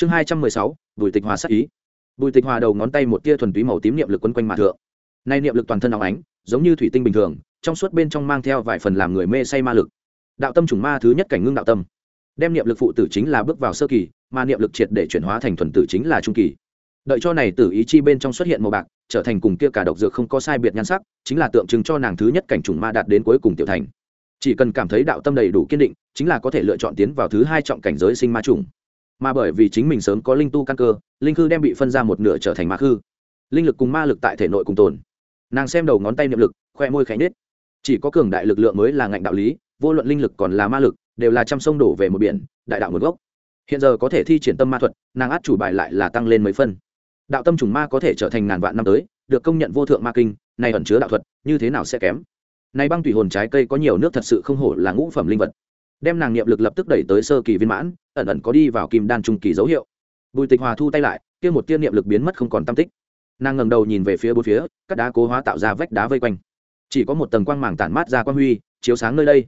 chương hai trăm mười sáu, bùi tịch hòa sắc ý. Bùi tịch hòa đầu ngón tay một tia thuần túy màu tím niệm lực quấn quanh mà thượng. Nay niệm lực toàn thân óng ánh, giống như thủy tinh bình thường, trong suốt bên trong mang theo vài phần làm người mê say ma lực. Đạo tâm chủng ma thứ nhất cảnh ngưng đạo tâm. Đem niệm lực phụ tử chính là bước vào sơ kỳ, mà niệm lực triệt để chuyển hóa thành thuần tử chính là trung kỳ. Đợi cho này tử ý chi bên trong xuất hiện màu bạc, trở thành cùng kia cả độc dược không có sai biệt nhan sắc, chính là tượng trưng cho nàng thứ nhất cảnh chủng ma đạt đến cuối cùng tiểu thành. Chỉ cần cảm thấy đạo tâm đầy đủ kiên định, chính là có thể lựa chọn tiến vào thứ hai trọng cảnh giới sinh ma chủng mà bởi vì chính mình sớm có linh tu căn cơ, linh khư đem bị phân ra một nửa trở thành ma khư. Linh lực cùng ma lực tại thể nội cùng tồn. Nàng xem đầu ngón tay niệm lực, khoe môi khẽ nết chỉ có cường đại lực lượng mới là ngạnh đạo lý, vô luận linh lực còn là ma lực, đều là trăm sông đổ về một biển, đại đạo nguồn gốc. Hiện giờ có thể thi triển tâm ma thuật, nàng át chủ bài lại là tăng lên mấy phân. Đạo tâm trùng ma có thể trở thành ngàn vạn năm tới, được công nhận vô thượng ma kinh, này ẩn chứa đạo thuật, như thế nào sẽ kém? Này băng thủy hồn trái cây có nhiều nước thật sự không hổ là ngũ phẩm linh vật đem nàng niệm lực lập tức đẩy tới sơ kỳ viên mãn, ẩn ẩn có đi vào kim đan trung kỳ dấu hiệu. Bùi tịch hòa thu tay lại, kia một tiên niệm lực biến mất không còn tam tích. Nàng ngẩng đầu nhìn về phía bốn phía, các đá cố hóa tạo ra vách đá vây quanh. Chỉ có một tầng quang mảng tản mát ra quang huy, chiếu sáng nơi đây.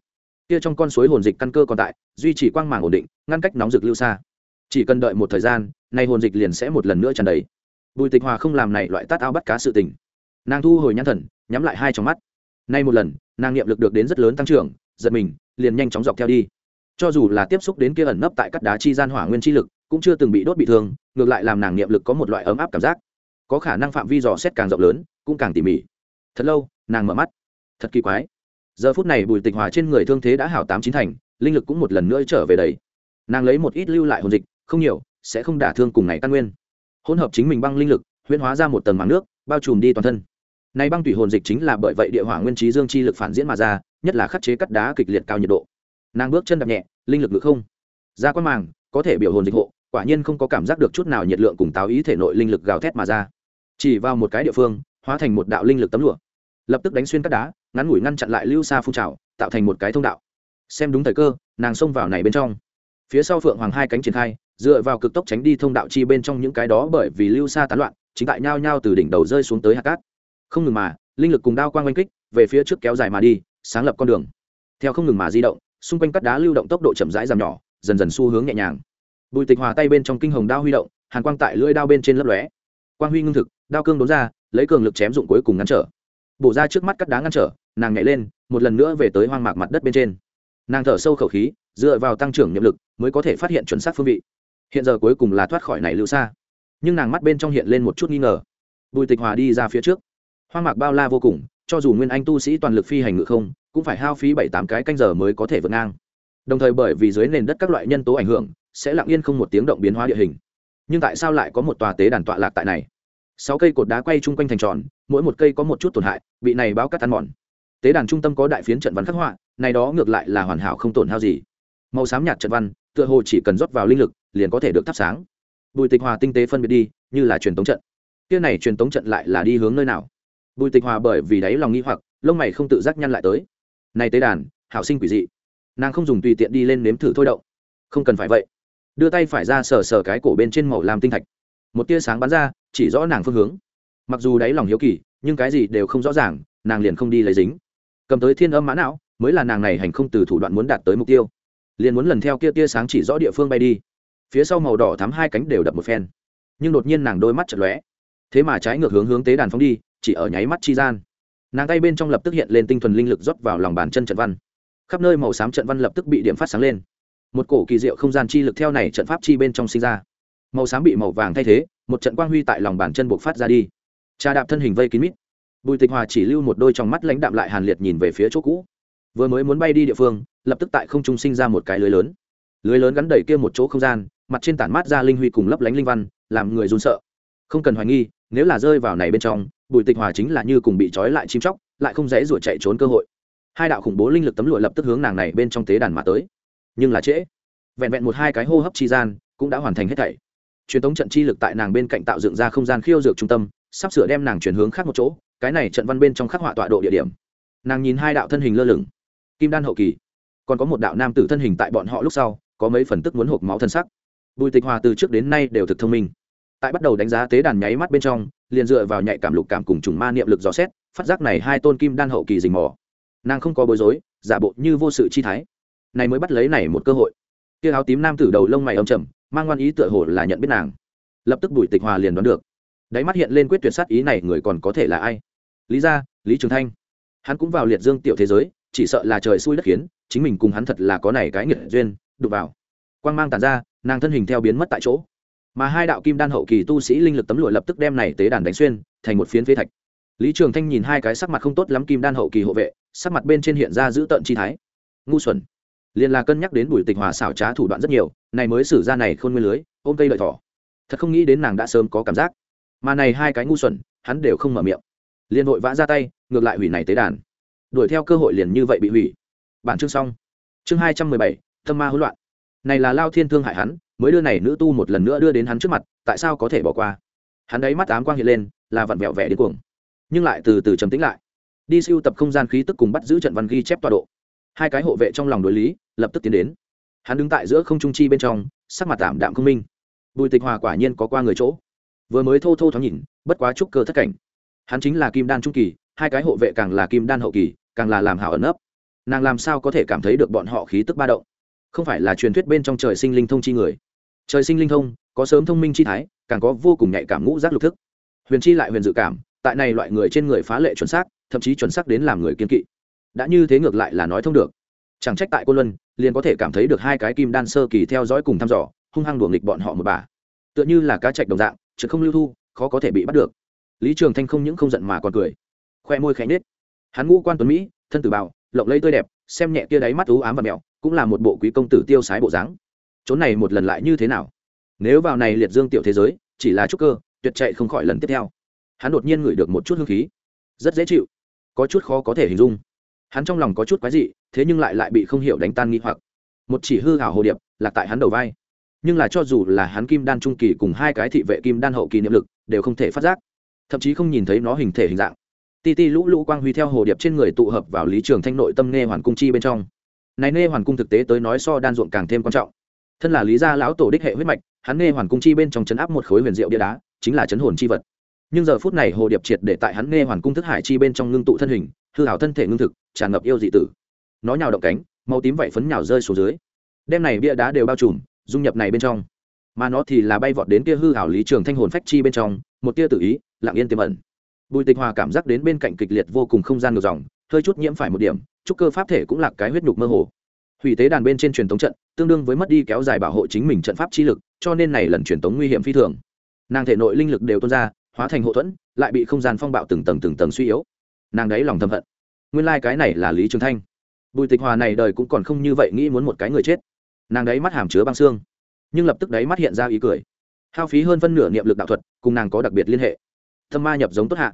Kia trong con suối hồn dịch căn cơ còn tại, duy trì quang mảng ổn định, ngăn cách nóng rực lưu xa. Chỉ cần đợi một thời gian, nay hồn dịch liền sẽ một lần nữa tràn đầy. Bùi tịch hòa không làm này loại tát ao bắt cá sự tình. Nàng thu hồi nhãn thần, nhắm lại hai trong mắt. Nay một lần, nàng niệm lực được đến rất lớn tăng trưởng, giật mình liền nhanh chóng dọc theo đi. Cho dù là tiếp xúc đến kia ẩn nấp tại các đá chi gian hỏa nguyên chi lực, cũng chưa từng bị đốt bị thương, ngược lại làm nàng niệm lực có một loại ấm áp cảm giác. Có khả năng phạm vi dò xét càng rộng lớn, cũng càng tỉ mỉ. Thật lâu, nàng mở mắt. Thật kỳ quái. Giờ phút này bùi tịch hòa trên người thương thế đã hảo tám chín thành, linh lực cũng một lần nữa trở về đầy. nàng lấy một ít lưu lại hồn dịch, không nhiều, sẽ không đả thương cùng ngày căn nguyên. Hỗn hợp chính mình băng linh lực, huyễn hóa ra một tầng màng nước, bao trùm đi toàn thân. Nay băng thủy hồn dịch chính là bởi vậy địa hỏa nguyên trí dương chi lực phản diễn mà ra nhất là khắc chế cắt đá kịch liệt cao nhiệt độ. Nàng bước chân đập nhẹ, linh lực ngự không. Ra quan màng, có thể biểu hồn dịch hộ, quả nhiên không có cảm giác được chút nào nhiệt lượng cùng táo ý thể nội linh lực gào thét mà ra. Chỉ vào một cái địa phương, hóa thành một đạo linh lực tấm lụa. Lập tức đánh xuyên cắt đá, ngắn ngủi ngăn chặn lại lưu xa phun trào, tạo thành một cái thông đạo. Xem đúng thời cơ, nàng xông vào này bên trong. Phía sau phượng hoàng hai cánh triển khai, dựa vào cực tốc tránh đi thông đạo chi bên trong những cái đó bởi vì lưu xa tán loạn, chính tại nhao nhao từ đỉnh đầu rơi xuống tới hạt cát. Không ngừng mà, linh lực cùng đao quang oanh kích, về phía trước kéo dài mà đi sáng lập con đường. Theo không ngừng mà di động, xung quanh cắt đá lưu động tốc độ chậm rãi giảm nhỏ, dần dần xu hướng nhẹ nhàng. Bùi tịch hòa tay bên trong kinh hồng đao huy động, hàn quang tại lưỡi đao bên trên lấp lóe. Quang huy ngưng thực, đao cương đốn ra, lấy cường lực chém dụng cuối cùng ngăn trở. Bổ ra trước mắt cắt đá ngăn trở, nàng nhảy lên, một lần nữa về tới hoang mạc mặt đất bên trên. Nàng thở sâu khẩu khí, dựa vào tăng trưởng nhiệm lực mới có thể phát hiện chuẩn xác phương vị. Hiện giờ cuối cùng là thoát khỏi này lưu xa. Nhưng nàng mắt bên trong hiện lên một chút nghi ngờ. Bùi tịch hòa đi ra phía trước. Hoang mạc bao la vô cùng, cho dù nguyên anh tu sĩ toàn lực phi hành ngự không cũng phải hao phí bảy tám cái canh giờ mới có thể vượt ngang. Đồng thời bởi vì dưới nền đất các loại nhân tố ảnh hưởng, sẽ lặng yên không một tiếng động biến hóa địa hình. Nhưng tại sao lại có một tòa tế đàn tọa lạc tại này? Sáu cây cột đá quay chung quanh thành tròn, mỗi một cây có một chút tổn hại, bị này báo cắt ăn mòn. Tế đàn trung tâm có đại phiến trận văn khắc họa, này đó ngược lại là hoàn hảo không tổn hao gì. Màu xám nhạt trận văn, tựa hồ chỉ cần rót vào linh lực, liền có thể được thắp sáng. Bùi tịch hòa tinh tế phân biệt đi, như là truyền tống trận. Kia này truyền tống trận lại là đi hướng nơi nào? Bùi tịch hòa bởi vì đáy lòng nghi hoặc, lông mày không tự giác nhăn lại tới này tế đàn, hảo sinh quỷ dị. Nàng không dùng tùy tiện đi lên nếm thử thôi động. Không cần phải vậy. Đưa tay phải ra sờ sờ cái cổ bên trên màu làm tinh thạch. Một tia sáng bắn ra, chỉ rõ nàng phương hướng. Mặc dù đáy lòng hiếu kỳ, nhưng cái gì đều không rõ ràng, nàng liền không đi lấy dính. Cầm tới thiên âm mã não, mới là nàng này hành không từ thủ đoạn muốn đạt tới mục tiêu. Liền muốn lần theo kia tia sáng chỉ rõ địa phương bay đi. Phía sau màu đỏ thắm hai cánh đều đập một phen. Nhưng đột nhiên nàng đôi mắt chật lóe. Thế mà trái ngược hướng hướng tế đàn phóng đi, chỉ ở nháy mắt chi gian nàng tay bên trong lập tức hiện lên tinh thuần linh lực rót vào lòng bàn chân trận văn. Khắp nơi màu xám trận văn lập tức bị điểm phát sáng lên. Một cổ kỳ diệu không gian chi lực theo này trận pháp chi bên trong sinh ra. Màu xám bị màu vàng thay thế, một trận quang huy tại lòng bàn chân buộc phát ra đi. Trà đạp thân hình vây kín mít. Bùi tịch hòa chỉ lưu một đôi trong mắt lãnh đạm lại hàn liệt nhìn về phía chỗ cũ. Vừa mới muốn bay đi địa phương, lập tức tại không trung sinh ra một cái lưới lớn. Lưới lớn gắn đầy kia một chỗ không gian, mặt trên tản mát ra linh huy cùng lấp lánh linh văn, làm người run sợ. Không cần hoài nghi, nếu là rơi vào này bên trong bùi tịch hòa chính là như cùng bị trói lại chim chóc, lại không dễ ruột chạy trốn cơ hội. Hai đạo khủng bố linh lực tấm lụa lập tức hướng nàng này bên trong tế đàn mà tới. Nhưng là trễ. Vẹn vẹn một hai cái hô hấp chi gian, cũng đã hoàn thành hết thảy. Truyền thống trận chi lực tại nàng bên cạnh tạo dựng ra không gian khiêu dược trung tâm, sắp sửa đem nàng chuyển hướng khác một chỗ, cái này trận văn bên trong khắc họa tọa độ địa điểm. Nàng nhìn hai đạo thân hình lơ lửng. Kim đan hậu kỳ. Còn có một đạo nam tử thân hình tại bọn họ lúc sau, có mấy phần tức muốn hộp máu thân sắc. Bùi tịch hòa từ trước đến nay đều thực thông minh tại bắt đầu đánh giá tế đàn nháy mắt bên trong, liền dựa vào nhạy cảm lục cảm cùng trùng ma niệm lực dò xét, phát giác này hai tôn kim đan hậu kỳ rình mò. Nàng không có bối rối, giả bộ như vô sự chi thái. Này mới bắt lấy này một cơ hội. Kia áo tím nam tử đầu lông mày âm trầm, mang ngoan ý tựa hồ là nhận biết nàng. Lập tức bùi tịch hòa liền đoán được. Đáy mắt hiện lên quyết tuyệt sát ý này người còn có thể là ai? Lý gia, lý trường thanh. Hắn cũng vào liệt dương tiểu thế giới, chỉ sợ là trời xui đất khiến, chính mình cùng hắn thật là có này cái nghiệt duyên, đụng vào. Quang mang tàn ra, nàng thân hình theo biến mất tại chỗ mà hai đạo kim đan hậu kỳ tu sĩ linh lực tấm lụa lập tức đem này tế đàn đánh xuyên, thành một phiến phế thạch. Lý trường thanh nhìn hai cái sắc mặt không tốt lắm kim đan hậu kỳ hộ vệ, sắc mặt bên trên hiện ra giữ tợn chi thái. Ngu xuẩn. Liền là cân nhắc đến bùi tịch hòa xảo trá thủ đoạn rất nhiều, này mới xử ra này khôn nguyên lưới, ôm cây lợi thỏ. Thật không nghĩ đến nàng đã sớm có cảm giác. Mà này hai cái ngu xuẩn, hắn đều không mở miệng. Liền vội vã ra tay, ngược lại hủy này tế đàn. Đuổi theo cơ hội liền như vậy bị hủy. Bản chương xong. Chương hai trăm mười bảy, tâm ma hỗn loạn. Này là lao thiên thương hại hắn mới đưa này nữ tu một lần nữa đưa đến hắn trước mặt, tại sao có thể bỏ qua? Hắn đấy mắt ám quang hiện lên, là vặn vẹo vẻ đến cuồng. Nhưng lại từ từ trầm tĩnh lại. Đi siêu tập không gian khí tức cùng bắt giữ trận văn ghi chép tọa độ. Hai cái hộ vệ trong lòng đối lý, lập tức tiến đến. Hắn đứng tại giữa không trung chi bên trong, sắc mặt tạm đạm không minh. Bùi tịch hòa quả nhiên có qua người chỗ. Vừa mới thô thô thoáng nhìn, bất quá trúc cơ thất cảnh. Hắn chính là kim đan trung kỳ, hai cái hộ vệ càng là kim đan hậu kỳ, càng là làm hảo ẩn ấp nàng làm sao có thể cảm thấy được bọn họ khí tức ba động? Không phải là truyền thuyết bên trong trời sinh linh thông chi người trời sinh linh thông, có sớm thông minh chi thái, càng có vô cùng nhạy cảm ngũ giác lục thức. Huyền chi lại huyền dự cảm, tại này loại người trên người phá lệ chuẩn xác, thậm chí chuẩn xác đến làm người kiên kỵ. Đã như thế ngược lại là nói thông được. Chẳng trách tại cô luân, liền có thể cảm thấy được hai cái kim đan sơ kỳ theo dõi cùng thăm dò, hung hăng đuổi nghịch bọn họ một bà. Tựa như là cá trạch đồng dạng chứ không lưu thu, khó có thể bị bắt được. Lý trường thanh không những không giận mà còn cười. Khoe môi khẽ nết hắn ngũ quan tuấn mỹ, thân tử bào, lộng lây tươi đẹp, xem nhẹ kia đáy mắt ú ám và mẹo, cũng là một bộ quý công tử tiêu sái bộ dáng chốn này một lần lại như thế nào? Nếu vào này liệt dương tiểu thế giới, chỉ là trúc cơ, tuyệt chạy không khỏi lần tiếp theo. Hắn đột nhiên ngửi được một chút hương khí. Rất dễ chịu. Có chút khó có thể hình dung. Hắn trong lòng có chút quái dị, thế nhưng lại lại bị không hiểu đánh tan nghi hoặc. Một chỉ hư hảo hồ điệp lạc tại hắn đầu vai. Nhưng là cho dù là hắn kim đan trung kỳ cùng hai cái thị vệ kim đan hậu kỳ niệm lực, đều không thể phát giác. Thậm chí không nhìn thấy nó hình thể hình dạng. Ti ti lũ lũ quang huy theo hồ điệp trên người tụ hợp vào lý trường thanh nội tâm nghe hoàn cung chi bên trong. Này nghe hoàn cung thực tế tới nói so đan ruộng càng thêm quan trọng thân là lý gia lão tổ đích hệ huyết mạch, hắn nghe hoàn cung chi bên trong chấn áp một khối huyền diệu bia đá, chính là chấn hồn chi vật. Nhưng giờ phút này hồ điệp triệt để tại hắn nghe hoàn cung thức hải chi bên trong ngưng tụ thân hình, hư hảo thân thể ngưng thực, tràn ngập yêu dị tử. Nó nhào động cánh, màu tím vảy phấn nhào rơi xuống dưới. Đem này bia đá đều bao trùm, dung nhập này bên trong. Mà nó thì là bay vọt đến kia hư hảo lý trường thanh hồn phách chi bên trong, một tia tự ý, lặng yên tiềm ẩn. Bùi tịch hòa cảm giác đến bên cạnh kịch liệt vô cùng không gian ngược dòng, hơi chút nhiễm phải một điểm, trúc cơ pháp thể cũng là cái huyết nhục mơ hồ. Hủy tế đàn bên trên truyền thống trận tương đương với mất đi kéo dài bảo hộ chính mình trận pháp chi lực, cho nên này lần truyền tống nguy hiểm phi thường. Nàng thể nội linh lực đều tuôn ra, hóa thành hộ thuẫn, lại bị không gian phong bạo từng tầng từng tầng suy yếu. Nàng đấy lòng thầm hận. Nguyên lai、like、cái này là lý trường thanh. Bùi tịch hòa này đời cũng còn không như vậy nghĩ muốn một cái người chết. Nàng đấy mắt hàm chứa băng xương, nhưng lập tức đấy mắt hiện ra ý cười. Hao phí hơn phân nửa niệm lực đạo thuật, cùng nàng có đặc biệt liên hệ. Thâm ma nhập giống tốt hạ.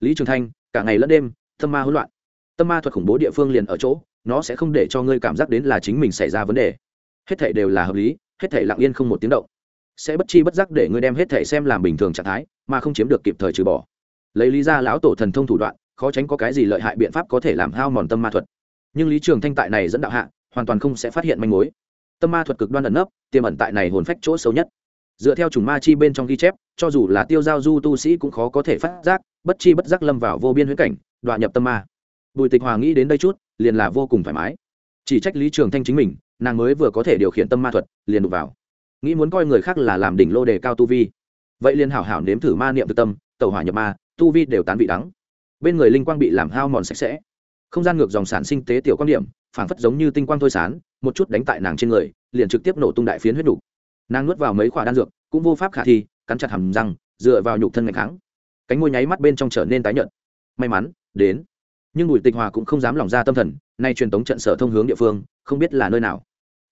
Lý trường thanh, cả ngày lẫn đêm thâm ma hỗn loạn. Tâm ma thuật khủng bố địa phương liền ở chỗ, nó sẽ không để cho ngươi cảm giác đến là chính mình xảy ra vấn đề hết thảy đều là hợp lý, hết thảy lặng yên không một tiếng động. Sẽ bất chi bất giác để ngươi đem hết thảy xem làm bình thường trạng thái, mà không chiếm được kịp thời trừ bỏ. Lấy lý ra lão tổ thần thông thủ đoạn, khó tránh có cái gì lợi hại biện pháp có thể làm hao mòn tâm ma thuật. Nhưng lý trường thanh tại này dẫn đạo hạ, hoàn toàn không sẽ phát hiện manh mối. Tâm ma thuật cực đoan ẩn nấp, tiềm ẩn tại này hồn phách chỗ xấu nhất. Dựa theo chủng ma chi bên trong ghi chép, cho dù là tiêu giao du tu sĩ cũng khó có thể phát giác, bất chi bất giác lâm vào vô biên huyễn cảnh đoạn nhập tâm ma. Bùi tịch hòa nghĩ đến đây chút, liền là vô cùng thoải mái. Chỉ trách lý trường thanh chính mình nàng mới vừa có thể điều khiển tâm ma thuật, liền đụng vào. Nghĩ muốn coi người khác là làm đỉnh lô đề cao tu vi. Vậy liền hảo hảo nếm thử ma niệm thực tâm tàu hỏa nhập ma, tu vi đều tán vị đắng. Bên người linh quang bị làm hao mòn sạch sẽ. Không gian ngược dòng sản sinh tế tiểu quan điểm, phảng phất giống như tinh quang thôi sán, một chút đánh tại nàng trên người, liền trực tiếp nổ tung đại phiến huyết đục nàng nuốt vào mấy khoả đan dược, cũng vô pháp khả thi, cắn chặt hầm răng, dựa vào nhục thân ngày kháng. Cánh môi nháy mắt bên trong trở nên tái nhợt. May mắn, đến nhưng bùi tịch hòa cũng không dám lòng ra tâm thần, nay truyền tống trận sở thông hướng địa phương, không biết là nơi nào.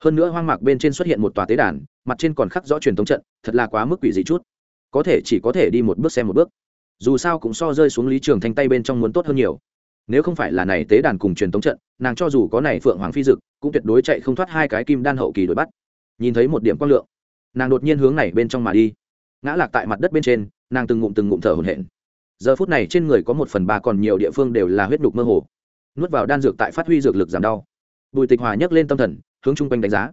Hơn nữa hoang mạc bên trên xuất hiện một tòa tế đàn, mặt trên còn khắc rõ truyền tống trận, thật là quá mức quỷ dị chút. Có thể chỉ có thể đi một bước xem một bước. Dù sao cũng so rơi xuống lý trường thanh tay bên trong muốn tốt hơn nhiều. Nếu không phải là này tế đàn cùng truyền tống trận, nàng cho dù có này phượng hoàng phi dực, cũng tuyệt đối chạy không thoát hai cái kim đan hậu kỳ đuổi bắt. Nhìn thấy một điểm quang lượng, nàng đột nhiên hướng này bên trong mà đi. Ngã lạc tại mặt đất bên trên, nàng từng ngụm từng ngụm thở hổn hển giờ phút này trên người có một phần ba còn nhiều địa phương đều là huyết đục mơ hồ. Nuốt vào đan dược tại phát huy dược lực giảm đau. Bùi tịch hòa nhấc lên tâm thần, hướng chung quanh đánh giá.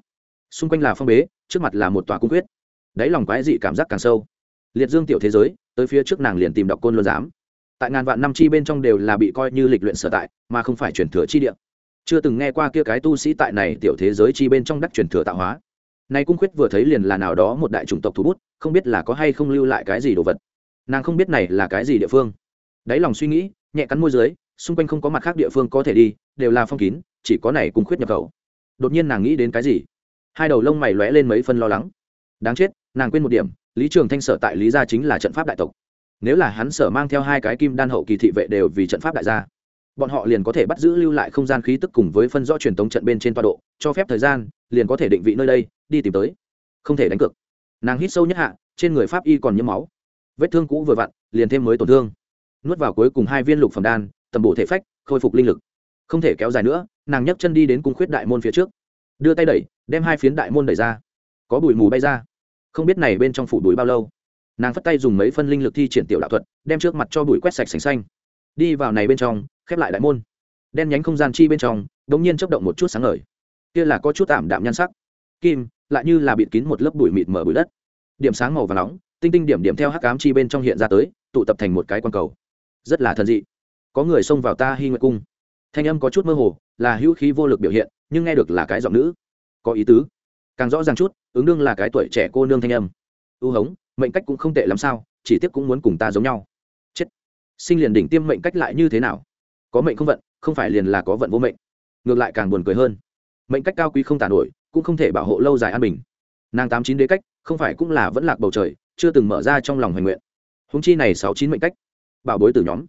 Xung quanh là phong bế, trước mặt là một tòa cung quyết. Đáy lòng quái dị cảm giác càng sâu. Liệt dương tiểu thế giới, tới phía trước nàng liền tìm đọc côn luân giám. Tại ngàn vạn năm chi bên trong đều là bị coi như lịch luyện sở tại, mà không phải truyền thừa chi địa. Chưa từng nghe qua kia cái tu sĩ tại này tiểu thế giới chi bên trong đắc truyền thừa tạo hóa. Nay cung khuyết vừa thấy liền là nào đó một đại chủng tộc thú bút, không biết là có hay không lưu lại cái gì đồ vật nàng không biết này là cái gì địa phương. Đáy lòng suy nghĩ, nhẹ cắn môi dưới, xung quanh không có mặt khác địa phương có thể đi, đều là phong kín, chỉ có này cùng khuyết nhập khẩu. Đột nhiên nàng nghĩ đến cái gì? Hai đầu lông mày lóe lên mấy phân lo lắng. Đáng chết, nàng quên một điểm, lý trường thanh sở tại lý gia chính là trận pháp đại tộc. Nếu là hắn sở mang theo hai cái kim đan hậu kỳ thị vệ đều vì trận pháp đại gia, bọn họ liền có thể bắt giữ lưu lại không gian khí tức cùng với phân rõ truyền tống trận bên trên toa độ, cho phép thời gian, liền có thể định vị nơi đây, đi tìm tới. Không thể đánh cược. Nàng hít sâu nhất hạ, trên người pháp y còn nhiễm máu vết thương cũ vừa vặn, liền thêm mới tổn thương. Nuốt vào cuối cùng hai viên lục phẩm đan, tầm bổ thể phách, khôi phục linh lực. Không thể kéo dài nữa, nàng nhấc chân đi đến cung khuyết đại môn phía trước. Đưa tay đẩy, đem hai phiến đại môn đẩy ra. Có bụi mù bay ra. Không biết này bên trong phủ bụi bao lâu. Nàng phất tay dùng mấy phân linh lực thi triển tiểu đạo thuật, đem trước mặt cho bụi quét sạch sành xanh. Đi vào này bên trong, khép lại đại môn. Đen nhánh không gian chi bên trong đ ỗ n g nhiên chấp động một chút sáng ngời. Kia là có chút ảm đạm nhan sắc. Kim, lại như là bịt kín một lớp bụi mịt mở bụi đất. Điểm sáng màu và nóng tinh tinh điểm điểm theo hắc cám chi bên trong hiện ra tới, tụ tập thành một cái quan cầu. Rất là thần dị. Có người xông vào ta hy nguyệt cung. Thanh âm có chút mơ hồ, là hữu khí vô lực biểu hiện, nhưng nghe được là cái giọng nữ. Có ý tứ. Càng rõ ràng chút, ứng đương là cái tuổi trẻ cô nương thanh âm. Ưu hống, mệnh cách cũng không tệ lắm sao, chỉ tiếp cũng muốn cùng ta giống nhau. Chết. Sinh liền đỉnh tiêm mệnh cách lại như thế nào? Có mệnh không vận, không phải liền là có vận vô mệnh. Ngược lại càng buồn cười hơn. Mệnh cách cao quý không tàn nổi, cũng không thể bảo hộ lâu dài an bình. Nàng tám chín đế cách, không phải cũng là vẫn lạc bầu trời chưa từng mở ra trong lòng hoành nguyện. Húng chi này sáu chín mệnh cách, bảo bối từ nhóm,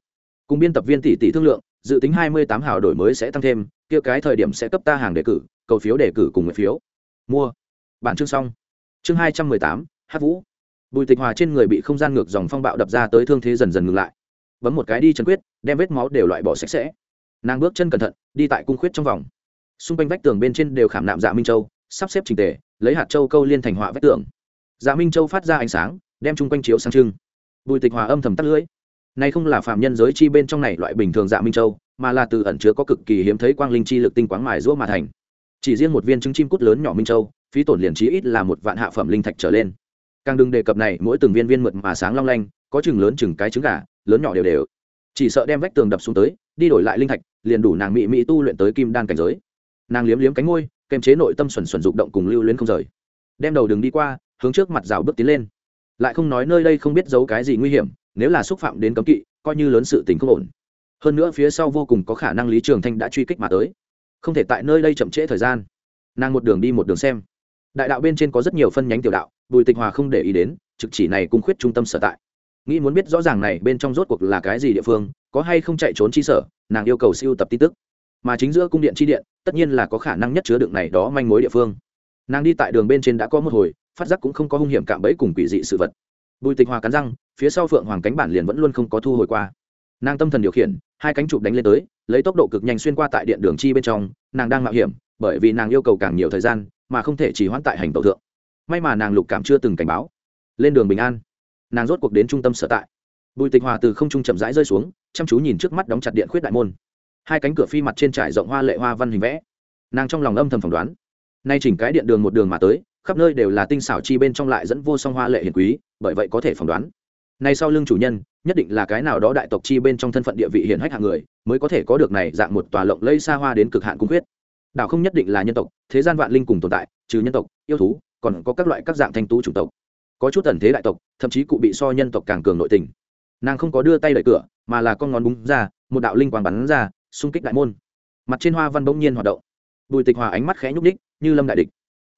cùng biên tập viên tỷ tỷ thương lượng, dự tính hai mươi tám hào đổi mới sẽ tăng thêm, kia cái thời điểm sẽ cấp ta hàng đề cử, cầu phiếu đề cử cùng nguyện phiếu. Mua. Bản chương xong. Chương hai trăm mười tám, hát vũ. Bùi tịch hòa trên người bị không gian ngược dòng phong bạo đập ra tới thương thế dần dần ngừng lại. Bấm một cái đi chân quyết, đem vết máu đều loại bỏ sạch sẽ. Nàng bước chân cẩn thận, đi tại cung khuyết trong vòng. Xung quanh vách tường bên trên đều khảm nạm dạ minh châu, sắp xếp trình tề, lấy hạt châu câu liên thành họa vách tường dạ minh châu phát ra ánh sáng, đem chung quanh chiếu sang trưng. Bùi tịch hòa âm thầm tắt lưỡi. Này không là phạm nhân giới chi bên trong này loại bình thường dạ minh châu, mà là từ ẩn chứa có cực kỳ hiếm thấy quang linh chi lực tinh quáng mài rũa mà thành. Chỉ riêng một viên trứng chim cút lớn nhỏ minh châu, phí tổn liền chí ít là một vạn hạ phẩm linh thạch trở lên. Càng đừng đề cập này, mỗi từng viên viên mượt mà sáng long lanh, có chừng lớn chừng cái trứng gà, lớn nhỏ đều đều. Chỉ sợ đem vách tường đập xuống tới, đi đổi lại linh thạch, liền đủ nàng mị mị tu luyện tới kim đan cảnh giới. Nàng liếm liếm cánh ngôi kềm chế nội tâm xuẩn xuẩn dục động cùng lưu luyến không rời. Đem đầu đường đi qua hướng trước mặt rào bước tiến lên. Lại không nói nơi đây không biết giấu cái gì nguy hiểm, nếu là xúc phạm đến cấm kỵ, coi như lớn sự tình không ổn. Hơn nữa phía sau vô cùng có khả năng lý trường thanh đã truy kích mà tới. Không thể tại nơi đây chậm trễ thời gian. Nàng một đường đi một đường xem. Đại đạo bên trên có rất nhiều phân nhánh tiểu đạo, bùi tịch hòa không để ý đến, trực chỉ này cung khuyết trung tâm sở tại. Nghĩ muốn biết rõ ràng này bên trong rốt cuộc là cái gì địa phương, có hay không chạy trốn chi sở, nàng yêu cầu siêu tập tin tức. Mà chính giữa cung điện chi điện, tất nhiên là có khả năng nhất chứa đựng này đó manh mối địa phương. Nàng đi tại đường bên trên đã có một hồi phát giác cũng không có hung hiểm cạm bẫy cùng quỷ dị sự vật. Bùi tịch hòa cắn răng, phía sau phượng hoàng cánh bản liền vẫn luôn không có thu hồi qua. Nàng tâm thần điều khiển, hai cánh chụp đánh lên tới, lấy tốc độ cực nhanh xuyên qua tại điện đường chi bên trong, nàng đang mạo hiểm, bởi vì nàng yêu cầu càng nhiều thời gian, mà không thể chỉ hoãn tại hành tàu thượng. May mà nàng lục cảm chưa từng cảnh báo. Lên đường bình an, nàng rốt cuộc đến trung tâm sở tại. Bùi tịch hòa từ không trung chậm rãi rơi xuống, chăm chú nhìn trước mắt đóng chặt điện khuyết đại môn. Hai cánh cửa phi mặt trên trải rộng hoa lệ hoa văn hình vẽ. Nàng trong lòng âm thầm phỏng đoán, nay chỉnh cái điện đường một đường mà tới khắp nơi đều là tinh xảo chi bên trong lại dẫn vô song hoa lệ hiền quý, bởi vậy có thể phỏng đoán. Nay sau lưng chủ nhân, nhất định là cái nào đó đại tộc chi bên trong thân phận địa vị hiển hách hạng người, mới có thể có được này dạng một tòa lộng lây xa hoa đến cực hạn cung huyết đảo không nhất định là nhân tộc, thế gian vạn linh cùng tồn tại, trừ nhân tộc, yêu thú, còn có các loại các dạng thanh tú chủng tộc. Có chút tần thế đại tộc, thậm chí cụ bị so nhân tộc càng cường nội tình. Nàng không có đưa tay đẩy cửa, mà là con ngón búng ra, một đạo linh quang bắn ra, xung kích đại môn. Mặt trên hoa văn bỗng nhiên hoạt động. Bùi tịch hòa ánh mắt khẽ nhúc ních như lâm đại địch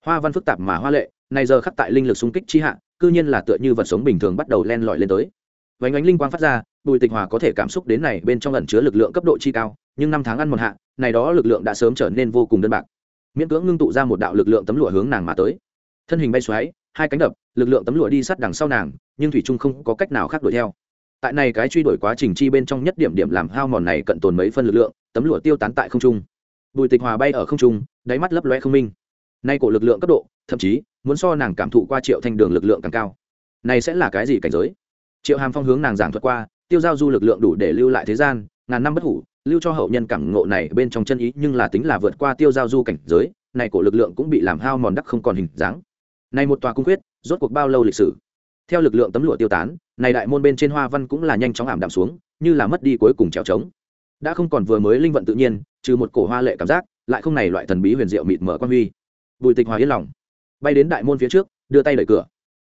hoa văn phức tạp mà hoa lệ này giờ khắc tại linh lực xung kích chi hạ, cư nhiên là tựa như vật sống bình thường bắt đầu len lỏi lên tới. Vánh ánh linh quang phát ra, bùi tịch hòa có thể cảm xúc đến này bên trong ẩn chứa lực lượng cấp độ chi cao, nhưng năm tháng ăn một hạ, này đó lực lượng đã sớm trở nên vô cùng đơn bạc. Miễn cưỡng ngưng tụ ra một đạo lực lượng tấm lụa hướng nàng mà tới. Thân hình bay xoáy, hai cánh đập, lực lượng tấm lụa đi sát đằng sau nàng, nhưng thủy trung không có cách nào khác đuổi theo. Tại này cái truy đuổi quá trình chi bên trong nhất điểm điểm làm hao mòn này cận tồn mấy phân lực lượng, tấm lụa tiêu tán tại không trung. Bùi tịch hòa bay ở không trung, đáy mắt lấp loe không minh nay cổ lực lượng cấp độ, thậm chí, muốn so nàng cảm thụ qua triệu thanh đường lực lượng càng cao. Này sẽ là cái gì cảnh giới? Triệu hàm phong hướng nàng giảng thuật qua, tiêu giao du lực lượng đủ để lưu lại thế gian, ngàn năm bất hủ, lưu cho hậu nhân cảm ngộ này bên trong chân ý, nhưng là tính là vượt qua tiêu giao du cảnh giới, này cổ lực lượng cũng bị làm hao mòn đắc không còn hình dáng. Này một tòa cung quyết, rốt cuộc bao lâu lịch sử? Theo lực lượng tấm lụa tiêu tán, này đại môn bên trên hoa văn cũng là nhanh chóng ảm đạm xuống, như là mất đi cuối cùng trèo trống. Đã không còn vừa mới linh vận tự nhiên, trừ một cổ hoa lệ cảm giác, lại không này loại thần bí huyền diệu mịt mở quan huy bùi tịch hòa yên lòng. Bay đến đại môn phía trước, đưa tay đẩy cửa.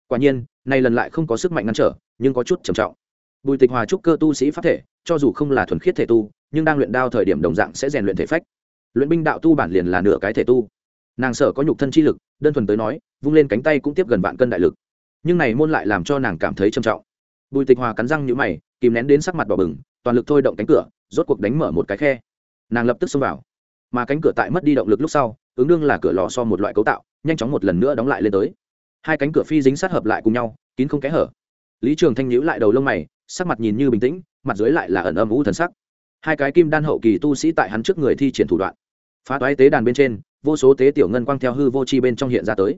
Quả nhiên này lần lại không có sức mạnh ngăn trở, nhưng có chút trầm trọng. Bùi tịch hòa trúc cơ tu sĩ pháp thể, cho dù không là thuần khiết thể tu, nhưng đang luyện đao thời điểm đồng dạng sẽ rèn luyện thể phách. Luyện binh đạo tu bản liền là nửa cái thể tu. Nàng sở có nhục thân chi lực, đơn thuần tới nói, vung lên cánh tay cũng tiếp gần vạn cân đại lực. Nhưng này môn lại làm cho nàng cảm thấy trầm trọng. Bùi tịch hòa cắn răng nhũ mày, kìm nén đến sắc mặt bỏ bừng, toàn lực thôi động cánh cửa, rốt cuộc đánh mở một cái khe. Nàng lập tức xông vào. Mà cánh cửa tại mất đi động lực lúc sau ứng đương là cửa lò so một loại cấu tạo, nhanh chóng một lần nữa đóng lại lên tới. Hai cánh cửa phi dính sát hợp lại cùng nhau, kín không kẽ hở. Lý trường thanh nhíu lại đầu lông mày, sắc mặt nhìn như bình tĩnh, mặt dưới lại là ẩn âm u thần sắc. Hai cái kim đan hậu kỳ tu sĩ tại hắn trước người thi triển thủ đoạn. Phá toái tế đàn bên trên, vô số tế tiểu ngân quang theo hư vô chi bên trong hiện ra tới.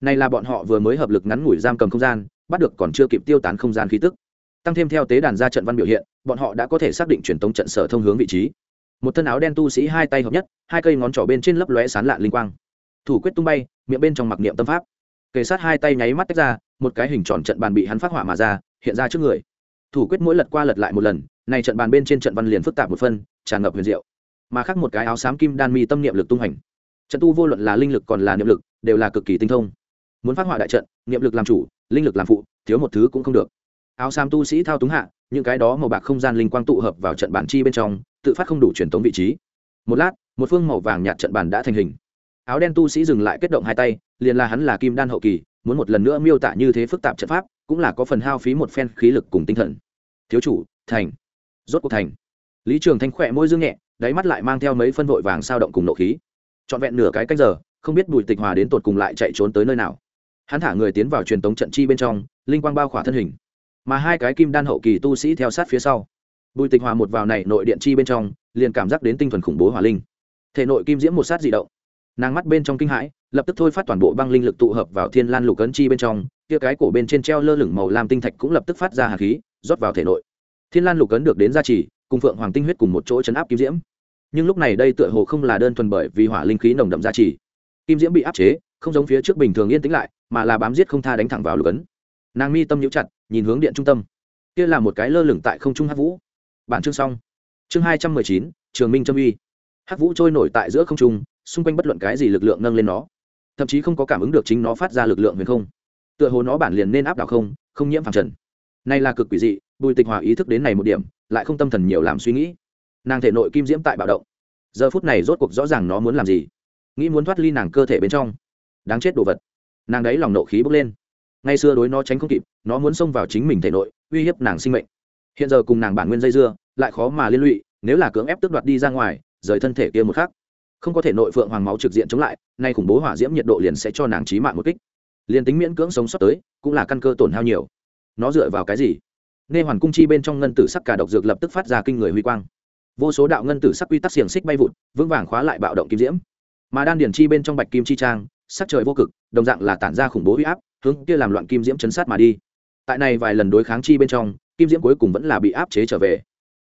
Này là bọn họ vừa mới hợp lực ngắn ngủi giam cầm không gian, bắt được còn chưa kịp tiêu tán không gian khí tức. Tăng thêm theo tế đàn ra trận văn biểu hiện, bọn họ đã có thể xác định truyền tống trận sở thông hướng vị trí một thân áo đen tu sĩ hai tay hợp nhất, hai cây ngón trỏ bên trên lấp lóe sán lạn linh quang. Thủ quyết tung bay, miệng bên trong mặc niệm tâm pháp. Kề sát hai tay nháy mắt tách ra, một cái hình tròn trận bàn bị hắn phát hỏa mà ra, hiện ra trước người. Thủ quyết mỗi lật qua lật lại một lần, này trận bàn bên trên trận văn liền phức tạp một phân, tràn ngập huyền diệu. Mà khác một cái áo xám kim đan mi tâm niệm lực tung hành. Trận tu vô luận là linh lực còn là niệm lực, đều là cực kỳ tinh thông. Muốn phát họa đại trận, niệm lực làm chủ, linh lực làm phụ, thiếu một thứ cũng không được. Áo xám tu sĩ thao túng hạ những cái đó màu bạc không gian linh quang tụ hợp vào trận bản chi bên trong, tự phát không đủ truyền tống vị trí. Một lát, một phương màu vàng nhạt trận bản đã thành hình. Áo đen tu sĩ dừng lại kết động hai tay, liền là hắn là kim đan hậu kỳ, muốn một lần nữa miêu tả như thế phức tạp trận pháp, cũng là có phần hao phí một phen khí lực cùng tinh thần. Thiếu chủ, thành. Rốt cuộc thành. Lý trường thanh khỏe môi dương nhẹ, đáy mắt lại mang theo mấy phân vội vàng sao động cùng nộ khí. Trọn vẹn nửa cái cách giờ, không biết bùi tịch hòa đến tột cùng lại chạy trốn tới nơi nào. Hắn thả người tiến vào truyền tống trận chi bên trong, linh quang bao khỏa thân hình mà hai cái kim đan hậu kỳ tu sĩ theo sát phía sau. Bùi tịch hòa một vào này nội điện chi bên trong, liền cảm giác đến tinh thần khủng bố hỏa linh. Thể nội kim diễm một sát dị động. Nàng mắt bên trong kinh hãi, lập tức thôi phát toàn bộ băng linh lực tụ hợp vào thiên lan lục ấn chi bên trong, kia cái cổ bên trên treo lơ lửng màu lam tinh thạch cũng lập tức phát ra hạt khí, rót vào thể nội. Thiên lan lục ấn được đến gia trì, cùng phượng hoàng tinh huyết cùng một chỗ chấn áp kim diễm. Nhưng lúc này đây tựa hồ không là đơn thuần bởi vì hỏa linh khí nồng đậm gia trì. Kim diễm bị áp chế, không giống phía trước bình thường yên tĩnh lại, mà là bám giết không tha đánh thẳng vào lục ấn. Nàng mi tâm nhũ chặt nhìn hướng điện trung tâm. Kia là một cái lơ lửng tại không trung hắc vũ. Bản chương xong. Chương hai trăm mười chín, trường minh trâm uy. Hắc vũ trôi nổi tại giữa không trung, xung quanh bất luận cái gì lực lượng nâng lên nó. Thậm chí không có cảm ứng được chính nó phát ra lực lượng huyền không. Tựa hồ nó bản liền nên áp đảo không không nhiễm phẳng trần. Nay là cực quỷ dị, bùi tịch hòa ý thức đến này một điểm, lại không tâm thần nhiều làm suy nghĩ. Nàng thể nội kim diễm tại bạo động. Giờ phút này rốt cuộc rõ ràng nó muốn làm gì. Nghĩ muốn thoát ly nàng cơ thể bên trong. Đáng chết đồ vật. Nàng đấy lòng nộ khí bốc lên ngay xưa đối nó tránh không kịp, nó muốn xông vào chính mình thể nội, uy hiếp nàng sinh mệnh. Hiện giờ cùng nàng bản nguyên dây dưa, lại khó mà liên lụy, nếu là cưỡng ép tước đoạt đi ra ngoài, rời thân thể kia một khác không có thể nội phượng hoàng máu trực diện chống lại, nay khủng bố hỏa diễm nhiệt độ liền sẽ cho nàng trí mạng một kích. Liền tính miễn cưỡng sống sót tới, cũng là căn cơ tổn hao nhiều. Nó dựa vào cái gì? Nghe hoàn cung chi bên trong ngân tử sắc cả độc dược lập tức phát ra kinh người huy quang. Vô số đạo ngân tử sắc quy tắc xiềng xích bay vụt, vững vàng khóa lại bạo động kim diễm. Mà đan điển chi bên trong bạch kim chi trang, sắc trời vô cực, đồng dạng là tản ra khủng bố huy áp hướng kia làm loạn kim diễm chấn sát mà đi. Tại này vài lần đối kháng chi bên trong, kim diễm cuối cùng vẫn là bị áp chế trở về.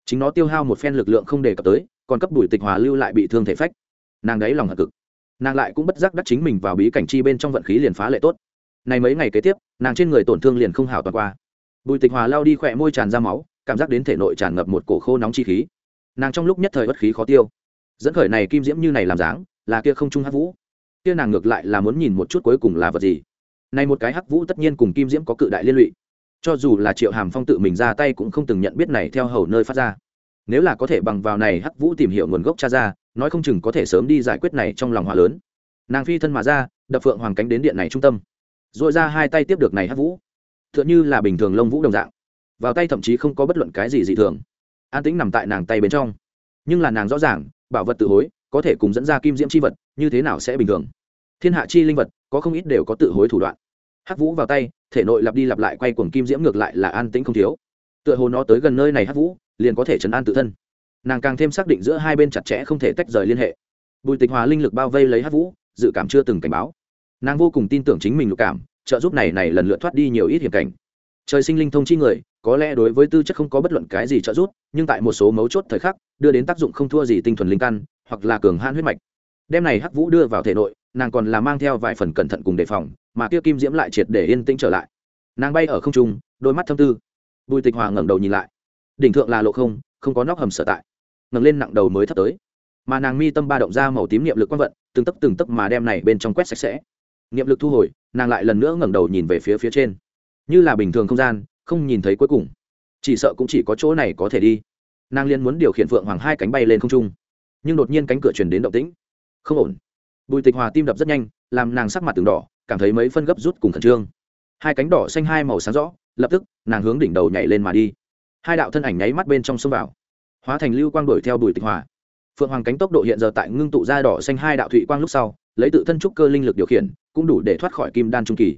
Chính nó tiêu hao một phen lực lượng không đề cập tới, còn cấp đuổi tịch hòa lưu lại bị thương thể phách. Nàng đấy lòng hận cực. Nàng lại cũng bất giác đắc chính mình vào bí cảnh chi bên trong vận khí liền phá lệ tốt. Này mấy ngày kế tiếp, nàng trên người tổn thương liền không hào toàn qua. Bùi tịch hòa lao đi khỏe môi tràn ra máu, cảm giác đến thể nội tràn ngập một cổ khô nóng chi khí. Nàng trong lúc nhất thời bất khí khó tiêu. Dẫn khởi này kim diễm như này làm dáng, là kia không trung hắc vũ. Kia nàng ngược lại là muốn nhìn một chút cuối cùng là vật gì này một cái hắc vũ tất nhiên cùng kim diễm có cự đại liên lụy. Cho dù là triệu hàm phong tự mình ra tay cũng không từng nhận biết này theo hầu nơi phát ra. Nếu là có thể bằng vào này hắc vũ tìm hiểu nguồn gốc cha ra, nói không chừng có thể sớm đi giải quyết này trong lòng hòa lớn. Nàng phi thân mà ra, đập phượng hoàng cánh đến điện này trung tâm. Dội ra hai tay tiếp được này hắc vũ. T h ư ợ n như là bình thường lông vũ đồng dạng. Vào tay thậm chí không có bất luận cái gì dị thường. An tĩnh nằm tại nàng tay bên trong. Nhưng là nàng rõ ràng, bảo vật tự hối, có thể cùng dẫn ra kim diễm c h i vật, như thế nào sẽ bình thường? Thiên hạ chi linh vật có không ít đều có tự hối thủ đoạn. Hắc vũ vào tay, thể nội lặp đi lặp lại quay cuồng kim diễm ngược lại là an tĩnh không thiếu. Tựa hồ nó tới gần nơi này hắc vũ, liền có thể chấn an tự thân. Nàng càng thêm xác định giữa hai bên chặt chẽ không thể tách rời liên hệ. Bùi tịch hòa linh lực bao vây lấy Hắc vũ, dự cảm chưa từng cảnh báo. Nàng vô cùng tin tưởng chính mình lục cảm, trợ giúp này này lần lượt thoát đi nhiều ít hiểm cảnh. Trời sinh linh thông chi người, có lẽ đối với tư chất không có bất luận cái gì trợ giúp, nhưng tại một số mấu chốt thời khắc, đưa đến tác dụng không thua gì tinh thuần linh căn, hoặc là cường han huyết mạch đem này hắc vũ đưa vào thể nội, nàng còn là mang theo vài phần cẩn thận cùng đề phòng, mà kia kim diễm lại triệt để yên tĩnh trở lại. Nàng bay ở không trung, đôi mắt thâm tư. Bùi tịch hòa ngẩng đầu nhìn lại. Đỉnh thượng là lộ không không có nóc hầm sở tại. Ngẩng lên nặng đầu mới thấp tới. Mà nàng mi tâm ba động ra màu tím niệm lực quang vận, từng tấc từng tấc mà đem này bên trong quét sạch sẽ. Niệm lực thu hồi, nàng lại lần nữa ngẩng đầu nhìn về phía phía trên. Như là bình thường không gian, không nhìn thấy cuối cùng. Chỉ sợ cũng chỉ có chỗ này có thể đi. Nàng liên muốn điều khiển phượng hoàng hai cánh bay lên không trung. Nhưng đột nhiên cánh cửa truyền đến động tĩnh không ổn. Bùi tịch hòa tim đập rất nhanh, làm nàng sắc mặt từng đỏ, cảm thấy mấy phân gấp rút cùng khẩn trương. Hai cánh đỏ xanh hai màu sáng rõ, lập tức, nàng hướng đỉnh đầu nhảy lên mà đi. Hai đạo thân ảnh nháy mắt bên trong xông vào. Hóa thành lưu quang đuổi theo bùi tịch hòa. Phượng hoàng cánh tốc độ hiện giờ tại ngưng tụ ra đỏ xanh hai đạo thụy quang lúc sau, lấy tự thân trúc cơ linh lực điều khiển, cũng đủ để thoát khỏi kim đan trung kỳ.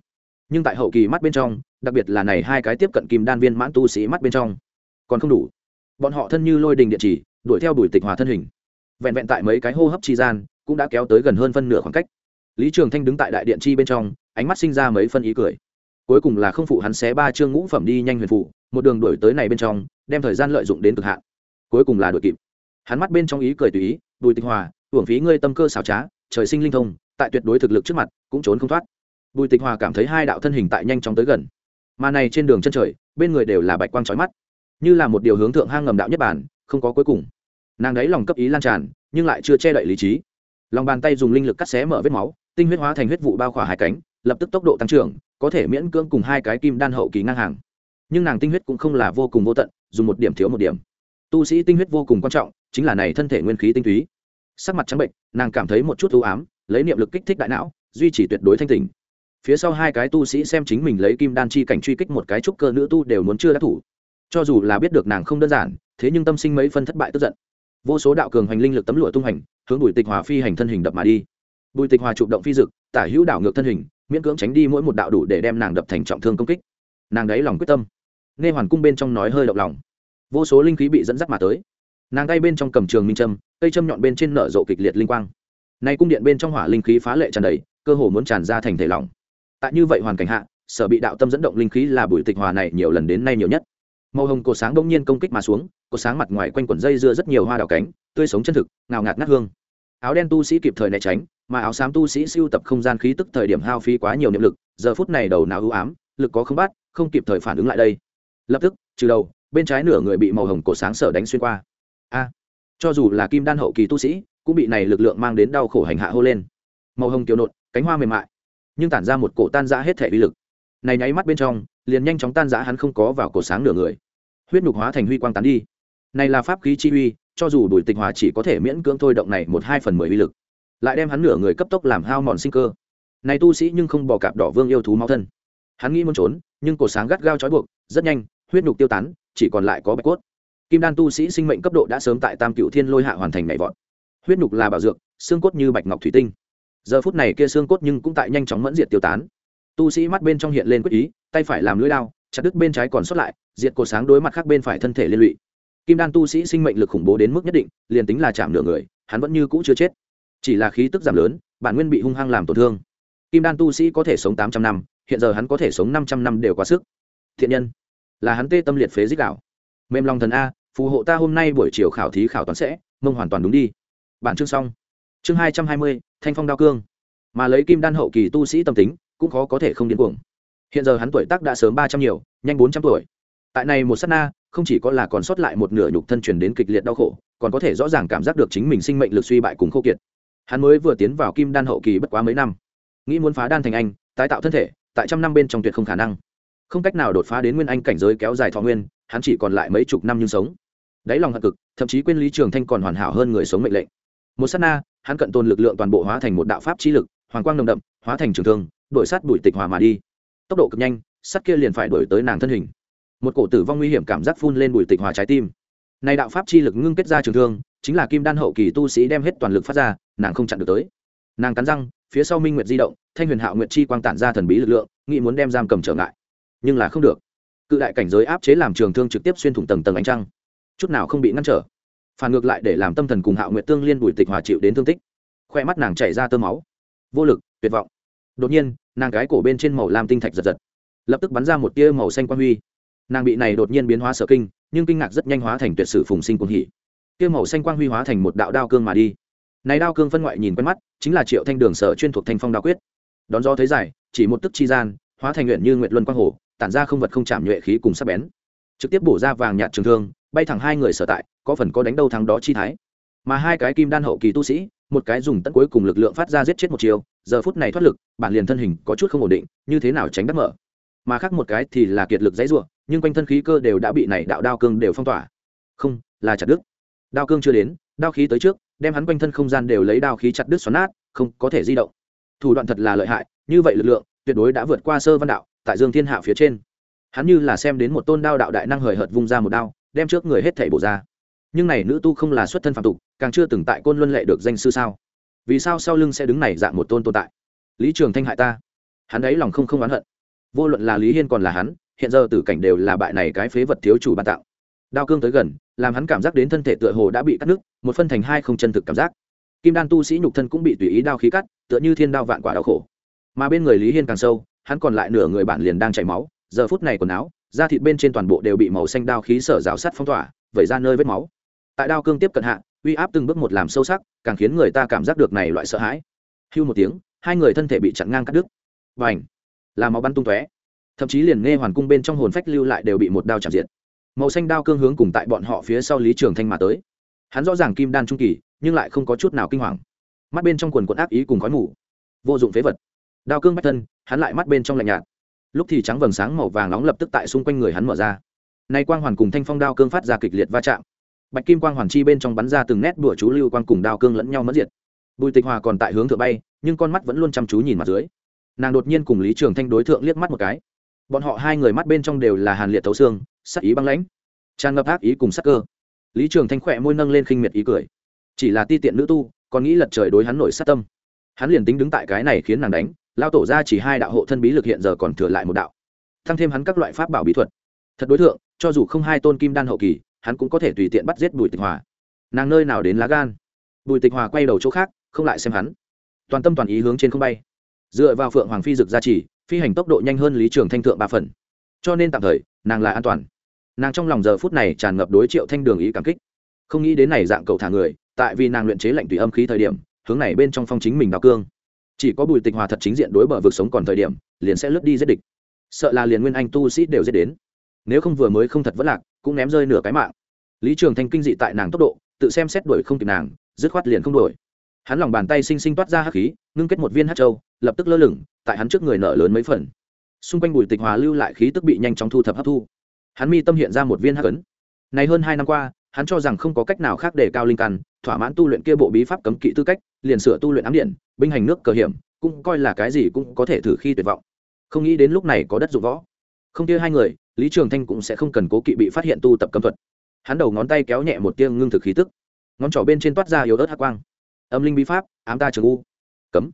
Nhưng tại hậu kỳ mắt bên trong, đặc biệt là này hai cái tiếp cận kim đan viên mãn tu sĩ mắt bên trong, còn không đủ. Bọn họ thân như lôi đình địa chỉ, đuổi theo bùi tịch hòa thân hình. Vẹn vẹn tại mấy cái hô hấp chi gian cũng đã kéo tới gần hơn phân nửa khoảng cách. Lý trường thanh đứng tại đại điện chi bên trong, ánh mắt sinh ra mấy phân ý cười. Cuối cùng là không phụ hắn xé ba chương ngũ phẩm đi nhanh huyền phụ, một đường đuổi tới này bên trong, đem thời gian lợi dụng đến cực hạn. Cuối cùng là đuổi kịp. Hắn mắt bên trong ý cười tùy ý, bùi tịch hòa, hưởng phí ngươi tâm cơ xảo trá, trời sinh linh thông, tại tuyệt đối thực lực trước mặt, cũng trốn không thoát. Bùi tịch hòa cảm thấy hai đạo thân hình tại nhanh chóng tới gần. Mà này trên đường chân trời, bên người đều là bạch quang trói mắt. Như là một điều hướng thượng hang ngầm đạo nhất bản, không có cuối cùng. Nàng đấy lòng cấp ý lan tràn, nhưng lại chưa che đậy lý trí lòng bàn tay dùng linh lực cắt xé mở vết máu, tinh huyết hóa thành huyết vụ bao khỏa hai cánh, lập tức tốc độ tăng trưởng, có thể miễn cưỡng cùng hai cái kim đan hậu kỳ ngang hàng. Nhưng nàng tinh huyết cũng không là vô cùng vô tận, dùng một điểm thiếu một điểm. Tu sĩ tinh huyết vô cùng quan trọng, chính là này thân thể nguyên khí tinh túy. Sắc mặt trắng bệnh, nàng cảm thấy một chút ưu ám, lấy niệm lực kích thích đại não, duy trì tuyệt đối thanh tình phía sau hai cái tu sĩ xem chính mình lấy kim đan chi cảnh truy kích một cái trúc cơ nữ tu đều muốn chưa đã thủ. Cho dù là biết được nàng không đơn giản, thế nhưng tâm sinh mấy phân thất bại tức giận vô số đạo cường hành linh lực tấm lụa tung hành hướng bùi tịch hòa phi hành thân hình đập mà đi. Bùi tịch hòa chủ động phi dực, tả hữu đảo ngược thân hình, miễn cưỡng tránh đi mỗi một đạo đủ để đem nàng đập thành trọng thương công kích. Nàng đáy lòng quyết tâm. Nghe hoàn cung bên trong nói hơi động lòng. Vô số linh khí bị dẫn dắt mà tới. Nàng tay bên trong cầm trường minh trâm cây châm nhọn bên trên nở rộ kịch liệt linh quang. Nay cung điện bên trong hỏa linh khí phá lệ tràn đầy, cơ hồ muốn tràn ra thành thể lỏng. Tại như vậy hoàn cảnh hạ, sở bị đạo tâm dẫn động linh khí là bùi tịch hòa này nhiều lần đến nay nhiều nhất màu hồng cột sáng đông nhiên công kích mà xuống cột sáng mặt ngoài quanh quẩn dây dưa rất nhiều hoa đào cánh, tươi sống chân thực, ngào ngạt ngát hương. Áo đen tu sĩ kịp thời né tránh, mà áo xám tu sĩ siêu tập không gian khí tức thời điểm hao phí quá nhiều niệm lực, giờ phút này đầu nào ưu ám, lực có không bắt, không kịp thời phản ứng lại đây. Lập tức, trừ đầu, bên trái nửa người bị màu hồng cổ sáng sở đánh xuyên qua. A! Cho dù là kim đan hậu kỳ tu sĩ, cũng bị này lực lượng mang đến đau khổ hành hạ hô lên. Màu hồng kiều nộn cánh hoa mềm mại, nhưng tản ra một cổ tan giã hết thể uy lực. Này nháy mắt bên trong, liền nhanh chóng tan giã hắn không có vào cổ sáng nửa người huyết nhục hóa thành huy quang tán đi. Này là pháp khí chi uy, cho dù đuổi tịch hòa chỉ có thể miễn cưỡng thôi động này một hai phần mười uy lực. Lại đem hắn nửa người cấp tốc làm hao mòn sinh cơ. Này tu sĩ nhưng không bỏ cạp đỏ vương yêu thú máu thân. Hắn nghĩ muốn trốn, nhưng cổ sáng gắt gao trói buộc, rất nhanh, huyết nhục tiêu tán, chỉ còn lại có bạch cốt. Kim đan tu sĩ sinh mệnh cấp độ đã sớm tại tam cựu thiên lôi hạ hoàn thành nhảy vọt. Huyết nhục là bảo dược, xương cốt như bạch ngọc thủy tinh. Giờ phút này kia xương cốt nhưng cũng tại nhanh chóng mẫn diệt tiêu tán. Tu sĩ mắt bên trong hiện lên quyết ý, tay phải làm lưỡi đao chặt đứt bên trái còn sót lại, diệt cột sáng đối mặt khác bên phải thân thể liên lụy. Kim đan tu sĩ sinh mệnh lực khủng bố đến mức nhất định, liền tính là chạm nửa người, hắn vẫn như cũ chưa chết. Chỉ là khí tức giảm lớn, bản nguyên bị hung hăng làm tổn thương. Kim đan tu sĩ có thể sống tám trăm năm, hiện giờ hắn có thể sống năm trăm năm đều quá sức. Thiện nhân, là hắn tê tâm liệt phế dích đạo. Mềm lòng thần a, phù hộ ta hôm nay buổi chiều khảo thí khảo toán sẽ, mông hoàn toàn đúng đi. Bản chương xong. Chương hai trăm hai mươi, thanh phong đao cương. Mà lấy kim đan hậu kỳ tu sĩ tâm tính, cũng khó có thể không điên cuồng hiện giờ hắn tuổi tác đã sớm ba trăm nhiều, nhanh bốn trăm tuổi. Tại này một s á t na, không chỉ có là còn sót lại một nửa nhục thân truyền đến kịch liệt đau khổ, còn có thể rõ ràng cảm giác được chính mình sinh mệnh lực suy bại cùng khô kiệt. Hắn mới vừa tiến vào kim đan hậu kỳ bất quá mấy năm. Nghĩ muốn phá đan thành anh, tái tạo thân thể, tại trăm năm bên trong tuyệt không khả năng. Không cách nào đột phá đến nguyên anh cảnh giới kéo dài thọ nguyên, hắn chỉ còn lại mấy chục năm nhưng sống. Đáy lòng hận cực, thậm chí quên lý trường thanh còn hoàn hảo hơn người sống mệnh lệnh. Một s á t na, hắn cận tồn lực lượng toàn bộ hóa thành một đạo pháp trí lực, hoàng quang nồng đậm, hóa thành trường thương, đổi sát đuổi tịch hòa mà đi tốc độ cực nhanh, sắt kia liền phải đổi tới nàng thân hình. Một cổ tử vong nguy hiểm cảm giác phun lên bùi tịch hòa trái tim. Nay đạo pháp chi lực ngưng kết ra trường thương, chính là kim đan hậu kỳ tu sĩ đem hết toàn lực phát ra, nàng không chặn được tới. Nàng cắn răng, phía sau minh nguyệt di động, thanh huyền hạo nguyệt chi quang tản ra thần bí lực lượng, nghĩ muốn đem giam cầm trở ngại. Nhưng là không được. Cự đại cảnh giới áp chế làm trường thương trực tiếp xuyên thủng tầng tầng ánh trăng. Chút nào không bị ngăn trở. Phản ngược lại để làm tâm thần cùng hạo nguyệt tương liên bùi tịch hòa chịu đến thương tích. Khoe mắt nàng chảy ra tơ máu. Vô lực, tuyệt vọng. Đột nhiên nàng gái cổ bên trên màu lam tinh thạch giật giật lập tức bắn ra một tia màu xanh quang huy. Nàng bị này đột nhiên biến hóa sở kinh nhưng kinh ngạc rất nhanh hóa thành tuyệt sử phùng sinh cuồng hỉ. Tia màu xanh quang huy hóa thành một đạo đao cương mà đi. Này đao cương phân ngoại nhìn quen mắt chính là triệu thanh đường sở chuyên thuộc thanh phong đao quyết. Đón gió thấy giải, chỉ một tức chi gian hóa thành nguyện như nguyện luân quang hồ tản ra không vật không chạm nhuệ khí cùng sắc bén. Trực tiếp bổ ra vàng nhạt trường thương bay thẳng hai người sở tại có phần có đánh đâu thắng đó chi thái. Mà hai cái kim đan hậu kỳ tu sĩ một cái dùng tận cuối cùng lực lượng phát ra giết chết một chiều giờ phút này thoát lực, bản liền thân hình có chút không ổn định, như thế nào tránh đắc mở? Mà khác một cái thì là kiệt lực dãy ruộng nhưng quanh thân khí cơ đều đã bị này đạo đao cương đều phong tỏa. Không, là chặt đứt. Đao cương chưa đến, đao khí tới trước, đem hắn quanh thân không gian đều lấy đao khí chặt đứt xoắn nát, không có thể di động. Thủ đoạn thật là lợi hại, như vậy lực lượng, tuyệt đối đã vượt qua sơ văn đạo, tại dương thiên hạ phía trên. Hắn như là xem đến một tôn đao đạo đại năng hời hợt vung ra một đao, đem trước người hết thảy bổ ra. Nhưng này nữ tu không là xuất thân phạm tục, càng chưa từng tại côn luân lệ được danh sư sao? Vì sao sau lưng sẽ đứng này dạng một tôn tồn tại? Lý trường thanh hại ta. Hắn ấy lòng không không oán hận. Vô luận là lý hiên còn là hắn, hiện giờ tử cảnh đều là bại này cái phế vật thiếu chủ ban tạo. Đao cương tới gần, làm hắn cảm giác đến thân thể tựa hồ đã bị cắt nứt, một phân thành hai không chân thực cảm giác. Kim đan tu sĩ nhục thân cũng bị tùy ý đao khí cắt, tựa như thiên đao vạn quả đau khổ. Mà bên người lý hiên càng sâu, hắn còn lại nửa người bản liền đang chảy máu, giờ phút này quần áo, da thịt bên trên toàn bộ đều bị màu xanh đao khí sở rào sắt phong tỏa, vẩy ra nơi vết máu. Tại đao cương tiếp cận hạ uy áp từng bước một làm sâu sắc, càng khiến người ta cảm giác được này loại sợ hãi. Hưu một tiếng, hai người thân thể bị chặn ngang cắt đứt. Và ảnh là máu bắn tung tóe. Thậm chí liền nghe hoàn cung bên trong hồn phách lưu lại đều bị một đao chạm diện. màu xanh đao cương hướng cùng tại bọn họ phía sau lý trường thanh mà tới. Hắn rõ ràng kim đan trung kỳ, nhưng lại không có chút nào kinh hoàng. Mắt bên trong quần quận ác ý cùng khói mù. Vô dụng phế vật. Đao cương bách thân, hắn lại mắt bên trong lạnh nhạt. Lúc thì trắng vầng sáng màu vàng nóng lập tức tại xung quanh người hắn mở ra. Nay quang hoàn cùng thanh phong đao cương phát ra kịch liệt va chạm bạch kim quang hoàn chi bên trong bắn ra từng nét đùa chú lưu quang cùng đao cương lẫn nhau mất diệt. Bùi tịch hòa còn tại hướng thượng bay, nhưng con mắt vẫn luôn chăm chú nhìn mặt dưới. Nàng đột nhiên cùng lý trường thanh đối thượng liếc mắt một cái. Bọn họ hai người mắt bên trong đều là hàn liệt thấu xương, sắc ý băng lãnh. Tràn ngập ác ý cùng sắc cơ. Lý trường thanh khỏe môi nâng lên khinh miệt ý cười. Chỉ là ti tiện nữ tu, còn nghĩ lật trời đối hắn nổi sát tâm. Hắn liền tính đứng tại cái này khiến nàng đánh, lao tổ ra chỉ hai đạo hộ thân bí lực hiện giờ còn thừa lại một đạo. Thăng thêm hắn các loại pháp bảo bí thuật. Thật đối tượng cho dù không hai tôn kim đan hậu kỳ hắn cũng có thể tùy tiện bắt giết bùi tịch hòa. Nàng nơi nào đến lá gan? Bùi tịch hòa quay đầu chỗ khác, không lại xem hắn. Toàn tâm toàn ý hướng trên không bay. Dựa vào phượng hoàng phi dực gia trì, phi hành tốc độ nhanh hơn lý trường thanh thượng ba phần. Cho nên tạm thời, nàng là an toàn. Nàng trong lòng giờ phút này tràn ngập đối triệu thanh đường ý cảm kích. Không nghĩ đến này dạng cậu thả người, tại vì nàng luyện chế lạnh tùy âm khí thời điểm, hướng này bên trong phong chính mình đào cương. Chỉ có bùi tịch hòa thật chính diện đối bờ vực sống còn thời điểm, liền sẽ lướt đi giết địch. Sợ là liền nguyên anh tu sĩ đều giết đến. Nếu không vừa mới không thật vất lạc cũng ném rơi nửa cái mạng. Lý trường thanh kinh dị tại nàng tốc độ, tự xem xét đuổi không kịp nàng, dứt khoát liền không đuổi. Hắn lòng bàn tay xinh xinh toát ra hắc khí, ngưng kết một viên hát trâu lập tức lơ lửng, tại hắn trước người nở lớn mấy phần. Xung quanh bùi tịch hòa lưu lại khí tức bị nhanh chóng thu thập hấp thu. Hắn mi tâm hiện ra một viên hắc ấn. Này hơn hai năm qua, hắn cho rằng không có cách nào khác để cao linh căn, thỏa mãn tu luyện kia bộ bí pháp cấm kỵ tư cách, liền sửa tu luyện ám điện, binh hành nước cờ hiểm, cũng coi là cái gì cũng có thể thử khi tuyệt vọng. Không nghĩ đến lúc này có đất dụng võ. Không kia hai người lý trường thanh cũng sẽ không cần cố kỵ bị phát hiện tu tập cấm thuật. Hắn đầu ngón tay kéo nhẹ một tiêng ngưng thực khí tức. Ngón trỏ bên trên toát ra yếu ớt hắc quang. Âm linh bí pháp, ám ta trường u. Cấm.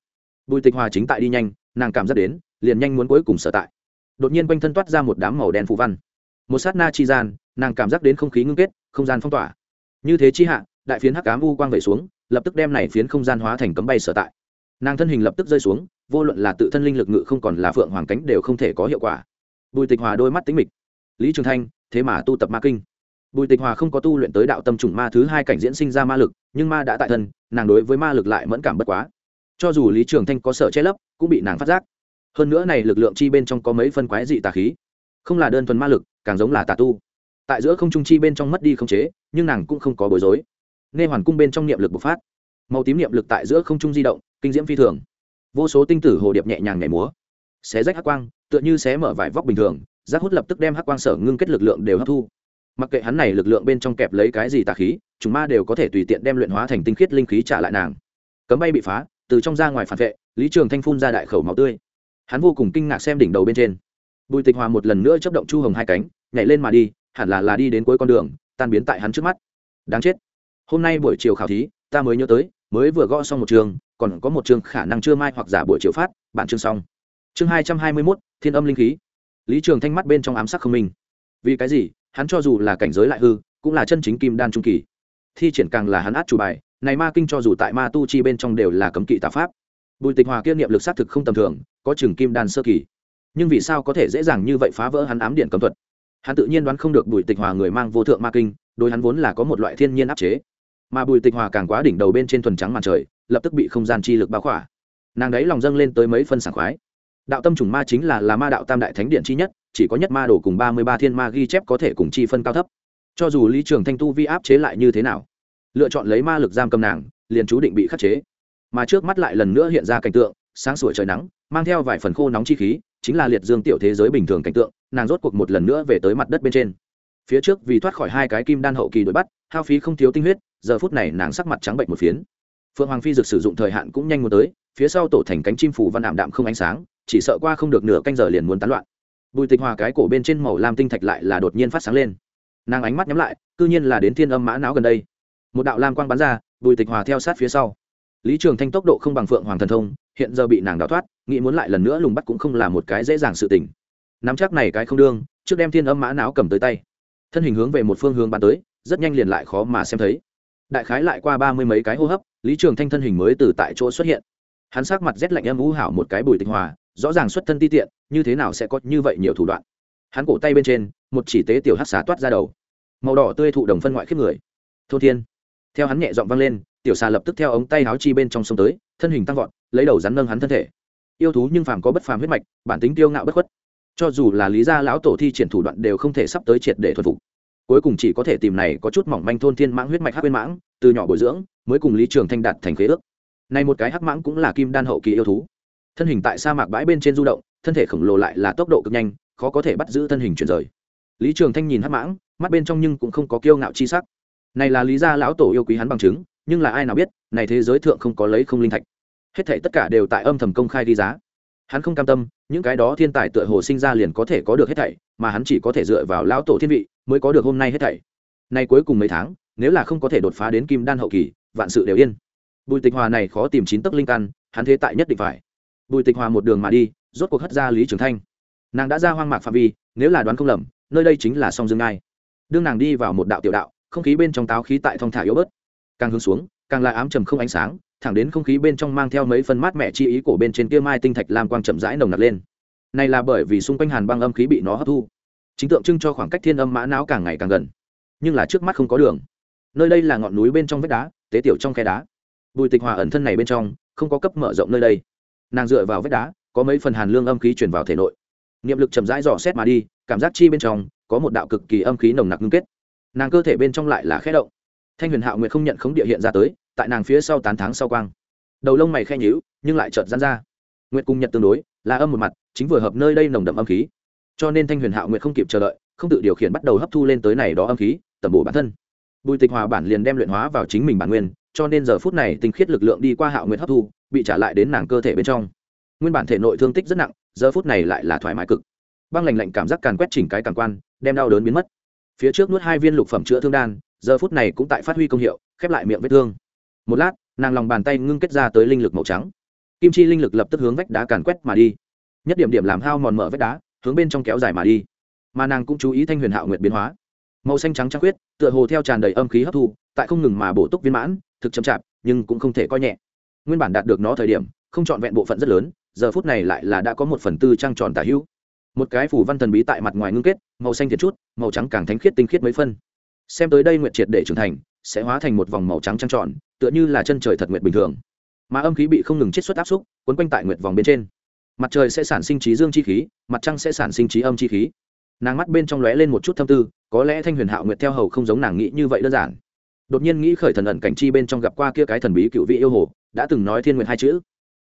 Bùi tịch hòa chính tại đi nhanh, nàng cảm giác đến, liền nhanh muốn cuối cùng sở tại. Đột nhiên quanh thân toát ra một đám màu đen phù văn. Một sát na chi gian, nàng cảm giác đến không khí ngưng kết, không gian phong tỏa. Như thế chi hạ, đại phiến hắc cám u quang vẩy xuống, lập tức đem này phiến không gian hóa thành cấm bay sở tại. Nàng thân hình lập tức rơi xuống, vô luận là tự thân linh lực ngự không còn là phượng hoàng cánh đều không thể có hiệu quả bùi tịch hòa đôi mắt tính mịch. Lý trường thanh, thế mà tu tập ma kinh. Bùi tịch hòa không có tu luyện tới đạo tâm trùng ma thứ hai cảnh diễn sinh ra ma lực, nhưng ma đã tại thân, nàng đối với ma lực lại mẫn cảm bất quá. Cho dù lý trường thanh có sợ che lấp, cũng bị nàng phát giác. Hơn nữa này lực lượng chi bên trong có mấy phân quái dị tà khí. Không là đơn thuần ma lực, càng giống là tà tu. Tại giữa không trung chi bên trong mất đi không chế, nhưng nàng cũng không có bối rối. Nghe hoàn cung bên trong niệm lực bộc phát. Màu tím niệm lực tại giữa không trung di động, kinh diễm phi thường. Vô số tinh tử hồ điệp nhẹ nhàng nhảy múa xé rách hắc quang, tựa như xé mở vải vóc bình thường giác hút lập tức đem hắc quang sở ngưng kết lực lượng đều hấp thu. Mặc kệ hắn này lực lượng bên trong kẹp lấy cái gì tà khí, chúng ma đều có thể tùy tiện đem luyện hóa thành tinh khiết linh khí trả lại nàng. Cấm bay bị phá, từ trong ra ngoài phản vệ, lý trường thanh phun ra đại khẩu máu tươi. Hắn vô cùng kinh ngạc xem đỉnh đầu bên trên. Bùi tịch hòa một lần nữa chấp động chu hồng hai cánh, nhảy lên mà đi, hẳn là là đi đến cuối con đường, tan biến tại hắn trước mắt. Đáng chết. Hôm nay buổi chiều khảo thí, ta mới nhớ tới, mới vừa gõ xong một trường, còn có một trường khả năng chưa mai hoặc giả buổi chiều phát, bản chương xong chương hai trăm hai mươi mốt, thiên âm linh khí. Lý trường thanh mắt bên trong ám sắc không minh. Vì cái gì? Hắn cho dù là cảnh giới lại hư, cũng là chân chính kim đan trung kỳ. Thi triển càng là hắn át chủ bài, này ma kinh cho dù tại ma tu chi bên trong đều là cấm kỵ tà pháp. Bùi tịch hòa kiên niệm lực xác thực không tầm thường, có chừng kim đan sơ kỳ. Nhưng vì sao có thể dễ dàng như vậy phá vỡ hắn ám điện cấm thuật? Hắn tự nhiên đoán không được bùi tịch hòa người mang vô thượng ma kinh, đối hắn vốn là có một loại thiên nhiên áp chế. Mà bùi tịch hòa càng quá đỉnh đầu bên trên thuần trắng màn trời, lập tức bị không gian chi lực bao khỏa. Nàng đấy lòng dâng lên tới mấy phân sảng khoái đạo tâm trùng ma chính là là ma đạo tam đại thánh điện chi nhất, chỉ có nhất ma đồ cùng ba mươi ba thiên ma ghi chép có thể cùng chi phân cao thấp. Cho dù lý trường thanh tu vi áp chế lại như thế nào, lựa chọn lấy ma lực giam cầm nàng, liền chú định bị khắc chế. Mà trước mắt lại lần nữa hiện ra cảnh tượng, sáng sủa trời nắng, mang theo vài phần khô nóng chi khí, chính là liệt dương tiểu thế giới bình thường cảnh tượng, nàng rốt cuộc một lần nữa về tới mặt đất bên trên. Phía trước vì thoát khỏi hai cái kim đan hậu kỳ đuổi bắt, hao phí không thiếu tinh huyết, giờ phút này nàng sắc mặt trắng bệnh một phiến. Phượng hoàng phi dực sử dụng thời hạn cũng nhanh muốn tới, phía sau tổ thành cánh chim phủ văn ảm đạm không ánh sáng chỉ sợ qua không được nửa canh giờ liền muốn tán loạn. Bùi tịch hòa cái cổ bên trên màu lam tinh thạch lại là đột nhiên phát sáng lên. Nàng ánh mắt nhắm lại, cư nhiên là đến thiên âm mã não gần đây. Một đạo lam quang bắn ra, bùi tịch hòa theo sát phía sau. Lý trường thanh tốc độ không bằng phượng hoàng thần thông, hiện giờ bị nàng đào thoát, nghĩ muốn lại lần nữa lùng bắt cũng không là một cái dễ dàng sự tình. Nắm chắc này cái không đương, trước đem thiên âm mã não cầm tới tay. Thân hình hướng về một phương hướng bắn tới, rất nhanh liền lại khó mà xem thấy. Đại khái lại qua ba mươi mấy cái hô hấp, lý trường thanh thân hình mới từ tại chỗ xuất hiện. Hắn sắc mặt rét lạnh âm u hảo một cái bùi tịch hòa rõ ràng xuất thân ti tiện, như thế nào sẽ có như vậy nhiều thủ đoạn? Hắn cổ tay bên trên, một chỉ tế tiểu hát xá toát ra đầu. Màu đỏ tươi thụ đồng phân ngoại khiếp người. Thô thiên. Theo hắn nhẹ dọn văng lên, tiểu xà lập tức theo ống tay áo chi bên trong sông tới, thân hình tăng vọt, lấy đầu rắn nâng hắn thân thể. Yêu thú nhưng phàm có bất phàm huyết mạch, bản tính tiêu ngạo bất khuất. Cho dù là lý gia lão tổ thi triển thủ đoạn đều không thể sắp tới triệt để thuần phục. Cuối cùng chỉ có thể tìm này có chút mỏng manh thôn thiên mãng huyết mạch hắc huyên mãng, từ nhỏ bồi dưỡng, mới cùng lý trường thanh đạt thành khế ước. Này một cái hắc mãng cũng là kim đan hậu kỳ yêu thú thân hình tại sa mạc bãi bên trên du động, thân thể khổng lồ lại là tốc độ cực nhanh, khó có thể bắt giữ thân hình chuyển rời. Lý trường thanh nhìn hắc mãng, mắt bên trong nhưng cũng không có kiêu ngạo chi sắc. Này là lý gia lão tổ yêu quý hắn bằng chứng, nhưng là ai nào biết, này thế giới thượng không có lấy không linh thạch. Hết thảy tất cả đều tại âm thầm công khai đi giá. Hắn không cam tâm, những cái đó thiên tài tựa hồ sinh ra liền có thể có được hết thảy, mà hắn chỉ có thể dựa vào lão tổ thiên vị mới có được hôm nay hết thảy. Nay cuối cùng mấy tháng, nếu là không có thể đột phá đến kim đan hậu kỳ, vạn sự đều yên. Bùi tịch hòa này khó tìm chín tấc linh căn, hắn thế tại nhất định phải bùi tịch hòa một đường mà đi, rốt cuộc hất ra lý trường thanh. Nàng đã ra hoang mạc phạm vi, nếu là đoán không lầm, nơi đây chính là song dương ngai. Đương nàng đi vào một đạo tiểu đạo, không khí bên trong táo khí tại thong thả yếu bớt. Càng hướng xuống, càng là ám trầm không ánh sáng, thẳng đến không khí bên trong mang theo mấy phân mát mẹ chi ý của bên trên kia mai tinh thạch lam quang chậm rãi nồng nặc lên. Này là bởi vì xung quanh hàn băng âm khí bị nó hấp thu. Chính tượng trưng cho khoảng cách thiên âm mã não càng ngày càng gần. Nhưng là trước mắt không có đường. Nơi đây là ngọn núi bên trong vách đá, tế tiểu trong khe đá. Bùi tịch hòa ẩn thân này bên trong, không có cấp mở rộng nơi đây nàng dựa vào vách đá, có mấy phần hàn lương âm khí chuyển vào thể nội. Niệm lực chậm rãi dò xét mà đi, cảm giác chi bên trong, có một đạo cực kỳ âm khí nồng nặc ngưng kết. Nàng cơ thể bên trong lại là khẽ động. Thanh huyền hạo nguyệt không nhận khống địa hiện ra tới, tại nàng phía sau tán tháng sau quang. Đầu lông mày khe nhíu, nhưng lại chợt dán ra. Nguyệt cùng nhận tương đối, là âm một mặt, chính vừa hợp nơi đây nồng đậm âm khí. Cho nên thanh huyền hạo nguyệt không kịp chờ đợi, không tự điều khiển bắt đầu hấp thu lên tới này đó âm khí, tẩm bổ bản thân. Bùi tịch hòa bản liền đem luyện hóa vào chính mình bản nguyên cho nên giờ phút này tinh khiết lực lượng đi qua hạo nguyệt hấp thu, bị trả lại đến nàng cơ thể bên trong. Nguyên bản thể nội thương tích rất nặng, giờ phút này lại là thoải mái cực. Băng lành lạnh cảm giác càn quét chỉnh cái càng quan, đem đau đớn biến mất. Phía trước nuốt hai viên lục phẩm chữa thương đan, giờ phút này cũng tại phát huy công hiệu, khép lại miệng vết thương. Một lát, nàng lòng bàn tay ngưng kết ra tới linh lực màu trắng. Kim chi linh lực lập tức hướng vách đá càn quét mà đi. Nhất điểm điểm làm hao mòn mở vách đá, hướng bên trong kéo dài mà đi. Mà nàng cũng chú ý thanh huyền hạo nguyệt biến hóa. Màu xanh trắng trắng huyết tựa hồ theo tràn đầy âm khí hấp thu tại không ngừng mà bổ túc viên mãn, thực chậm chạp, nhưng cũng không thể coi nhẹ. Nguyên bản đạt được nó thời điểm, không trọn vẹn bộ phận rất lớn, giờ phút này lại là đã có một phần tư trăng tròn tả hữu. Một cái phủ văn thần bí tại mặt ngoài ngưng kết, màu xanh thiệt chút, màu trắng càng thánh khiết tinh khiết mấy phân. Xem tới đây nguyệt triệt để trưởng thành, sẽ hóa thành một vòng màu trắng trăng tròn, tựa như là chân trời thật nguyệt bình thường. Mà âm khí bị không ngừng chiết xuất áp xúc, quấn quanh tại nguyệt vòng bên trên. Mặt trời sẽ sản sinh trí dương chi khí, mặt trăng sẽ sản sinh trí âm chi khí. Nàng mắt bên trong lóe lên một chút thâm tư, có lẽ thanh huyền hạo nguyệt theo hầu không giống nàng nghĩ như vậy đơn giản đột nhiên nghĩ khởi thần ẩn cảnh chi bên trong gặp qua kia cái thần bí cựu vị yêu hồ, đã từng nói thiên nguyện hai chữ.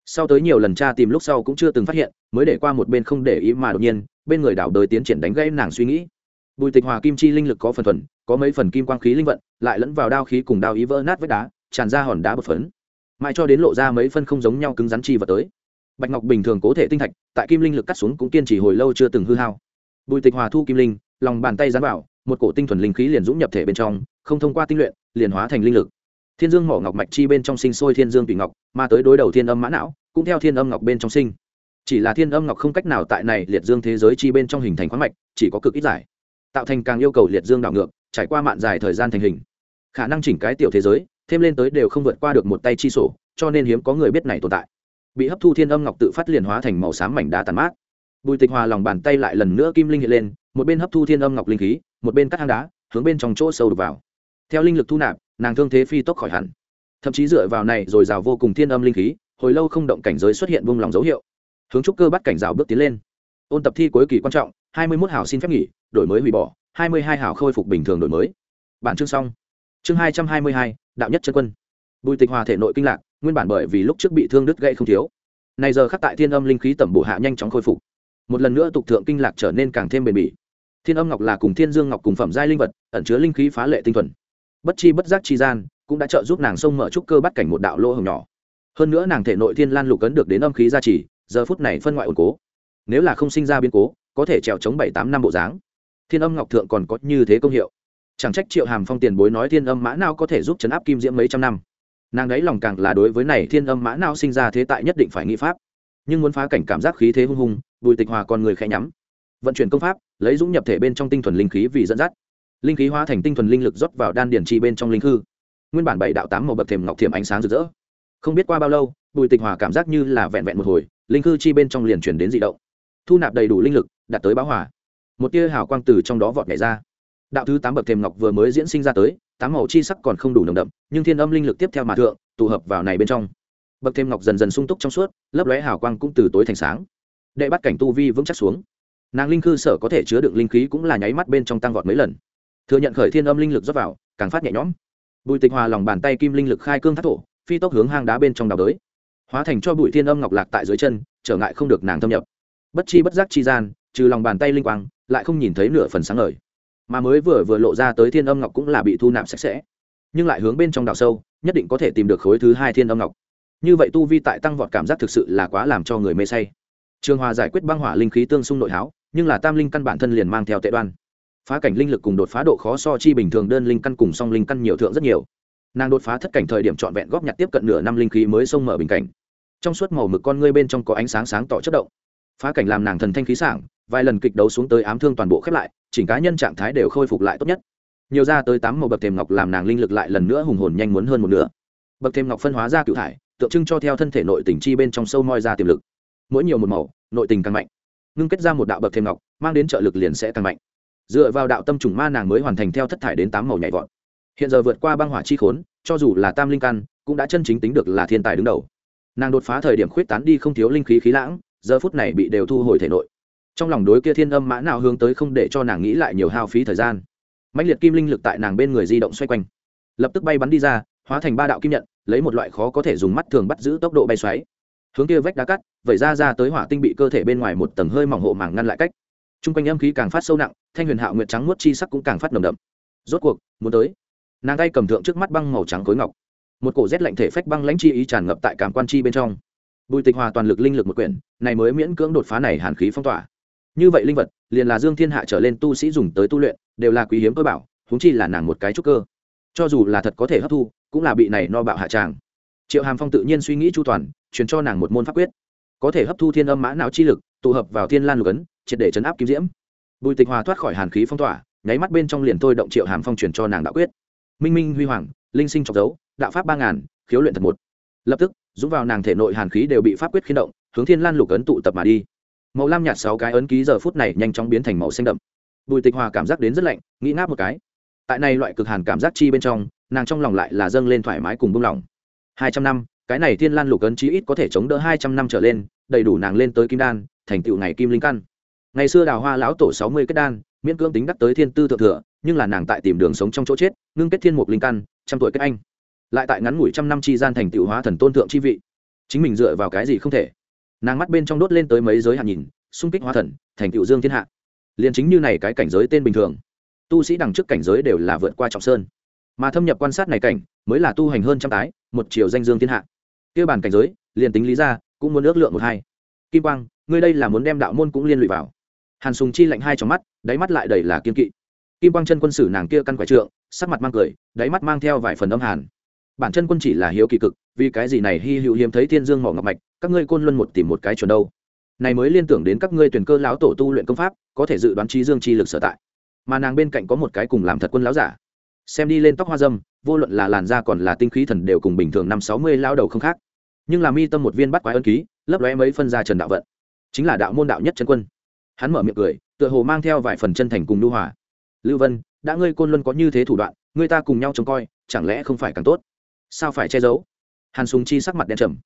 Sau tới nhiều lần tra tìm lúc sau cũng chưa từng phát hiện, mới để qua một bên không để ý mà đột nhiên, bên người đảo đời tiến triển đánh gây nàng suy nghĩ. Bùi tịch hòa kim chi linh lực có phần thuần, có mấy phần kim quang khí linh vận, lại lẫn vào đao khí cùng đao ý vỡ nát vết đá, tràn ra hòn đá bột phấn. Mãi cho đến lộ ra mấy phân không giống nhau cứng rắn chi vật tới. Bạch ngọc bình thường cố thể tinh thạch, tại kim linh lực cắt xuống cũng kiên trì hồi lâu chưa từng hư hao. Bùi tịch hòa thu kim linh, lòng bàn tay dán vào, một cổ tinh thuần linh khí liền dũng nhập thể bên trong, không thông qua tinh luyện liền hóa thành linh lực. Thiên dương mỏ ngọc mạch chi bên trong sinh sôi thiên dương tùy ngọc, mà tới đối đầu thiên âm mã não, cũng theo thiên âm ngọc bên trong sinh. Chỉ là thiên âm ngọc không cách nào tại này liệt dương thế giới chi bên trong hình thành khoáng mạch, chỉ có cực ít giải. Tạo thành càng yêu cầu liệt dương đảo ngược, trải qua mạn dài thời gian thành hình. Khả năng chỉnh cái tiểu thế giới, thêm lên tới đều không vượt qua được một tay chi sổ, cho nên hiếm có người biết này tồn tại. Bị hấp thu thiên âm ngọc tự phát liền hóa thành màu xám mảnh đá tàn mát. Bùi tịch hòa lòng bàn tay lại lần nữa kim linh hiện lên, một bên hấp thu thiên âm ngọc linh khí, một bên cắt hang đá, hướng bên trong chỗ sâu đục vào theo linh lực thu nạp, nàng thương thế phi tốc khỏi hẳn. Thậm chí dựa vào này rồi rào vô cùng thiên âm linh khí, hồi lâu không động cảnh giới xuất hiện vung lòng dấu hiệu. Hướng trúc cơ bắt cảnh rào bước tiến lên. Ôn tập thi cuối kỳ quan trọng, hai mươi 21 hảo xin phép nghỉ, đổi mới hủy bỏ, hai mươi hai hảo khôi phục bình thường đổi mới. Bản chương xong. Chương hai trăm hai mươi hai, đạo nhất chân quân. Bùi tịch hòa thể nội kinh lạc, nguyên bản bởi vì lúc trước bị thương đứt gãy không thiếu. Này giờ khắc tại thiên âm linh khí tẩm bổ hạ nhanh chóng khôi phục. Một lần nữa tục thượng kinh lạc trở nên càng thêm bền bỉ. Thiên âm ngọc là cùng thiên dương ngọc cùng phẩm giai linh vật, ẩn chứa linh khí phá lệ tinh thuần bất chi bất giác chi gian, cũng đã trợ giúp nàng sông mở trúc cơ bắt cảnh một đạo lỗ hồng nhỏ. Hơn nữa nàng thể nội thiên lan lục cấn được đến âm khí gia trì, giờ phút này phân ngoại ổn cố. Nếu là không sinh ra biến cố, có thể trèo chống bảy tám năm bộ dáng. Thiên âm ngọc thượng còn có như thế công hiệu. Chẳng trách triệu hàm phong tiền bối nói thiên âm mã nào có thể giúp chấn áp kim diễm mấy trăm năm. Nàng ấy lòng càng là đối với này thiên âm mã nào sinh ra thế tại nhất định phải nghĩ pháp. Nhưng muốn phá cảnh cảm giác khí thế hung hùng bùi tịch hòa con người khẽ nhắm. Vận chuyển công pháp, lấy dũng nhập thể bên trong tinh thuần linh khí vì dẫn dắt linh khí hóa thành tinh thuần linh lực rót vào đan điển chi bên trong linh hư nguyên bản bảy đạo tám màu bậc thềm ngọc thiểm ánh sáng rực rỡ. Không biết qua bao lâu, bùi tịch hòa cảm giác như là vẹn vẹn một hồi, linh hư chi bên trong liền chuyển đến dị động. Thu nạp đầy đủ linh lực, đạt tới báo hỏa một tia hào quang từ trong đó vọt nhảy ra. Đạo thứ tám bậc thềm ngọc vừa mới diễn sinh ra tới, tám màu chi sắc còn không đủ nồng đậm, nhưng thiên âm linh lực tiếp theo mà thượng, tụ hợp vào này bên trong. Bậc thềm ngọc dần dần sung túc trong suốt, lấp lóe hào quang cũng từ tối thành sáng. Đệ bắt cảnh tu vi vững chắc xuống. Nàng linh khư sở có thể chứa đựng linh khí cũng là nháy mắt bên trong tăng vọt mấy lần thừa nhận khởi thiên âm linh lực dốc vào, càng phát nhẹ nhõm. Bùi tịch hòa lòng bàn tay kim linh lực khai cương thác thổ, phi tốc hướng hang đá bên trong đào đới hóa thành cho bụi thiên âm ngọc lạc tại dưới chân, trở ngại không được nàng thâm nhập. Bất chi bất giác chi gian, trừ lòng bàn tay linh quang, lại không nhìn thấy nửa phần sáng ngời. Mà mới vừa vừa lộ ra tới thiên âm ngọc cũng là bị thu nạp sạch sẽ. Nhưng lại hướng bên trong đào sâu, nhất định có thể tìm được khối thứ hai thiên âm ngọc. Như vậy tu vi tại tăng vọt cảm giác thực sự là quá làm cho người mê say. Trường hòa giải quyết băng hỏa linh khí tương xung nội háo, nhưng là tam linh căn bản thân liền mang theo tệ đoan phá cảnh linh lực cùng đột phá độ khó so chi bình thường đơn linh căn cùng song linh căn nhiều thượng rất nhiều. Nàng đột phá thất cảnh thời điểm trọn vẹn góp nhặt tiếp cận nửa năm linh khí mới xông mở bình cảnh. Trong suốt màu mực con ngươi bên trong có ánh sáng sáng tỏ chất động. Phá cảnh làm nàng thần thanh khí sảng, vài lần kịch đấu xuống tới ám thương toàn bộ khép lại, chỉnh cá nhân trạng thái đều khôi phục lại tốt nhất. Nhiều ra tới tám màu bậc thềm ngọc làm nàng linh lực lại lần nữa hùng hồn nhanh muốn hơn một nửa. Bậc thềm ngọc phân hóa ra cựu thải, tượng trưng cho theo thân thể nội tình chi bên trong sâu moi ra tiềm lực. Mỗi nhiều một màu, nội tình càng mạnh. Ngưng kết ra một đạo bậc thềm ngọc, mang đến trợ lực liền sẽ càng mạnh dựa vào đạo tâm trùng ma nàng mới hoàn thành theo thất thải đến tám màu nhảy vọt. Hiện giờ vượt qua băng hỏa chi khốn, cho dù là tam linh căn, cũng đã chân chính tính được là thiên tài đứng đầu. Nàng đột phá thời điểm khuyết tán đi không thiếu linh khí khí lãng, giờ phút này bị đều thu hồi thể nội. Trong lòng đối kia thiên âm mã nào hướng tới không để cho nàng nghĩ lại nhiều hao phí thời gian. Mạnh liệt kim linh lực tại nàng bên người di động xoay quanh. Lập tức bay bắn đi ra, hóa thành ba đạo kim nhận, lấy một loại khó có thể dùng mắt thường bắt giữ tốc độ bay xoáy. Hướng kia vách đá cắt, vẩy ra ra tới hỏa tinh bị cơ thể bên ngoài một tầng hơi mỏng hộ màng ngăn lại cách t r u n g quanh âm khí càng phát sâu nặng, thanh huyền hạo nguyệt trắng nuốt chi sắc cũng càng phát nồng đậm. Rốt cuộc, muốn tới. Nàng tay cầm thượng trước mắt băng màu trắng khối ngọc. Một cổ rét lạnh thể phách băng lãnh chi ý tràn ngập tại cảm quan chi bên trong. Bùi tịch hòa toàn lực linh lực một quyển, này mới miễn cưỡng đột phá này hàn khí phong tỏa. Như vậy linh vật, liền là dương thiên hạ trở lên tu sĩ dùng tới tu luyện, đều là quý hiếm cơ bảo húng chi là nàng một cái trúc cơ. Cho dù là thật có thể hấp thu, cũng là bị này no bạo hạ tràng. Triệu hàm phong tự nhiên suy nghĩ chu toàn, truyền cho nàng một môn pháp quyết. Có thể hấp thu thiên âm mã não chi lực, tụ hợp vào thiên lan lục ấn triệt để chấn áp kim diễm. Bùi tịch hòa thoát khỏi hàn khí phong tỏa, nháy mắt bên trong liền thôi động triệu hàm phong truyền cho nàng đạo quyết. Minh minh huy hoàng, linh sinh trọc dấu đạo pháp ba ngàn, khiếu luyện thật một. Lập tức, dũng vào nàng thể nội hàn khí đều bị pháp quyết khiến động, hướng thiên lan lục ấn tụ tập mà đi. Màu lam nhạt sáu cái ấn ký giờ phút này nhanh chóng biến thành màu xanh đậm. Bùi tịch hòa cảm giác đến rất lạnh, nghĩ ngáp một cái. Tại này loại cực hàn cảm giác chi bên trong, nàng trong lòng lại là dâng lên thoải mái cùng buông lỏng. Hai trăm năm, cái này thiên lan lục ấn chí ít có thể chống đỡ hai trăm năm trở lên, đầy đủ nàng lên tới kim đan, thành tựu ngày kim linh căn ngày xưa đào hoa lão tổ sáu mươi kết đan, miễn cưỡng tính đắc tới thiên tư thượng thừa, nhưng là nàng tại tìm đường sống trong chỗ chết, ngưng kết thiên mục linh căn, trăm tuổi kết anh. Lại tại ngắn ngủi trăm năm chi gian thành tựu hóa thần tôn thượng chi vị. Chính mình dựa vào cái gì không thể? Nàng mắt bên trong đốt lên tới mấy giới hạn nhìn, xung kích hóa thần, thành tựu dương thiên hạ. Liền chính như này cái cảnh giới tên bình thường. Tu sĩ đằng trước cảnh giới đều là vượt qua trọng sơn. Mà thâm nhập quan sát này cảnh, mới là tu hành hơn trăm tái, một chiều danh dương thiên hạ. Kia bản cảnh giới, liền tính lý ra, cũng muốn ước lượng một hai. Kim quang, ngươi đây là muốn đem đạo môn cũng liên lụy vào hàn sùng chi lạnh hai trong mắt, đáy mắt lại đầy là kiên kỵ. Kim quang chân quân sử nàng kia căn quải trượng, sắc mặt mang cười, đáy mắt mang theo vài phần âm hàn. Bản chân quân chỉ là hiếu kỳ cực, vì cái gì này hy hữu hiếm thấy thiên dương mỏ ngọc mạch, các ngươi côn luân một tìm một cái chuẩn đâu. Này mới liên tưởng đến các ngươi tuyển cơ lão tổ tu luyện công pháp, có thể dự đoán trí dương chi lực sở tại. Mà nàng bên cạnh có một cái cùng làm thật quân lão giả. Xem đi lên tóc hoa dâm, vô luận là làn da còn là tinh khí thần đều cùng bình thường năm sáu mươi lao đầu không khác. Nhưng là mi tâm một viên bắt quái ân ký, lấp lóe mấy phân ra trần đạo vận. Chính là đạo môn đạo nhất chân quân hắn mở miệng cười, tựa hồ mang theo vài phần chân thành cùng lưu hòa. Lưu vân, đã ngươi côn luân có như thế thủ đoạn, ngươi ta cùng nhau trông coi, chẳng lẽ không phải càng tốt? Sao phải che giấu? Hàn sùng chi sắc mặt đen trầm.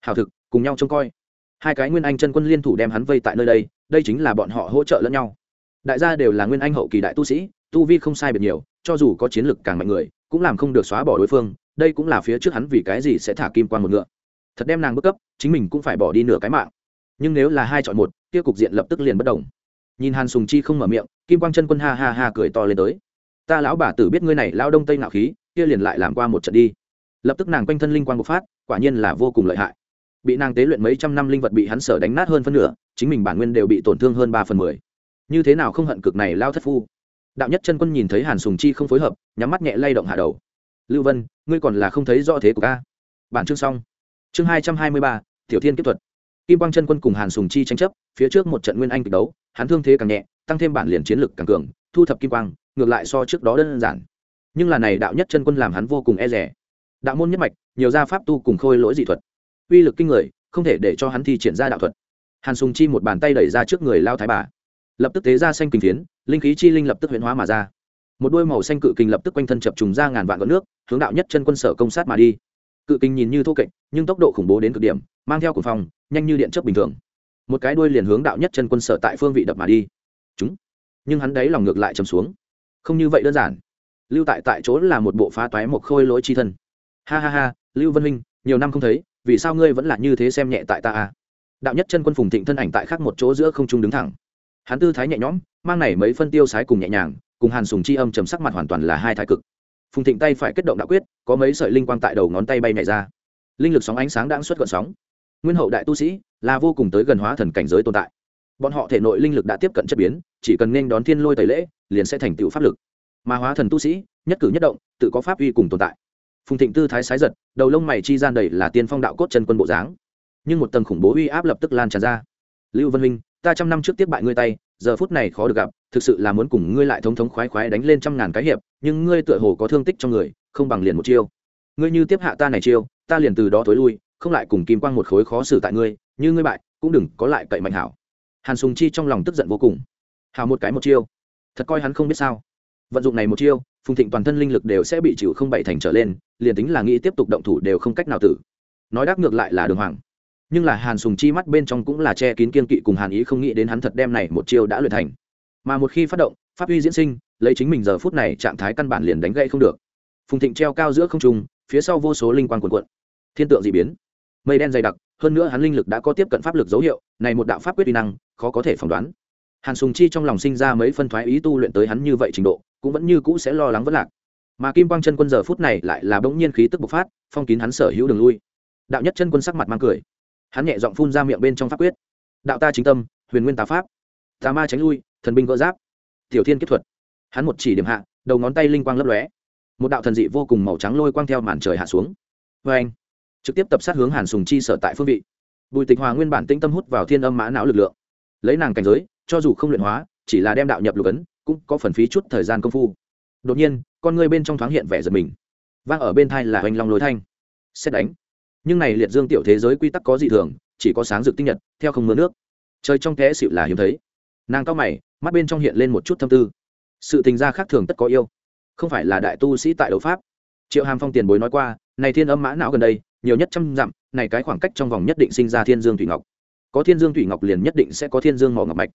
Hào thực, cùng nhau trông coi. Hai cái nguyên anh chân quân liên thủ đem hắn vây tại nơi đây đây chính là bọn họ hỗ trợ lẫn nhau. Đại gia đều là nguyên anh hậu kỳ đại tu sĩ, tu vi không sai biệt nhiều, cho dù có chiến lực càng mạnh người, cũng làm không được xóa bỏ đối phương, đây cũng là phía trước hắn vì cái gì sẽ thả kim quan một ngựa. Thật đem nàng bất cấp, chính mình cũng phải bỏ đi nửa cái mạng nhưng nếu là hai chọn một, kia cục diện lập tức liền bất đồng. Nhìn hàn sùng chi không mở miệng, kim quang chân quân ha ha ha cười to lên tới. Ta lão bà tử biết ngươi này lao đông tây ngạo khí, kia liền lại làm qua một trận đi. Lập tức nàng quanh thân linh quang bộc phát, quả nhiên là vô cùng lợi hại. Bị nàng tế luyện mấy trăm năm linh vật bị hắn sở đánh nát hơn phân nửa, chính mình bản nguyên đều bị tổn thương hơn ba phần mười. Như thế nào không hận cực này lao thất phu? Đạo nhất chân quân nhìn thấy hàn sùng chi không phối hợp, nhắm mắt nhẹ lay động hạ đầu. Lưu vân, ngươi còn là không thấy rõ thế của ta. Bản chương xong. Chương hai trăm hai mươi ba, tiểu thiên kiếp thuật kim quang chân quân cùng hàn sùng chi tranh chấp, phía trước một trận nguyên anh kịch đấu, hắn thương thế càng nhẹ, tăng thêm bản liền chiến lực càng cường, thu thập kim quang, ngược lại so trước đó đơn giản. Nhưng là này đạo nhất chân quân làm hắn vô cùng e rẻ đạo môn nhất mạch, nhiều gia pháp tu cùng khôi lỗi dị thuật. Uy lực kinh người, không thể để cho hắn thi triển ra đạo thuật. Hàn sùng chi một bàn tay đẩy ra trước người lao thái bà. Lập tức tế ra xanh kinh phiến, linh khí chi linh lập tức huyễn hóa mà ra. Một đôi màu xanh cự kinh lập tức quanh thân chập trùng ra ngàn vạn gợn nước, hướng đạo nhất chân quân sở công sát mà đi. Cự kinh nhìn như thô kệch, nhưng tốc độ khủng bố đến cực điểm, mang theo cuồng phong nhanh như điện chớp bình thường. Một cái đuôi liền hướng đạo nhất chân quân sở tại phương vị đập mà đi. Chúng. Nhưng hắn đấy lòng ngược lại chầm xuống. Không như vậy đơn giản. Lưu tại tại chỗ là một bộ phá toái một khôi lỗi chi thân. Ha ha ha, lưu vân minh nhiều năm không thấy, vì sao ngươi vẫn là như thế xem nhẹ tại ta à? Đạo nhất chân quân phùng thịnh thân ảnh tại khác một chỗ giữa không trung đứng thẳng. Hắn tư thái nhẹ nhõm, mang này mấy phân tiêu sái cùng nhẹ nhàng, cùng hàn sùng chi âm trầm sắc mặt hoàn toàn là hai thái cực. Phùng thịnh tay phải kết động đạo quyết, có mấy sợi linh quang tại đầu ngón tay bay nhảy ra. Linh lực sóng ánh sáng đang xuất gọn sóng nguyên hậu đại tu sĩ là vô cùng tới gần hóa thần cảnh giới tồn tại. Bọn họ thể nội linh lực đã tiếp cận chất biến, chỉ cần nên đón thiên lôi tẩy lễ, liền sẽ thành tựu pháp lực. Mà hóa thần tu sĩ, nhất cử nhất động, tự có pháp uy cùng tồn tại. Phùng thịnh tư thái sái giật, đầu lông mày chi gian đầy là tiên phong đạo cốt chân quân bộ dáng. Nhưng một tầng khủng bố uy áp lập tức lan tràn ra. Lưu vân minh ta trăm năm trước tiếp bại ngươi tay, giờ phút này khó được gặp, thực sự là muốn cùng ngươi lại thống thống khoái khoái đánh lên trăm ngàn cái hiệp, nhưng ngươi tựa hồ có thương tích trong người, không bằng liền một chiêu. Ngươi như tiếp hạ ta này chiêu, ta liền từ đó thối lui không lại cùng kim quang một khối khó xử tại ngươi, như ngươi bại, cũng đừng có lại cậy mạnh hảo. Hàn sùng chi trong lòng tức giận vô cùng. Hào một cái một chiêu. Thật coi hắn không biết sao. Vận dụng này một chiêu, phùng thịnh toàn thân linh lực đều sẽ bị chịu không bảy thành trở lên, liền tính là nghĩ tiếp tục động thủ đều không cách nào tử. Nói đắc ngược lại là đường hoàng. Nhưng là hàn sùng chi mắt bên trong cũng là che kín kiên kỵ cùng hàn ý không nghĩ đến hắn thật đem này một chiêu đã luyện thành. Mà một khi phát động, pháp uy diễn sinh, lấy chính mình giờ phút này trạng thái căn bản liền đánh gậy không được. Phùng thịnh treo cao giữa không trung, phía sau vô số linh quan cuộn cuộn. Thiên tượng d ị biến mây đen dày đặc, hơn nữa hắn linh lực đã có tiếp cận pháp lực dấu hiệu, này một đạo pháp quyết uy năng, khó có thể phỏng đoán. Hàn sùng chi trong lòng sinh ra mấy phân thoái ý tu luyện tới hắn như vậy trình độ, cũng vẫn như cũ sẽ lo lắng vất lạc. Mà kim quang chân quân giờ phút này lại là bỗng nhiên khí tức bộc phát, phong kín hắn sở hữu đường lui. Đạo nhất chân quân sắc mặt mang cười. Hắn nhẹ giọng phun ra miệng bên trong pháp quyết. Đạo ta chính tâm, huyền nguyên tá pháp. Tà ma tránh lui, thần binh gỡ giáp. Tiểu thiên kết thuật. Hắn một chỉ điểm hạ, đầu ngón tay linh quang lấp lóe. Một đạo thần dị vô cùng màu trắng lôi quang theo màn trời hạ xuống. Vê anh trực tiếp tập sát hướng hàn sùng chi sở tại phương vị. Bùi tịch hòa nguyên bản tĩnh tâm hút vào thiên âm mã não lực lượng. Lấy nàng cảnh giới, cho dù không luyện hóa, chỉ là đem đạo nhập lục ấn, cũng có phần phí chút thời gian công phu. Đột nhiên, con người bên trong thoáng hiện vẻ giật mình. Vang ở bên thai là hoành long lối thanh. Xét đánh. Nhưng này liệt dương tiểu thế giới quy tắc có dị thường, chỉ có sáng rực tinh nhật, theo không mưa nước. Trời trong té xịu là hiếm thấy. Nàng cao mày, mắt bên trong hiện lên một chút thâm tư. Sự tình gia khác thường tất có yêu. Không phải là đại tu sĩ tại đấu pháp. Triệu hàm phong tiền bối nói qua, này thiên âm mã não gần đây nhiều nhất trăm dặm, này cái khoảng cách trong vòng nhất định sinh ra thiên dương thủy ngọc. Có thiên dương thủy ngọc liền nhất định sẽ có thiên dương mỏ ngọc mạch.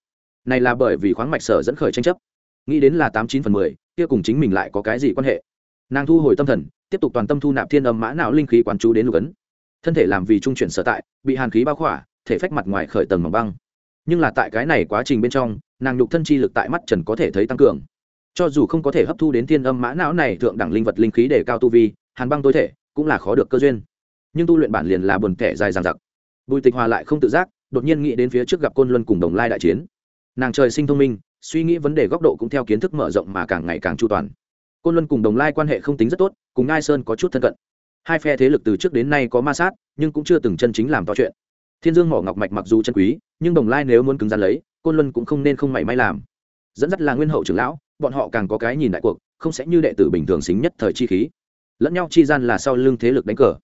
Này là bởi vì khoáng mạch sở dẫn khởi tranh chấp. Nghĩ đến là tám chín phần mười, kia cùng chính mình lại có cái gì quan hệ? Nàng thu hồi tâm thần, tiếp tục toàn tâm thu nạp thiên âm mã não linh khí quán chú đến lục ấn. Thân thể làm vì trung chuyển sở tại, bị hàn khí bao khỏa, thể phách mặt ngoài khởi tầng mỏng băng. Nhưng là tại cái này quá trình bên trong, nàng nhục thân chi lực tại mắt trần có thể thấy tăng cường. Cho dù không có thể hấp thu đến thiên âm mã não này thượng đẳng linh vật linh khí để cao tu vi, hàn băng tối thể cũng là khó được cơ duyên nhưng tu luyện bản liền là buồn kẻ dài dằng dặc. Bùi tịch hòa lại không tự giác, đột nhiên nghĩ đến phía trước gặp côn luân cùng đồng lai đại chiến. Nàng trời sinh thông minh, suy nghĩ vấn đề góc độ cũng theo kiến thức mở rộng mà càng ngày càng chu toàn. Côn luân cùng đồng lai quan hệ không tính rất tốt, cùng ngai sơn có chút thân cận. Hai phe thế lực từ trước đến nay có ma sát, nhưng cũng chưa từng chân chính làm to chuyện. Thiên dương mỏ ngọc mạch mặc dù chân quý, nhưng đồng lai nếu muốn cứng rắn lấy, côn luân cũng không nên không mảy may làm. Dẫn dắt là nguyên hậu trưởng lão, bọn họ càng có cái nhìn đại cuộc, không sẽ như đệ tử bình thường xính nhất thời chi khí. Lẫn nhau chi gian là sau lưng thế lực đánh cờ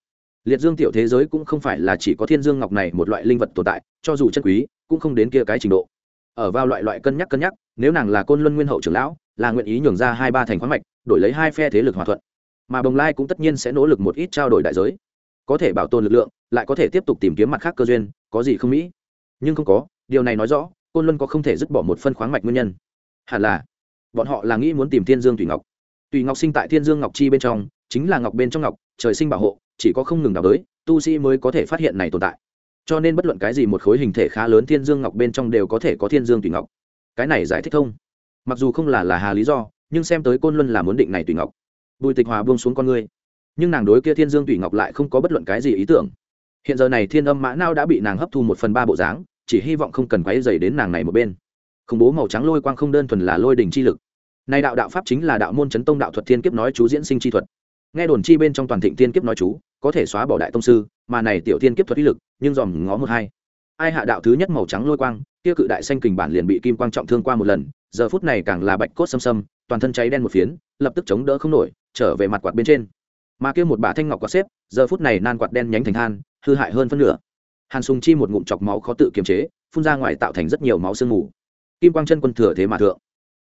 liệt dương tiểu thế giới cũng không phải là chỉ có thiên dương ngọc này một loại linh vật tồn tại, cho dù chân quý, cũng không đến kia cái trình độ. Ở vào loại loại cân nhắc cân nhắc, nếu nàng là côn luân nguyên hậu trưởng lão, là nguyện ý nhường ra hai ba thành khoáng mạch, đổi lấy hai phe thế lực hòa thuận. Mà bồng lai cũng tất nhiên sẽ nỗ lực một ít trao đổi đại giới. Có thể bảo tồn lực lượng, lại có thể tiếp tục tìm kiếm mặt khác cơ duyên, có gì không mỹ? Nhưng không có, điều này nói rõ, côn luân có không thể dứt bỏ một phân khoáng mạch nguyên nhân. Hẳn là, bọn họ là nghĩ muốn tìm thiên dương tùy ngọc. Tùy ngọc sinh tại thiên dương ngọc chi bên trong, chính là ngọc bên trong ngọc, trời sinh bảo hộ chỉ có không ngừng đào tới tu sĩ mới có thể phát hiện này tồn tại. Cho nên bất luận cái gì một khối hình thể khá lớn thiên dương ngọc bên trong đều có thể có thiên dương tùy ngọc. Cái này giải thích thông. mặc dù không là là hà lý do, nhưng xem tới côn luân là muốn định này tùy ngọc. Bùi tịch hòa buông xuống con ngươi. Nhưng nàng đối kia thiên dương tùy ngọc lại không có bất luận cái gì ý tưởng. Hiện giờ này thiên âm mã nao đã bị nàng hấp thu một phần ba bộ dáng, chỉ hy vọng không cần quấy dày đến nàng này một bên. Khủng bố màu trắng lôi quang không đơn thuần là lôi đình chi lực. Nay đạo đạo pháp chính là đạo môn chấn tông đạo thuật thiên kiếp nói chú diễn sinh chi thuật nghe đồn chi bên trong toàn thịnh tiên kiếp nói chú, có thể xóa bỏ đại tông sư, mà này tiểu thiên kiếp thuật uy lực, nhưng dòm ngó một hai. Ai hạ đạo thứ nhất màu trắng lôi quang, kia cự đại xanh kình bản liền bị kim quang trọng thương qua một lần, giờ phút này càng là bạch cốt xâm xâm, toàn thân cháy đen một phiến, lập tức chống đỡ không nổi, trở về mặt quạt bên trên. Mà kia một bà thanh ngọc quạt xếp, giờ phút này nan quạt đen nhánh thành than, hư hại hơn phân nửa. Hàn sùng chi một ngụm chọc máu khó tự kiềm chế, phun ra ngoài tạo thành rất nhiều máu sương mù. Kim quang chân quân thừa thế mà thượng.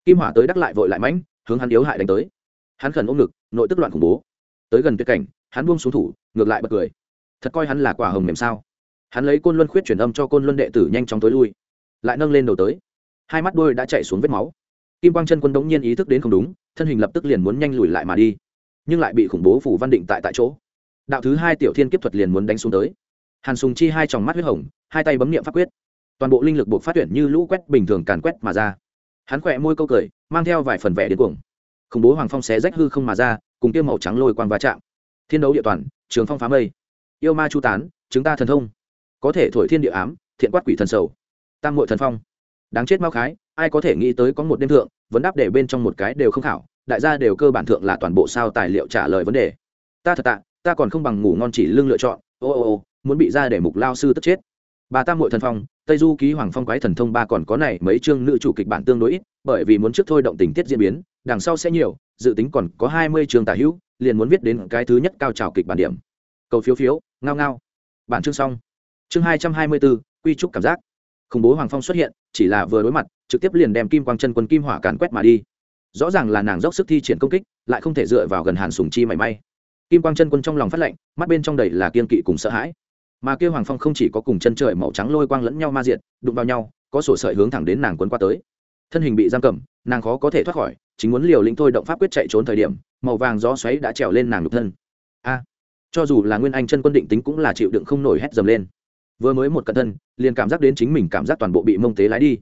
Kim hỏa tới đắc lại vội lại mãnh, hướng hắn yếu hại đánh tới. Hắn khẩn ôm ngực, nội tức loạn khủng bố tới gần tuyệt cảnh, hắn buông xuống thủ, ngược lại bật cười. Thật coi hắn là quả hồng mềm sao? Hắn lấy côn luân khuyết truyền âm cho côn luân đệ tử nhanh chóng tối lui, lại nâng lên đầu tới. Hai mắt đôi đã chạy xuống vết máu. Kim quang chân quân đống nhiên ý thức đến không đúng, thân hình lập tức liền muốn nhanh lùi lại mà đi, nhưng lại bị khủng bố phủ văn định tại tại chỗ. Đạo thứ hai tiểu thiên kiếp thuật liền muốn đánh xuống tới. Hàn sùng chi hai tròng mắt huyết hồng, hai tay bấm niệm pháp quyết. Toàn bộ linh lực buộc phát tuyển như lũ quét bình thường càn quét mà ra. Hắn khỏe môi câu cười, mang theo vài phần vẻ đến cuồng. Khủng bố hoàng phong xé rách hư không mà ra cùng kia màu trắng lôi quang va chạm. Thiên đấu địa toàn, trường phong phá mây. Yêu ma chu tán chúng ta thần thông. Có thể thổi thiên địa ám, thiện quát quỷ thần sầu. Tam hội thần phong. Đáng chết mau khái, ai có thể nghĩ tới có một đêm thượng, vấn đáp để bên trong một cái đều không khảo, đại gia đều cơ bản thượng là toàn bộ sao tài liệu trả lời vấn đề. Ta thật tạ, ta còn không bằng ngủ ngon chỉ lương lựa chọn. Ô ô ô, muốn bị ra để mục lao sư tất chết. Bà tam hội thần phong, tây du ký hoàng phong quái thần thông ba còn có này mấy chương nữ chủ kịch bản tương đối ít, bởi vì muốn trước thôi động tình tiết diễn biến, đằng sau sẽ nhiều dự tính còn có hai mươi trường tả hữu, liền muốn viết đến cái thứ nhất cao trào kịch bản điểm. Cầu phiếu phiếu, ngao ngao. Bản chương xong. Chương hai trăm hai mươi bốn, quy trúc cảm giác. Khủng bố hoàng phong xuất hiện, chỉ là vừa đối mặt, trực tiếp liền đem kim quang chân quân kim hỏa càn quét mà đi. Rõ ràng là nàng dốc sức thi triển công kích, lại không thể dựa vào gần hàn sùng chi mảy may. Kim quang chân quân trong lòng phát lệnh, mắt bên trong đầy là kiên kỵ cùng sợ hãi. Mà kia hoàng phong không chỉ có cùng chân trời màu trắng lôi quang lẫn nhau ma diện đụng vào nhau, có sổ sợi hướng thẳng đến nàng quấn qua tới thân hình bị giam cầm, nàng khó có thể thoát khỏi, chính muốn liều lĩnh thôi động pháp quyết chạy trốn thời điểm, màu vàng gió xoáy đã trèo lên nàng nhục thân. A, cho dù là nguyên anh chân quân định tính cũng là chịu đựng không nổi hét dầm lên. Vừa mới một cận thân, liền cảm giác đến chính mình cảm giác toàn bộ bị mông tế lái đi.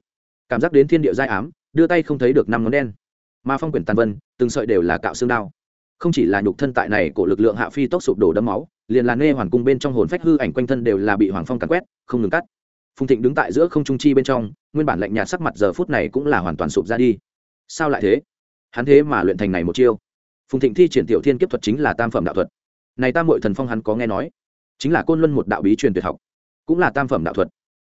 Cảm giác đến thiên địa giai ám, đưa tay không thấy được năm ngón đen. Mà phong quyển tàn vân, từng sợi đều là cạo xương đao. Không chỉ là nhục thân tại này của lực lượng hạ phi tốc sụp đổ đấm máu, liền là nê hoàn cung bên trong hồn phách hư ảnh quanh thân đều là bị hoàng phong cắn quét, không ngừng cắt phùng thịnh đứng tại giữa không trung chi bên trong, nguyên bản lạnh nhạt sắc mặt giờ phút này cũng là hoàn toàn sụp ra đi. Sao lại thế? Hắn thế mà luyện thành này một chiêu. Phùng thịnh thi triển tiểu thiên kiếp thuật chính là tam phẩm đạo thuật. Này tam hội thần phong hắn có nghe nói, chính là côn luân một đạo bí truyền tuyệt học, cũng là tam phẩm đạo thuật.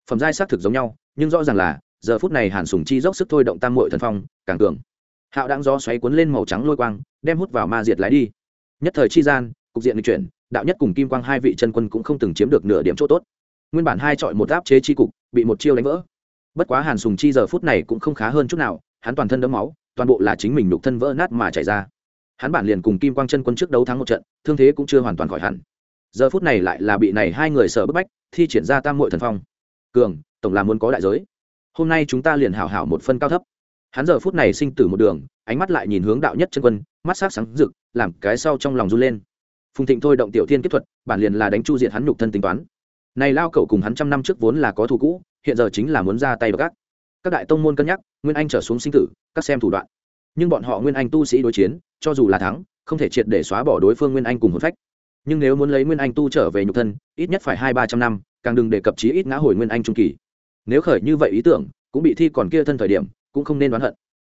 Phẩm giai xác thực giống nhau, nhưng rõ ràng là, giờ phút này hàn sùng chi dốc sức thôi động tam hội thần phong, càng cường. Hạo đang gió xoáy cuốn lên màu trắng lôi quang, đem hút vào ma diệt lái đi. Nhất thời chi gian, cục diện lịch chuyển, đạo nhất cùng kim quang hai vị chân quân cũng không từng chiếm được nửa điểm chỗ tốt nguyên bản hai chọi một áp chế chi cục, bị một chiêu đánh vỡ. Bất quá hàn sùng chi giờ phút này cũng không khá hơn chút nào, hắn toàn thân đấm máu, toàn bộ là chính mình nhục thân vỡ nát mà chảy ra. Hắn bản liền cùng kim quang chân quân trước đấu thắng một trận, thương thế cũng chưa hoàn toàn khỏi hẳn. Giờ phút này lại là bị này hai người sợ bức bách, thi triển ra tam muội thần phong. Cường, tổng là muốn có đại giới. Hôm nay chúng ta liền hảo hảo một phân cao thấp. Hắn giờ phút này sinh tử một đường, ánh mắt lại nhìn hướng đạo nhất chân quân, mắt sắc sáng rực, làm cái sau trong lòng run lên. Phùng thịnh thôi động tiểu thiên kết thuật, bản liền là đánh chu diện hắn nhục thân tính toán này lao cậu cùng hắn trăm năm trước vốn là có thù cũ, hiện giờ chính là muốn ra tay gác. Các đại tông môn cân nhắc, nguyên anh trở xuống sinh tử, các xem thủ đoạn. Nhưng bọn họ nguyên anh tu sĩ đối chiến, cho dù là thắng, không thể triệt để xóa bỏ đối phương nguyên anh cùng hồn phách. Nhưng nếu muốn lấy nguyên anh tu trở về nhục thân, ít nhất phải hai ba trăm năm, càng đừng đề cập chí ít ngã hồi nguyên anh trung kỳ. Nếu khởi như vậy ý tưởng, cũng bị thi còn kia thân thời điểm, cũng không nên đoán hận.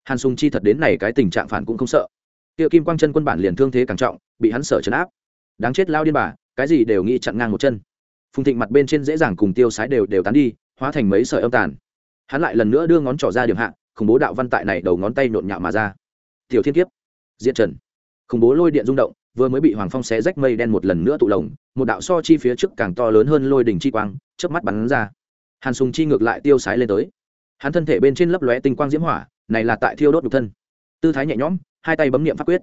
Hàn sùng chi thật đến này cái tình trạng phản cũng không sợ. Kia kim quang chân quân bản liền thương thế càng trọng, bị hắn sợ chấn áp. Đáng chết lao điên bà, cái gì đều nghĩ chặn ngang một chân phùng thịnh mặt bên trên dễ dàng cùng tiêu sái đều đều tán đi, hóa thành mấy sợi âm tàn. Hắn lại lần nữa đưa ngón trỏ ra điểm hạ, khủng bố đạo văn tại này đầu ngón tay nhộn nhạo mà ra. Tiểu thiên kiếp diện trần. Khủng bố lôi điện rung động, vừa mới bị hoàng phong xé rách mây đen một lần nữa tụ lồng, một đạo so chi phía trước càng to lớn hơn lôi đỉnh chi quang, chớp mắt bắn ra. Hàn sùng chi ngược lại tiêu sái lên tới. Hắn thân thể bên trên lấp lóe tinh quang diễm hỏa, này là tại thiêu đốt nhục thân. Tư thái nhẹ nhõm, hai tay bấm niệm pháp quyết.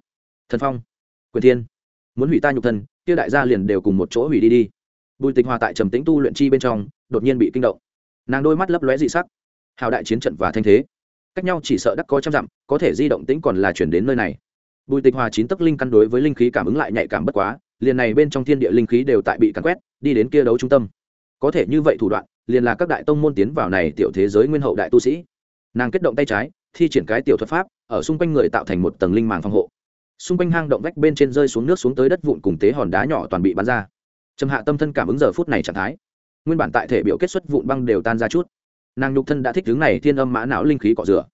Thần phong, quyền thiên, muốn hủy ta nhục thân tiêu đại gia liền đều cùng một chỗ hủy đi đi bùi tịch hòa tại trầm tĩnh tu luyện chi bên trong, đột nhiên bị kinh động. Nàng đôi mắt lấp lóe dị sắc. Hào đại chiến trận và thanh thế. Cách nhau chỉ sợ đắc có trăm dặm, có thể di động tĩnh còn là chuyển đến nơi này. Bùi tịch hòa chín tấc linh căn đối với linh khí cảm ứng lại nhạy cảm bất quá, liền này bên trong thiên địa linh khí đều tại bị cắn quét, đi đến kia đấu trung tâm. Có thể như vậy thủ đoạn, liền là các đại tông môn tiến vào này tiểu thế giới nguyên hậu đại tu sĩ. Nàng kết động tay trái, thi triển cái tiểu thuật pháp, ở xung quanh người tạo thành một tầng linh màng phòng hộ. Xung quanh hang động vách bên trên rơi xuống nước xuống tới đất vụn cùng tế hòn đá nhỏ toàn bị bắn ra trầm hạ tâm thân cảm ứng giờ phút này trạng thái. Nguyên bản tại thể biểu kết xuất vụn băng đều tan ra chút. Nàng nhục thân đã thích hướng này thiên âm mã não linh khí cọ rửa.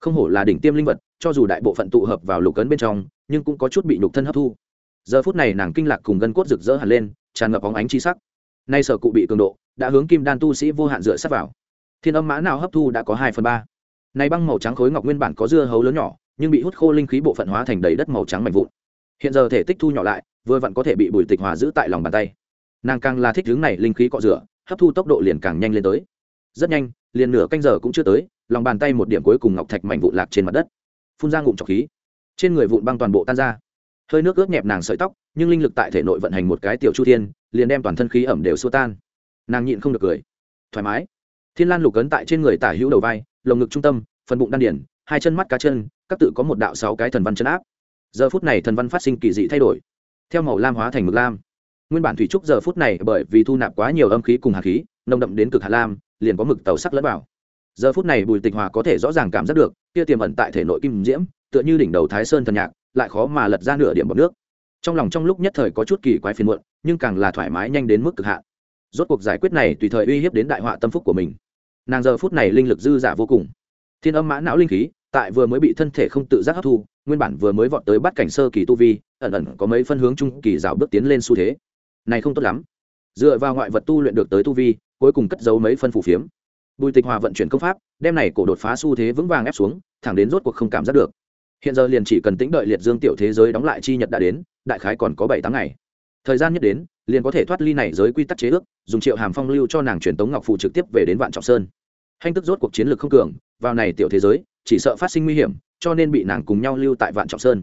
Không hổ là đỉnh tiêm linh vật, cho dù đại bộ phận tụ hợp vào lục cấn bên trong, nhưng cũng có chút bị nhục thân hấp thu. Giờ phút này nàng kinh lạc cùng gân cốt rực rỡ hẳn lên, tràn ngập óng ánh chi sắc. Nay sở cụ bị cường độ, đã hướng kim đan tu sĩ vô hạn dựa sát vào. Thiên âm mã não hấp thu đã có hai phần ba. Nay băng màu trắng khối ngọc nguyên bản có dưa hấu lớn nhỏ, nhưng bị hút khô linh khí bộ phận hóa thành đầy đất màu trắng mạnh vụn. Hiện giờ thể tích thu nhỏ lại, vừa vặn có thể bị bùi tịch hòa giữ tại lòng bàn tay nàng càng là thích hướng này linh khí cọ rửa, hấp thu tốc độ liền càng nhanh lên tới. Rất nhanh, liền nửa canh giờ cũng chưa tới, lòng bàn tay một điểm cuối cùng ngọc thạch mảnh vụn lạc trên mặt đất. Phun ra ngụm trọc khí. Trên người vụn băng toàn bộ tan ra. Hơi nước ướt nhẹp nàng sợi tóc, nhưng linh lực tại thể nội vận hành một cái tiểu chu thiên, liền đem toàn thân khí ẩm đều xua tan. Nàng nhịn không được cười. Thoải mái. Thiên lan lục ấn tại trên người tả hữu đầu vai, lồng ngực trung tâm, phần bụng đan điển, hai chân mắt cá chân, các tự có một đạo sáu cái thần văn chân áp. Giờ phút này thần văn phát sinh kỳ dị thay đổi. Theo màu lam hóa thành mực lam nguyên bản thủy trúc giờ phút này bởi vì thu nạp quá nhiều âm khí cùng hạt khí, nồng đậm đến cực hạt lam, liền có mực tàu sắc lẫn vào. Giờ phút này bùi tịch hòa có thể rõ ràng cảm giác được, kia tiềm ẩn tại thể nội kim diễm, tựa như đỉnh đầu thái sơn thần nhạc, lại khó mà lật ra nửa điểm bọc nước. Trong lòng trong lúc nhất thời có chút kỳ quái phiền muộn, nhưng càng là thoải mái nhanh đến mức cực hạn. Rốt cuộc giải quyết này tùy thời uy hiếp đến đại họa tâm phúc của mình. Nàng giờ phút này linh lực dư giả vô cùng. Thiên âm mã não linh khí, tại vừa mới bị thân thể không tự giác hấp thu, nguyên bản vừa mới vọt tới bắt cảnh sơ kỳ tu vi, ẩn ẩn có mấy phân hướng trung kỳ rào bước tiến lên xu thế này không tốt lắm. Dựa vào ngoại vật tu luyện được tới tu vi, cuối cùng cất giấu mấy phân phủ phiếm. Bùi tịch hòa vận chuyển công pháp, đem này cổ đột phá xu thế vững vàng ép xuống, thẳng đến rốt cuộc không cảm giác được. Hiện giờ liền chỉ cần tĩnh đợi liệt dương tiểu thế giới đóng lại chi nhật đã đến, đại khái còn có bảy tháng ngày. Thời gian nhất đến, liền có thể thoát ly này giới quy tắc chế ước, dùng triệu hàm phong lưu cho nàng truyền tống ngọc phụ trực tiếp về đến vạn trọng sơn. Hanh tức rốt cuộc chiến lược không cường, vào này tiểu thế giới, chỉ sợ phát sinh nguy hiểm, cho nên bị nàng cùng nhau lưu tại vạn trọng sơn.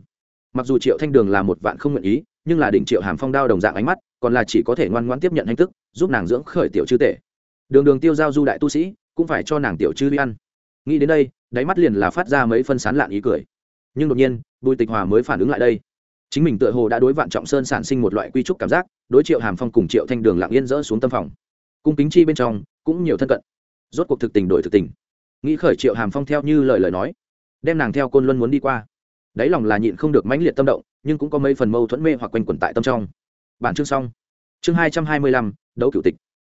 Mặc dù triệu thanh đường là một vạn không nguyện ý, nhưng là đỉnh triệu hàm phong đao đồng dạng ánh mắt còn là chỉ có thể ngoan ngoãn tiếp nhận hành tức, giúp nàng dưỡng khởi tiểu chư tể. Đường đường tiêu giao du đại tu sĩ, cũng phải cho nàng tiểu chư đi ăn. Nghĩ đến đây, đáy mắt liền là phát ra mấy phân sán lạn ý cười. Nhưng đột nhiên, bùi tịch hòa mới phản ứng lại đây. Chính mình tựa hồ đã đối vạn trọng sơn sản sinh một loại quy trúc cảm giác, đối triệu hàm phong cùng triệu thanh đường lặng yên dỡ xuống tâm phòng. Cung kính chi bên trong, cũng nhiều thân cận. Rốt cuộc thực tình đổi thực tình. Nghĩ khởi triệu hàm phong theo như lời lời nói, đem nàng theo côn luân muốn đi qua. Đáy lòng là nhịn không được mãnh liệt tâm động, nhưng cũng có mấy phần mâu thuẫn mê hoặc quanh quẩn tại tâm trong bản chương xong. Chương hai trăm hai mươi lăm, đấu cựu tịch.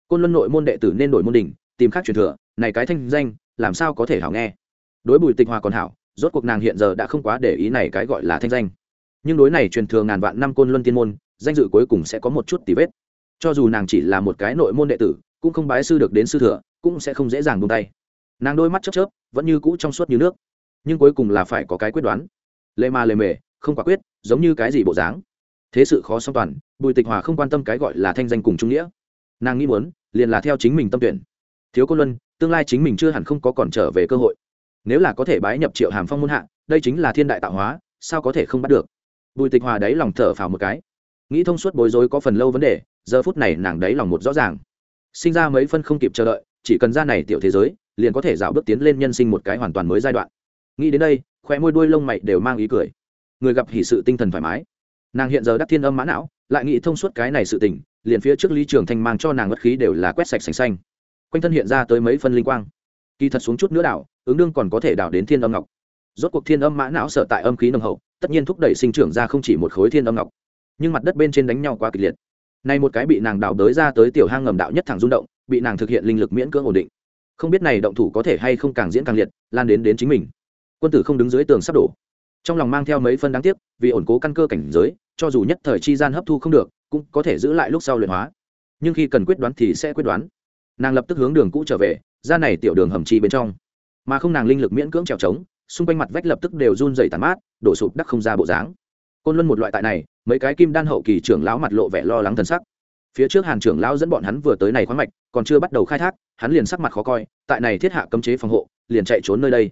Côn luân nội môn đệ tử nên đổi môn đình tìm khác truyền thừa, này cái thanh danh, làm sao có thể hảo nghe? Đối bùi tịch hòa còn hảo, rốt cuộc nàng hiện giờ đã không quá để ý này cái gọi là thanh danh. Nhưng đối này truyền thừa ngàn vạn năm côn luân tiên môn, danh dự cuối cùng sẽ có một chút tì vết. Cho dù nàng chỉ là một cái nội môn đệ tử, cũng không bái sư được đến sư thừa, cũng sẽ không dễ dàng buông tay. Nàng đôi mắt chớp chớp, vẫn như cũ trong suốt như nước. Nhưng cuối cùng là phải có cái quyết đoán. Lê ma lê mề, không quả quyết, giống như cái gì bộ dáng thế sự khó song toàn, bùi tịch hòa không quan tâm cái gọi là thanh danh cùng trung nghĩa. Nàng nghĩ muốn, liền là theo chính mình tâm tuyển. Thiếu cô luân, tương lai chính mình chưa hẳn không có còn trở về cơ hội. Nếu là có thể bái nhập triệu hàm phong muôn hạ, đây chính là thiên đại tạo hóa, sao có thể không bắt được? Bùi tịch hòa đáy lòng thở phào một cái. Nghĩ thông suốt bối rối có phần lâu vấn đề, giờ phút này nàng đáy lòng một rõ ràng. Sinh ra mấy phân không kịp chờ đợi, chỉ cần ra này tiểu thế giới, liền có thể dạo bước tiến lên nhân sinh một cái hoàn toàn mới giai đoạn. Nghĩ đến đây khoe môi đuôi lông mày đều mang ý cười. Người gặp hỷ sự tinh thần thoải mái nàng hiện giờ đắc thiên âm mã não, lại nghĩ thông suốt cái này sự tình, liền phía trước lý trường thanh mang cho nàng bất khí đều là quét sạch sành xanh. Quanh thân hiện ra tới mấy phân linh quang. Kỳ thật xuống chút nữa đảo, ứng đương còn có thể đảo đến thiên âm ngọc. Rốt cuộc thiên âm mã não sợ tại âm khí nồng hậu, tất nhiên thúc đẩy sinh trưởng ra không chỉ một khối thiên âm ngọc. Nhưng mặt đất bên trên đánh nhau quá kịch liệt. Nay một cái bị nàng đào đới ra tới tiểu hang ngầm đạo nhất thẳng rung động, bị nàng thực hiện linh lực miễn cưỡng ổn định. Không biết này động thủ có thể hay không càng diễn càng liệt, lan đến đến chính mình. Quân tử không đứng dưới tường sắp đổ trong lòng mang theo mấy phân đáng tiếc, vì ổn cố căn cơ cảnh giới, cho dù nhất thời chi gian hấp thu không được, cũng có thể giữ lại lúc sau luyện hóa. Nhưng khi cần quyết đoán thì sẽ quyết đoán. Nàng lập tức hướng đường cũ trở về, ra này tiểu đường hầm chi bên trong. Mà không nàng linh lực miễn cưỡng trèo trống, xung quanh mặt vách lập tức đều run dày tàn mát, đổ sụp đắc không ra bộ dáng. Côn luân một loại tại này, mấy cái kim đan hậu kỳ trưởng lão mặt lộ vẻ lo lắng thần sắc. Phía trước hàn trưởng lão dẫn bọn hắn vừa tới này khoáng mạch, còn chưa bắt đầu khai thác, hắn liền sắc mặt khó coi, tại này thiết hạ cấm chế phòng hộ, liền chạy trốn nơi đây.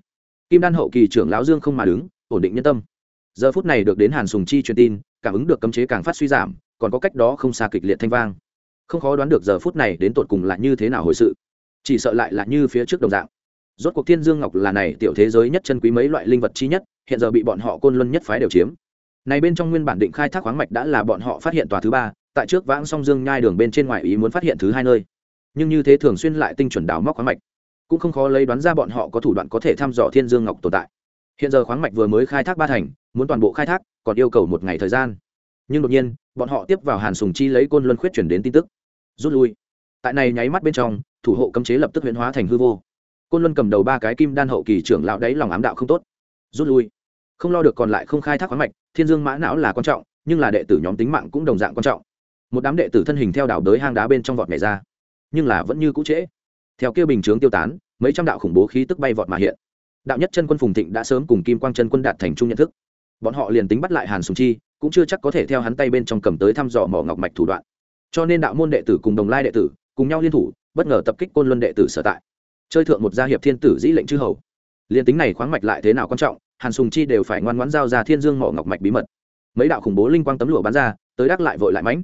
Kim đan hậu kỳ trưởng lão dương không mà đứng ổn định nhân tâm. Giờ phút này được đến hàn sùng chi truyền tin, cảm ứng được cấm chế càng phát suy giảm, còn có cách đó không xa kịch liệt thanh vang. Không khó đoán được giờ phút này đến tột cùng là như thế nào hồi sự. Chỉ sợ lại là như phía trước đồng dạng. Rốt cuộc thiên dương ngọc là này tiểu thế giới nhất chân quý mấy loại linh vật chi nhất, hiện giờ bị bọn họ côn luân nhất phái đều chiếm. Này bên trong nguyên bản định khai thác khoáng mạch đã là bọn họ phát hiện tòa thứ ba, tại trước vãng song dương nhai đường bên trên ngoài ý muốn phát hiện thứ hai nơi. Nhưng như thế thường xuyên lại tinh chuẩn đào móc khoáng mạch. Cũng không khó lấy đoán ra bọn họ có thủ đoạn có thể thăm dò thiên dương ngọc tồn tại hiện giờ khoáng mạch vừa mới khai thác ba thành, muốn toàn bộ khai thác, còn yêu cầu một ngày thời gian. Nhưng đột nhiên, bọn họ tiếp vào hàn sùng chi lấy côn luân khuyết chuyển đến tin tức. Rút lui. Tại này nháy mắt bên trong, thủ hộ cấm chế lập tức huyễn hóa thành hư vô. Côn luân cầm đầu ba cái kim đan hậu kỳ trưởng lão đấy lòng ám đạo không tốt. Rút lui. Không lo được còn lại không khai thác khoáng mạch, thiên dương mã não là quan trọng, nhưng là đệ tử nhóm tính mạng cũng đồng dạng quan trọng. Một đám đệ tử thân hình theo đảo đới hang đá bên trong vọt nhảy ra. Nhưng là vẫn như cũ trễ. Theo kia bình chướng tiêu tán, mấy trăm đạo khủng bố khí tức bay vọt mà hiện đạo nhất chân quân phùng thịnh đã sớm cùng kim quang chân quân đạt thành chung nhận thức. Bọn họ liền tính bắt lại hàn sùng chi, cũng chưa chắc có thể theo hắn tay bên trong cầm tới thăm dò mỏ ngọc mạch thủ đoạn. Cho nên đạo môn đệ tử cùng đồng lai đệ tử cùng nhau liên thủ, bất ngờ tập kích côn luân đệ tử sở tại. Chơi thượng một gia hiệp thiên tử dĩ lệnh chư hầu. Liền tính này khoáng mạch lại thế nào quan trọng, hàn sùng chi đều phải ngoan ngoãn giao ra thiên dương mỏ ngọc mạch bí mật. Mấy đạo khủng bố linh quang tấm lụa bán ra, tới đắc lại vội lại mãnh.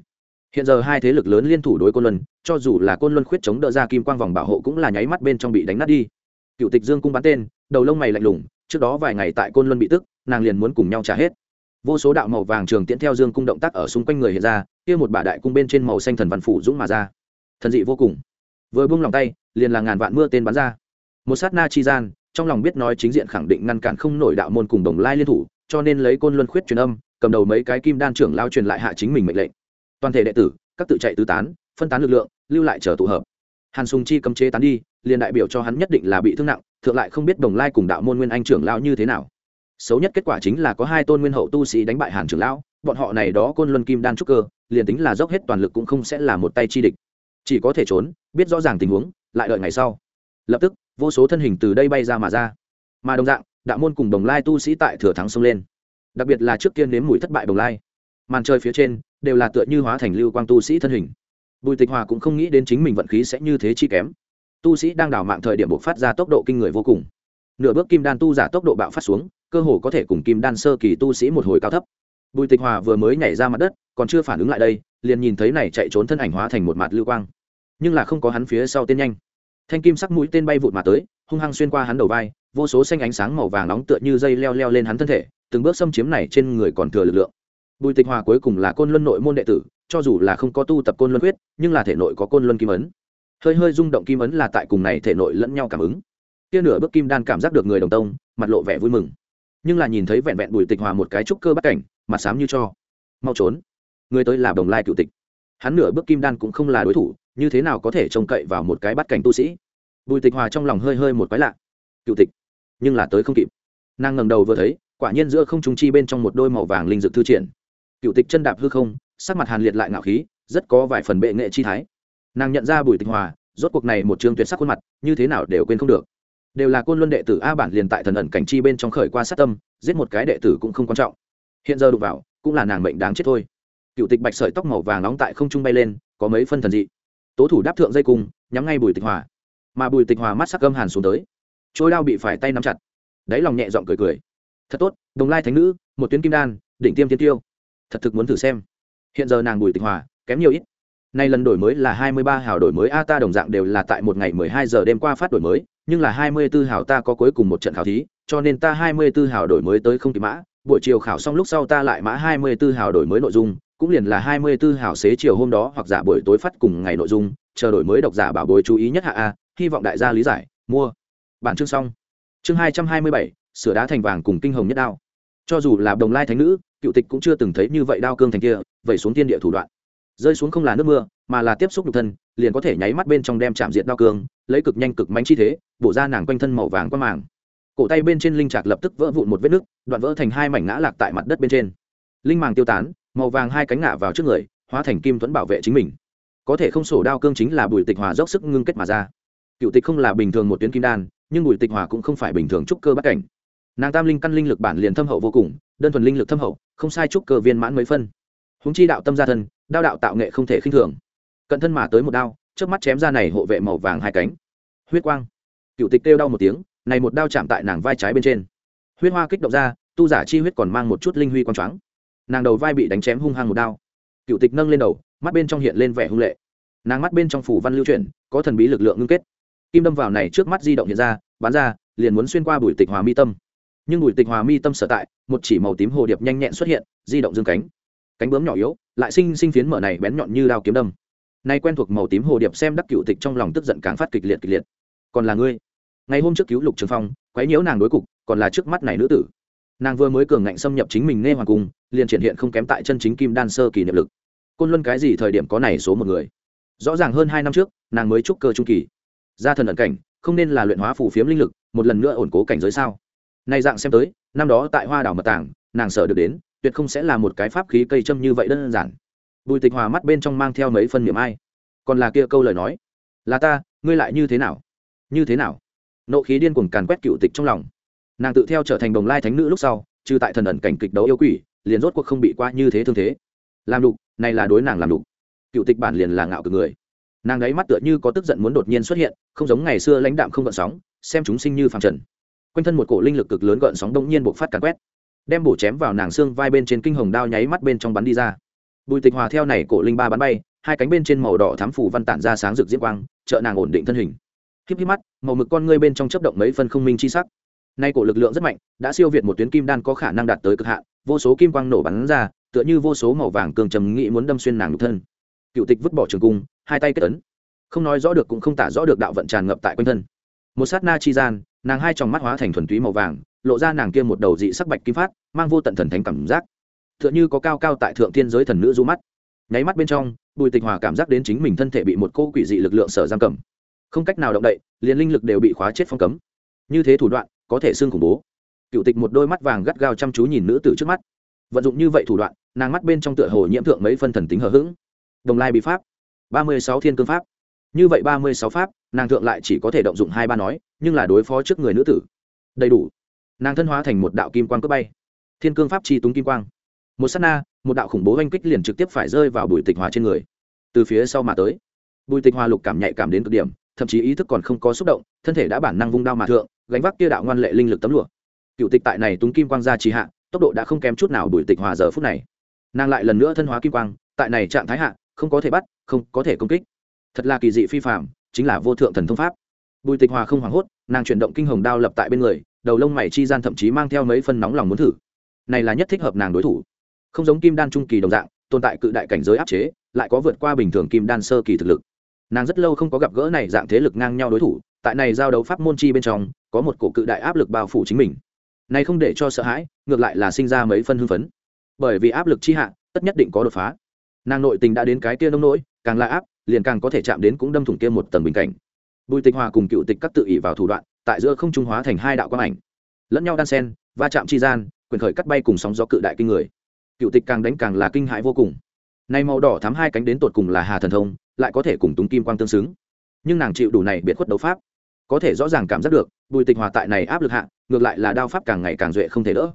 Hiện giờ hai thế lực lớn liên thủ đối côn luân, cho dù là côn luân khuyết chống đỡ ra kim quang vòng bảo hộ cũng là nháy mắt bên trong bị đánh nát đi cựu tịch dương cung bắn tên, đầu lông mày lạnh lùng, trước đó vài ngày tại côn luân bị tức, nàng liền muốn cùng nhau trả hết. Vô số đạo màu vàng trường tiễn theo dương cung động tác ở xung quanh người hiện ra, kia một bả đại cung bên trên màu xanh thần văn phủ dũng mà ra. Thần dị vô cùng. Vừa buông lòng tay, liền là ngàn vạn mưa tên bắn ra. Một sát na chi gian, trong lòng biết nói chính diện khẳng định ngăn cản không nổi đạo môn cùng đồng lai liên thủ, cho nên lấy côn luân khuyết truyền âm, cầm đầu mấy cái kim đan trưởng lao truyền lại hạ chính mình mệnh lệnh. Toàn thể đệ tử, các tự chạy tứ tán, phân tán lực lượng, lưu lại chờ tụ hợp. Hàn sùng chi cấm chế tán đi liền đại biểu cho hắn nhất định là bị thương nặng, thượng lại không biết đồng lai cùng đạo môn nguyên anh trưởng lao như thế nào. Xấu nhất kết quả chính là có hai tôn nguyên hậu tu sĩ đánh bại hàn trưởng lão, bọn họ này đó côn luân kim đan trúc cơ, liền tính là dốc hết toàn lực cũng không sẽ là một tay chi địch. Chỉ có thể trốn, biết rõ ràng tình huống, lại đợi ngày sau. Lập tức, vô số thân hình từ đây bay ra mà ra. Mà đồng dạng, đạo môn cùng đồng lai tu sĩ tại thừa thắng xông lên. Đặc biệt là trước tiên nếm mùi thất bại đồng lai. Màn trời phía trên, đều là tựa như hóa thành lưu quang tu sĩ thân hình. Bùi tịch hòa cũng không nghĩ đến chính mình vận khí sẽ như thế chi kém tu sĩ đang đào mạng thời điểm buộc phát ra tốc độ kinh người vô cùng. Nửa bước kim đan tu giả tốc độ bạo phát xuống, cơ hồ có thể cùng kim đan sơ kỳ tu sĩ một hồi cao thấp. Bùi tịch hòa vừa mới nhảy ra mặt đất, còn chưa phản ứng lại đây, liền nhìn thấy này chạy trốn thân ảnh hóa thành một mặt lưu quang. Nhưng là không có hắn phía sau tên nhanh. Thanh kim sắc mũi tên bay vụt mà tới, hung hăng xuyên qua hắn đầu vai, vô số xanh ánh sáng màu vàng nóng tựa như dây leo leo lên hắn thân thể, từng bước xâm chiếm này trên người còn thừa lực lượng. Bùi tịch hòa cuối cùng là côn luân nội môn đệ tử, cho dù là không có tu tập côn luân huyết nhưng là thể nội có côn luân kim ấn hơi hơi rung động kim ấn là tại cùng này thể nội lẫn nhau cảm ứng. Kia nửa bước kim đan cảm giác được người đồng tông, mặt lộ vẻ vui mừng. Nhưng là nhìn thấy vẹn vẹn bùi tịch hòa một cái trúc cơ bắt cảnh, mặt xám như cho. Mau trốn. Người tới là đồng lai cựu tịch. Hắn nửa bước kim đan cũng không là đối thủ, như thế nào có thể trông cậy vào một cái bắt cảnh tu sĩ? Bùi tịch hòa trong lòng hơi hơi một quái lạ. Cựu tịch. Nhưng là tới không kịp. Nàng ngẩng đầu vừa thấy, quả nhiên giữa không trung chi bên trong một đôi màu vàng linh dược thư triển. Cựu tịch chân đạp hư không, sắc mặt hàn liệt lại ngạo khí, rất có vài phần bệ nghệ chi thái nàng nhận ra bùi tịch hòa, rốt cuộc này một chương tuyệt sắc khuôn mặt, như thế nào đều quên không được. Đều là côn luân đệ tử a bản liền tại thần ẩn cảnh chi bên trong khởi qua sát tâm, giết một cái đệ tử cũng không quan trọng. Hiện giờ đụng vào, cũng là nàng mệnh đáng chết thôi. Cựu tịch bạch sợi tóc màu vàng nóng tại không trung bay lên, có mấy phân thần dị. Tố thủ đáp thượng dây cung, nhắm ngay bùi tịch hòa. Mà bùi tịch hòa mắt sắc gâm hàn xuống tới. Trôi đao bị phải tay nắm chặt. Đáy lòng nhẹ giọng cười cười. Thật tốt, đồng lai thánh nữ, một tuyến kim đan, đỉnh tiêm tiên tiêu. Thật thực muốn thử xem. Hiện giờ nàng bùi tịch hòa, kém nhiều ít nay lần đổi mới là hai mươi ba hào đổi mới. A, ta đồng dạng đều là tại một ngày mười hai giờ đêm qua phát đổi mới, nhưng là hai mươi 24 hào ta có cuối cùng một trận khảo thí, cho nên ta hai mươi 24 hào đổi mới tới không kịp mã. Buổi chiều khảo xong lúc sau ta lại mã hai mươi 24 hào đổi mới nội dung, cũng liền là hai mươi 24 hào xế chiều hôm đó hoặc giả buổi tối phát cùng ngày nội dung, chờ đổi mới độc giả bảo bối chú ý nhất hạ a, hy vọng đại gia lý giải. Mua. Bản chương xong. Chương hai trăm hai mươi bảy, sửa đá thành vàng cùng kinh hồng nhất đao. Cho dù là đồng lai thánh nữ, cựu tịch cũng chưa từng thấy như vậy đao cương thành kia vậy xuống tiên địa thủ đoạn rơi xuống không là nước mưa, mà là tiếp xúc nhục thân, liền có thể nháy mắt bên trong đem chạm diệt đao cương, lấy cực nhanh cực mánh chi thế, bổ ra nàng quanh thân màu vàng qua màng. Cổ tay bên trên linh trạc lập tức vỡ vụn một vết nứt, đoạn vỡ thành hai mảnh ngã lạc tại mặt đất bên trên. Linh màng tiêu tán, màu vàng hai cánh ngã vào trước người, hóa thành kim thuẫn bảo vệ chính mình. Có thể không sổ đao cương chính là bùi tịch hòa dốc sức ngưng kết mà ra. Cựu tịch không là bình thường một tuyến kim đan, nhưng bùi tịch hòa cũng không phải bình thường trúc cơ bắt cảnh. Nàng tam linh căn linh lực bản liền thâm hậu vô cùng, đơn thuần linh lực thâm hậu, không sai trúc cơ viên mãn mấy phân húng chi đạo tâm gia thân, đao đạo tạo nghệ không thể khinh thường. Cận thân mà tới một đao trước mắt chém ra này hộ vệ màu vàng hai cánh. Huyết quang. Cựu tịch kêu đau một tiếng, này một đao chạm tại nàng vai trái bên trên. Huyết hoa kích động ra, tu giả chi huyết còn mang một chút linh huy quang trắng nàng đầu vai bị đánh chém hung hăng một đao. Cựu tịch nâng lên đầu, mắt bên trong hiện lên vẻ hung lệ. Nàng mắt bên trong phủ văn lưu chuyển, có thần bí lực lượng ngưng kết. Kim đâm vào này trước mắt di động hiện ra bán ra, liền muốn xuyên qua bùi tịch hòa mi tâm. Nhưng bùi tịch hòa mi tâm sở tại, một chỉ màu tím hồ điệp nhanh nhẹn xuất hiện, di động dương cánh cánh bướm nhỏ yếu, lại sinh sinh phiến mở này bén nhọn như đao kiếm đâm. Nay quen thuộc màu tím hồ điệp xem đắc cựu tịch trong lòng tức giận càng phát kịch liệt kịch liệt. Còn là ngươi. Ngày hôm trước cứu lục trường phong, quấy nhiễu nàng đối cục, còn là trước mắt này nữ tử. Nàng vừa mới cường ngạnh xâm nhập chính mình nghe hoàng cung, liền triển hiện không kém tại chân chính kim đan sơ kỳ niệm lực. Côn luân cái gì thời điểm có này số một người? Rõ ràng hơn hai năm trước, nàng mới trúc cơ trung kỳ. Ra thần ẩn cảnh, không nên là luyện hóa phủ phiếm linh lực, một lần nữa ổn cố cảnh giới sao? Nay dạng xem tới, năm đó tại hoa đảo mật tảng, nàng sợ được đến tuyệt không sẽ là một cái pháp khí cây châm như vậy đơn giản. Bùi tịch hòa mắt bên trong mang theo mấy phân niệm ai. Còn là kia câu lời nói. Là ta, ngươi lại như thế nào? Như thế nào? Nộ khí điên cuồng càn quét cựu tịch trong lòng. Nàng tự theo trở thành đồng lai thánh nữ lúc sau, trừ tại thần ẩn cảnh kịch đấu yêu quỷ, liền rốt cuộc không bị qua như thế thương thế. Làm đục, này là đối nàng làm đục. Cựu tịch bản liền là ngạo cực người. Nàng ấy mắt tựa như có tức giận muốn đột nhiên xuất hiện, không giống ngày xưa lãnh đạm không gợn sóng, xem chúng sinh như phàm trần. Quanh thân một cổ linh lực cực lớn gợn sóng đông nhiên bộc phát càn quét đem bổ chém vào nàng xương vai bên trên kinh hồng đao nháy mắt bên trong bắn đi ra. Bùi tịch hòa theo này cổ linh ba bắn bay, hai cánh bên trên màu đỏ thám phủ văn tản ra sáng rực diễm quang, trợ nàng ổn định thân hình. Híp híp mắt, màu mực con ngươi bên trong chấp động mấy phân không minh chi sắc. Nay cổ lực lượng rất mạnh, đã siêu việt một tuyến kim đan có khả năng đạt tới cực hạn, vô số kim quang nổ bắn ra, tựa như vô số màu vàng cường trầm nghĩ muốn đâm xuyên nàng nhục thân. Cựu tịch vứt bỏ trường cung, hai tay kết ấn. Không nói rõ được cũng không tả rõ được đạo vận tràn ngập tại quanh thân. Một sát na chi gian, nàng hai tròng mắt hóa thành thuần túy màu vàng lộ ra nàng kia một đầu dị sắc bạch kim phát, mang vô tận thần thánh cảm giác. Tựa như có cao cao tại thượng thiên giới thần nữ du mắt. Nháy mắt bên trong, bùi tịch hòa cảm giác đến chính mình thân thể bị một cô quỷ dị lực lượng sở giam cầm. Không cách nào động đậy, liền linh lực đều bị khóa chết phong cấm. Như thế thủ đoạn, có thể xương khủng bố. Cựu tịch một đôi mắt vàng gắt gao chăm chú nhìn nữ tử trước mắt. Vận dụng như vậy thủ đoạn, nàng mắt bên trong tựa hồ nhiễm thượng mấy phân thần tính hờ hững. Đồng lai bị pháp, ba mươi sáu thiên cương pháp. Như vậy ba mươi sáu pháp, nàng thượng lại chỉ có thể động dụng hai ba nói, nhưng là đối phó trước người nữ tử. Đầy đủ nàng thân hóa thành một đạo kim quang cướp bay. Thiên cương pháp chi túng kim quang. Một s á t na, một đạo khủng bố oanh kích liền trực tiếp phải rơi vào bùi tịch hòa trên người. Từ phía sau mà tới, bùi tịch hòa lục cảm nhạy cảm đến cực điểm, thậm chí ý thức còn không có xúc động, thân thể đã bản năng vung đao mà thượng, gánh vác kia đạo ngoan lệ linh lực tấm lụa. Cựu tịch tại này túng kim quang ra trì hạ, tốc độ đã không kém chút nào bùi tịch hòa giờ phút này. Nàng lại lần nữa thân hóa kim quang, tại này trạng thái hạ, không có thể bắt, không có thể công kích. Thật là kỳ dị phi phạm chính là vô thượng thần thông pháp. Bùi tịch hòa không hoảng hốt, nàng chuyển động kinh hồng đao lập tại bên người đầu lông mày chi gian thậm chí mang theo mấy phân nóng lòng muốn thử. Này là nhất thích hợp nàng đối thủ. Không giống kim đan trung kỳ đồng dạng, tồn tại cự đại cảnh giới áp chế, lại có vượt qua bình thường kim đan sơ kỳ thực lực. Nàng rất lâu không có gặp gỡ này dạng thế lực ngang nhau đối thủ, tại này giao đấu pháp môn chi bên trong, có một cổ cự đại áp lực bao phủ chính mình. Này không để cho sợ hãi, ngược lại là sinh ra mấy phân hưng phấn. Bởi vì áp lực chi hạ, tất nhất định có đột phá. Nàng nội tình đã đến cái kia nông nỗi, càng là áp, liền càng có thể chạm đến cũng đâm thủng kia một tầng bình cảnh. Bùi tịch hòa cùng cựu tịch các tự ỷ vào thủ đoạn tại giữa không trung hóa thành hai đạo quang ảnh. Lẫn nhau đan sen, va chạm chi gian, quyền khởi cắt bay cùng sóng gió cự đại kinh người. Cựu tịch càng đánh càng là kinh hãi vô cùng. Nay màu đỏ thắm hai cánh đến tột cùng là hà thần thông, lại có thể cùng túng kim quang tương xứng. Nhưng nàng chịu đủ này biệt khuất đấu pháp, có thể rõ ràng cảm giác được, bùi tịch hòa tại này áp lực hạ, ngược lại là đao pháp càng ngày càng duệ không thể đỡ.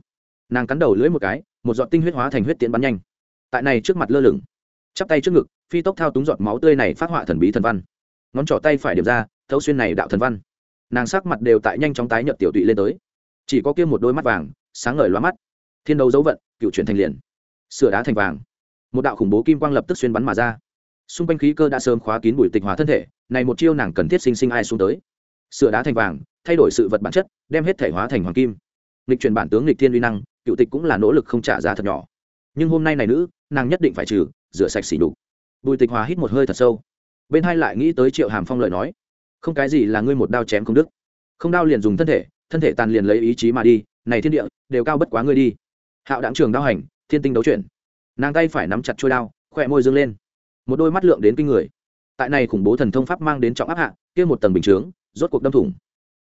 Nàng cắn đầu lưỡi một cái, một giọt tinh huyết hóa thành huyết tiễn bắn nhanh. Tại này trước mặt lơ lửng, chắp tay trước ngực, phi tốc thao túng giọt máu tươi này phát họa thần bí thần văn. Ngón trỏ tay phải điểm ra, thấu xuyên này đạo thần văn nàng sắc mặt đều tại nhanh chóng tái nhợt tiểu tụy lên tới. Chỉ có kia một đôi mắt vàng, sáng ngời loa mắt. Thiên đấu dấu vận, cựu chuyển thành liền. Sửa đá thành vàng. Một đạo khủng bố kim quang lập tức xuyên bắn mà ra. Xung quanh khí cơ đã sớm khóa kín bụi tịch hóa thân thể, này một chiêu nàng cần thiết sinh sinh ai xuống tới. Sửa đá thành vàng, thay đổi sự vật bản chất, đem hết thể hóa thành hoàng kim. Lịch chuyển bản tướng lịch thiên uy năng, cựu tịch cũng là nỗ lực không trả giá thật nhỏ. Nhưng hôm nay này nữ, nàng nhất định phải trừ, rửa sạch xỉ đục bùi tịch hòa hít một hơi thật sâu. Bên hai lại nghĩ tới triệu hàm phong lợi nói không cái gì là ngươi một đao chém không đức không đao liền dùng thân thể thân thể tàn liền lấy ý chí mà đi, này thiên địa, đều cao bất quá ngươi đi. Hạo đáng trường đao hành, thiên tinh đấu chuyển. Nàng tay phải nắm chặt trôi đao, khỏe môi dương lên. Một đôi mắt lượng đến kinh người. Tại này khủng bố thần thông pháp mang đến trọng áp hạ, kia một tầng bình chướng, rốt cuộc đâm thủng.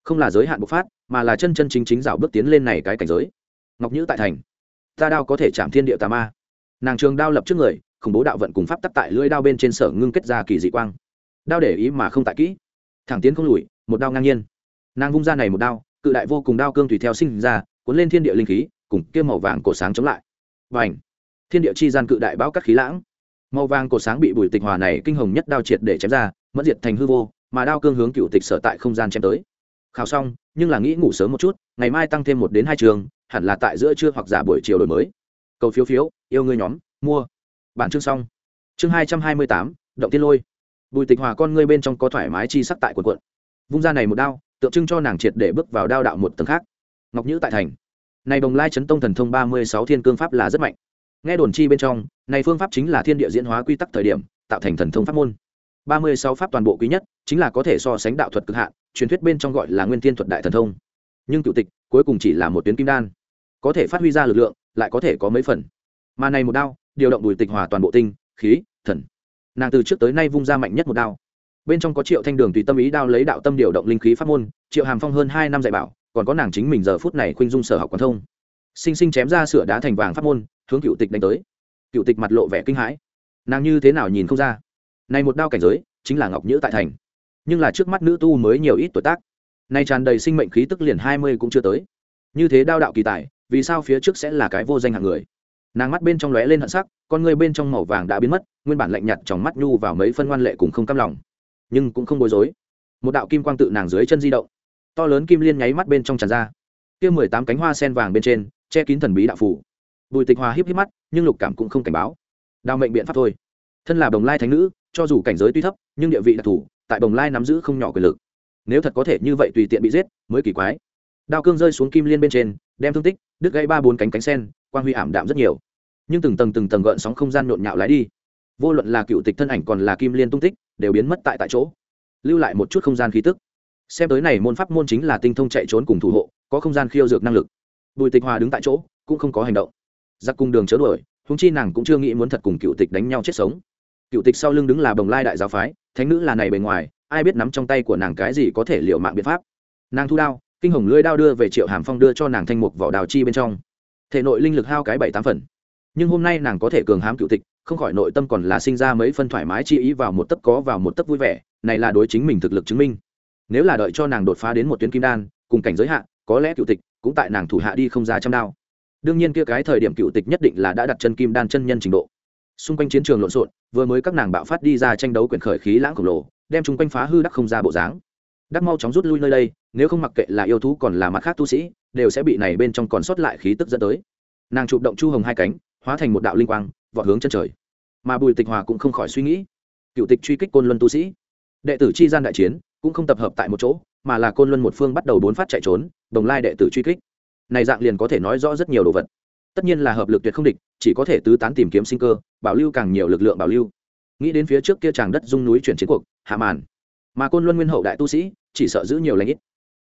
Không là giới hạn bộc phát, mà là chân chân chính chính rảo bước tiến lên này cái cảnh giới. Ngọc nhữ tại thành. Ta đao có thể chạm thiên địa tà ma. Nàng trường đao lập trước người, khủng bố đạo vận cùng pháp tắc tại lưỡi đao bên trên sở ngưng kết ra kỳ dị quang. Đao để ý mà không tại kỹ thẳng tiến không lùi, một đao ngang nhiên. Nàng vung ra này một đao, cự đại vô cùng đao cương tùy theo sinh ra, cuốn lên thiên địa linh khí, cùng kia màu vàng cổ sáng chống lại. Và ảnh thiên địa chi gian cự đại bão cắt khí lãng. Màu vàng cổ sáng bị bùi tịch hòa này kinh hồng nhất đao triệt để chém ra mất diệt thành hư vô, mà đao cương hướng cựu tịch sở tại không gian chém tới. Khảo xong, nhưng là nghĩ ngủ sớm một chút, ngày mai tăng thêm một đến hai trường, hẳn là tại giữa trưa hoặc giả buổi chiều đổi mới. Cầu phiếu phiếu, yêu ngươi nhóm, mua. Bản chương xong. Chương hai trăm hai mươi tám, động tiên lôi bùi tịch hòa con ngươi bên trong có thoải mái chi sắc tại quần quận vung ra này một đao, tượng trưng cho nàng triệt để bước vào đao đạo một tầng khác. Ngọc nhữ tại thành. Này đồng lai chấn tông thần thông ba mươi sáu thiên cương pháp là rất mạnh. Nghe đồn chi bên trong, này phương pháp chính là thiên địa diễn hóa quy tắc thời điểm, tạo thành thần thông pháp môn. ba mươi sáu pháp toàn bộ quý nhất, chính là có thể so sánh đạo thuật cực hạn, truyền thuyết bên trong gọi là nguyên thiên thuật đại thần thông. Nhưng cựu tịch, cuối cùng chỉ là một tuyến kim đan. Có thể phát huy ra lực lượng, lại có thể có mấy phần. Mà này một đao, điều động bùi tịch hòa toàn bộ tinh, khí, thần nàng từ trước tới nay vung ra mạnh nhất một đao. Bên trong có triệu thanh đường tùy tâm ý đao lấy đạo tâm điều động linh khí pháp môn, triệu hàm phong hơn hai năm dạy bảo, còn có nàng chính mình giờ phút này khuynh dung sở học quán thông. Sinh sinh chém ra sửa đá thành vàng pháp môn, hướng cựu tịch đánh tới. Cựu tịch mặt lộ vẻ kinh hãi. Nàng như thế nào nhìn không ra? Này một đao cảnh giới, chính là ngọc nhữ tại thành. Nhưng là trước mắt nữ tu mới nhiều ít tuổi tác. Nay tràn đầy sinh mệnh khí tức liền hai mươi cũng chưa tới. Như thế đao đạo kỳ tài, vì sao phía trước sẽ là cái vô danh hạng người? Nàng mắt bên trong lóe lên hận sắc con người bên trong màu vàng đã biến mất, nguyên bản lạnh nhạt trong mắt nhu vào mấy phân ngoan lệ cùng không cam lòng. Nhưng cũng không bối rối. Một đạo kim quang tự nàng dưới chân di động. To lớn kim liên nháy mắt bên trong tràn ra. Kia mười tám cánh hoa sen vàng bên trên, che kín thần bí đạo phủ bùi tịch hòa híp híp mắt, nhưng lục cảm cũng không cảnh báo. Đào mệnh biện pháp thôi. Thân là bồng lai thánh nữ, cho dù cảnh giới tuy thấp, nhưng địa vị đặc thù, tại bồng lai nắm giữ không nhỏ quyền lực. Nếu thật có thể như vậy tùy tiện bị giết, mới kỳ quái. Đao cương rơi xuống kim liên bên trên, đem thương tích, đứt gãy ba bốn cánh cánh sen, quang huy ảm đạm rất nhiều nhưng từng tầng từng tầng gợn sóng không gian nhộn nhạo lái đi. Vô luận là cựu tịch thân ảnh còn là kim liên tung tích, đều biến mất tại tại chỗ. Lưu lại một chút không gian khí tức. Xem tới này môn pháp môn chính là tinh thông chạy trốn cùng thủ hộ, có không gian khiêu dược năng lực. Bùi tịch hòa đứng tại chỗ, cũng không có hành động. Giặc cùng đường chớ đuổi húng chi nàng cũng chưa nghĩ muốn thật cùng cựu tịch đánh nhau chết sống. Cựu tịch sau lưng đứng là bồng lai đại giáo phái, thánh nữ là này bề ngoài, ai biết nắm trong tay của nàng cái gì có thể liệu mạng biện pháp. Nàng thu đao, kinh hồng lưỡi đao đưa về triệu hàm phong đưa cho nàng thanh mục vỏ đào chi bên trong. Thể nội linh lực hao cái bảy tám phần nhưng hôm nay nàng có thể cường hám cựu tịch, không khỏi nội tâm còn là sinh ra mấy phân thoải mái chi ý vào một tấc có vào một tấc vui vẻ, này là đối chính mình thực lực chứng minh. Nếu là đợi cho nàng đột phá đến một tuyến kim đan, cùng cảnh giới hạn có lẽ cựu tịch cũng tại nàng thủ hạ đi không ra trăm đao. Đương nhiên kia cái thời điểm cựu tịch nhất định là đã đặt chân kim đan chân nhân trình độ. Xung quanh chiến trường lộn xộn, vừa mới các nàng bạo phát đi ra tranh đấu quyển khởi khí lãng khổng lồ, đem chúng quanh phá hư đắc không ra bộ dáng. Đắc mau chóng rút lui nơi đây, nếu không mặc kệ là yêu thú còn là mặt khác tu sĩ, đều sẽ bị này bên trong còn sót lại khí tức dẫn tới. Nàng chụp động chu hồng hai cánh hóa thành một đạo linh quang, vọt hướng chân trời. Mà bùi tịch hòa cũng không khỏi suy nghĩ. Cựu tịch truy kích côn luân tu sĩ. Đệ tử chi gian đại chiến cũng không tập hợp tại một chỗ, mà là côn luân một phương bắt đầu bốn phát chạy trốn, đồng lai đệ tử truy kích. Này dạng liền có thể nói rõ rất nhiều đồ vật. Tất nhiên là hợp lực tuyệt không địch, chỉ có thể tứ tán tìm kiếm sinh cơ, bảo lưu càng nhiều lực lượng bảo lưu. Nghĩ đến phía trước kia tràng đất dung núi chuyển chiến cuộc, hạ màn. Mà côn luân nguyên hậu đại tu sĩ, chỉ sợ giữ nhiều lãnh ít.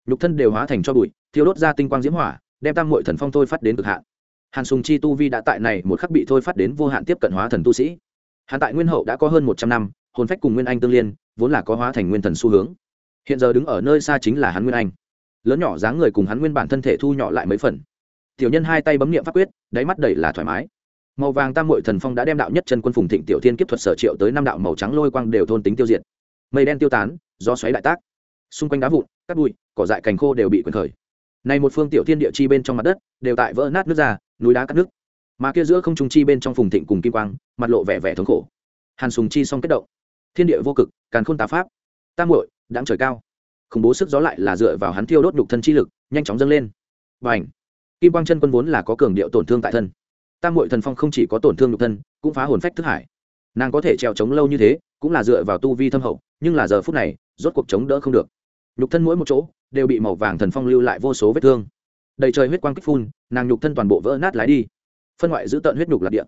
Nhục thân đều hóa thành cho bụi, thiêu đốt ra tinh quang diễm hỏa, đem tam mội thần phong thôi phát đến cực hạn hàn sùng chi tu vi đã tại này một khắc bị thôi phát đến vô hạn tiếp cận hóa thần tu sĩ. Hàn tại nguyên hậu đã có hơn một trăm năm, hồn phách cùng nguyên anh tương liên, vốn là có hóa thành nguyên thần xu hướng. Hiện giờ đứng ở nơi xa chính là hắn nguyên anh. Lớn nhỏ dáng người cùng hắn nguyên bản thân thể thu nhỏ lại mấy phần. Tiểu nhân hai tay bấm niệm pháp quyết, đáy mắt đầy là thoải mái. Màu vàng tam mội thần phong đã đem đạo nhất chân quân phùng thịnh tiểu thiên kiếp thuật sở triệu tới năm đạo màu trắng lôi quang đều thôn tính tiêu diệt. Mây đen tiêu tán do xoáy đại tác. Xung quanh đá vụn cắt bụi, cỏ dại cành khô đều bị quyền khởi. Này một phương tiểu thiên địa chi bên trong mặt đất, đều tại vỡ nát nước ra núi đá cắt nước. Mà kia giữa không trung chi bên trong phùng thịnh cùng kim quang, mặt lộ vẻ vẻ thống khổ. Hàn sùng chi xong kết động. Thiên địa vô cực, càn khôn tá pháp. Tam hội đáng trời cao. Khủng bố sức gió lại là dựa vào hắn thiêu đốt nhục thân chi lực, nhanh chóng dâng lên. Và ảnh kim quang chân quân vốn là có cường điệu tổn thương tại thân. Tam hội thần phong không chỉ có tổn thương nhục thân, cũng phá hồn phách thức hải. Nàng có thể trèo trống lâu như thế, cũng là dựa vào tu vi thâm hậu, nhưng là giờ phút này, rốt cuộc chống đỡ không được. Nhục thân mỗi một chỗ, đều bị màu vàng thần phong lưu lại vô số vết thương đầy trời huyết quang kích phun, nàng nhục thân toàn bộ vỡ nát lái đi. Phân ngoại giữ tận huyết nhục lạc địa.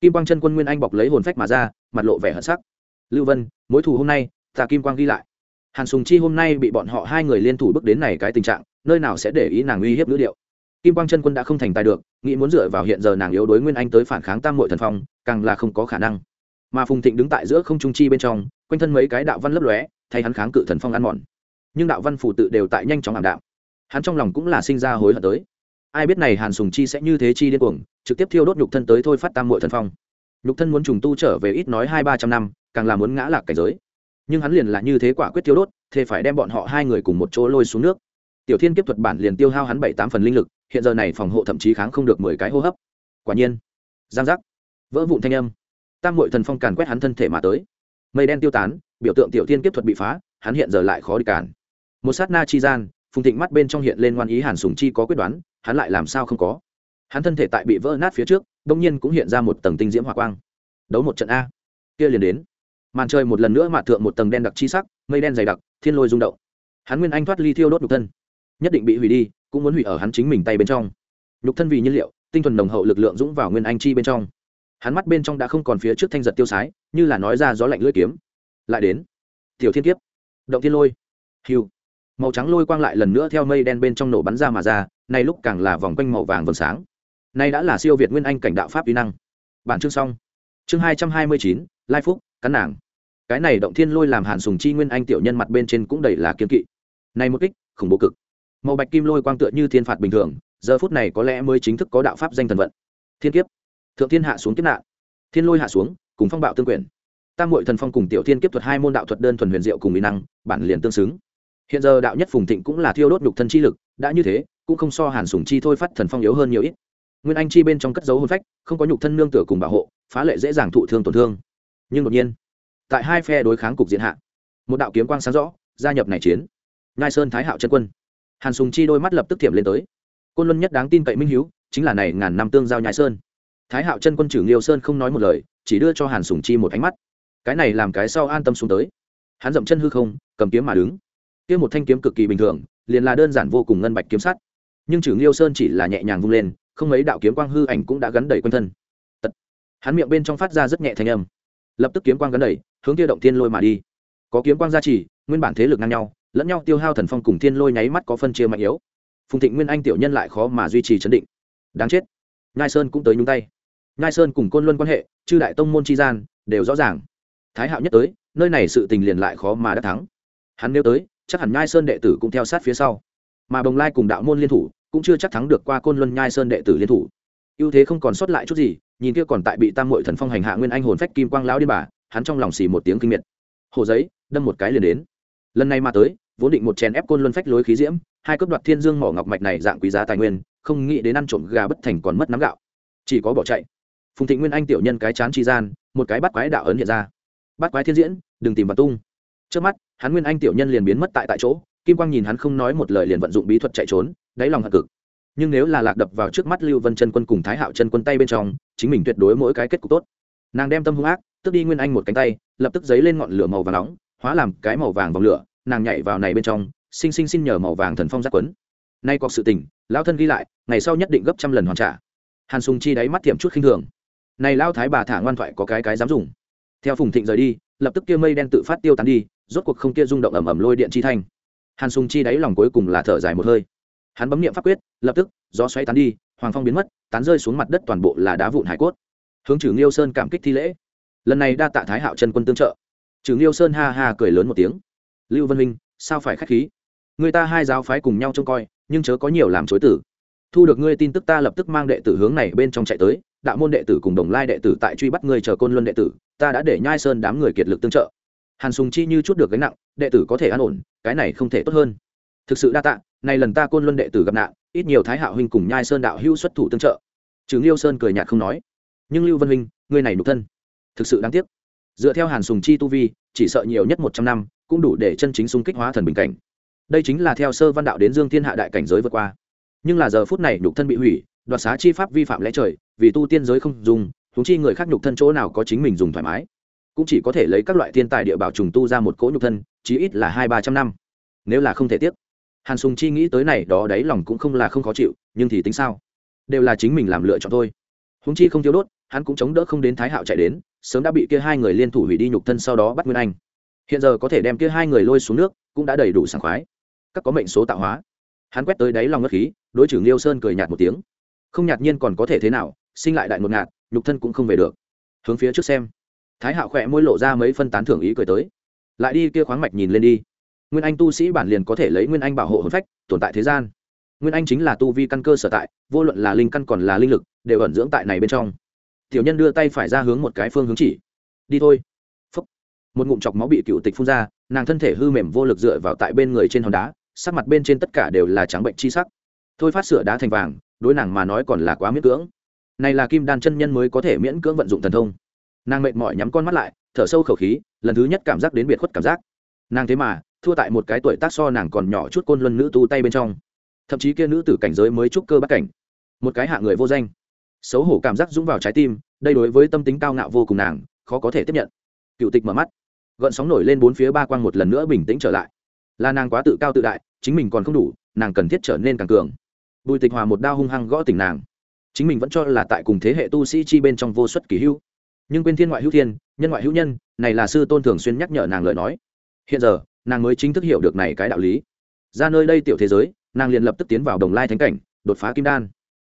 Kim quang chân quân nguyên anh bọc lấy hồn phách mà ra, mặt lộ vẻ hận sắc. Lưu vân, mối thù hôm nay, ta kim quang ghi lại. Hàn sùng chi hôm nay bị bọn họ hai người liên thủ bước đến này cái tình trạng, nơi nào sẽ để ý nàng uy hiếp ngữ điệu. Kim quang chân quân đã không thành tài được, nghĩ muốn dựa vào hiện giờ nàng yếu đối nguyên anh tới phản kháng tam mội thần phong, càng là không có khả năng. Mà phùng thịnh đứng tại giữa không trung chi bên trong, quanh thân mấy cái đạo văn lấp lóe, thay hắn kháng cự thần phong ăn mòn. Nhưng đạo văn phủ tự đều tại nhanh chóng ảm đạm hắn trong lòng cũng là sinh ra hối hận tới. Ai biết này hàn sùng chi sẽ như thế chi điên cuồng, trực tiếp thiêu đốt nhục thân tới thôi phát tam mội thần phong. Nhục thân muốn trùng tu trở về ít nói hai ba trăm năm, càng là muốn ngã lạc cảnh giới. Nhưng hắn liền là như thế quả quyết thiêu đốt, thế phải đem bọn họ hai người cùng một chỗ lôi xuống nước. Tiểu thiên kiếp thuật bản liền tiêu hao hắn bảy tám phần linh lực, hiện giờ này phòng hộ thậm chí kháng không được mười cái hô hấp. Quả nhiên, giang giác, vỡ vụn thanh âm. Tam mội thần phong càn quét hắn thân thể mà tới. Mây đen tiêu tán, biểu tượng tiểu thiên kiếp thuật bị phá, hắn hiện giờ lại khó đi cản. Một sát na chi gian phùng thịnh mắt bên trong hiện lên ngoan ý hàn sùng chi có quyết đoán, hắn lại làm sao không có? Hắn thân thể tại bị vỡ nát phía trước, đông nhiên cũng hiện ra một tầng tinh diễm hỏa quang. Đấu một trận a. Kia liền đến. Màn trời một lần nữa mạ thượng một tầng đen đặc chi sắc, mây đen dày đặc, thiên lôi rung động. Hắn nguyên anh thoát ly thiêu đốt nhục thân. Nhất định bị hủy đi, cũng muốn hủy ở hắn chính mình tay bên trong. Nhục thân vì nhiên liệu, tinh thuần nồng hậu lực lượng dũng vào nguyên anh chi bên trong. Hắn mắt bên trong đã không còn phía trước thanh giật tiêu sái, như là nói ra gió lạnh lưỡi kiếm. Lại đến. Tiểu thiên kiếp. Động thiên lôi. Hiu màu trắng lôi quang lại lần nữa theo mây đen bên trong nổ bắn ra mà ra, nay lúc càng là vòng quanh màu vàng vầng sáng. Nay đã là siêu việt nguyên anh cảnh đạo pháp uy năng. Bản chương xong. Chương hai trăm hai mươi chín, lai phúc, cắn nàng. Cái này động thiên lôi làm hàn sùng chi nguyên anh tiểu nhân mặt bên trên cũng đầy là kiên kỵ. Này một kích, khủng bố cực. Màu bạch kim lôi quang tựa như thiên phạt bình thường, giờ phút này có lẽ mới chính thức có đạo pháp danh thần vận. Thiên kiếp. Thượng thiên hạ xuống kiếp nạn. Thiên lôi hạ xuống, cùng phong bạo tương quyển tam hội thần phong cùng tiểu thiên kiếp thuật hai môn đạo thuật đơn thuần huyền diệu cùng mỹ năng, bản liền tương xứng hiện giờ đạo nhất phùng thịnh cũng là thiêu đốt nhục thân chi lực, đã như thế, cũng không so hàn sùng chi thôi phát thần phong yếu hơn nhiều ít. Nguyên anh chi bên trong cất dấu hôn phách, không có nhục thân nương tựa cùng bảo hộ, phá lệ dễ dàng thụ thương tổn thương. Nhưng đột nhiên, tại hai phe đối kháng cục diện hạ, một đạo kiếm quang sáng rõ, gia nhập này chiến. Ngai sơn thái hạo chân quân. Hàn sùng chi đôi mắt lập tức thiểm lên tới. Côn luân nhất đáng tin cậy minh hiếu, chính là này ngàn năm tương giao nhai sơn. Thái hạo chân quân trừ nghiêu sơn không nói một lời, chỉ đưa cho hàn sùng chi một ánh mắt. Cái này làm cái sau an tâm xuống tới. Hắn dậm chân hư không, cầm kiếm mà đứng kia một thanh kiếm cực kỳ bình thường, liền là đơn giản vô cùng ngân bạch kiếm sắt. Nhưng trừ liêu sơn chỉ là nhẹ nhàng vung lên, không mấy đạo kiếm quang hư ảnh cũng đã gắn đầy quanh thân. Tật. hắn miệng bên trong phát ra rất nhẹ thanh âm. Lập tức kiếm quang gắn đầy, hướng kia động thiên lôi mà đi. Có kiếm quang gia trì, nguyên bản thế lực ngang nhau, lẫn nhau tiêu hao thần phong cùng thiên lôi nháy mắt có phân chia mạnh yếu. Phùng thịnh nguyên anh tiểu nhân lại khó mà duy trì chấn định. Đáng chết. Nhai sơn cũng tới nhúng tay. Nhai sơn cùng côn luân quan hệ, chư đại tông môn tri gian, đều rõ ràng. Thái hạo nhất tới, nơi này sự tình liền lại khó mà đã thắng. Hắn nêu tới chắc hẳn nhai sơn đệ tử cũng theo sát phía sau. Mà bồng lai cùng đạo môn liên thủ cũng chưa chắc thắng được qua côn luân nhai sơn đệ tử liên thủ. Ưu thế không còn sót lại chút gì, nhìn kia còn tại bị tam mội thần phong hành hạ nguyên anh hồn phách kim quang lão điên bà, hắn trong lòng xì một tiếng kinh miệt. Hồ giấy, đâm một cái liền đến. Lần này mà tới, vốn định một chèn ép côn luân phách lối khí diễm, hai cấp đoạt thiên dương mỏ ngọc mạch này dạng quý giá tài nguyên, không nghĩ đến ăn trộm gà bất thành còn mất nắm gạo. Chỉ có bỏ chạy. Phùng thị nguyên anh tiểu nhân cái chán tri gian, một cái bắt quái đạo ấn hiện ra. Bắt quái thiên diễn, đừng tìm vào tung. Trước mắt hắn nguyên anh tiểu nhân liền biến mất tại tại chỗ, kim quang nhìn hắn không nói một lời liền vận dụng bí thuật chạy trốn, đáy lòng hận cực. Nhưng nếu là lạc đập vào trước mắt lưu vân chân quân cùng thái hạo chân quân tay bên trong, chính mình tuyệt đối mỗi cái kết cục tốt. Nàng đem tâm hung ác tức đi nguyên anh một cánh tay, lập tức dấy lên ngọn lửa màu vàng nóng, hóa làm cái màu vàng vòng lửa, nàng nhảy vào này bên trong, sinh sinh xin nhờ màu vàng thần phong giác quấn. Nay có sự tình, lão thân ghi lại, ngày sau nhất định gấp trăm lần hoàn trả. Hàn sùng chi đáy mắt tiệm chút khinh thường. Này lao thái bà thả ngoan thoại có cái cái dám dùng. Theo phùng thịnh rời đi, lập tức kia mây đen tự phát tiêu tán đi rốt cuộc không kia rung động ầm ầm lôi điện chi thanh. Hàn sùng chi đáy lòng cuối cùng là thở dài một hơi. Hắn bấm niệm pháp quyết, lập tức, gió xoáy tán đi, hoàng phong biến mất, tán rơi xuống mặt đất toàn bộ là đá vụn hải cốt. Hướng trừ nghiêu sơn cảm kích thi lễ. Lần này đa tạ thái hạo chân quân tương trợ. Trừ nghiêu sơn ha ha cười lớn một tiếng. Lưu vân minh sao phải khách khí? Người ta hai giáo phái cùng nhau trông coi, nhưng chớ có nhiều làm chối tử. Thu được ngươi tin tức ta lập tức mang đệ tử hướng này bên trong chạy tới. Đạo môn đệ tử cùng đồng lai đệ tử tại truy bắt ngươi chờ côn luân đệ tử, ta đã để nhai sơn đám người kiệt lực tương trợ hàn sùng chi như chút được gánh nặng, đệ tử có thể an ổn, cái này không thể tốt hơn. Thực sự đa tạ, này lần ta côn luân đệ tử gặp nạn, ít nhiều thái hạo huynh cùng nhai sơn đạo hữu xuất thủ tương trợ. Chứng liêu sơn cười nhạt không nói. Nhưng lưu vân huynh ngươi này nục thân. Thực sự đáng tiếc. Dựa theo hàn sùng chi tu vi, chỉ sợ nhiều nhất một trăm năm, cũng đủ để chân chính xung kích hóa thần bình cảnh. Đây chính là theo sơ văn đạo đến dương thiên hạ đại cảnh giới vượt qua. Nhưng là giờ phút này nhục thân bị hủy, đoạt xá chi pháp vi phạm lẽ trời, vì tu tiên giới không dùng thú chi người khác nhục thân chỗ nào có chính mình dùng thoải mái cũng chỉ có thể lấy các loại thiên tài địa bảo trùng tu ra một cỗ nhục thân, chí ít là hai ba trăm năm. Nếu là không thể tiếp hàn sùng chi nghĩ tới này đó đáy lòng cũng không là không khó chịu, nhưng thì tính sao? Đều là chính mình làm lựa chọn thôi. Húng chi không thiếu đốt, hắn cũng chống đỡ không đến thái hạo chạy đến, sớm đã bị kia hai người liên thủ hủy đi nhục thân sau đó bắt nguyên anh. Hiện giờ có thể đem kia hai người lôi xuống nước, cũng đã đầy đủ sảng khoái. Các có mệnh số tạo hóa. Hắn quét tới đáy lòng ngất khí, đối trưởng liêu sơn cười nhạt một tiếng. Không nhạt nhiên còn có thể thế nào, sinh lại đại một ngạt, nhục thân cũng không về được. Hướng phía trước xem thái hạo khỏe môi lộ ra mấy phân tán thưởng ý cười tới. Lại đi kia khoáng mạch nhìn lên đi. Nguyên anh tu sĩ bản liền có thể lấy nguyên anh bảo hộ hồn phách, tồn tại thế gian. Nguyên anh chính là tu vi căn cơ sở tại, vô luận là linh căn còn là linh lực, đều ẩn dưỡng tại này bên trong. Tiểu nhân đưa tay phải ra hướng một cái phương hướng chỉ. Đi thôi. Phúc. một ngụm chọc máu bị cựu tịch phun ra, nàng thân thể hư mềm vô lực dựa vào tại bên người trên hòn đá, sắc mặt bên trên tất cả đều là trắng bệnh chi sắc. Thôi phát sửa đá thành vàng, đối nàng mà nói còn là quá miễn cưỡng. Này là kim đan chân nhân mới có thể miễn cưỡng vận dụng thần thông nàng mệt mỏi nhắm con mắt lại, thở sâu khẩu khí, lần thứ nhất cảm giác đến biệt khuất cảm giác. Nàng thế mà, thua tại một cái tuổi tác so nàng còn nhỏ chút côn luân nữ tu tay bên trong. Thậm chí kia nữ tử cảnh giới mới trúc cơ bắt cảnh. Một cái hạ người vô danh. Xấu hổ cảm giác dũng vào trái tim, đây đối với tâm tính cao ngạo vô cùng nàng, khó có thể tiếp nhận. Cựu tịch mở mắt. Gợn sóng nổi lên bốn phía ba quang một lần nữa bình tĩnh trở lại. Là nàng quá tự cao tự đại, chính mình còn không đủ, nàng cần thiết trở nên càng cường. Bùi tịch hòa một đao hung hăng gõ tỉnh nàng. Chính mình vẫn cho là tại cùng thế hệ tu sĩ chi bên trong vô suất kỳ hưu nhưng quên thiên ngoại hữu thiên, nhân ngoại hữu nhân, này là sư tôn thường xuyên nhắc nhở nàng lời nói. Hiện giờ, nàng mới chính thức hiểu được này cái đạo lý. Ra nơi đây tiểu thế giới, nàng liền lập tức tiến vào đồng lai thánh cảnh, đột phá kim đan.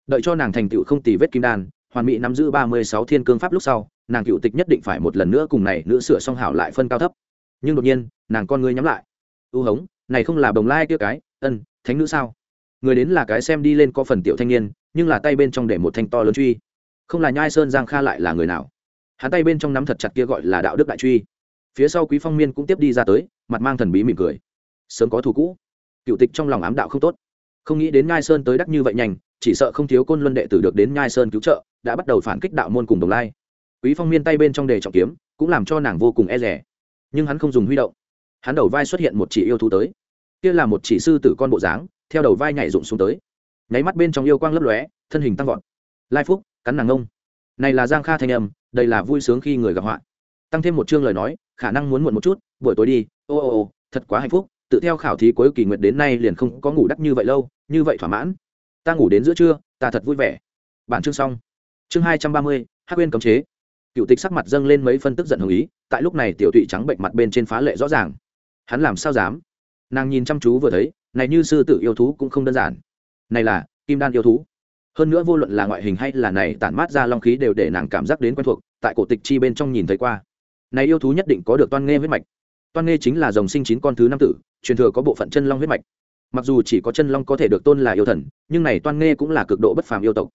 Đợi cho nàng thành tựu không tì vết kim đan, hoàn mỹ nắm giữ ba mươi sáu thiên cương pháp lúc sau, nàng cựu tịch nhất định phải một lần nữa cùng này nữ sửa song hảo lại phân cao thấp. Nhưng đột nhiên, nàng con ngươi nhắm lại. U hống, này không là đồng lai kia cái, ân, thánh nữ sao? Người đến là cái xem đi lên có phần tiểu thanh niên, nhưng là tay bên trong để một thanh to lớn truy. Không là nhai sơn giang kha lại là người nào? Hắn tay bên trong nắm thật chặt kia gọi là đạo đức đại truy. Phía sau quý phong miên cũng tiếp đi ra tới, mặt mang thần bí mỉm cười. Sớm có thù cũ. Cựu tịch trong lòng ám đạo không tốt. Không nghĩ đến ngai sơn tới đắc như vậy nhanh, chỉ sợ không thiếu côn luân đệ tử được đến ngai sơn cứu trợ, đã bắt đầu phản kích đạo môn cùng đồng lai. Quý phong miên tay bên trong đề trọng kiếm, cũng làm cho nàng vô cùng e rẻ nhưng hắn không dùng huy động. Hắn đầu vai xuất hiện một chỉ yêu thú tới. Kia là một chỉ sư tử con bộ dáng, theo đầu vai nhảy rụng xuống tới. Nháy mắt bên trong yêu quang lấp lóe, thân hình tăng vọt. Lai phúc, cắn nàng ngông này là giang kha thanh âm, đây là vui sướng khi người gặp họa. Tăng thêm một chương lời nói, khả năng muốn muộn một chút, buổi tối đi, ô ô ô, thật quá hạnh phúc, tự theo khảo thí cuối kỳ nguyện đến nay liền không có ngủ đắt như vậy lâu, như vậy thỏa mãn. Ta ngủ đến giữa trưa, ta thật vui vẻ. Bản chương xong. Chương hai trăm ba mươi, hắc quên cấm chế. Cựu tịch sắc mặt dâng lên mấy phân tức giận hồng ý, tại lúc này tiểu tụy trắng bệnh mặt bên trên phá lệ rõ ràng. Hắn làm sao dám? Nàng nhìn chăm chú vừa thấy, này như sư tử yêu thú cũng không đơn giản. Này là, kim đan yêu thú hơn nữa vô luận là ngoại hình hay là này tản mát ra long khí đều để nàng cảm giác đến quen thuộc, tại cổ tịch chi bên trong nhìn thấy qua. Này yêu thú nhất định có được toan nghe huyết mạch. Toan nghe chính là dòng sinh chín con thứ năm tử, truyền thừa có bộ phận chân long huyết mạch. Mặc dù chỉ có chân long có thể được tôn là yêu thần, nhưng này toan nghe cũng là cực độ bất phàm yêu tộc.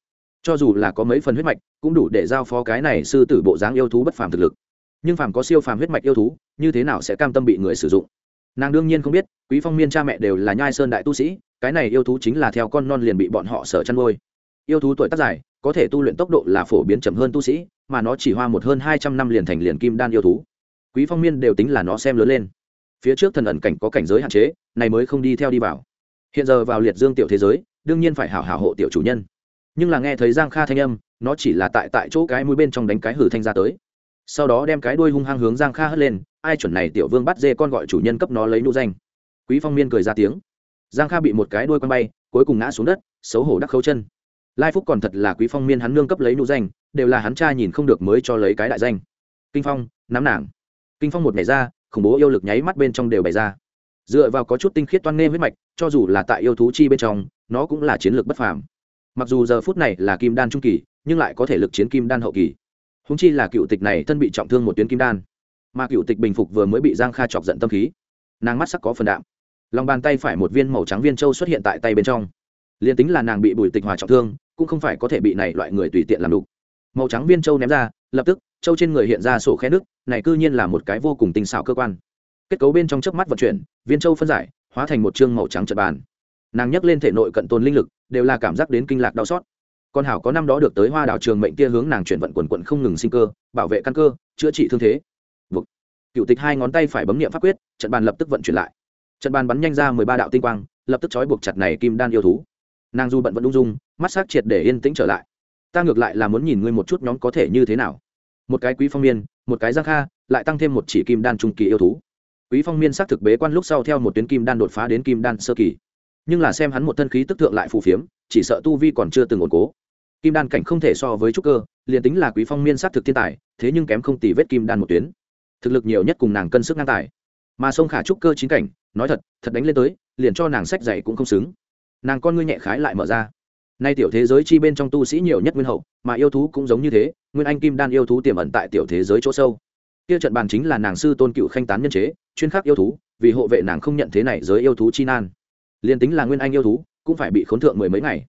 Cho dù là có mấy phần huyết mạch, cũng đủ để giao phó cái này sư tử bộ dáng yêu thú bất phàm thực lực. Nhưng phàm có siêu phàm huyết mạch yêu thú, như thế nào sẽ cam tâm bị người sử dụng? Nàng đương nhiên không biết, quý phong miên cha mẹ đều là nhai sơn đại tu sĩ, cái này yêu thú chính là theo con non liền bị bọn họ sở chăn nuôi yêu thú tuổi tác dài, có thể tu luyện tốc độ là phổ biến chậm hơn tu sĩ, mà nó chỉ hoa một hơn hai trăm năm liền thành liền kim đan yêu thú. Quý phong miên đều tính là nó xem lớn lên. Phía trước thần ẩn cảnh có cảnh giới hạn chế, này mới không đi theo đi vào. Hiện giờ vào liệt dương tiểu thế giới, đương nhiên phải hảo hảo hộ tiểu chủ nhân. Nhưng là nghe thấy giang kha thanh âm, nó chỉ là tại tại chỗ cái mũi bên trong đánh cái hử thanh ra tới. Sau đó đem cái đuôi hung hăng hướng giang kha hất lên, ai chuẩn này tiểu vương bắt dê con gọi chủ nhân cấp nó lấy nụ danh. Quý phong miên cười ra tiếng. Giang kha bị một cái đuôi quăng bay, cuối cùng ngã xuống đất, xấu hổ đắc khấu chân lai phúc còn thật là quý phong miên hắn nương cấp lấy nụ danh, đều là hắn cha nhìn không được mới cho lấy cái đại danh. Kinh phong, nắm nàng. Kinh phong một ngày ra, khủng bố yêu lực nháy mắt bên trong đều bày ra. Dựa vào có chút tinh khiết toan nghe huyết mạch, cho dù là tại yêu thú chi bên trong, nó cũng là chiến lược bất phàm. Mặc dù giờ phút này là kim đan trung kỳ, nhưng lại có thể lực chiến kim đan hậu kỳ. Húng chi là cựu tịch này thân bị trọng thương một tuyến kim đan. Mà cựu tịch bình phục vừa mới bị giang kha chọc giận tâm khí. Nàng mắt sắc có phần đạm. Lòng bàn tay phải một viên màu trắng viên châu xuất hiện tại tay bên trong. Liền tính là nàng bị bùi tịch hòa trọng thương cũng không phải có thể bị này loại người tùy tiện làm đủ màu trắng viên châu ném ra, lập tức, châu trên người hiện ra sổ khe nước, này cư nhiên là một cái vô cùng tinh xảo cơ quan. Kết cấu bên trong chớp mắt vận chuyển, viên châu phân giải, hóa thành một chương màu trắng trật bàn. Nàng nhấc lên thể nội cận tồn linh lực, đều là cảm giác đến kinh lạc đau xót. Con hảo có năm đó được tới hoa đảo trường mệnh kia hướng nàng chuyển vận quần quận không ngừng sinh cơ, bảo vệ căn cơ, chữa trị thương thế. Vực. cựu tịch hai ngón tay phải bấm nghiệm pháp quyết, trận bàn lập tức vận chuyển lại. Trận bàn bắn nhanh ra mười ba đạo tinh quang, lập tức trói buộc chặt này kim đan yêu thú nàng dù bận vẫn ung dung, mắt s triệt để yên tĩnh trở lại. Ta ngược lại là muốn nhìn ngươi một chút nhóm có thể như thế nào. Một cái quý phong miên, một cái giang kha, lại tăng thêm một chỉ kim đan trung kỳ yêu thú. Quý phong miên xác thực bế quan lúc sau theo một tuyến kim đan đột phá đến kim đan sơ kỳ. Nhưng là xem hắn một thân khí tức thượng lại phù phiếm, chỉ sợ tu vi còn chưa từng ổn cố. Kim đan cảnh không thể so với trúc cơ, liền tính là quý phong miên xác thực thiên tài, thế nhưng kém không tỷ vết kim đan một tuyến. Thực lực nhiều nhất cùng nàng cân sức ngang tài. Mà sông khả trúc cơ chính cảnh, nói thật thật đánh lên tới, liền cho nàng sách dạy cũng không xứng nàng con ngươi nhẹ khái lại mở ra. Nay tiểu thế giới chi bên trong tu sĩ nhiều nhất nguyên hậu, mà yêu thú cũng giống như thế, nguyên anh kim đan yêu thú tiềm ẩn tại tiểu thế giới chỗ sâu. Kia trận bàn chính là nàng sư tôn cựu khanh tán nhân chế, chuyên khắc yêu thú, vì hộ vệ nàng không nhận thế này giới yêu thú chi nan. Liền tính là nguyên anh yêu thú, cũng phải bị khốn thượng mười mấy ngày.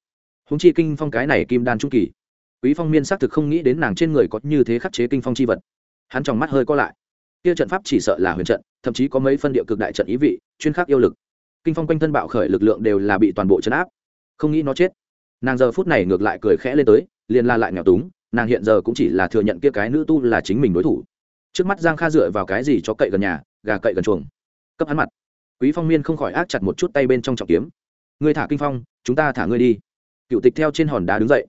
Húng chi kinh phong cái này kim đan trung kỳ. Quý phong miên xác thực không nghĩ đến nàng trên người có như thế khắc chế kinh phong chi vật. Hắn trong mắt hơi co lại. Kia trận pháp chỉ sợ là huyền trận, thậm chí có mấy phân địa cực đại trận ý vị, chuyên khắc yêu lực kinh phong quanh thân bạo khởi lực lượng đều là bị toàn bộ chấn áp. Không nghĩ nó chết. Nàng giờ phút này ngược lại cười khẽ lên tới, liền la lại nghèo túng, nàng hiện giờ cũng chỉ là thừa nhận kia cái nữ tu là chính mình đối thủ. Trước mắt giang kha dựa vào cái gì cho cậy gần nhà, gà cậy gần chuồng? Cấp hắn mặt. Quý phong miên không khỏi ác chặt một chút tay bên trong trọng kiếm. Ngươi thả kinh phong, chúng ta thả ngươi đi. Cựu tịch theo trên hòn đá đứng dậy.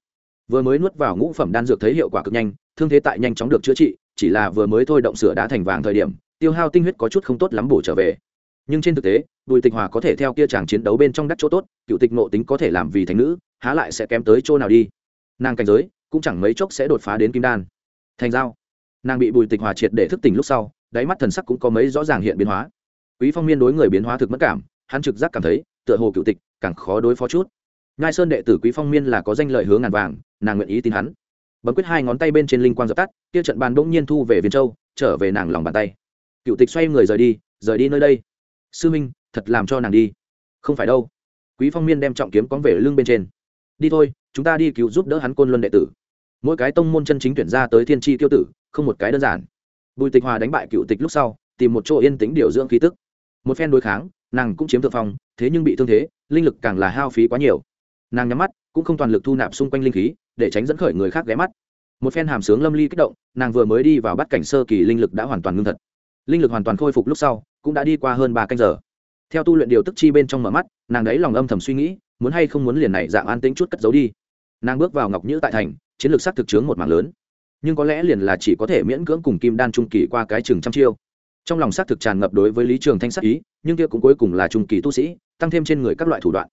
Vừa mới nuốt vào ngũ phẩm đan dược thấy hiệu quả cực nhanh, thương thế tại nhanh chóng được chữa trị, chỉ là vừa mới thôi động sửa đá thành vàng thời điểm, tiêu hao tinh huyết có chút không tốt lắm bổ trở về. Nhưng trên thực tế bùi tịch hòa có thể theo kia chàng chiến đấu bên trong đắc chỗ tốt, cựu tịch nộ tính có thể làm vì thành nữ, há lại sẽ kém tới chỗ nào đi. Nàng cảnh giới, cũng chẳng mấy chốc sẽ đột phá đến kim đan. Thành giao. Nàng bị bùi tịch hòa triệt để thức tỉnh lúc sau, đáy mắt thần sắc cũng có mấy rõ ràng hiện biến hóa. Quý phong miên đối người biến hóa thực mất cảm, hắn trực giác cảm thấy, tựa hồ cựu tịch, càng khó đối phó chút. Ngai sơn đệ tử quý phong miên là có danh lợi hướng ngàn vàng, nàng nguyện ý tin hắn. Bấm quyết hai ngón tay bên trên linh quang dập tắt, kia trận bàn bỗng nhiên thu về viên châu, trở về nàng lòng bàn tay. Cựu tịch xoay người rời đi rời đi nơi đây. Sư minh thật làm cho nàng đi. Không phải đâu. Quý phong miên đem trọng kiếm cóng về lưng bên trên. Đi thôi, chúng ta đi cứu giúp đỡ hắn côn luân đệ tử. Mỗi cái tông môn chân chính tuyển ra tới thiên tri tiêu tử, không một cái đơn giản. Bùi tịch hòa đánh bại cựu tịch lúc sau, tìm một chỗ yên tĩnh điều dưỡng khí tức. Một phen đối kháng, nàng cũng chiếm thượng phong, thế nhưng bị thương thế, linh lực càng là hao phí quá nhiều. Nàng nhắm mắt, cũng không toàn lực thu nạp xung quanh linh khí, để tránh dẫn khởi người khác ghé mắt. Một phen hàm sướng lâm ly kích động, nàng vừa mới đi vào bắt cảnh sơ kỳ linh lực đã hoàn toàn ngưng thật. Linh lực hoàn toàn khôi phục lúc sau, cũng đã đi qua hơn ba canh giờ theo tu luyện điều tức chi bên trong mở mắt, nàng đấy lòng âm thầm suy nghĩ, muốn hay không muốn liền này dạng an tĩnh chút cất giấu đi. Nàng bước vào ngọc nhữ tại thành, chiến lược sắc thực chướng một mạng lớn. Nhưng có lẽ liền là chỉ có thể miễn cưỡng cùng kim đan trung kỳ qua cái chừng trăm chiêu. Trong lòng xác thực tràn ngập đối với lý trường thanh sắc ý, nhưng kia cũng cuối cùng là trung kỳ tu sĩ, tăng thêm trên người các loại thủ đoạn.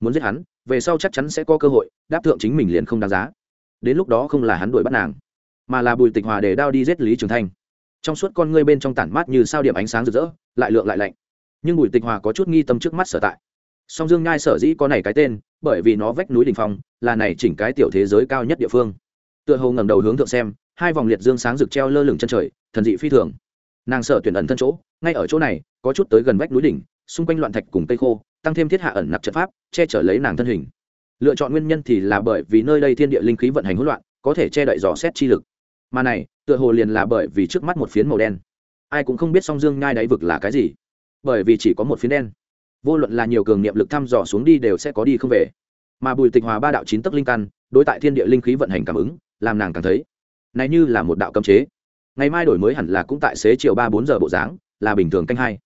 Muốn giết hắn, về sau chắc chắn sẽ có cơ hội, đáp thượng chính mình liền không đáng giá. Đến lúc đó không là hắn đuổi bắt nàng, mà là bùi tịch hòa để đao đi giết lý trường thanh. Trong suốt con ngươi bên trong tản mát như sao điểm ánh sáng rực rỡ, lại lượng lại lạnh nhưng bùi tịch hòa có chút nghi tâm trước mắt sở tại. Song dương nhai sở dĩ có này cái tên, bởi vì nó vách núi đình phong, là này chỉnh cái tiểu thế giới cao nhất địa phương. Tựa hồ ngầm đầu hướng thượng xem, hai vòng liệt dương sáng rực treo lơ lửng chân trời, thần dị phi thường. Nàng sở tuyển ẩn thân chỗ, ngay ở chỗ này, có chút tới gần vách núi đỉnh, xung quanh loạn thạch cùng cây khô, tăng thêm thiết hạ ẩn nặc trận pháp, che chở lấy nàng thân hình. Lựa chọn nguyên nhân thì là bởi vì nơi đây thiên địa linh khí vận hành hỗn loạn, có thể che đậy dò xét chi lực. Mà này, tựa hồ liền là bởi vì trước mắt một phiến màu đen. Ai cũng không biết song dương nhai đáy vực là cái gì bởi vì chỉ có một phiến đen. Vô luận là nhiều cường niệm lực thăm dò xuống đi đều sẽ có đi không về. Mà bùi tịch hòa ba đạo chín tấc linh căn, đối tại thiên địa linh khí vận hành cảm ứng, làm nàng càng thấy, này như là một đạo cấm chế. Ngày mai đổi mới hẳn là cũng tại xế chiều ba bốn giờ bộ dáng, là bình thường canh hai.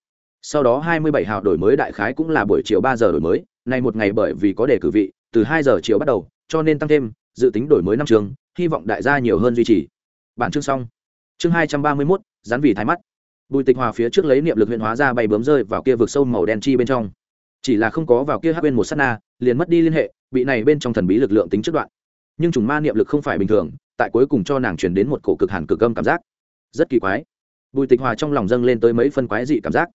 Sau đó hai mươi bảy hào đổi mới đại khái cũng là buổi chiều ba giờ đổi mới này một ngày bởi vì có đề cử vị, từ hai giờ chiều bắt đầu, cho nên tăng thêm, dự tính đổi mới năm trường, hy vọng đại gia nhiều hơn duy trì. Bản chương xong. Chương hai trăm ba mươi mốt rán vì thái mắt bùi tịch hòa phía trước lấy niệm lực huyện hóa ra bay bướm rơi vào kia vực sâu màu đen chi bên trong. Chỉ là không có vào kia hát bên một s á t na, liền mất đi liên hệ, bị này bên trong thần bí lực lượng tính chất đoạn. Nhưng chủng ma niệm lực không phải bình thường, tại cuối cùng cho nàng chuyển đến một cổ cực hàn cực âm cảm giác. Rất kỳ quái. Bùi tịch hòa trong lòng dâng lên tới mấy phân quái dị cảm giác.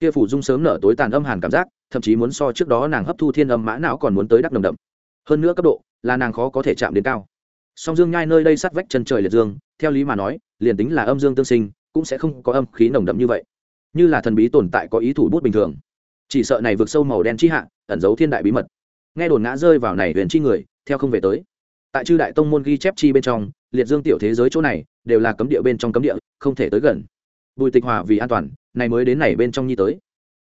Kia phủ dung sớm nở tối tàn âm hàn cảm giác, thậm chí muốn so trước đó nàng hấp thu thiên âm mã não còn muốn tới đắc nồng đậm. Hơn nữa cấp độ, là nàng khó có thể chạm đến cao. Song dương nhai nơi đây sát vách chân trời liệt dương, theo lý mà nói, liền tính là âm dương tương sinh cũng sẽ không có âm khí nồng đậm như vậy. Như là thần bí tồn tại có ý thủ bút bình thường. Chỉ sợ này vượt sâu màu đen chi hạ, ẩn giấu thiên đại bí mật. Nghe đồn ngã rơi vào này huyền chi người, theo không về tới. Tại chư đại tông môn ghi chép chi bên trong, liệt dương tiểu thế giới chỗ này, đều là cấm địa bên trong cấm địa, không thể tới gần. Bùi tịch hòa vì an toàn, này mới đến này bên trong nhi tới.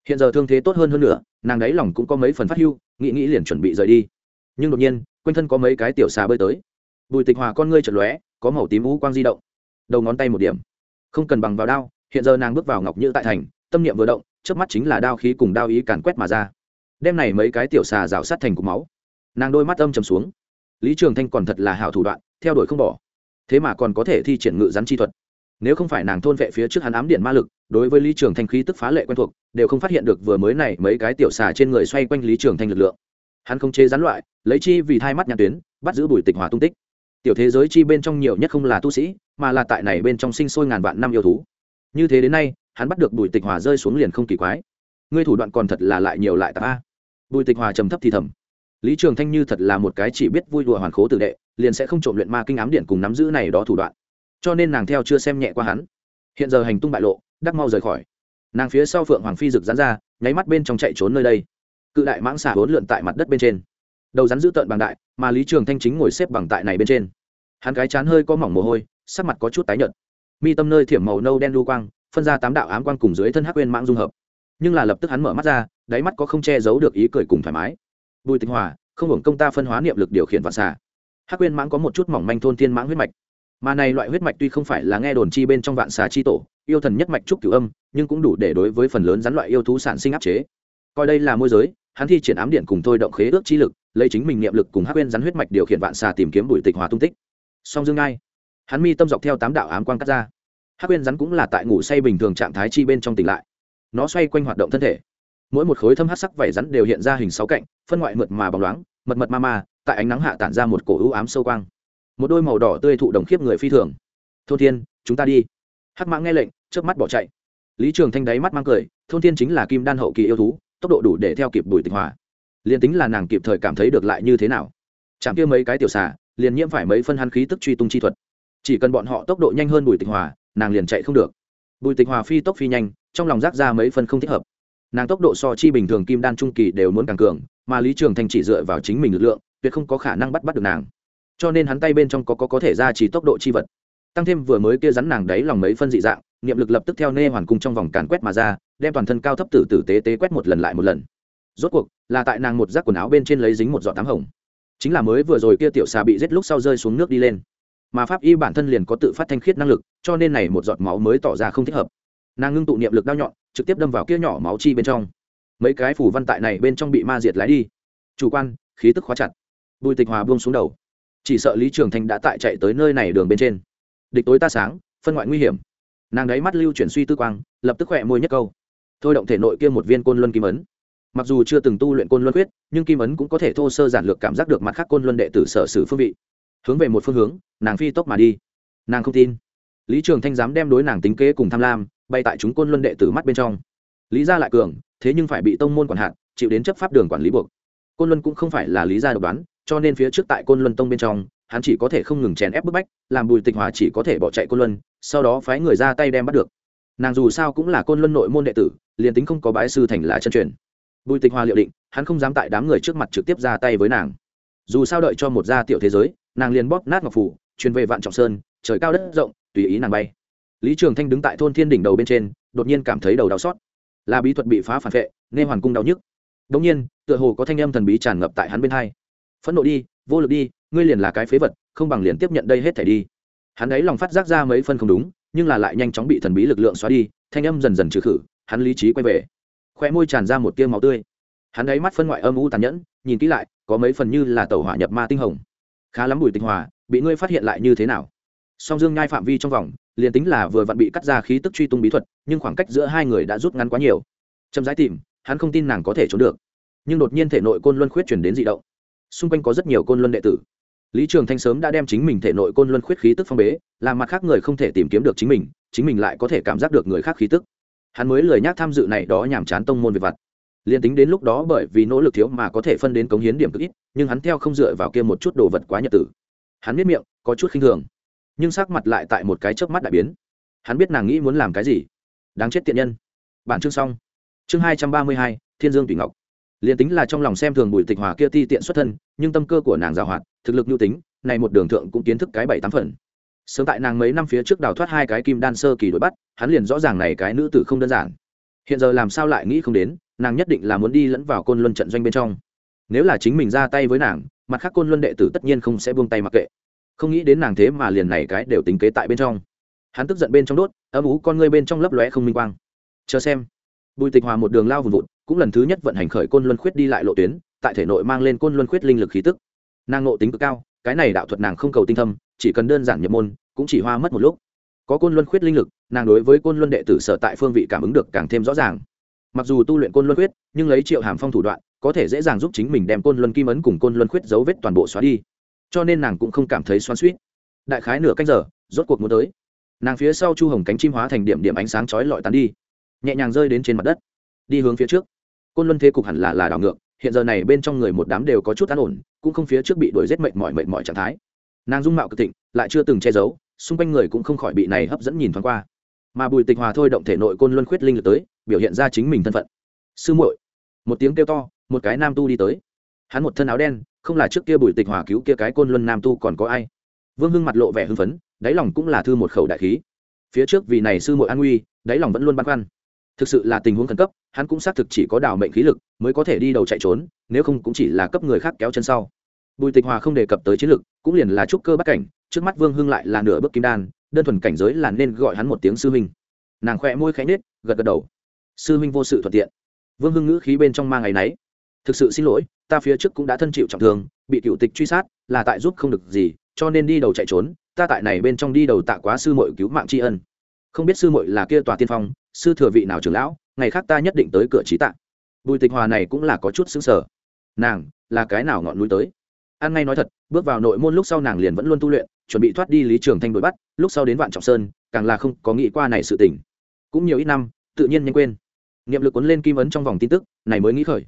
Hiện giờ thương thế tốt hơn hơn nữa, nàng đáy lòng cũng có mấy phần phát hưu, nghĩ nghĩ liền chuẩn bị rời đi. Nhưng đột nhiên, quanh thân có mấy cái tiểu xà bơi tới. Bùi tịch hòa con ngươi chật lóe, có màu tím vũ quang di động. Đầu ngón tay một điểm không cần bằng vào đao, hiện giờ nàng bước vào ngọc như tại thành, tâm niệm vừa động trước mắt chính là đao khí cùng đao ý càn quét mà ra. Đem này mấy cái tiểu xà rào sát thành cục máu. Nàng đôi mắt âm trầm xuống. Lý trường thanh còn thật là hảo thủ đoạn, theo đuổi không bỏ. Thế mà còn có thể thi triển ngự rắn chi thuật. Nếu không phải nàng thôn vệ phía trước hắn ám điện ma lực, đối với lý trường thanh khí tức phá lệ quen thuộc, đều không phát hiện được vừa mới này mấy cái tiểu xà trên người xoay quanh lý trường thanh lực lượng. Hắn không chế rắn loại, lấy chi vì thai mắt nhãn tuyến, bắt giữ bùi tịch hòa tung tích tiểu thế giới chi bên trong nhiều nhất không là tu sĩ, mà là tại này bên trong sinh sôi ngàn vạn năm yêu thú. Như thế đến nay, hắn bắt được bùi tịch hòa rơi xuống liền không kỳ quái. Ngươi thủ đoạn còn thật là lại nhiều lại tạp bùi tịch hòa trầm thấp thì thầm. Lý trường thanh như thật là một cái chỉ biết vui đùa hoàn khố tử đệ, liền sẽ không trộm luyện ma kinh ám điện cùng nắm giữ này đó thủ đoạn. Cho nên nàng theo chưa xem nhẹ qua hắn. Hiện giờ hành tung bại lộ, đắc mau rời khỏi. Nàng phía sau phượng hoàng phi rực rán ra, nháy mắt bên trong chạy trốn nơi đây. Cự đại mãng xả hốn lượn tại mặt đất bên trên đầu rắn giữ tợn bằng đại, mà lý trường thanh chính ngồi xếp bằng tại này bên trên. Hắn cái chán hơi có mỏng mồ hôi, sắc mặt có chút tái nhợt. Mi tâm nơi thiểm màu nâu đen lưu quang, phân ra tám đạo ám quang cùng dưới thân hắc quên mãng dung hợp. Nhưng là lập tức hắn mở mắt ra, đáy mắt có không che giấu được ý cười cùng thoải mái. Bùi tịnh hòa, không hưởng công ta phân hóa niệm lực điều khiển vạn xà. Hắc quên mãng có một chút mỏng manh thôn thiên mãng huyết mạch. Mà này loại huyết mạch tuy không phải là nghe đồn chi bên trong vạn xà chi tổ, yêu thần nhất mạch trúc cửu âm, nhưng cũng đủ để đối với phần lớn rắn loại yêu thú sản sinh áp chế. Coi đây là môi giới hắn thi triển ám điện cùng thôi động khế ước chi lực, lấy chính mình niệm lực cùng hắc quên rắn huyết mạch điều khiển vạn xà tìm kiếm bùi tịch hòa tung tích. Song dương ngai, hắn mi tâm dọc theo tám đạo ám quang cắt ra. Hắc quên rắn cũng là tại ngủ say bình thường trạng thái chi bên trong tỉnh lại. Nó xoay quanh hoạt động thân thể. Mỗi một khối thâm hắc sắc vảy rắn đều hiện ra hình sáu cạnh, phân ngoại mượt mà bóng loáng, mật mật ma ma, tại ánh nắng hạ tản ra một cổ ưu ám sâu quang. Một đôi màu đỏ tươi thụ đồng khiếp người phi thường. Thôn thiên, chúng ta đi. Hắc mã nghe lệnh trước mắt bỏ chạy. Lý trường thanh đáy mắt mang cười, thôn thiên chính là kim đan hậu kỳ yêu thú tốc độ đủ để theo kịp bùi tịch hòa. Liền tính là nàng kịp thời cảm thấy được lại như thế nào. Chẳng kia mấy cái tiểu xà liền nhiễm phải mấy phân hắn khí tức truy tung chi thuật. Chỉ cần bọn họ tốc độ nhanh hơn bùi tịch hòa nàng liền chạy không được. Bùi tịch hòa phi tốc phi nhanh trong lòng rác ra mấy phân không thích hợp. Nàng tốc độ so chi bình thường kim đan trung kỳ đều muốn càng cường mà lý trường thành chỉ dựa vào chính mình lực lượng tuyệt không có khả năng bắt bắt được nàng. Cho nên hắn tay bên trong có có, có thể ra chỉ tốc độ chi vật. Tăng thêm vừa mới kia rắn nàng đấy lòng mấy phân dị dạng niệm lực lập tức theo nê hoàn cung trong vòng càn quét mà ra, đem toàn thân cao thấp tử tử tế tế quét một lần lại một lần. Rốt cuộc, là tại nàng một rác quần áo bên trên lấy dính một giọt tám hồng. Chính là mới vừa rồi kia tiểu xà bị giết lúc sau rơi xuống nước đi lên. Mà pháp y bản thân liền có tự phát thanh khiết năng lực, cho nên này một giọt máu mới tỏ ra không thích hợp. Nàng ngưng tụ niệm lực đao nhọn, trực tiếp đâm vào kia nhỏ máu chi bên trong. Mấy cái phủ văn tại này bên trong bị ma diệt lái đi. Chủ quan, khí tức khóa chặt. Bùi tịch hòa buông xuống đầu. Chỉ sợ lý trường thành đã tại chạy tới nơi này đường bên trên. Địch tối ta sáng, phân ngoại nguy hiểm nàng đấy mắt lưu chuyển suy tư quang, lập tức khỏe môi nhất câu. Thôi động thể nội kia một viên côn luân kim ấn. Mặc dù chưa từng tu luyện côn luân quyết, nhưng kim ấn cũng có thể thô sơ giản lược cảm giác được mặt khác côn luân đệ tử sở sử phương vị. Hướng về một phương hướng, nàng phi tốc mà đi. Nàng không tin. Lý trường thanh dám đem đối nàng tính kế cùng tham lam, bay tại chúng côn luân đệ tử mắt bên trong. Lý gia lại cường, thế nhưng phải bị tông môn quản hạn, chịu đến chấp pháp đường quản lý buộc. Côn luân cũng không phải là lý gia độc đoán, cho nên phía trước tại côn luân tông bên trong hắn chỉ có thể không ngừng chèn ép bức bách, làm bùi tịch hòa chỉ có thể bỏ chạy côn luân, sau đó phái người ra tay đem bắt được. Nàng dù sao cũng là côn luân nội môn đệ tử, liền tính không có bái sư thành là chân truyền. Bùi tịch hòa liệu định, hắn không dám tại đám người trước mặt trực tiếp ra tay với nàng. Dù sao đợi cho một gia tiểu thế giới, nàng liền bóp nát ngọc phủ, truyền về vạn trọng sơn, trời cao đất rộng, tùy ý nàng bay. Lý trường thanh đứng tại thôn thiên đỉnh đầu bên trên, đột nhiên cảm thấy đầu đau xót. Là bí thuật bị phá phản vệ, nên hoàn cung đau nhức. Đ ỗ n g nhiên, tựa hồ có thanh âm thần bí tràn ngập tại hắn bên hai. Phẫn nộ đi, vô lực đi ngươi liền là cái phế vật, không bằng liền tiếp nhận đây hết thảy đi. Hắn ấy lòng phát giác ra mấy phân không đúng, nhưng là lại nhanh chóng bị thần bí lực lượng xóa đi, thanh âm dần dần trừ khử, hắn lý trí quay về. Khoe môi tràn ra một tiêu máu tươi. Hắn ấy mắt phân ngoại âm u tàn nhẫn, nhìn kỹ lại, có mấy phần như là tàu hỏa nhập ma tinh hồng. Khá lắm bùi tinh hòa bị ngươi phát hiện lại như thế nào? Song dương nhai phạm vi trong vòng, liền tính là vừa vặn bị cắt ra khí tức truy tung bí thuật, nhưng khoảng cách giữa hai người đã rút ngắn quá nhiều. Chậm rãi tìm, hắn không tin nàng có thể trốn được. Nhưng đột nhiên thể nội côn luân khuyết chuyển đến dị động. Xung quanh có rất nhiều côn luân đệ tử lý trường thanh sớm đã đem chính mình thể nội côn luân khuyết khí tức phong bế làm mặt khác người không thể tìm kiếm được chính mình chính mình lại có thể cảm giác được người khác khí tức. Hắn mới lười nhác tham dự này đó nhàm chán tông môn về vặt. Liền tính đến lúc đó bởi vì nỗ lực thiếu mà có thể phân đến cống hiến điểm cực ít, nhưng hắn theo không dựa vào kia một chút đồ vật quá nhật tử. Hắn biết miệng, có chút khinh thường, nhưng sắc mặt lại tại một cái chớp mắt đại biến. Hắn biết nàng nghĩ muốn làm cái gì. Đáng chết tiện nhân. Bản chương xong. Chương hai trăm ba mươi hai, thiên dương tùy ngọc. Liền tính là trong lòng xem thường bùi tịch hòa kia ti tiện xuất thân, nhưng tâm cơ của nàng giàu hoạt thực lực nhu tính, này một đường thượng cũng kiến thức cái bảy tám phần. Sớm tại nàng mấy năm phía trước đào thoát hai cái kim đan sơ kỳ đuổi bắt, hắn liền rõ ràng này cái nữ tử không đơn giản. Hiện giờ làm sao lại nghĩ không đến, nàng nhất định là muốn đi lẫn vào côn luân trận doanh bên trong. Nếu là chính mình ra tay với nàng, mặt khác côn luân đệ tử tất nhiên không sẽ buông tay mặc kệ. Không nghĩ đến nàng thế mà liền này cái đều tính kế tại bên trong. Hắn tức giận bên trong đốt, âm ú con ngươi bên trong lấp lóe không minh quang. Chờ xem. Bùi tịch hòa một đường lao vùn vụt, cũng lần thứ nhất vận hành khởi côn luân khuyết đi lại lộ tuyến, tại thể nội mang lên côn luân khuyết linh lực khí tức nàng ngộ tính cực cao, cái này đạo thuật nàng không cầu tinh thâm, chỉ cần đơn giản nhập môn, cũng chỉ hoa mất một lúc. Có côn luân khuyết linh lực, nàng đối với côn luân đệ tử sở tại phương vị cảm ứng được càng thêm rõ ràng. Mặc dù tu luyện côn luân khuyết, nhưng lấy triệu hàm phong thủ đoạn, có thể dễ dàng giúp chính mình đem côn luân kim ấn cùng côn luân khuyết dấu vết toàn bộ xóa đi. Cho nên nàng cũng không cảm thấy xoan suýt đại khái nửa canh giờ, rốt cuộc muốn tới. Nàng phía sau chu hồng cánh chim hóa thành điểm điểm ánh sáng chói lọi tán đi, nhẹ nhàng rơi đến trên mặt đất, đi hướng phía trước. Côn luân thế cục hẳn là là đảo ngược hiện giờ này bên trong người một đám đều có chút an ổn, cũng không phía trước bị đuổi rét mệt mỏi mệt mỏi trạng thái. Nàng dung mạo cực thịnh, lại chưa từng che giấu, xung quanh người cũng không khỏi bị này hấp dẫn nhìn thoáng qua. Mà bùi tịch hòa thôi động thể nội côn luân khuyết linh lực tới, biểu hiện ra chính mình thân phận. Sư muội. Một tiếng kêu to, một cái nam tu đi tới. Hắn một thân áo đen, không là trước kia bùi tịch hòa cứu kia cái côn luân nam tu còn có ai. Vương hưng mặt lộ vẻ hưng phấn, đáy lòng cũng là thư một khẩu đại khí. Phía trước vì này sư muội an nguy, đáy lòng vẫn luôn băn khoăn. Thực sự là tình huống khẩn cấp hắn cũng xác thực chỉ có đào mệnh khí lực mới có thể đi đầu chạy trốn, nếu không cũng chỉ là cấp người khác kéo chân sau. Bùi tịch hòa không đề cập tới chiến lực, cũng liền là trúc cơ bắt cảnh, trước mắt vương hưng lại là nửa bước kim đan, đơn thuần cảnh giới là nên gọi hắn một tiếng sư huynh. Nàng khoe môi khẽ nết gật gật đầu. Sư huynh vô sự thuận tiện. Vương hưng ngữ khí bên trong mang ngày nấy. Thực sự xin lỗi, ta phía trước cũng đã thân chịu trọng thương, bị cựu tịch truy sát, là tại giúp không được gì, cho nên đi đầu chạy trốn, ta tại này bên trong đi đầu tạ quá sư mội cứu mạng tri ân. Không biết sư mội là kia tòa tiên phong, sư thừa vị nào trưởng lão ngày khác ta nhất định tới cửa trí tạ. Bùi tịch hòa này cũng là có chút xứng sở nàng, là cái nào ngọn núi tới? An ngay nói thật, bước vào nội môn lúc sau nàng liền vẫn luôn tu luyện, chuẩn bị thoát đi lý trường thanh đuổi bắt, lúc sau đến vạn trọng sơn, càng là không có nghĩ qua này sự tình. Cũng nhiều ít năm, tự nhiên nhanh quên. Niệm lực cuốn lên kim ấn trong vòng tin tức, này mới nghĩ khởi.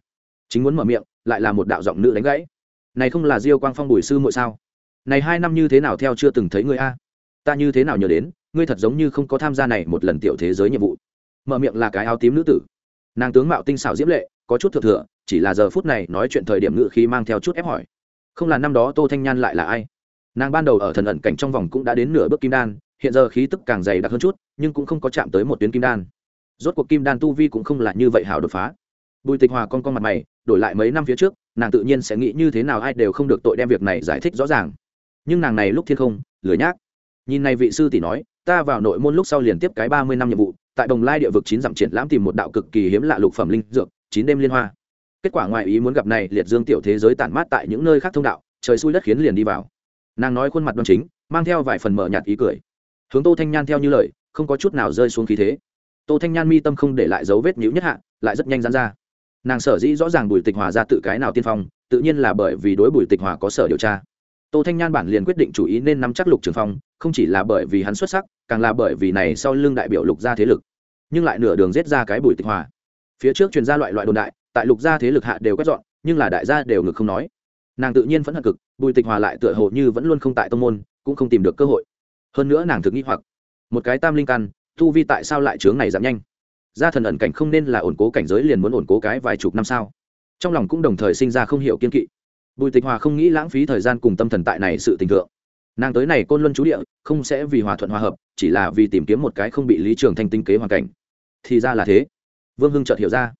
Chính muốn mở miệng, lại là một đạo giọng nữ đánh gãy. Này không là diêu quang phong bùi sư muội sao? Này hai năm như thế nào theo chưa từng thấy ngươi a? Ta như thế nào nhớ đến, ngươi thật giống như không có tham gia này một lần tiểu thế giới nhiệm vụ mở miệng là cái áo tím nữ tử. Nàng tướng mạo tinh xảo diễm lệ, có chút thừa thừa, chỉ là giờ phút này nói chuyện thời điểm ngự khí mang theo chút ép hỏi. Không là năm đó tô thanh nhan lại là ai? Nàng ban đầu ở thần ẩn cảnh trong vòng cũng đã đến nửa bước kim đan, hiện giờ khí tức càng dày đặc hơn chút, nhưng cũng không có chạm tới một tuyến kim đan. Rốt cuộc kim đan tu vi cũng không là như vậy hảo đột phá. Bùi tịch hòa con con mặt mày, đổi lại mấy năm phía trước, nàng tự nhiên sẽ nghĩ như thế nào ai đều không được tội đem việc này giải thích rõ ràng. Nhưng nàng này lúc thiên không, lười nhác. Nhìn này vị sư tỷ nói, ta vào nội môn lúc sau liền tiếp cái ba mươi năm nhiệm vụ tại đồng lai địa vực chín dặm triển lãm tìm một đạo cực kỳ hiếm lạ lục phẩm linh dược, chín đêm liên hoa. Kết quả ngoại ý muốn gặp này, liệt dương tiểu thế giới tản mát tại những nơi khác thông đạo, trời xui đất khiến liền đi vào. Nàng nói khuôn mặt đoan chính, mang theo vài phần mở nhạt ý cười. Hướng tô thanh nhan theo như lời, không có chút nào rơi xuống khí thế. Tô thanh nhan mi tâm không để lại dấu vết nhữ nhất hạ, lại rất nhanh dán ra. Nàng sở dĩ rõ ràng bùi tịch hòa ra tự cái nào tiên phong, tự nhiên là bởi vì đối bùi tịch hòa có sở điều tra tô thanh nhan bản liền quyết định chủ ý nên nắm chắc lục trường phong, không chỉ là bởi vì hắn xuất sắc, càng là bởi vì này sau lưng đại biểu lục gia thế lực. Nhưng lại nửa đường giết ra cái bùi tịch hòa. Phía trước truyền ra loại loại đồn đại, tại lục gia thế lực hạ đều quét dọn, nhưng là đại gia đều ngực không nói. Nàng tự nhiên vẫn hận cực, bùi tịch hòa lại tựa hồ như vẫn luôn không tại tông môn, cũng không tìm được cơ hội. Hơn nữa nàng thực nghĩ hoặc. Một cái tam linh căn, tu vi tại sao lại chướng này giảm nhanh? Gia thần ẩn cảnh không nên là ổn cố cảnh giới liền muốn ổn cố cái vài chục năm sao? Trong lòng cũng đồng thời sinh ra không hiểu kiên kỵ bùi tịch hòa không nghĩ lãng phí thời gian cùng tâm thần tại này sự tình thượng. Nàng tới này côn luân chú địa, không sẽ vì hòa thuận hòa hợp, chỉ là vì tìm kiếm một cái không bị lý trường thanh tinh kế hoàn cảnh. Thì ra là thế. Vương hưng chợt hiểu ra.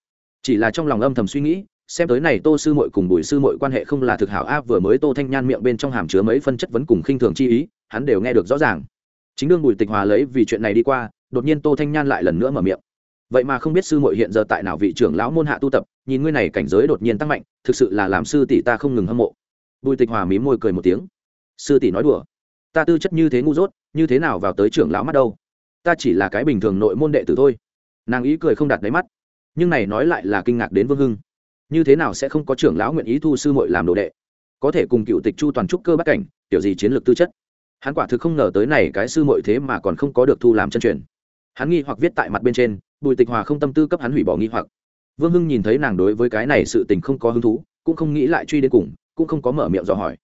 Chỉ là trong lòng âm thầm suy nghĩ, xem tới này tô sư mội cùng bùi sư mội quan hệ không là thực hảo áp vừa mới tô thanh nhan miệng bên trong hàm chứa mấy phân chất vấn cùng khinh thường chi ý, hắn đều nghe được rõ ràng. Chính đương bùi tịch hòa lấy vì chuyện này đi qua, đột nhiên tô thanh nhan lại lần nữa mở miệng. Vậy mà không biết sư mội hiện giờ tại nào vị trưởng lão môn hạ tu tập nhìn ngươi này cảnh giới đột nhiên tăng mạnh, thực sự là làm sư tỷ ta không ngừng hâm mộ. Bùi tịch hòa mí môi cười một tiếng. Sư tỷ nói đùa. Ta tư chất như thế ngu dốt, như thế nào vào tới trưởng lão mắt đâu? Ta chỉ là cái bình thường nội môn đệ tử thôi. Nàng ý cười không đặt đáy mắt. Nhưng này nói lại là kinh ngạc đến vương hưng. Như thế nào sẽ không có trưởng lão nguyện ý thu sư muội làm đồ đệ? Có thể cùng cựu tịch chu toàn trúc cơ bắt cảnh, tiểu gì chiến lược tư chất? Hắn quả thực không ngờ tới này cái sư muội thế mà còn không có được thu làm chân truyền. Hắn nghi hoặc viết tại mặt bên trên, bùi tịch hòa không tâm tư cấp hắn hủy bỏ nghi hoặc vương hưng nhìn thấy nàng đối với cái này sự tình không có hứng thú, cũng không nghĩ lại truy đến cùng, cũng không có mở miệng dò hỏi.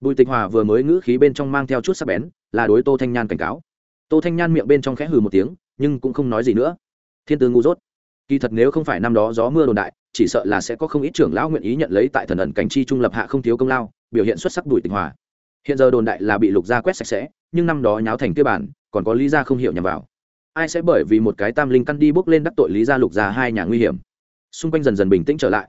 Bùi tịch hòa vừa mới ngữ khí bên trong mang theo chút sắc bén, là đối tô thanh nhan cảnh cáo. Tô thanh nhan miệng bên trong khẽ hừ một tiếng, nhưng cũng không nói gì nữa. Thiên tư ngu dốt. Kỳ thật nếu không phải năm đó gió mưa đồn đại, chỉ sợ là sẽ có không ít trưởng lão nguyện ý nhận lấy tại thần ẩn cảnh chi trung lập hạ không thiếu công lao, biểu hiện xuất sắc bùi tịch hòa. Hiện giờ đồn đại là bị lục gia quét sạch sẽ, nhưng năm đó nháo thành kia bản, còn có lý gia không hiểu nhằm vào. Ai sẽ bởi vì một cái tam linh căn đi bước lên đắc tội lý gia lục gia hai nhà nguy hiểm? Xung quanh dần dần bình tĩnh trở lại.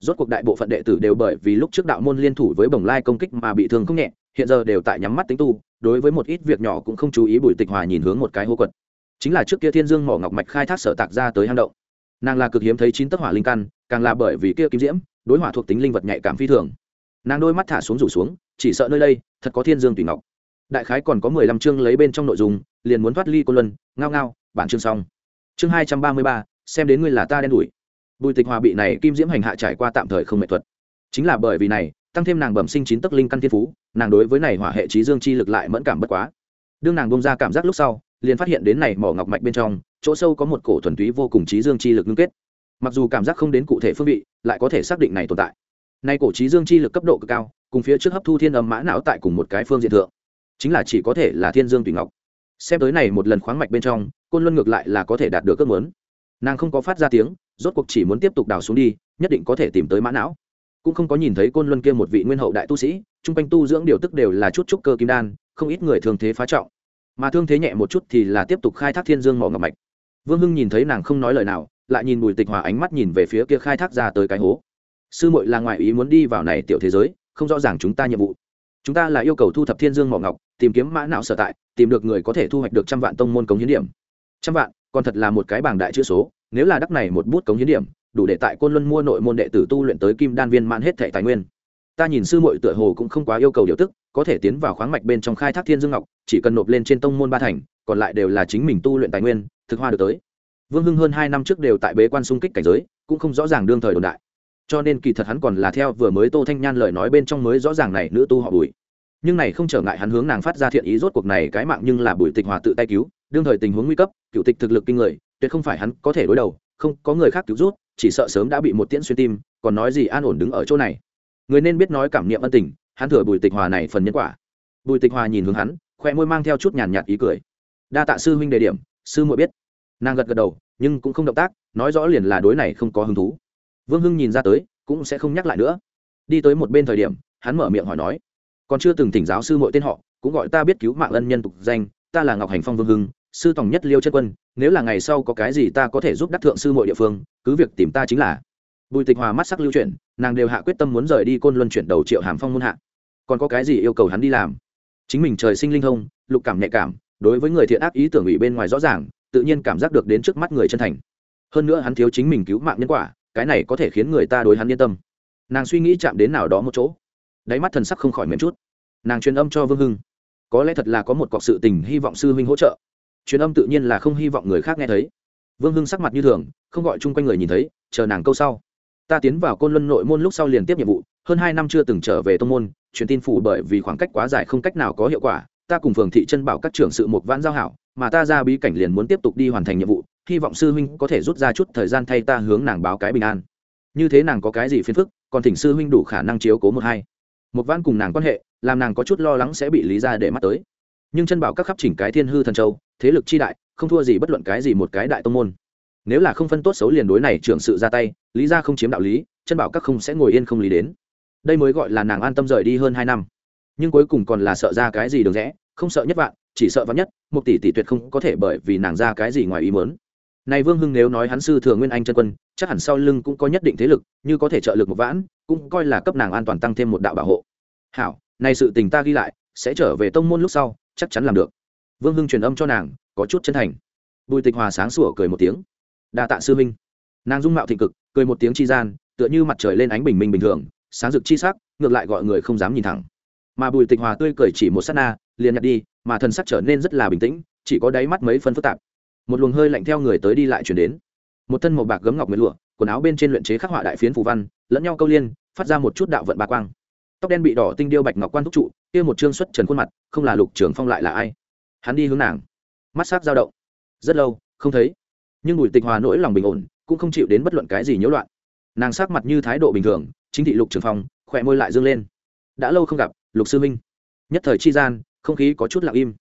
Rốt cuộc đại bộ phận đệ tử đều bởi vì lúc trước đạo môn liên thủ với bồng lai công kích mà bị thương không nhẹ, hiện giờ đều tại nhắm mắt tính tu, đối với một ít việc nhỏ cũng không chú ý bùi tịch hòa nhìn hướng một cái hô quật. Chính là trước kia thiên dương mỏ ngọc mạch khai thác sở tạc ra tới hang động. Nàng là cực hiếm thấy chín tấc hỏa linh căn, càng là bởi vì kia kim diễm, đối hỏa thuộc tính linh vật nhạy cảm phi thường. Nàng đôi mắt thả xuống rủ xuống, chỉ sợ nơi đây, thật có thiên dương tùy ngọc. Đại khái còn có mười lăm chương lấy bên trong nội dung, liền muốn thoát ly cô luân, ngao ngao, bản chương xong. Chương hai trăm ba mươi ba, xem đến ngươi là ta đen đủi bùi tịch hòa bị này kim diễm hành hạ trải qua tạm thời không mệ thuật. Chính là bởi vì này, tăng thêm nàng bẩm sinh chín tấc linh căn thiên phú, nàng đối với này hỏa hệ trí dương chi lực lại mẫn cảm bất quá. Đương nàng bông ra cảm giác lúc sau, liền phát hiện đến này mỏ ngọc mạch bên trong, chỗ sâu có một cổ thuần túy vô cùng trí dương chi lực ngưng kết. Mặc dù cảm giác không đến cụ thể phương vị, lại có thể xác định này tồn tại. Nay cổ trí dương chi lực cấp độ cực cao, cùng phía trước hấp thu thiên âm mã não tại cùng một cái phương diện thượng. Chính là chỉ có thể là thiên dương tùy ngọc. Xem tới này một lần khoáng mạch bên trong, côn luân ngược lại là có thể đạt được ước muốn. Nàng không có phát ra tiếng rốt cuộc chỉ muốn tiếp tục đào xuống đi, nhất định có thể tìm tới mã não. Cũng không có nhìn thấy côn luân kia một vị nguyên hậu đại tu sĩ, chung quanh tu dưỡng điều tức đều là chút trúc cơ kim đan, không ít người thường thế phá trọng. Mà thương thế nhẹ một chút thì là tiếp tục khai thác thiên dương mỏ ngọc mạch. Vương hưng nhìn thấy nàng không nói lời nào, lại nhìn bùi tịch hòa ánh mắt nhìn về phía kia khai thác ra tới cái hố. Sư muội là ngoại ý muốn đi vào này tiểu thế giới, không rõ ràng chúng ta nhiệm vụ. Chúng ta là yêu cầu thu thập thiên dương mỏ ngọc, tìm kiếm mã não sở tại, tìm được người có thể thu hoạch được trăm vạn tông môn cống hiến điểm. Trăm vạn? Còn thật là một cái bảng đại chữ số, nếu là đắc này một bút cống hiến điểm, đủ để tại côn luân mua nội môn đệ tử tu luyện tới kim đan viên mãn hết thệ tài nguyên. Ta nhìn sư muội tựa hồ cũng không quá yêu cầu điều tức, có thể tiến vào khoáng mạch bên trong khai thác thiên dương ngọc, chỉ cần nộp lên trên tông môn ba thành, còn lại đều là chính mình tu luyện tài nguyên, thực hoa được tới. Vương hưng hơn hai năm trước đều tại bế quan xung kích cảnh giới, cũng không rõ ràng đương thời đồn đại. Cho nên kỳ thật hắn còn là theo vừa mới tô thanh nhan lời nói bên trong mới rõ ràng này nữ tu họ bùi. Nhưng này không trở ngại hắn hướng nàng phát ra thiện ý rốt cuộc này cái mạng nhưng là bùi tịch hòa tự tay cứu đương thời tình huống nguy cấp, cựu tịch thực lực kinh người, tuyệt không phải hắn có thể đối đầu, không, có người khác cứu rút chỉ sợ sớm đã bị một tiễn xuyên tim, còn nói gì an ổn đứng ở chỗ này. Người nên biết nói cảm niệm ân tình, hắn thừa bùi tịch hòa này phần nhân quả. Bùi tịch hòa nhìn hướng hắn, khoe môi mang theo chút nhàn nhạt ý cười. Đa tạ sư huynh đề điểm, sư muội biết. Nàng gật gật đầu, nhưng cũng không động tác, nói rõ liền là đối này không có hứng thú. Vương hưng nhìn ra tới, cũng sẽ không nhắc lại nữa. Đi tới một bên thời điểm, hắn mở miệng hỏi nói, còn chưa từng thỉnh giáo sư muội tên họ, cũng gọi ta biết cứu mạng ân nhân tục danh, ta là ngọc hành phong vương hưng sư tổng nhất liêu chân quân, nếu là ngày sau có cái gì ta có thể giúp đắc thượng sư mọi địa phương, cứ việc tìm ta chính là. Bùi tịch hòa mắt sắc lưu chuyển, nàng đều hạ quyết tâm muốn rời đi côn luân chuyển đầu triệu hàm phong muôn hạ. Còn có cái gì yêu cầu hắn đi làm? Chính mình trời sinh linh thông lục cảm nhạy cảm, đối với người thiện ác ý tưởng ủy bên ngoài rõ ràng, tự nhiên cảm giác được đến trước mắt người chân thành. Hơn nữa hắn thiếu chính mình cứu mạng nhân quả, cái này có thể khiến người ta đối hắn yên tâm. Nàng suy nghĩ chạm đến nào đó một chỗ. Đáy mắt thần sắc không khỏi mềm chút. Nàng truyền âm cho vương hưng. Có lẽ thật là có một cọc sự tình hy vọng sư huynh hỗ trợ truyền âm tự nhiên là không hy vọng người khác nghe thấy. Vương hưng sắc mặt như thường, không gọi chung quanh người nhìn thấy, chờ nàng câu sau. Ta tiến vào côn luân nội môn lúc sau liền tiếp nhiệm vụ, hơn hai năm chưa từng trở về tô n g môn, truyền tin phủ bởi vì khoảng cách quá dài không cách nào có hiệu quả, ta cùng phường thị chân bảo các trưởng sự một vãn giao hảo, mà ta ra bí cảnh liền muốn tiếp tục đi hoàn thành nhiệm vụ, hy vọng sư huynh có thể rút ra chút thời gian thay ta hướng nàng báo cái bình an. Như thế nàng có cái gì phiền phức, còn thỉnh sư huynh đủ khả năng chiếu cố một hai. Một vãn cùng nàng quan hệ, làm nàng có chút lo lắng sẽ bị lý ra để mắt tới nhưng chân bảo các khắp chỉnh cái thiên hư thần châu, thế lực chi đại, không thua gì bất luận cái gì một cái đại tông môn. Nếu là không phân tốt xấu liền đối này trưởng sự ra tay, lý ra không chiếm đạo lý, chân bảo các không sẽ ngồi yên không lý đến. Đây mới gọi là nàng an tâm rời đi hơn hai năm. Nhưng cuối cùng còn là sợ ra cái gì được rẽ, không sợ nhất vạn, chỉ sợ vạn nhất, một tỷ tỷ tuyệt không có thể bởi vì nàng ra cái gì ngoài ý mớn này vương hưng nếu nói hắn sư thừa nguyên anh chân quân, chắc hẳn sau lưng cũng có nhất định thế lực, như có thể trợ lực một vãn, cũng coi là cấp nàng an toàn tăng thêm một đạo bảo hộ. Hảo, này sự tình ta ghi lại, sẽ trở về tông môn lúc sau chắc chắn làm được. Vương hưng truyền âm cho nàng, có chút chân thành. Bùi tịch hòa sáng sủa cười một tiếng. Đa tạ sư minh nàng dung mạo thịnh cực, cười một tiếng chi gian, tựa như mặt trời lên ánh bình minh bình thường, sáng rực chi sắc, ngược lại gọi người không dám nhìn thẳng. Mà bùi tịch hòa tươi cười chỉ một s á t na, liền nhặt đi, mà thần sắc trở nên rất là bình tĩnh, chỉ có đáy mắt mấy phân phức tạp. Một luồng hơi lạnh theo người tới đi lại chuyển đến. Một thân màu bạc gấm ngọc nguyệt lụa, quần áo bên trên luyện chế khắc họa đại phiến phù văn, lẫn nhau câu liên, phát ra một chút đạo vận bà quang tóc đen bị đỏ tinh điêu bạch ngọc quan thúc trụ, kia một chương xuất trần khuôn mặt, không là lục trường phong lại là ai? Hắn đi hướng nàng. Mắt s á c dao động. Rất lâu, không thấy. Nhưng bùi tịch hòa nỗi lòng bình ổn, cũng không chịu đến bất luận cái gì nhiễu loạn. Nàng sắc mặt như thái độ bình thường, chính thị lục trường phong, khỏe môi lại dương lên. Đã lâu không gặp, lục sư minh. Nhất thời chi gian, không khí có chút lặng im.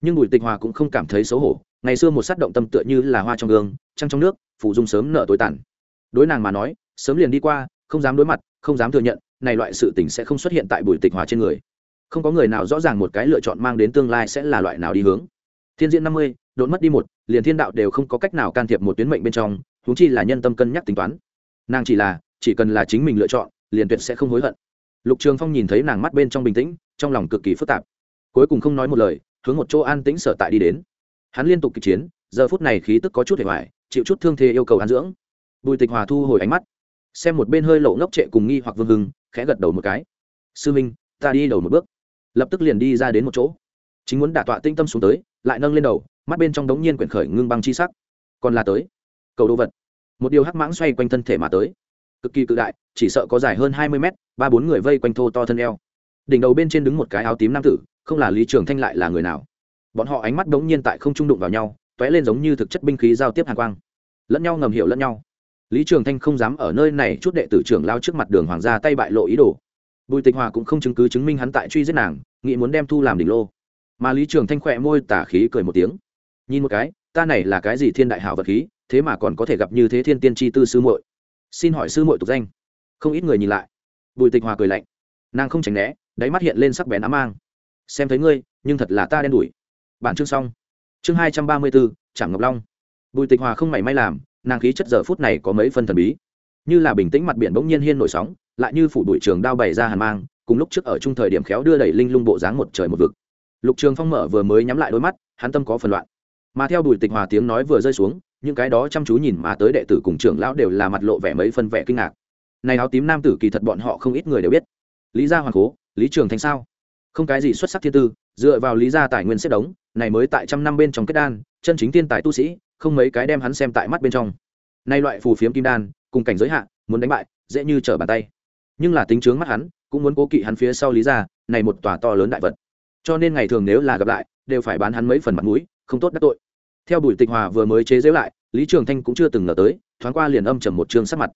Nhưng bùi tịch hòa cũng không cảm thấy xấu hổ. Ngày xưa một sát động tâm tựa như là hoa trong gương, trăng trong nước phụ dung sớm nợ tối tàn. Đối nàng mà nói, sớm liền đi qua, không dám đối mặt, không dám thừa nhận này loại sự tình sẽ không xuất hiện tại bùi tịch hòa trên người. Không có người nào rõ ràng một cái lựa chọn mang đến tương lai sẽ là loại nào đi hướng. Thiên diễn năm mươi, đột mất đi một, liền thiên đạo đều không có cách nào can thiệp một tuyến mệnh bên trong, huống chi là nhân tâm cân nhắc tính toán. Nàng chỉ là, chỉ cần là chính mình lựa chọn, liền tuyệt sẽ không hối hận. Lục trường phong nhìn thấy nàng mắt bên trong bình tĩnh, trong lòng cực kỳ phức tạp. Cuối cùng không nói một lời, hướng một chỗ an tĩnh sở tại đi đến. Hắn liên tục kịch chiến, giờ phút này khí tức có chút hề hoài, chịu chút thương thế yêu cầu an dưỡng. Bùi tịch hòa thu hồi ánh mắt, xem một bên hơi lộ ngốc trệ cùng nghi hoặc vương hưng khẽ gật đầu một cái. Sư minh, ta đi đầu một bước. Lập tức liền đi ra đến một chỗ. Chính muốn đả tọa tinh tâm xuống tới, lại nâng lên đầu, mắt bên trong đống nhiên quyển khởi ngưng băng chi sắc. Còn là tới. Cầu đồ vật. Một điều hắc mãng xoay quanh thân thể mà tới. Cực kỳ cự đại, chỉ sợ có dài hơn hai mươi mét, ba bốn người vây quanh thô to thân eo. Đỉnh đầu bên trên đứng một cái áo tím nam tử, không là lý trường thanh lại là người nào. Bọn họ ánh mắt đống nhiên tại không trung đụng vào nhau t ó é lên giống như thực chất binh khí giao tiếp hàn quang. Lẫn nhau ngầm hiểu lẫn nhau lý trường thanh không dám ở nơi này chút đệ tử trưởng lao trước mặt đường hoàng gia tay bại lộ ý đồ. Bùi tịch hòa cũng không chứng cứ chứng minh hắn tại truy giết nàng, nghĩ muốn đem thu làm đỉnh lô. Mà lý trường thanh khỏe môi tả khí cười một tiếng. Nhìn một cái, ta này là cái gì thiên đại hảo vật khí, thế mà còn có thể gặp như thế thiên tiên tri tư sư muội. Xin hỏi sư muội tục danh. Không ít người nhìn lại. Bùi tịch hòa cười lạnh. Nàng không tránh né, đáy mắt hiện lên sắc bén ám mang. Xem thấy ngươi, nhưng thật là ta đen đủi. Bản chương xong. Chương hai trăm ba mươi bốn trảm ngọc long. Bùi tịch hòa không mảy may làm nàng khí chất giờ phút này có mấy phân thần bí. Như là bình tĩnh mặt biển bỗng nhiên hiên nổi sóng, lại như phủ bụi trường đao bày ra hàn mang, cùng lúc trước ở trung thời điểm khéo đưa đẩy linh lung bộ dáng một trời một vực. Lục trường phong mở vừa mới nhắm lại đôi mắt, hắn tâm có phần loạn. Mà theo bùi tịch hòa tiếng nói vừa rơi xuống, những cái đó chăm chú nhìn mà tới đệ tử cùng trưởng lão đều là mặt lộ vẻ mấy phân vẻ kinh ngạc. Này áo tím nam tử kỳ thật bọn họ không ít người đều biết. Lý gia hoàng cố, lý trường thành sao? Không cái gì xuất sắc thiên tư, dựa vào lý gia tài nguyên xếp đống, này mới tại trăm năm bên trong kết đan, chân chính tiên tài tu sĩ không mấy cái đem hắn xem tại mắt bên trong. Nay loại phù phiếm kim đan, cùng cảnh giới hạn muốn đánh bại, dễ như trở bàn tay. Nhưng là tính chướng mắt hắn, cũng muốn cố kỵ hắn phía sau lý ra này một tòa to lớn đại vật. Cho nên ngày thường nếu là gặp lại, đều phải bán hắn mấy phần mặt mũi, không tốt đắc tội. Theo bùi tịch hòa vừa mới chế giễu lại, lý trường thanh cũng chưa từng ngờ tới, thoáng qua liền âm trầm một chương sắc mặt.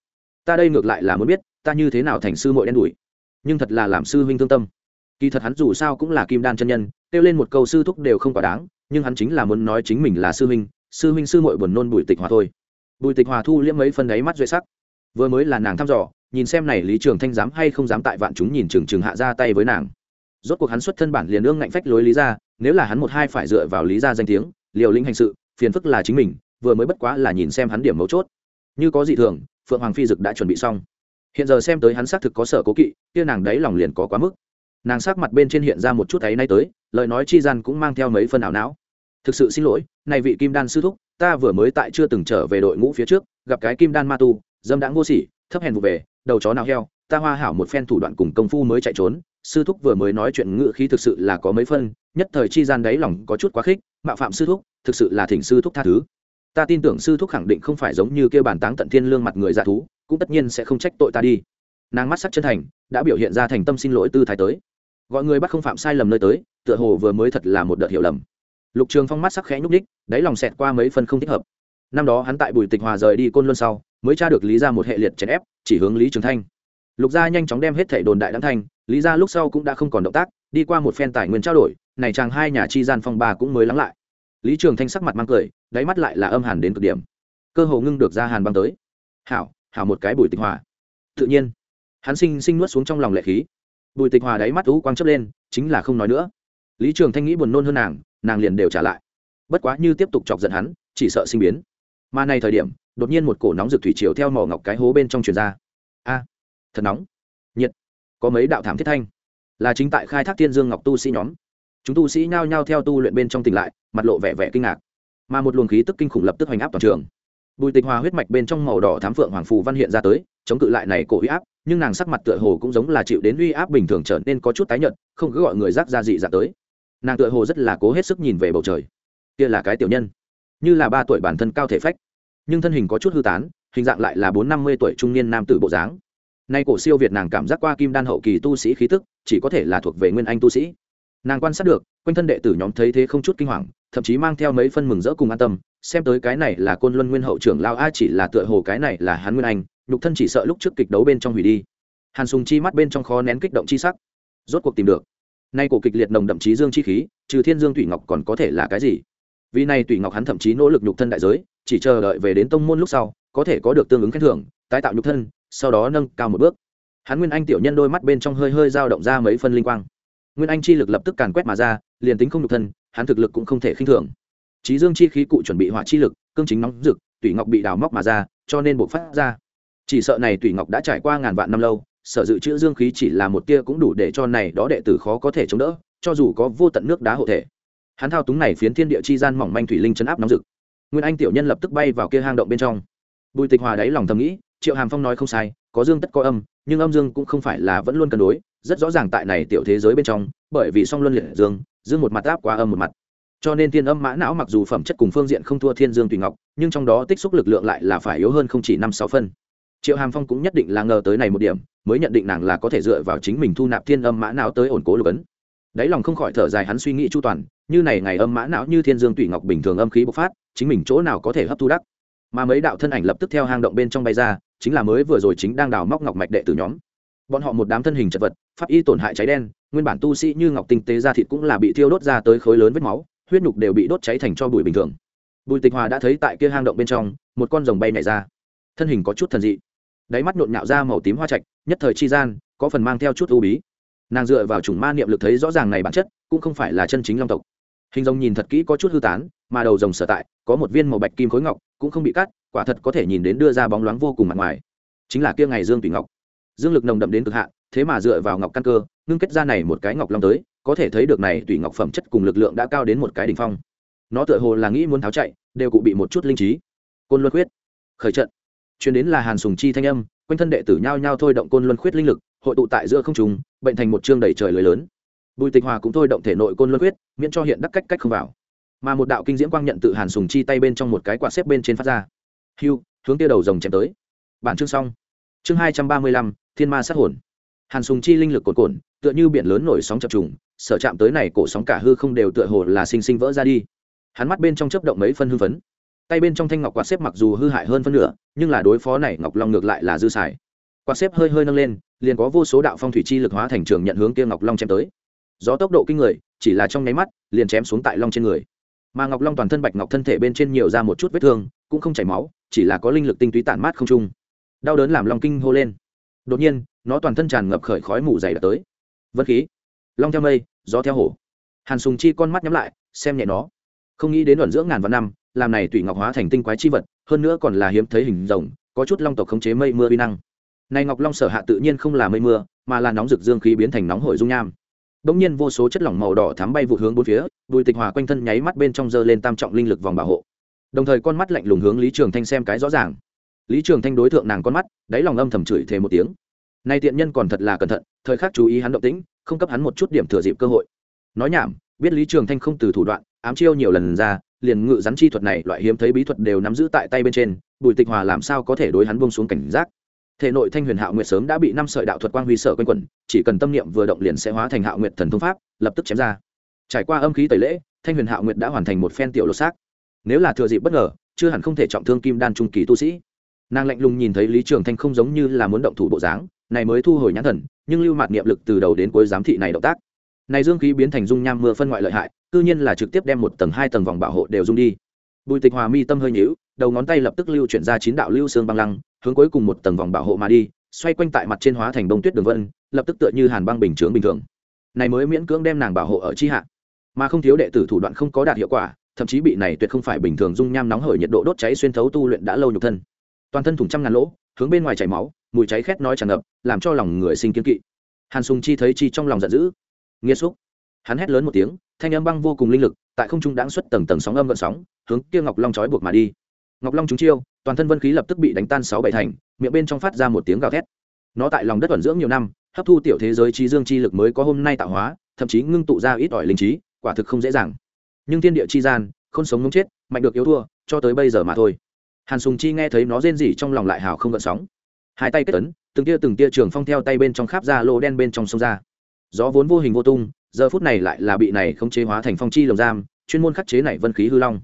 Ta đây ngược lại là muốn biết, ta như thế nào thành sư muội đen đủi. Nhưng thật là làm sư huynh thương tâm. Kỳ thật hắn dù sao cũng là kim đan chân nhân, kêu lên một câu sư thúc đều không quá đáng, nhưng hắn chính là muốn nói chính mình là sư huynh sư huynh sư muội buồn nôn bùi tịch hòa thôi. Bùi tịch hòa thu liễm mấy phân đáy mắt duệ sắc. Vừa mới là nàng thăm dò, nhìn xem này lý trường thanh dám hay không dám tại vạn chúng nhìn trường trường hạ ra tay với nàng. Rốt cuộc hắn xuất thân bản liền ương ngạnh phách lối lý ra nếu là hắn một hai phải dựa vào lý ra danh tiếng, liều lĩnh hành sự, phiền phức là chính mình, vừa mới bất quá là nhìn xem hắn điểm mấu chốt. Như có gì thường, phượng hoàng phi dực đã chuẩn bị xong. Hiện giờ xem tới hắn xác thực có sở cố kỵ, kia nàng đấy lòng liền có quá mức. Nàng sắc mặt bên trên hiện ra một chút ấy nay tới, lời nói chi gian cũng mang theo mấy phân ảo não thực sự xin lỗi, này vị kim đan sư thúc, ta vừa mới tại chưa từng trở về đội ngũ phía trước, gặp cái kim đan ma tu, dâm đãng vô sỉ, thấp hèn vụ về, đầu chó nào heo, ta hoa hảo một phen thủ đoạn cùng công phu mới chạy trốn, sư thúc vừa mới nói chuyện ngự khí thực sự là có mấy phân, nhất thời chi gian đáy lòng có chút quá khích, mạo phạm sư thúc, thực sự là thỉnh sư thúc tha thứ. Ta tin tưởng sư thúc khẳng định không phải giống như kêu bản táng tận thiên lương mặt người dạ thú, cũng tất nhiên sẽ không trách tội ta đi. Nàng mắt sắc chân thành, đã biểu hiện ra thành tâm xin lỗi tư thái tới. Gọi người bắt không phạm sai lầm nơi tới, tựa hồ vừa mới thật là một đợt hiểu lầm lục trường phong mắt sắc khẽ nhúc ních đáy lòng xẹt qua mấy phân không thích hợp. Năm đó hắn tại bùi tịch hòa rời đi côn luân sau, mới tra được lý ra một hệ liệt chèn ép, chỉ hướng lý trường thanh. Lục gia nhanh chóng đem hết thẻ đồn đại đáng thanh, lý ra lúc sau cũng đã không còn động tác, đi qua một phen tài nguyên trao đổi, này chàng hai nhà chi gian phong ba cũng mới lắng lại. Lý trường thanh sắc mặt mang cười, đáy mắt lại là âm hàn đến cực điểm. Cơ hồ ngưng được ra hàn băng tới. Hảo hảo một cái bùi tịch hòa. Tự nhiên, hắn sinh sinh nuốt xuống trong lòng lệ khí. Bùi tịch hòa đáy mắt ú quang chấp lên, chính là không nói nữa. Lý trường thanh nghĩ buồn nôn hơn nàng nàng liền đều trả lại. Bất quá như tiếp tục chọc giận hắn, chỉ sợ sinh biến. Mà này thời điểm, đột nhiên một cổ nóng rực thủy chiều theo mỏ ngọc cái hố bên trong truyền ra. A, thật nóng. Nhiệt. Có mấy đạo thảm thiết thanh. Là chính tại khai thác thiên dương ngọc tu sĩ nhóm. Chúng tu sĩ nhao nhao theo tu luyện bên trong tỉnh lại, mặt lộ vẻ vẻ kinh ngạc. Mà một luồng khí tức kinh khủng lập tức hoành áp toàn trường. Bùi tịch hòa huyết mạch bên trong màu đỏ thám phượng hoàng phù văn hiện ra tới, chống cự lại này cổ uy áp, nhưng nàng sắc mặt tựa hồ cũng giống là chịu đến uy áp bình thường trở nên có chút tái nhợt, không cứ gọi người rác ra dị dạ tới nàng tựa hồ rất là cố hết sức nhìn về bầu trời. Kia là cái tiểu nhân. Như là ba tuổi bản thân cao thể phách, nhưng thân hình có chút hư tán, hình dạng lại là bốn năm mươi tuổi trung niên nam tử bộ dáng. Nay cổ siêu việt nàng cảm giác qua kim đan hậu kỳ tu sĩ khí tức, chỉ có thể là thuộc về nguyên anh tu sĩ. Nàng quan sát được, quanh thân đệ tử nhóm thấy thế không chút kinh hoàng, thậm chí mang theo mấy phân mừng rỡ cùng an tâm, xem tới cái này là côn luân nguyên hậu trưởng lao a chỉ là tựa hồ cái này là hắn nguyên anh, nhục thân chỉ sợ lúc trước kịch đấu bên trong hủy đi. Hàn sùng chi mắt bên trong khó nén kích động chi sắc, rốt cuộc tìm được nay cổ kịch liệt nồng đậm chí dương chi khí, trừ thiên dương thủy ngọc còn có thể là cái gì? Vì này thủy ngọc hắn thậm chí nỗ lực nhục thân đại giới, chỉ chờ đợi về đến tông môn lúc sau, có thể có được tương ứng khen thưởng, tái tạo nhục thân, sau đó nâng cao một bước. Hắn nguyên anh tiểu nhân đôi mắt bên trong hơi hơi dao động ra mấy phân linh quang. Nguyên anh chi lực lập tức càn quét mà ra, liền tính không nhục thân, hắn thực lực cũng không thể khinh thường. Trí dương chi khí cụ chuẩn bị hỏa chi lực, cương chính nóng rực, thủy ngọc bị đào móc mà ra, cho nên buộc phát ra. Chỉ sợ này thủy ngọc đã trải qua ngàn vạn năm lâu sở dự trữ dương khí chỉ là một tia cũng đủ để cho này đó đệ tử khó có thể chống đỡ, cho dù có vô tận nước đá hộ thể. Hắn thao túng này phiến thiên địa chi gian mỏng manh thủy linh chấn áp nóng rực. Nguyên anh tiểu nhân lập tức bay vào kia hang động bên trong. Bùi tịch hòa đáy lòng thầm nghĩ, triệu hàm phong nói không sai, có dương tất có âm, nhưng âm dương cũng không phải là vẫn luôn cân đối, rất rõ ràng tại này tiểu thế giới bên trong, bởi vì song luân liệt dương dương một mặt áp qua âm một mặt. Cho nên thiên âm mã não mặc dù phẩm chất cùng phương diện không thua thiên dương tùy ngọc, nhưng trong đó tích xúc lực lượng lại là phải yếu hơn không chỉ năm sáu phân triệu hàm phong cũng nhất định là ngờ tới này một điểm, mới nhận định nàng là có thể dựa vào chính mình thu nạp thiên âm mã não tới ổn cố lục ấn. Đáy lòng không khỏi thở dài hắn suy nghĩ chu toàn, như này ngày âm mã não như thiên dương tủy ngọc bình thường âm khí bộc phát, chính mình chỗ nào có thể hấp thu đắc. Mà mấy đạo thân ảnh lập tức theo hang động bên trong bay ra, chính là mới vừa rồi chính đang đào móc ngọc mạch đệ tử nhóm. Bọn họ một đám thân hình chật vật, pháp y tổn hại cháy đen, nguyên bản tu sĩ như ngọc tinh tế ra thịt cũng là bị thiêu đốt ra tới khối lớn vết máu, huyết nhục đều bị đốt cháy thành cho bụi bình thường. Bùi tịch hòa đã thấy tại kia hang động bên trong, một con rồng bay nhảy ra. Thân hình có chút thần dị đáy mắt nhộn nhạo ra màu tím hoa trạch nhất thời chi gian có phần mang theo chút ưu bí. Nàng dựa vào chủng ma niệm lực thấy rõ ràng này bản chất cũng không phải là chân chính long tộc. Hình rồng nhìn thật kỹ có chút hư tán mà đầu rồng sở tại có một viên màu bạch kim khối ngọc cũng không bị cắt quả thật có thể nhìn đến đưa ra bóng loáng vô cùng mặt ngoài. Chính là kia ngày dương tùy ngọc. Dương lực nồng đậm đến cực hạn thế mà dựa vào ngọc căn cơ ngưng kết ra này một cái ngọc long tới có thể thấy được này tùy ngọc phẩm chất cùng lực lượng đã cao đến một cái đỉnh phong. Nó tựa hồ là nghĩ muốn tháo chạy đều cụ bị một chút linh trí. Côn luân quyết, khởi trận chuyến đến là hàn sùng chi thanh âm, quanh thân đệ tử nhao nhao thôi động côn luân khuyết linh lực, hội tụ tại giữa không trùng bệnh thành một chương đầy trời lưới lớn. Bùi tịch hòa cũng thôi động thể nội côn luân khuyết, miễn cho hiện đắc cách cách không vào. Mà một đạo kinh diễm quang nhận tự hàn sùng chi tay bên trong một cái quạt xếp bên trên phát ra. Hiu hướng tiêu đầu rồng chém tới. Bản chương xong. Chương hai trăm ba mươi lăm, thiên ma sát hồn. Hàn sùng chi linh lực cồn cồn tựa như biển lớn nổi sóng chập trùng, sở chạm tới này cổ sóng cả hư không đều tựa hồ là sinh sinh vỡ ra đi. Hắn mắt bên trong chớp động mấy phân hư phấn tay bên trong thanh ngọc quạt xếp mặc dù hư hại hơn phân nửa, nhưng là đối phó này ngọc long ngược lại là dư xài. Quạt xếp hơi hơi nâng lên, liền có vô số đạo phong thủy chi lực hóa thành trường nhận hướng kia ngọc long chém tới. Gió tốc độ kinh người, chỉ là trong nháy mắt, liền chém xuống tại long trên người. Mà ngọc long toàn thân bạch ngọc thân thể bên trên nhiều ra một chút vết thương, cũng không chảy máu, chỉ là có linh lực tinh túy tản mát không trung. Đau đớn làm long kinh hô lên. Đột nhiên, nó toàn thân tràn ngập khởi khói mù dày đặc tới. Vân khí. Long theo mây, gió theo hổ. Hàn sùng chi con mắt nhắm lại, xem nhẹ nó. Không nghĩ đến luận dưỡng ngàn vạn năm làm này tùy ngọc hóa thành tinh quái chi vật, hơn nữa còn là hiếm thấy hình rồng, có chút long tộc khống chế mây mưa vi năng. Này ngọc long sở hạ tự nhiên không là mây mưa, mà là nóng rực dương khí biến thành nóng hổi dung nham. Bỗng nhiên vô số chất lỏng màu đỏ thắm bay vụ hướng bốn phía, bùi tịch hòa quanh thân nháy mắt bên trong dơ lên tam trọng linh lực vòng bảo hộ. Đồng thời con mắt lạnh lùng hướng lý trường thanh xem cái rõ ràng. Lý trường thanh đối tượng nàng con mắt, đáy lòng âm thầm chửi thề một tiếng. Nay tiện nhân còn thật là cẩn thận, thời khắc chú ý hắn động tĩnh, không cấp hắn một chút điểm thừa dịp cơ hội. Nói nhảm biết lý trường thanh không từ thủ đoạn, ám chiêu nhiều lần ra, liền ngự rắn chi thuật này, loại hiếm thấy bí thuật đều nắm giữ tại tay bên trên, bùi tịch hòa làm sao có thể đối hắn buông xuống cảnh giác? Thể nội thanh huyền hạo nguyệt sớm đã bị năm sợi đạo thuật quang huy sở quanh quẩn, chỉ cần tâm niệm vừa động liền sẽ hóa thành hạo nguyệt thần thông pháp, lập tức chém ra. Trải qua âm khí tẩy lễ, thanh huyền hạo nguyệt đã hoàn thành một phen tiểu lột xác. Nếu là thừa dịp bất ngờ, chưa hẳn không thể trọng thương kim đan trung kỳ tu sĩ. Nàng lạnh lùng nhìn thấy lý trường thanh không giống như là muốn động thủ bộ dáng, này mới thu hồi nhãn thần, nhưng lưu mạt niệm lực từ đầu đến cuối giám thị này động tác này dương khí biến thành dung nham mưa phân ngoại lợi hại tự nhiên là trực tiếp đem một tầng hai tầng vòng bảo hộ đều dung đi. Bùi tịch hòa mi tâm hơi nhíu, đầu ngón tay lập tức lưu chuyển ra chín đạo lưu xương băng lăng, hướng cuối cùng một tầng vòng bảo hộ mà đi, xoay quanh tại mặt trên hóa thành đông tuyết đường vân, lập tức tựa như hàn băng bình chướng bình thường. Này mới miễn cưỡng đem nàng bảo hộ ở chi hạ. Mà không thiếu đệ tử thủ đoạn không có đạt hiệu quả, thậm chí bị này tuyệt không phải bình thường dung nham nóng hởi nhiệt độ đốt cháy xuyên thấu tu luyện đã lâu nhục thân. Toàn thân thủng trăm ngàn lỗ, hướng bên ngoài chảy máu, mùi cháy khét nói tràn ngập, làm cho lòng người sinh kiên kỵ. Hàn sùng chi thấy chi trong lòng giận dữ nghiêm xúc hắn hét lớn một tiếng, thanh âm băng vô cùng linh lực, tại không trung đãng xuất tầng tầng sóng âm gợn sóng, hướng kia ngọc long trói buộc mà đi. Ngọc long trúng chiêu, toàn thân vân khí lập tức bị đánh tan sáu bảy thành, miệng bên trong phát ra một tiếng gào thét. Nó tại lòng đất ẩn dưỡng nhiều năm, hấp thu tiểu thế giới trí dương chi lực mới có hôm nay tạo hóa, thậm chí ngưng tụ ra ít ỏi linh trí, quả thực không dễ dàng. Nhưng thiên địa chi gian, không sống muốn chết, mạnh được yếu thua, cho tới bây giờ mà thôi. Hàn sùng chi nghe thấy nó rên rỉ trong lòng lại hào không gợn sóng. Hai tay kết tấn từng tia từng tia trường phong theo tay bên trong kháp ra lô đen bên trong sông ra gió vốn vô hình vô tung, giờ phút này lại là bị này không chế hóa thành phong chi lồng giam, chuyên môn khắc chế này vân khí hư long.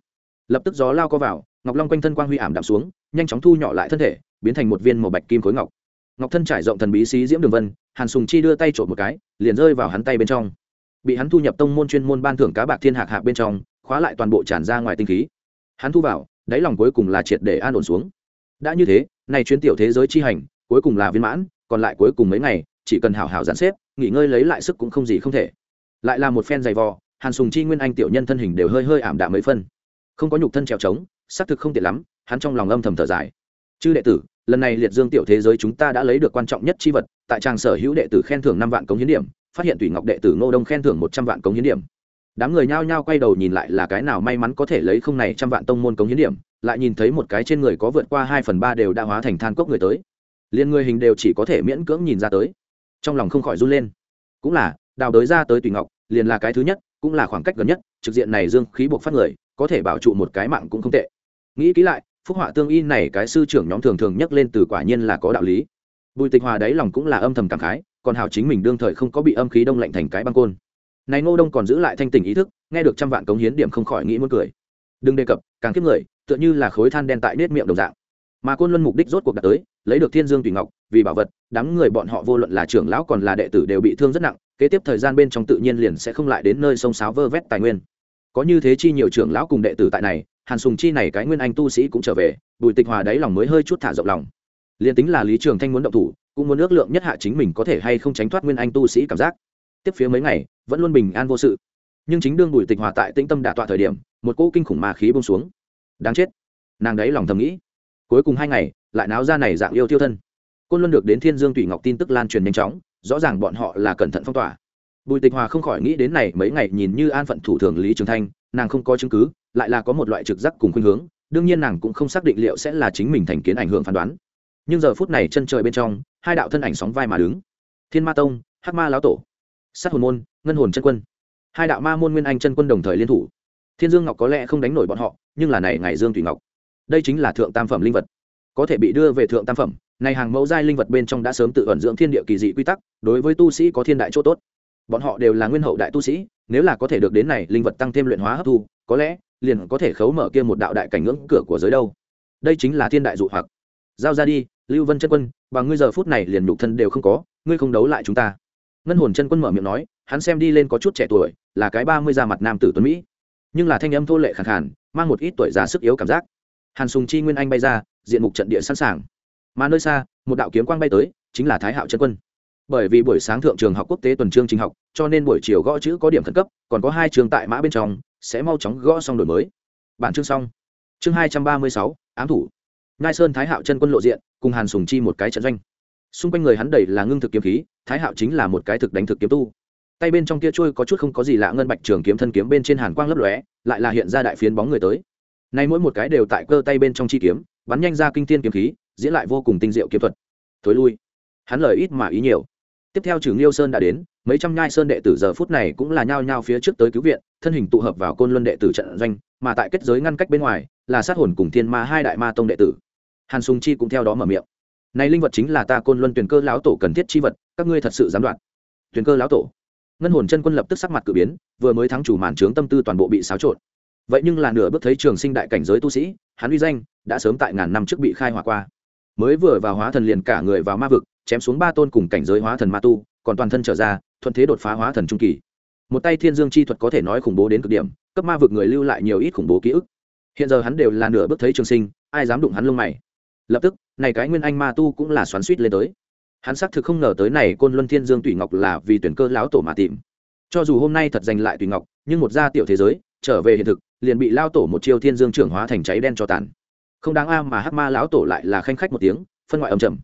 Lập tức gió lao co vào, ngọc long quanh thân quang huy ảm đạm xuống, nhanh chóng thu nhỏ lại thân thể, biến thành một viên màu bạch kim khối ngọc. Ngọc thân trải rộng thần bí xí diễm đường vân, hàn sùng chi đưa tay trộm một cái, liền rơi vào hắn tay bên trong. Bị hắn thu nhập tông môn chuyên môn ban thưởng cá bạc thiên hạc hạc bên trong, khóa lại toàn bộ tràn ra ngoài tinh khí. Hắn thu vào, đáy lòng cuối cùng là triệt để an ổn xuống. Đã như thế, này chuyến tiểu thế giới chi hành, cuối cùng là viên mãn, còn lại cuối cùng mấy ngày, chỉ cần hảo hảo giãn xếp nghỉ ngơi lấy lại sức cũng không gì không thể. Lại là một phen dày vò, hàn sùng chi nguyên anh tiểu nhân thân hình đều hơi hơi ảm đạm mấy phân. Không có nhục thân trèo trống, xác thực không tiện lắm, hắn trong lòng âm thầm thở dài. Chư đệ tử, lần này liệt dương tiểu thế giới chúng ta đã lấy được quan trọng nhất chi vật, tại trang sở hữu đệ tử khen thưởng năm vạn cống hiến điểm, phát hiện tùy ngọc đệ tử ngô đông khen thưởng một trăm vạn cống hiến điểm. Đám người nhao nhao quay đầu nhìn lại là cái nào may mắn có thể lấy không này trăm vạn tông môn cống hiến điểm, lại nhìn thấy một cái trên người có vượt qua hai phần ba đều đã hóa thành than cốc người tới. Liên người hình đều chỉ có thể miễn cưỡng nhìn ra tới trong lòng không khỏi run lên. Cũng là, đào đới ra tới tùy ngọc, liền là cái thứ nhất, cũng là khoảng cách gần nhất, trực diện này dương khí buộc phát người, có thể bảo trụ một cái mạng cũng không tệ. Nghĩ kỹ lại, phúc họa tương y này cái sư trưởng nhóm thường thường nhắc lên từ quả nhiên là có đạo lý. Bùi tịch hòa đáy lòng cũng là âm thầm cảm khái, còn hảo chính mình đương thời không có bị âm khí đông lạnh thành cái băng côn. Này ngô đông còn giữ lại thanh tình ý thức, nghe được trăm vạn cống hiến điểm không khỏi nghĩ muốn cười. Đừng đề cập, càng kiếp người, tựa như là khối than đen tại nết miệng đồng dạng mà côn luân mục đích rốt cuộc đạt tới, lấy được thiên dương tùy ngọc, vì bảo vật, đám người bọn họ vô luận là trưởng lão còn là đệ tử đều bị thương rất nặng, kế tiếp thời gian bên trong tự nhiên liền sẽ không lại đến nơi sông sáo vơ vét tài nguyên. Có như thế chi nhiều trưởng lão cùng đệ tử tại này, hàn sùng chi này cái nguyên anh tu sĩ cũng trở về, bùi tịch hòa đáy lòng mới hơi chút thả rộng lòng. Liền tính là lý trường thanh muốn động thủ, cũng muốn ước lượng nhất hạ chính mình có thể hay không tránh thoát nguyên anh tu sĩ cảm giác. Tiếp phía mấy ngày, vẫn luôn bình an vô sự. Nhưng chính đương bùi tịch hòa tại tĩnh tâm đả tọa thời điểm, một cỗ kinh khủng ma khí bông xuống. Đáng chết. Nàng đấy lòng thầm nghĩ cuối cùng hai ngày, lại náo ra này dạng yêu tiêu thân. Côn luân được đến thiên dương tùy ngọc tin tức lan truyền nhanh chóng, rõ ràng bọn họ là cẩn thận phong tỏa. Bùi tịch hòa không khỏi nghĩ đến này mấy ngày nhìn như an phận thủ thường lý trường thanh, nàng không có chứng cứ, lại là có một loại trực giác cùng khuynh hướng, đương nhiên nàng cũng không xác định liệu sẽ là chính mình thành kiến ảnh hưởng phán đoán. Nhưng giờ phút này chân trời bên trong, hai đạo thân ảnh sóng vai mà đứng. Thiên ma tông, hắc ma lão tổ, sát hồn môn, ngân hồn chân quân. Hai đạo ma môn nguyên anh chân quân đồng thời liên thủ. Thiên dương ngọc có lẽ không đánh nổi bọn họ, nhưng là này ngày dương thủy ngọc đây chính là thượng tam phẩm linh vật. Có thể bị đưa về thượng tam phẩm, này hàng mẫu giai linh vật bên trong đã sớm tự ẩn dưỡng thiên địa kỳ dị quy tắc, đối với tu sĩ có thiên đại chỗ tốt. Bọn họ đều là nguyên hậu đại tu sĩ, nếu là có thể được đến này linh vật tăng thêm luyện hóa hấp thu, có lẽ liền có thể khấu mở kia một đạo đại cảnh ngưỡng cửa của giới đâu. Đây chính là thiên đại dụ hoặc. Giao ra đi, lưu vân chân quân, và ngươi giờ phút này liền nhục thân đều không có, ngươi không đấu lại chúng ta. Ngân hồn chân quân mở miệng nói, hắn xem đi lên có chút trẻ tuổi, là cái ba mươi da mặt nam tử tuấn mỹ. Nhưng là thanh âm thô lệ khẳng khản mang một ít tuổi già sức yếu cảm giác hàn sùng chi nguyên anh bay ra, diện mục trận địa sẵn sàng. Mà nơi xa, một đạo kiếm quang bay tới, chính là thái hạo chân quân. Bởi vì buổi sáng thượng trường học quốc tế tuần trương trình học, cho nên buổi chiều gõ chữ có điểm khẩn cấp, còn có hai trường tại mã bên trong, sẽ mau chóng gõ xong đổi mới. Bản chương xong. Chương hai trăm ba mươi sáu, ám thủ. Ngai sơn thái hạo chân quân lộ diện, cùng hàn sùng chi một cái trận doanh. Xung quanh người hắn đầy là ngưng thực kiếm khí, thái hạo chính là một cái thực đánh thực kiếm tu. Tay bên trong kia trôi có chút không có gì lạ, ngân bạch trường kiếm thân kiếm bên trên hàn quang lấp lóe, lại là hiện ra đại phiến bóng người tới nay mỗi một cái đều tại cơ tay bên trong chi kiếm, bắn nhanh ra kinh thiên kiếm khí, diễn lại vô cùng tinh diệu kiếm thuật. Thối lui. Hắn lời ít mà ý nhiều. Tiếp theo trừ liêu sơn đã đến, mấy trăm nhai sơn đệ tử giờ phút này cũng là nhao nhao phía trước tới cứu viện, thân hình tụ hợp vào côn luân đệ tử trận doanh, mà tại kết giới ngăn cách bên ngoài, là sát hồn cùng thiên ma hai đại ma tông đệ tử. Hàn sùng chi cũng theo đó mở miệng. Này linh vật chính là ta côn luân tuyển cơ lão tổ cần thiết chi vật, các ngươi thật sự dám đoạn tuyển cơ lão tổ. Ngân hồn chân quân lập tức sắc mặt cử biến, vừa mới thắng chủ màn trướng tâm tư toàn bộ bị xáo trộn vậy nhưng là nửa bước thấy trường sinh đại cảnh giới tu sĩ, hắn uy danh đã sớm tại ngàn năm trước bị khai hỏa qua. Mới vừa vào hóa thần liền cả người vào ma vực, chém xuống ba tôn cùng cảnh giới hóa thần ma tu, còn toàn thân trở ra, thuận thế đột phá hóa thần trung kỳ. Một tay thiên dương chi thuật có thể nói khủng bố đến cực điểm, cấp ma vực người lưu lại nhiều ít khủng bố ký ức. Hiện giờ hắn đều là nửa bước thấy trường sinh, ai dám đụng hắn lông mày. Lập tức, này cái nguyên anh ma tu cũng là xoắn suýt lên tới. Hắn xác thực không ngờ tới này côn luân thiên dương tùy ngọc là vì tuyển cơ lão tổ mà tìm. Cho dù hôm nay thật giành lại tùy ngọc, nhưng một gia tiểu thế giới, trở về hiện thực liền bị lao tổ một chiêu thiên dương trưởng hóa thành cháy đen cho tàn. Không đáng a mà hắc ma lão tổ lại là khanh khách một tiếng, phân ngoại âm trầm.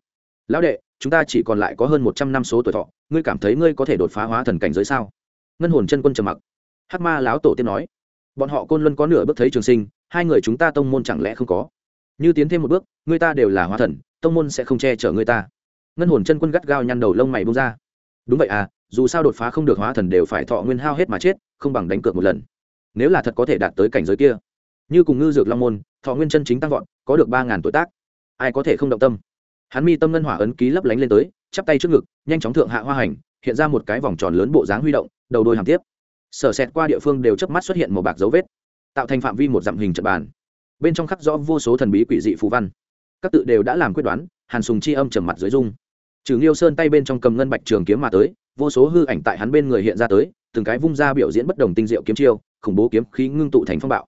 Lão đệ, chúng ta chỉ còn lại có hơn một trăm năm số tuổi thọ, ngươi cảm thấy ngươi có thể đột phá hóa thần cảnh giới sao? Ngân hồn chân quân trầm mặc. Hắc ma lão tổ tiên nói, bọn họ côn luân có nửa bước thấy trường sinh, hai người chúng ta tông môn chẳng lẽ không có? Như tiến thêm một bước, người ta đều là hóa thần, tông môn sẽ không che chở người ta. Ngân hồn chân quân gắt gao nhăn đầu lông mày bông ra. Đúng vậy à dù sao đột phá không được hóa thần đều phải thọ nguyên hao hết mà chết, không bằng đánh cược một lần nếu là thật có thể đạt tới cảnh giới kia. Như cùng ngư dược long môn, thọ nguyên chân chính tăng vọt, có được ba ngàn tuổi tác. Ai có thể không động tâm? Hắn mi tâm ngân hỏa ấn ký lấp lánh lên tới, chắp tay trước ngực, nhanh chóng thượng hạ hoa hành, hiện ra một cái vòng tròn lớn bộ dáng huy động, đầu đôi hàm tiếp. Sở xẹt qua địa phương đều chớp mắt xuất hiện một bạc dấu vết, tạo thành phạm vi một dặm hình trận bàn. Bên trong khắc rõ vô số thần bí quỷ dị phù văn. Các tự đều đã làm quyết đoán, hàn sùng chi âm trầm mặt dưới dung. Trừ nghiêu sơn tay bên trong cầm ngân bạch trường kiếm mà tới, vô số hư ảnh tại hắn bên người hiện ra tới, từng cái vung ra biểu diễn bất đồng tinh diệu kiếm chiêu khủng bố kiếm khí ngưng tụ thành phong bạo.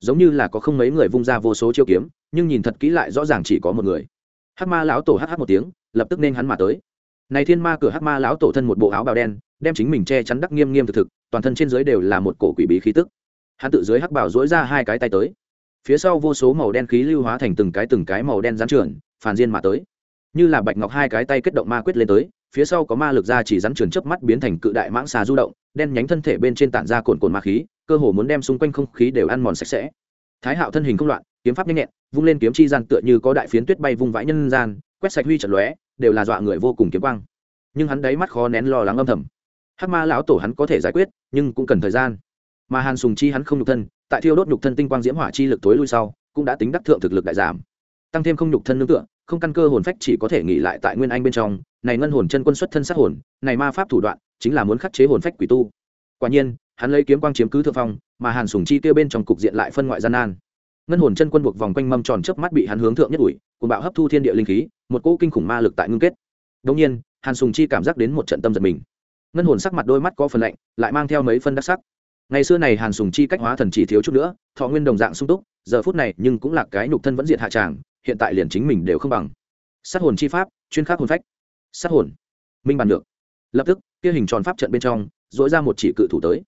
Giống như là có không mấy người vung ra vô số chiêu kiếm, nhưng nhìn thật kỹ lại rõ ràng chỉ có một người. Hắc ma lão tổ hắc một tiếng, lập tức nên hắn mà tới. Này thiên ma cửa hắc ma lão tổ thân một bộ áo bào đen, đem chính mình che chắn đắc nghiêm nghiêm thực thực, toàn thân trên dưới đều là một cổ quỷ bí khí tức. Hắn tự dưới hắc bảo dối ra hai cái tay tới. Phía sau vô số màu đen khí lưu hóa thành từng cái từng cái màu đen rắn trườn phản diên mà tới. Như là bạch ngọc hai cái tay kết động ma quyết lên tới, phía sau có ma lực ra chỉ rắn trườn chớp mắt biến thành cự đại mãng xà du động, đen nhánh thân thể bên trên tản ra cồn cồn ma khí cơ hồ muốn đem xung quanh không khí đều ăn mòn sạch sẽ. Thái hạo thân hình không loạn, kiếm pháp nhanh nhẹn, vung lên kiếm chi gian tựa như có đại phiến tuyết bay vung vãi nhân gian, quét sạch huy trận lóe, đều là dọa người vô cùng kiếm quang. Nhưng hắn đáy mắt khó nén lo lắng âm thầm. Hắc ma lão tổ hắn có thể giải quyết, nhưng cũng cần thời gian. Mà hàn sùng chi hắn không nhục thân, tại thiêu đốt nhục thân tinh quang diễm hỏa chi lực tối lui sau, cũng đã tính đắc thượng thực lực đại giảm. Tăng thêm không nhục thân nương tựa, không căn cơ hồn phách chỉ có thể nghỉ lại tại nguyên anh bên trong, này ngân hồn chân quân xuất thân sát hồn, này ma pháp thủ đoạn, chính là muốn khắc chế hồn phách quỷ tu. Quả nhiên hắn lấy kiếm quang chiếm cứ thượng phong, mà hàn sùng chi tiêu bên trong cục diện lại phân ngoại gian nan. Ngân hồn chân quân buộc vòng quanh mâm tròn trước mắt bị hắn hướng thượng nhất ủi cùng bạo hấp thu thiên địa linh khí, một cỗ kinh khủng ma lực tại ngưng kết. Đông nhiên, hàn sùng chi cảm giác đến một trận tâm giật mình. Ngân hồn sắc mặt đôi mắt có phần lạnh, lại mang theo mấy phân đắc sắc. Ngày xưa này hàn sùng chi cách hóa thần chỉ thiếu chút nữa, thọ nguyên đồng dạng sung túc, giờ phút này nhưng cũng là cái nhục thân vẫn diệt hạ tràng, hiện tại liền chính mình đều không bằng. Sát hồn chi pháp, chuyên khắc hồn phách. Sát hồn. Minh bàn được. Lập tức, kia hình tròn pháp trận bên trong dỗi ra một chỉ cự thủ tới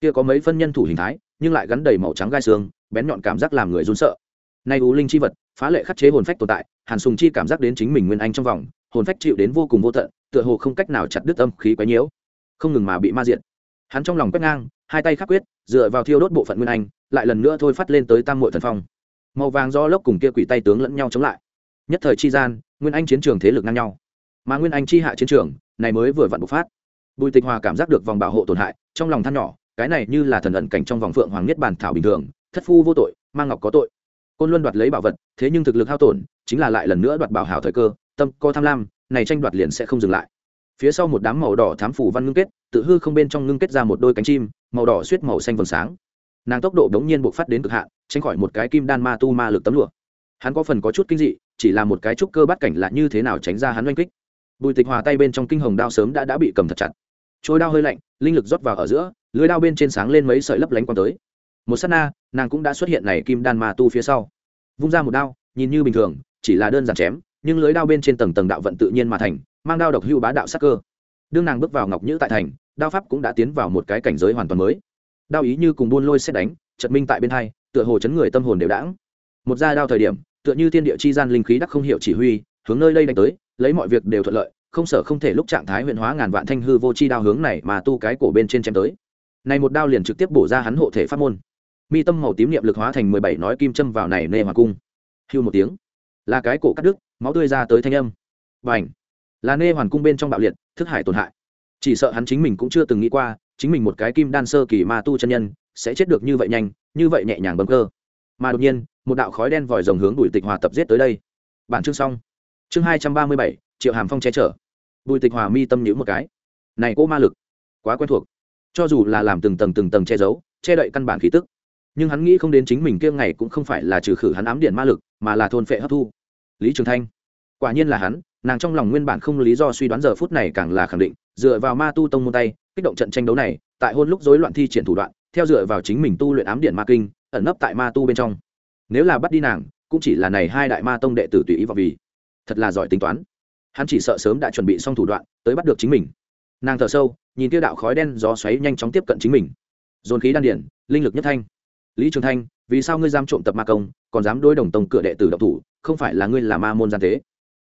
kia có mấy phân nhân thủ hình thái, nhưng lại gắn đầy màu trắng gai xương, bén nhọn cảm giác làm người run sợ. Nay u linh chi vật, phá lệ khắc chế hồn phách tồn tại, hàn sùng chi cảm giác đến chính mình nguyên anh trong vòng, hồn phách chịu đến vô cùng vô tận, tựa hồ không cách nào chặt đứt âm khí quấy nhiễu. Không ngừng mà bị ma diện hắn trong lòng quét ngang, hai tay khắc quyết, dựa vào thiêu đốt bộ phận nguyên anh, lại lần nữa thôi phát lên tới tam mội thần phong. Màu vàng do lốc cùng kia quỷ tay tướng lẫn nhau chống lại. Nhất thời chi gian, nguyên anh chiến trường thế lực ngang nhau. Mà nguyên anh chi hạ chiến trường, này mới vừa vặn bộc phát. Bùi tịch hòa cảm giác được vòng bảo hộ tổn hại, trong lòng than nhỏ cái này như là thần ẩn cảnh trong vòng phượng hoàng nhất bản thảo bình thường, thất phu vô tội mang ngọc có tội. Côn luân đoạt lấy bảo vật, thế nhưng thực lực hao tổn, chính là lại lần nữa đoạt bảo hảo thời cơ, tâm có tham lam, này tranh đoạt liền sẽ không dừng lại. Phía sau một đám màu đỏ thám phủ văn ngưng kết, tự hư không bên trong ngưng kết ra một đôi cánh chim, màu đỏ suýt màu xanh vầng sáng. Nàng tốc độ đống nhiên buộc phát đến cực hạn, tránh khỏi một cái kim đan ma tu ma lực tấm lụa. Hắn có phần có chút kinh dị, chỉ là một cái trúc cơ bắt cảnh lạ như thế nào tránh ra hắn oanh kích. Bùi tịch hòa tay bên trong kinh hồng đao sớm đã đã bị cầm thật chặt. Trôi đao hơi lạnh, linh lực rót vào ở giữa lưới đao bên trên sáng lên mấy sợi lấp lánh quang tới. Một s á t na, nàng cũng đã xuất hiện này kim đan ma tu phía sau. Vung ra một đao, nhìn như bình thường, chỉ là đơn giản chém, nhưng lưới đao bên trên tầng tầng đạo vận tự nhiên mà thành, mang đao độc hưu bá đạo sắc cơ. Đương nàng bước vào ngọc nhữ tại thành, đao pháp cũng đã tiến vào một cái cảnh giới hoàn toàn mới. Đao ý như cùng buôn lôi xét đánh chợt minh tại bên hai, tựa hồ chấn người tâm hồn đều đãng. Một ra đao thời điểm, tựa như thiên địa chi gian linh khí đắc không hiểu chỉ huy, hướng nơi đây đánh tới, lấy mọi việc đều thuận lợi, không sợ không thể lúc trạng thái huyện hóa ngàn vạn thanh hư vô chi đao hướng này mà tu cái cổ bên trên chém tới này một đao liền trực tiếp bổ ra hắn hộ thể pháp môn. Mi tâm màu tím niệm lực hóa thành mười bảy nói kim châm vào này nê hoàng cung. Hưu một tiếng. Là cái cổ cắt đứt, máu tươi ra tới thanh âm. Và ảnh là nê hoàn cung bên trong bạo liệt, thức hải tổn hại. Chỉ sợ hắn chính mình cũng chưa từng nghĩ qua, chính mình một cái kim đan sơ kỳ ma tu chân nhân, sẽ chết được như vậy nhanh, như vậy nhẹ nhàng bấm cơ. Mà đột nhiên, một đạo khói đen vòi rồng hướng bùi tịch hòa tập giết tới đây. Bản chương xong. Chương hai trăm ba mươi bảy, triệu hàm phong che chở. Bùi tịch hòa mi tâm nhữ một cái. Này cô ma lực, quá quen thuộc cho dù là làm từng tầng từng tầng che giấu, che đậy căn bản khí tức. Nhưng hắn nghĩ không đến chính mình kia ngày cũng không phải là trừ khử hắn ám điện ma lực, mà là thôn phệ hấp thu. Lý trường thanh. Quả nhiên là hắn, nàng trong lòng nguyên bản không lý do suy đoán giờ phút này càng là khẳng định, dựa vào ma tu tông môn tay, kích động trận tranh đấu này, tại hôn lúc rối loạn thi triển thủ đoạn, theo dựa vào chính mình tu luyện ám điện ma kinh, ẩn nấp tại ma tu bên trong. Nếu là bắt đi nàng, cũng chỉ là này hai đại ma tông đệ tử tùy ý vào vì. Thật là giỏi tính toán. Hắn chỉ sợ sớm đã chuẩn bị xong thủ đoạn, tới bắt được chính mình. Nàng thở sâu nhìn kia đạo khói đen, gió xoáy nhanh chóng tiếp cận chính mình. Dồn khí đan điển linh lực nhất thanh. Lý trường thanh, vì sao ngươi dám trộm tập ma công, còn dám đối đồng tông cửa đệ tử độc thủ, không phải là ngươi là ma môn gian tế?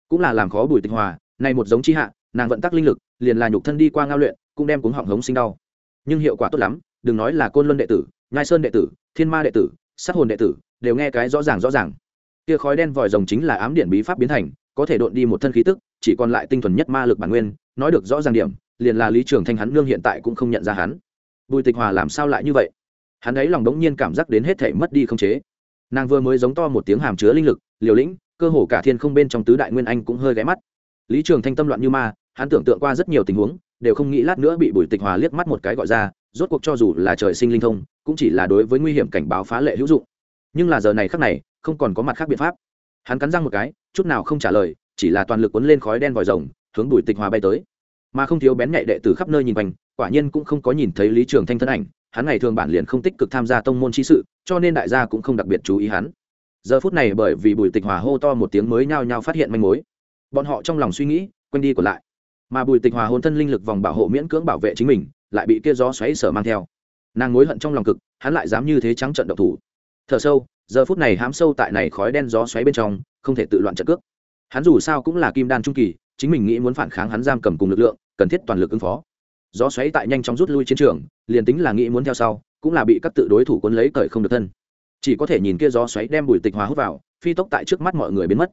Cũng là làm khó bùi tịch hòa, này một giống chi hạ, nàng vận tắc linh lực, liền là nhục thân đi qua ngao luyện, cũng đem cuống họng hống sinh đau. Nhưng hiệu quả tốt lắm, đừng nói là côn luân đệ tử, nhai sơn đệ tử, thiên ma đệ tử, sát hồn đệ tử, đều nghe cái rõ ràng rõ ràng. Kia khói đen vòi rồng chính là ám điện bí pháp biến thành, có thể độn đi một thân khí tức, chỉ còn lại tinh thuần nhất ma lực bản nguyên, nói được rõ ràng điểm liền là lý trường thanh hắn nương hiện tại cũng không nhận ra hắn. Bùi tịch hòa làm sao lại như vậy? Hắn ấy lòng đống nhiên cảm giác đến hết thể mất đi không chế. Nàng vừa mới giống to một tiếng hàm chứa linh lực, liều lĩnh, cơ hồ cả thiên không bên trong tứ đại nguyên anh cũng hơi ghé mắt. Lý trường thanh tâm loạn như ma, hắn tưởng tượng qua rất nhiều tình huống, đều không nghĩ lát nữa bị bùi tịch hòa liếc mắt một cái gọi ra, rốt cuộc cho dù là trời sinh linh thông, cũng chỉ là đối với nguy hiểm cảnh báo phá lệ hữu dụng. Nhưng là giờ này khác này, không còn có mặt khác biện pháp. Hắn cắn răng một cái, chút nào không trả lời, chỉ là toàn lực cuốn lên khói đen vòi rồng, hướng bùi tịch hòa bay tới mà không thiếu bén nhạy đệ tử khắp nơi nhìn quanh, quả nhiên cũng không có nhìn thấy lý trường thanh thân ảnh, hắn ngày thường bản liền không tích cực tham gia tông môn chi sự, cho nên đại gia cũng không đặc biệt chú ý hắn. Giờ phút này bởi vì bùi tịch hòa hô to một tiếng mới nhao nhao phát hiện manh mối. Bọn họ trong lòng suy nghĩ, quên đi còn lại. Mà bùi tịch hòa hôn thân linh lực vòng bảo hộ miễn cưỡng bảo vệ chính mình, lại bị kia gió xoáy sở mang theo. Nàng mối hận trong lòng cực, hắn lại dám như thế trắng trận độc thủ. Thở sâu, giờ phút này hám sâu tại này khói đen gió xoáy bên trong, không thể tự loạn trận cước. Hắn dù sao cũng là kim đan trung kỳ, chính mình nghĩ muốn phản kháng hắn giam cầm cùng lực lượng cần thiết toàn lực ứng phó. Gió xoáy tại nhanh chóng rút lui chiến trường, liền tính là nghĩ muốn theo sau, cũng là bị các tự đối thủ cuốn lấy cởi không được thân. Chỉ có thể nhìn kia gió xoáy đem bùi tịch hòa hút vào, phi tốc tại trước mắt mọi người biến mất.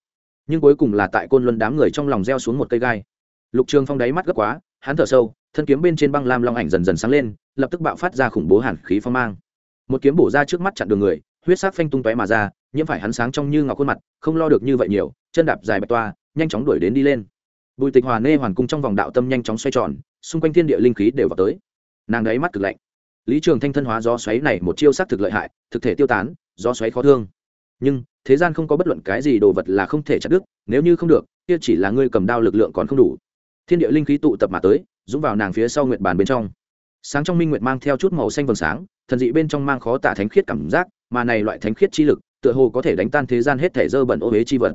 Nhưng cuối cùng là tại côn luân đám người trong lòng gieo xuống một cây gai. Lục trường phong đáy mắt gấp quá, hắn thở sâu, thân kiếm bên trên băng lam long ảnh dần dần sáng lên, lập tức bạo phát ra khủng bố hàn khí phong mang. Một kiếm bổ ra trước mắt chặn đường người, huyết sắc phanh tung tóe mà ra, nhiễm phải hắn sáng trong như ngọc khuôn mặt, không lo được như vậy nhiều, chân đạp dài bạch toa, nhanh chóng đuổi đến đi lên bùi tịch hòa nê hoàn cung trong vòng đạo tâm nhanh chóng xoay tròn, xung quanh thiên địa linh khí đều vào tới. Nàng đáy mắt cực lạnh. Lý trường thanh thân hóa gió xoáy này một chiêu sắc thực lợi hại, thực thể tiêu tán, gió xoáy khó thương. Nhưng, thế gian không có bất luận cái gì đồ vật là không thể chặt đứt, nếu như không được, kia chỉ là ngươi cầm đao lực lượng còn không đủ. Thiên địa linh khí tụ tập mà tới, dũng vào nàng phía sau nguyện bàn bên trong. Sáng trong minh nguyện mang theo chút màu xanh vầng sáng, thần dị bên trong mang khó tả thánh khiết cảm giác, mà này loại thánh khiết chi lực, tựa hồ có thể đánh tan thế gian hết thể dơ bẩn ô huế chi vật.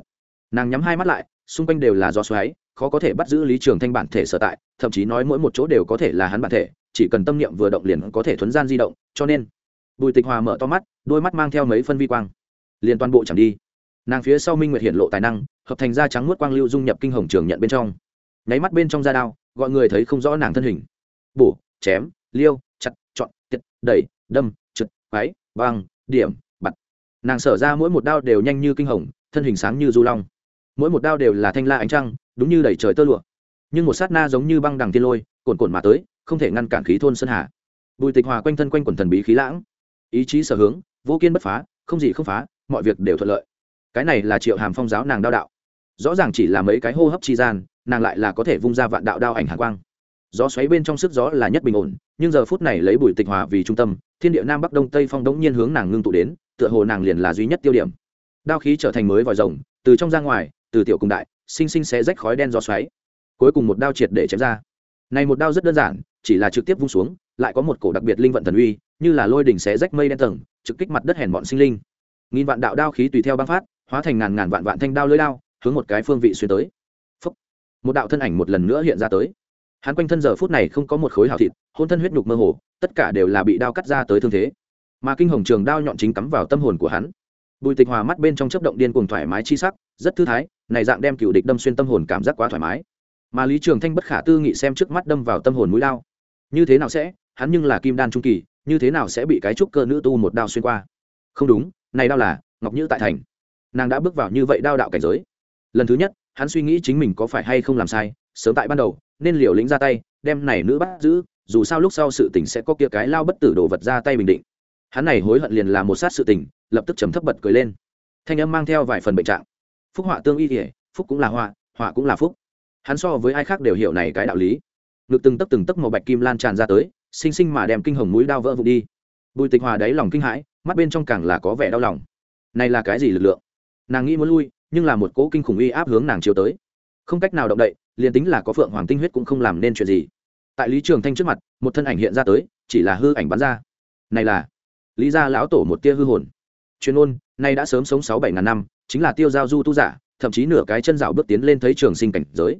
Nàng nhắm hai mắt lại, xung quanh đều là gió xoáy khó có thể bắt giữ lý trường thanh bản thể sở tại, thậm chí nói mỗi một chỗ đều có thể là hắn bản thể, chỉ cần tâm niệm vừa động liền có thể thuấn gian di động, cho nên, bùi tịch hòa mở to mắt, đôi mắt mang theo mấy phân vi quang. Liền toàn bộ chẳng đi. Nàng phía sau minh nguyệt hiện lộ tài năng, hợp thành da trắng nuốt quang lưu dung nhập kinh hồng trường nhận bên trong. Nháy mắt bên trong da đao, gọi người thấy không rõ nàng thân hình. Bổ, chém, liêu, chặt, chọn tiết đẩy, đâm, trượt, váy băng điểm, bặt. Nàng sở ra mỗi một đao đều nhanh như kinh hồng, thân hình sáng như du long. Mỗi một đao đều là thanh la ánh trăng đúng như đẩy trời tơ lụa. Nhưng một sát na giống như băng đằng tiên lôi cồn cồn mà tới, không thể ngăn cản khí thôn sơn hà. Bùi tịch hòa quanh thân quanh quần thần bí khí lãng. Ý chí sở hướng, vô kiên bất phá, không gì không phá, mọi việc đều thuận lợi. Cái này là triệu hàm phong giáo nàng đao đạo. Rõ ràng chỉ là mấy cái hô hấp chi gian, nàng lại là có thể vung ra vạn đạo đao ảnh hàn quang. Gió xoáy bên trong sức gió là nhất bình ổn, nhưng giờ phút này lấy bùi tịch hòa vì trung tâm, thiên địa nam bắc đông tây phong đống nhiên hướng nàng ngưng tụ đến, tựa hồ nàng liền là duy nhất tiêu điểm. Đao khí trở thành mới vòi rồng, từ trong ra ngoài, từ tiểu cùng đại sinh sinh xé rách khói đen gió xoáy. Cuối cùng một đao triệt để chém ra. Này một đao rất đơn giản, chỉ là trực tiếp vung xuống, lại có một cổ đặc biệt linh vận thần uy, như là lôi đỉnh xé rách mây đen tầng, trực kích mặt đất hèn bọn sinh linh. Nghìn vạn đạo đao khí tùy theo băng phát, hóa thành ngàn ngàn vạn vạn thanh đao lưỡi đao, hướng một cái phương vị xuyên tới. Phúc. một đạo thân ảnh một lần nữa hiện ra tới. Hắn quanh thân giờ phút này không có một khối hào thịt, hôn thân huyết nhục mơ hồ, tất cả đều là bị đao cắt ra tới thương thế. Mà kinh hồng trường đao nhọn chính cắm vào tâm hồn của hắn bùi tịch hòa mắt bên trong chấp động điên cuồng thoải mái chi sắc, rất thư thái, này dạng đem cựu địch đâm xuyên tâm hồn cảm giác quá thoải mái. Mà lý trường thanh bất khả tư nghị xem trước mắt đâm vào tâm hồn mũi lao. Như thế nào sẽ, hắn nhưng là kim đan trung kỳ, như thế nào sẽ bị cái trúc cơ nữ tu một đao xuyên qua? Không đúng, này đao là ngọc như tại thành. Nàng đã bước vào như vậy đao đạo cảnh giới. Lần thứ nhất, hắn suy nghĩ chính mình có phải hay không làm sai, sớm tại ban đầu, nên liều lĩnh ra tay, đem này nữ bắt giữ, dù sao lúc sau sự tình sẽ có kia cái lao bất tử đồ vật ra tay bình định hắn này hối hận liền là một sát sự tình, lập tức trầm thấp bật cười lên. Thanh âm mang theo vài phần bệnh trạng. Phúc họa tương y thể phúc cũng là họa họa cũng là phúc. Hắn so với ai khác đều hiểu này cái đạo lý. Ngực từng tấc từng tấc màu bạch kim lan tràn ra tới xinh xinh mà đem kinh hồng mũi đao vỡ vụn đi. Bùi tịch hòa đáy lòng kinh hãi, mắt bên trong càng là có vẻ đau lòng. Này là cái gì lực lượng? Nàng nghĩ muốn lui, nhưng là một cỗ kinh khủng uy áp hướng nàng chiếu tới. Không cách nào động đậy, liền tính là có phượng hoàng tinh huyết cũng không làm nên chuyện gì. Tại lý trường thanh trước mặt, một thân ảnh hiện ra tới, chỉ là hư ảnh bắn ra. Này là lý gia lão tổ một tia hư hồn. Chuyên ôn nay đã sớm sống sáu bảy ngàn năm, chính là tiêu giao du tu giả, thậm chí nửa cái chân rào bước tiến lên thấy trường sinh cảnh giới.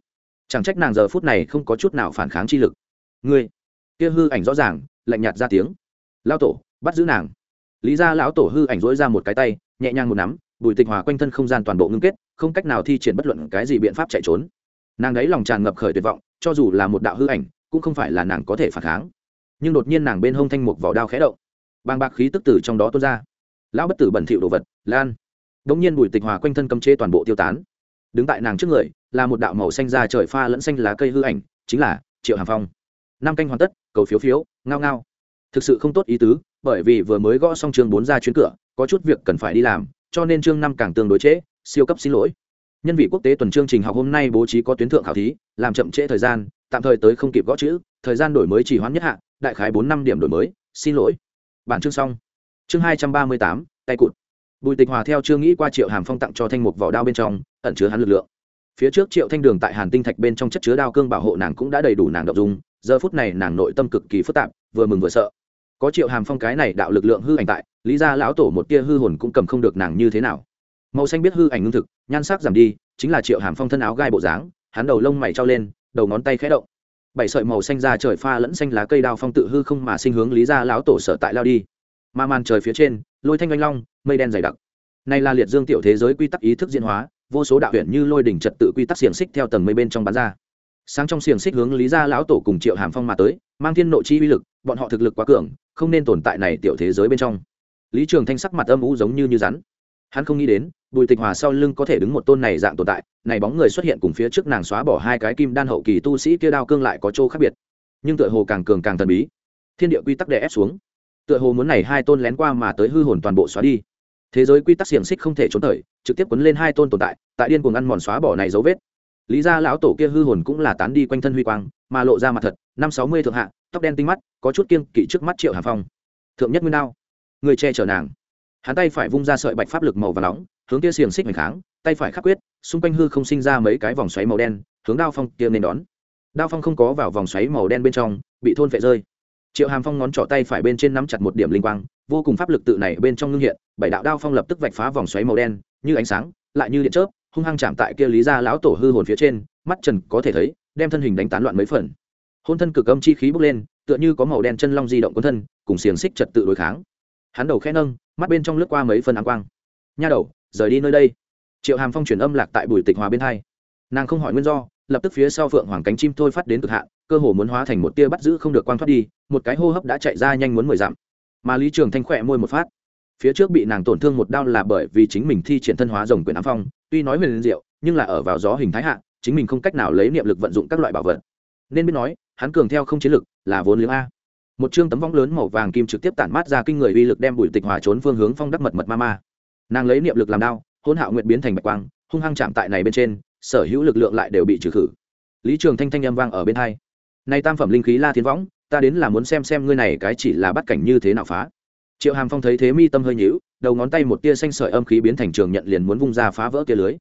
Chẳng trách nàng giờ phút này không có chút nào phản kháng chi lực. Ngươi, kia hư ảnh rõ ràng, lạnh nhạt ra tiếng. Lão tổ, bắt giữ nàng. Lý ra lão tổ hư ảnh dỗi ra một cái tay, nhẹ nhàng một nắm, bùi tịch hòa quanh thân không gian toàn bộ ngưng kết, không cách nào thi triển bất luận cái gì biện pháp chạy trốn. Nàng ấy lòng tràn ngập khởi tuyệt vọng, cho dù là một đạo hư ảnh, cũng không phải là nàng có thể phản kháng. Nhưng đột nhiên nàng bên hông thanh mục vỏ đao khẽ động bàng bạc khí tức tử trong đó tuôn ra. Lão bất tử bẩn thỉu đồ vật, lan. Đ ỗ n g nhiên bùi tịch hòa quanh thân cấm chế toàn bộ tiêu tán. Đứng tại nàng trước người, là một đạo màu xanh ra trời pha lẫn xanh lá cây hư ảnh, chính là triệu hàm phong. Năm canh hoàn tất, cầu phiếu phiếu, ngao ngao. Thực sự không tốt ý tứ, bởi vì vừa mới gõ xong chương bốn ra chuyến cửa, có chút việc cần phải đi làm, cho nên chương năm càng tương đối trễ, siêu cấp xin lỗi. Nhân vị quốc tế tuần chương trình học hôm nay bố trí có tuyến thượng khảo thí, làm chậm trễ thời gian, tạm thời tới không kịp gõ chữ, thời gian đổi mới chỉ hoãn nhất hạ, đại khái bốn năm điểm đổi mới, xin lỗi bản chương xong. Chương hai trăm ba mươi tám, tay cụt. Bùi tịch hòa theo chưa nghĩ qua triệu hàm phong tặng cho thanh mục vỏ đao bên trong, ẩn chứa hắn lực lượng. Phía trước triệu thanh đường tại hàn tinh thạch bên trong chất chứa đao cương bảo hộ nàng cũng đã đầy đủ nàng đ ộ n g dung, giờ phút này nàng nội tâm cực kỳ phức tạp, vừa mừng vừa sợ. Có triệu hàm phong cái này đạo lực lượng hư ảnh tại, lý ra lão tổ một tia hư hồn cũng cầm không được nàng như thế nào. Màu xanh biết hư ảnh ngưng thực, nhan sắc giảm đi, chính là triệu hàm phong thân áo gai bộ dáng, hắn đầu lông mày trao lên, đầu ngón tay khẽ động bảy sợi màu xanh ra trời pha lẫn xanh lá cây đao phong tự hư không mà sinh hướng lý ra lão tổ sở tại lao đi. Mà màn trời phía trên, lôi thanh oanh long, mây đen dày đặc. Này là liệt dương tiểu thế giới quy tắc ý thức diễn hóa, vô số đạo huyện như lôi đỉnh trật tự quy tắc xiềng xích theo tầng mây bên trong bán ra. Sáng trong xiềng xích hướng lý gia lão tổ cùng triệu hàm phong mà tới, mang thiên nội chi uy lực, bọn họ thực lực quá cường, không nên tồn tại này tiểu thế giới bên trong. Lý trường thanh sắc mặt âm u giống như như rắn. Hắn không nghĩ đến bùi tịch hòa sau lưng có thể đứng một tôn này dạng tồn tại, này bóng người xuất hiện cùng phía trước nàng xóa bỏ hai cái kim đan hậu kỳ tu sĩ kia đao cương lại có chỗ khác biệt. Nhưng tựa hồ càng cường càng thần bí. Thiên địa quy tắc đè ép xuống. Tựa hồ muốn này hai tôn lén qua mà tới hư hồn toàn bộ xóa đi. Thế giới quy tắc xiềng xích không thể trốn thời trực tiếp quấn lên hai tôn tồn tại tại điên cuồng ăn mòn xóa bỏ này dấu vết. Lý ra lão tổ kia hư hồn cũng là tán đi quanh thân huy quang, mà lộ ra mặt thật, năm sáu mươi thượng hạ, tóc đen tinh mắt, có chút kiêng kỵ trước mắt triệu hà phong. Thượng nhất nguyên đao. Người che chở nàng. Hắn tay phải vung ra sợi bạch pháp lực màu và nóng hướng kia xiềng xích hành kháng, tay phải khắc quyết, xung quanh hư không sinh ra mấy cái vòng xoáy màu đen, hướng đao phong kia nên đón. Đao phong không có vào vòng xoáy màu đen bên trong, bị thôn phệ rơi. Triệu hàm phong ngón trỏ tay phải bên trên nắm chặt một điểm linh quang, vô cùng pháp lực tự này bên trong ngưng hiện, bảy đạo đao phong lập tức vạch phá vòng xoáy màu đen, như ánh sáng, lại như điện chớp, hung hăng chạm tại kia lý gia lão tổ hư hồn phía trên, mắt trần có thể thấy, đem thân hình đánh tán loạn mấy phần. Hôn thân cực âm chi khí bốc lên, tựa như có màu đen chân long di động cuốn thân, cùng xiềng xích trật tự đối kháng. Hắn đầu khẽ nâng, mắt bên trong lướt qua mấy phần áng quang. Nha đầu rời đi nơi đây. Triệu hàm phong truyền âm lạc tại bùi tịch hòa bên hai. Nàng không hỏi nguyên do, lập tức phía sau phượng hoàng cánh chim thôi phát đến cực hạn, cơ hồ muốn hóa thành một tia bắt giữ không được quang thoát đi, một cái hô hấp đã chạy ra nhanh muốn mười dặm. Mà lý trường thanh khỏe môi một phát. Phía trước bị nàng tổn thương một đao là bởi vì chính mình thi triển thân hóa rồng quyền ám phong, tuy nói huyền diệu, nhưng là ở vào gió hình thái hạ, chính mình không cách nào lấy niệm lực vận dụng các loại bảo vật. Nên biết nói, hắn cường theo không chiến lực, là vốn liếng a. Một chương tấm vong lớn màu vàng kim trực tiếp tản mát ra kinh người uy lực đem bùi tịch hòa trốn phương hướng phong đắc mật mật ma ma nàng lấy niệm lực làm đao hôn hạo nguyệt biến thành bạch quang, hung hăng chạm tại này bên trên, sở hữu lực lượng lại đều bị trừ khử. Lý trường thanh thanh âm vang ở bên hai. Nay tam phẩm linh khí la thiên võng, ta đến là muốn xem xem ngươi này cái chỉ là bắt cảnh như thế nào phá. Triệu hàm phong thấy thế mi tâm hơi nhữu đầu ngón tay một tia xanh sợi âm khí biến thành trường nhận liền muốn vung ra phá vỡ kia lưới.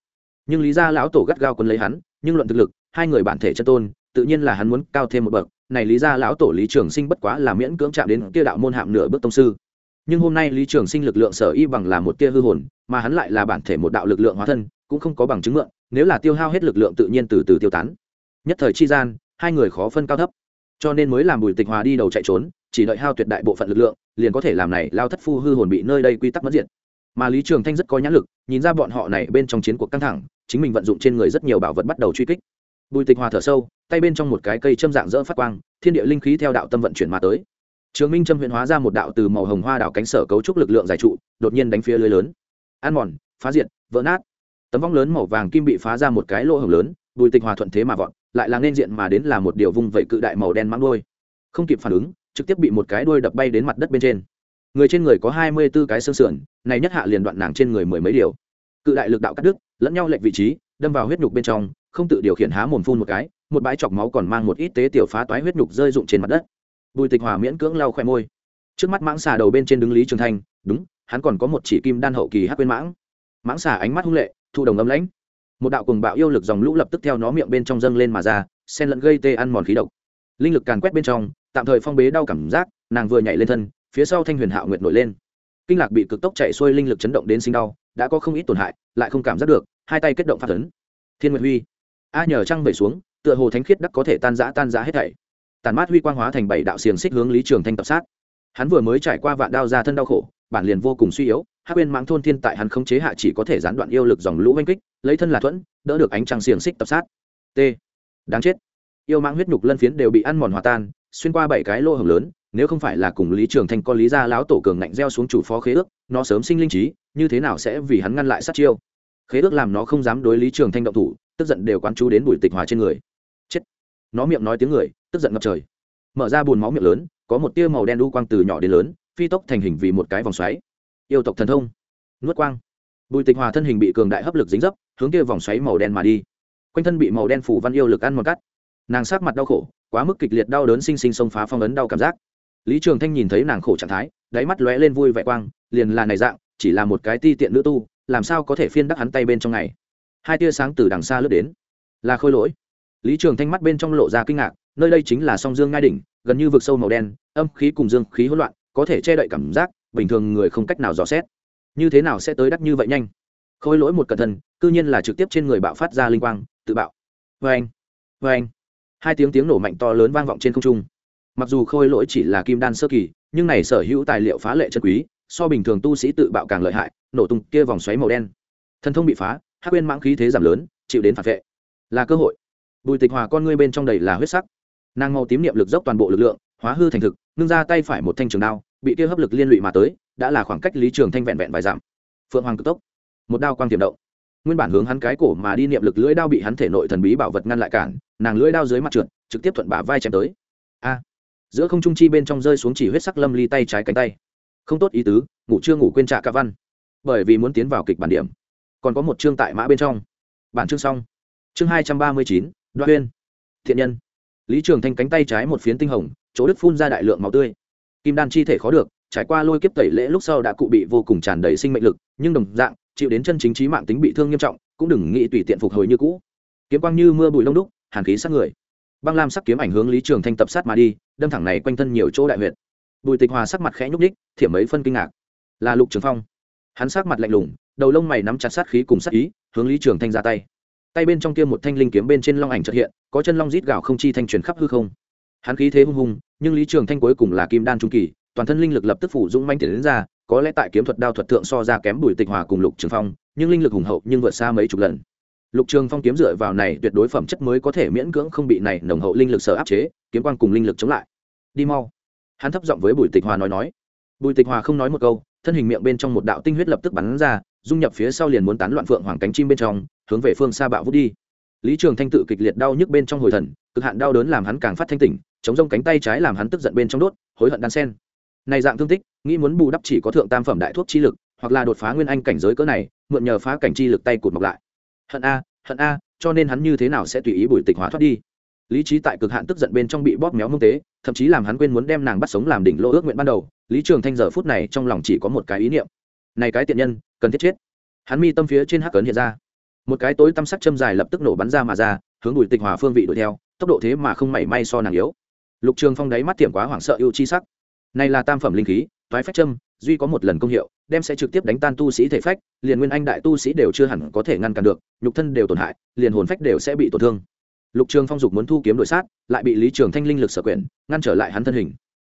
Nhưng lý gia lão tổ gắt gao quân lấy hắn, nhưng luận thực lực, hai người bản thể chân tôn, tự nhiên là hắn muốn cao thêm một bậc. Này lý gia lão tổ lý trường sinh bất quá là miễn cưỡng chạm đến kia đạo môn hạm nửa bước tông sư nhưng hôm nay lý trường sinh lực lượng sở y bằng là một tia hư hồn, mà hắn lại là bản thể một đạo lực lượng hóa thân, cũng không có bằng chứng mượn, nếu là tiêu hao hết lực lượng tự nhiên từ từ tiêu tán. Nhất thời chi gian, hai người khó phân cao thấp. Cho nên mới làm bùi tịch hòa đi đầu chạy trốn, chỉ đợi hao tuyệt đại bộ phận lực lượng, liền có thể làm này lao thất phu hư hồn bị nơi đây quy tắc mất diện mà lý trường thanh rất có nhãn lực, nhìn ra bọn họ này bên trong chiến cuộc căng thẳng, chính mình vận dụng trên người rất nhiều bảo vật bắt đầu truy kích. Bùi tịch hòa thở sâu, tay bên trong một cái cây châm dạng dỡ phát quang, thiên địa linh khí theo đạo tâm vận chuyển mà tới trường minh châm huyện hóa ra một đạo từ màu hồng hoa đảo cánh sở cấu trúc lực lượng giải trụ, đột nhiên đánh phía lưới lớn. Ăn mòn, phá diệt, vỡ nát. Tấm vong lớn màu vàng kim bị phá ra một cái lỗ hồng lớn, bùi tịch hòa thuận thế mà vọt, lại là nên diện mà đến là một điều vung vẩy cự đại màu đen mãng đôi không kịp phản ứng, trực tiếp bị một cái đuôi đập bay đến mặt đất bên trên. Người trên người có hai mươi b ố cái xương sườn, này nhất hạ liền đoạn nàng trên người mười mấy điều. Cự đại lực đạo cắt đứt, lẫn nhau lệch vị trí, đâm vào huyết nhục bên trong, không tự điều khiển há mồm phun một cái, một bãi chọc máu còn mang một ít tế tiểu phá toái huyết nhục rơi rụng trên mặt đất bùi tịch hòa miễn cưỡng lau khoe môi. Trước mắt mãng xà đầu bên trên đứng lý trường thanh, đúng, hắn còn có một chỉ kim đan hậu kỳ hắc quên mãng. Mãng xà ánh mắt hung lệ, thu đồng âm lãnh. Một đạo cùng bạo yêu lực dòng lũ lập tức theo nó miệng bên trong dâng lên mà ra sen lẫn gây tê ăn mòn khí độc. Linh lực càn quét bên trong, tạm thời phong bế đau cảm giác, nàng vừa nhảy lên thân, phía sau thanh huyền hạo nguyệt nổi lên. Kinh lạc bị cực tốc chạy xuôi linh lực chấn động đến sinh đau, đã có không ít tổn hại, lại không cảm giác được, hai tay kết động phát ấn. Thiên nguyệt huy. A nhờ trăng vẩy xuống, tựa hồ thánh khiết đắc có thể tan giã tan giã hết thảy tàn mát huy quang hóa thành bảy đạo xiềng xích hướng lý trường thanh tập sát. Hắn vừa mới trải qua vạn đao ra thân đau khổ, bản liền vô cùng suy yếu, hắc quên mãng thôn thiên tại hắn không chế hạ chỉ có thể gián đoạn yêu lực dòng lũ oanh kích, lấy thân là thuẫn, đỡ được ánh trăng xiềng xích tập sát. T. Đáng chết. Yêu mãng huyết nhục lân phiến đều bị ăn mòn hòa tan, xuyên qua bảy cái lô hồng lớn, nếu không phải là cùng lý trường thanh con lý gia lão tổ cường ngạnh gieo xuống chủ phó khế ước, nó sớm sinh linh trí, như thế nào sẽ vì hắn ngăn lại sát chiêu? Khế ước làm nó không dám đối lý trường thanh động thủ, tức giận đều quán chú đến bùi tịch hòa trên người nó miệng nói tiếng người, tức giận ngập trời. Mở ra bùn máu miệng lớn, có một tia màu đen đu quang từ nhỏ đến lớn, phi tốc thành hình vì một cái vòng xoáy. Yêu tộc thần thông. Nuốt quang. Bùi tịch hòa thân hình bị cường đại hấp lực dính dấp, hướng kia vòng xoáy màu đen mà đi. Quanh thân bị màu đen phủ văn yêu lực ăn một cắt. Nàng sát mặt đau khổ, quá mức kịch liệt đau đớn sinh sinh xông phá phong ấn đau cảm giác. Lý trường thanh nhìn thấy nàng khổ trạng thái, đáy mắt lóe lên vui vẻ quang, liền là này dạng, chỉ là một cái ti tiện nữ tu, làm sao có thể phiên đắc hắn tay bên trong ngày hai tia sáng từ đằng xa lướt đến. Là khôi lỗi lý trường thanh mắt bên trong lộ ra kinh ngạc, nơi đây chính là song dương ngai đỉnh, gần như vực sâu màu đen, âm khí cùng dương khí hỗn loạn, có thể che đậy cảm giác, bình thường người không cách nào dò xét. Như thế nào sẽ tới đắc như vậy nhanh? Khôi lỗi một cẩn thận, cư nhiên là trực tiếp trên người bạo phát ra linh quang, tự bạo. Vê anh vê anh hai tiếng tiếng nổ mạnh to lớn vang vọng trên không trung. Mặc dù khôi lỗi chỉ là kim đan sơ kỳ, nhưng này sở hữu tài liệu phá lệ chân quý, so bình thường tu sĩ tự bạo càng lợi hại, nổ tung kia vòng xoáy màu đen. Thần thông bị phá, hắc quên mãng khí thế giảm lớn, chịu đến phản vệ. Là cơ hội bùi tịch hòa con ngươi bên trong đầy là huyết sắc. Nàng màu tím niệm lực dốc toàn bộ lực lượng, hóa hư thành thực, ngưng ra tay phải một thanh trường đao, bị kia hấp lực liên lụy mà tới, đã là khoảng cách lý trường thanh vẹn vẹn vài dặm. Phượng hoàng cực tốc. Một đao quang tiềm động. Nguyên bản hướng hắn cái cổ mà đi niệm lực lưỡi đao bị hắn thể nội thần bí bảo vật ngăn lại cản, nàng lưỡi đao dưới mặt trượt, trực tiếp thuận bả vai chém tới. A! Giữa không trung chi bên trong rơi xuống chỉ huyết sắc lâm ly tay trái cánh tay. Không tốt ý tứ, ngủ chưa ngủ quên trả cả văn. Bởi vì muốn tiến vào kịch bản điểm. Còn có một chương tại mã bên trong. Bản chương xong. Chương hai trăm ba mươi chín đoạn huyên. Thiện nhân. Lý trường thanh cánh tay trái một phiến tinh hồng, chỗ đức phun ra đại lượng máu tươi. Kim đan chi thể khó được, trải qua lôi kiếp tẩy lễ lúc sau đã cụ bị vô cùng tràn đầy sinh mệnh lực, nhưng đồng dạng, chịu đến chân chính trí mạng tính bị thương nghiêm trọng, cũng đừng nghĩ tùy tiện phục hồi như cũ. Kiếm quang như mưa bụi lông đúc, hàn khí sát người. Băng lam sắc kiếm ảnh hướng lý trường thanh tập sát mà đi, đâm thẳng này quanh thân nhiều chỗ đại huyệt. Bùi tịch hòa sắc mặt khẽ nhúc ních thiểm mấy phân kinh ngạc. Là lục trường phong. Hắn sắc mặt lạnh lùng, đầu lông mày nắm chặt sát khí cùng sát ý, hướng lý trường thanh ra tay tay bên trong kia một thanh linh kiếm bên trên long ảnh chợt hiện, có chân long rít gạo không chi thanh truyền khắp hư không. Hắn khí thế hung hùng, nhưng lý trường thanh cuối cùng là kim đan trung kỳ, toàn thân linh lực lập tức phủ dũng manh tiến đến ra, có lẽ tại kiếm thuật đao thuật thượng so ra kém bùi tịch hòa cùng lục trường phong, nhưng linh lực hùng hậu nhưng vượt xa mấy chục lần. Lục trường phong kiếm dựa vào này tuyệt đối phẩm chất mới có thể miễn cưỡng không bị này nồng hậu linh lực sở áp chế, kiếm quan cùng linh lực chống lại. Đi mau. Hắn thấp giọng với bùi tịch hòa nói nói. Bùi tịch hòa không nói một câu, thân hình miệng bên trong một đạo tinh huyết lập tức bắn ra, dung nhập phía sau liền muốn tán loạn phượng hoàng cánh chim bên trong hướng về phương xa bạo vút đi. Lý trường thanh tự kịch liệt đau nhức bên trong hồi thần, cực hạn đau đớn làm hắn càng phát thanh tỉnh, chống rông cánh tay trái làm hắn tức giận bên trong đốt, hối hận đan sen. Này dạng thương tích, nghĩ muốn bù đắp chỉ có thượng tam phẩm đại thuốc chi lực, hoặc là đột phá nguyên anh cảnh giới cỡ này, mượn nhờ phá cảnh chi lực tay cụt mọc lại. Hận a hận a, cho nên hắn như thế nào sẽ tùy ý bùi tịch hóa thoát đi? Lý trí tại cực hạn tức giận bên trong bị bóp méo mông tế, thậm chí làm hắn quên muốn đem nàng bắt sống làm đỉnh lô ước nguyện ban đầu, lý trường thanh giờ phút này trong lòng chỉ có một cái ý niệm. Này cái tiện nhân, cần thiết chết. Hắn mi tâm phía trên hắc cấn hiện ra một cái tối tăm sắc châm dài lập tức nổ bắn ra mà ra, hướng bùi tịch hòa phương vị đuổi theo, tốc độ thế mà không mảy may so nàng yếu. Lục trường phong đáy mắt tiệm quá hoảng sợ ưu chi sắc. Này là tam phẩm linh khí, toái phách châm, duy có một lần công hiệu, đem sẽ trực tiếp đánh tan tu sĩ thể phách, liền nguyên anh đại tu sĩ đều chưa hẳn có thể ngăn cản được, nhục thân đều tổn hại, liền hồn phách đều sẽ bị tổn thương. Lục trường phong dục muốn thu kiếm đội sát, lại bị lý trường thanh linh lực sở quyển, ngăn trở lại hắn thân hình.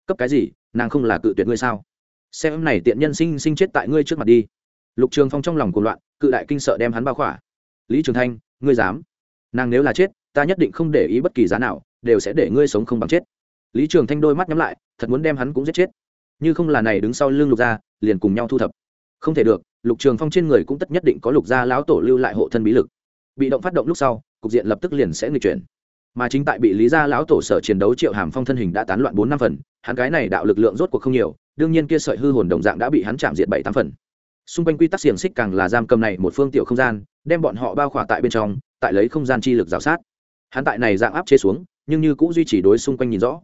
Cấp cái gì, nàng không là cự tuyệt ngươi sao? Xem này tiện nhân sinh sinh chết tại ngươi trước mặt đi. Lục trường phong trong lòng cuồng loạn, cự đại kinh sợ đem hắn bao khỏa lý trường thanh, ngươi dám? Nàng nếu là chết, ta nhất định không để ý bất kỳ giá nào, đều sẽ để ngươi sống không bằng chết. Lý trường thanh đôi mắt nhắm lại, thật muốn đem hắn cũng giết chết. Như không là này đứng sau lưng lục gia, liền cùng nhau thu thập. Không thể được, lục trường phong trên người cũng tất nhất định có lục gia lão tổ lưu lại hộ thân bí lực. Bị động phát động lúc sau, cục diện lập tức liền sẽ người chuyển. Mà chính tại bị lý gia lão tổ sở chiến đấu triệu hàm phong thân hình đã tán loạn bốn năm phần, hắn cái này đạo lực lượng rốt cuộc không nhiều, đương nhiên kia sợi hư hồn đồng dạng đã bị hắn chạm diệt bảy tám phần. Xung quanh quy tắc xiềng xích càng là giam cầm này một phương tiểu không gian đem bọn họ bao khỏa tại bên trong tại lấy không gian chi lực rào sát. Hắn tại này dạng áp chế xuống nhưng như cũng duy trì đối xung quanh nhìn rõ.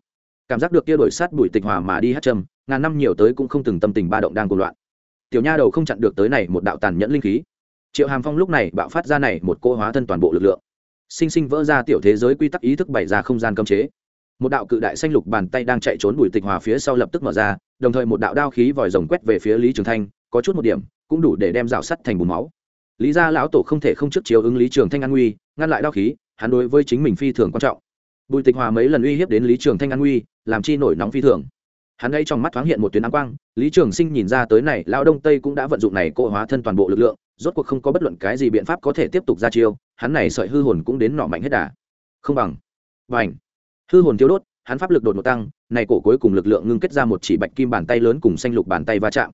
Cảm giác được tia đổi sát bụi tịch hòa mà đi hát trầm, ngàn năm nhiều tới cũng không từng tâm tình ba động đang cuồng loạn. Tiểu nha đầu không chặn được tới này một đạo tàn nhẫn linh khí. Triệu hàm phong lúc này bạo phát ra này một cô hóa thân toàn bộ lực lượng. Sinh sinh vỡ ra tiểu thế giới quy tắc ý thức bày ra không gian cấm chế. Một đạo cự đại xanh lục bàn tay đang chạy trốn bùi tịch hòa phía sau lập tức mở ra đồng thời một đạo đao khí vòi rồng quét về phía lý trường thanh có chút một điểm cũng đủ để đem rào sắt thành bùn máu lý gia lão tổ không thể không trước chiếu ứng lý trường thanh an nguy, ngăn lại đao khí, hắn đối với chính mình phi thường quan trọng. Bùi tịch hòa mấy lần uy hiếp đến lý trường thanh an nguy, làm chi nổi nóng phi thường. Hắn ngay trong mắt thoáng hiện một tuyến áng quang, lý trường sinh nhìn ra tới này, lão đông tây cũng đã vận dụng này cộ hóa thân toàn bộ lực lượng, rốt cuộc không có bất luận cái gì biện pháp có thể tiếp tục ra chiêu, hắn này sợi hư hồn cũng đến nọ mạnh hết đà. Không bằng. Và ảnh hư hồn thiếu đốt, hắn pháp lực đột ngột tăng, này cổ cuối cùng lực lượng ngưng kết ra một chỉ bạch kim bàn tay lớn cùng xanh lục bàn tay va chạm.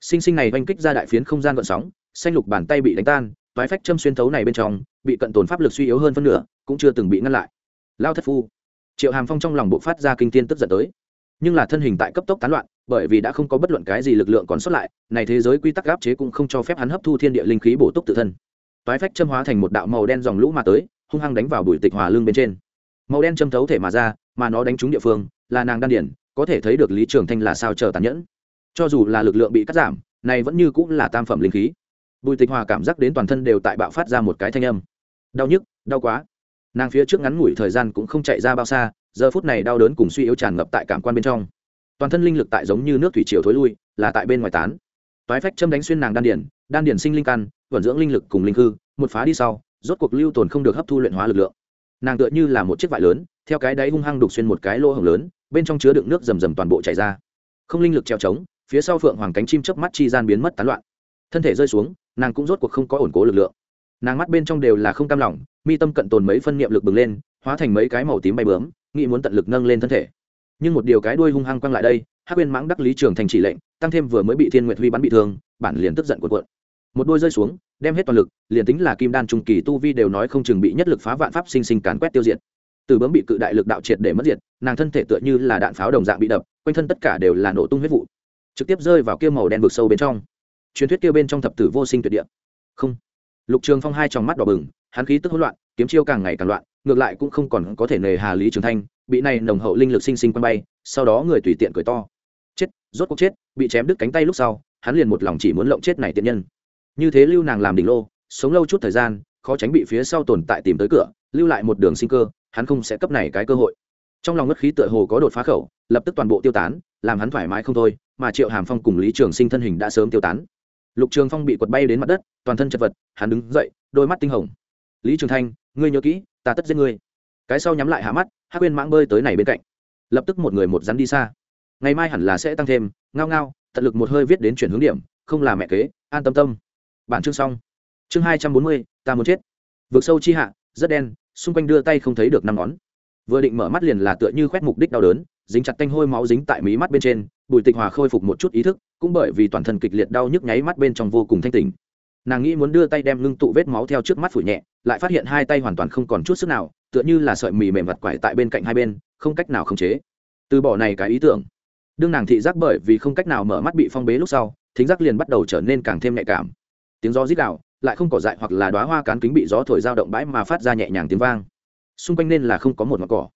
Sinh sinh này oanh kích ra đại phiến không gian gợn sóng xanh lục bàn tay bị đánh tan, toái phách châm xuyên thấu này bên trong, bị cận tồn pháp lực suy yếu hơn phân nửa, cũng chưa từng bị ngăn lại. Lao thất phu. Triệu hàm phong trong lòng bộ phát ra kinh tiên tức giận tới. Nhưng là thân hình tại cấp tốc tán loạn, bởi vì đã không có bất luận cái gì lực lượng còn sót lại, này thế giới quy tắc áp chế cũng không cho phép hắn hấp thu thiên địa linh khí bổ túc tự thân. Toái phách châm hóa thành một đạo màu đen dòng lũ mà tới, hung hăng đánh vào bụi tịch hòa lương bên trên. Màu đen châm thấu thể mà ra, mà nó đánh trúng địa phương, là nàng đan điển, có thể thấy được lý trường thanh là sao chờ tàn nhẫn. Cho dù là lực lượng bị cắt giảm, này vẫn như cũng là tam phẩm linh khí bùi tịch hòa cảm giác đến toàn thân đều tại bạo phát ra một cái thanh âm. Đau nhức, đau quá. Nàng phía trước ngắn ngủi thời gian cũng không chạy ra bao xa, giờ phút này đau đớn cùng suy yếu tràn ngập tại cảm quan bên trong. Toàn thân linh lực tại giống như nước thủy triều thối lui, là tại bên ngoài tán. Toái phách châm đánh xuyên nàng đan điển đan điển sinh linh căn, vận dưỡng linh lực cùng linh hư, một phá đi sau, rốt cuộc lưu tồn không được hấp thu luyện hóa lực lượng. Nàng tựa như là một chiếc vải lớn, theo cái đáy hung hăng đục xuyên một cái lỗ hồng lớn, bên trong chứa đựng nước rầm rầm toàn bộ chảy ra. Không linh lực treo trống, phía sau phượng hoàng cánh chim chớp mắt chi gian biến mất tán loạn. Thân thể rơi xuống nàng cũng rốt cuộc không có ổn cố lực lượng. Nàng mắt bên trong đều là không cam lòng, mi tâm cận tồn mấy phân niệm lực bừng lên, hóa thành mấy cái màu tím bay bướm, nghĩ muốn tận lực nâng lên thân thể. Nhưng một điều cái đuôi hung hăng quăng lại đây, hắc bên mãng đắc lý trường thành chỉ lệnh, tăng thêm vừa mới bị thiên nguyệt huy bắn bị thương, bản liền tức giận cuộn cuộn. Một đôi rơi xuống, đem hết toàn lực, liền tính là kim đan trung kỳ tu vi đều nói không chừng bị nhất lực phá vạn pháp sinh sinh càn quét tiêu diệt. Từ bấm bị cự đại lực đạo triệt để mất diệt, nàng thân thể tựa như là đạn pháo đồng dạng bị đập, quanh thân tất cả đều là nổ tung huyết vụ. Trực tiếp rơi vào kia màu đen vực sâu bên trong truyền thuyết kia bên trong thập tử vô sinh tuyệt địa. Không. Lục trường phong hai tròng mắt đỏ bừng, hắn khí tức hỗn loạn, kiếm chiêu càng ngày càng loạn, ngược lại cũng không còn có thể nề hà lý trường thanh, bị này nồng hậu linh lực sinh sinh quăng bay, sau đó người tùy tiện cười to. Chết, rốt cuộc chết, bị chém đứt cánh tay lúc sau, hắn liền một lòng chỉ muốn lộng chết này tiện nhân. Như thế lưu nàng làm đỉnh lô, sống lâu chút thời gian, khó tránh bị phía sau tồn tại tìm tới cửa, lưu lại một đường sinh cơ, hắn không sẽ cấp này cái cơ hội. Trong lòng ngất khí tựa hồ có đột phá khẩu, lập tức toàn bộ tiêu tán, làm hắn thoải mái không thôi, mà triệu hàm phong cùng lý trường sinh thân hình đã sớm tiêu tán lục trường phong bị quật bay đến mặt đất, toàn thân chật vật, hắn đứng dậy, đôi mắt tinh hồng. Lý trường thanh, ngươi nhớ kỹ, ta tất giết ngươi. Cái sau nhắm lại hạ mắt hát quên mãng bơi tới này bên cạnh. Lập tức một người một rắn đi xa. Ngày mai hẳn là sẽ tăng thêm, ngao ngao, tận lực một hơi viết đến chuyển hướng điểm, không là mẹ kế, an tâm tâm. Bản chương xong. Chương hai trăm bốn mươi, ta muốn chết. Vượt sâu chi hạ, rất đen, xung quanh đưa tay không thấy được năm ngón. Vừa định mở mắt liền là tựa như khoét mục đích đau đớn, dính chặt tanh hôi máu dính tại mí mắt bên trên bùi tịch hòa khôi phục một chút ý thức, cũng bởi vì toàn thân kịch liệt đau nhức nháy mắt bên trong vô cùng thanh tỉnh. Nàng nghĩ muốn đưa tay đem ngưng tụ vết máu theo trước mắt phủ nhẹ, lại phát hiện hai tay hoàn toàn không còn chút sức nào, tựa như là sợi mì mềm vặt quải tại bên cạnh hai bên, không cách nào khống chế. Từ bỏ này cái ý tưởng, đương nàng thị giác bởi vì không cách nào mở mắt bị phong bế lúc sau, thính giác liền bắt đầu trở nên càng thêm nhạy cảm. Tiếng gió rít đạo lại không cỏ dại hoặc là đoá hoa cán kính bị gió thổi dao động bãi mà phát ra nhẹ nhàng tiếng vang. Xung quanh nên là không có một mặt cỏ.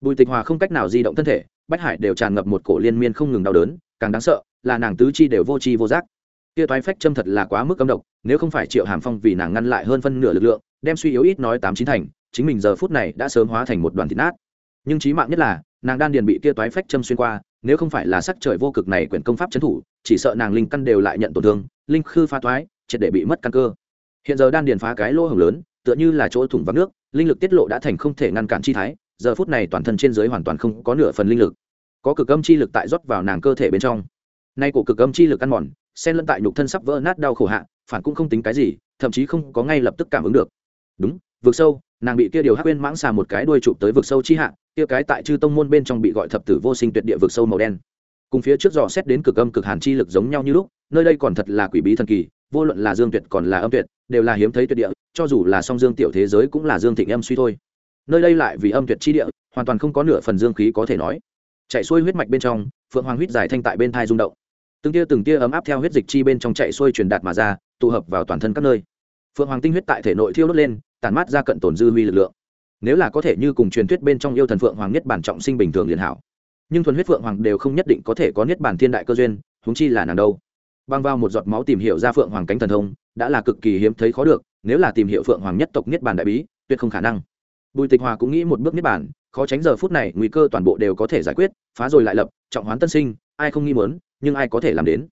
Bùi tịch hòa không cách nào di động thân thể bách hải đều tràn ngập một cổ liên miên không ngừng đau đớn, càng đáng sợ là nàng tứ chi đều vô tri vô giác. Kia toái phách châm thật là quá mức cấm độc, nếu không phải triệu hàm phong vì nàng ngăn lại hơn phân nửa lực lượng, đem suy yếu ít nói tám chín thành, chính mình giờ phút này đã sớm hóa thành một đoàn thịt nát. Nhưng trí mạng nhất là, nàng đan điền bị kia toái phách châm xuyên qua, nếu không phải là sắc trời vô cực này quyển công pháp trấn thủ, chỉ sợ nàng linh căn đều lại nhận tổn thương, linh khư pha toái, triệt để bị mất căn cơ. Hiện giờ đan điền phá cái lỗ hổng lớn, tựa như là chỗ thủng vắng nước, linh lực tiết lộ đã thành không thể ngăn cản chi thái giờ phút này toàn thân trên dưới hoàn toàn không có nửa phần linh lực. Có cực âm chi lực tại rót vào nàng cơ thể bên trong. Nay cổ cực âm chi lực ăn mòn, xen lẫn tại nhục thân sắp vỡ nát đau khổ hạ, phản cũng không tính cái gì, thậm chí không có ngay lập tức cảm ứng được. Đúng vượt sâu, nàng bị kia điều hắc quên mãng xà một cái đuôi chụp tới vực sâu chi hạ, kia cái tại chư tông môn bên trong bị gọi thập tử vô sinh tuyệt địa vực sâu màu đen. Cùng phía trước dò xét đến cực âm cực hàn chi lực giống nhau như lúc, nơi đây còn thật là quỷ bí thần kỳ, vô luận là dương tuyệt còn là âm tuyệt, đều là hiếm thấy tuyệt địa, cho dù là song dương tiểu thế giới cũng là dương thịnh âm suy thôi nơi đây lại vì âm tuyệt chi địa, hoàn toàn không có nửa phần dương khí có thể nói. Chạy xuôi huyết mạch bên trong, phượng hoàng huyết dài thanh tại bên thai rung động. Từng tia từng tia ấm áp theo huyết dịch chi bên trong chạy xuôi truyền đạt mà ra, tụ hợp vào toàn thân các nơi. Phượng hoàng tinh huyết tại thể nội thiêu đốt lên tàn mát ra cận tổn dư huy lực lượng. Nếu là có thể như cùng truyền thuyết bên trong yêu thần phượng hoàng nhất bản trọng sinh bình thường liền hảo. Nhưng thuần huyết phượng hoàng đều không nhất định có thể có nhất bản thiên đại cơ duyên húng chi là nàng đâu. Băng vào một giọt máu tìm hiểu ra phượng hoàng cánh thần thông, đã là cực kỳ hiếm thấy khó được, nếu là tìm hiểu phượng hoàng nhất tộc nhất bản đại bí, tuyệt không khả năng bùi tịch hòa cũng nghĩ một bước niết bản khó tránh giờ phút này nguy cơ toàn bộ đều có thể giải quyết, phá rồi lại lập, trọng hoán tân sinh, ai không nghi muốn, nhưng ai có thể làm đến.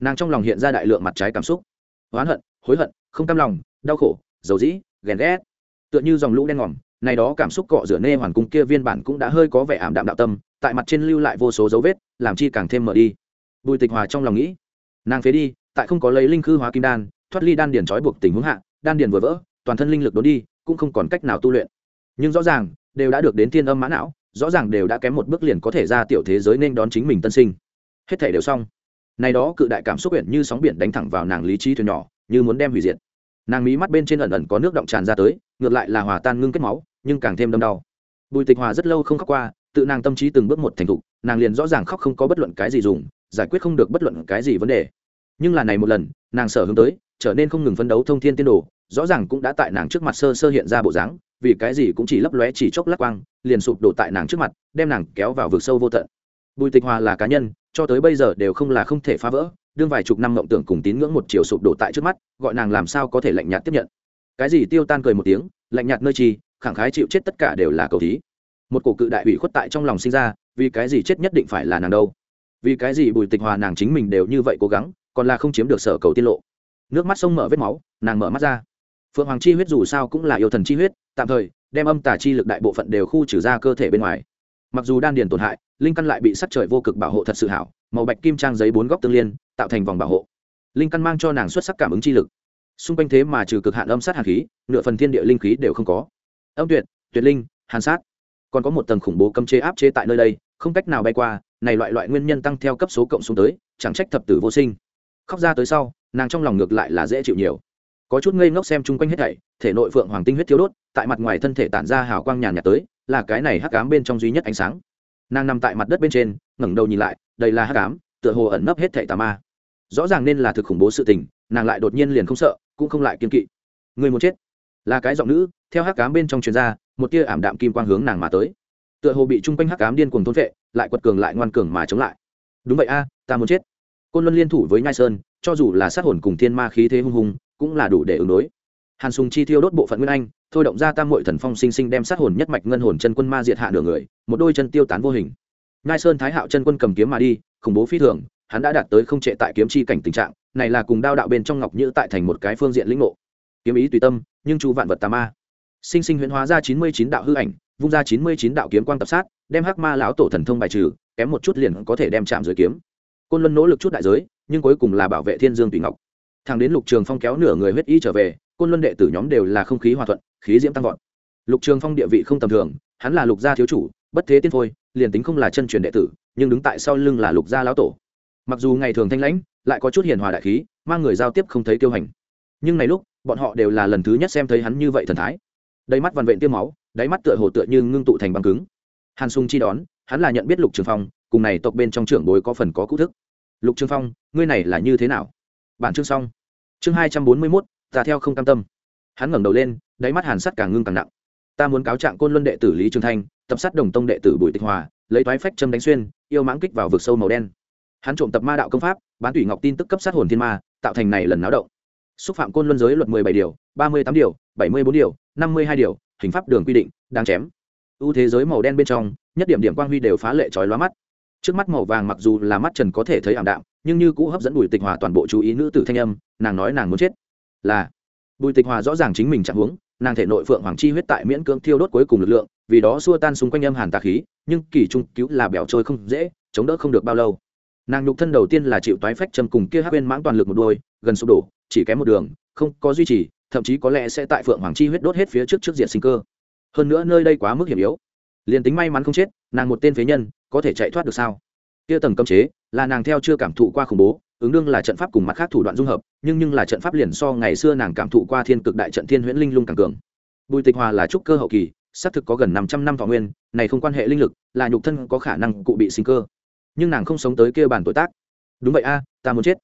Nàng trong lòng hiện ra đại lượng mặt trái cảm xúc. Oán hận, hối hận, không cam lòng, đau khổ dầu dĩ, ghen ghét. Tựa như dòng lũ đen ngòm này đó cảm xúc cọ rửa nê hoàn cung kia viên bản cũng đã hơi có vẻ ảm đạm đạo tâm, tại mặt trên lưu lại vô số dấu vết, làm chi càng thêm mở đi. Bùi tịch hòa trong lòng nghĩ, nàng phế đi, tại không có lấy linh khư hóa kim đan, thoát ly đan điền trói buộc tình huống hạ, đan điền vừa vỡ, toàn thân linh lực đốn đi, cũng không còn cách nào tu luyện nhưng rõ ràng, đều đã được đến thiên âm mã não, rõ ràng đều đã kém một bước liền có thể ra tiểu thế giới nên đón chính mình tân sinh. Hết thể đều xong. Này đó cự đại cảm xúc quyển như sóng biển đánh thẳng vào nàng lý trí thuyền nhỏ, như muốn đem hủy diệt. Nàng mí mắt bên trên ẩn ẩn có nước động tràn ra tới, ngược lại là hòa tan ngưng kết máu, nhưng càng thêm đâm đau. Bùi tịch hòa rất lâu không khóc qua, tự nàng tâm trí từng bước một thành thục, nàng liền rõ ràng khóc không có bất luận cái gì dùng, giải quyết không được bất luận cái gì vấn đề. Nhưng là này một lần, nàng sở hướng tới, trở nên không ngừng phấn đấu thông thiên tiên đồ, rõ ràng cũng đã tại nàng trước mặt sơ sơ hiện ra bộ dáng vì cái gì cũng chỉ lấp lóe chỉ chốc lắc quang, liền sụp đổ tại nàng trước mặt, đem nàng kéo vào vực sâu vô tận. Bùi tịch hòa là cá nhân, cho tới bây giờ đều không là không thể phá vỡ, đương vài chục năm mộng tưởng cùng tín ngưỡng một chiều sụp đổ tại trước mắt, gọi nàng làm sao có thể lạnh nhạt tiếp nhận. Cái gì tiêu tan cười một tiếng, lạnh nhạt nơi chi, khẳng khái chịu chết tất cả đều là cầu thí. Một cổ cự đại ủy khuất tại trong lòng sinh ra, vì cái gì chết nhất định phải là nàng đâu? Vì cái gì bùi tịch hòa nàng chính mình đều như vậy cố gắng, còn là không chiếm được sở cầu tiết lộ. Nước mắt sông mở vết máu, nàng mở mắt ra phượng hoàng chi huyết dù sao cũng là yêu thần chi huyết, tạm thời, đem âm tà chi lực đại bộ phận đều khu trừ ra cơ thể bên ngoài. Mặc dù đan điền tổn hại, linh căn lại bị sắc trời vô cực bảo hộ thật sự hảo, màu bạch kim trang giấy bốn góc tương liên, tạo thành vòng bảo hộ. Linh căn mang cho nàng xuất sắc cảm ứng chi lực. Xung quanh thế mà trừ cực hạn âm sát hàn khí, nửa phần thiên địa linh khí đều không có. Âm tuyệt tuyệt linh, hàn sát. Còn có một tầng khủng bố cấm chế áp chế tại nơi đây, không cách nào bay qua, này loại loại nguyên nhân tăng theo cấp số cộng xuống tới, chẳng trách thập tử vô sinh. Khóc ra tới sau, nàng trong lòng ngược lại là dễ chịu nhiều có chút ngây ngốc xem chung quanh hết thảy, thể nội phượng hoàng tinh huyết thiếu đốt, tại mặt ngoài thân thể tản ra hào quang nhàn nhạt tới, là cái này hắc ám bên trong duy nhất ánh sáng. Nàng nằm tại mặt đất bên trên, ngẩng đầu nhìn lại, đây là hắc ám, tựa hồ ẩn nấp hết thảy tà ma. Rõ ràng nên là thực khủng bố sự tình, nàng lại đột nhiên liền không sợ, cũng không lại kiên kỵ. Người muốn chết? Là cái giọng nữ, theo hắc ám bên trong truyền ra, một tia ảm đạm kim quang hướng nàng mà tới. Tựa hồ bị chung quanh hắc ám điên cuồng thôn vệ lại quật cường lại ngoan cường mà chống lại. Đúng vậy a, ta muốn chết. Côn luân liên thủ với nhai sơn, cho dù là sát hồn cùng thiên ma khí thế hung hùng cũng là đủ để ứng đối. Hàn sùng chi thiêu đốt bộ phận nguyên anh, thôi động ra tam mội thần phong sinh sinh đem sát hồn nhất mạch ngân hồn chân quân ma diệt hạ nửa người, một đôi chân tiêu tán vô hình. Ngai sơn thái hạo chân quân cầm kiếm mà đi, khủng bố phi thường, hắn đã đạt tới không trệ tại kiếm chi cảnh tình trạng, này là cùng đao đạo bên trong ngọc nhữ tại thành một cái phương diện lĩnh ngộ. Kiếm ý tùy tâm, nhưng chu vạn vật tà ma. Sinh sinh huyễn hóa ra chín mươi chín đạo hư ảnh, vung ra chín mươi chín đạo kiếm quang tập sát, đem hắc ma lão tổ thần thông bài trừ, kém một chút liền có thể đem chạm dưới kiếm. Côn luân nỗ lực chút đại giới, nhưng cuối cùng là bảo vệ thiên dương tùy ngọc thằng đến lục trường phong kéo nửa người huyết y trở về, côn luân đệ tử nhóm đều là không khí hòa thuận, khí diễm tăng vọt. Lục trường phong địa vị không tầm thường, hắn là lục gia thiếu chủ, bất thế tiên phôi liền tính không là chân truyền đệ tử, nhưng đứng tại sau lưng là lục gia lão tổ. Mặc dù ngày thường thanh lãnh, lại có chút hiền hòa đại khí, mang người giao tiếp không thấy tiêu hành. Nhưng này lúc, bọn họ đều là lần thứ nhất xem thấy hắn như vậy thần thái. Đầy mắt vằn vện tiêm máu, đáy mắt tựa hồ tựa như ngưng tụ thành băng cứng. Hàn sung chi đón, hắn là nhận biết lục trường phong, cùng này tộc bên trong trưởng bối có phần có cũ thức. Lục trường phong, ngươi này là như thế nào? Bản chương xong. Chương hai trăm bốn mươi mốt, ta theo không cam tâm. Hắn ngẩng đầu lên, đáy mắt hàn sắt càng ngưng càng nặng. Ta muốn cáo trạng côn luân đệ tử lý trường thanh, tập sát đồng tông đệ tử bùi tịch hòa, lấy toái phách châm đánh xuyên, yêu mãng kích vào vực sâu màu đen. Hắn trộm tập ma đạo công pháp, bán thủy ngọc tin tức cấp sát hồn thiên ma, tạo thành này lần náo động. Xúc phạm côn luân giới luật mười bảy điều, ba mươi tám điều, bảy mươi bốn điều, năm mươi hai điều, hình pháp đường quy định, đang chém. Ưu thế giới màu đen bên trong, nhất điểm điểm quang huy đều phá lệ trói lóa mắt. Trước mắt màu vàng mặc dù là mắt trần có thể thấy ảm đạm nhưng như cũ hấp dẫn bùi tịch hòa toàn bộ chú ý nữ tử thanh âm, nàng nói nàng muốn chết. Là. Bùi tịch hòa rõ ràng chính mình chẳng uống nàng thể nội phượng hoàng chi huyết tại miễn cưỡng thiêu đốt cuối cùng lực lượng, vì đó xua tan xung quanh âm hàn tà khí, nhưng kỳ trung cứu là bẻo trôi không dễ, chống đỡ không được bao lâu. Nàng nhục thân đầu tiên là chịu toái phách châm cùng kia hát bên mãng toàn lực một đôi, gần sụp đổ, chỉ kém một đường, không có duy trì, thậm chí có lẽ sẽ tại phượng hoàng chi huyết đốt hết phía trước trước diện sinh cơ. Hơn nữa nơi đây quá mức hiểm yếu. Liền tính may mắn không chết, nàng một tên phế nhân, có thể chạy thoát được sao? Kia tầng cấm chế là nàng theo chưa cảm thụ qua khủng bố, ứng đương là trận pháp cùng mặt khác thủ đoạn dung hợp, nhưng nhưng là trận pháp liền so ngày xưa nàng cảm thụ qua thiên cực đại trận thiên huyễn linh lung càng cường. Bùi tịch hòa là trúc cơ hậu kỳ, xác thực có gần năm trăm năm thọ nguyên, này không quan hệ linh lực, là nhục thân có khả năng cụ bị sinh cơ. Nhưng nàng không sống tới kia bản tuổi tác. Đúng vậy a, ta muốn chết.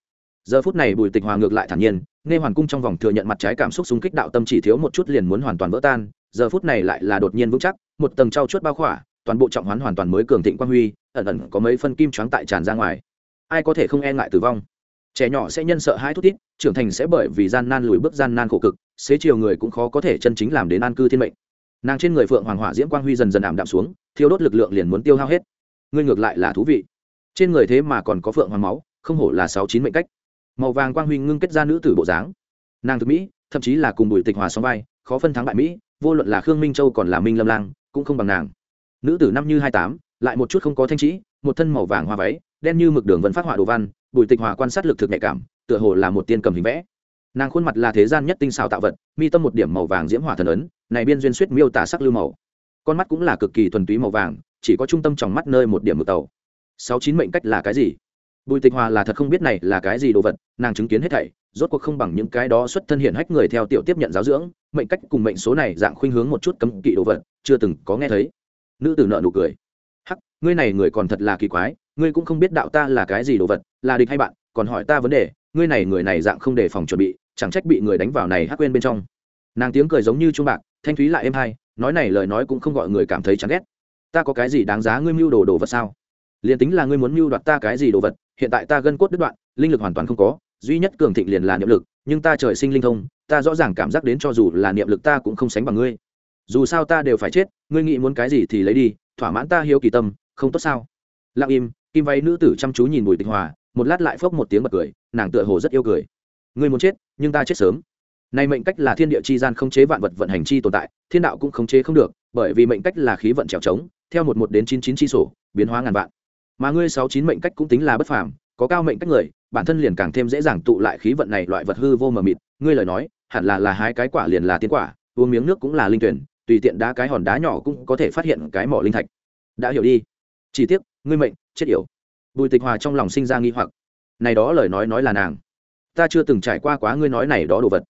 Giờ phút này bùi tịch hòa ngược lại thản nhiên, nghe hoàn cung trong vòng thừa nhận mặt trái cảm xúc súng kích đạo tâm chỉ thiếu một chút liền muốn hoàn toàn vỡ tan, giờ phút này lại là đột nhiên vững chắc, một tầng trau chuốt bao khỏa toàn bộ trọng hoán hoàn toàn mới cường thịnh quang huy, ẩn ẩn có mấy phân kim choáng tại tràn ra ngoài. Ai có thể không e ngại tử vong? Trẻ nhỏ sẽ nhân sợ hai thút tiết trưởng thành sẽ bởi vì gian nan lùi bước gian nan khổ cực, xế chiều người cũng khó có thể chân chính làm đến an cư thiên mệnh. Nàng trên người phượng hoàng hỏa diễm quang huy dần dần ảm đạm xuống thiếu đốt lực lượng liền muốn tiêu hao hết. Ngươi ngược lại là thú vị. Trên người thế mà còn có phượng hoàng máu, không hổ là sáu chín mệnh cách. Màu vàng quang huy ngưng kết ra nữ tử bộ dáng. Nàng thực mỹ, thậm chí là cùng bùi tịch hòa song vai, khó phân thắng bại mỹ, vô luận là khương minh châu còn là minh lâm lang, cũng không bằng nàng nữ tử năm như hai tám, lại một chút không có thanh trĩ một thân màu vàng hoa váy, đen như mực đường vẫn phát họa đồ văn, bùi tịch hòa quan sát lực thực nhạy cảm, tựa hồ là một tiên cầm hình vẽ. Nàng khuôn mặt là thế gian nhất tinh xào tạo vật, mi tâm một điểm màu vàng diễm hỏa thần ấn, này biên duyên suýt miêu tả sắc lưu màu. Con mắt cũng là cực kỳ thuần túy màu vàng, chỉ có trung tâm trong mắt nơi một điểm mực tàu. Sáu chín mệnh cách là cái gì? Bùi tịch hòa là thật không biết này là cái gì đồ vật, nàng chứng kiến hết thảy, rốt cuộc không bằng những cái đó xuất thân hiện hách người theo tiểu tiếp nhận giáo dưỡng, mệnh cách cùng mệnh số này dạng khuynh hướng một chút cấm kỵ đồ vật, chưa từng có nghe thấy nữ tử nợ nụ cười. Hắc, ngươi này người còn thật là kỳ quái, ngươi cũng không biết đạo ta là cái gì đồ vật, là địch hay bạn, còn hỏi ta vấn đề, ngươi này người này dạng không đề phòng chuẩn bị, chẳng trách bị người đánh vào này hắc quên bên trong. Nàng tiếng cười giống như trung bạc, thanh thúy lại êm hay, nói này lời nói cũng không gọi người cảm thấy chán ghét. Ta có cái gì đáng giá ngươi mưu đồ đồ vật sao? Liền tính là ngươi muốn mưu đoạt ta cái gì đồ vật, hiện tại ta gân cốt đứt đoạn, linh lực hoàn toàn không có, duy nhất cường thịnh liền là niệm lực, nhưng ta trời sinh linh thông, ta rõ ràng cảm giác đến cho dù là niệm lực ta cũng không sánh bằng ngươi dù sao ta đều phải chết, ngươi nghĩ muốn cái gì thì lấy đi, thỏa mãn ta hiếu kỳ tâm, không tốt sao? Lặng im, kim váy nữ tử chăm chú nhìn bùi tịch hòa, một lát lại phốc một tiếng bật cười, nàng tựa hồ rất yêu cười. Ngươi muốn chết, nhưng ta chết sớm. Này mệnh cách là thiên địa chi gian không chế vạn vật vận hành chi tồn tại, thiên đạo cũng không chế không được, bởi vì mệnh cách là khí vận trèo trống, theo một một đến chín chín chi sổ, biến hóa ngàn vạn. Mà ngươi sáu chín mệnh cách cũng tính là bất phàm, có cao mệnh cách người, bản thân liền càng thêm dễ dàng tụ lại khí vận này loại vật hư vô mờ mịt. Ngươi lời nói, hẳn là là hai cái quả liền là tiến quả, uống miếng nước cũng là linh tuyển tùy tiện đá cái hòn đá nhỏ cũng có thể phát hiện cái mỏ linh thạch. Đã hiểu đi. Chỉ tiếc, ngươi mệnh, chết yểu. Bùi tịch hòa trong lòng sinh ra nghi hoặc. Này đó lời nói nói là nàng. Ta chưa từng trải qua quá ngươi nói này đó đồ vật.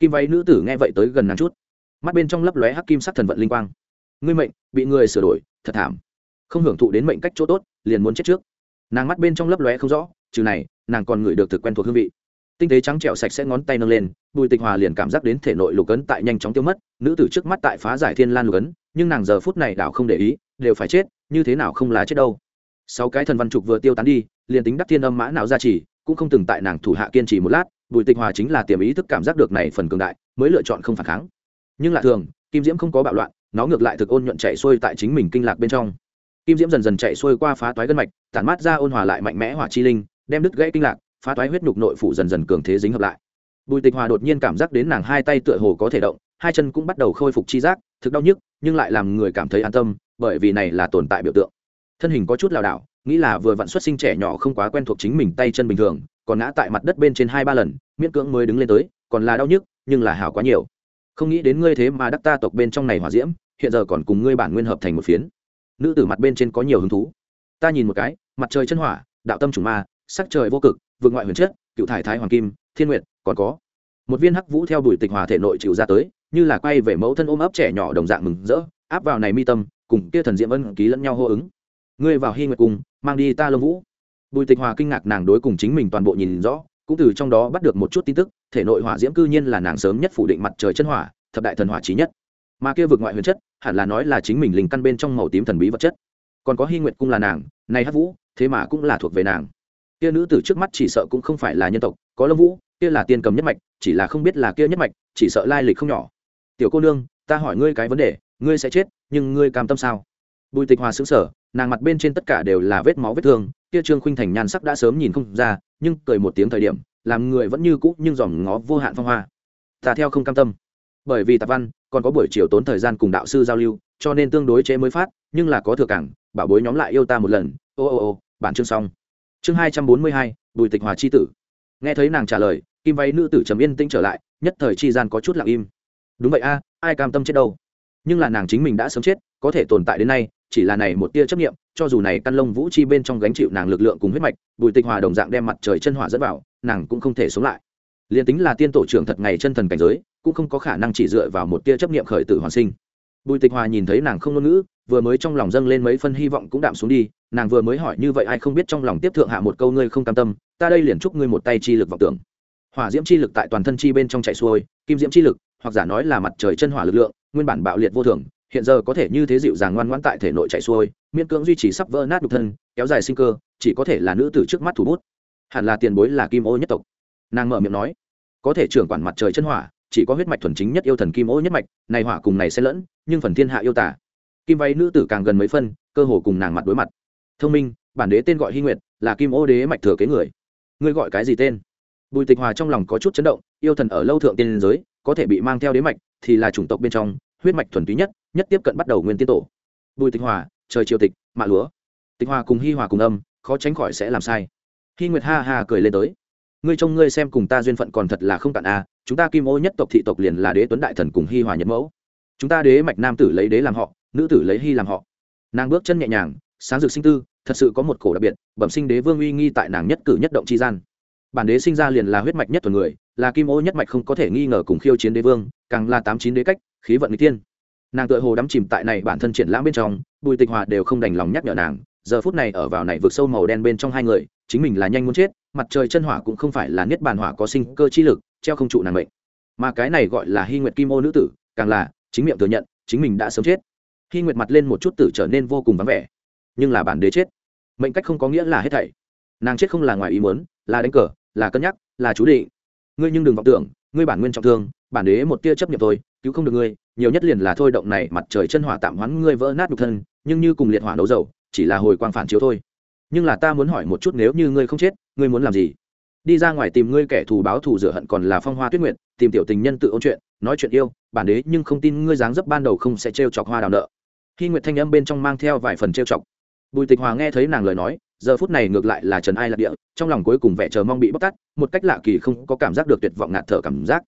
Kim váy nữ tử nghe vậy tới gần nàng chút. Mắt bên trong lấp lóe hắc kim sắc thần vận linh quang. Ngươi mệnh, bị người sửa đổi, thật thảm. Không hưởng thụ đến mệnh cách chỗ tốt, liền muốn chết trước. Nàng mắt bên trong lấp lóe không rõ, trừ này, nàng còn ngửi được thực quen thuộc hương vị tinh tế trắng trẹo sạch sẽ ngón tay nâng lên, bùi tịch hòa liền cảm giác đến thể nội lục ấn tại nhanh chóng tiêu mất, nữ tử trước mắt tại phá giải thiên lan lục ấn, nhưng nàng giờ phút này đảo không để ý, đều phải chết, như thế nào không là chết đâu. Sáu cái thần văn trục vừa tiêu tán đi, liền tính đắc thiên âm mã nào ra chỉ, cũng không từng tại nàng thủ hạ kiên trì một lát, bùi tịch hòa chính là tiềm ý thức cảm giác được này phần cường đại, mới lựa chọn không phản kháng. Nhưng lạ thường, kim diễm không có bạo loạn, nó ngược lại thực ôn nhuận chạy xuôi tại chính mình kinh lạc bên trong. Kim diễm dần dần chạy xuôi qua phá toái gân mạch, tản mát ra ôn hòa lại mạnh mẽ hỏa chi linh, đem đứt gãy kinh lạc phá toái huyết nhục nội phủ dần dần cường thế dính hợp lại. Bùi tịch hòa đột nhiên cảm giác đến nàng hai tay tựa hồ có thể động, hai chân cũng bắt đầu khôi phục chi giác, thực đau nhức, nhưng lại làm người cảm thấy an tâm, bởi vì này là tồn tại biểu tượng. Thân hình có chút lảo đảo, nghĩ là vừa vặn xuất sinh trẻ nhỏ không quá quen thuộc chính mình tay chân bình thường, còn ngã tại mặt đất bên trên hai ba lần, miễn cưỡng mới đứng lên tới, còn là đau nhức, nhưng là hảo quá nhiều. Không nghĩ đến ngươi thế mà đắc ta tộc bên trong này hỏa diễm, hiện giờ còn cùng ngươi bản nguyên hợp thành một phiến. Nữ tử mặt bên trên có nhiều hứng thú. Ta nhìn một cái, mặt trời chân hỏa, đạo tâm chủng ma, sắc trời vô cực vượt ngoại huyền chất, cựu thải thái hoàng kim, thiên nguyện còn có. Một viên hắc vũ theo bùi tịch hòa thể nội chịu ra tới, như là quay về mẫu thân ôm ấp trẻ nhỏ đồng dạng mừng rỡ, áp vào này mi tâm, cùng kia thần diệm ân ký lẫn nhau hô ứng. Ngươi vào hy nguyệt cùng, mang đi ta lông vũ. Bùi tịch hòa kinh ngạc nàng đối cùng chính mình toàn bộ nhìn rõ, cũng từ trong đó bắt được một chút tin tức, thể nội hỏa diễm cư nhiên là nàng sớm nhất phủ định mặt trời chân hỏa, thập đại thần hỏa trí nhất. Mà kia vượt ngoại huyền chất, hẳn là nói là chính mình linh căn bên trong màu tím thần bí vật chất. Còn có hy nguyệt cung là nàng, này hát vũ, thế mà cũng là thuộc về nàng kia nữ tử trước mắt chỉ sợ cũng không phải là nhân tộc, có lâm vũ, kia là tiên cầm nhất mạch, chỉ là không biết là kia nhất mạch, chỉ sợ lai lịch không nhỏ. Tiểu cô nương, ta hỏi ngươi cái vấn đề, ngươi sẽ chết, nhưng ngươi cam tâm sao? Bùi tịch hòa xứng sở nàng mặt bên trên tất cả đều là vết máu vết thương, kia trương khuynh thành nhan sắc đã sớm nhìn không ra, nhưng cười một tiếng thời điểm, làm người vẫn như cũ nhưng dòm ngó vô hạn phong hoa. Ta theo không cam tâm. Bởi vì tạp văn, còn có buổi chiều tốn thời gian cùng đạo sư giao lưu, cho nên tương đối chế mới phát, nhưng là có thừa cảng, bảo bối nhóm lại yêu ta một lần. Ô ô ô, bản chương xong chương hai trăm bốn mươi hai, bùi tịch hòa c h i tử. Nghe thấy nàng trả lời, kim váy nữ tử trầm yên tĩnh trở lại, nhất thời chi gian có chút lặng im. Đúng vậy a, ai cam tâm chết đâu? Nhưng là nàng chính mình đã sớm chết, có thể tồn tại đến nay, chỉ là này một tia chấp nghiệm cho dù này căn lông vũ chi bên trong gánh chịu nàng lực lượng cùng huyết mạch, bùi tịch hòa đồng dạng đem mặt trời chân hỏa dẫn vào, nàng cũng không thể sống lại. Liền tính là tiên tổ trưởng thật ngày chân thần cảnh giới, cũng không có khả năng chỉ dựa vào một tia chấp nghiệm khởi tử hoàn sinh bùi tịch hòa nhìn thấy nàng không ngôn ngữ, vừa mới trong lòng dâng lên mấy phân hy vọng cũng đạm xuống đi, nàng vừa mới hỏi như vậy ai không biết trong lòng tiếp thượng hạ một câu ngươi không cam tâm, ta đây liền chúc ngươi một tay chi lực vọng tưởng. Hỏa diễm chi lực tại toàn thân chi bên trong chạy xuôi, kim diễm chi lực, hoặc giả nói là mặt trời chân hỏa lực lượng, nguyên bản bạo liệt vô thường, hiện giờ có thể như thế dịu dàng ngoan ngoãn tại thể nội chạy xuôi, miễn cưỡng duy trì sắp vỡ nát đục thân, kéo dài sinh cơ, chỉ có thể là nữ tử trước mắt thủ bút. Hẳn là tiền bối là kim ô nhất tộc. Nàng mở miệng nói, có thể trưởng quản mặt trời chân hỏa chỉ có huyết mạch thuần chính nhất yêu thần kim ô nhất mạch, này hỏa cùng này sẽ lẫn, nhưng phần thiên hạ yêu tả. Kim váy nữ tử càng gần mấy phân, cơ hồ cùng nàng mặt đối mặt. Thông minh, bản đế tên gọi hy nguyệt, là kim ô đế mạch thừa kế người. Ngươi gọi cái gì tên? Bùi tịch hòa trong lòng có chút chấn động, yêu thần ở lâu thượng tiên giới, có thể bị mang theo đế mạch, thì là chủng tộc bên trong, huyết mạch thuần túy nhất nhất tiếp cận bắt đầu nguyên tiên tổ. Bùi tịch hòa, trời triều tịch, mạ lúa. Tịch hòa cùng hi hòa cùng âm, khó tránh khỏi sẽ làm sai. Hy nguyệt ha ha cười lên tới. Ngươi trông ngươi xem cùng ta duyên phận còn thật là không cạn a chúng ta kim ô nhất tộc thị tộc liền là đế tuấn đại thần cùng hi hòa nhật mẫu. Chúng ta đế mạch nam tử lấy đế làm họ, nữ tử lấy hi làm họ. Nàng bước chân nhẹ nhàng, sáng dược sinh tư, thật sự có một cổ đặc biệt, bẩm sinh đế vương uy nghi tại nàng nhất cử nhất động chi gian. Bản đế sinh ra liền là huyết mạch nhất thuần người, là kim ô nhất mạch không có thể nghi ngờ cùng khiêu chiến đế vương, càng là tám chín đế cách, khí vận n tiên nàng tựa hồ đắm chìm tại này bản thân triển lãm bên trong, bùi tịch hòa đều không đành lòng nhắc nhở nàng, giờ phút này ở vào này vượt sâu màu đen bên trong hai người, chính mình là nhanh muốn chết mặt trời chân hỏa cũng không phải là niết bàn hỏa có sinh cơ chi lực, treo không trụ nàng mệnh. Mà cái này gọi là hy nguyệt kim ô nữ tử, càng là, chính miệng thừa nhận, chính mình đã sớm chết. Hy nguyệt mặt lên một chút tử trở nên vô cùng vắng vẻ. Nhưng là bản đế chết. Mệnh cách không có nghĩa là hết thảy. Nàng chết không là ngoài ý muốn, là đánh cờ, là cân nhắc, là chú định. Ngươi nhưng đừng vọng tưởng, ngươi bản nguyên trọng thương, bản đế một tia chấp nhận thôi, cứu không được ngươi, nhiều nhất liền là thôi động này mặt trời chân hỏa tạm hoãn ngươi vỡ nát nhục thân, nhưng như cùng liệt hỏa đấu dầu, chỉ là hồi quang phản chiếu thôi nhưng là ta muốn hỏi một chút nếu như ngươi không chết, ngươi muốn làm gì? Đi ra ngoài tìm ngươi kẻ thù báo thù rửa hận còn là phong hoa tuyết nguyện tìm tiểu tình nhân tự ôn chuyện, nói chuyện yêu, bản đế nhưng không tin ngươi dáng dấp ban đầu không sẽ trêu chọc hoa đào nợ. Khi nguyệt thanh âm bên trong mang theo vài phần trêu chọc, bùi tịch hòa nghe thấy nàng lời nói, giờ phút này ngược lại là trần ai lạc địa, trong lòng cuối cùng vẻ chờ mong bị bóc tắt một cách lạ kỳ không có cảm giác được tuyệt vọng ngạt thở cảm giác.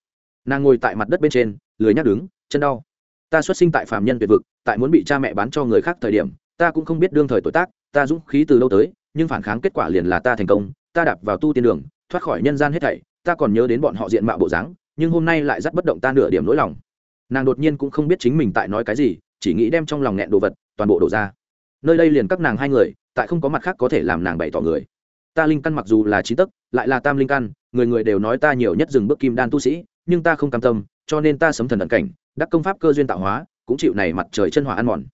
Nàng ngồi tại mặt đất bên trên, lười nhắc đứng, chân đau. Ta xuất sinh tại phạm nhân tuyệt vực, tại muốn bị cha mẹ bán cho người khác thời điểm, ta cũng không biết đương thời tuổi tác ta dũng khí từ lâu tới nhưng phản kháng kết quả liền là ta thành công ta đạp vào tu tiên đường thoát khỏi nhân gian hết thảy ta còn nhớ đến bọn họ diện mạo bộ dáng nhưng hôm nay lại dắt bất động ta nửa điểm nỗi lòng. Nàng đột nhiên cũng không biết chính mình tại nói cái gì chỉ nghĩ đem trong lòng nghẹn đồ vật toàn bộ đổ ra. Nơi đây liền các nàng hai người tại không có mặt khác có thể làm nàng bày tỏ người. Ta linh căn mặc dù là trí tức, lại là tam linh căn người người đều nói ta nhiều nhất dừng bước kim đan tu sĩ nhưng ta không cam tâm cho nên ta sấm thần ẩn cảnh đắc công pháp cơ duyên tạo hóa cũng chịu này mặt trời chân hỏa ăn mòn.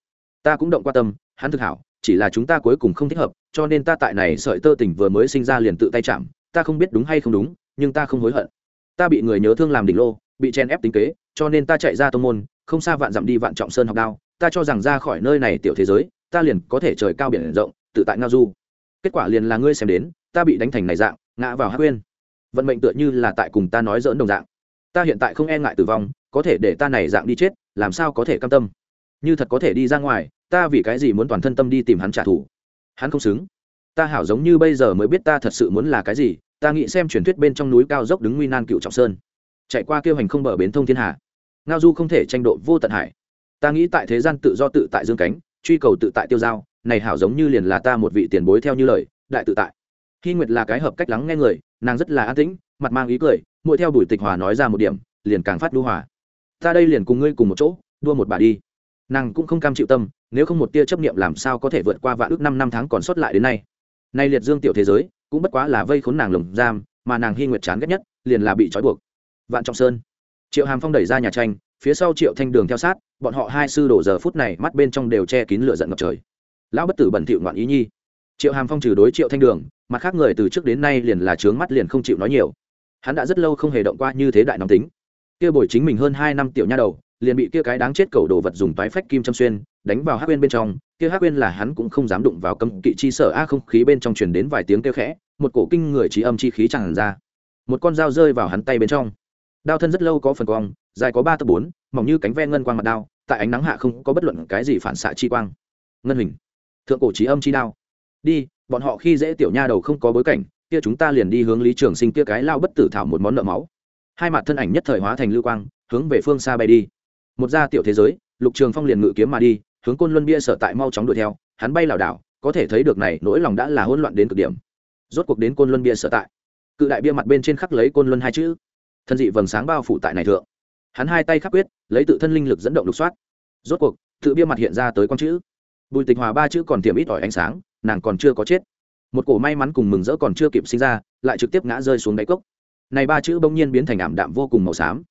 Ta cũng động qua tâm hắn thực hảo chỉ là chúng ta cuối cùng không thích hợp, cho nên ta tại này sợi tơ tình vừa mới sinh ra liền tự tay chạm, ta không biết đúng hay không đúng, nhưng ta không hối hận. Ta bị người nhớ thương làm đỉnh lô, bị chen ép tính kế, cho nên ta chạy ra tô môn, không xa vạn dặm đi vạn trọng sơn học đao, ta cho rằng ra khỏi nơi này tiểu thế giới, ta liền có thể trời cao biển rộng, tự tại ngao du. Kết quả liền là ngươi xem đến, ta bị đánh thành này dạng, ngã vào hát quên. Vận mệnh tựa như là tại cùng ta nói dỡn đồng dạng. Ta hiện tại không e ngại tử vong, có thể để ta này dạng đi chết, làm sao có thể cam tâm? Như thật có thể đi ra ngoài, ta vì cái gì muốn toàn thân tâm đi tìm hắn trả thù? Hắn không xứng. Ta hảo giống như bây giờ mới biết ta thật sự muốn là cái gì, ta nghĩ xem truyền thuyết bên trong núi cao dốc đứng nguy nan cựu trọng sơn. Chạy qua kêu hành không bờ bến thông thiên hà. Ngao du không thể tranh độ vô tận hải. Ta nghĩ tại thế gian tự do tự tại dương cánh, truy cầu tự tại tiêu giao, này hảo giống như liền là ta một vị tiền bối theo như lời, đại tự tại. Khi nguyệt là cái hợp cách lắng nghe người, nàng rất là an tĩnh, mặt mang ý cười, mỗi theo bùi tịch hòa nói ra một điểm, liền càng phát đu hòa. Ta đây liền cùng ngươi cùng một chỗ, đua một bà đi nàng cũng không cam chịu tâm, nếu không một tia chấp niệm làm sao có thể vượt qua vạn ước năm năm tháng còn sót lại đến nay. Nay liệt dương tiểu thế giới, cũng bất quá là vây khốn nàng lồng giam, mà nàng hy nguyệt chán ghét nhất, liền là bị trói buộc. Vạn trọng sơn. Triệu hàm phong đẩy ra nhà tranh, phía sau triệu thanh đường theo sát, bọn họ hai sư đổ giờ phút này mắt bên trong đều che kín lửa giận ngập trời. Lão bất tử bẩn thịu ngoạn ý nhi. Triệu hàm phong trừ đối triệu thanh đường, mặt khác người từ trước đến nay liền là trướng mắt liền không chịu nói nhiều. Hắn đã rất lâu không hề động qua như thế đại nóng tính. Kia bồi chính mình hơn hai năm tiểu nha đầu liền bị kia cái đáng chết cầu đồ vật dùng toái phách kim châm xuyên đánh vào hắc quên bên trong. Kia hắc quên là hắn cũng không dám đụng vào cấm kỵ chi sở a, không khí bên trong truyền đến vài tiếng kêu khẽ, một cổ kinh người trí âm chi khí tràn ra. Một con dao rơi vào hắn tay bên trong. Đao thân rất lâu có phần quang, dài có ba tấc bốn, mỏng như cánh ve ngân quang mặt đao, tại ánh nắng hạ không có bất luận cái gì phản xạ chi quang. Ngân hình thượng cổ trí âm chi đao. Đi, bọn họ khi dễ tiểu nha đầu không có bối cảnh, kia chúng ta liền đi hướng lý trường sinh kia cái lao bất tử thảo một món nợ máu. Hai mặt thân ảnh nhất thời hóa thành lưu quang, hướng về phương xa bay đi một gia tiểu thế giới, lục trường phong liền ngự kiếm mà đi, hướng côn luân bia sở tại mau chóng đuổi theo, hắn bay lảo đảo, có thể thấy được này, nỗi lòng đã là hỗn loạn đến cực điểm. Rốt cuộc đến côn luân bia sở tại, cự đại bia mặt bên trên khắc lấy côn luân hai chữ. Thân dị vầng sáng bao phủ tại này thượng. Hắn hai tay khắc quyết, lấy tự thân linh lực dẫn động lục soát. Rốt cuộc, tự bia mặt hiện ra tới con chữ. Bùi tịch hòa ba chữ còn tiềm ít ỏi ánh sáng, nàng còn chưa có chết. Một cổ may mắn cùng mừng rỡ còn chưa kịp sinh ra, lại trực tiếp ngã rơi xuống đáy cốc. Này ba chữ bỗng nhiên biến thành ảm đạm vô cùng màu xám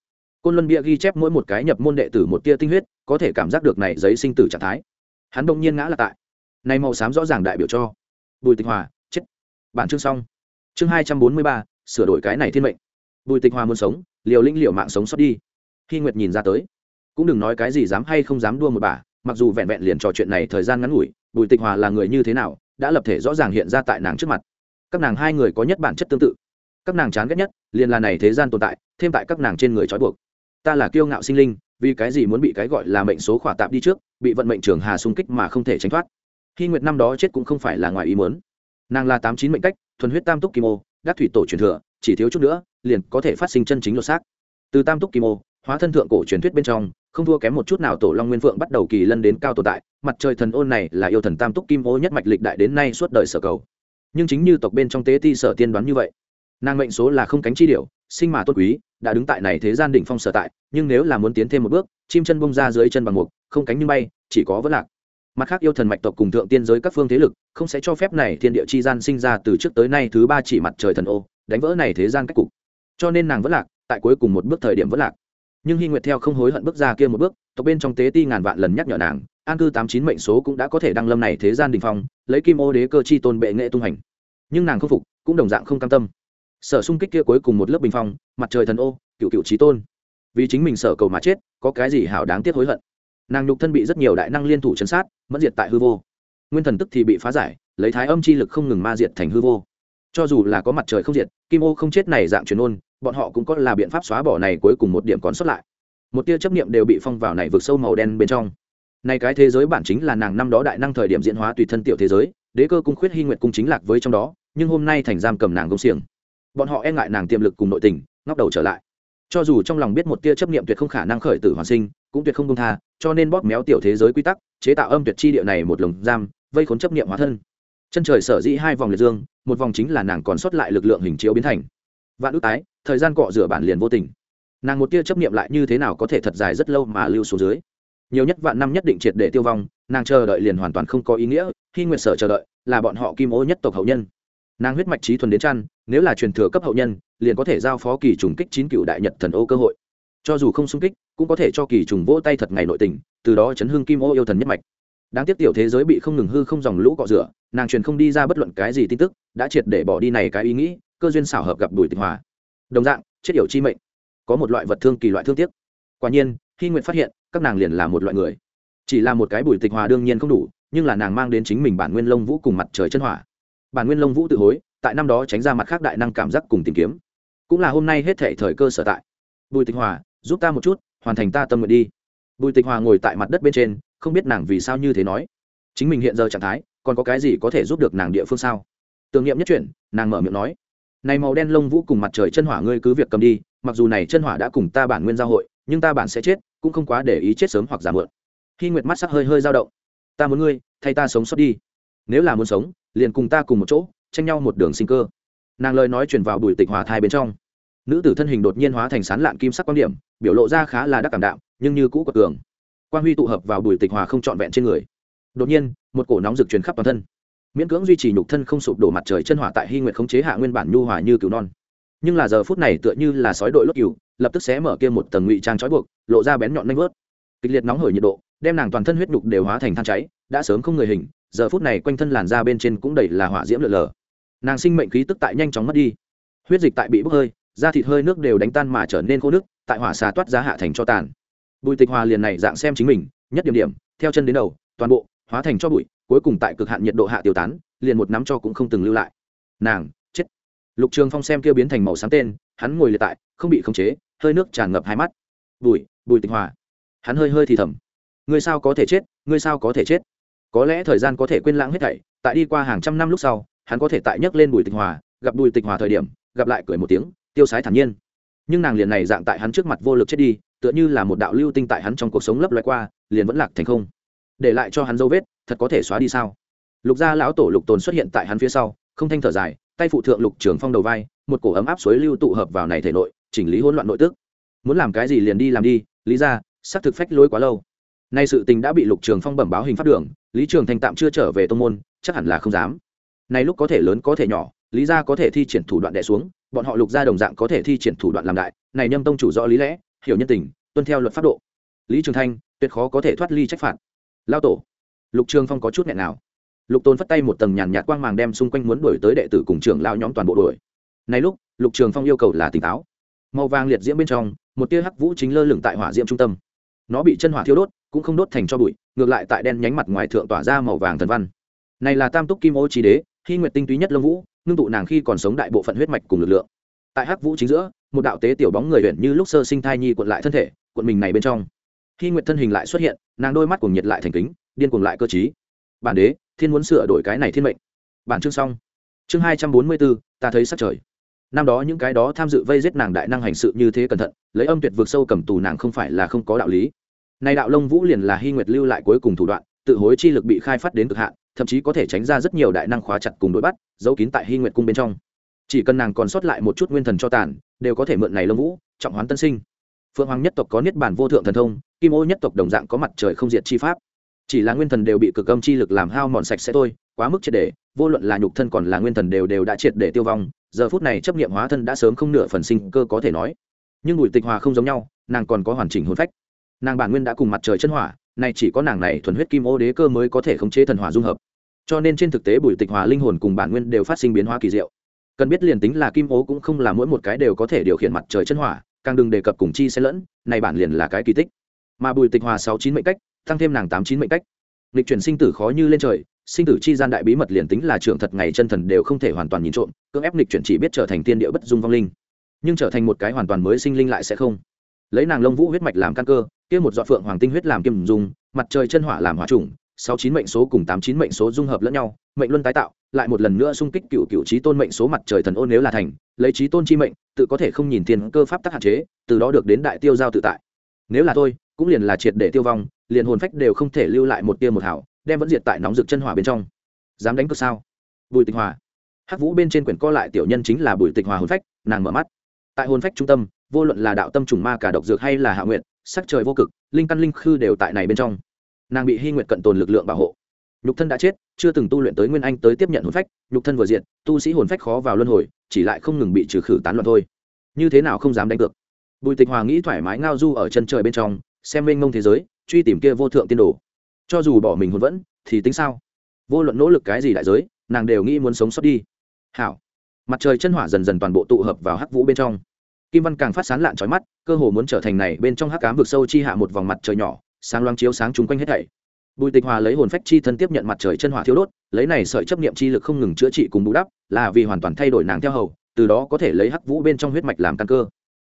côn luân bia ghi chép mỗi một cái nhập môn đệ tử một tia tinh huyết, có thể cảm giác được này giấy sinh tử trạng thái. Hắn đông nhiên ngã là tại. Nay màu xám rõ ràng đại biểu cho bùi tịch hòa, chết. Bản chương xong. Chương hai trăm bốn mươi ba, sửa đổi cái này thiên mệnh. Bùi tịch hòa muốn sống, liều linh liệu mạng sống sót đi. Khi nguyệt nhìn ra tới, cũng đừng nói cái gì dám hay không dám đua một bà, mặc dù vẹn vẹn liền trò chuyện này thời gian ngắn ngủi, bùi tịch hòa là người như thế nào, đã lập thể rõ ràng hiện ra tại nàng trước mặt. Các nàng hai người có nhất bản chất tương tự. Các nàng chán ghét nhất, liền là này thế gian tồn tại, thêm tại các nàng trên người trói buộc ta là kiêu ngạo sinh linh, vì cái gì muốn bị cái gọi là mệnh số khỏa tạp đi trước, bị vận mệnh trường hà xung kích mà không thể tránh thoát. Khi nguyệt năm đó chết cũng không phải là ngoài ý muốn. Nàng là tám chín mệnh cách, thuần huyết tam túc kim ô gác thủy tổ truyền thừa, chỉ thiếu chút nữa, liền có thể phát sinh chân chính lột xác. Từ tam túc kim ô, hóa thân thượng cổ truyền thuyết bên trong, không thua kém một chút nào tổ long nguyên phượng bắt đầu kỳ lân đến cao tồn tại, mặt trời thần ôn này là yêu thần tam túc kim ô nhất mạch lịch đại đến nay suốt đời sở cầu. Nhưng chính như tộc bên trong tế ti sở tiên đoán như vậy, nàng mệnh số là không cánh chi điệu sinh mà tốt quý đã đứng tại này thế gian đỉnh phong sở tại, nhưng nếu là muốn tiến thêm một bước, chim chân bông ra dưới chân bằng mục, không cánh như bay, chỉ có vẫn lạc. Mặt khác yêu thần mạch tộc cùng thượng tiên giới các phương thế lực, không sẽ cho phép này thiên địa chi gian sinh ra từ trước tới nay thứ ba chỉ mặt trời thần ô, đánh vỡ này thế gian cách cục. Cho nên nàng vẫn lạc, tại cuối cùng một bước thời điểm vẫn lạc. Nhưng hy nguyệt theo không hối hận bước ra kia một bước, tộc bên trong tế ti ngàn vạn lần nhắc nhở nàng, an cư tám chín mệnh số cũng đã có thể đăng lâm này thế gian đình phong, lấy kim ô đế cơ chi tôn bệ nghệ tung hành. Nhưng nàng không phục, cũng đồng dạng không cam tâm sở xung kích kia cuối cùng một lớp bình phong, mặt trời thần ô, cựu cựu trí tôn. Vì chính mình sở cầu mà chết, có cái gì hảo đáng tiếc hối hận? Nàng nhục thân bị rất nhiều đại năng liên thủ chấn sát mất diệt tại hư vô. Nguyên thần tức thì bị phá giải, lấy thái âm chi lực không ngừng ma diệt thành hư vô. Cho dù là có mặt trời không diệt, kim ô không chết này dạng truyền ôn, bọn họ cũng có là biện pháp xóa bỏ này cuối cùng một điểm còn sót lại. Một tia chấp niệm đều bị phong vào này vực sâu màu đen bên trong. Này cái thế giới bản chính là nàng năm đó đại năng thời điểm diễn hóa tùy thân tiểu thế giới, đế cơ cung khuyết hy nguyện cung chính lạc với trong đó, nhưng hôm nay thành giam cầm nàng công xiềng bọn họ e ngại nàng tiềm lực cùng nội tình, ngóc đầu trở lại. Cho dù trong lòng biết một tia chấp niệm tuyệt không khả năng khởi tử hoàn sinh, cũng tuyệt không công tha, cho nên bóp méo tiểu thế giới quy tắc, chế tạo âm tuyệt chi địa này một lồng giam, vây khốn chấp niệm hóa thân. Chân trời sở dĩ hai vòng liệt dương, một vòng chính là nàng còn sót lại lực lượng hình chiếu biến thành. Vạn ước tái, thời gian cọ rửa bản liền vô tình. Nàng một tia chấp niệm lại như thế nào có thể thật dài rất lâu mà lưu xuống dưới. Nhiều nhất vạn năm nhất định triệt để tiêu vong, nàng chờ đợi liền hoàn toàn không có ý nghĩa, khi nguyệt sở chờ đợi, là bọn họ kim ô nhất tộc hậu nhân nàng huyết mạch trí thuần đến chăn, nếu là truyền thừa cấp hậu nhân, liền có thể giao phó kỳ trùng kích chín cựu đại nhật thần ô cơ hội. Cho dù không xung kích, cũng có thể cho kỳ trùng vỗ tay thật ngày nội tình, từ đó chấn hương kim ô yêu thần nhất mạch. Đáng tiếc tiểu thế giới bị không ngừng hư không dòng lũ cọ rửa, nàng truyền không đi ra bất luận cái gì tin tức, đã triệt để bỏ đi này cái ý nghĩ, cơ duyên xảo hợp gặp bùi tịch hòa. Đồng dạng, chết yểu chi mệnh. Có một loại vật thương kỳ loại thương tiếc. Quả nhiên khi nguyện phát hiện, các nàng liền là một loại người. Chỉ là một cái bùi tịch hòa đương nhiên không đủ, nhưng là nàng mang đến chính mình bản nguyên lông vũ cùng mặt trời chân hỏa bản nguyên lông vũ tự hối, tại năm đó tránh ra mặt khác đại năng cảm giác cùng tìm kiếm. Cũng là hôm nay hết thể thời cơ sở tại. Bùi tịch hòa, giúp ta một chút, hoàn thành ta tâm nguyện đi. Bùi tịch hòa ngồi tại mặt đất bên trên, không biết nàng vì sao như thế nói. Chính mình hiện giờ trạng thái, còn có cái gì có thể giúp được nàng địa phương sao? Tưởng niệm nhất chuyển, nàng mở miệng nói. Này màu đen lông vũ cùng mặt trời chân hỏa ngươi cứ việc cầm đi, mặc dù này chân hỏa đã cùng ta bản nguyên giao hội, nhưng ta bản sẽ chết, cũng không quá để ý chết sớm hoặc giảm mượn khi nguyệt mắt sắc hơi hơi dao động. Ta muốn ngươi, thay ta sống sót đi. Nếu là muốn sống liền cùng ta cùng một chỗ, tranh nhau một đường sinh cơ. Nàng lời nói chuyển vào bùi tịch hòa thai bên trong. Nữ tử thân hình đột nhiên hóa thành sán lạn kim sắc quan điểm, biểu lộ ra khá là đắc cảm đạm, nhưng như cũ quật cường. Quan huy tụ hợp vào bùi tịch hòa không trọn vẹn trên người. Đột nhiên, một cổ nóng rực truyền khắp toàn thân. Miễn cưỡng duy trì nhục thân không sụp đổ mặt trời chân hỏa tại hy nguyện khống chế hạ nguyên bản nhu hòa như cứu non. Nhưng là giờ phút này tựa như là sói đội lốt cừu, lập tức xé mở kia một tầng ngụy trang trói buộc, lộ ra bén nhọn nanh vớt. Kịch liệt nóng hởi nhiệt độ, đem nàng toàn thân huyết nhục đều hóa thành than cháy, đã sớm không người hình giờ phút này quanh thân làn da bên trên cũng đầy là hỏa diễm lở lờ. Nàng sinh mệnh khí tức tại nhanh chóng mất đi. Huyết dịch tại bị bốc hơi, da thịt hơi nước đều đánh tan mà trở nên khô nước, tại hỏa xà toát giá hạ thành cho tàn. Bùi tịch hòa liền này dạng xem chính mình, nhất điểm điểm, theo chân đến đầu, toàn bộ, hóa thành cho bụi, cuối cùng tại cực hạn nhiệt độ hạ tiêu tán, liền một nắm cho cũng không từng lưu lại. Nàng, chết. Lục trường phong xem kia biến thành màu sáng tên, hắn ngồi liệt tại, không bị khống chế, hơi nước tràn ngập hai mắt. Bùi bùi tịch hòa. Hắn hơi hơi thì thầm. Ngươi sao có thể chết? Ngươi sao có thể chết? Có lẽ thời gian có thể quên lãng hết thảy, tại đi qua hàng trăm năm lúc sau, hắn có thể tại nhấc lên bùi tịch hòa, gặp bùi tịch hòa thời điểm, gặp lại cười một tiếng, tiêu sái thản nhiên. Nhưng nàng liền này dạng tại hắn trước mặt vô lực chết đi, tựa như là một đạo lưu tinh tại hắn trong cuộc sống lấp loay qua, liền vẫn lạc thành không. Để lại cho hắn dấu vết, thật có thể xóa đi sao? Lục gia lão tổ lục tồn xuất hiện tại hắn phía sau, không thanh thở dài, tay phụ thượng lục trường phong đầu vai, một cổ ấm áp suối lưu tụ hợp vào này thể nội, chỉnh lý hỗn loạn nội tức. Muốn làm cái gì liền đi làm đi, lý ra, xác thực phách lối quá lâu. Nay sự tình đã bị lục trường phong bẩm báo hình pháp đường lý trường Thanh tạm chưa trở về tô môn, chắc hẳn là không dám. Nay lúc có thể lớn có thể nhỏ, lý ra có thể thi triển thủ đoạn đẻ xuống, bọn họ lục gia đồng dạng có thể thi triển thủ đoạn làm đại. Này nhâm tông chủ rõ lý lẽ, hiểu nhân tình, tuân theo luật pháp độ. Lý trường thanh, tuyệt khó có thể thoát ly trách phạt. Lao tổ, lục trường phong có chút nghẹn nào. Lục tôn phất tay một tầng nhàn nhạt quang màng đem xung quanh muốn đuổi tới đệ tử cùng trưởng lao nhóm toàn bộ đuổi. Này lúc, lục trường phong yêu cầu là tỉnh táo. Màu vàng liệt diễm bên trong, một tia hắc vũ chính lơ lửng tại hỏa diễm trung tâm. Nó bị chân hỏa thiêu đốt cũng không đốt thành cho bụi, ngược lại tại đen nhánh mặt ngoài thượng tỏa ra màu vàng thần văn. Này là tam túc kim ô trí đế khi nguyệt tinh túy nhất lâm vũ, ngưng tụ nàng khi còn sống đại bộ phận huyết mạch cùng lực lượng. Tại hắc vũ chính giữa, một đạo tế tiểu bóng người huyện như lúc sơ sinh thai nhi cuộn lại thân thể, cuộn mình này bên trong. Khi nguyệt thân hình lại xuất hiện, nàng đôi mắt cùng nhiệt lại thành kính, điên cuồng lại cơ chí bản đế, thiên muốn sửa đổi cái này thiên mệnh. Bản chương xong. Chương hai trăm bốn mươi bốn, ta thấy sắc trời. Năm đó những cái đó tham dự vây giết nàng đại năng hành sự như thế cẩn thận, lấy âm tuyệt vượt sâu cầm tù nàng không phải là không có đạo lý nay đạo Long vũ liền là hy nguyệt lưu lại cuối cùng thủ đoạn, tự hối chi lực bị khai phát đến cực hạn, thậm chí có thể tránh ra rất nhiều đại năng khóa chặt cùng đối bắt, giấu kín tại hy nguyệt cung bên trong. Chỉ cần nàng còn sót lại một chút nguyên thần cho tàn, đều có thể mượn này Long vũ, trọng hoán tân sinh. Phượng hoàng nhất tộc có niết bản vô thượng thần thông, kim ô nhất tộc đồng dạng có mặt trời không diệt chi pháp. Chỉ là nguyên thần đều bị cực âm chi lực làm hao mòn sạch sẽ thôi, quá mức triệt để, vô luận là nhục thân còn là nguyên thần đều đều đã triệt để tiêu vong, giờ phút này chấp niệm hóa thân đã sớm không nửa phần sinh cơ có thể nói. Nhưng bùi tịch hòa không giống nhau, nàng còn có hoàn chỉnh hồn phách nàng bản nguyên đã cùng mặt trời chân hỏa, nay chỉ có nàng này thuần huyết kim ô đế cơ mới có thể khống chế thần hỏa dung hợp. Cho nên trên thực tế bùi tịch hòa linh hồn cùng bản nguyên đều phát sinh biến hóa kỳ diệu. Cần biết liền tính là kim ô cũng không là mỗi một cái đều có thể điều khiển mặt trời chân hỏa, càng đừng đề cập cùng chi sẽ lẫn, này bản liền là cái kỳ tích. Mà bùi tịch hòa sáu chín mệnh cách, tăng thêm nàng tám chín mệnh cách. Lịch chuyển sinh tử khó như lên trời, sinh tử chi gian đại bí mật liền tính là trưởng thật ngày chân thần đều không thể hoàn toàn nhìn trộm, cưỡng ép lịch chuyển chỉ biết trở thành tiên địa bất dung vong linh. Nhưng trở thành một cái hoàn toàn mới sinh linh lại sẽ không. Lấy nàng lông vũ huyết mạch làm căn cơ kia một dọn phượng hoàng tinh huyết làm kim dung, mặt trời chân hỏa làm hỏa trùng sáu chín mệnh số cùng tám chín mệnh số dung hợp lẫn nhau mệnh luân tái tạo lại một lần nữa xung kích cựu cựu trí tôn mệnh số mặt trời thần ôn nếu là thành lấy trí tôn chi mệnh tự có thể không nhìn tiền cơ pháp tắc hạn chế từ đó được đến đại tiêu giao tự tại. Nếu là tôi cũng liền là triệt để tiêu vong liền hồn phách đều không thể lưu lại một tia một hảo đem vẫn diệt tại nóng rực chân hỏa bên trong. Dám đánh cược sao? Bùi tịch hòa. Hắc vũ bên trên quyển co lại tiểu nhân chính là bùi tịch hòa hồn phách nàng mở mắt. Tại hồn phách trung tâm vô luận là đạo tâm trùng ma cả độc dược hay là hạ nguyện sắc trời vô cực, linh căn linh khư đều tại này bên trong. Nàng bị hy nguyện cận tồn lực lượng bảo hộ. Nhục thân đã chết, chưa từng tu luyện tới nguyên anh, tới tiếp nhận hồn phách, nhục thân vừa diện tu sĩ hồn phách khó vào luân hồi, chỉ lại không ngừng bị trừ khử tán loạn thôi. Như thế nào không dám đánh cược? Bùi tịch hòa nghĩ thoải mái ngao du ở chân trời bên trong, xem mênh mông thế giới, truy tìm kia vô thượng tiên đồ. Cho dù bỏ mình hồn vẫn, thì tính sao? Vô luận nỗ lực cái gì đại giới, nàng đều nghĩ muốn sống sót đi. Hảo. Mặt trời chân hỏa dần dần toàn bộ tụ hợp vào hắc vũ bên trong kim văn càng phát sán lạn trói mắt, cơ hồ muốn trở thành này bên trong hắc cám vực sâu chi hạ một vòng mặt trời nhỏ, sáng loáng chiếu sáng chung quanh hết thảy. Bùi tịch hòa lấy hồn phách chi thân tiếp nhận mặt trời chân hỏa thiếu đốt, lấy này sợi chấp niệm chi lực không ngừng chữa trị cùng bù đắp, là vì hoàn toàn thay đổi nàng theo hầu, từ đó có thể lấy hắc vũ bên trong huyết mạch làm căn cơ.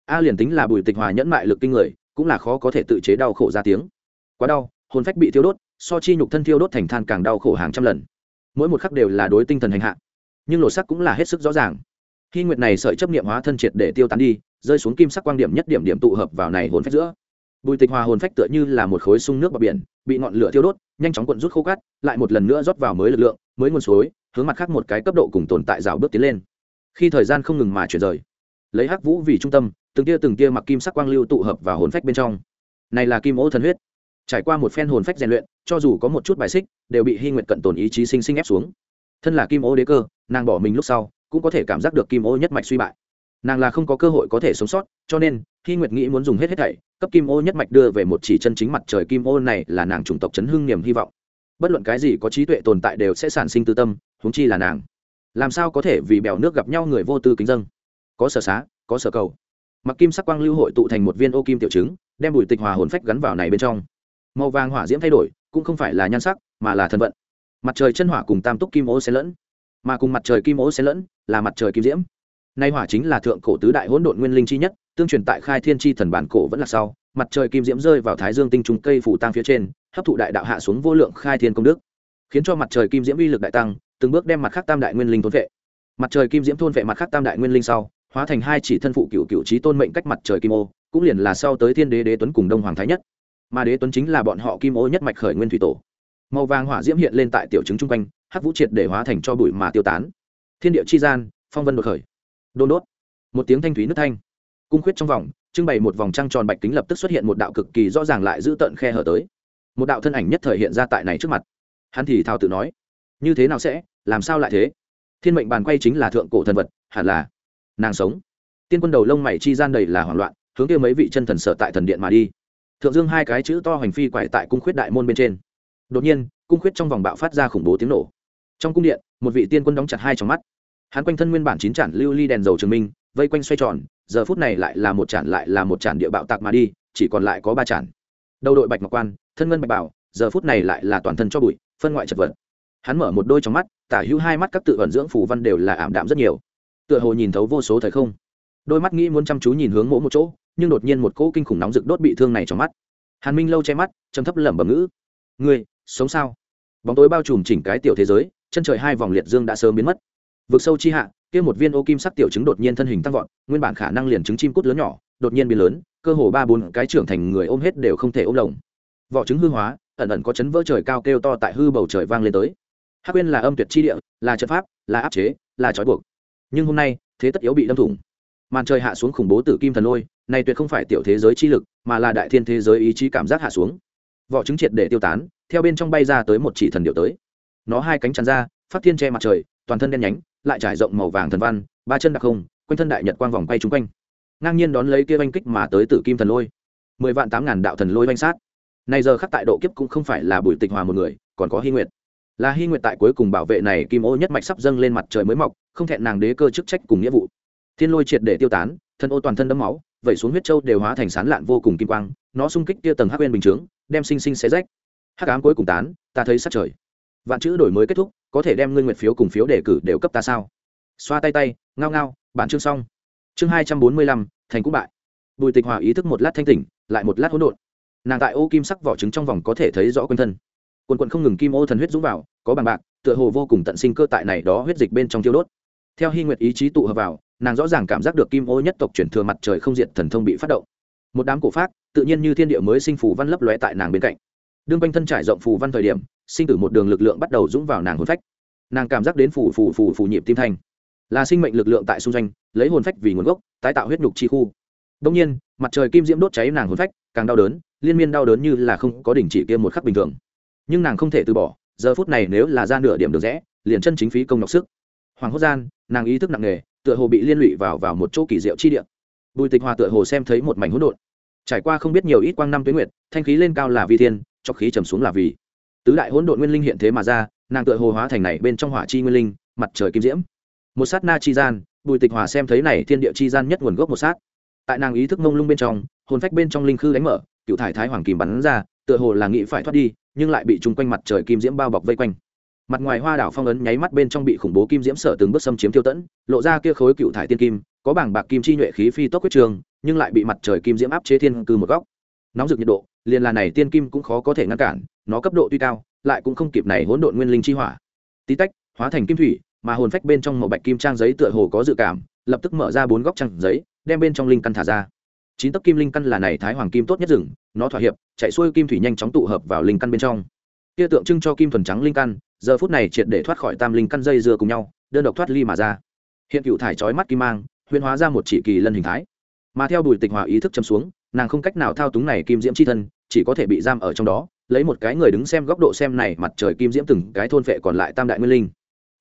A liền tính là bùi tịch hòa nhẫn mại lực kinh người, cũng là khó có thể tự chế đau khổ ra tiếng. Quá đau, hồn phách bị thiêu đốt, so chi nhục thân thiêu đốt thành than càng đau khổ hàng trăm lần. Mỗi một khắc đều là đối tinh thần hành hạ. Nhưng lộ sắc cũng là hết sức rõ ràng. Khi nguyệt này sợi chấp niệm hóa thân triệt để tiêu tán đi rơi xuống kim sắc quang điểm nhất điểm điểm tụ hợp vào này hồn phách giữa. Bùi tịch hòa hồn phách tựa như là một khối sung nước bờ biển, bị ngọn lửa thiêu đốt, nhanh chóng cuộn rút khô cát, lại một lần nữa rót vào mới lực lượng, mới nguồn suối, hướng mặt khác một cái cấp độ cùng tồn tại rào bước tiến lên. Khi thời gian không ngừng mà chuyển rời, lấy hắc vũ vì trung tâm, từng tia từng tia mặc kim sắc quang lưu tụ hợp vào hồn phách bên trong. Này là kim ô thần huyết. Trải qua một phen hồn phách rèn luyện, cho dù có một chút bài xích, đều bị hy nguyện cận tồn ý chí sinh sinh ép xuống. Thân là kim ô đế cơ, nàng bỏ mình lúc sau, cũng có thể cảm giác được kim ô nhất mạch suy bại nàng là không có cơ hội có thể sống sót, cho nên khi nguyệt nghĩ muốn dùng hết hết thảy, cấp kim ô nhất mạch đưa về một chỉ chân chính mặt trời kim ô này là nàng chủng tộc chấn hưng niềm hy vọng. Bất luận cái gì có trí tuệ tồn tại đều sẽ sản sinh tư tâm, huống chi là nàng. Làm sao có thể vì bèo nước gặp nhau người vô tư kính dân có sở xá, có sở cầu. Mặc kim sắc quang lưu hội tụ thành một viên ô kim tiểu chứng đem bùi tịch hòa hồn phách gắn vào này bên trong. Màu vàng hỏa diễm thay đổi, cũng không phải là nhan sắc, mà là thần vận. Mặt trời chân hỏa cùng tam túc kim ô xen lẫn. Mà cùng mặt trời kim ô xen lẫn là mặt trời kim diễm nay hỏa chính là thượng cổ tứ đại hỗn độn nguyên linh chi nhất, tương truyền tại khai thiên chi thần bản cổ vẫn là sau, mặt trời kim diễm rơi vào thái dương tinh trùng cây phủ tăng phía trên, hấp thụ đại đạo hạ xuống vô lượng khai thiên công đức. Khiến cho mặt trời kim diễm uy lực đại tăng, từng bước đem mặt khác tam đại nguyên linh thôn vệ. Mặt trời kim diễm thôn vệ mặt khác tam đại nguyên linh sau, hóa thành hai chỉ thân phụ cựu cựu trí tôn mệnh cách mặt trời kim ô, cũng liền là sau tới thiên đế đế tuấn cùng đông hoàng thái nhất. Mà đế tuấn chính là bọn họ kim ô nhất mạch khởi nguyên thủy tổ. Màu vàng hỏa diễm hiện lên tại tiểu chứng chung quanh, hắc vũ triệt để hóa thành cho bụi mà tiêu tán. Thiên địa chi gian, phong vân đột khởi đôn đốt. Một tiếng thanh thúy nước thanh. Cung khuyết trong vòng, trưng bày một vòng trăng tròn bạch kính lập tức xuất hiện một đạo cực kỳ rõ ràng lại giữ tận khe hở tới. Một đạo thân ảnh nhất thời hiện ra tại này trước mặt. Hắn thì thào tự nói, như thế nào sẽ? Làm sao lại thế? Thiên mệnh bàn quay chính là thượng cổ thần vật, hẳn là nàng sống. Tiên quân đầu lông mày chi gian đầy là hoảng loạn, hướng kia mấy vị chân thần sở tại thần điện mà đi. Thượng dương hai cái chữ to hành phi quải tại cung khuyết đại môn bên trên. Đột nhiên, cung khuyết trong vòng bạo phát ra khủng bố tiếng nổ. Trong cung điện, một vị tiên quân đóng chặt hai trong mắt hắn quanh thân nguyên bản chín chản lưu ly đèn dầu trường minh, vây quanh xoay tròn, giờ phút này lại là một chản lại là một chản địa bạo tạc mà đi, chỉ còn lại có ba chản. Đầu đội bạch ngọc quan, thân ngân bạch bảo, giờ phút này lại là toàn thân cho bụi, phân ngoại chật vật. Hắn mở một đôi trong mắt, tả hữu hai mắt các tự vận dưỡng phù văn đều là ảm đạm rất nhiều. Tựa hồ nhìn thấu vô số thời không. Đôi mắt nghĩ muốn chăm chú nhìn hướng mỗi một chỗ, nhưng đột nhiên một cỗ kinh khủng nóng rực đốt bị thương này trong mắt. Hàn minh lâu che mắt chấm thấp lẩm bẩm ngữ. Người sống sao? Bóng tối bao trùm chỉnh cái tiểu thế giới, chân trời hai vòng liệt dương đã sớm biến mất vực sâu chi hạ, kia một viên ô kim sắc tiểu trứng đột nhiên thân hình tăng vọt, nguyên bản khả năng liền trứng chim cút lớn nhỏ, đột nhiên biến lớn, cơ hồ ba bốn cái trưởng thành người ôm hết đều không thể ôm lồng. Vỏ trứng hư hóa, ẩn ẩn có chấn vỡ trời cao kêu to tại hư bầu trời vang lên tới. Hắc quên là âm tuyệt chi địa, là trận pháp, là áp chế, là trói buộc. Nhưng hôm nay, thế tất yếu bị đâm thủng. Màn trời hạ xuống khủng bố tử kim thần lôi, này tuyệt không phải tiểu thế giới chi lực, mà là đại thiên thế giới ý chí cảm giác hạ xuống. Vỏ trứng triệt để tiêu tán, theo bên trong bay ra tới một chỉ thần điệu tới. Nó hai cánh tràn ra, phát thiên che mặt trời toàn thân đen nhánh, lại trải rộng màu vàng thần văn, ba chân đặc không, quanh thân đại nhật quang vòng quay chung quanh. Ngang nhiên đón lấy kia oanh kích mà tới tử kim thần lôi. Mười vạn tám ngàn đạo thần lôi oanh sát. Này giờ khắc tại độ kiếp cũng không phải là bùi tịch hòa một người, còn có hy nguyệt. Là hy nguyệt tại cuối cùng bảo vệ này kim ô nhất mạch sắp dâng lên mặt trời mới mọc, không thẹn nàng đế cơ chức trách cùng nghĩa vụ. Thiên lôi triệt để tiêu tán, thân ô toàn thân đấm máu, vẩy xuống huyết châu đều hóa thành sán lạn vô cùng kim quang, nó xung kích kia tầng hắc bên bình chướng, đem sinh sinh xé rách. Hắc ám cuối cùng tán, ta thấy sát trời. Vạn chữ đổi mới kết thúc có thể đem ngươi nguyện phiếu cùng phiếu đề cử đều cấp ta sao? Xoa tay tay, ngao ngao, bản chương xong. Chương hai trăm bốn mươi lăm, thành cũng bại. Bùi tịch hòa ý thức một lát thanh tỉnh, lại một lát hỗn độn. Nàng tại ô kim sắc vỏ trứng trong vòng có thể thấy rõ quanh thân. Quần quận không ngừng kim ô thần huyết dũng vào, có bằng bạc, tựa hồ vô cùng tận sinh cơ tại này đó huyết dịch bên trong tiêu đốt. Theo hy nguyệt ý chí tụ hợp vào, nàng rõ ràng cảm giác được kim ô nhất tộc chuyển thừa mặt trời không diện thần thông bị phát động. Một đám cổ pháp tự nhiên như thiên địa mới sinh phù văn lấp lóe tại nàng bên cạnh đương quanh thân trải rộng phù văn thời điểm, sinh tử một đường lực lượng bắt đầu dũng vào nàng hồn phách. Nàng cảm giác đến phù phù phù phù nhịp tim thanh. Là sinh mệnh lực lượng tại xung danh lấy hồn phách vì nguồn gốc, tái tạo huyết nhục chi khu. Đông nhiên, mặt trời kim diễm đốt cháy nàng hồn phách, càng đau đớn, liên miên đau đớn như là không có đỉnh chỉ kia một khắc bình thường. Nhưng nàng không thể từ bỏ, giờ phút này nếu là ra nửa điểm được rẽ, liền chân chính phí công nhọc sức. Hoàng hốt gian, nàng ý thức nặng nề, tựa hồ bị liên lụy vào vào một chỗ kỳ diệu chi địa. Bùi tịch hòa tựa hồ xem thấy một mảnh hỗn độn. Trải qua không biết nhiều ít quang năm tuyến nguyệt, thanh khí lên cao là vi thiên cho khí trầm xuống là vì. Tứ đại hỗn độn nguyên linh hiện thế mà ra, nàng tựa hồ hóa thành này bên trong hỏa chi nguyên linh, mặt trời kim diễm. Một sát na chi gian, bùi tịch hòa xem thấy này thiên địa chi gian nhất nguồn gốc một sát. Tại nàng ý thức mông lung bên trong, hồn phách bên trong linh khư đánh mở, cựu thải thái hoàng kìm bắn ra, tựa hồ là nghĩ phải thoát đi, nhưng lại bị chung quanh mặt trời kim diễm bao bọc vây quanh. Mặt ngoài hoa đảo phong ấn nháy mắt bên trong bị khủng bố kim diễm sở từng bước xâm chiếm tiêu tẫn, lộ ra kia khối cựu thải tiên kim, có bảng bạc kim chi nhuệ khí phi tốc quyết trường, nhưng lại bị mặt trời kim diễm áp chế thiên cư một góc nóng rực nhiệt độ, liền là này tiên kim cũng khó có thể ngăn cản, nó cấp độ tuy cao, lại cũng không kịp này hỗn độn nguyên linh chi hỏa. Tí tách, hóa thành kim thủy, mà hồn phách bên trong màu bạch kim trang giấy tựa hồ có dự cảm, lập tức mở ra bốn góc trang giấy, đem bên trong linh căn thả ra. Chín tấc kim linh căn là này thái hoàng kim tốt nhất rừng, nó thỏa hiệp, chạy xuôi kim thủy nhanh chóng tụ hợp vào linh căn bên trong. Kia tượng trưng cho kim thuần trắng linh căn, giờ phút này triệt để thoát khỏi tam linh căn dây dưa cùng nhau, đơn độc thoát ly mà ra. Hiện cựu thải chói mắt kim mang, huyễn hóa ra một chỉ kỳ lân hình thái. Mà theo bùi tịch hòa ý thức châm xuống nàng không cách nào thao túng này kim diễm c h i thân, chỉ có thể bị giam ở trong đó, lấy một cái người đứng xem góc độ xem này mặt trời kim diễm từng cái thôn vệ còn lại tam đại nguyên linh.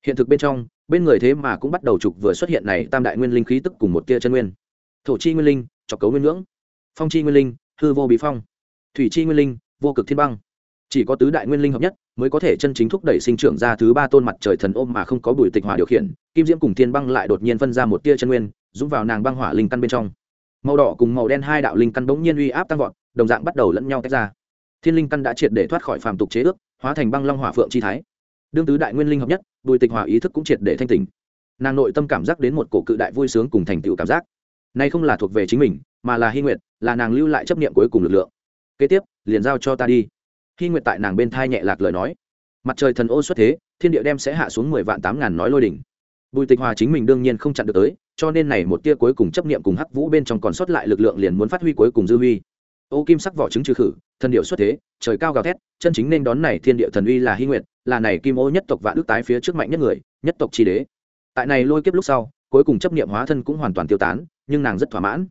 Hiện thực bên trong, bên người thế mà cũng bắt đầu trục vừa xuất hiện này tam đại nguyên linh khí tức cùng một tia chân nguyên. Thổ chi nguyên linh, chọc cấu nguyên ngưỡng. Phong chi nguyên linh, hư vô bí phong. Thủy chi nguyên linh, vô cực thiên băng. Chỉ có tứ đại nguyên linh hợp nhất, mới có thể chân chính thúc đẩy sinh trưởng ra thứ ba tôn mặt trời thần ôm mà không có bùi tịch hỏa điều khiển. Kim diễm cùng thiên băng lại đột nhiên phân ra một tia chân nguyên, dũng vào nàng băng hỏa linh căn bên trong màu đỏ cùng màu đen hai đạo linh căn bỗng nhiên uy áp tăng vọt, đồng dạng bắt đầu lẫn nhau tách ra. Thiên linh căn đã triệt để thoát khỏi phàm tục chế ước, hóa thành băng long hỏa phượng chi thái. Đương tứ đại nguyên linh hợp nhất, bùi tịch hòa ý thức cũng triệt để thanh tình nàng nội tâm cảm giác đến một cổ cự đại vui sướng cùng thành tựu cảm giác. Nay không là thuộc về chính mình, mà là hy nguyệt, là nàng lưu lại chấp niệm cuối cùng lực lượng. Kế tiếp, liền giao cho ta đi. Hy nguyệt tại nàng bên thai nhẹ lạc lời nói. Mặt trời thần ô xuất thế, thiên địa đem sẽ hạ xuống mười vạn tám ngàn nói lôi đỉnh bùi tịch hòa chính mình đương nhiên không chặn được tới, cho nên này một tia cuối cùng chấp niệm cùng hắc vũ bên trong còn sót lại lực lượng liền muốn phát huy cuối cùng dư huy. Ô kim sắc vỏ trứng trừ khử, thần điệu xuất thế, trời cao gào thét, chân chính nên đón này thiên địa thần uy là hy nguyệt, là này kim ô nhất tộc vạn đức tái phía trước mạnh nhất người, nhất tộc tri đế. Tại này lôi kiếp lúc sau, cuối cùng chấp niệm hóa thân cũng hoàn toàn tiêu tán, nhưng nàng rất thỏa mãn.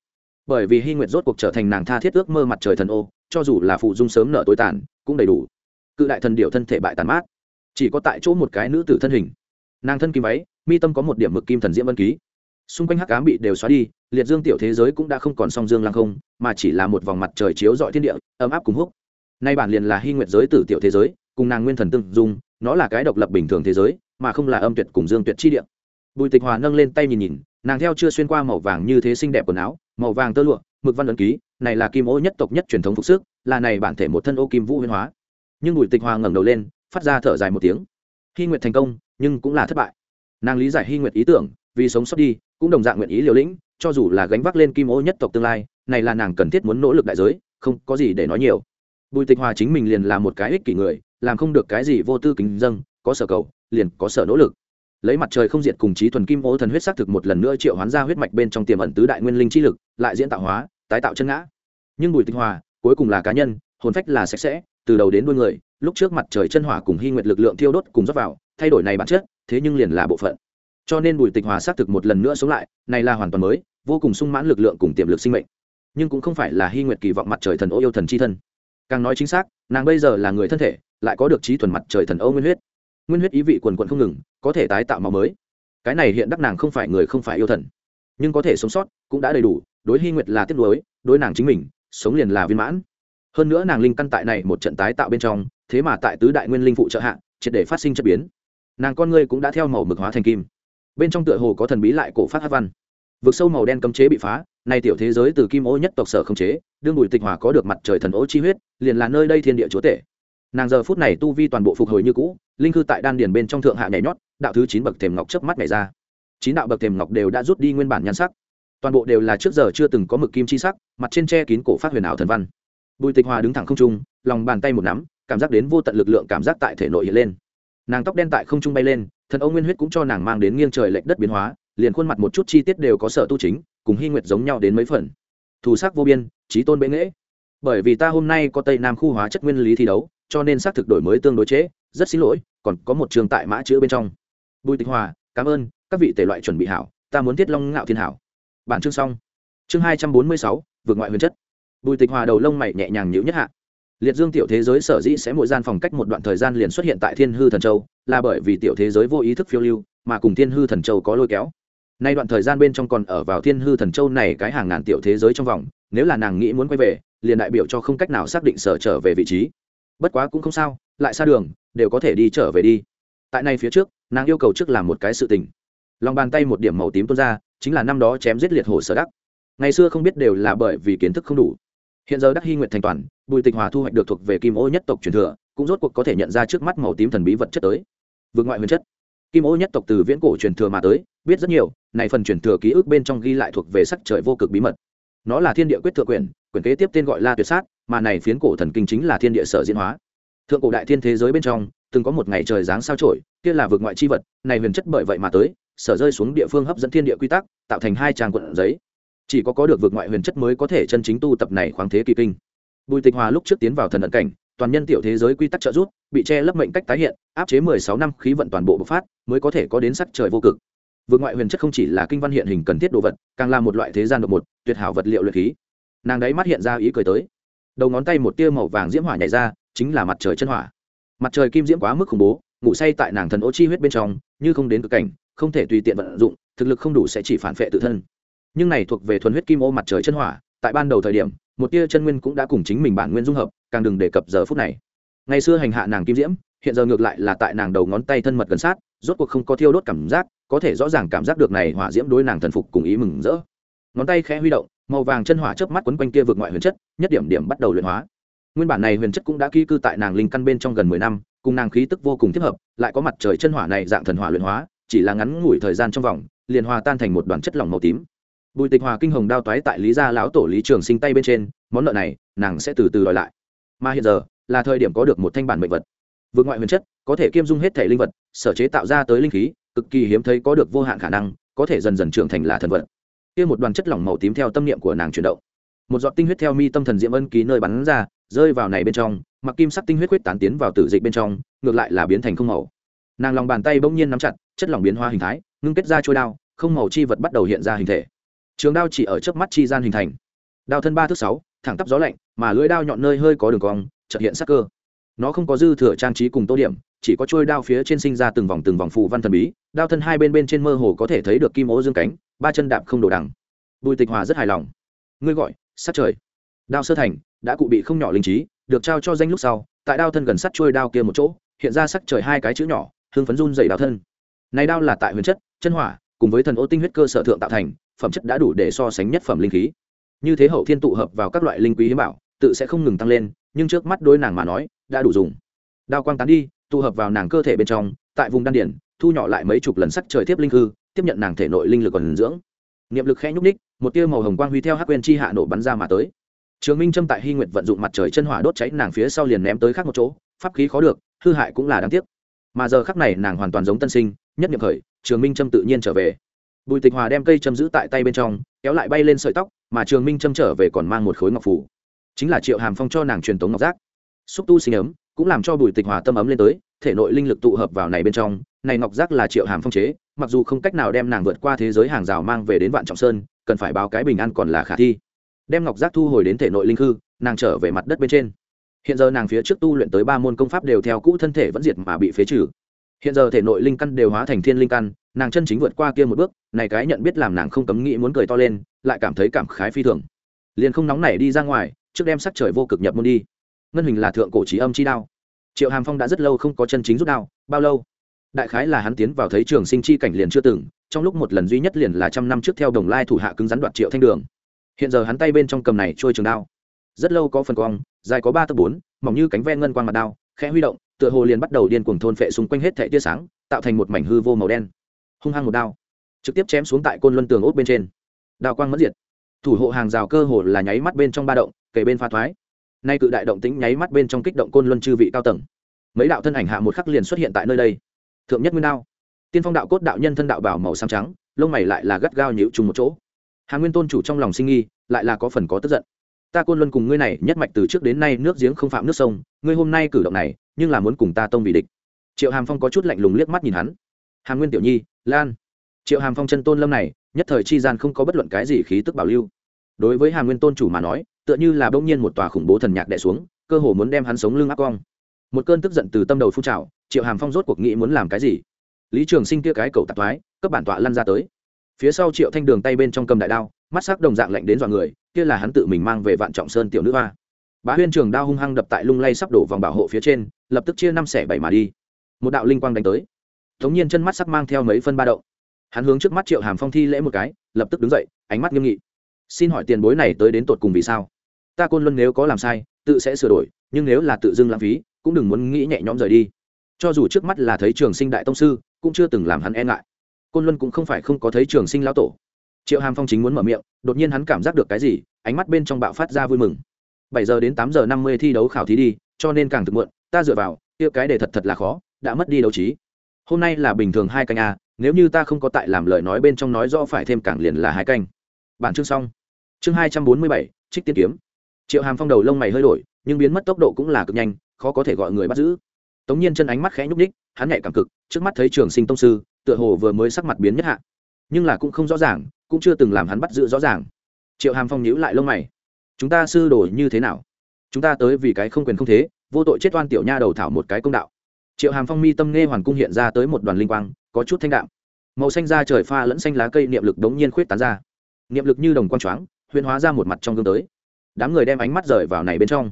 Bởi vì hy nguyệt rốt cuộc trở thành nàng tha thiết ước mơ mặt trời thần ô, cho dù là phụ dung sớm nợ tối tàn, cũng đầy đủ. Cự đại thần điệu thân thể bại tàn mát. Chỉ có tại chỗ một cái nữ tử thân hình. Nàng thân kim váy mi tâm có một điểm mực kim thần diễm vân ký. Xung quanh hắc ám bị đều xóa đi, liệt dương tiểu thế giới cũng đã không còn song dương lăng không, mà chỉ là một vòng mặt trời chiếu dọi thiên địa, ấm áp cùng húc. Nay bản liền là hy nguyện giới tử tiểu thế giới, cùng nàng nguyên thần tương dung, nó là cái độc lập bình thường thế giới, mà không là âm tuyệt cùng dương tuyệt chi địa. Bùi tịch hòa nâng lên tay nhìn nhìn, nàng theo chưa xuyên qua màu vàng như thế xinh đẹp quần áo, màu vàng tơ lụa, mực văn ấn ký, này là kim ô nhất tộc nhất truyền thống phục sức, là này bản thể một thân ô kim vũ huyên hóa. Nhưng bùi tịch hòa ngẩng đầu lên, phát ra thở dài một tiếng. Hy nguyện thành công, nhưng cũng là thất bại nàng lý giải hy nguyệt ý tưởng, vì sống sót đi, cũng đồng dạng nguyện ý liều lĩnh, cho dù là gánh vác lên kim ô nhất tộc tương lai, này là nàng cần thiết muốn nỗ lực đại giới, không có gì để nói nhiều. Bùi tịch hòa chính mình liền là một cái ích kỷ người, làm không được cái gì vô tư kính dâng, có sở cầu, liền có sở nỗ lực. Lấy mặt trời không diệt cùng trí thuần kim ô thần huyết xác thực một lần nữa triệu hoán ra huyết mạch bên trong tiềm ẩn tứ đại nguyên linh chi lực, lại diễn tạo hóa, tái tạo chân ngã. Nhưng bùi tịch hòa, cuối cùng là cá nhân, hồn phách là sạch sẽ, từ đầu đến đuôi người, lúc trước mặt trời chân hỏa cùng hy nguyệt lực lượng thiêu đốt cùng dốc vào, thay đổi này bản chất thế nhưng liền là bộ phận. Cho nên bùi tịch hòa xác thực một lần nữa sống lại, này là hoàn toàn mới, vô cùng sung mãn lực lượng cùng tiềm lực sinh mệnh. Nhưng cũng không phải là hy nguyệt kỳ vọng mặt trời thần ô yêu thần c h i thân. Càng nói chính xác, nàng bây giờ là người thân thể, lại có được trí thuần mặt trời thần ô nguyên huyết. Nguyên huyết ý vị quần quận không ngừng, có thể tái tạo máu mới. Cái này hiện đắc nàng không phải người không phải yêu thần. Nhưng có thể sống sót, cũng đã đầy đủ, đối hy nguyệt là tiếp nối đối nàng chính mình, sống liền là viên mãn. Hơn nữa nàng linh căn tại này một trận tái tạo bên trong, thế mà tại tứ đại nguyên linh phụ trợ hạ, triệt để phát sinh chất biến nàng con ngươi cũng đã theo màu mực hóa thành kim. Bên trong tựa hồ có thần bí lại cổ phát hát văn. Vực sâu màu đen cấm chế bị phá, nay tiểu thế giới từ kim ô nhất tộc sở không chế, đương bùi tịch hòa có được mặt trời thần ô chi huyết, liền là nơi đây thiên địa chúa tể. Nàng giờ phút này tu vi toàn bộ phục hồi như cũ, linh cư tại đan điền bên trong thượng hạ nhảy nhót, đạo thứ chín bậc thềm ngọc chớp mắt nhảy ra. Chín đạo bậc thềm ngọc đều đã rút đi nguyên bản nhan sắc. Toàn bộ đều là trước giờ chưa từng có mực kim chi sắc, mặt trên che kín cổ phát huyền ảo thần văn. Bùi tịch hòa đứng thẳng không trung, lòng bàn tay một nắm, cảm giác đến vô tận lực lượng cảm giác tại thể nội hiện lên nàng tóc đen tại không trung bay lên thần ông nguyên huyết cũng cho nàng mang đến nghiêng trời lệch đất biến hóa liền khuôn mặt một chút chi tiết đều có sở tu chính cùng hy nguyệt giống nhau đến mấy phần. Thù sắc vô biên trí tôn bệ nghễ. Bởi vì ta hôm nay có tây nam khu hóa chất nguyên lý thi đấu cho nên xác thực đổi mới tương đối chế, rất xin lỗi còn có một trường tại mã chữ bên trong. Bùi tịch hòa cảm ơn các vị tể loại chuẩn bị hảo ta muốn thiết long ngạo thiên hảo. Bản chương xong. Chương hai trăm bốn mươi sáu vượt ngoại huyền chất. Bùi tịch hòa đầu lông mày nhẹ nhàng nhữ nhất hạ liệt dương tiểu thế giới sở dĩ sẽ mỗi gian phòng cách một đoạn thời gian liền xuất hiện tại thiên hư thần châu, là bởi vì tiểu thế giới vô ý thức phiêu lưu, mà cùng thiên hư thần châu có lôi kéo. Nay đoạn thời gian bên trong còn ở vào thiên hư thần châu này cái hàng ngàn tiểu thế giới trong vòng, nếu là nàng nghĩ muốn quay về, liền đại biểu cho không cách nào xác định sở trở về vị trí. Bất quá cũng không sao, lại xa đường, đều có thể đi trở về đi. Tại này phía trước, nàng yêu cầu trước làm một cái sự tình. Lòng bàn tay một điểm màu tím tuôn ra, chính là năm đó chém giết liệt hồ sở đắc. Ngày xưa không biết đều là bởi vì kiến thức không đủ hiện giờ đắc hy nguyện thành toàn, bùi tịch hòa thu hoạch được thuộc về kim ô nhất tộc truyền thừa, cũng rốt cuộc có thể nhận ra trước mắt màu tím thần bí vật chất tới. Vượt ngoại huyền chất. Kim ô nhất tộc từ viễn cổ truyền thừa mà tới, biết rất nhiều, này phần truyền thừa ký ức bên trong ghi lại thuộc về sắc trời vô cực bí mật. Nó là thiên địa quyết thừa quyền quyền kế tiếp tên gọi là tuyệt sát, mà này phiến cổ thần kinh chính là thiên địa sở diễn hóa. Thượng cổ đại thiên thế giới bên trong, từng có một ngày trời giáng sao trổi, kia là vượt ngoại chi vật, này huyền chất bởi vậy mà tới, sở rơi xuống địa phương hấp dẫn thiên địa quy tắc, tạo thành hai trang quận giấy chỉ có có được vượt ngoại huyền chất mới có thể chân chính tu tập này khoáng thế kỳ kinh. Bùi tịch hòa lúc trước tiến vào thần ẩn cảnh, toàn nhân tiểu thế giới quy tắc trợ giúp, bị che lấp mệnh cách tái hiện, áp chế mười sáu năm khí vận toàn bộ bộc phát, mới có thể có đến sắc trời vô cực. Vượt ngoại huyền chất không chỉ là kinh văn hiện hình cần thiết đồ vật, càng là một loại thế gian độc một, tuyệt hảo vật liệu luyện khí. Nàng đấy mắt hiện ra ý cười tới. Đầu ngón tay một tia màu vàng diễm hỏa nhảy ra, chính là mặt trời chân hỏa. Mặt trời kim diễm quá mức khủng bố, ngủ say tại nàng thần ô chi huyết bên trong, như không đến cực cảnh, không thể tùy tiện vận dụng, thực lực không đủ sẽ chỉ phản phệ tự thân nhưng này thuộc về thuần huyết kim ô mặt trời chân hỏa, tại ban đầu thời điểm, một tia chân nguyên cũng đã cùng chính mình bản nguyên dung hợp, càng đừng đề cập giờ phút này. Ngày xưa hành hạ nàng kim diễm, hiện giờ ngược lại là tại nàng đầu ngón tay thân mật gần sát, rốt cuộc không có thiêu đốt cảm giác, có thể rõ ràng cảm giác được này hỏa diễm đối nàng thần phục cùng ý mừng rỡ. Ngón tay khẽ huy động, màu vàng chân hỏa chớp mắt quấn quanh kia vượt ngoại huyền chất, nhất điểm điểm bắt đầu luyện hóa. Nguyên bản này huyền chất cũng đã ký cư tại nàng linh căn bên trong gần mười năm, cùng nàng khí tức vô cùng thích hợp, lại có mặt trời chân hỏa này dạng thần hỏa luyện hóa, chỉ là ngắn ngủi thời gian trong vòng, liền hòa tan thành một đoàn chất lỏng màu tím bùi tịch hòa kinh hồng đao toái tại lý gia lão tổ lý trường sinh tay bên trên, món nợ này, nàng sẽ từ từ đòi lại. Mà hiện giờ, là thời điểm có được một thanh bản mệnh vật. Vượt ngoại huyền chất, có thể kiêm dung hết thể linh vật, sở chế tạo ra tới linh khí, cực kỳ hiếm thấy có được vô hạn khả năng, có thể dần dần trưởng thành là thần vật. Kia một đoàn chất lỏng màu tím theo tâm niệm của nàng chuyển động. Một giọt tinh huyết theo mi tâm thần diệm ân ký nơi bắn ra, rơi vào này bên trong, mặc kim sắc tinh huyết huyết tán tiến vào tử dịch bên trong, ngược lại là biến thành không màu. Nàng lòng bàn tay bỗng nhiên nắm chặt, chất lỏng biến hóa hình thái, ngưng kết ra trôi đao, không màu chi vật bắt đầu hiện ra hình thể trường đao chỉ ở trước mắt chi gian hình thành. Đao thân ba thước sáu, thẳng tắp gió lạnh, mà lưỡi đao nhọn nơi hơi có đường cong, chợt hiện sắc cơ. Nó không có dư thừa trang trí cùng tô điểm, chỉ có trôi đao phía trên sinh ra từng vòng từng vòng phù văn thần bí, đao thân hai bên bên trên mơ hồ có thể thấy được kim ố dương cánh, ba chân đạp không đổ đằng. Bùi tịch hòa rất hài lòng. Ngươi gọi, sát trời. Đao sơ thành, đã cụ bị không nhỏ linh trí, được trao cho danh lúc sau, tại đao thân gần sắt trôi đao kia một chỗ, hiện ra sắc trời hai cái chữ nhỏ hương phấn run dày đao thân. Này đao là tại huyền chất, chân hỏa, cùng với thần ô tinh huyết cơ sở thượng tạo thành phẩm chất đã đủ để so sánh nhất phẩm linh khí. Như thế hậu thiên tụ hợp vào các loại linh quý hiếm bảo, tự sẽ không ngừng tăng lên, nhưng trước mắt đôi nàng mà nói, đã đủ dùng. Đao quang tán đi, tụ hợp vào nàng cơ thể bên trong, tại vùng đan điển, thu nhỏ lại mấy chục lần sắc trời tiếp linh hư, tiếp nhận nàng thể nội linh lực còn dưỡng. Niệm lực khẽ nhúc ních một tia màu hồng quang huy theo hắc quên chi hạ nổ bắn ra mà tới. Trường minh trâm tại hy nguyệt vận dụng mặt trời chân hỏa đốt cháy nàng phía sau liền ném tới khác một chỗ, pháp khí khó được, hư hại cũng là đáng tiếc. Mà giờ khắc này nàng hoàn toàn giống tân sinh, nhất niệm khởi, trường minh trâm tự nhiên trở về bùi tịch hòa đem cây châm giữ tại tay bên trong, kéo lại bay lên sợi tóc, mà trường minh châm trở về còn mang một khối ngọc phủ. Chính là triệu hàm phong cho nàng truyền tống ngọc giác. Xúc tu sinh ấm, cũng làm cho bùi tịch hòa tâm ấm lên tới, thể nội linh lực tụ hợp vào này bên trong, này ngọc giác là triệu hàm phong chế, mặc dù không cách nào đem nàng vượt qua thế giới hàng rào mang về đến vạn trọng sơn, cần phải báo cái bình an còn là khả thi. Đem ngọc giác thu hồi đến thể nội linh hư nàng trở về mặt đất bên trên. Hiện giờ nàng phía trước tu luyện tới ba môn công pháp đều theo cũ thân thể vẫn diệt mà bị phế trừ. Hiện giờ thể nội linh căn đều hóa thành thiên linh căn nàng chân chính vượt qua kia một bước, này cái nhận biết làm nàng không cấm nghĩ muốn cười to lên, lại cảm thấy cảm khái phi thường. Liền không nóng nảy đi ra ngoài, trước đem sắc trời vô cực nhập môn đi. Ngân hình là thượng cổ trí âm chi đao. Triệu hàm phong đã rất lâu không có chân chính rút đao, bao lâu? Đại khái là hắn tiến vào thấy trường sinh chi cảnh liền chưa từng, trong lúc một lần duy nhất liền là trăm năm trước theo đồng lai thủ hạ cứng rắn đoạt triệu thanh đường. Hiện giờ hắn tay bên trong cầm này trôi trường đao. Rất lâu có phần cong dài có ba tấc bốn, mỏng như cánh ven ngân quang mặt đao, khẽ huy động, tựa hồ liền bắt đầu điên cuồng thôn phệ xung quanh hết thẻ tia sáng, tạo thành một mảnh hư vô màu đen hung hăng một đao, trực tiếp chém xuống tại côn luân tường ốt bên trên. Đao quang mất diệt. Thủ hộ hàng rào cơ hồ là nháy mắt bên trong ba động, kề bên pha thoái. Nay cự đại động tính nháy mắt bên trong kích động côn luân chư vị cao tầng. Mấy đạo thân ảnh hạ một khắc liền xuất hiện tại nơi đây. Thượng nhất nguyên đao. Tiên phong đạo cốt đạo nhân thân đạo bảo màu xám trắng, lông mày lại là gắt gao nhịu trùng một chỗ. Hà nguyên tôn chủ trong lòng sinh nghi, lại là có phần có tức giận. Ta côn luân cùng ngươi này nhất mạch từ trước đến nay nước giếng không phạm nước sông, ngươi hôm nay cử động này, nhưng là muốn cùng ta tông vì địch. Triệu hàm phong có chút lạnh lùng liếc mắt nhìn hắn hàm nguyên tiểu nhi, lan. Triệu hàm phong chân tôn lâm này, nhất thời chi gian không có bất luận cái gì khí tức bảo lưu. Đối với hàm nguyên tôn chủ mà nói, tựa như là bỗng nhiên một tòa khủng bố thần nhạc đẻ xuống, cơ hồ muốn đem hắn sống lưng áp cong một cơn tức giận từ tâm đầu phun trào, triệu hàm phong rốt cuộc nghĩ muốn làm cái gì? Lý trường sinh kia cái cầu tạp thoái, cấp bản tọa lăn ra tới. Phía sau triệu thanh đường tay bên trong cầm đại đao, mắt sắc đồng dạng lạnh đến dọa người, kia là hắn tự mình mang về vạn trọng sơn tiểu nữ hoa. Bá huyên trường đao hung hăng đập tại lung lay sắp đổ vòng bảo hộ phía trên, lập tức chia năm xẻ bảy mà đi. Một đạo linh quang đánh tới thống nhiên chân mắt sắc mang theo mấy phân ba động. Hắn hướng trước mắt triệu hàm phong thi lễ một cái, lập tức đứng dậy, ánh mắt nghiêm nghị. Xin hỏi tiền bối này tới đến tột cùng vì sao? Ta côn luân nếu có làm sai, tự sẽ sửa đổi, nhưng nếu là tự dưng lãng phí, cũng đừng muốn nghĩ nhẹ nhõm rời đi. Cho dù trước mắt là thấy trường sinh đại tông sư, cũng chưa từng làm hắn e ngại. Côn luân cũng không phải không có thấy trường sinh lão tổ. Triệu hàm phong chính muốn mở miệng, đột nhiên hắn cảm giác được cái gì, ánh mắt bên trong bạo phát ra vui mừng. Bảy giờ đến tám giờ năm mươi thi đấu khảo thí đi, cho nên càng thực muộn, ta dựa vào, kia cái để thật thật là khó, đã mất đi đấu trí hôm nay là bình thường hai canh a nếu như ta không có tại làm lời nói bên trong nói rõ phải thêm cảng liền là hai canh. Bản chương xong. Chương hai trăm bốn mươi bảy, trích tiên kiếm. Triệu hàm phong đầu lông mày hơi đổi, nhưng biến mất tốc độ cũng là cực nhanh, khó có thể gọi người bắt giữ. Tống nhiên chân ánh mắt khẽ nhúc ních hắn nhạy cảm cực, trước mắt thấy trường sinh tông sư, tựa hồ vừa mới sắc mặt biến nhất hạ. Nhưng là cũng không rõ ràng, cũng chưa từng làm hắn bắt giữ rõ ràng. Triệu hàm phong nhíu lại lông mày. Chúng ta sư đồ như thế nào? Chúng ta tới vì cái không quyền không thế, vô tội chết oan tiểu nha đầu thảo một cái công đạo triệu hàm phong mi tâm nghe hoàn cung hiện ra tới một đoàn linh quang, có chút thanh đạm. Màu xanh da trời pha lẫn xanh lá cây niệm lực đống nhiên khuyết tán ra. Niệm lực như đồng quang choáng huyên hóa ra một mặt trong gương tới. Đám người đem ánh mắt rời vào này bên trong.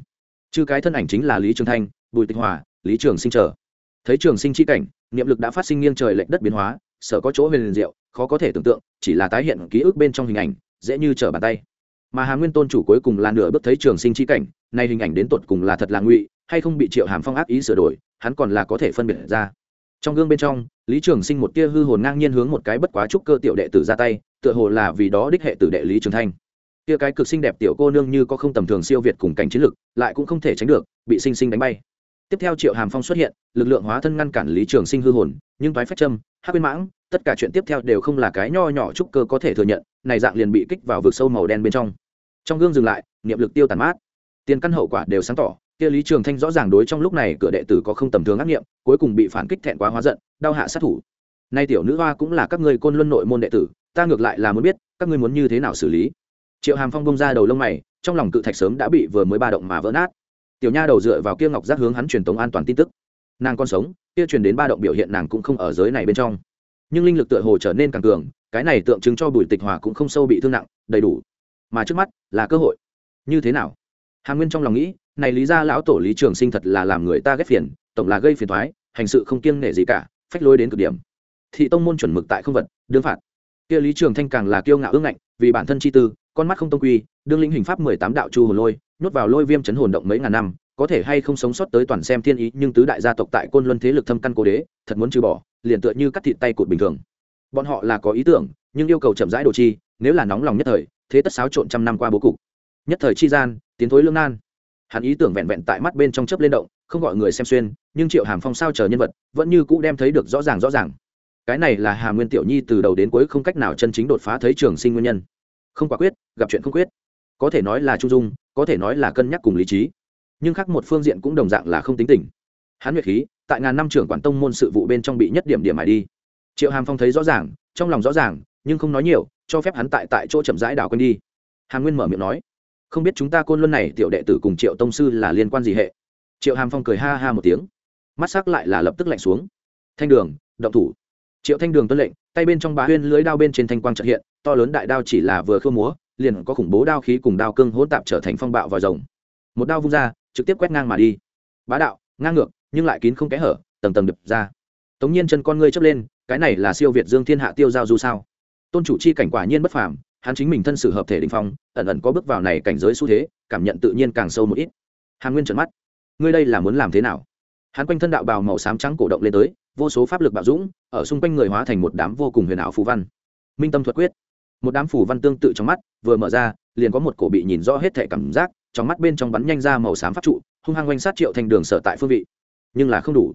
Chư cái thân ảnh chính là lý trường thanh, bùi tịch hòa, lý trường sinh trở thấy trường sinh chi cảnh, niệm lực đã phát sinh nghiêng trời lệch đất biến hóa sở có chỗ huyền diệu, khó có thể tưởng tượng, chỉ là tái hiện ký ức bên trong hình ảnh, dễ như trở bàn tay. Mà hà nguyên tôn chủ cuối cùng là nửa bước thấy trường sinh chi cảnh, nay hình ảnh đến tột cùng là thật là ngụy, hay không bị triệu hàm phong ác ý sửa đổi hắn còn là có thể phân biệt ra. Trong gương bên trong, lý trường sinh một tia hư hồn ngang nhiên hướng một cái bất quá trúc cơ tiểu đệ tử ra tay, tựa hồ là vì đó đích hệ tử đệ lý trường thanh. Tia cái cực xinh đẹp tiểu cô nương như có không tầm thường siêu việt cùng cảnh chiến lực, lại cũng không thể tránh được, bị sinh sinh đánh bay. Tiếp theo triệu hàm phong xuất hiện, lực lượng hóa thân ngăn cản lý trường sinh hư hồn, nhưng toái phách châm, hắc bên mãng, tất cả chuyện tiếp theo đều không là cái nho nhỏ trúc cơ có thể thừa nhận, này dạng liền bị kích vào vực sâu màu đen bên trong. Trong gương dừng lại, niệm lực tiêu tàn mát. Tiền căn hậu quả đều sáng tỏ kia lý trường thanh rõ ràng đối trong lúc này cửa đệ tử có không tầm thường ác nghiệm, cuối cùng bị phản kích thẹn quá hóa giận, đau hạ sát thủ. Nay tiểu nữ hoa cũng là các ngươi côn luân nội môn đệ tử, ta ngược lại là muốn biết, các ngươi muốn như thế nào xử lý? Triệu hàm phong bông ra đầu lông mày, trong lòng cự thạch sớm đã bị vừa mới ba động mà vỡ nát. Tiểu nha đầu dựa vào kia ngọc giác hướng hắn truyền tống an toàn tin tức. Nàng còn sống, kia truyền đến ba động biểu hiện nàng cũng không ở giới này bên trong. Nhưng linh lực tựa hồ trở nên càng cường, cái này tượng trưng cho bùi tịch hòa cũng không sâu bị thương nặng, đầy đủ. Mà trước mắt là cơ hội. Như thế nào? Hàm nguyên trong lòng nghĩ này lý ra lão tổ lý trường sinh thật là làm người ta ghét phiền, tổng là gây phiền thoái, hành sự không kiêng nể gì cả, phách lối đến cực điểm. Thị tông môn chuẩn mực tại không vật, đương phạt. Kia lý trường thanh càng là kiêu ngạo ương ngạnh, vì bản thân chi tư, con mắt không tông quy, đương lĩnh hình pháp mười tám đạo chu hồn lôi, nhốt vào lôi viêm chấn hồn động mấy ngàn năm, có thể hay không sống sót tới toàn xem thiên ý, nhưng tứ đại gia tộc tại côn luân thế lực thâm căn cố đế, thật muốn trừ bỏ, liền tựa như cắt thịt tay cụt bình thường. Bọn họ là có ý tưởng, nhưng yêu cầu chậm rãi đồ chi, nếu là nóng lòng nhất thời, thế tất xáo trộn trăm năm qua bố cục. Nhất thời chi gian, tiến thối lương nan hắn ý tưởng vẹn vẹn tại mắt bên trong chớp lên động, không gọi người xem xuyên, nhưng triệu hàm phong sao chờ nhân vật, vẫn như cũ đem thấy được rõ ràng rõ ràng. Cái này là hà nguyên tiểu nhi từ đầu đến cuối không cách nào chân chính đột phá thấy trường sinh nguyên nhân. Không quả quyết, gặp chuyện không quyết. Có thể nói là trung dung, có thể nói là cân nhắc cùng lý trí. Nhưng khác một phương diện cũng đồng dạng là không tính tình. Hắn nguyệt khí, tại ngàn năm trưởng quản tông môn sự vụ bên trong bị nhất điểm điểm mài đi. Triệu hàm phong thấy rõ ràng, trong lòng rõ ràng, nhưng không nói nhiều, cho phép hắn tại tại chỗ chậm rãi đảo quên đi. Hàn nguyên mở miệng nói không biết chúng ta côn luân này tiểu đệ tử cùng triệu tông sư là liên quan gì hệ? Triệu hàm phong cười ha ha một tiếng. Mắt sắc lại là lập tức lạnh xuống. Thanh đường, động thủ. Triệu thanh đường tuân lệnh, tay bên trong bá huyên lưới đao bên trên thanh quang trợ hiện, to lớn đại đao chỉ là vừa khơ múa, liền có khủng bố đao khí cùng đao cương hỗn tạp trở thành phong bạo vào rồng. Một đao vung ra, trực tiếp quét ngang mà đi. Bá đạo, ngang ngược, nhưng lại kín không kẽ hở, tầng tầng đập ra. Tống nhiên chân con ngươi chấp lên, cái này là siêu việt dương thiên hạ tiêu giao du sao? Tôn chủ chi cảnh quả nhiên bất phàm hắn chính mình thân sự hợp thể đình phong, ẩn ẩn có bước vào này cảnh giới xu thế, cảm nhận tự nhiên càng sâu một ít. Hàn nguyên trợn mắt. Ngươi đây là muốn làm thế nào? Hắn quanh thân đạo bào màu xám trắng cổ động lên tới, vô số pháp lực bạo dũng, ở xung quanh người hóa thành một đám vô cùng huyền ảo phù văn. Minh tâm thuật quyết. Một đám phù văn tương tự trong mắt, vừa mở ra, liền có một cổ bị nhìn rõ hết thể cảm giác, trong mắt bên trong bắn nhanh ra màu xám pháp trụ, hung hăng quanh sát triệu thành đường sở tại phương vị. Nhưng là không đủ.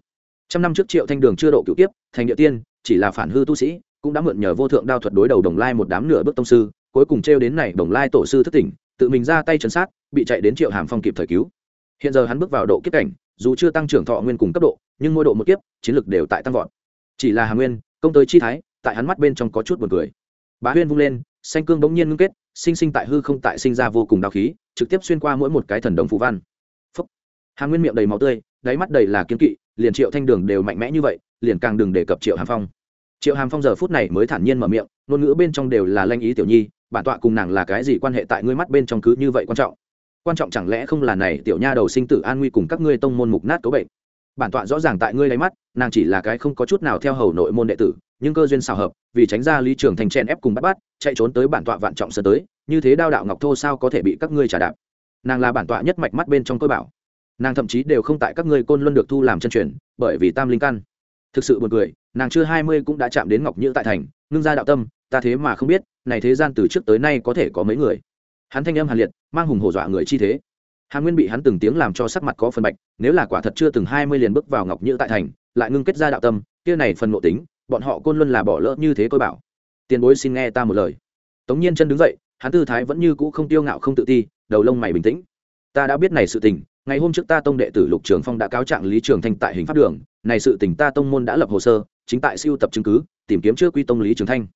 Trăm năm trước triệu thanh đường chưa độ cựu tiếp thành địa tiên, chỉ là phản hư tu sĩ cũng đã mượn nhờ vô thượng đao thuật đối đầu đồng lai một đám nửa bước tông sư, cuối cùng trêu đến này đồng lai tổ sư thất tỉnh, tự mình ra tay chấn sát, bị chạy đến triệu hàm phong kịp thời cứu. Hiện giờ hắn bước vào độ kiếp cảnh, dù chưa tăng trưởng thọ nguyên cùng cấp độ, nhưng mỗi độ một kiếp, chiến lực đều tại tăng vọt. Chỉ là hà nguyên, công tới chi thái, tại hắn mắt bên trong có chút buồn cười. Bá huyên vung lên, xanh cương bỗng nhiên ngưng kết, sinh sinh tại hư không tại sinh ra vô cùng đau khí, trực tiếp xuyên qua mỗi một cái thần đồng phú văn. Phúc. hà nguyên miệng đầy máu tươi, đáy mắt đầy là kiếm kỵ, liền triệu thanh đường đều mạnh mẽ như vậy, liền càng đừng đề cập triệu hàm phong triệu hàm phong giờ phút này mới thản nhiên mở miệng ngôn ngữ bên trong đều là lanh ý tiểu nhi bản tọa cùng nàng là cái gì quan hệ tại ngươi mắt bên trong cứ như vậy quan trọng quan trọng chẳng lẽ không là này tiểu nha đầu sinh tử an nguy cùng các ngươi tông môn mục nát cấu bệnh bản tọa rõ ràng tại ngươi lấy mắt nàng chỉ là cái không có chút nào theo hầu nội môn đệ tử nhưng cơ duyên xào hợp vì tránh ra lý trường thành chen ép cùng bắt bắt chạy trốn tới bản tọa vạn trọng sơ tới như thế đao đạo ngọc thô sao có thể bị các ngươi trả đạp nàng là bản tọa nhất mạch mắt bên trong cơ bảo nàng thậm chí đều không tại các ngươi côn luân được thu làm chân truyền bởi vì tam linh căn thực sự buồn cười, nàng chưa hai mươi cũng đã chạm đến ngọc nhữ tại thành, ngưng ra đạo tâm, ta thế mà không biết, này thế gian từ trước tới nay có thể có mấy người. Hắn thanh âm hàn liệt, mang hùng hổ dọa người chi thế. Hàn nguyên bị hắn từng tiếng làm cho sắc mặt có phần bạch, nếu là quả thật chưa từng hai mươi liền bước vào ngọc nhữ tại thành, lại ngưng kết ra đạo tâm, kia này phần nội tính, bọn họ côn luân là bỏ lỡ như thế tôi bảo. Tiền bối xin nghe ta một lời. Tống nhiên chân đứng dậy, hắn tư thái vẫn như cũ không tiêu ngạo không tự ti, đầu lông mày bình tĩnh. Ta đã biết này sự tình ngày hôm trước ta tông đệ tử lục trường phong đã cáo trạng lý trường thanh tại hình pháp đường, này sự tình ta tông môn đã lập hồ sơ, chính tại siêu tập chứng cứ, tìm kiếm trước quy tông lý trường thanh.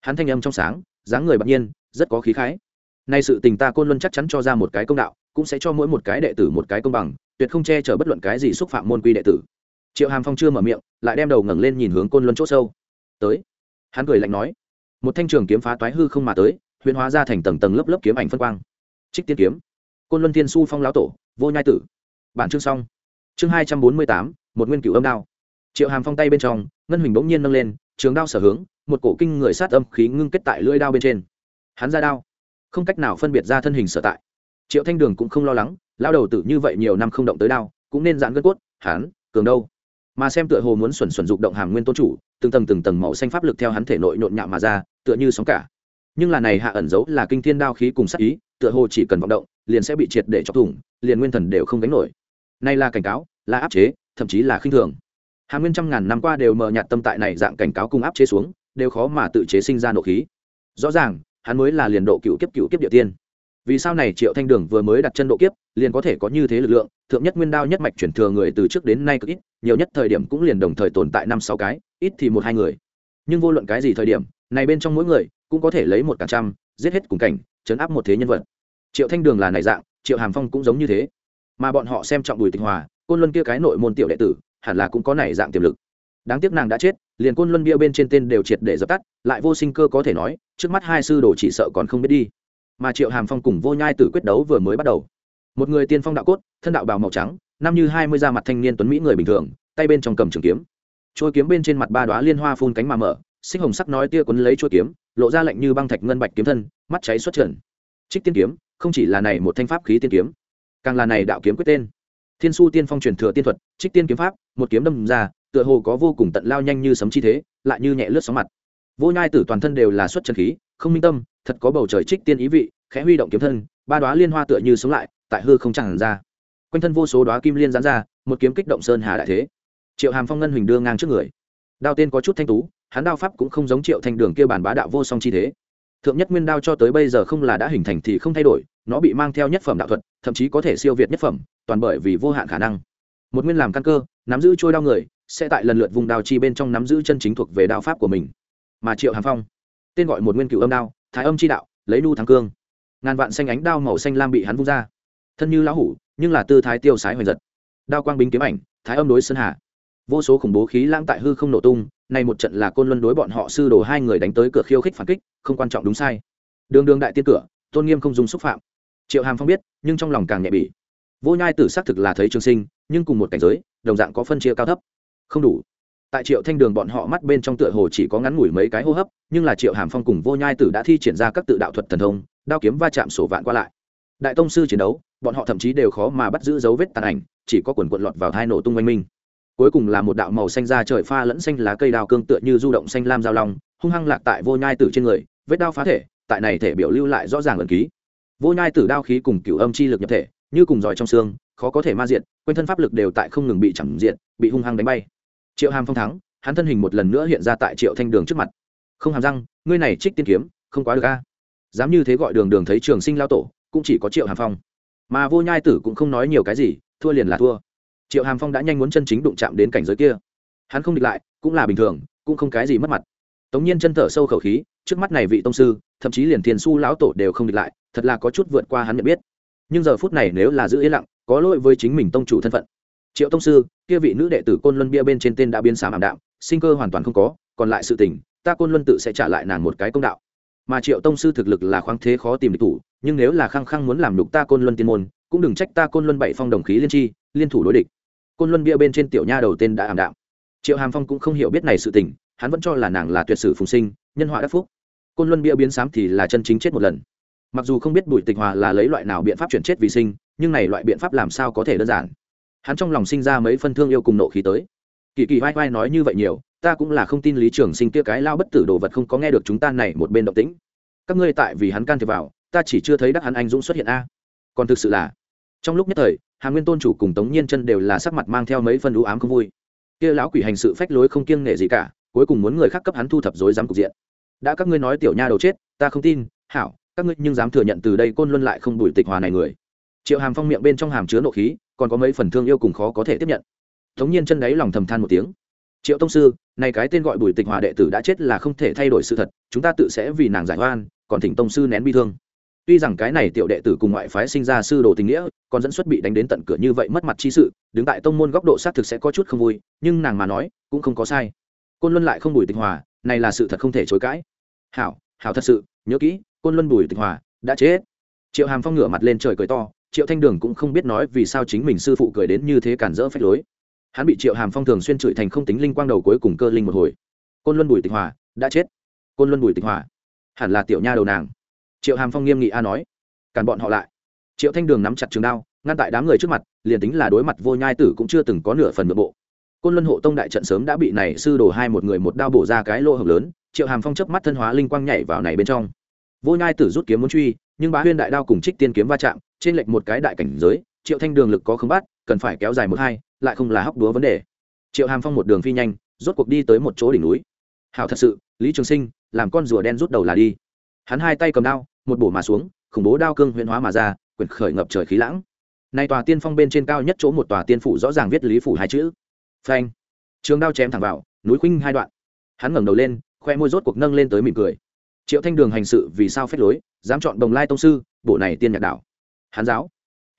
Hắn thanh âm trong sáng, dáng người bạc nhiên, rất có khí khái. Nay sự tình ta côn luân chắc chắn cho ra một cái công đạo, cũng sẽ cho mỗi một cái đệ tử một cái công bằng, tuyệt không che chở bất luận cái gì xúc phạm môn quy đệ tử. Triệu hàm phong chưa mở miệng, lại đem đầu ngẩng lên nhìn hướng côn luân c h ỗ sâu. Tới. Hắn cười lạnh nói. Một thanh trường kiếm phá toái hư không mà tới, huyền hóa ra thành tầng tầng lớp lớp kiếm ảnh phân quang. Trích tiên kiếm. Côn luân thiên su phong lão tổ vô nhai tử. Bản chương xong. Chương hai trăm bốn mươi tám, một nguyên cửu âm đao. Triệu hàm phong tay bên trong, ngân huỳnh bỗng nhiên nâng lên, trường đao sở hướng, một cổ kinh người sát âm khí ngưng kết tại lưỡi đao bên trên. Hắn ra đao. Không cách nào phân biệt ra thân hình sở tại. Triệu thanh đường cũng không lo lắng lao đầu tử như vậy nhiều năm không động tới đao, cũng nên giãn gân cốt, hắn, cường đâu? Mà xem tựa hồ muốn xuẩn xuẩn dục động hàm nguyên tôn chủ, từng tầng từng tầng màu xanh pháp lực theo hắn thể nội nhộn nhạo mà ra, tựa như sóng cả. Nhưng là này hạ ẩn giấu là kinh thiên đao khí cùng sát ý, tựa hồ chỉ cần vọng động liền sẽ bị triệt để chọc thủng, liền nguyên thần đều không gánh nổi. Này là cảnh cáo, là áp chế, thậm chí là khinh thường. Hàng nguyên trăm ngàn năm qua đều mờ nhạt tâm tại này dạng cảnh cáo cùng áp chế xuống, đều khó mà tự chế sinh ra nộ khí. Rõ ràng, hắn mới là liền độ cựu kiếp cựu kiếp địa tiên. Vì sao này triệu thanh đường vừa mới đặt chân độ kiếp, liền có thể có như thế lực lượng, thượng nhất nguyên đao nhất mạch chuyển thừa người từ trước đến nay cực ít, nhiều nhất thời điểm cũng liền đồng thời tồn tại năm sáu cái, ít thì một hai người. Nhưng vô luận cái gì thời điểm, này bên trong mỗi người cũng có thể lấy một cả trăm, giết hết cùng cảnh, chấn áp một thế nhân vật triệu thanh đường là này dạng, triệu hàm phong cũng giống như thế. Mà bọn họ xem trọng bùi tịnh hòa, côn luân kia cái nội môn tiểu đệ tử, hẳn là cũng có này dạng tiềm lực. Đáng tiếc nàng đã chết, liền côn luân bia bên trên tên đều triệt để dập tắt, lại vô sinh cơ có thể nói, trước mắt hai sư đồ chỉ sợ còn không biết đi. Mà triệu hàm phong cùng vô nhai tử quyết đấu vừa mới bắt đầu. Một người tiên phong đạo cốt, thân đạo bào màu trắng, năm như hai mươi da mặt thanh niên tuấn mỹ người bình thường, tay bên trong cầm trường kiếm. Trôi kiếm bên trên mặt ba đoá liên hoa phun cánh mà mở sinh hồng sắc nói tia quấn lấy trôi kiếm, lộ ra lạnh như băng thạch ngân bạch kiếm thân, mắt cháy xuất trần trích tiên kiếm, không chỉ là này một thanh pháp khí tiên kiếm, càng là này đạo kiếm quyết tên. Thiên su tiên phong truyền thừa tiên thuật, trích tiên kiếm pháp, một kiếm đâm ra, tựa hồ có vô cùng tận lao nhanh như sấm chi thế, lại như nhẹ lướt sóng mặt. Vô nhai tử toàn thân đều là xuất chân khí, không minh tâm, thật có bầu trời trích tiên ý vị, khẽ huy động kiếm thân, ba đoá liên hoa tựa như sống lại, tại hư không chẳng ra. Quanh thân vô số đoá kim liên gián ra, một kiếm kích động sơn hà đại thế. Triệu hàm phong ngân huỳnh đưa ngang trước người. Đao tên có chút thanh tú, hắn đao pháp cũng không giống triệu thanh đường kia bản bá đạo vô song chi thế thượng nhất nguyên đao cho tới bây giờ không là đã hình thành thì không thay đổi, nó bị mang theo nhất phẩm đạo thuật, thậm chí có thể siêu việt nhất phẩm, toàn bởi vì vô hạn khả năng. Một nguyên làm căn cơ, nắm giữ trôi đao người, sẽ tại lần lượt vùng đao chi bên trong nắm giữ chân chính thuộc về đao pháp của mình. Mà triệu hàm phong, tên gọi một nguyên cựu âm đao, thái âm chi đạo, lấy nu thắng cương. Ngàn vạn xanh ánh đao màu xanh lam bị hắn vung ra. Thân như lão hủ, nhưng là tư thái tiêu sái hoành giật đao quang bính kiếm ảnh, thái âm đối sơn hà. Vô số khủng bố khí lãng tại hư không nổ tung nay một trận là côn luân đối bọn họ sư đồ hai người đánh tới cửa khiêu khích phản kích, không quan trọng đúng sai. Đường đường đại tiên cửa, tôn nghiêm không dùng xúc phạm. Triệu hàm phong biết, nhưng trong lòng càng nhẹ bỉ. Vô nhai tử xác thực là thấy trường sinh, nhưng cùng một cảnh giới, đồng dạng có phân chia cao thấp. Không đủ. Tại triệu thanh đường bọn họ mắt bên trong tựa hồ chỉ có ngắn ngủi mấy cái hô hấp, nhưng là triệu hàm phong cùng vô nhai tử đã thi triển ra các tự đạo thuật thần thông, đao kiếm va chạm sổ vạn qua lại. Đại tông sư chiến đấu, bọn họ thậm chí đều khó mà bắt giữ dấu vết tàn ảnh, chỉ có quần quận lọt vào hai nổ tung oanh minh cuối cùng là một đạo màu xanh da trời pha lẫn xanh lá cây đào cương tựa như du động xanh lam giao long, hung hăng lạc tại vô nhai tử trên người, vết đao phá thể, tại này thể biểu lưu lại rõ ràng ẩn ký. Vô nhai tử đao khí cùng cửu âm chi lực nhập thể, như cùng giỏi trong xương, khó có thể ma diện quanh thân pháp lực đều tại không ngừng bị chẳng diện bị hung hăng đánh bay. Triệu hàm phong thắng, hắn thân hình một lần nữa hiện ra tại triệu thanh đường trước mặt. Không hàm răng, ngươi này trích tiên kiếm, không quá được a. Dám như thế gọi đường đường thấy trường sinh lao tổ, cũng chỉ có triệu hàm phong. Mà vô nhai tử cũng không nói nhiều cái gì, thua liền là thua triệu hàm phong đã nhanh muốn chân chính đụng chạm đến cảnh giới kia. Hắn không địch lại, cũng là bình thường, cũng không cái gì mất mặt. Tống nhiên chân thở sâu khẩu khí, trước mắt này vị tông sư, thậm chí liền thiền su lão tổ đều không địch lại, thật là có chút vượt qua hắn nhận biết. Nhưng giờ phút này nếu là giữ yên lặng, có lỗi với chính mình tông chủ thân phận. Triệu tông sư, kia vị nữ đệ tử côn luân bia bên trên tên đã biến xám ảm đạm, sinh cơ hoàn toàn không có, còn lại sự tình, ta côn luân tự sẽ trả lại nàng một cái công đạo. Mà triệu tông sư thực lực là khoáng thế khó tìm địch thủ, nhưng nếu là khăng khăng muốn làm đục ta côn luân tiên môn, cũng đừng trách ta côn luân bảy phong đồng khí liên tri, liên thủ đối địch côn luân bia bên trên tiểu nha đầu tên đã ảm đạm. Triệu hàm phong cũng không hiểu biết này sự tình, hắn vẫn cho là nàng là tuyệt sử phùng sinh, nhân họa đắc phúc. Côn luân bia biến xám thì là chân chính chết một lần. Mặc dù không biết bùi tịch hòa là lấy loại nào biện pháp chuyển chết vì sinh, nhưng này loại biện pháp làm sao có thể đơn giản? Hắn trong lòng sinh ra mấy phân thương yêu cùng nộ khí tới. Kỳ kỳ vai vai nói như vậy nhiều, ta cũng là không tin lý trường sinh kia cái lao bất tử đồ vật không có nghe được chúng ta này một bên động tĩnh. Các ngươi tại vì hắn can thiệp vào, ta chỉ chưa thấy đắc hắn anh dũng xuất hiện a. Còn thực sự là trong lúc nhất thời, hà nguyên tôn chủ cùng tống nhiên chân đều là sắc mặt mang theo mấy phân ưu ám không vui. Kia lão quỷ hành sự phách lối không kiêng nể gì cả, cuối cùng muốn người khác cấp hắn thu thập dối dám cục diện. Đã các ngươi nói tiểu nha đầu chết, ta không tin, hảo, các ngươi nhưng dám thừa nhận từ đây côn luân lại không đuổi tịch hòa này người. Triệu hàm phong miệng bên trong hàm chứa nộ khí, còn có mấy phần thương yêu cùng khó có thể tiếp nhận. Tống nhiên chân đáy lòng thầm than một tiếng. Triệu tông sư, này cái tên gọi bùi tịch hòa đệ tử đã chết là không thể thay đổi sự thật, chúng ta tự sẽ vì nàng giải oan, còn thỉnh tông sư nén bi thương tuy rằng cái này tiểu đệ tử cùng ngoại phái sinh ra sư đồ tình nghĩa, còn dẫn xuất bị đánh đến tận cửa như vậy mất mặt chi sự, đứng tại tông môn góc độ xác thực sẽ có chút không vui, nhưng nàng mà nói, cũng không có sai. Côn luân lại không bùi tịch hòa, này là sự thật không thể chối cãi. Hảo hảo thật sự, nhớ kỹ, côn luân bùi tịch hòa, đã chết. Triệu hàm phong ngửa mặt lên trời cười to, triệu thanh đường cũng không biết nói vì sao chính mình sư phụ cười đến như thế cản rỡ phách lối. Hắn bị triệu hàm phong thường xuyên chửi thành không tính linh quang đầu cuối cùng cơ linh một hồi. Côn luân bùi tịch hòa, đã chết. Côn luân bùi tịch hòa, hẳn là tiểu nha đầu nàng triệu hàm phong nghiêm nghị a nói, cản bọn họ lại. Triệu thanh đường nắm chặt trường đao, ngăn tại đám người trước mặt, liền tính là đối mặt vô nhai tử cũng chưa từng có nửa phần nội bộ. Côn luân hộ tông đại trận sớm đã bị này sư đồ hai một người một đao bổ ra cái lỗ hồng lớn, triệu hàm phong chớp mắt thân hóa linh quang nhảy vào này bên trong. Vô nhai tử rút kiếm muốn truy, nhưng bá huyên đại đao cùng trích tiên kiếm va chạm, trên lệch một cái đại cảnh giới, triệu thanh đường lực có không bắt, cần phải kéo dài một hai, lại không là hóc đúa vấn đề. Triệu hàm phong một đường phi nhanh, rốt cuộc đi tới một chỗ đỉnh núi. Hảo thật sự, lý trường sinh, làm con rùa đen rút đầu là đi hắn hai tay cầm đao, một bổ mà xuống, khủng bố đao cương huyễn hóa mà ra, quyền khởi ngập trời khí lãng. Nay tòa tiên phong bên trên cao nhất chỗ một tòa tiên phủ rõ ràng viết lý phủ hai chữ. Phanh. Trường đao chém thẳng vào, núi khuynh hai đoạn. Hắn ngẩng đầu lên, khoe môi rốt cuộc nâng lên tới mỉm cười. Triệu thanh đường hành sự vì sao phép lối, dám chọn đồng lai tông sư, bộ này tiên nhạc đảo hán giáo.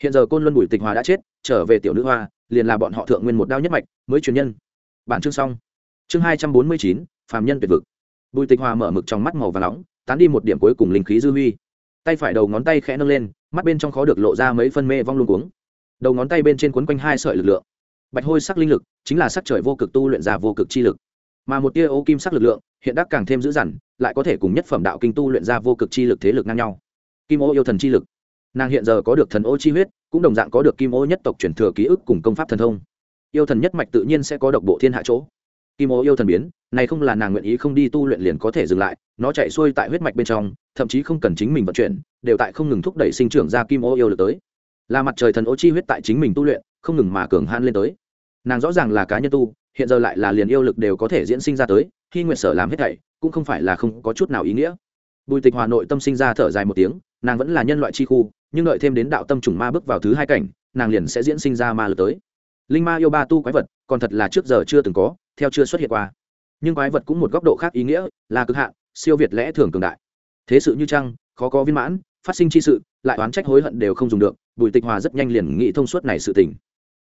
Hiện giờ côn luân bùi tịch hòa đã chết, trở về tiểu nữ hoa, liền là bọn họ thượng nguyên một đao nhất mạch, mới truyền nhân. Bản chương xong. Chương hai trăm bốn mươi chín, phàm nhân tuyệt vực. Bùi tịch hòa mở mực trong mắt màu và nóng tán đi một điểm cuối cùng linh khí dư huy. Tay phải đầu ngón tay khẽ nâng lên, mắt bên trong khó được lộ ra mấy phân mê vong luôn cuống. Đầu ngón tay bên trên quấn quanh hai sợi lực lượng. Bạch hôi sắc linh lực, chính là sắc trời vô cực tu luyện ra vô cực chi lực. Mà một tia ô kim sắc lực lượng, hiện đắc càng thêm dữ dằn, lại có thể cùng nhất phẩm đạo kinh tu luyện ra vô cực chi lực thế lực ngang nhau. Kim ô yêu thần chi lực. Nàng hiện giờ có được thần ô chi huyết, cũng đồng dạng có được kim ô nhất tộc truyền thừa ký ức cùng công pháp thần thông. Yêu thần nhất mạch tự nhiên sẽ có độc bộ thiên hạ chỗ. Kim ô yêu thần biến này không là nàng nguyện ý không đi tu luyện liền có thể dừng lại, nó chạy xuôi tại huyết mạch bên trong, thậm chí không cần chính mình vận chuyển, đều tại không ngừng thúc đẩy sinh trưởng ra kim ô yêu lực tới. Là mặt trời thần ô chi huyết tại chính mình tu luyện, không ngừng mà cường han lên tới. Nàng rõ ràng là cá nhân tu, hiện giờ lại là liền yêu lực đều có thể diễn sinh ra tới, khi nguyện sở làm hết thảy, cũng không phải là không có chút nào ý nghĩa. Bùi tịch hòa nội tâm sinh ra thở dài một tiếng, nàng vẫn là nhân loại chi khu, nhưng đợi thêm đến đạo tâm trùng ma bước vào thứ hai cảnh, nàng liền sẽ diễn sinh ra ma lực tới. Linh ma yêu ba tu quái vật, còn thật là trước giờ chưa từng có, theo chưa xuất hiện qua nhưng quái vật cũng một góc độ khác ý nghĩa, là cực hạn, siêu việt lẽ thường cường đại. Thế sự như trăng khó có viên mãn, phát sinh chi sự, lại oán trách hối hận đều không dùng được, bùi tịch hòa rất nhanh liền nghĩ thông suốt này sự tình.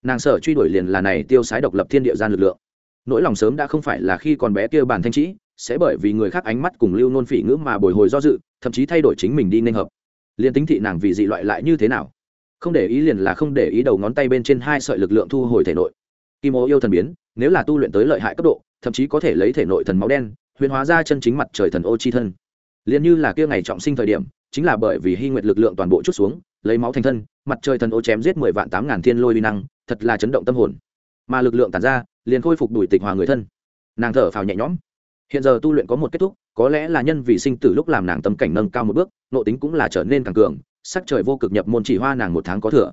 Nàng sở truy đuổi liền là này tiêu sái độc lập thiên địa gian lực lượng. Nỗi lòng sớm đã không phải là khi còn bé kia bản thanh trĩ, sẽ bởi vì người khác ánh mắt cùng lưu nôn phỉ ngữ mà bồi hồi do dự, thậm chí thay đổi chính mình đi nên hợp. Liền tính thị nàng vì dị loại lại như thế nào? Không để ý liền là không để ý đầu ngón tay bên trên hai sợi lực lượng thu hồi thể nội. Kim ô yêu thần biến, nếu là tu luyện tới lợi hại cấp độ thậm chí có thể lấy thể nội thần máu đen, huyền hóa ra chân chính mặt trời thần ô chi thân. Liền như là kia ngày trọng sinh thời điểm, chính là bởi vì hy nguyện lực lượng toàn bộ chút xuống, lấy máu thành thân, mặt trời thần ô chém giết mười vạn tám ngàn thiên lôi uy năng, thật là chấn động tâm hồn. Mà lực lượng tàn ra, liền khôi phục đuổi tịch hòa người thân. Nàng thở phào nhẹ nhõm. Hiện giờ tu luyện có một kết thúc, có lẽ là nhân vì sinh tử lúc làm nàng tâm cảnh nâng cao một bước nộ tính cũng là trở nên càng cường, sắc trời vô cực nhập môn chỉ hoa nàng một tháng có thừa.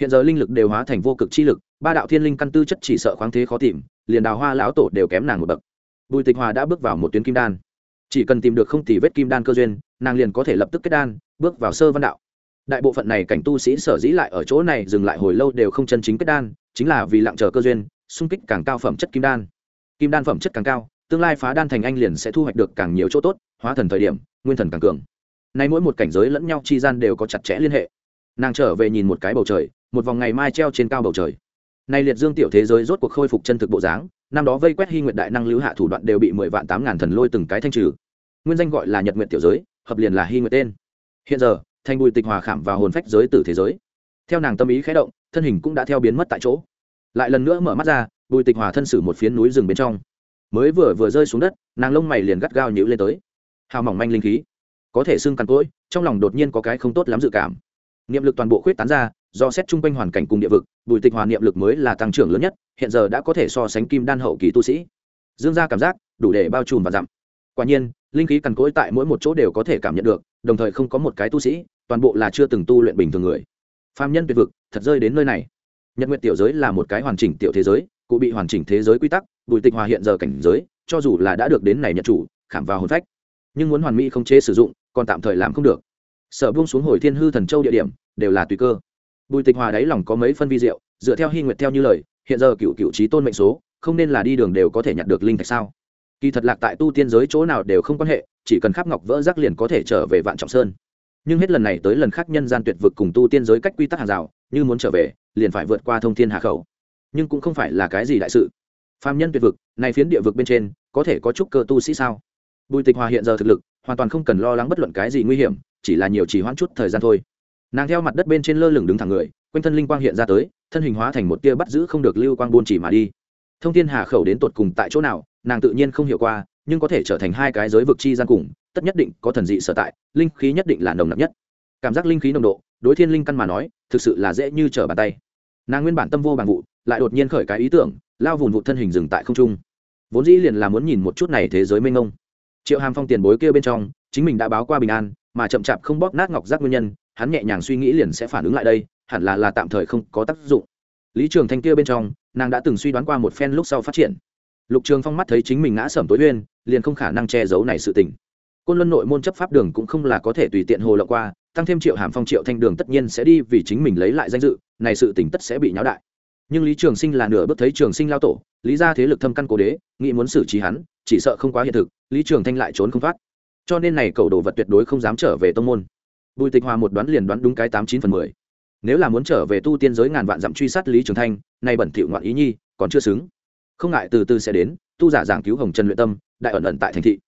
Hiện giờ linh lực đều hóa thành vô cực chi lực, ba đạo thiên linh căn tư chất chỉ sợ khoáng thế khó tìm liền đào hoa lão tổ đều kém nàng một bậc. Bùi tịch hòa đã bước vào một tuyến kim đan. Chỉ cần tìm được không tì vết kim đan cơ duyên, nàng liền có thể lập tức kết đan, bước vào sơ văn đạo. Đại bộ phận này cảnh tu sĩ sở dĩ lại ở chỗ này dừng lại hồi lâu đều không chân chính kết đan, chính là vì lặng chờ cơ duyên, xung kích càng cao phẩm chất kim đan. Kim đan phẩm chất càng cao, tương lai phá đan thành anh liền sẽ thu hoạch được càng nhiều chỗ tốt, hóa thần thời điểm, nguyên thần càng cường. Nay mỗi một cảnh giới lẫn nhau chi gian đều có chặt chẽ liên hệ. Nàng trở về nhìn một cái bầu trời, một vòng ngày mai treo trên cao bầu trời nay liệt dương tiểu thế giới rốt cuộc khôi phục chân thực bộ dáng, năm đó vây quét hy nguyện đại năng lưu hạ thủ đoạn đều bị mười vạn tám ngàn thần lôi từng cái thanh trừ. Nguyên danh gọi là nhật nguyện tiểu giới, hợp liền là hy nguyện tên. Hiện giờ thanh bùi tịch hòa khảm vào hồn phách giới tử thế giới. Theo nàng tâm ý khé động, thân hình cũng đã theo biến mất tại chỗ. Lại lần nữa mở mắt ra, bùi tịch hòa thân xử một phiến núi rừng bên trong. Mới vừa vừa rơi xuống đất, nàng lông mày liền gắt gao nhữ lên tới. Hào mỏng manh linh khí, có thể xưng cằn cỗi, trong lòng đột nhiên có cái không tốt lắm dự cảm niệm lực toàn bộ khuyết tán ra, do xét chung quanh hoàn cảnh cùng địa vực, bùi tịch hòa niệm lực mới là tăng trưởng lớn nhất, hiện giờ đã có thể so sánh kim đan hậu kỳ tu sĩ. Dương ra cảm giác, đủ để bao trùm và dặm quả nhiên, linh khí cằn cỗi tại mỗi một chỗ đều có thể cảm nhận được, đồng thời không có một cái tu sĩ, toàn bộ là chưa từng tu luyện bình thường người. Phạm nhân tuyệt vực, thật rơi đến nơi này. Nhật nguyện tiểu giới là một cái hoàn chỉnh tiểu thế giới, cụ bị hoàn chỉnh thế giới quy tắc, bùi tịch hòa hiện giờ cảnh giới, cho dù là đã được đến này nhận chủ, khảm vào hồn phách. Nhưng muốn hoàn mỹ không chế sử dụng, còn tạm thời làm không được sở buông xuống hồi thiên hư thần châu địa điểm, đều là tùy cơ. Bùi tịch hòa đáy lòng có mấy phân vi diệu, dựa theo hy nguyệt theo như lời, hiện giờ cựu cựu trí tôn mệnh số, không nên là đi đường đều có thể nhặt được linh thạch sao? Kỳ thật lạc tại tu tiên giới chỗ nào đều không quan hệ, chỉ cần khắp ngọc vỡ rác liền có thể trở về vạn trọng sơn. Nhưng hết lần này tới lần khác nhân gian tuyệt vực cùng tu tiên giới cách quy tắc hàng rào, như muốn trở về, liền phải vượt qua thông thiên hà khẩu. Nhưng cũng không phải là cái gì đại sự. Phạm nhân tuyệt vực này phiến địa vực bên trên, có thể có chút cơ tu sĩ sao? Bùi tịch hòa hiện giờ thực lực, hoàn toàn không cần lo lắng bất luận cái gì nguy hiểm chỉ là nhiều chỉ hoãn chút thời gian thôi. Nàng theo mặt đất bên trên lơ lửng đứng thẳng người, quanh thân linh quang hiện ra tới, thân hình hóa thành một tia bắt giữ không được lưu quang buôn chỉ mà đi. Thông thiên hà khẩu đến tột cùng tại chỗ nào, nàng tự nhiên không hiểu qua, nhưng có thể trở thành hai cái giới vực chi gian cùng, tất nhất định có thần dị sở tại, linh khí nhất định là nồng nặc nhất. Cảm giác linh khí nồng độ, đối thiên linh căn mà nói, thực sự là dễ như trở bàn tay. Nàng nguyên bản tâm vô bằng vụ, lại đột nhiên khởi cái ý tưởng, lao vùn vụ thân hình dừng tại không trung. Vốn dĩ liền là muốn nhìn một chút này thế giới mênh mông. Triệu hàm phong tiền bối kia bên trong, chính mình đã báo qua bình an mà chậm chạp không bóp nát ngọc giác nguyên nhân, hắn nhẹ nhàng suy nghĩ liền sẽ phản ứng lại đây, hẳn là là tạm thời không có tác dụng. Lý trường thanh kia bên trong, nàng đã từng suy đoán qua một phen lúc sau phát triển. Lục trường phong mắt thấy chính mình ngã sẩm tối uyên, liền không khả năng che giấu này sự tình. Côn luân nội môn chấp pháp đường cũng không là có thể tùy tiện hồ lộ qua, tăng thêm triệu hàm phong, triệu thanh đường tất nhiên sẽ đi vì chính mình lấy lại danh dự, này sự tỉnh tất sẽ bị nháo đại. Nhưng lý trường sinh là nửa bước thấy trường sinh lao tổ, lý ra thế lực thâm căn cố đế, nghĩ muốn xử trí hắn, chỉ sợ không quá hiện thực, lý trường thanh lại trốn không thoát cho nên này cầu đồ vật tuyệt đối không dám trở về tông môn. Bùi tịch hòa một đoán liền đoán đúng cái tám chín phần mười. Nếu là muốn trở về tu tiên giới ngàn vạn dặm truy sát lý trường thanh, nay bẩn thỉu ngoạn ý nhi, còn chưa xứng. Không ngại từ từ sẽ đến, tu giả giảng cứu hồng trần luyện tâm, đại ẩn ẩn tại thành thị.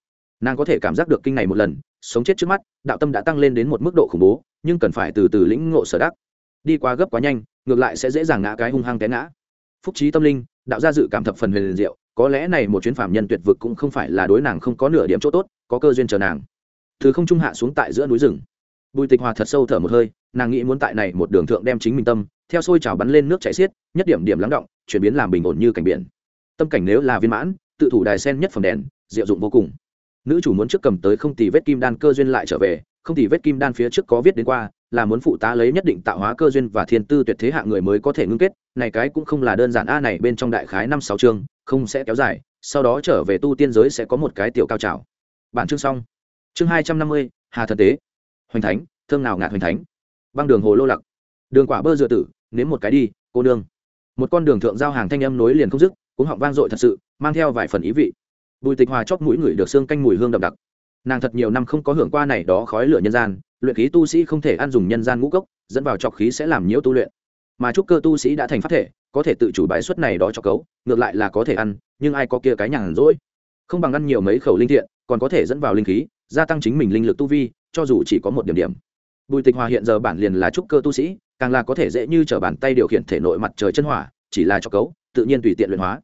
Nàng có thể cảm giác được kinh này một lần, sống chết trước mắt, đạo tâm đã tăng lên đến một mức độ khủng bố, nhưng cần phải từ từ lĩnh ngộ sở đắc. Đi quá gấp quá nhanh, ngược lại sẽ dễ dàng ngã cái hung hăng té ngã. Phúc trí tâm linh, đạo gia dự cảm thập phần huyền diệu, có lẽ này một chuyến phạm nhân tuyệt vực cũng không phải là đối nàng không có nửa điểm chỗ tốt có cơ duyên chờ nàng. Thứ không trung hạ xuống tại giữa núi rừng. Bùi tịch hòa thật sâu thở một hơi, nàng nghĩ muốn tại này một đường thượng đem chính mình tâm, theo sôi trào bắn lên nước chảy xiết, nhất điểm điểm lắng động, chuyển biến làm bình ổn như cảnh biển. Tâm cảnh nếu là viên mãn, tự thủ đài sen nhất phẩm đèn, diệu dụng vô cùng. Nữ chủ muốn trước cầm tới không tỷ vết kim đan cơ duyên lại trở về, không tỷ vết kim đan phía trước có viết đến qua, là muốn phụ tá lấy nhất định tạo hóa cơ duyên và thiên tư tuyệt thế hạ người mới có thể ngưng kết, này cái cũng không là đơn giản a, này bên trong đại khái năm sáu chương, không sẽ kéo dài, sau đó trở về tu tiên giới sẽ có một cái tiểu cao trào bản chương xong. Chương hai trăm năm mươi, hà thần tế. Hoành thánh thương nào ngạt hoành thánh? Băng đường hồ lô lặc. Đường quả bơ dựa tử, nếm một cái đi, cô nương. Một con đường thượng giao hàng thanh âm nối liền không dứt cũng họng vang dội thật sự, mang theo vài phần ý vị. Bùi tịch hòa chóp mũi ngửi được xương canh mùi hương đậm đặc. Nàng thật nhiều năm không có hưởng qua này đó khói lửa nhân gian, luyện khí tu sĩ không thể ăn dùng nhân gian ngũ cốc, dẫn vào trọc khí sẽ làm nhiễu tu luyện. Mà trúc cơ tu sĩ đã thành phát thể, có thể tự chủ bài xuất này đó cho cấu, ngược lại là có thể ăn, nhưng ai có kia cái nhàn rỗi? Không bằng ăn nhiều mấy khẩu linh thiện còn có thể dẫn vào linh khí, gia tăng chính mình linh lực tu vi, cho dù chỉ có một điểm điểm. Bùi tịch hòa hiện giờ bản liền là trúc cơ tu sĩ, càng là có thể dễ như t r ở bàn tay điều khiển thể nội mặt trời chân hỏa, chỉ là cho cấu, tự nhiên tùy tiện luyện hóa.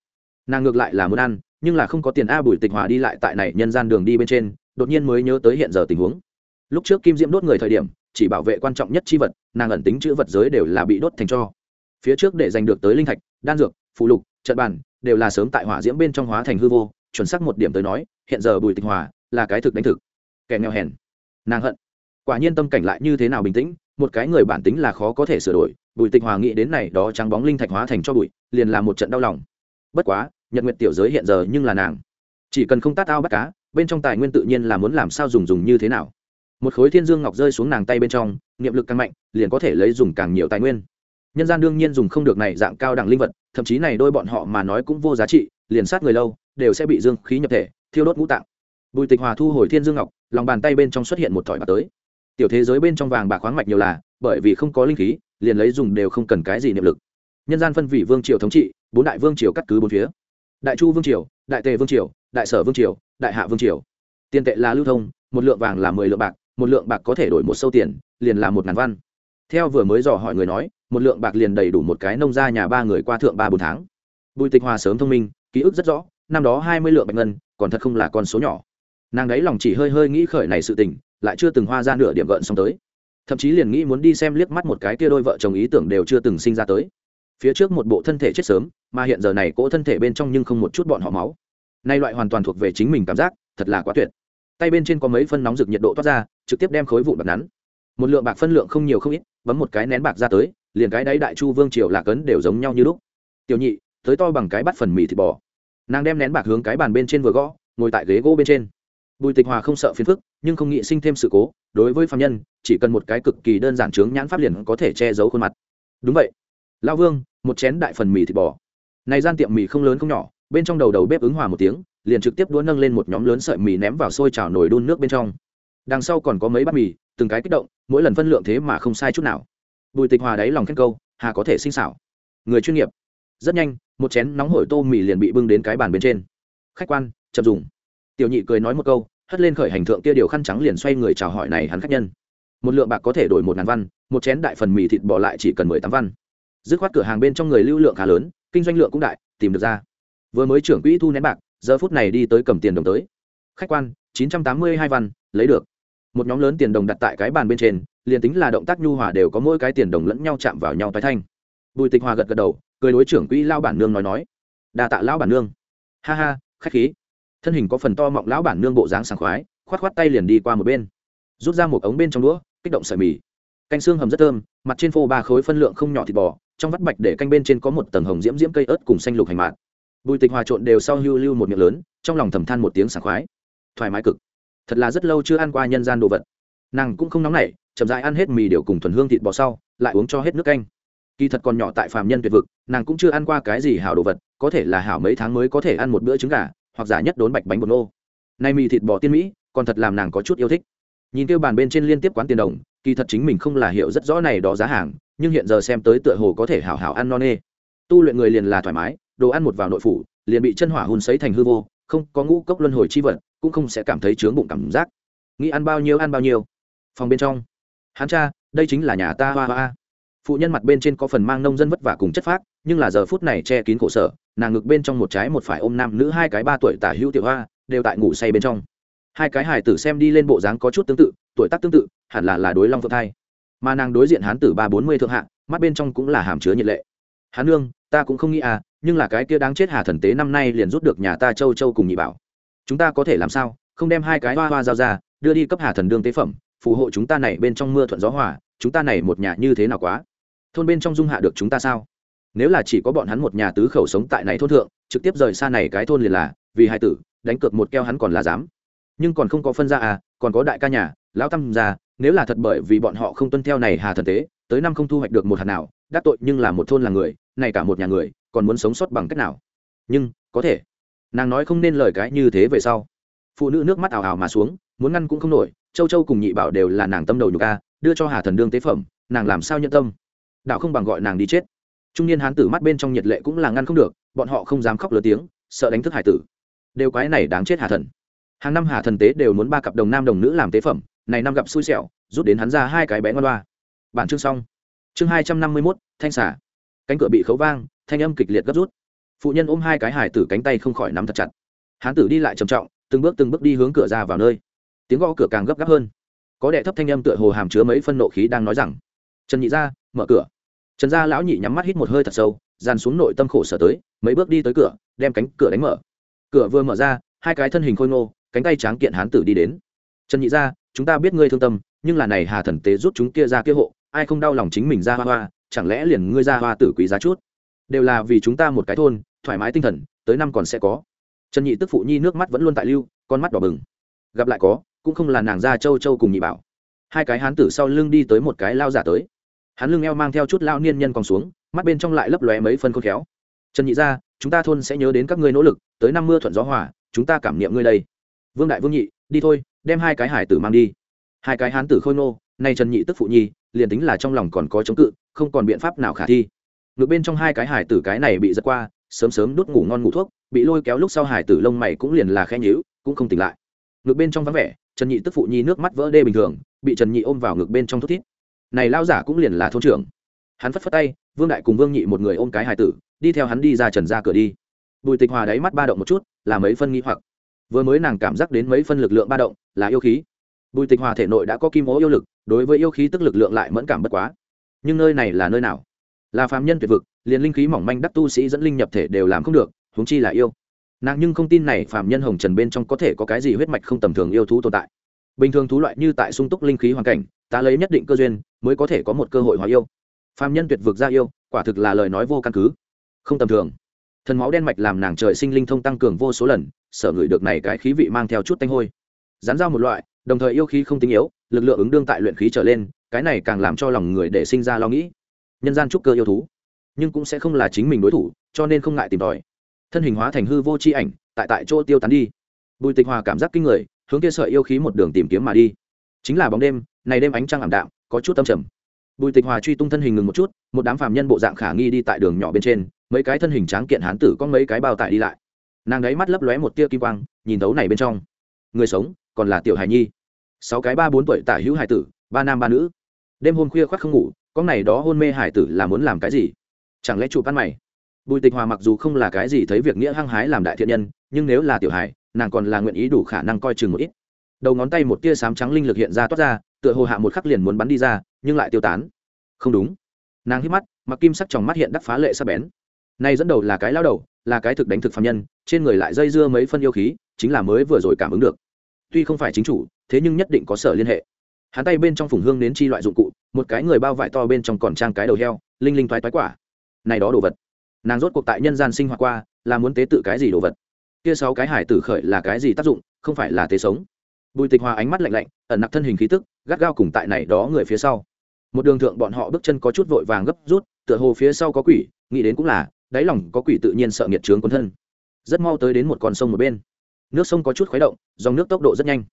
Nàng ngược lại là muốn ăn, nhưng là không có tiền a bùi tịch hòa đi lại tại này nhân gian đường đi bên trên, đột nhiên mới nhớ tới hiện giờ tình huống. Lúc trước kim diễm đốt người thời điểm, chỉ bảo vệ quan trọng nhất chi vật, nàng ẩn tính chữ vật giới đều là bị đốt thành cho. Phía trước để giành được tới linh thạch, đan dược phụ lục, trận bàn, đều là sớm tại hỏa diễm bên trong hóa thành hư vô, chuẩn xác một điểm tới nói hiện giờ bùi tịch hòa là cái thực đánh thực. Kẻ nghèo hèn. Nàng hận. Quả nhiên tâm cảnh lại như thế nào bình tĩnh, một cái người bản tính là khó có thể sửa đổi. Bùi tịch hòa nghĩ đến này, đó trắng bóng linh thạch hóa thành cho bụi, liền là một trận đau lòng. Bất quá, nhật nguyện tiểu giới hiện giờ nhưng là nàng. Chỉ cần không tát ao bắt cá, bên trong tài nguyên tự nhiên là muốn làm sao dùng dùng như thế nào. Một khối thiên dương ngọc rơi xuống nàng tay bên trong, niệm lực càng mạnh, liền có thể lấy dùng càng nhiều tài nguyên. Nhân gian đương nhiên dùng không được này dạng cao đẳng linh vật, thậm chí này đôi bọn họ mà nói cũng vô giá trị, liền sát người lâu, đều sẽ bị dương khí nhập thể thiêu đốt ngũ tạng. Bùi tịch hòa thu hồi thiên dương ngọc, lòng bàn tay bên trong xuất hiện một thỏi bạc tới. Tiểu thế giới bên trong vàng bạc khoáng mạch nhiều là, bởi vì không có linh khí, liền lấy dùng đều không cần cái gì niệm lực. Nhân gian phân vị vương triều thống trị, bốn đại vương triều cắt cứ bốn phía. Đại chu vương triều, đại tề vương triều, đại sở vương triều, đại hạ vương triều. Tiền tệ là lưu thông, một lượng vàng là mười lượng bạc, một lượng bạc có thể đổi một sâu tiền, liền là một ngàn văn. Theo vừa mới dò hỏi người nói, một lượng bạc liền đầy đủ một cái nông gia nhà ba người qua thượng ba bốn tháng. Bùi tịch hòa sớm thông minh, ký ức rất rõ năm đó hai mươi lượng bạch ngân, còn thật không là con số nhỏ. Nàng đấy lòng chỉ hơi hơi nghĩ khởi này sự tình, lại chưa từng hoa ra nửa điểm gợn xong tới. Thậm chí liền nghĩ muốn đi xem liếc mắt một cái kia đôi vợ chồng ý tưởng đều chưa từng sinh ra tới. Phía trước một bộ thân thể chết sớm, mà hiện giờ này cỗ thân thể bên trong nhưng không một chút bọn họ máu. Nay loại hoàn toàn thuộc về chính mình cảm giác, thật là quá tuyệt. Tay bên trên có mấy phân nóng rực nhiệt độ toát ra, trực tiếp đem khối vụn bạc nắn. Một lượng bạc phân lượng không nhiều không ít, bấm một cái nén bạc ra tới, liền cái đáy đại chu vương triều lạc ấn đều giống nhau như lúc. Tiểu nhị, tới to bằng cái bắt phần mì thịt bò nàng đem nén bạc hướng cái bàn bên trên vừa gõ, ngồi tại ghế gỗ bên trên. Bùi tịch hòa không sợ phiền phức, nhưng không nghĩ sinh thêm sự cố, đối với phạm nhân, chỉ cần một cái cực kỳ đơn giản chướng nhãn pháp liền có thể che giấu khuôn mặt. Đúng vậy. Lao vương, một chén đại phần mì thịt bò. Này gian tiệm mì không lớn không nhỏ, bên trong đầu đầu bếp ứng hòa một tiếng, liền trực tiếp đũa nâng lên một nhóm lớn sợi mì ném vào sôi trào nồi đun nước bên trong. Đằng sau còn có mấy bát mì, từng cái kích động, mỗi lần phân lượng thế mà không sai chút nào. Bùi tịch hòa đáy lòng khen câu, hà có thể sinh xảo. Người chuyên nghiệp. Rất nhanh một chén nóng hổi tô mì liền bị bưng đến cái bàn bên trên. Khách quan, chậm dùng. Tiểu nhị cười nói một câu, hất lên khởi hành thượng kia điều khăn trắng liền xoay người chào hỏi này hắn khách nhân. Một lượng bạc có thể đổi một ngàn văn, một chén đại phần mì thịt bỏ lại chỉ cần mười tám văn. Dứt khoát cửa hàng bên trong người lưu lượng khá lớn, kinh doanh lượng cũng đại, tìm được ra. Vừa mới trưởng quỹ thu nén bạc, giờ phút này đi tới cầm tiền đồng tới. Khách quan, chín trăm tám mươi hai văn, lấy được. Một nhóm lớn tiền đồng đặt tại cái bàn bên trên, liền tính là động tác nhu hòa đều có mỗi cái tiền đồng lẫn nhau chạm vào nhau tái thanh bùi tịch hòa gật gật đầu, cười đối trưởng quỹ lao bản nương nói nói. Đà tạ lão bản nương. Ha ha, khách khí. Thân hình có phần to mọng lão bản nương bộ dáng sảng khoái, khoát khoát tay liền đi qua một bên. Rút ra một ống bên trong đũa, kích động sợi mì. Canh xương hầm rất thơm, mặt trên phô ba khối phân lượng không nhỏ thịt bò, trong vắt bạch để canh bên trên có một tầng hồng diễm diễm cây ớt cùng xanh lục hành mạn bùi tịch hòa trộn đều sau hưu lưu một miệng lớn, trong lòng thầm than một tiếng sảng khoái. Thoải mái cực. Thật là rất lâu chưa ăn qua nhân gian đồ vật. Nàng cũng không nóng nảy, chậm dại ăn hết mì đều cùng thuần hương thịt bò sau, lại uống cho hết nước canh kỳ thật còn nhỏ tại phàm nhân tuyệt vực, nàng cũng chưa ăn qua cái gì hảo đồ vật, có thể là hảo mấy tháng mới có thể ăn một bữa trứng gà, hoặc giả nhất đốn bạch bánh bột nô. Nay mì thịt bò tiên mỹ, còn thật làm nàng có chút yêu thích. Nhìn kêu bàn bên trên liên tiếp quán tiền đồng, kỳ thật chính mình không là hiểu rất rõ này đó giá hàng, nhưng hiện giờ xem tới tựa hồ có thể hảo hảo ăn no nê. Tu luyện người liền là thoải mái, đồ ăn một vào nội phủ, liền bị chân hỏa hun sấy thành hư vô, không có ngũ cốc luân hồi chi vật, cũng không sẽ cảm thấy chướng bụng cảm giác. Nghĩ ăn bao nhiêu ăn bao nhiêu. Phòng bên trong. Hắn cha, đây chính là nhà ta, hoa hoa phụ nhân mặt bên trên có phần mang nông dân vất vả cùng chất phác nhưng là giờ phút này che kín khổ sở nàng ngực bên trong một trái một phải ôm nam nữ hai cái ba tuổi tả hữu tiểu hoa đều tại ngủ say bên trong. Hai cái hài tử xem đi lên bộ dáng có chút tương tự tuổi tác tương tự hẳn là là đối long phượng thai. Mà nàng đối diện hán tử ba bốn mươi thượng hạng, mắt bên trong cũng là hàm chứa nhiệt lệ. Hán nương ta cũng không nghĩ à nhưng là cái kia đáng chết hà thần tế năm nay liền rút được nhà ta châu châu cùng nhị bảo. Chúng ta có thể làm sao không đem hai cái hoa hoa giao ra đưa đi cấp hà thần đương tế phẩm phù hộ chúng ta này bên trong mưa thuận gió hòa chúng ta này một nhà như thế nào quá? Thôn bên trong dung hạ được chúng ta sao? Nếu là chỉ có bọn hắn một nhà tứ khẩu sống tại này thôn thượng, trực tiếp rời xa này cái thôn liền là, vì hai tử, đánh cược một keo hắn còn là dám. Nhưng còn không có phân ra à còn có đại ca nhà, lão tâm già, nếu là thật bởi vì bọn họ không tuân theo này hà thần tế, tới năm không thu hoạch được một hạt nào, đắc tội nhưng là một thôn là người, này cả một nhà người, còn muốn sống sót bằng cách nào? Nhưng, có thể. Nàng nói không nên lời cái như thế về sau. Phụ nữ nước mắt ảo ảo mà xuống, muốn ngăn cũng không nổi, châu châu cùng nhị bảo đều là nàng tâm đầu nhục ca đưa cho hà thần đương tế phẩm, nàng làm sao nhận tâm? Đạo không bằng gọi nàng đi chết. Trung niên hán tử mắt bên trong nhiệt lệ cũng là ngăn không được, bọn họ không dám khóc lớn tiếng, sợ đánh thức hải tử. Đều cái này đáng chết hà thần. Hàng năm hà thần tế đều muốn ba cặp đồng nam đồng nữ làm tế phẩm, này năm gặp xui xẻo, rút đến hắn ra hai cái bé ngoan loa. Bản chương xong. Chương hai trăm năm mươi mốt, thanh xả. Cánh cửa bị khấu vang, thanh âm kịch liệt gấp rút. Phụ nhân ôm hai cái hải tử cánh tay không khỏi nắm thật chặt. Hán tử đi lại trầm trọng, từng bước từng bước đi hướng cửa ra vào nơi. Tiếng gõ cửa càng gấp gáp hơn. Có đệ thấp thanh âm tựa hồ hàm chứa mấy phân nộ khí đang nói rằng, trần nhị ra mở cửa trần gia lão nhị nhắm mắt hít một hơi thật sâu dàn xuống nội tâm khổ sở tới mấy bước đi tới cửa đem cánh cửa đánh mở. Cửa vừa mở ra hai cái thân hình khôi ngô cánh tay tráng kiện hán tử đi đến. Trần nhị gia, chúng ta biết ngươi thương tâm nhưng là này hà thần tế rút chúng kia ra kia hộ ai không đau lòng chính mình ra hoa hoa chẳng lẽ liền ngươi ra hoa tử quý giá chút? Đều là vì chúng ta một cái thôn thoải mái tinh thần tới năm còn sẽ có. Trần nhị tức phụ nhi nước mắt vẫn luôn tại lưu con mắt đỏ bừng. Gặp lại có cũng không là nàng ra châu châu cùng nhị bảo. Hai cái hán tử sau lưng đi tới một cái lao giả tới hắn lưng eo mang theo chút lao niên nhân còn xuống, mắt bên trong lại lấp lóe mấy phân khôn khéo. Trần nhị ra chúng ta thôn sẽ nhớ đến các ngươi nỗ lực, tới năm mưa thuận gió hòa, chúng ta cảm niệm ngươi đây. Vương đại vương nhị, đi thôi, đem hai cái hải tử mang đi. Hai cái hán tử khôi nô nay trần nhị tức phụ nhi, liền tính là trong lòng còn có chống cự, không còn biện pháp nào khả thi. Ngược bên trong hai cái hải tử cái này bị giật qua, sớm sớm đút ngủ ngon ngủ thuốc, bị lôi kéo lúc sau hải tử lông mày cũng liền là khe nhíu, cũng không tỉnh lại. Ngược bên trong vắng vẻ, trần nhị tức phụ nhi nước mắt vỡ đê bình thường, bị trần nhị ôm vào ngực bên trong thút thít này lao giả cũng liền là thôn trưởng. Hắn phất phất tay, vương đại cùng vương nhị một người ôm cái hài tử, đi theo hắn đi ra trần ra cửa đi. Bùi tịch hòa đáy mắt ba động một chút, là mấy phân nghi hoặc. Vừa mới nàng cảm giác đến mấy phân lực lượng ba động, là yêu khí. Bùi tịch hòa thể nội đã có kim ố yêu lực, đối với yêu khí tức lực lượng lại mẫn cảm bất quá. Nhưng nơi này là nơi nào? Là phạm nhân tuyệt vực, liền linh khí mỏng manh đắc tu sĩ dẫn linh nhập thể đều làm không được, huống chi là yêu. Nàng nhưng không tin này phạm nhân hồng trần bên trong có thể có cái gì huyết mạch không tầm thường yêu thú tồn tại bình thường thú loại như tại sung túc linh khí hoàn cảnh ta lấy nhất định cơ duyên, mới có thể có một cơ hội hóa yêu. Phạm nhân tuyệt vực ra yêu, quả thực là lời nói vô căn cứ. Không tầm thường. Thần máu đen mạch làm nàng trời sinh linh thông tăng cường vô số lần, sở ngửi được này cái khí vị mang theo chút tanh hôi. Rán dao một loại, đồng thời yêu khí không tinh yếu, lực lượng ứng đương tại luyện khí trở lên, cái này càng làm cho lòng người để sinh ra lo nghĩ. Nhân gian trúc cơ yêu thú, nhưng cũng sẽ không là chính mình đối thủ, cho nên không ngại tìm tòi. Thân hình hóa thành hư vô chi ảnh, tại tại chỗ tiêu tán đi. Bùi tịch hòa cảm giác kinh người hướng kia sợi yêu khí một đường tìm kiếm mà đi. Chính là bóng đêm, này đêm ánh trăng ảm đạm, có chút tâm trầm. Bùi tịch hòa truy tung thân hình ngừng một chút, một đám phàm nhân bộ dạng khả nghi đi tại đường nhỏ bên trên, mấy cái thân hình tráng kiện hán tử có mấy cái bao tải đi lại. Nàng đấy mắt lấp lóe một tia kim quang, nhìn thấu này bên trong. Người sống, còn là tiểu hài nhi. Sáu cái ba bốn tuổi tả hữu hải tử, ba nam ba nữ. Đêm hôm khuya khoác không ngủ con này đó hôn mê hải tử là muốn làm cái gì? Chẳng lẽ chụp ăn mày? Bùi tịch hòa mặc dù không là cái gì thấy việc nghĩa hăng hái làm đại thiện nhân, nhưng nếu là tiểu hải nàng còn là nguyện ý đủ khả năng coi chừng một ít. Đầu ngón tay một tia sám trắng linh lực hiện ra toát ra, tựa hồ hạ một khắc liền muốn bắn đi ra, nhưng lại tiêu tán. Không đúng. Nàng hít mắt, mặc kim sắc trong mắt hiện đắc phá lệ sắc bén. Nay dẫn đầu là cái lao đầu, là cái thực đánh thực phạm nhân, trên người lại dây dưa mấy phân yêu khí, chính là mới vừa rồi cảm ứng được. Tuy không phải chính chủ, thế nhưng nhất định có sở liên hệ. Hắn tay bên trong phùng hương đến chi loại dụng cụ, một cái người bao vải to bên trong còn trang cái đầu heo, linh linh thoái thoái quả. Này đó đồ vật. Nàng rốt cuộc tại nhân gian sinh hoạt qua, là muốn tế tự cái gì đồ vật? Kia sáu cái hải tử khởi là cái gì tác dụng, không phải là tế sống. Bùi tịch hòa ánh mắt lạnh lạnh, ẩn nặc thân hình khí tức, gắt gao cùng tại này đó người phía sau. Một đường thượng bọn họ bước chân có chút vội vàng gấp rút, tựa hồ phía sau có quỷ, nghĩ đến cũng là, đáy lòng có quỷ tự nhiên sợ nghiệt trướng quân thân. Rất mau tới đến một con sông một bên. Nước sông có chút khuấy động, dòng nước tốc độ rất nhanh.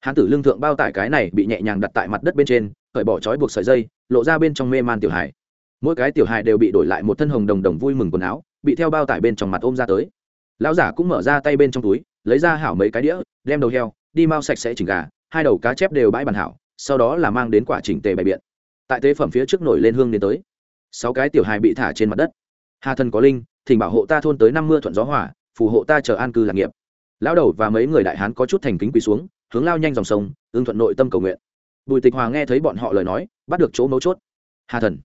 Hán tử lương thượng bao tải cái này bị nhẹ nhàng đặt tại mặt đất bên trên, cởi bỏ trói buộc sợi dây, lộ ra bên trong mê man tiểu hải mỗi cái tiểu hải đều bị đổi lại một thân hồng đồng đồng vui mừng quần áo, bị theo bao tải bên trong mặt ôm ra tới lão giả cũng mở ra tay bên trong túi, lấy ra hảo mấy cái đĩa, đem đầu heo, đi mau sạch sẽ chỉnh gà, hai đầu cá chép đều bãi bàn hảo, sau đó là mang đến quả chỉnh tề bày biện. Tại tế phẩm phía trước nổi lên hương đến tới. Sáu cái tiểu hài bị thả trên mặt đất. Hà thần có linh, thỉnh bảo hộ ta thôn tới năm mưa thuận gió hỏa phù hộ ta chờ an cư lạc nghiệp. Lão đầu và mấy người đại hán có chút thành kính quỳ xuống, hướng lao nhanh dòng sông ương thuận nội tâm cầu nguyện. Bùi tịch hòa nghe thấy bọn họ lời nói, bắt được chỗ mấu chốt. Hà thần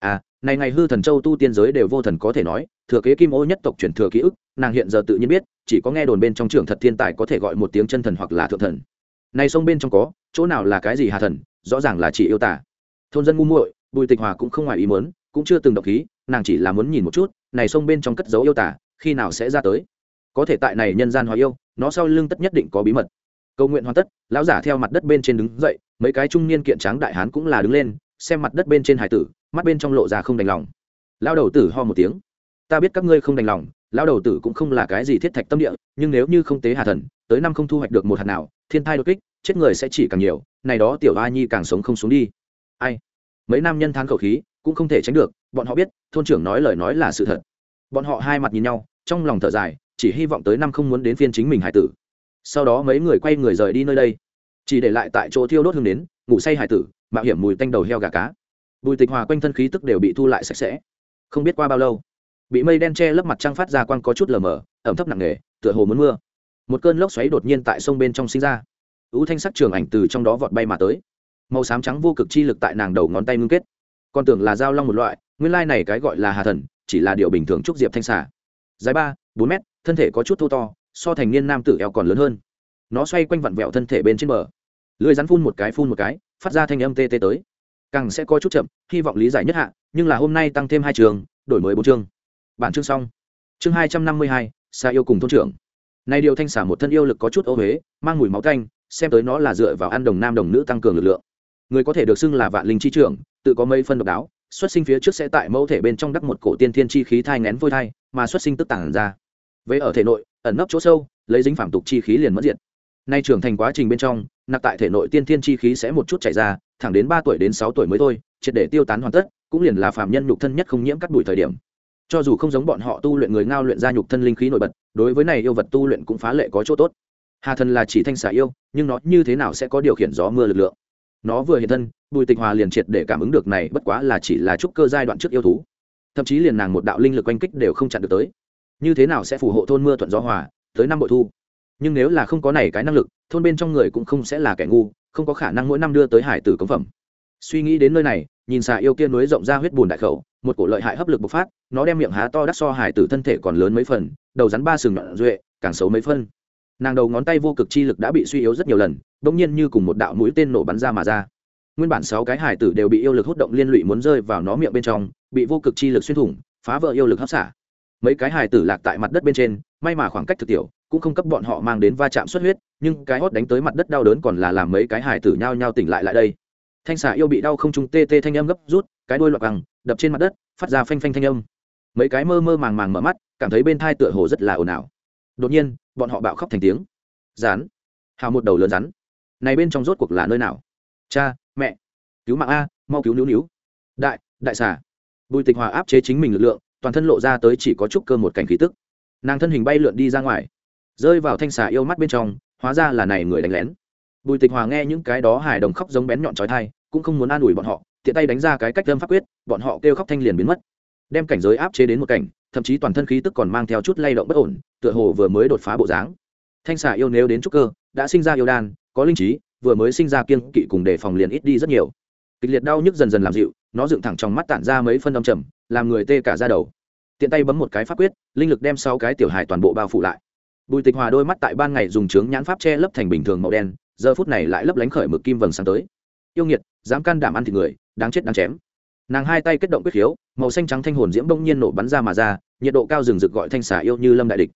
à này ngày hư thần châu tu tiên giới đều vô thần có thể nói, thừa kế kim ô nhất tộc truyền thừa ký ức, nàng hiện giờ tự nhiên biết, chỉ có nghe đồn bên trong trường thật thiên tài có thể gọi một tiếng chân thần hoặc là thượng thần. Này sông bên trong có, chỗ nào là cái gì hà thần, rõ ràng là chỉ yêu tả thôn dân ngu muội, bùi tịch hòa cũng không ngoài ý muốn, cũng chưa từng đọc khí nàng chỉ là muốn nhìn một chút, này sông bên trong cất dấu yêu tả khi nào sẽ ra tới. Có thể tại này nhân gian hóa yêu, nó sau lưng tất nhất định có bí mật. Cầu nguyện hoàn tất, lão giả theo mặt đất bên trên đứng dậy, mấy cái trung niên kiện tráng đại hán cũng là đứng lên, xem mặt đất bên trên hải tử mắt bên trong lộ ra không đành lòng. Lao đầu tử ho một tiếng. Ta biết các ngươi không đành lòng lao đầu tử cũng không là cái gì thiết thạch tâm địa, nhưng nếu như không tế hà thần, tới năm không thu hoạch được một hạt nào, thiên thai đột kích, chết người sẽ chỉ càng nhiều, này đó tiểu a nhi càng sống không xuống đi. Ai? Mấy nam nhân thán khẩu khí, cũng không thể tránh được, bọn họ biết, thôn trưởng nói lời nói là sự thật. Bọn họ hai mặt nhìn nhau, trong lòng thở dài, chỉ hy vọng tới năm không muốn đến phiên chính mình hải tử. Sau đó mấy người quay người rời đi nơi đây. Chỉ để lại tại chỗ thiêu đốt hương đến ngủ say hải tử, mạo hiểm mùi tanh đầu heo gà cá bùi tịch hòa quanh thân khí tức đều bị thu lại sạch sẽ. Không biết qua bao lâu, bị mây đen che lấp mặt trăng phát ra quang có chút lờ mờ, ẩm thấp nặng nề, tựa hồ muốn mưa. Một cơn lốc xoáy đột nhiên tại sông bên trong sinh ra. Ứ thanh sắc trường ảnh từ trong đó vọt bay mà tới. Màu xám trắng vô cực chi lực tại nàng đầu ngón tay ngưng kết. Còn tưởng là dao long một loại, nguyên lai này cái gọi là hà thần, chỉ là điều bình thường trúc diệp thanh xả dài ba, bốn mét, thân thể có chút thô to, so thành niên nam tử eo còn lớn hơn. Nó xoay quanh vặn vẹo thân thể bên trên bờ. Lưới rắn phun một cái, phun một cái, phát ra thanh âm tê tê tới càng sẽ có chút chậm, hy vọng lý giải nhất hạ, nhưng là hôm nay tăng thêm hai trường, đổi mới bốn chương. Bản chương xong. Chương hai trăm năm mươi hai xa yêu cùng thôn trưởng. Này điều thanh xả một thân yêu lực có chút ô huế mang mùi máu canh xem tới nó là dựa vào ăn đồng nam đồng nữ tăng cường lực lượng. Người có thể được xưng là vạn linh chi trưởng, tự có mấy phân độc đáo, xuất sinh phía trước sẽ tại mẫu thể bên trong đắc một cổ tiên thiên chi khí thai ngén vôi thai, mà xuất sinh tức tản ra. Về ở thể nội, ẩn nấp chỗ sâu, lấy dính phạm tục chi khí liền mất diệt. Nay trưởng thành quá trình bên trong nạp tại thể nội tiên thiên chi khí sẽ một chút chảy ra, thẳng đến ba tuổi đến sáu tuổi mới thôi, triệt để tiêu tán hoàn tất, cũng liền là phạm nhân nhục thân nhất không nhiễm cắt đùi thời điểm. Cho dù không giống bọn họ tu luyện người ngao luyện ra nhục thân linh khí nổi bật, đối với này yêu vật tu luyện cũng phá lệ có chỗ tốt. Hà thần là chỉ thanh xả yêu, nhưng nó như thế nào sẽ có điều khiển gió mưa lực lượng? Nó vừa hiện thân, bùi tịch hòa liền triệt để cảm ứng được này bất quá là chỉ là trúc cơ giai đoạn trước yêu thú. Thậm chí liền nàng một đạo linh lực oanh kích đều không chặn được tới. Như thế nào sẽ phù hộ thôn mưa thuận gió hòa, tới năm bội thu? Nhưng nếu là không có này cái năng lực, thôn bên trong người cũng không sẽ là kẻ ngu, không có khả năng mỗi năm đưa tới hải tử cống phẩm. Suy nghĩ đến nơi này, nhìn xà yêu kia núi rộng ra huyết bùn đại khẩu, một cổ lợi hại hấp lực bộc phát, nó đem miệng há to đắt so hải tử thân thể còn lớn mấy phần, đầu rắn ba sừng nhọn duệ, càng xấu mấy phân. Nàng đầu ngón tay vô cực chi lực đã bị suy yếu rất nhiều lần, bỗng nhiên như cùng một đạo mũi tên nổ bắn ra mà ra. Nguyên bản sáu cái hải tử đều bị yêu lực hút động liên lụy muốn rơi vào nó miệng bên trong, bị vô cực chi lực xuyên thủng, phá vỡ yêu lực hấp xả. Mấy cái hải tử lạc tại mặt đất bên trên may mà khoảng cách thực tiểu, cũng không cấp bọn họ mang đến va chạm xuất huyết, nhưng cái hót đánh tới mặt đất đau đớn còn là làm mấy cái hải tử nhao nhao tỉnh lại lại đây. Thanh xà yêu bị đau không trung tê tê thanh âm gấp rút, cái đuôi loạt bằng đập trên mặt đất, phát ra phanh phanh thanh âm. Mấy cái mơ mơ màng màng mở mắt, cảm thấy bên thai tựa hồ rất là ồn ào. Đột nhiên, bọn họ bạo khóc thành tiếng. Rán. Hào một đầu lớn rắn. Này bên trong rốt cuộc là nơi nào? Cha, mẹ. Cứu mạng a, mau cứu níu níu. Đại đại xà. Bùi tịch hòa áp chế chính mình lực lượng, toàn thân lộ ra tới chỉ có chút cơ một cảnh khí tức nàng thân hình bay lượn đi ra ngoài, rơi vào thanh xà yêu mắt bên trong, hóa ra là này người đánh lén. Bùi tịch hòa nghe những cái đó hài đồng khóc giống bén nhọn trói thai, cũng không muốn an ủi bọn họ, tiện tay đánh ra cái cách lâm pháp quyết, bọn họ kêu khóc thanh liền biến mất. Đem cảnh giới áp chế đến một cảnh, thậm chí toàn thân khí tức còn mang theo chút lay động bất ổn, tựa hồ vừa mới đột phá bộ dáng. Thanh xà yêu nếu đến trúc cơ, đã sinh ra yêu đan, có linh trí, vừa mới sinh ra kiên kỵ cùng đề phòng liền ít đi rất nhiều. Kịch liệt đau nhức dần dần làm dịu, nó dựng thẳng trong mắt tản ra mấy phân âm trầm, làm người tê cả ra đầu tiện tay bấm một cái pháp quyết, linh lực đem sáu cái tiểu hài toàn bộ bao phủ lại. Bùi tịch hòa đôi mắt tại ban ngày dùng trướng nhãn pháp che lấp thành bình thường màu đen, giờ phút này lại lấp lánh khởi mực kim vầng sáng tới. Yêu nghiệt, dám can đảm ăn thịt người, đáng chết đáng chém. Nàng hai tay kết động quyết khiếu, màu xanh trắng thanh hồn diễm bỗng nhiên nổ bắn ra mà ra, nhiệt độ cao rừng rực gọi thanh xả yêu như lâm đại địch.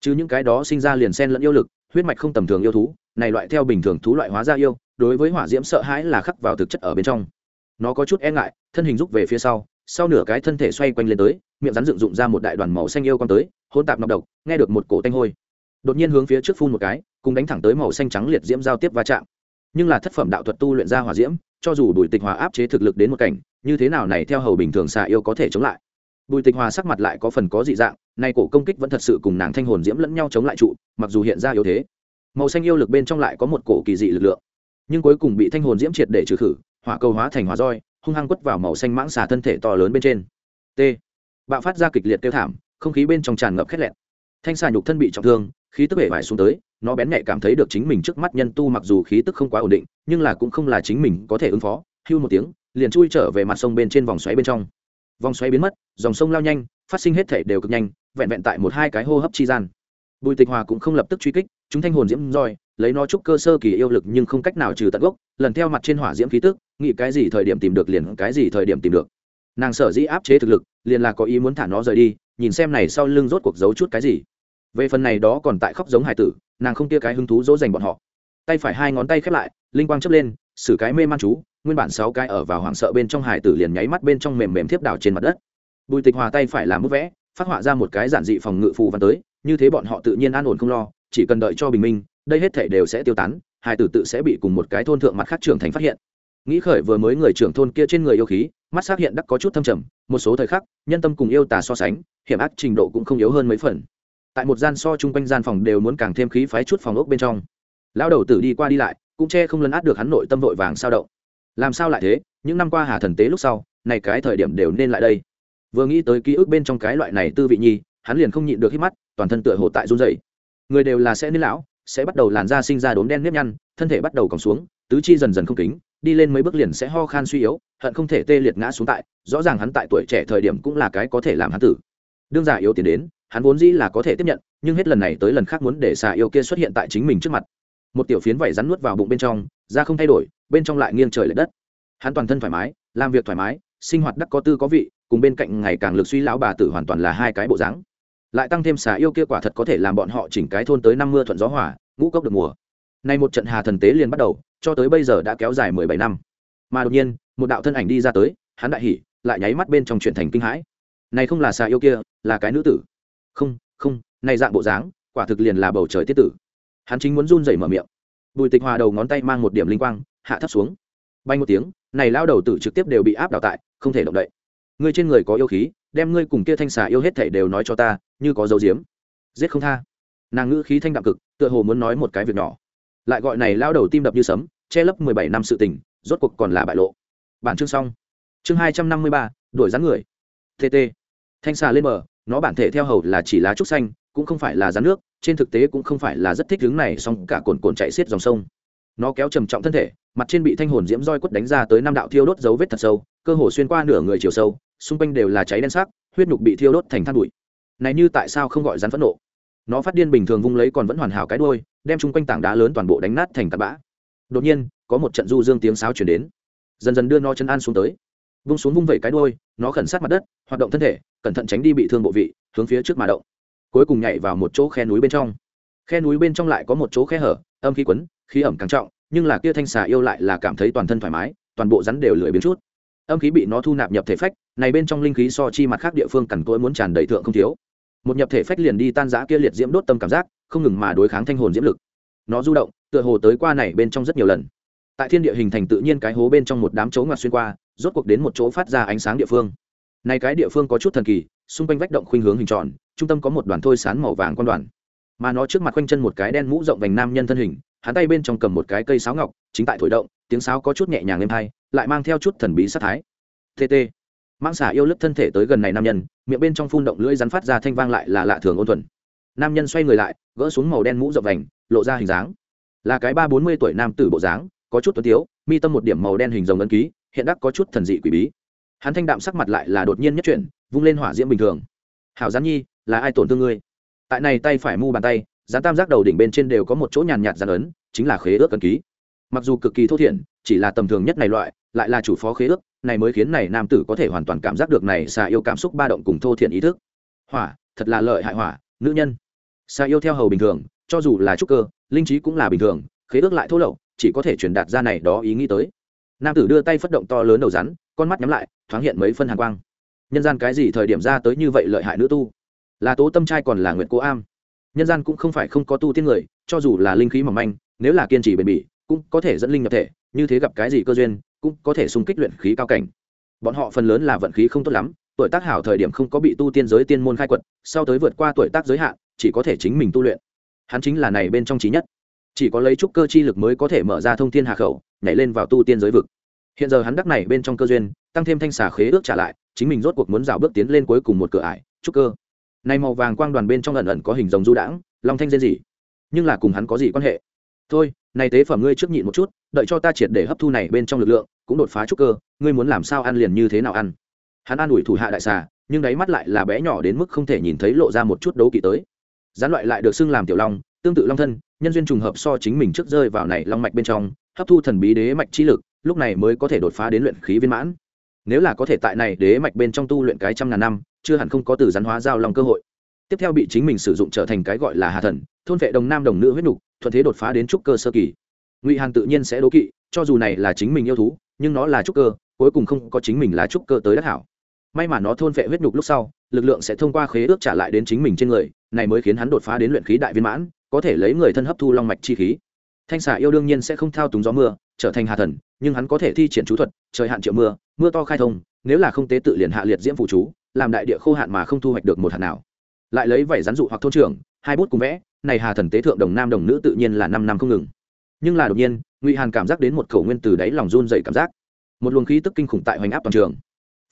Chứ những cái đó sinh ra liền sen lẫn yêu lực, huyết mạch không tầm thường yêu thú, này loại theo bình thường thú loại hóa ra yêu, đối với hỏa diễm sợ hãi là khắc vào thực chất ở bên trong. Nó có chút e ngại, thân hình rút về phía sau sau nửa cái thân thể xoay quanh lên tới, miệng rắn dựng dụng ra một đại đoàn màu xanh yêu con tới hôn tạp nọc độc, nghe được một cổ tanh hôi. Đột nhiên hướng phía trước phun một cái, cùng đánh thẳng tới màu xanh trắng liệt diễm giao tiếp va chạm. Nhưng là thất phẩm đạo thuật tu luyện ra hỏa diễm, cho dù bùi tịch hòa áp chế thực lực đến một cảnh, như thế nào này theo hầu bình thường xà yêu có thể chống lại? Bùi tịch hòa sắc mặt lại có phần có dị dạng, nay cổ công kích vẫn thật sự cùng nàng thanh hồn diễm lẫn nhau chống lại trụ, mặc dù hiện ra yếu thế. Màu xanh yêu lực bên trong lại có một cổ kỳ dị lực lượng, nhưng cuối cùng bị thanh hồn diễm triệt để trừ khử, hỏa cầu hóa thành hỏa roi hung hăng quất vào màu xanh mãng xà thân thể to lớn bên trên. T. Bạo phát ra kịch liệt tiêu thảm, không khí bên trong tràn ngập khét lẹt. Thanh xà nhục thân bị trọng thương, khí tức bể vải xuống tới, nó bén nhẹ cảm thấy được chính mình trước mắt nhân tu mặc dù khí tức không quá ổn định, nhưng là cũng không là chính mình có thể ứng phó, hưu một tiếng, liền chui trở về mặt sông bên trên vòng xoáy bên trong. Vòng xoáy biến mất, dòng sông lao nhanh, phát sinh hết thể đều cực nhanh, vẹn vẹn tại một hai cái hô hấp chi gian. Bùi tịch hòa cũng không lập tức truy kích, chúng thanh hồn diễm roi, lấy nó chúc cơ sơ kỳ yêu lực nhưng không cách nào trừ tận gốc, lần theo mặt trên hỏa diễm khí tức nghĩ cái gì thời điểm tìm được liền cái gì thời điểm tìm được. Nàng sở dĩ áp chế thực lực, liền là có ý muốn thả nó rời đi, nhìn xem này sau lưng rốt cuộc giấu chút cái gì. Về phần này đó còn tại khóc giống hải tử, nàng không tia cái hứng thú dỗ dành bọn họ. Tay phải hai ngón tay khép lại, linh quang chấp lên, xử cái mê man chú, nguyên bản sáu cái ở vào hoảng sợ bên trong hải tử liền nháy mắt bên trong mềm mềm thiếp đảo trên mặt đất. Bùi tịch hòa tay phải làm bức vẽ, phát họa ra một cái giản dị phòng ngự phù văn tới, như thế bọn họ tự nhiên an ổn không lo, chỉ cần đợi cho bình minh, đây hết thể đều sẽ tiêu tán, hải tử tự sẽ bị cùng một cái thôn thượng mặt khác trưởng thành phát hiện nghĩ khởi vừa mới người trưởng thôn kia trên người yêu khí, mắt xác hiện đắc có chút thâm trầm, một số thời khắc, nhân tâm cùng yêu tà so sánh, hiểm ác trình độ cũng không yếu hơn mấy phần. Tại một gian so chung quanh gian phòng đều muốn càng thêm khí phái chút phòng ốc bên trong. Lão đầu tử đi qua đi lại, cũng che không lấn át được hắn nội tâm vội vàng sao động. Làm sao lại thế? Những năm qua hà thần tế lúc sau, này cái thời điểm đều nên lại đây. Vừa nghĩ tới ký ức bên trong cái loại này tư vị nhi, hắn liền không nhịn được hít mắt, toàn thân tựa hồ tại run dày người đều là sẽ nên lão, sẽ bắt đầu làn da sinh ra đốm đen nếp nhăn, thân thể bắt đầu còng xuống, tứ chi dần dần không kính đi lên mấy bước liền sẽ ho khan suy yếu, hận không thể tê liệt ngã xuống tại, rõ ràng hắn tại tuổi trẻ thời điểm cũng là cái có thể làm hắn tử. Đương giả yếu tiến đến, hắn vốn dĩ là có thể tiếp nhận, nhưng hết lần này tới lần khác muốn để xà yêu kia xuất hiện tại chính mình trước mặt. Một tiểu phiến vẩy rắn nuốt vào bụng bên trong, da không thay đổi, bên trong lại nghiêng trời l ệ đất. Hắn toàn thân thoải mái, làm việc thoải mái, sinh hoạt đắc có tư có vị, cùng bên cạnh ngày càng lực suy lão bà tử hoàn toàn là hai cái bộ dáng. Lại tăng thêm xà yêu kia quả thật có thể làm bọn họ chỉnh cái thôn tới năm mưa thuận gió hỏa ngũ cốc được mùa nay một trận hà thần tế liền bắt đầu, cho tới bây giờ đã kéo dài mười bảy năm. Mà đột nhiên, một đạo thân ảnh đi ra tới, hắn đại hỉ, lại nháy mắt bên trong chuyện thành kinh hãi. Này không là xà yêu kia, là cái nữ tử. Không không, này dạng bộ dáng, quả thực liền là bầu trời tiết tử. Hắn chính muốn run rẩy mở miệng. Bùi tịch hòa đầu ngón tay mang một điểm linh quang, hạ thấp xuống. Bay một tiếng, này lao đầu tử trực tiếp đều bị áp đảo tại, không thể động đậy. Ngươi trên người có yêu khí, đem ngươi cùng kia thanh xà yêu hết thảy đều nói cho ta, như có dấu diếm giết không tha. Nàng ngữ khí thanh đạm cực, tựa hồ muốn nói một cái việc nhỏ lại gọi này lao đầu tim đập như sấm, che lấp mười bảy năm sự tình, rốt cuộc còn là bại lộ. Bản chương xong. Chương hai trăm năm mươi ba đổi rắn người. Tt thanh xà lên bờ, nó bản thể theo hầu là chỉ lá trúc xanh, cũng không phải là rắn nước, trên thực tế cũng không phải là rất thích hướng này, song cả cồn cồn chạy xiết dòng sông. Nó kéo trầm trọng thân thể, mặt trên bị thanh hồn diễm roi quất đánh ra tới năm đạo thiêu đốt dấu vết thật sâu, cơ hồ xuyên qua nửa người chiều sâu, xung quanh đều là cháy đen sắc, huyết nhục bị thiêu đốt thành than bụi. Này như tại sao không gọi rắn phẫn nộ? Nó phát điên bình thường vung lấy còn vẫn hoàn hảo cái đuôi, đem chung quanh tảng đá lớn toàn bộ đánh nát thành tạt bã. Đột nhiên, có một trận du dương tiếng sáo chuyển đến. Dần dần đưa nó chân an xuống tới. Vung xuống vung vẩy cái đuôi, nó khẩn sát mặt đất, hoạt động thân thể, cẩn thận tránh đi bị thương bộ vị, hướng phía trước mà động. Cuối cùng nhảy vào một chỗ khe núi bên trong. Khe núi bên trong lại có một chỗ khe hở, âm khí quấn, khí ẩm càng trọng, nhưng là kia thanh xà yêu lại là cảm thấy toàn thân thoải mái, toàn bộ rắn đều lười biến chút. Âm khí bị nó thu nạp nhập thể phách, này bên trong linh khí so chi mặt khác địa phương cằn cỗi muốn tràn đầy thượng không thiếu một nhập thể phách liền đi tan giã kia liệt diễm đốt tâm cảm giác, không ngừng mà đối kháng thanh hồn diễm lực. Nó du động, tựa hồ tới qua này bên trong rất nhiều lần. Tại thiên địa hình thành tự nhiên cái hố bên trong một đám chỗ ngoặt xuyên qua, rốt cuộc đến một chỗ phát ra ánh sáng địa phương. Này cái địa phương có chút thần kỳ, xung quanh vách động khuynh hướng hình tròn, trung tâm có một đoàn thôi sán màu vàng quan đoàn. Mà nó trước mặt quanh chân một cái đen mũ rộng vành nam nhân thân hình, hắn tay bên trong cầm một cái cây sáo ngọc, chính tại thổi động, tiếng sáo có chút nhẹ nhàng êm hay lại mang theo chút thần bí sát thái. Tt mang xả yêu lướt thân thể tới gần này nam nhân, miệng bên trong phun động lưỡi rắn phát ra thanh vang lại là lạ thường ôn thuần. Nam nhân xoay người lại, gỡ xuống màu đen mũ rộng vành, lộ ra hình dáng. Là cái ba bốn mươi tuổi nam tử bộ dáng, có chút tuấn tiếu, mi tâm một điểm màu đen hình rồng ấn ký, hiện đắc có chút thần dị quỷ bí. Hắn thanh đạm sắc mặt lại là đột nhiên nhất chuyển, vung lên hỏa diễm bình thường. Hảo gián nhi, là ai tổn thương ngươi? Tại này tay phải mu bàn tay, gián tam giác đầu đỉnh bên trên đều có một chỗ nhàn nhạt gián ấn, chính là khế ước ấn ký. Mặc dù cực kỳ thô thiển, chỉ là tầm thường nhất này loại lại là chủ phó khế ước, này mới khiến này nam tử có thể hoàn toàn cảm giác được này xà yêu cảm xúc ba động cùng thô thiển ý thức. Hỏa, thật là lợi hại hỏa, nữ nhân. Xà yêu theo hầu bình thường, cho dù là trúc cơ, linh trí cũng là bình thường, khế ước lại thô lậu, chỉ có thể truyền đạt ra này đó ý nghĩ tới. Nam tử đưa tay phất động to lớn đầu rắn, con mắt nhắm lại, thoáng hiện mấy phân hàng quang. Nhân gian cái gì thời điểm ra tới như vậy lợi hại nữ tu? Là tố tâm trai còn là nguyện cố am? Nhân gian cũng không phải không có tu tiên người, cho dù là linh khí mỏng manh, nếu là kiên trì bền bỉ, cũng có thể dẫn linh nhập thể, như thế gặp cái gì cơ duyên cũng có thể xung kích luyện khí cao cảnh. Bọn họ phần lớn là vận khí không tốt lắm, tuổi tác hảo thời điểm không có bị tu tiên giới tiên môn khai quật, sau tới vượt qua tuổi tác giới hạn, chỉ có thể chính mình tu luyện. Hắn chính là này bên trong trí nhất. Chỉ có lấy chút cơ chi lực mới có thể mở ra thông thiên hạ khẩu, nhảy lên vào tu tiên giới vực. Hiện giờ hắn đắc này bên trong cơ duyên, tăng thêm thanh xà khế ước trả lại, chính mình rốt cuộc muốn rào bước tiến lên cuối cùng một cửa ải, trúc cơ. Này màu vàng quang đoàn bên trong ẩn ẩn có hình rồng du đãng, long thanh dên gì nhưng là cùng hắn có gì quan hệ? Thôi này tế phẩm ngươi trước nhịn một chút, đợi cho ta triệt để hấp thu này bên trong lực lượng, cũng đột phá trúc cơ, ngươi muốn làm sao ăn liền như thế nào ăn. Hắn an ủi thủ hạ đại xà, nhưng đáy mắt lại là bé nhỏ đến mức không thể nhìn thấy lộ ra một chút đấu kỵ tới. Gián loại lại được xưng làm tiểu long, tương tự long thân, nhân duyên trùng hợp so chính mình trước rơi vào này long mạch bên trong, hấp thu thần bí đế mạch chi lực, lúc này mới có thể đột phá đến luyện khí viên mãn. Nếu là có thể tại này đế mạch bên trong tu luyện cái trăm ngàn năm, chưa hẳn không có từ rắn hóa giao long cơ hội. Tiếp theo bị chính mình sử dụng trở thành cái gọi là hà thần, thôn vệ đồng nam đồng nữ huyết nục thuận thế đột phá đến trúc cơ sơ kỳ. Ngụy hàn tự nhiên sẽ đố kỵ, cho dù này là chính mình yêu thú, nhưng nó là trúc cơ, cuối cùng không có chính mình là trúc cơ tới đắc hảo. May mà nó thôn vệ huyết nhục lúc sau, lực lượng sẽ thông qua khế ước trả lại đến chính mình trên người, này mới khiến hắn đột phá đến luyện khí đại viên mãn, có thể lấy người thân hấp thu long mạch chi khí. Thanh xà yêu đương nhiên sẽ không thao túng gió mưa, trở thành hà thần, nhưng hắn có thể thi triển chú thuật, trời hạn triệu mưa mưa to khai thông, nếu là không tế tự liền hạ liệt diễm phụ chú, làm đại địa khô hạn mà không thu hoạch được một hạt nào. Lại lấy vảy rắn dụ hoặc thôn trưởng, hai bút cùng vẽ này hà thần tế thượng đồng nam đồng nữ tự nhiên là năm năm không ngừng. Nhưng là đột nhiên, ngụy hàn cảm giác đến một khẩu nguyên từ đáy lòng run dày cảm giác. Một luồng khí tức kinh khủng tại hoành áp toàn trường.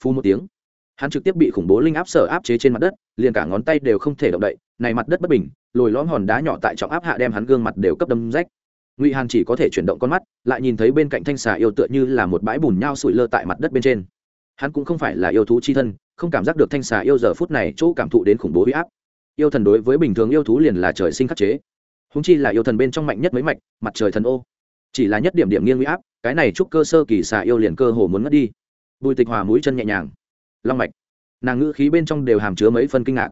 Phu một tiếng, hắn trực tiếp bị khủng bố linh áp sở áp chế trên mặt đất, liền cả ngón tay đều không thể động đậy, này mặt đất bất bình, lồi lõm hòn đá nhỏ tại trọng áp hạ đem hắn gương mặt đều cấp đâm rách. Ngụy hàn chỉ có thể chuyển động con mắt, lại nhìn thấy bên cạnh thanh xà yêu tựa như là một bãi bùn nhau sụi lơ tại mặt đất bên trên. Hắn cũng không phải là yêu thú chi thân, không cảm giác được thanh xà yêu giờ phút này chỗ cảm thụ đến khủng bố huy áp yêu thần đối với bình thường yêu thú liền là trời sinh khắc chế. Húng chi là yêu thần bên trong mạnh nhất mấy mạch, mặt trời thần ô. Chỉ là nhất điểm điểm nghiêng huy áp, cái này chúc cơ sơ kỳ xà yêu liền cơ hồ muốn mất đi. Bùi tịch hòa mũi chân nhẹ nhàng. Long mạch. Nàng ngữ khí bên trong đều hàm chứa mấy phân kinh ngạc.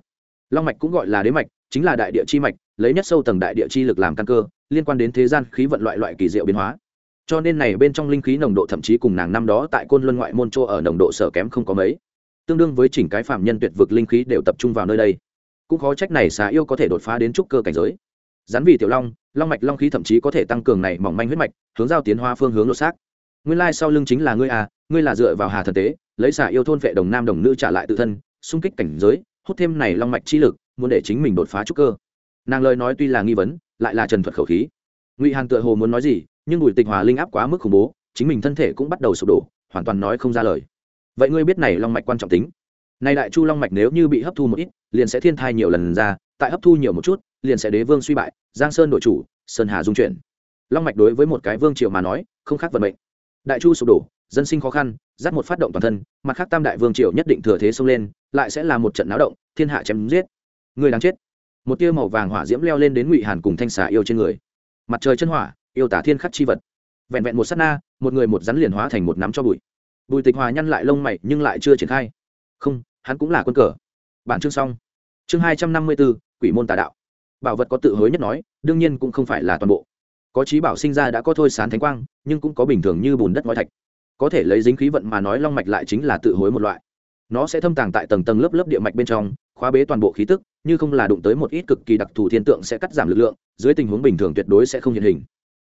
Long mạch cũng gọi là đế mạch, chính là đại địa chi mạch, lấy nhất sâu tầng đại địa chi lực làm căn cơ, liên quan đến thế gian khí vận loại loại kỳ diệu biến hóa. Cho nên này bên trong linh khí nồng độ thậm chí cùng nàng năm đó tại côn luân ngoại môn châu ở nồng độ sở kém không có mấy. Tương đương với chỉnh cái phạm nhân tuyệt vực linh khí đều tập trung vào nơi đây cũng khó trách này xà yêu có thể đột phá đến trúc cơ cảnh giới. Rắn vì tiểu long long mạch long khí thậm chí có thể tăng cường này mỏng manh huyết mạch, hướng giao tiến hoa phương hướng lột xác. Nguyên lai sau lưng chính là ngươi à ngươi là dựa vào hà thần tế, lấy xà yêu thôn vệ đồng nam đồng nữ trả lại tự thân, xung kích cảnh giới, hút thêm này long mạch chi lực, muốn để chính mình đột phá trúc cơ. Nàng lời nói tuy là nghi vấn, lại là trần thuật khẩu khí. Ngụy hàn tựa hồ muốn nói gì, nhưng bùi tịch hòa linh áp quá mức khủng bố, chính mình thân thể cũng bắt đầu sụp đổ, hoàn toàn nói không ra lời. Vậy ngươi biết này long mạch quan trọng tính? Này đại chu long mạch nếu như bị hấp thu một ít, liền sẽ thiên thai nhiều lần ra, tại hấp thu nhiều một chút, liền sẽ đế vương suy bại, giang sơn đổi chủ, sơn hà dung chuyển. Long mạch đối với một cái vương triều mà nói, không khác vận mệnh. Đại chu sụp đổ, dân sinh khó khăn dắt một phát động toàn thân, mặt khác tam đại vương triều nhất định thừa thế xông lên, lại sẽ là một trận náo động, thiên hạ chém giết. Người đáng chết. Một tia màu vàng hỏa diễm leo lên đến ngụy hàn cùng thanh xà yêu trên người. Mặt trời chân hỏa, yêu tả thiên khắc chi vật. Vẹn vẹn một s á t na, một người một rắn liền hóa thành một nắm cho bụi. Bùi tịch hòa nhăn lại lông mày, nhưng lại chưa triển khai không, hắn cũng là quân cờ. Bản chương xong. Chương hai trăm năm mươi b ố quỷ môn tà đạo. Bảo vật có tự hối nhất nói, đương nhiên cũng không phải là toàn bộ. Có trí bảo sinh ra đã có thôi sán thánh quang, nhưng cũng có bình thường như bùn đất ngói thạch. Có thể lấy dính khí vận mà nói long mạch lại chính là tự hối một loại. Nó sẽ thâm tàng tại tầng tầng lớp lớp địa mạch bên trong, khóa bế toàn bộ khí tức, như không là đụng tới một ít cực kỳ đặc thù thiên tượng sẽ cắt giảm lực lượng, dưới tình huống bình thường tuyệt đối sẽ không hiện hình.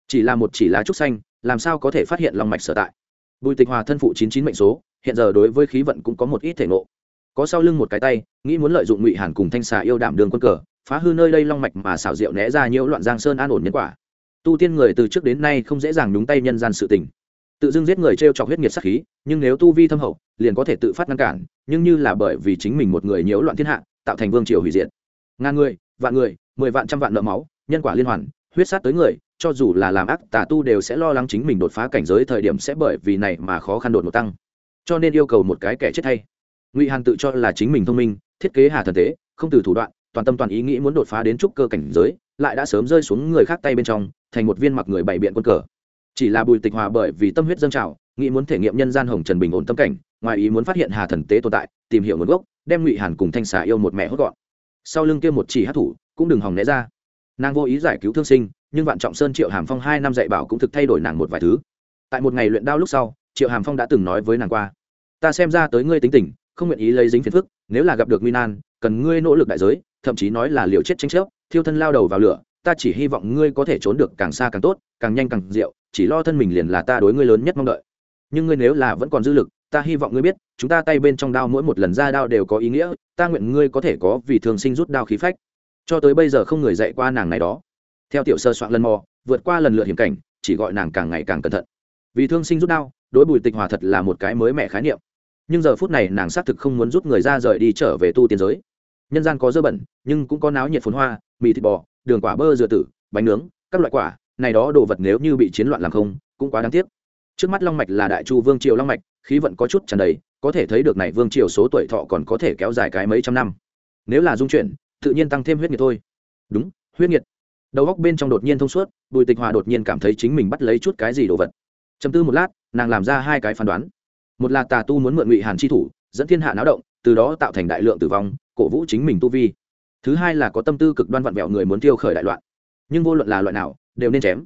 Chỉ là một chỉ lá trúc xanh, làm sao có thể phát hiện long mạch sở tại? Bùi tịch hòa thân phụ chín chín mệnh số, hiện giờ đối với khí vận cũng có một ít thể ngộ. Có sau lưng một cái tay, nghĩ muốn lợi dụng ngụy hàn cùng thanh xà yêu đảm đường quân cờ, phá hư nơi đây long mạch mà xảo diệu né ra nhiễu loạn giang sơn an ổn nhân quả. Tu tiên người từ trước đến nay không dễ dàng nhúng tay nhân gian sự tình. Tự dưng giết người t r e o chọc huyết nhiệt sắc khí, nhưng nếu tu vi thâm hậu, liền có thể tự phát ngăn cản, nhưng như là bởi vì chính mình một người nhiễu loạn thiên hạ, tạo thành vương triều hủy diệt. Ngàn người, vạn người, mười vạn trăm vạn nợ máu, nhân quả liên hoàn, huyết sát tới người cho dù là làm ác, tà tu đều sẽ lo lắng chính mình đột phá cảnh giới thời điểm sẽ bởi vì này mà khó khăn đột một tăng. Cho nên yêu cầu một cái kẻ chết thay ngụy hàn tự cho là chính mình thông minh, thiết kế hà thần tế, không từ thủ đoạn, toàn tâm toàn ý nghĩ muốn đột phá đến trúc cơ cảnh giới, lại đã sớm rơi xuống người khác tay bên trong, thành một viên mặc người bày biện quân cờ. Chỉ là bùi tịch hòa bởi vì tâm huyết dâng trào, nghĩ muốn thể nghiệm nhân gian hồng trần bình ổn tâm cảnh, ngoài ý muốn phát hiện hà thần tế tồn tại, tìm hiểu nguồn gốc, đem ngụy hàn cùng thanh xà yêu một mẹ hốt gọn. Sau lưng kia một chỉ hát thủ, cũng đừng hòng né ra. Nàng vô ý giải cứu thương sinh nhưng vạn trọng sơn triệu hàm phong hai năm dạy bảo cũng thực thay đổi nàng một vài thứ tại một ngày luyện đao lúc sau triệu hàm phong đã từng nói với nàng qua ta xem ra tới ngươi tính tình không nguyện ý lấy dính phiền phức nếu là gặp được nguy nan cần ngươi nỗ lực đại giới thậm chí nói là liều chết tranh chấp thiêu thân lao đầu vào lửa ta chỉ hy vọng ngươi có thể trốn được càng xa càng tốt càng nhanh càng diệu chỉ lo thân mình liền là ta đối ngươi lớn nhất mong đợi nhưng ngươi nếu là vẫn còn dư lực ta hy vọng ngươi biết chúng ta tay bên trong đao mỗi một lần ra đao đều có ý nghĩa ta nguyện ngươi có thể có vì thường sinh rút đao khí phách cho tới bây giờ không người dạy qua nàng này đó theo tiểu sơ soạn lần mò vượt qua lần lượt hiểm cảnh chỉ gọi nàng càng ngày càng cẩn thận. Vì thương sinh rút đau, đối bùi tịch hòa thật là một cái mới mẻ khái niệm. Nhưng giờ phút này nàng xác thực không muốn rút người ra rời đi trở về tu tiên giới. Nhân gian có dơ bẩn nhưng cũng có náo nhiệt phồn hoa mì thịt bò đường quả bơ dừa tử bánh nướng các loại quả này đó đồ vật nếu như bị chiến loạn làm không cũng quá đáng tiếc. Trước mắt long mạch là đại chu vương triều long mạch khí vận có chút tràn đầy có thể thấy được này vương triều số tuổi thọ còn có thể kéo dài cái mấy trăm năm. Nếu là dung chuyển tự nhiên tăng thêm huyết nhiệt thôi. Đúng huyết nhiệt đầu góc bên trong đột nhiên thông suốt, bùi tịch hòa đột nhiên cảm thấy chính mình bắt lấy chút cái gì đồ vật. Chầm tư một lát, nàng làm ra hai cái phán đoán. Một là tà tu muốn mượn ngụy hàn chi thủ, dẫn thiên hạ náo động, từ đó tạo thành đại lượng tử vong, cổ vũ chính mình tu vi. Thứ hai là có tâm tư cực đoan vặn vẹo người muốn tiêu khởi đại loạn. Nhưng vô luận là loại nào, đều nên chém.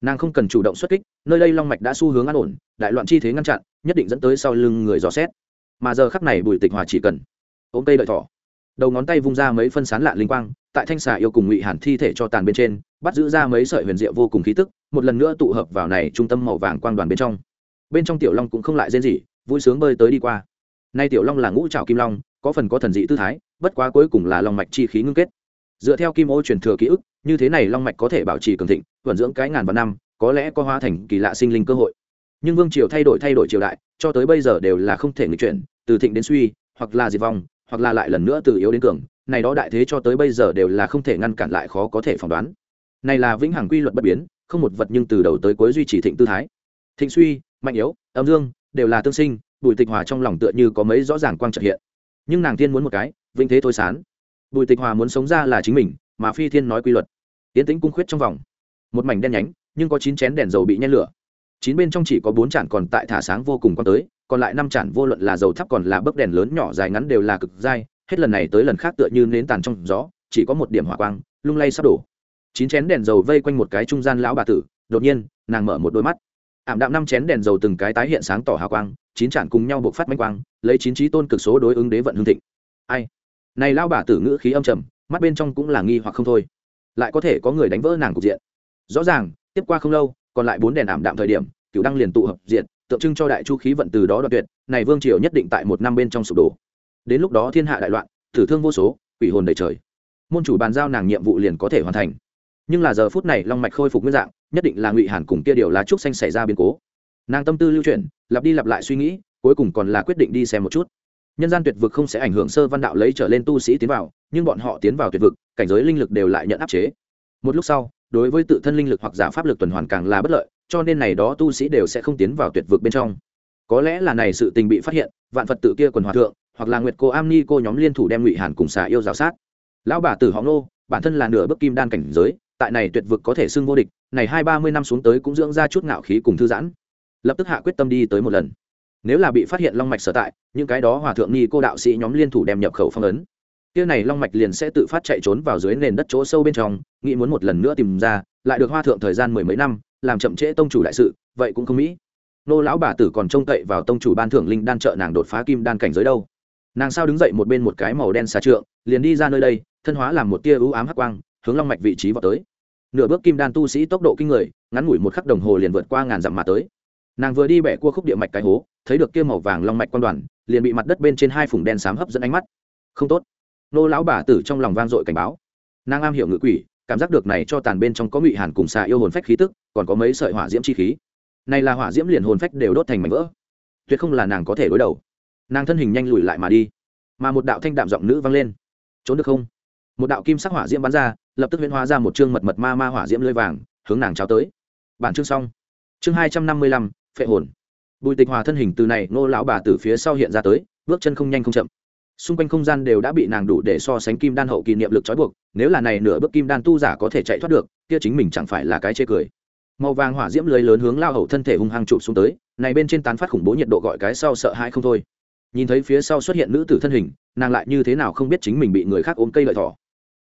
Nàng không cần chủ động xuất kích, nơi đây long mạch đã xu hướng an ổn, đại loạn chi thế ngăn chặn, nhất định dẫn tới sau lưng người dò xét. Mà giờ khắc này bùi tịch hòa chỉ cần ôm cây đợi thỏ. Đầu ngón tay vung ra mấy phân sán lạ linh quang tại thanh xà yêu cùng ngụy hàn thi thể cho tàn bên trên, bắt giữ ra mấy sợi huyền diệu vô cùng khí tức, một lần nữa tụ hợp vào này trung tâm màu vàng quang đoàn bên trong. Bên trong tiểu long cũng không lại rên gì vui sướng bơi tới đi qua. Nay tiểu long là ngũ trào kim long, có phần có thần dị tư thái, bất quá cuối cùng là long mạch chi khí ngưng kết. Dựa theo kim ô truyền thừa ký ức, như thế này long mạch có thể bảo trì cường thịnh, vận dưỡng cái ngàn vạn năm, có lẽ có hóa thành kỳ lạ sinh linh cơ hội. Nhưng vương triều thay đổi thay đổi triều đại, cho tới bây giờ đều là không thể nghịch chuyển, từ thịnh đến suy, hoặc là diệt vong, hoặc là lại lần nữa từ yếu đến cường này đó đại thế cho tới bây giờ đều là không thể ngăn cản lại khó có thể phỏng đoán. Này là vĩnh hằng quy luật bất biến, không một vật nhưng từ đầu tới cuối duy trì thịnh tư thái. Thịnh suy, mạnh yếu, âm dương, đều là tương sinh, bùi tịch hòa trong lòng tựa như có mấy rõ ràng quang trợ hiện. Nhưng nàng tiên muốn một cái, vĩnh thế thôi sán. Bùi tịch hòa muốn sống ra là chính mình, mà phi thiên nói quy luật. Tiến tĩnh cung khuyết trong vòng. Một mảnh đen nhánh, nhưng có chín chén đèn dầu bị nhen lửa. Chín bên trong chỉ có bốn chản còn tại thả sáng vô cùng quan tới, còn lại năm chản vô luận là dầu thấp còn là bấc đèn lớn nhỏ dài ngắn đều là cực dai hết lần này tới lần khác tựa như nến tàn trong gió, chỉ có một điểm hỏa quang, lung lay sắp đổ. Chín chén đèn dầu vây quanh một cái trung gian lão bà tử, đột nhiên, nàng mở một đôi mắt. Ảm đạm năm chén đèn dầu từng cái tái hiện sáng tỏ hào quang, chín chản cùng nhau buộc phát manh quang, lấy chín trí tôn cực số đối ứng đế vận hương thịnh. Ai? Này lao bà tử ngữ khí âm trầm, mắt bên trong cũng là nghi hoặc không thôi. Lại có thể có người đánh vỡ nàng cục diện. Rõ ràng, tiếp qua không lâu, còn lại bốn đèn ảm đạm thời điểm cựu đăng liền tụ hợp diện tượng trưng cho đại chu khí vận từ đó đoạt tuyệt, này vương triều nhất định tại một năm bên trong sụp đổ đến lúc đó thiên hạ đại loạn, tử thương vô số, quỷ hồn đầy trời. Môn chủ bàn giao nàng nhiệm vụ liền có thể hoàn thành. Nhưng là giờ phút này long mạch khôi phục nguyên dạng, nhất định là ngụy hàn cùng kia điều lá trúc xanh xảy ra biến cố. Nàng tâm tư lưu chuyển, lặp đi lặp lại suy nghĩ, cuối cùng còn là quyết định đi xem một chút. Nhân gian tuyệt vực không sẽ ảnh hưởng sơ văn đạo lấy trở lên tu sĩ tiến vào, nhưng bọn họ tiến vào tuyệt vực, cảnh giới linh lực đều lại nhận áp chế. Một lúc sau, đối với tự thân linh lực hoặc giả pháp lực tuần hoàn càng là bất lợi, cho nên này đó tu sĩ đều sẽ không tiến vào tuyệt vực bên trong. Có lẽ là này sự tình bị phát hiện, vạn phật tự kia quần hòa thượng hoặc là nguyệt cô am ni cô nhóm liên thủ đem ngụy hàn cùng xà yêu giáo sát. Lão bà tử họ ngô, bản thân là nửa bước kim đan cảnh giới, tại này tuyệt vực có thể xưng vô địch, này hai ba mươi năm xuống tới cũng dưỡng ra chút ngạo khí cùng thư giãn. Lập tức hạ quyết tâm đi tới một lần. Nếu là bị phát hiện long mạch sở tại, những cái đó hòa thượng ni cô đạo sĩ nhóm liên thủ đem nhập khẩu phong ấn. Kia này long mạch liền sẽ tự phát chạy trốn vào dưới nền đất chỗ sâu bên trong, nghĩ muốn một lần nữa tìm ra, lại được hoa thượng thời gian mười mấy năm, làm chậm trễ tông chủ đại sự, vậy cũng không mỹ. Nô lão bà tử còn trông cậy vào tông chủ ban thưởng linh đan trợ nàng đột phá kim đan cảnh giới đâu nàng sao đứng dậy một bên một cái màu đen xà trượng, liền đi ra nơi đây, thân hóa làm một tia ưu ám hắc quang, hướng long mạch vị trí vào tới. Nửa bước kim đan tu sĩ tốc độ kinh người, ngắn ngủi một khắc đồng hồ liền vượt qua ngàn dặm mà tới. Nàng vừa đi bẻ cua khúc địa mạch cái hố, thấy được kia màu vàng long mạch quan đoàn, liền bị mặt đất bên trên hai phủng đen xám hấp dẫn ánh mắt. Không tốt. Nô lão bà tử trong lòng vang dội cảnh báo. Nàng am hiểu ngự quỷ, cảm giác được này cho tàn bên trong có ngụy hàn cùng xà yêu hồn phách khí tức, còn có mấy sợi hỏa diễm chi khí. Này là hỏa diễm liền hồn phách đều đốt thành mảnh vỡ. Tuyệt không là nàng có thể đối đầu nàng thân hình nhanh lùi lại mà đi, mà một đạo thanh đạm giọng nữ vang lên. Trốn được không? Một đạo kim sắc hỏa diễm bắn ra, lập tức huyễn hóa ra một chương mật mật ma ma hỏa diễm lưỡi vàng, hướng nàng trao tới. Bản chương xong. Chương hai trăm năm mươi lăm, phệ hồn. Bùi tịch hòa thân hình từ này, nô lão bà từ phía sau hiện ra tới, bước chân không nhanh không chậm. Xung quanh không gian đều đã bị nàng đủ để so sánh kim đan hậu kỳ niệm lực trói buộc, nếu là này nửa bước kim đan tu giả có thể chạy thoát được, kia chính mình chẳng phải là cái chê cười. Màu vàng hỏa diễm lưới lớn hướng lao hậu thân thể hung hăng chụp xuống tới, này bên trên tán phát khủng bố nhiệt độ gọi cái sau sợ hãi không thôi nhìn thấy phía sau xuất hiện nữ tử thân hình, nàng lại như thế nào không biết chính mình bị người khác ôm cây lợi thỏ.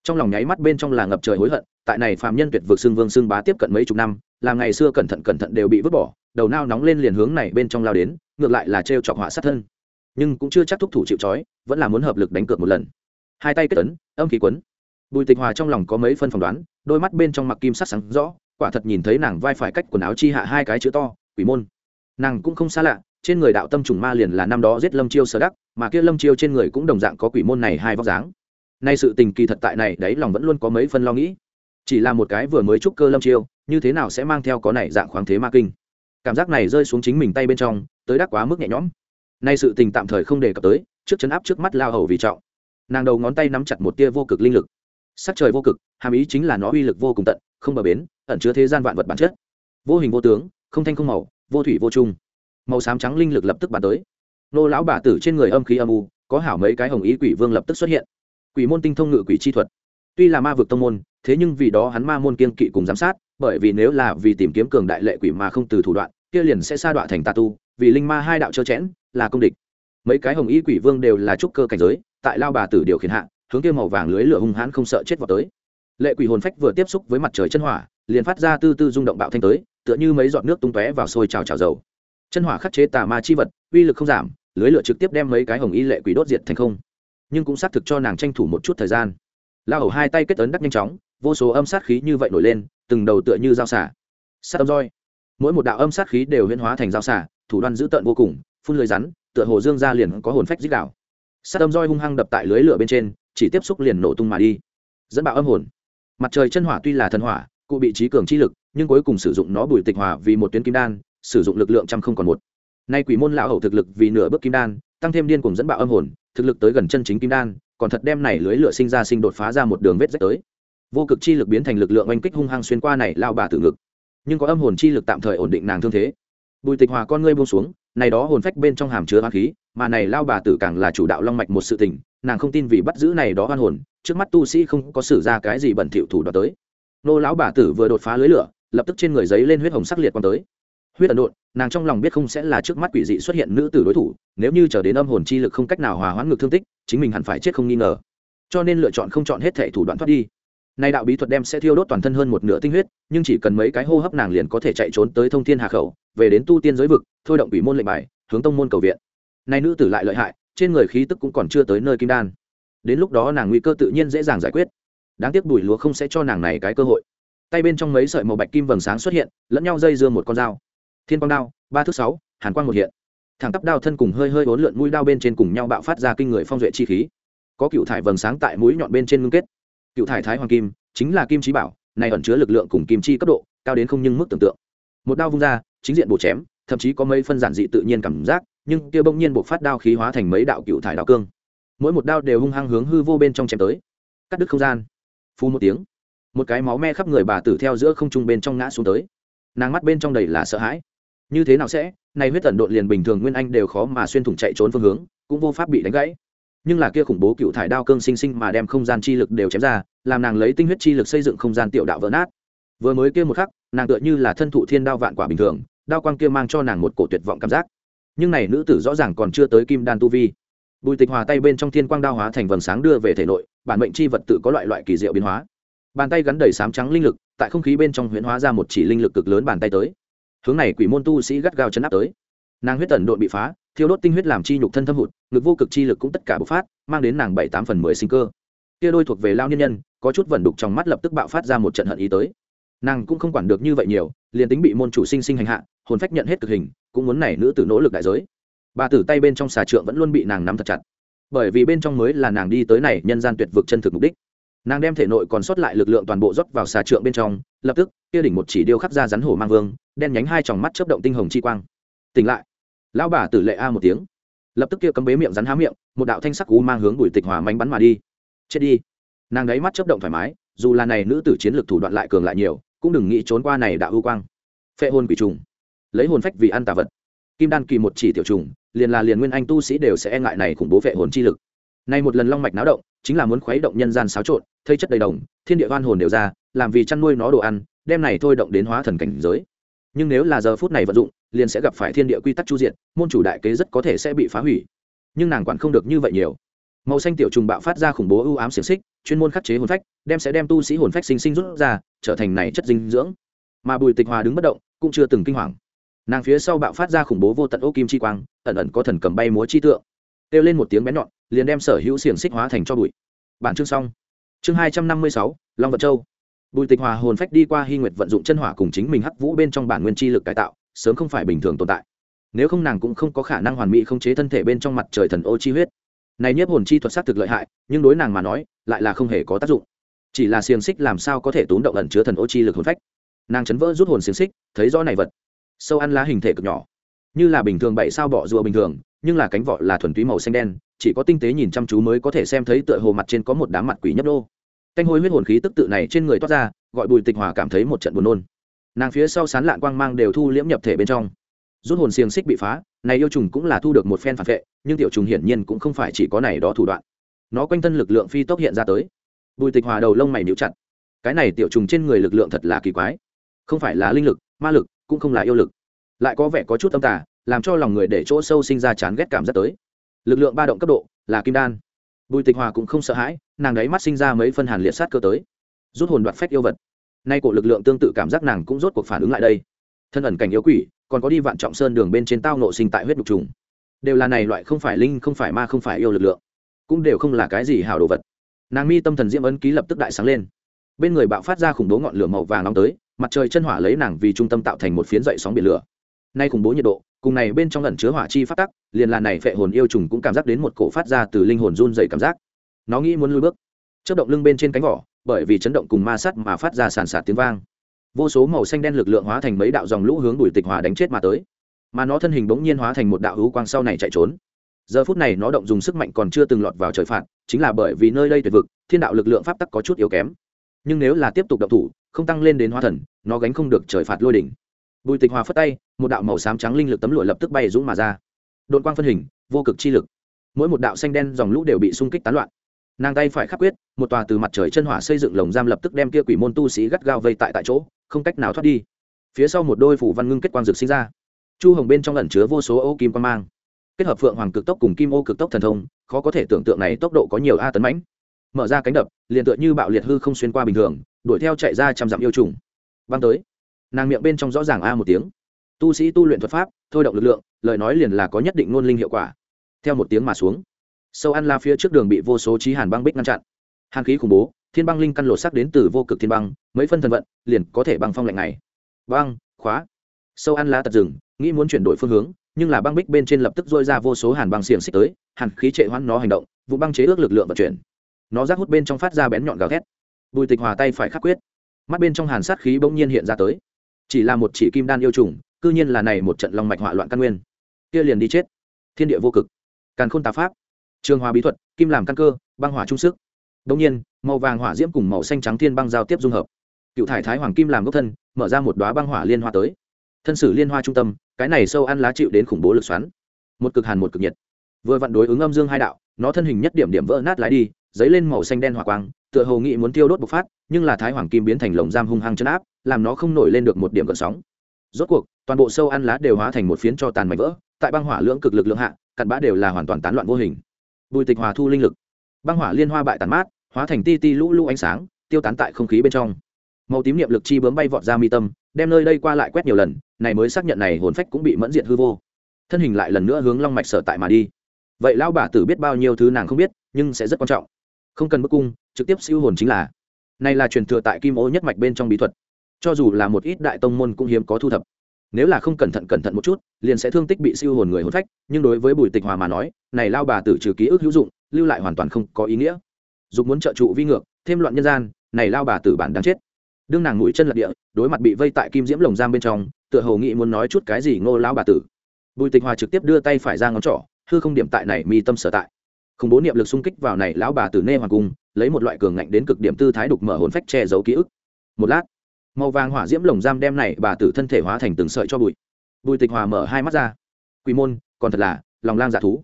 Trong lòng nháy mắt bên trong là ngập trời hối hận, tại này Phạm nhân tuyệt vực xương vương xương bá tiếp cận mấy chục năm làm ngày xưa cẩn thận cẩn thận đều bị vứt bỏ, đầu nao nóng lên liền hướng này bên trong lao đến, ngược lại là trêu chọc họa sát thân. Nhưng cũng chưa chắc thúc thủ chịu trói, vẫn là muốn hợp lực đánh cược một lần. Hai tay kết ấn, âm khí quấn. Bùi tịch hòa trong lòng có mấy phân phỏng đoán, đôi mắt bên trong mặc kim sắc sáng rõ, quả thật nhìn thấy nàng vai phải cách quần áo chi hạ hai cái chữ to, quỷ môn. Nàng cũng không xa lạ trên người đạo tâm trùng ma liền là năm đó giết lâm chiêu sở đắc, mà kia lâm chiêu trên người cũng đồng dạng có quỷ môn này hai vóc dáng. Nay sự tình kỳ thật tại này đấy lòng vẫn luôn có mấy phân lo nghĩ. Chỉ là một cái vừa mới trúc cơ lâm chiêu, như thế nào sẽ mang theo có này dạng khoáng thế ma kinh? Cảm giác này rơi xuống chính mình tay bên trong, tới đắc quá mức nhẹ nhõm. Nay sự tình tạm thời không đề cập tới, trước chấn áp trước mắt lao hầu vì trọng. Nàng đầu ngón tay nắm chặt một tia vô cực linh lực. Sắc trời vô cực, hàm ý chính là nó uy lực vô cùng tận, không bờ bến, ẩn chứa thế gian vạn vật bản chất. Vô hình vô tướng, không thanh không màu, vô thủy vô trung màu xám trắng linh lực lập tức bàn tới. Nô lão bà tử trên người âm khí âm u, có hảo mấy cái hồng ý quỷ vương lập tức xuất hiện. Quỷ môn tinh thông ngự quỷ chi thuật. Tuy là ma vực tông môn, thế nhưng vì đó hắn ma môn kiên kỵ cùng giám sát, bởi vì nếu là vì tìm kiếm cường đại lệ quỷ mà không từ thủ đoạn, kia liền sẽ sa đọa thành tà tu, vì linh ma hai đạo trơ chẽn, là công địch. Mấy cái hồng ý quỷ vương đều là trúc cơ cảnh giới, tại lao bà tử điều khiển hạ, hướng kia màu vàng lưới lửa hung hãn không sợ chết vào tới. Lệ quỷ hồn phách vừa tiếp xúc với mặt trời chân hỏa, liền phát ra tư tư rung động bạo thanh tới, tựa như mấy giọt nước tung tóe vào sôi trào trào dầu chân hỏa khắc chế tà ma chi vật, uy lực không giảm, lưới lửa trực tiếp đem mấy cái hồng y lệ quỷ đốt diệt thành không. Nhưng cũng xác thực cho nàng tranh thủ một chút thời gian. La hầu hai tay kết ấn đắc nhanh chóng, vô số âm sát khí như vậy nổi lên, từng đầu tựa như dao xả sát âm roi. Mỗi một đạo âm sát khí đều huyễn hóa thành dao xả thủ đoan dữ tợn vô cùng, phun lưới rắn, tựa hồ dương ra liền có hồn phách dích đạo. Sát âm roi hung hăng đập tại lưới lửa bên trên, chỉ tiếp xúc liền nổ tung mà đi. Dẫn bạo âm hồn. Mặt trời chân hỏa tuy là thần hỏa, cụ bị trí cường chi lực, nhưng cuối cùng sử dụng nó bùi tịch hỏa vì một tuyến kim đan sử dụng lực lượng trăm không còn một. Nay quỷ môn lão hầu thực lực vì nửa bước kim đan, tăng thêm điên cùng dẫn bạo âm hồn, thực lực tới gần chân chính kim đan, còn thật đem này lưới lửa sinh ra sinh đột phá ra một đường vết rách tới. Vô cực chi lực biến thành lực lượng oanh kích hung hăng xuyên qua này lao bà tử ngực. Nhưng có âm hồn chi lực tạm thời ổn định nàng thương thế. Bùi tịch hòa con ngươi buông xuống, này đó hồn phách bên trong hàm chứa hoa khí, mà này lao bà tử càng là chủ đạo long mạch một sự tình, nàng không tin vì bắt giữ này đó oan hồn, trước mắt tu sĩ không có xử ra cái gì bẩn thỉu thủ đoạn tới. Nô lão bà tử vừa đột phá lưới lửa, lập tức trên người giấy lên huyết hồng sắc liệt quan tới huyết ẩn độn, nàng trong lòng biết không sẽ là trước mắt quỷ dị xuất hiện nữ tử đối thủ, nếu như trở đến âm hồn chi lực không cách nào hòa hoãn ngược thương tích, chính mình hẳn phải chết không nghi ngờ. Cho nên lựa chọn không chọn hết thể thủ đoạn thoát đi. Nay đạo bí thuật đem sẽ thiêu đốt toàn thân hơn một nửa tinh huyết, nhưng chỉ cần mấy cái hô hấp nàng liền có thể chạy trốn tới thông thiên hà khẩu, về đến tu tiên giới vực, thôi động ủy môn lệnh bài, hướng tông môn cầu viện. Nay nữ tử lại lợi hại, trên người khí tức cũng còn chưa tới nơi kim đan. Đến lúc đó nàng nguy cơ tự nhiên dễ dàng giải quyết. Đáng tiếc đùi lúa không sẽ cho nàng này cái cơ hội. Tay bên trong mấy sợi màu bạch kim vầng sáng xuất hiện, lẫn nhau dây dưa một con dao thiên quang đao, ba thước sáu, hàn quang một hiện. Thẳng tắp đao thân cùng hơi hơi bốn lượn mũi đao bên trên cùng nhau bạo phát ra kinh người phong duệ chi khí. Có cựu thải vầng sáng tại mũi nhọn bên trên ngưng kết. Cựu thải thái hoàng kim, chính là kim trí bảo, này ẩn chứa lực lượng cùng kim chi cấp độ, cao đến không nhưng mức tưởng tượng. Một đao vung ra, chính diện bổ chém, thậm chí có mấy phân giản dị tự nhiên cảm giác, nhưng kia bỗng nhiên buộc phát đao khí hóa thành mấy đạo cựu thải đao cương. Mỗi một đao đều hung hăng hướng hư vô bên trong chém tới. Cắt đứt không gian. Phu một tiếng. Một cái máu me khắp người bà tử theo giữa không trung bên trong ngã xuống tới. Nàng mắt bên trong đầy là sợ hãi như thế nào sẽ? Nay huyết tần độn liền bình thường nguyên anh đều khó mà xuyên thủng chạy trốn phương hướng, cũng vô pháp bị đánh gãy. Nhưng là kia khủng bố cựu thải đao cương sinh sinh mà đem không gian chi lực đều chém ra, làm nàng lấy tinh huyết chi lực xây dựng không gian tiểu đạo vỡ nát. Vừa mới kia một khắc, nàng tựa như là thân thụ thiên đao vạn quả bình thường, đao quang kia mang cho nàng một cổ tuyệt vọng cảm giác. Nhưng này nữ tử rõ ràng còn chưa tới kim đan tu vi. Bùi tịch hòa tay bên trong thiên quang đao hóa thành vầng sáng đưa về thể nội, bản mệnh chi vật tự có loại loại kỳ diệu biến hóa. Bàn tay gắn đầy sám trắng linh lực, tại không khí bên trong huyễn hóa ra một chỉ linh lực cực lớn bàn tay tới hướng này quỷ môn tu sĩ gắt gao chấn áp tới. Nàng huyết tần độn bị phá, thiêu đốt tinh huyết làm chi nhục thân thâm hụt, ngực vô cực chi lực cũng tất cả bộc phát, mang đến nàng bảy tám phần mười sinh cơ. Kia đôi thuộc về lao niên nhân, có chút vẩn đục trong mắt lập tức bạo phát ra một trận hận ý tới. Nàng cũng không quản được như vậy nhiều, liền tính bị môn chủ sinh sinh hành hạ, hồn phách nhận hết cực hình, cũng muốn này nữ tử nỗ lực đại giới. Bà tử tay bên trong xà trượng vẫn luôn bị nàng nắm thật chặt. Bởi vì bên trong mới là nàng đi tới này nhân gian tuyệt vực chân thực mục đích nàng đem thể nội còn sót lại lực lượng toàn bộ dốc vào xà trượng bên trong, lập tức, kia đỉnh một chỉ điêu khắc ra rắn hổ mang vương, đen nhánh hai tròng mắt chớp động tinh hồng chi quang. Tỉnh lại. Lão bà tử lệ a một tiếng. Lập tức kia cấm bế miệng rắn há miệng, một đạo thanh sắc cú mang hướng bùi tịch hòa mánh bắn mà đi. Chết đi. Nàng đáy mắt chớp động thoải mái, dù là này nữ tử chiến lược thủ đoạn lại cường lại nhiều, cũng đừng nghĩ trốn qua này đạo ưu quang. Phệ hồn quỷ trùng. Lấy hồn phách vì ăn tà vật. Kim đan kỳ một chỉ tiểu trùng, liền là liền nguyên anh tu sĩ đều sẽ e ngại này khủng bố phệ hồn chi lực. Nay một lần long mạch náo động chính là muốn khuấy động nhân gian xáo trộn, thây chất đầy đồng, thiên địa oan hồn đều ra, làm vì chăn nuôi nó đồ ăn, đem này thôi động đến hóa thần cảnh giới. Nhưng nếu là giờ phút này vận dụng, liền sẽ gặp phải thiên địa quy tắc chu diện môn chủ đại kế rất có thể sẽ bị phá hủy. Nhưng nàng quản không được như vậy nhiều. Màu xanh tiểu trùng bạo phát ra khủng bố ưu ám xiềng xích, chuyên môn khắc chế hồn phách, đem sẽ đem tu sĩ hồn phách sinh sinh rút ra, trở thành này chất dinh dưỡng. Mà bùi tịch hòa đứng bất động, cũng chưa từng kinh hoàng. Nàng phía sau bạo phát ra khủng bố vô tận ô kim chi quang, ẩn ẩn có thần cầm bay múa chi tượng. Kêu lên một tiếng bén nhọn liền đem sở hữu xiềng xích hóa thành cho bụi. Bản chương xong. Chương hai trăm năm mươi sáu, long vật châu. Bùi tịch hòa hồn phách đi qua hy nguyệt vận dụng chân hỏa cùng chính mình hắc vũ bên trong bản nguyên chi lực cải tạo, sớm không phải bình thường tồn tại. Nếu không nàng cũng không có khả năng hoàn mỹ không chế thân thể bên trong mặt trời thần ô chi huyết. Này nhiếp hồn chi thuật sát thực lợi hại, nhưng đối nàng mà nói, lại là không hề có tác dụng. Chỉ là xiềng xích làm sao có thể tốn động ẩn chứa thần ô chi lực hồn phách? Nàng chấn vỡ rút hồn xiềng xích, thấy rõ này vật. Sâu ăn lá hình thể cực nhỏ. Như là bình thường bảy sao bỏ rùa bình thường, nhưng là cánh vỏ là thuần túy màu xanh đen chỉ có tinh tế nhìn chăm chú mới có thể xem thấy tựa hồ mặt trên có một đám mặt quỷ nhấp đô canh hôi huyết hồn khí tức tự này trên người toát ra, gọi bùi tịch hòa cảm thấy một trận buồn nôn. Nàng phía sau sán lạn quang mang đều thu liễm nhập thể bên trong. Rút hồn xiềng xích bị phá, này yêu trùng cũng là thu được một phen phản vệ, nhưng tiểu trùng hiển nhiên cũng không phải chỉ có này đó thủ đoạn. Nó quanh thân lực lượng phi tốc hiện ra tới. Bùi tịch hòa đầu lông mày níu chặt. Cái này tiểu trùng trên người lực lượng thật là kỳ quái. Không phải là linh lực, ma lực, cũng không là yêu lực. Lại có vẻ có chút âm tà, làm cho lòng người để chỗ sâu sinh ra chán ghét cảm giác tới lực lượng ba động cấp độ là kim đan. Bùi tịch hòa cũng không sợ hãi, nàng đấy mắt sinh ra mấy phân hàn liệt sát cơ tới. Rút hồn đoạt phách yêu vật. Nay cổ lực lượng tương tự cảm giác nàng cũng rốt cuộc phản ứng lại đây. Thân ẩn cảnh yếu quỷ, còn có đi vạn trọng sơn đường bên trên tao nộ sinh tại huyết đục trùng. Đều là này loại không phải linh, không phải ma, không phải yêu lực lượng. Cũng đều không là cái gì hảo đồ vật. Nàng mi tâm thần diễm ấn ký lập tức đại sáng lên. Bên người bạo phát ra khủng bố ngọn lửa màu vàng nóng tới, mặt trời chân hỏa lấy nàng vì trung tâm tạo thành một phiến dậy sóng biển lửa. Nay khủng bố nhiệt độ cùng này bên trong ẩn chứa hỏa chi phát tắc, liền là này phệ hồn yêu trùng cũng cảm giác đến một cổ phát ra từ linh hồn run dày cảm giác. Nó nghĩ muốn lui bước. Chất động lưng bên trên cánh vỏ, bởi vì chấn động cùng ma sát mà phát ra sàn sạt tiếng vang. Vô số màu xanh đen lực lượng hóa thành mấy đạo dòng lũ hướng đuổi tịch hòa đánh chết mà tới. Mà nó thân hình bỗng nhiên hóa thành một đạo hữu quang sau này chạy trốn. Giờ phút này nó động dùng sức mạnh còn chưa từng lọt vào trời phạt, chính là bởi vì nơi đây tuyệt vực, thiên đạo lực lượng pháp tắc có chút yếu kém. Nhưng nếu là tiếp tục động thủ, không tăng lên đến hóa thần, nó gánh không được trời phạt lôi đỉnh bùi tịch hòa phất tay, một đạo màu xám trắng linh lực tấm lụa lập tức bay dũng mà ra. Đội quang phân hình, vô cực chi lực. Mỗi một đạo xanh đen dòng lũ đều bị xung kích tán loạn. Nàng tay phải khắc quyết, một tòa từ mặt trời chân hỏa xây dựng lồng giam lập tức đem kia quỷ môn tu sĩ gắt gao vây tại tại chỗ, không cách nào thoát đi. Phía sau một đôi phủ văn ngưng kết quang dược sinh ra. Chu hồng bên trong ẩn chứa vô số ô kim quan mang. Kết hợp phượng hoàng cực tốc cùng kim ô cực tốc thần thông, khó có thể tưởng tượng này tốc độ có nhiều a tấn mãnh. Mở ra cánh đập, liền tựa như bạo liệt hư không xuyên qua bình thường, đuổi theo chạy ra trăm dặm yêu trùng. Băng tới nàng miệng bên trong rõ ràng a một tiếng. Tu sĩ tu luyện thuật pháp, thôi động lực lượng, lời nói liền là có nhất định ngôn linh hiệu quả. Theo một tiếng mà xuống, sâu ăn la phía trước đường bị vô số trí hàn băng bích ngăn chặn. Hàn khí khủng bố, thiên băng linh căn lột sắc đến từ vô cực thiên băng, mấy phân thần vận liền có thể băng phong lạnh này băng, khóa. Sâu ăn la tật rừng nghĩ muốn chuyển đổi phương hướng, nhưng là băng bích bên trên lập tức dôi ra vô số hàn băng xiềng xích tới, hàn khí trệ hoãn nó hành động, vụ băng chế ước lực lượng vận chuyển. Nó rác hút bên trong phát ra bén nhọn gào thét. Bùi tịch hòa tay phải khắc quyết. Mắt bên trong hàn sát khí bỗng nhiên hiện ra tới chỉ là một chỉ kim đan yêu trùng, cư nhiên là này một trận long mạch hỏa loạn căn nguyên. Kia liền đi chết. Thiên địa vô cực. Càn khôn tà pháp. Trường hòa bí thuật, kim làm căn cơ, băng hỏa trung sức. Đông nhiên, màu vàng hỏa diễm cùng màu xanh trắng thiên băng giao tiếp dung hợp. Cựu thải thái hoàng kim làm gốc thân, mở ra một đoá băng hỏa liên hoa tới. Thân sử liên hoa trung tâm, cái này sâu ăn lá chịu đến khủng bố lực xoắn. Một cực hàn một cực nhiệt. Vừa vặn đối ứng âm dương hai đạo, nó thân hình nhất điểm điểm vỡ nát lái đi, dấy lên màu xanh đen hỏa quang, tựa hồ nghị muốn tiêu đốt bộc phát, nhưng là thái hoàng kim biến thành lồng giam hung hăng chấn áp làm nó không nổi lên được một điểm gợn sóng. Rốt cuộc, toàn bộ sâu ăn lá đều hóa thành một phiến cho tàn mảnh vỡ, tại băng hỏa lưỡng cực lực lượng hạ, cặn bã đều là hoàn toàn tán loạn vô hình. Bùi tịch hòa thu linh lực. Băng hỏa liên hoa bại tàn mát, hóa thành ti ti lũ lũ ánh sáng, tiêu tán tại không khí bên trong. Màu tím niệm lực chi bướm bay vọt ra mi tâm, đem nơi đây qua lại quét nhiều lần, này mới xác nhận này hồn phách cũng bị mẫn diệt hư vô. Thân hình lại lần nữa hướng long mạch sở tại mà đi. Vậy lão bà tử biết bao nhiêu thứ nàng không biết, nhưng sẽ rất quan trọng. Không cần bức cung, trực tiếp siêu hồn chính là. Này là truyền thừa tại kim ô nhất mạch bên trong bí thuật cho dù là một ít đại tông môn cũng hiếm có thu thập. Nếu là không cẩn thận cẩn thận một chút, liền sẽ thương tích bị siêu hồn người hồn phách, nhưng đối với bùi tịch hòa mà nói, này lao bà tử trừ ký ức hữu dụng, lưu lại hoàn toàn không có ý nghĩa. Dục muốn trợ trụ vi ngược, thêm loạn nhân gian, này lao bà tử bản đáng chết. Đương nàng mũi chân lật địa, đối mặt bị vây tại kim diễm lồng giam bên trong, tựa hồ nghĩ muốn nói chút cái gì ngô lao bà tử. Bùi tịch hòa trực tiếp đưa tay phải ra ngón trỏ, hư không điểm tại này mi tâm sở tại. Không bố niệm lực xung kích vào này lão bà tử nê hoàng cung, lấy một loại cường ngạnh đến cực điểm tư thái đục mở hồn phách che giấu ký ức. Một lát màu vàng hỏa diễm lồng giam đem này bà tử thân thể hóa thành từng sợi cho bụi. Bùi tịch hòa mở hai mắt ra. Quy môn, còn thật là, lòng lang dạ thú.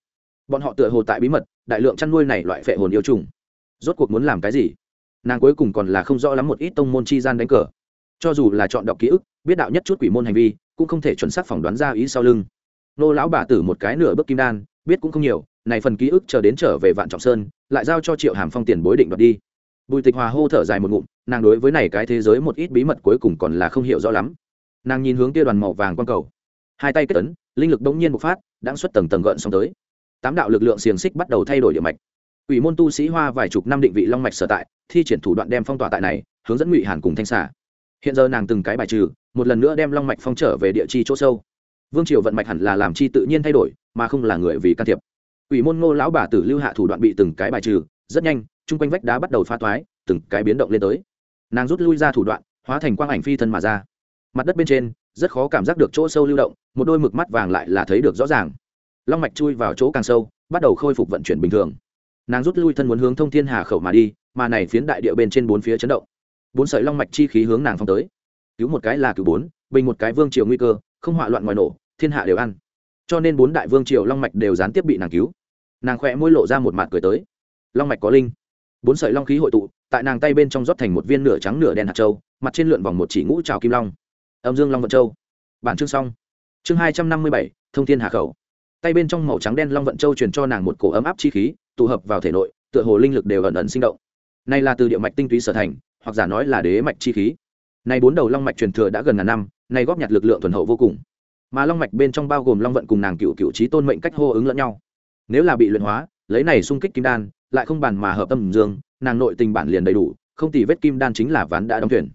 Bọn họ tựa hồ tại bí mật, đại lượng chăn nuôi này loại phệ hồn yêu trùng. Rốt cuộc muốn làm cái gì? Nàng cuối cùng còn là không rõ lắm một ít tông môn chi gian đánh cờ. Cho dù là chọn đọc ký ức, biết đạo nhất chút quỷ môn hành vi, cũng không thể chuẩn xác phỏng đoán ra ý sau lưng. Nô lão bà tử một cái nửa bước kim đan, biết cũng không nhiều, này phần ký ức chờ đến trở về vạn trọng sơn, lại giao cho triệu hàm phong tiền bối định đoạt đi bùi tịch hòa hô thở dài một ngụm, nàng đối với này cái thế giới một ít bí mật cuối cùng còn là không hiểu rõ lắm. Nàng nhìn hướng kia đoàn màu vàng quang cầu. Hai tay kết tấn linh lực bỗng nhiên bộc phát đang xuất tầng tầng gợn xong tới. Tám đạo lực lượng xiềng xích bắt đầu thay đổi địa mạch. Ủy môn tu sĩ hoa vài chục năm định vị long mạch sở tại, thi triển thủ đoạn đem phong tỏa tại này, hướng dẫn ngụy hàn cùng thanh xả hiện giờ nàng từng cái bài trừ, một lần nữa đem long mạch phong trở về địa chi chỗ sâu. Vương triều vận mạch hẳn là làm chi tự nhiên thay đổi, mà không là người vì can thiệp. Ủy môn ngô lão bà tử lưu hạ thủ đoạn bị từng cái bài trừ, rất nhanh chung quanh vách đá bắt đầu pha toái, từng cái biến động lên tới. Nàng rút lui ra thủ đoạn hóa thành quang ảnh phi thân mà ra. Mặt đất bên trên rất khó cảm giác được chỗ sâu lưu động một đôi mực mắt vàng lại là thấy được rõ ràng. Long mạch chui vào chỗ càng sâu bắt đầu khôi phục vận chuyển bình thường. Nàng rút lui thân muốn hướng thông thiên hà khẩu mà đi mà này phiến đại địa bên trên bốn phía chấn động. Bốn sợi long mạch chi khí hướng nàng phong tới. Cứu một cái là cứu bốn bình một cái vương triều nguy cơ không hỏa loạn ngoài nổ thiên hạ đều ăn. Cho nên bốn đại vương triều long mạch đều gián tiếp bị nàng cứu. Nàng khỏe môi lộ ra một mặt cười tới. Long mạch có linh bốn sợi long khí hội tụ, tại nàng tay bên trong rót thành một viên nửa trắng nửa đen hạt châu, mặt trên lượn vòng một chỉ ngũ trào kim long. Âm dương long vận châu. Bản chương xong. Chương hai trăm năm mươi bảy, thông thiên hà khẩu. Tay bên trong màu trắng đen long vận châu truyền cho nàng một cổ ấm áp chi khí, tụ hợp vào thể nội, tựa hồ linh lực đều ẩn ẩn sinh động. Này là từ địa mạch tinh túy sở thành, hoặc giả nói là đế mạch chi khí. Này bốn đầu long mạch truyền thừa đã gần ngàn năm, này góp nhặt lực lượng thuần hậu vô cùng. Mà long mạch bên trong bao gồm long vận cùng nàng cựu cựu trí tôn mệnh cách hô ứng lẫn nhau. Nếu là bị luyện hóa, lấy này xung kích kim đan lại không bàn mà hợp tâm dương, nàng nội tình bản liền đầy đủ, không tì vết kim đan chính là ván đã đóng thuyền.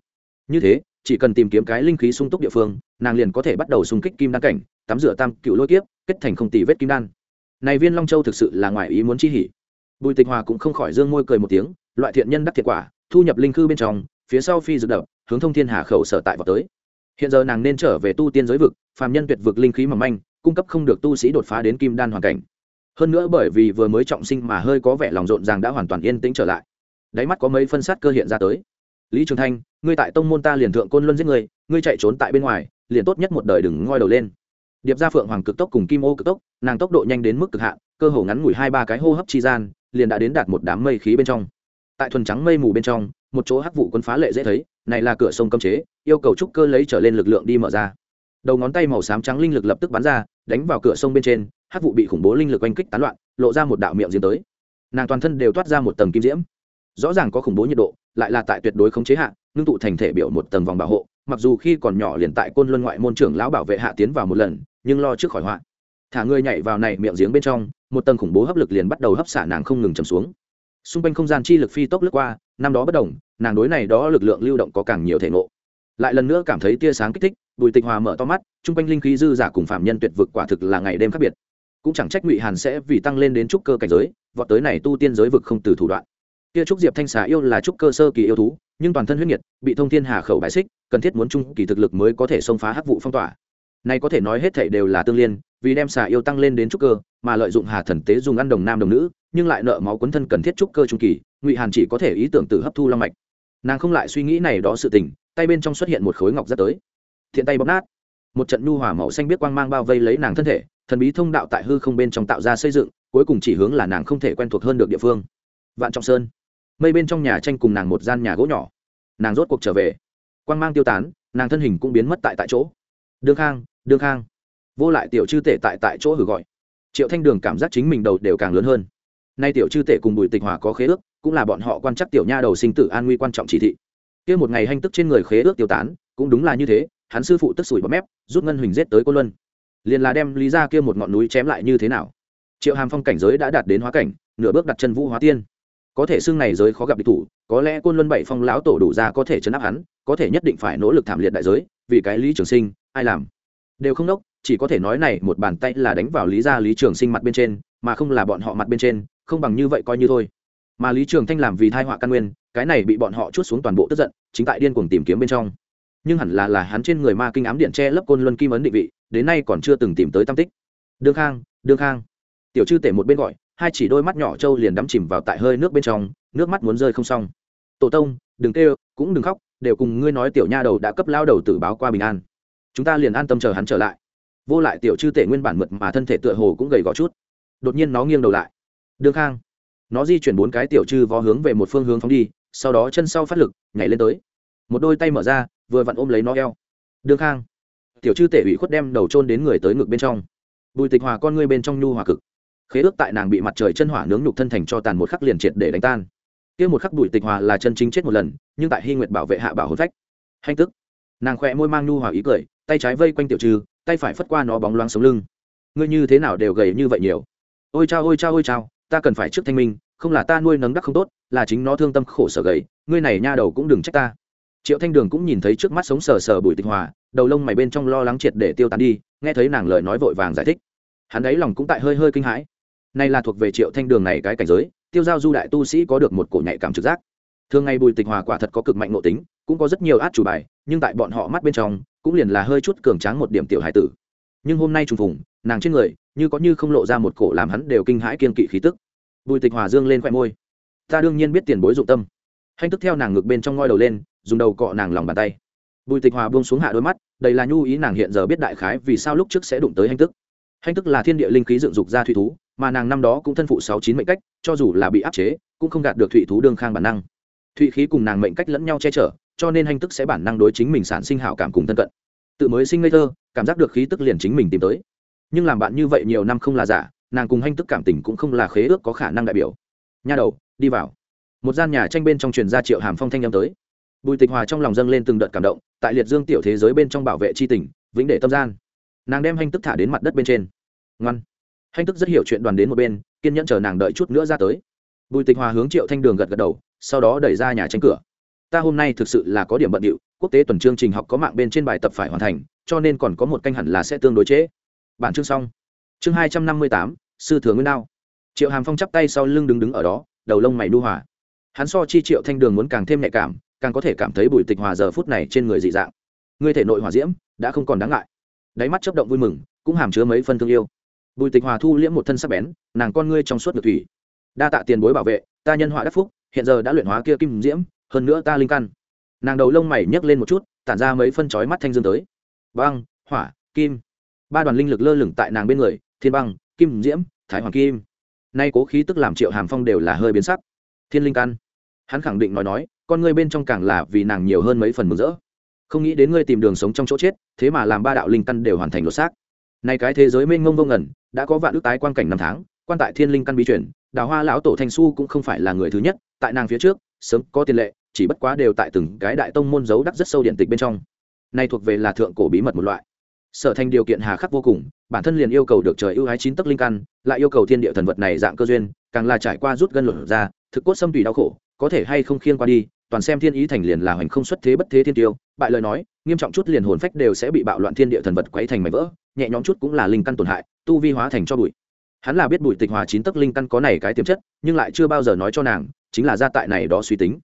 Như thế, chỉ cần tìm kiếm cái linh khí sung túc địa phương, nàng liền có thể bắt đầu xung kích kim đan cảnh, tắm rửa tam cựu lôi kiếp, kết thành không tì vết kim đan. Này viên long châu thực sự là ngoài ý muốn chi hỉ. Bùi tịch hòa cũng không khỏi dương môi cười một tiếng, loại thiện nhân đắc thiệt quả, thu nhập linh khư bên trong, phía sau phi dược đập, hướng thông thiên hà khẩu sở tại vào tới. Hiện giờ nàng nên trở về tu tiên giới vực, phàm nhân tuyệt vực linh khí mỏng manh, cung cấp không được tu sĩ đột phá đến kim đan hoàn cảnh hơn nữa bởi vì vừa mới trọng sinh mà hơi có vẻ lòng rộn ràng đã hoàn toàn yên tĩnh trở lại. Đáy mắt có mấy phân sát cơ hiện ra tới. Lý trường thanh, ngươi tại tông môn ta liền thượng côn luân giết người, ngươi chạy trốn tại bên ngoài, liền tốt nhất một đời đừng ngoi đầu lên. Điệp ra phượng hoàng cực tốc cùng kim ô cực tốc, nàng tốc độ nhanh đến mức cực hạn, cơ hồ ngắn ngủi hai ba cái hô hấp chi gian, liền đã đến đạt một đám mây khí bên trong. Tại thuần trắng mây mù bên trong, một chỗ hắc vụ quân phá lệ dễ thấy, này là cửa sông cấm chế, yêu cầu trúc cơ lấy trở lên lực lượng đi mở ra đầu ngón tay màu xám trắng linh lực lập tức bắn ra, đánh vào cửa sông bên trên, hát vụ bị khủng bố linh lực oanh kích tán loạn, lộ ra một đạo miệng diễm tới. Nàng toàn thân đều toát ra một tầng kim diễm. Rõ ràng có khủng bố nhiệt độ, lại là tại tuyệt đối không chế hạ, ngưng tụ thành thể biểu một tầng vòng bảo hộ, mặc dù khi còn nhỏ liền tại côn luân ngoại môn trưởng lão bảo vệ hạ tiến vào một lần, nhưng lo trước khỏi họa. Thả người nhảy vào này miệng giếng bên trong, một tầng khủng bố hấp lực liền bắt đầu hấp xả nàng không ngừng chầm xuống. Xung quanh không gian chi lực phi tốc lướt qua, năm đó bất đồng, nàng đối này đó lực lượng lưu động có càng nhiều thể ngộ. Lại lần nữa cảm thấy tia sáng kích thích bùi tịch hòa mở to mắt, chung quanh linh khí dư giả cùng phạm nhân tuyệt vực quả thực là ngày đêm khác biệt. Cũng chẳng trách ngụy hàn sẽ vì tăng lên đến trúc cơ cảnh giới, vọt tới này tu tiên giới vực không từ thủ đoạn. Kia trúc diệp thanh xà yêu là trúc cơ sơ kỳ yêu thú, nhưng toàn thân huyết nhiệt, bị thông thiên hà khẩu bài xích, cần thiết muốn trung kỳ thực lực mới có thể xông phá hắc vụ phong tỏa. Này có thể nói hết thảy đều là tương liên, vì đem xà yêu tăng lên đến trúc cơ, mà lợi dụng hà thần tế dùng ăn đồng nam đồng nữ, nhưng lại nợ máu quấn thân cần thiết trúc cơ trung kỳ, ngụy hàn chỉ có thể ý tưởng tự hấp thu long mạch. Nàng không lại suy nghĩ này đó sự tình, tay bên trong xuất hiện một khối ngọc rất tới thiện tay bóp nát. Một trận nhu hỏa màu xanh biết quang mang bao vây lấy nàng thân thể, thần bí thông đạo tại hư không bên trong tạo ra xây dựng, cuối cùng chỉ hướng là nàng không thể quen thuộc hơn được địa phương. Vạn trọng sơn. Mây bên trong nhà tranh cùng nàng một gian nhà gỗ nhỏ. Nàng rốt cuộc trở về. Quang mang tiêu tán, nàng thân hình cũng biến mất tại tại chỗ. Đương khang đương khang. Vô lại tiểu chư tể tại tại chỗ hử gọi. Triệu thanh đường cảm giác chính mình đầu đều càng lớn hơn. Nay tiểu chư tể cùng bùi tịch hòa có khế ước, cũng là bọn họ quan chắc tiểu nha đầu sinh tử an nguy quan trọng chỉ thị. Kia một ngày hanh tức trên người khế ước tiêu tán, cũng đúng là như thế hắn sư phụ tức sủi bọt mép, rút ngân huỳnh giết tới cô luân. Liền là đem lý ra kia một ngọn núi chém lại như thế nào? Triệu hàm phong cảnh giới đã đạt đến hóa cảnh, nửa bước đặt chân vũ hóa tiên. Có thể xương này giới khó gặp địch thủ, có lẽ côn luân bảy phong lão tổ đủ ra có thể chấn áp hắn, có thể nhất định phải nỗ lực thảm liệt đại giới, vì cái lý trường sinh, ai làm? Đều không đốc, chỉ có thể nói này một bàn tay là đánh vào lý gia lý trường sinh mặt bên trên, mà không là bọn họ mặt bên trên, không bằng như vậy coi như thôi. Mà lý trường thanh làm vì thai họa căn nguyên, cái này bị bọn họ chút xuống toàn bộ tức giận, chính tại điên cuồng tìm kiếm bên trong nhưng hẳn là là hắn trên người ma kinh ám điện che lấp côn luân kim ấn định vị, đến nay còn chưa từng tìm tới tam tích. Đương khang đương khang. Tiểu chư tể một bên gọi, hai chỉ đôi mắt nhỏ trâu liền đắm chìm vào tại hơi nước bên trong, nước mắt muốn rơi không xong. Tổ tông, đừng kêu, cũng đừng khóc, đều cùng ngươi nói tiểu nha đầu đã cấp lao đầu tử báo qua bình an. Chúng ta liền an tâm chờ hắn trở lại. Vô lại tiểu chư tể nguyên bản mượt mà thân thể tựa hồ cũng gầy gò chút. Đột nhiên nó nghiêng đầu lại. Đương khang. Nó di chuyển bốn cái tiểu chư vó hướng về một phương hướng phóng đi, sau đó chân sau phát lực, nhảy lên tới. Một đôi tay mở ra vừa vặn ôm lấy nó eo. Đương khang, tiểu chư tể ủy khuất đem đầu trôn đến người tới ngực bên trong. Bùi tịch hòa con ngươi bên trong nhu hòa cực. Khế ước tại nàng bị mặt trời chân hỏa nướng nhục thân thành cho tàn một khắc liền triệt để đánh tan. Kia một khắc bùi tịch hòa là chân chính chết một lần, nhưng tại hy nguyệt bảo vệ hạ bảo hôn phách. Hanh tức. Nàng khỏe môi mang nhu hòa ý cười, tay trái vây quanh tiểu trừ tay phải phất qua nó bóng loáng sống lưng. Ngươi như thế nào đều gầy như vậy nhiều. Ôi chao ôi chao ôi chao, ta cần phải trước thanh minh, không là ta nuôi nấng đắc không tốt, là chính nó thương tâm khổ sở gầy, ngươi này nha đầu cũng đừng trách ta triệu thanh đường cũng nhìn thấy trước mắt sống sờ sờ bùi tịch hòa, đầu lông mày bên trong lo lắng triệt để tiêu tán đi, nghe thấy nàng lời nói vội vàng giải thích. Hắn ấy lòng cũng tại hơi hơi kinh hãi. Nay là thuộc về triệu thanh đường này cái cảnh giới, tiêu giao du đại tu sĩ có được một cổ nhạy cảm trực giác. Thường ngày bùi tịch hòa quả thật có cực mạnh nội tính, cũng có rất nhiều át chủ bài, nhưng tại bọn họ mắt bên trong, cũng liền là hơi chút cường tráng một điểm tiểu hải tử. Nhưng hôm nay trùng phùng, nàng trên người, như có như không lộ ra một cổ làm hắn đều kinh hãi kiên kỵ khí tức. Bùi tịch hòa dương lên khoe môi. Ta đương nhiên biết tiền bối dụng tâm. Hanh tức theo nàng ngực bên trong ngoi đầu lên dùng đầu cọ nàng lòng bàn tay. Bùi tịch hòa buông xuống hạ đôi mắt đây là nhu ý nàng hiện giờ biết đại khái vì sao lúc trước sẽ đụng tới hành tức. Hành tức là thiên địa linh khí dựng dục ra thủy thú, mà nàng năm đó cũng thân phụ sáu chín mệnh cách, cho dù là bị áp chế, cũng không gạt được thủy thú đương khang bản năng. Thủy khí cùng nàng mệnh cách lẫn nhau che chở, cho nên hành tức sẽ bản năng đối chính mình sản sinh hảo cảm cùng thân cận. Tự mới sinh ngây thơ, cảm giác được khí tức liền chính mình tìm tới. Nhưng làm bạn như vậy nhiều năm không là giả, nàng cùng hành tức cảm tình cũng không là khế ước có khả năng đại biểu. Nha đầu, đi vào. Một gian nhà tranh bên trong truyền gia triệu hàm phong thanh â tới bùi tịch hòa trong lòng dâng lên từng đợt cảm động, tại liệt dương tiểu thế giới bên trong bảo vệ c h i tỉnh vĩnh để tâm gian. Nàng đem hanh tức thả đến mặt đất bên trên. Ngoan. Hanh tức rất hiểu chuyện đoàn đến một bên, kiên nhẫn chờ nàng đợi chút nữa ra tới. Bùi tịch hòa hướng triệu thanh đường gật gật đầu, sau đó đẩy ra nhà tranh cửa. Ta hôm nay thực sự là có điểm bận điệu, quốc tế tuần chương trình học có mạng bên trên bài tập phải hoàn thành, cho nên còn có một canh hẳn là sẽ tương đối chế. bản chương xong. Chương hai trăm năm mươi tám, sư thừa nguyên đao. Triệu hàm phong chắp tay sau lưng đứng đứng ở đó, đầu lông mày nu hòa. Hắn so chi triệu thanh đường muốn càng thêm nhạy cảm càng có thể cảm thấy bùi tịch hòa giờ phút này trên người dị dạng. Người thể nội hòa diễm đã không còn đáng ngại. Đáy mắt chấp động vui mừng, cũng hàm chứa mấy phân thương yêu. Bùi tịch hòa thu liễm một thân sắc bén, nàng con ngươi trong suốt ngược thủy. Đa tạ tiền bối bảo vệ, ta nhân họa đắc phúc, hiện giờ đã luyện hóa kia kim diễm, hơn nữa ta linh căn. Nàng đầu lông mày nhấc lên một chút, tản ra mấy phân chói mắt thanh dương tới. Băng, hỏa, kim. Ba đoàn linh lực lơ lửng tại nàng bên người, thiên băng, kim diễm, thái hoàng kim. Nay cố khí tức làm triệu hàm phong đều là hơi biến sắc. Thiên linh căn. Hắn khẳng định nói nói con ngươi bên trong càng là vì nàng nhiều hơn mấy phần mừng rỡ. Không nghĩ đến ngươi tìm đường sống trong chỗ chết, thế mà làm ba đạo linh căn đều hoàn thành lột xác. Nay cái thế giới mênh mông vô ngẩn đã có vạn ước tái quan cảnh năm tháng, quan tại thiên linh căn bí truyền, đào hoa lão tổ thanh su cũng không phải là người thứ nhất, tại nàng phía trước, sớm có tiền lệ, chỉ bất quá đều tại từng cái đại tông môn giấu đắc rất sâu điện tịch bên trong. Nay thuộc về là thượng cổ bí mật một loại. Sở thành điều kiện hà khắc vô cùng, bản thân liền yêu cầu được trời ưu ái chín tấc linh căn, lại yêu cầu thiên địa thần vật này dạng cơ duyên, càng là trải qua rút gân luận ra, thực cốt xâm tùy đau khổ, có thể hay không khiên qua đi toàn xem thiên ý thành liền là hoành không xuất thế bất thế thiên tiêu, bại lời nói, nghiêm trọng chút liền hồn phách đều sẽ bị bạo loạn thiên địa thần vật quấy thành mảnh vỡ, nhẹ nhõm chút cũng là linh căn tổn hại, tu vi hóa thành cho bụi. Hắn là biết bụi tịch hòa chín tấc linh căn có này cái tiềm chất, nhưng lại chưa bao giờ nói cho nàng, chính là gia tại này đó suy tính.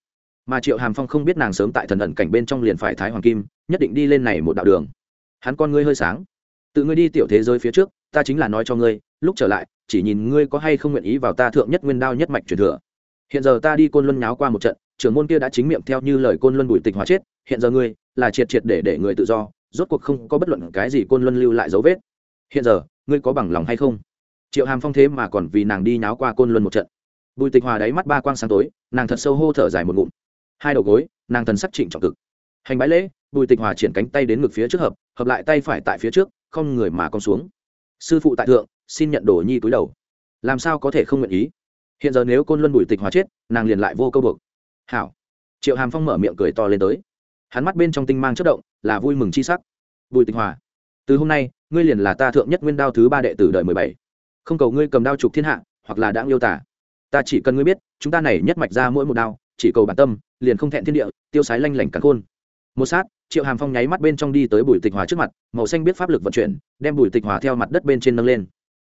Mà triệu hàm phong không biết nàng sớm tại thần ẩn cảnh bên trong liền phải thái hoàng kim, nhất định đi lên này một đạo đường. Hắn con ngươi hơi sáng. Tự ngươi đi tiểu thế giới phía trước, ta chính là nói cho ngươi, lúc trở lại, chỉ nhìn ngươi có hay không nguyện ý vào ta thượng nhất nguyên đao nhất mạch truyền thừa. Hiện giờ ta đi côn luân nháo qua một trận trưởng môn kia đã chính miệng theo như lời côn luân bùi tịch hóa chết, hiện giờ ngươi là triệt triệt để để người tự do, rốt cuộc không có bất luận cái gì côn luân lưu lại dấu vết. Hiện giờ, ngươi có bằng lòng hay không? Triệu hàm phong thế mà còn vì nàng đi nháo qua côn luân một trận. Bùi tịch hòa đáy mắt ba quang sáng tối, nàng thật sâu hô thở dài một ngụm. Hai đầu gối, nàng thần sắc trịnh trọng cực. Hành bái lễ, bùi tịch hòa triển cánh tay đến ngực phía trước hợp hợp lại tay phải tại phía trước, không người mà con xuống. Sư phụ tại thượng, xin nhận đồ nhi túi đầu. Làm sao có thể không nguyện ý? Hiện giờ nếu côn luân bùi tịch hòa chết, nàng liền lại vô câu buộc hảo. Triệu hàm phong mở miệng cười to lên tới. Hắn mắt bên trong tinh mang chất động, là vui mừng chi sắc. Bùi tịch hòa, từ hôm nay, ngươi liền là ta thượng nhất nguyên đao thứ ba đệ tử đời mười bảy. Không cầu ngươi cầm đao trục thiên hạ, hoặc là đãng yêu tả ta chỉ cần ngươi biết, chúng ta này nhất mạch ra mỗi một đao, chỉ cầu bản tâm, liền không thẹn thiên địa, tiêu sái lanh lảnh cắn khôn. Một sát, triệu hàm phong nháy mắt bên trong đi tới bùi tịch hòa trước mặt, màu xanh biết pháp lực vận chuyển, đem bùi tịch hòa theo mặt đất bên trên nâng lên.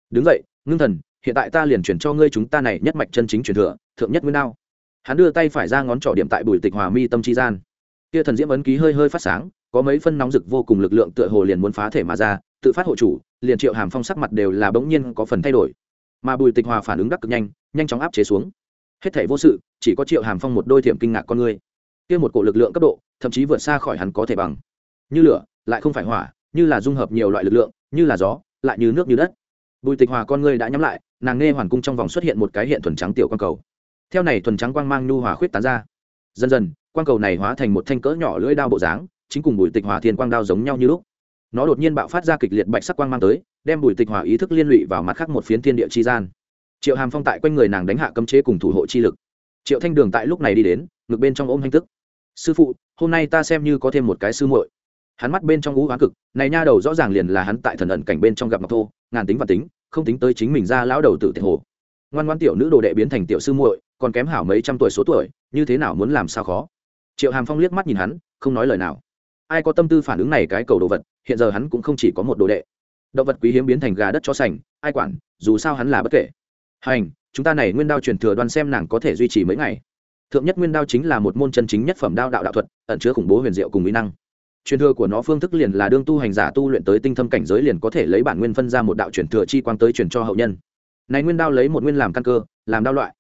Đứng dậy, ngưng thần, hiện tại ta liền chuyển cho ngươi chúng ta này nhất mạch chân chính truyền thừa, thượng nhất nguyên đao hắn đưa tay phải ra ngón trỏ điểm tại bùi tịch hòa mi tâm chi gian. Kia thần diễm ấn ký hơi hơi phát sáng, có mấy phân nóng rực vô cùng lực lượng tựa hồ liền muốn phá thể mà ra, tự phát hộ chủ, liền triệu hàm phong sắc mặt đều là bỗng nhiên có phần thay đổi. Mà bùi tịch hòa phản ứng đắc cực nhanh nhanh chóng áp chế xuống. Hết thể vô sự, chỉ có triệu hàm phong một đôi thiểm kinh ngạc con người. Kia một cổ lực lượng cấp độ, thậm chí vượt xa khỏi hắn có thể bằng. Như lửa, lại không phải hỏa, như là dung hợp nhiều loại lực lượng, như là gió, lại như nước như đất. Bùi tịch hòa con người đã nhắm lại, nàng nghe hoàn cung trong vòng xuất hiện một cái hiện thuần trắng tiểu con cầu theo này thuần trắng quang mang nhu hòa khuyết tán ra. Dần dần, quang cầu này hóa thành một thanh cỡ nhỏ lưỡi đao bộ dáng, chính cùng bùi tịch hòa thiên quang đao giống nhau như lúc. Nó đột nhiên bạo phát ra kịch liệt bạch sắc quang mang tới, đem bùi tịch hòa ý thức liên lụy vào mặt khác một phiến thiên địa chi gian. Triệu hàm phong tại quanh người nàng đánh hạ cấm chế cùng thủ hộ chi lực. Triệu thanh đường tại lúc này đi đến, ngực bên trong ôm hành tức. Sư phụ, hôm nay ta xem như có thêm một cái sư muội. Hắn mắt bên trong ngũ hóa cực, này nha đầu rõ ràng liền là hắn tại thần ẩn cảnh bên trong gặp ngọc thô, ngàn tính và tính, không tính tới chính mình ra lão đầu tử tiệt hồ. Ngoan ngoan tiểu nữ đồ đệ biến thành tiểu sư muội còn kém hảo mấy trăm tuổi số tuổi, như thế nào muốn làm sao khó? Triệu hàm phong liếc mắt nhìn hắn, không nói lời nào. Ai có tâm tư phản ứng này cái cầu đồ vật, hiện giờ hắn cũng không chỉ có một đồ đệ. Động vật quý hiếm biến thành gà đất cho sành, ai quản, dù sao hắn là bất kể. Hành, chúng ta này nguyên đao truyền thừa đoan xem nàng có thể duy trì mấy ngày. Thượng nhất nguyên đao chính là một môn chân chính nhất phẩm đao đạo đạo thuật, ẩn chứa khủng bố huyền diệu cùng mỹ năng. Truyền thừa của nó phương thức liền là đương tu hành giả tu luyện tới tinh thâm cảnh giới liền có thể lấy bản nguyên phân ra một đạo truyền thừa chi quang tới truyền cho hậu nhân. Này nguyên đao lấy một nguyên làm căn cơ, làm đao loại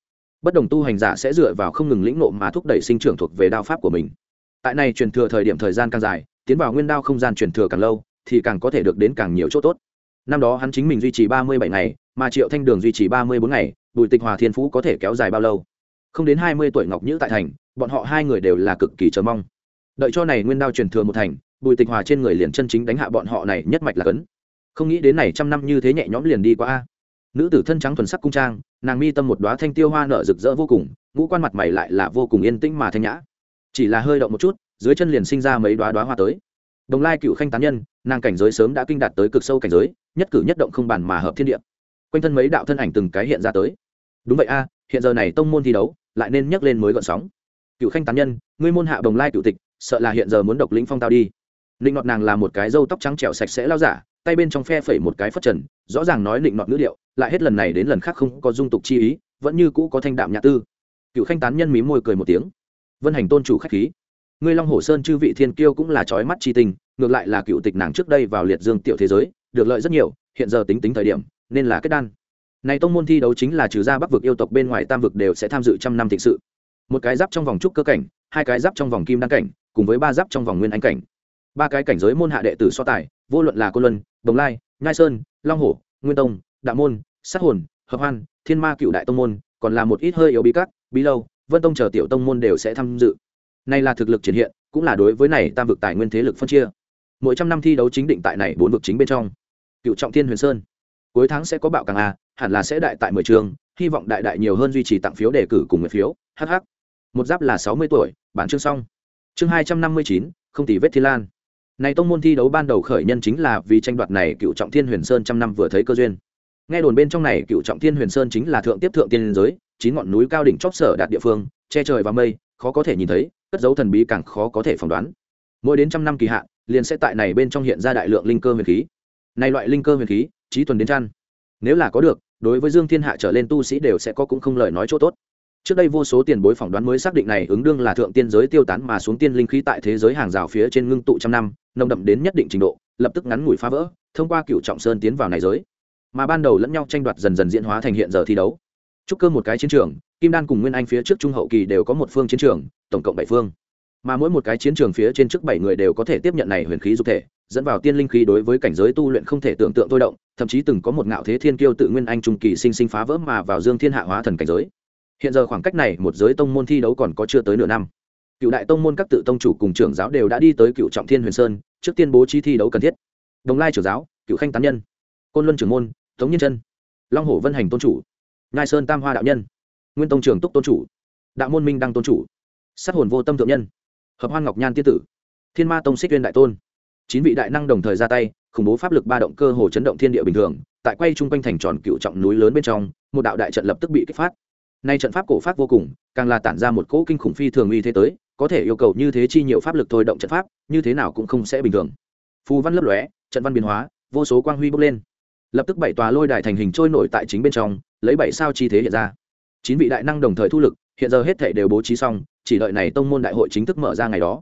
bất đồng tu hành giả sẽ dựa vào không ngừng lĩnh nộ mà thúc đẩy sinh trưởng thuộc về đao pháp của mình. Tại này truyền thừa thời điểm thời gian càng dài, tiến vào nguyên đao không gian truyền thừa càng lâu, thì càng có thể được đến càng nhiều chỗ tốt. Năm đó hắn chính mình duy trì ba mươi bảy ngày, mà triệu thanh đường duy trì ba mươi bốn ngày, bùi tịch hòa thiên phú có thể kéo dài bao lâu? Không đến hai mươi tuổi ngọc nhữ tại thành, bọn họ hai người đều là cực kỳ chờ mong. Đợi cho này nguyên đao truyền thừa một thành, bùi tịch hòa trên người liền chân chính đánh hạ bọn họ này nhất mạch là cấn. Không nghĩ đến này trăm năm như thế nhẹ nhõm liền đi qua a. Nữ tử thân trắng thuần sắc cung trang nàng mi tâm một đoá thanh tiêu hoa nở rực rỡ vô cùng, ngũ quan mặt mày lại là vô cùng yên tĩnh mà thanh nhã. Chỉ là hơi động một chút, dưới chân liền sinh ra mấy đoá đoá hoa tới. Đồng lai cựu khanh tán nhân, nàng cảnh giới sớm đã kinh đạt tới cực sâu cảnh giới, nhất cử nhất động không bàn mà hợp thiên địa. Quanh thân mấy đạo thân ảnh từng cái hiện ra tới. Đúng vậy a, hiện giờ này tông môn thi đấu, lại nên nhắc lên mới gọn sóng. Cựu khanh tán nhân, ngươi môn hạ đồng lai cựu tịch, sợ là hiện giờ muốn độc lĩnh phong tao đi định nọt nàng là một cái râu tóc trắng trẻo sạch sẽ lao giả, tay bên trong phe phẩy một cái phất trần, rõ ràng nói định nọt ngữ điệu, lại hết lần này đến lần khác không có dung tục chi ý, vẫn như cũ có thanh đạm nhã tư. Cựu khanh tán nhân mí môi cười một tiếng. Vân hành tôn chủ khách khí. Ngươi long hồ sơn chư vị thiên kiêu cũng là trói mắt chi tình, ngược lại là cựu tịch nàng trước đây vào liệt dương tiểu thế giới, được lợi rất nhiều, hiện giờ tính tính thời điểm, nên là kết đan. Này tông môn thi đấu chính là trừ ra bắc vực yêu tộc bên ngoài tam vực đều sẽ tham dự trăm năm thịnh sự. Một cái giáp trong vòng trúc cơ cảnh, hai cái giáp trong vòng kim đăng cảnh, cùng với ba giáp trong vòng nguyên anh cảnh ba cái cảnh giới môn hạ đệ tử so tài, vô luận là cô luân, đồng lai, nhai sơn, long hổ, nguyên tông, đạo môn, sát hồn, hợp hoan, thiên ma cựu đại tông môn, còn là một ít hơi yếu bí cắt bí lâu, vân tông chờ tiểu tông môn đều sẽ tham dự. Này là thực lực triển hiện, cũng là đối với này tam vực tài nguyên thế lực phân chia. Mỗi trăm năm thi đấu chính định tại này bốn vực chính bên trong. Cựu trọng thiên huyền sơn. Cuối tháng sẽ có bạo càng a, hẳn là sẽ đại tại mười trường, hy vọng đại đại nhiều hơn duy trì tặng phiếu đề cử cùng người phiếu hh một giáp là sáu mươi tuổi, bản chương xong. Chương hai trăm năm mươi chín, không tỷ vết thi lan này tông môn thi đấu ban đầu khởi nhân chính là vì tranh đoạt này cựu trọng thiên huyền sơn trăm năm vừa thấy cơ duyên. Nghe đồn bên trong này cựu trọng thiên huyền sơn chính là thượng tiếp thượng tiên giới, chín ngọn núi cao đỉnh chóp sở đạt địa phương, che trời và mây, khó có thể nhìn thấy, cất dấu thần bí càng khó có thể phỏng đoán. Mỗi đến trăm năm kỳ hạn, liền sẽ tại này bên trong hiện ra đại lượng linh cơ huyền khí. Này loại linh cơ huyền khí trí tuần đến chăn. Nếu là có được, đối với dương thiên hạ trở lên tu sĩ đều sẽ có cũng không lời nói chỗ tốt trước đây vô số tiền bối phỏng đoán mới xác định này ứng đương là thượng tiên giới tiêu tán mà xuống tiên linh khí tại thế giới hàng rào phía trên ngưng tụ trăm năm, nồng đậm đến nhất định trình độ, lập tức ngắn ngủi phá vỡ, thông qua cựu trọng sơn tiến vào này giới. Mà ban đầu lẫn nhau tranh đoạt dần dần diễn hóa thành hiện giờ thi đấu. Trúc cơ một cái chiến trường, kim đan cùng nguyên anh phía trước trung hậu kỳ đều có một phương chiến trường, tổng cộng bảy phương. Mà mỗi một cái chiến trường phía trên trước bảy người đều có thể tiếp nhận này huyền khí dục thể, dẫn vào tiên linh khí đối với cảnh giới tu luyện không thể tưởng tượng thôi động, thậm chí từng có một ngạo thế thiên kiêu tự nguyên anh trung kỳ sinh sinh phá vỡ mà vào dương thiên hạ hóa thần cảnh giới hiện giờ khoảng cách này một giới tông môn thi đấu còn có chưa tới nửa năm. Cựu đại tông môn các tự tông chủ cùng trưởng giáo đều đã đi tới cựu trọng thiên huyền sơn, trước tiên bố trí thi đấu cần thiết. Đồng lai trưởng giáo, cựu khanh tán nhân. Côn luân trưởng môn, tống nhân chân. Long hổ vân hành tôn chủ. Ngai sơn tam hoa đạo nhân. Nguyên tông trường túc tôn chủ. Đạo môn minh đăng tôn chủ. Sát hồn vô tâm thượng nhân. Hợp hoan ngọc nhan tiên tử. Thiên ma tông xích viên đại tôn. Chín vị đại năng đồng thời ra tay, khủng bố pháp lực ba động cơ hồ chấn động thiên địa bình thường, tại quay chung quanh thành tròn cựu trọng núi lớn bên trong, một đạo đại trận lập tức bị kích phát nay trận pháp cổ pháp vô cùng, càng là tản ra một cỗ kinh khủng phi thường uy thế tới, có thể yêu cầu như thế chi nhiều pháp lực thôi động trận pháp, như thế nào cũng không sẽ bình thường. Phù văn lấp lóe, trận văn biến hóa, vô số quang huy bốc lên. Lập tức bảy tòa lôi đài thành hình trôi nổi tại chính bên trong, lấy bảy sao chi thế hiện ra. Chín vị đại năng đồng thời thu lực, hiện giờ hết thể đều bố trí xong, chỉ đợi này tông môn đại hội chính thức mở ra ngày đó.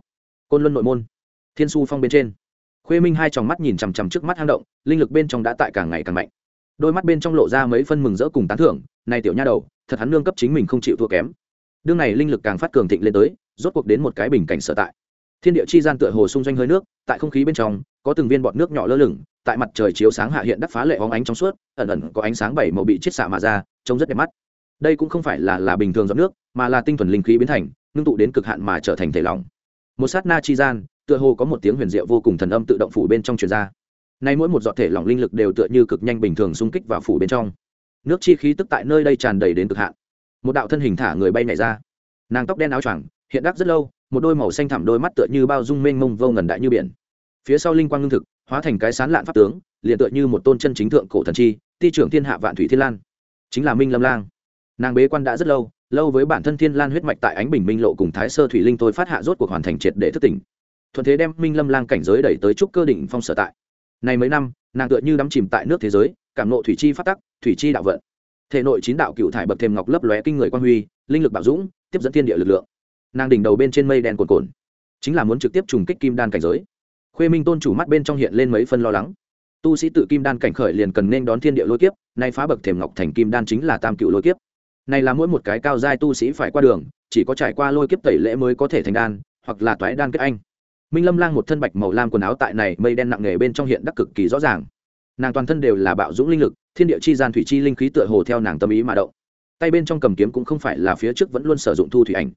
Côn luân nội môn, thiên su phong bên trên. Khuê minh hai tròng mắt nhìn chằm chằm trước mắt hang động, linh lực bên trong đã tại càng ngày càng mạnh đôi mắt bên trong lộ ra mấy phân mừng rỡ cùng tán thưởng, này tiểu nha đầu, thật hắn nương cấp chính mình không chịu thua kém. Đương này linh lực càng phát cường thịnh lên tới, rốt cuộc đến một cái bình cảnh sở tại. Thiên địa chi gian tựa hồ xung doanh hơi nước, tại không khí bên trong, có từng viên bọt nước nhỏ lơ lửng, tại mặt trời chiếu sáng hạ hiện đắc phá lệ hóng ánh trong suốt, ẩn ẩn có ánh sáng bảy màu bị chiết xạ mà ra, trông rất đẹp mắt. Đây cũng không phải là là bình thường giọt nước, mà là tinh thuần linh khí biến thành, ngưng tụ đến cực hạn mà trở thành thể lỏng. Một sát na chi gian, tựa hồ có một tiếng huyền diệu vô cùng thần âm tự động phủ bên trong truyền ra nay mỗi một giọt thể lỏng linh lực đều tựa như cực nhanh bình thường xung kích vào phủ bên trong. Nước chi khí tức tại nơi đây tràn đầy đến cực hạn. Một đạo thân hình thả người bay nhảy ra. Nàng tóc đen áo choàng, hiện đắc rất lâu, một đôi màu xanh thẳm đôi mắt tựa như bao dung mênh mông vô ngần đại như biển. Phía sau linh quang ngưng thực, hóa thành cái sán lạn pháp tướng, liền tựa như một tôn chân chính thượng cổ thần chi, ti trưởng thiên hạ vạn thủy thiên lan. Chính là minh lâm lang. Nàng bế quan đã rất lâu lâu với bản thân thiên lan huyết mạch tại ánh bình minh lộ cùng thái sơ thủy linh tôi phát hạ rốt cuộc hoàn thành triệt để thức tỉnh. Thuận thế đem minh lâm lang cảnh giới đẩy tới trúc cơ đỉnh phong sở tại này mấy năm, nàng tựa như đắm chìm tại nước thế giới, cảm nộ thủy chi phát tắc, thủy chi đạo vận. Thể nội chín đạo cựu thải bậc thềm ngọc lấp lóe kinh người quan huy, linh lực bảo dũng, tiếp dẫn thiên địa lực lượng. Nàng đỉnh đầu bên trên mây đen cồn cồn chính là muốn trực tiếp trùng kích kim đan cảnh giới. Khuê minh tôn chủ mắt bên trong hiện lên mấy phân lo lắng. Tu sĩ tự kim đan cảnh khởi liền cần nên đón thiên địa lôi kiếp, nay phá bậc thềm ngọc thành kim đan chính là tam cựu lôi kiếp. Này là mỗi một cái cao giai tu sĩ phải qua đường, chỉ có trải qua lôi kiếp tẩy lễ mới có thể thành đan, hoặc là toái đan kết anh minh lâm lang một thân bạch màu lam quần áo tại này mây đen nặng nề bên trong hiện đắc cực kỳ rõ ràng. Nàng toàn thân đều là bạo dũng linh lực, thiên địa chi gian thủy chi linh khí tựa hồ theo nàng tâm ý mà động. Tay bên trong cầm kiếm cũng không phải là phía trước vẫn luôn sử dụng thu thủy ảnh.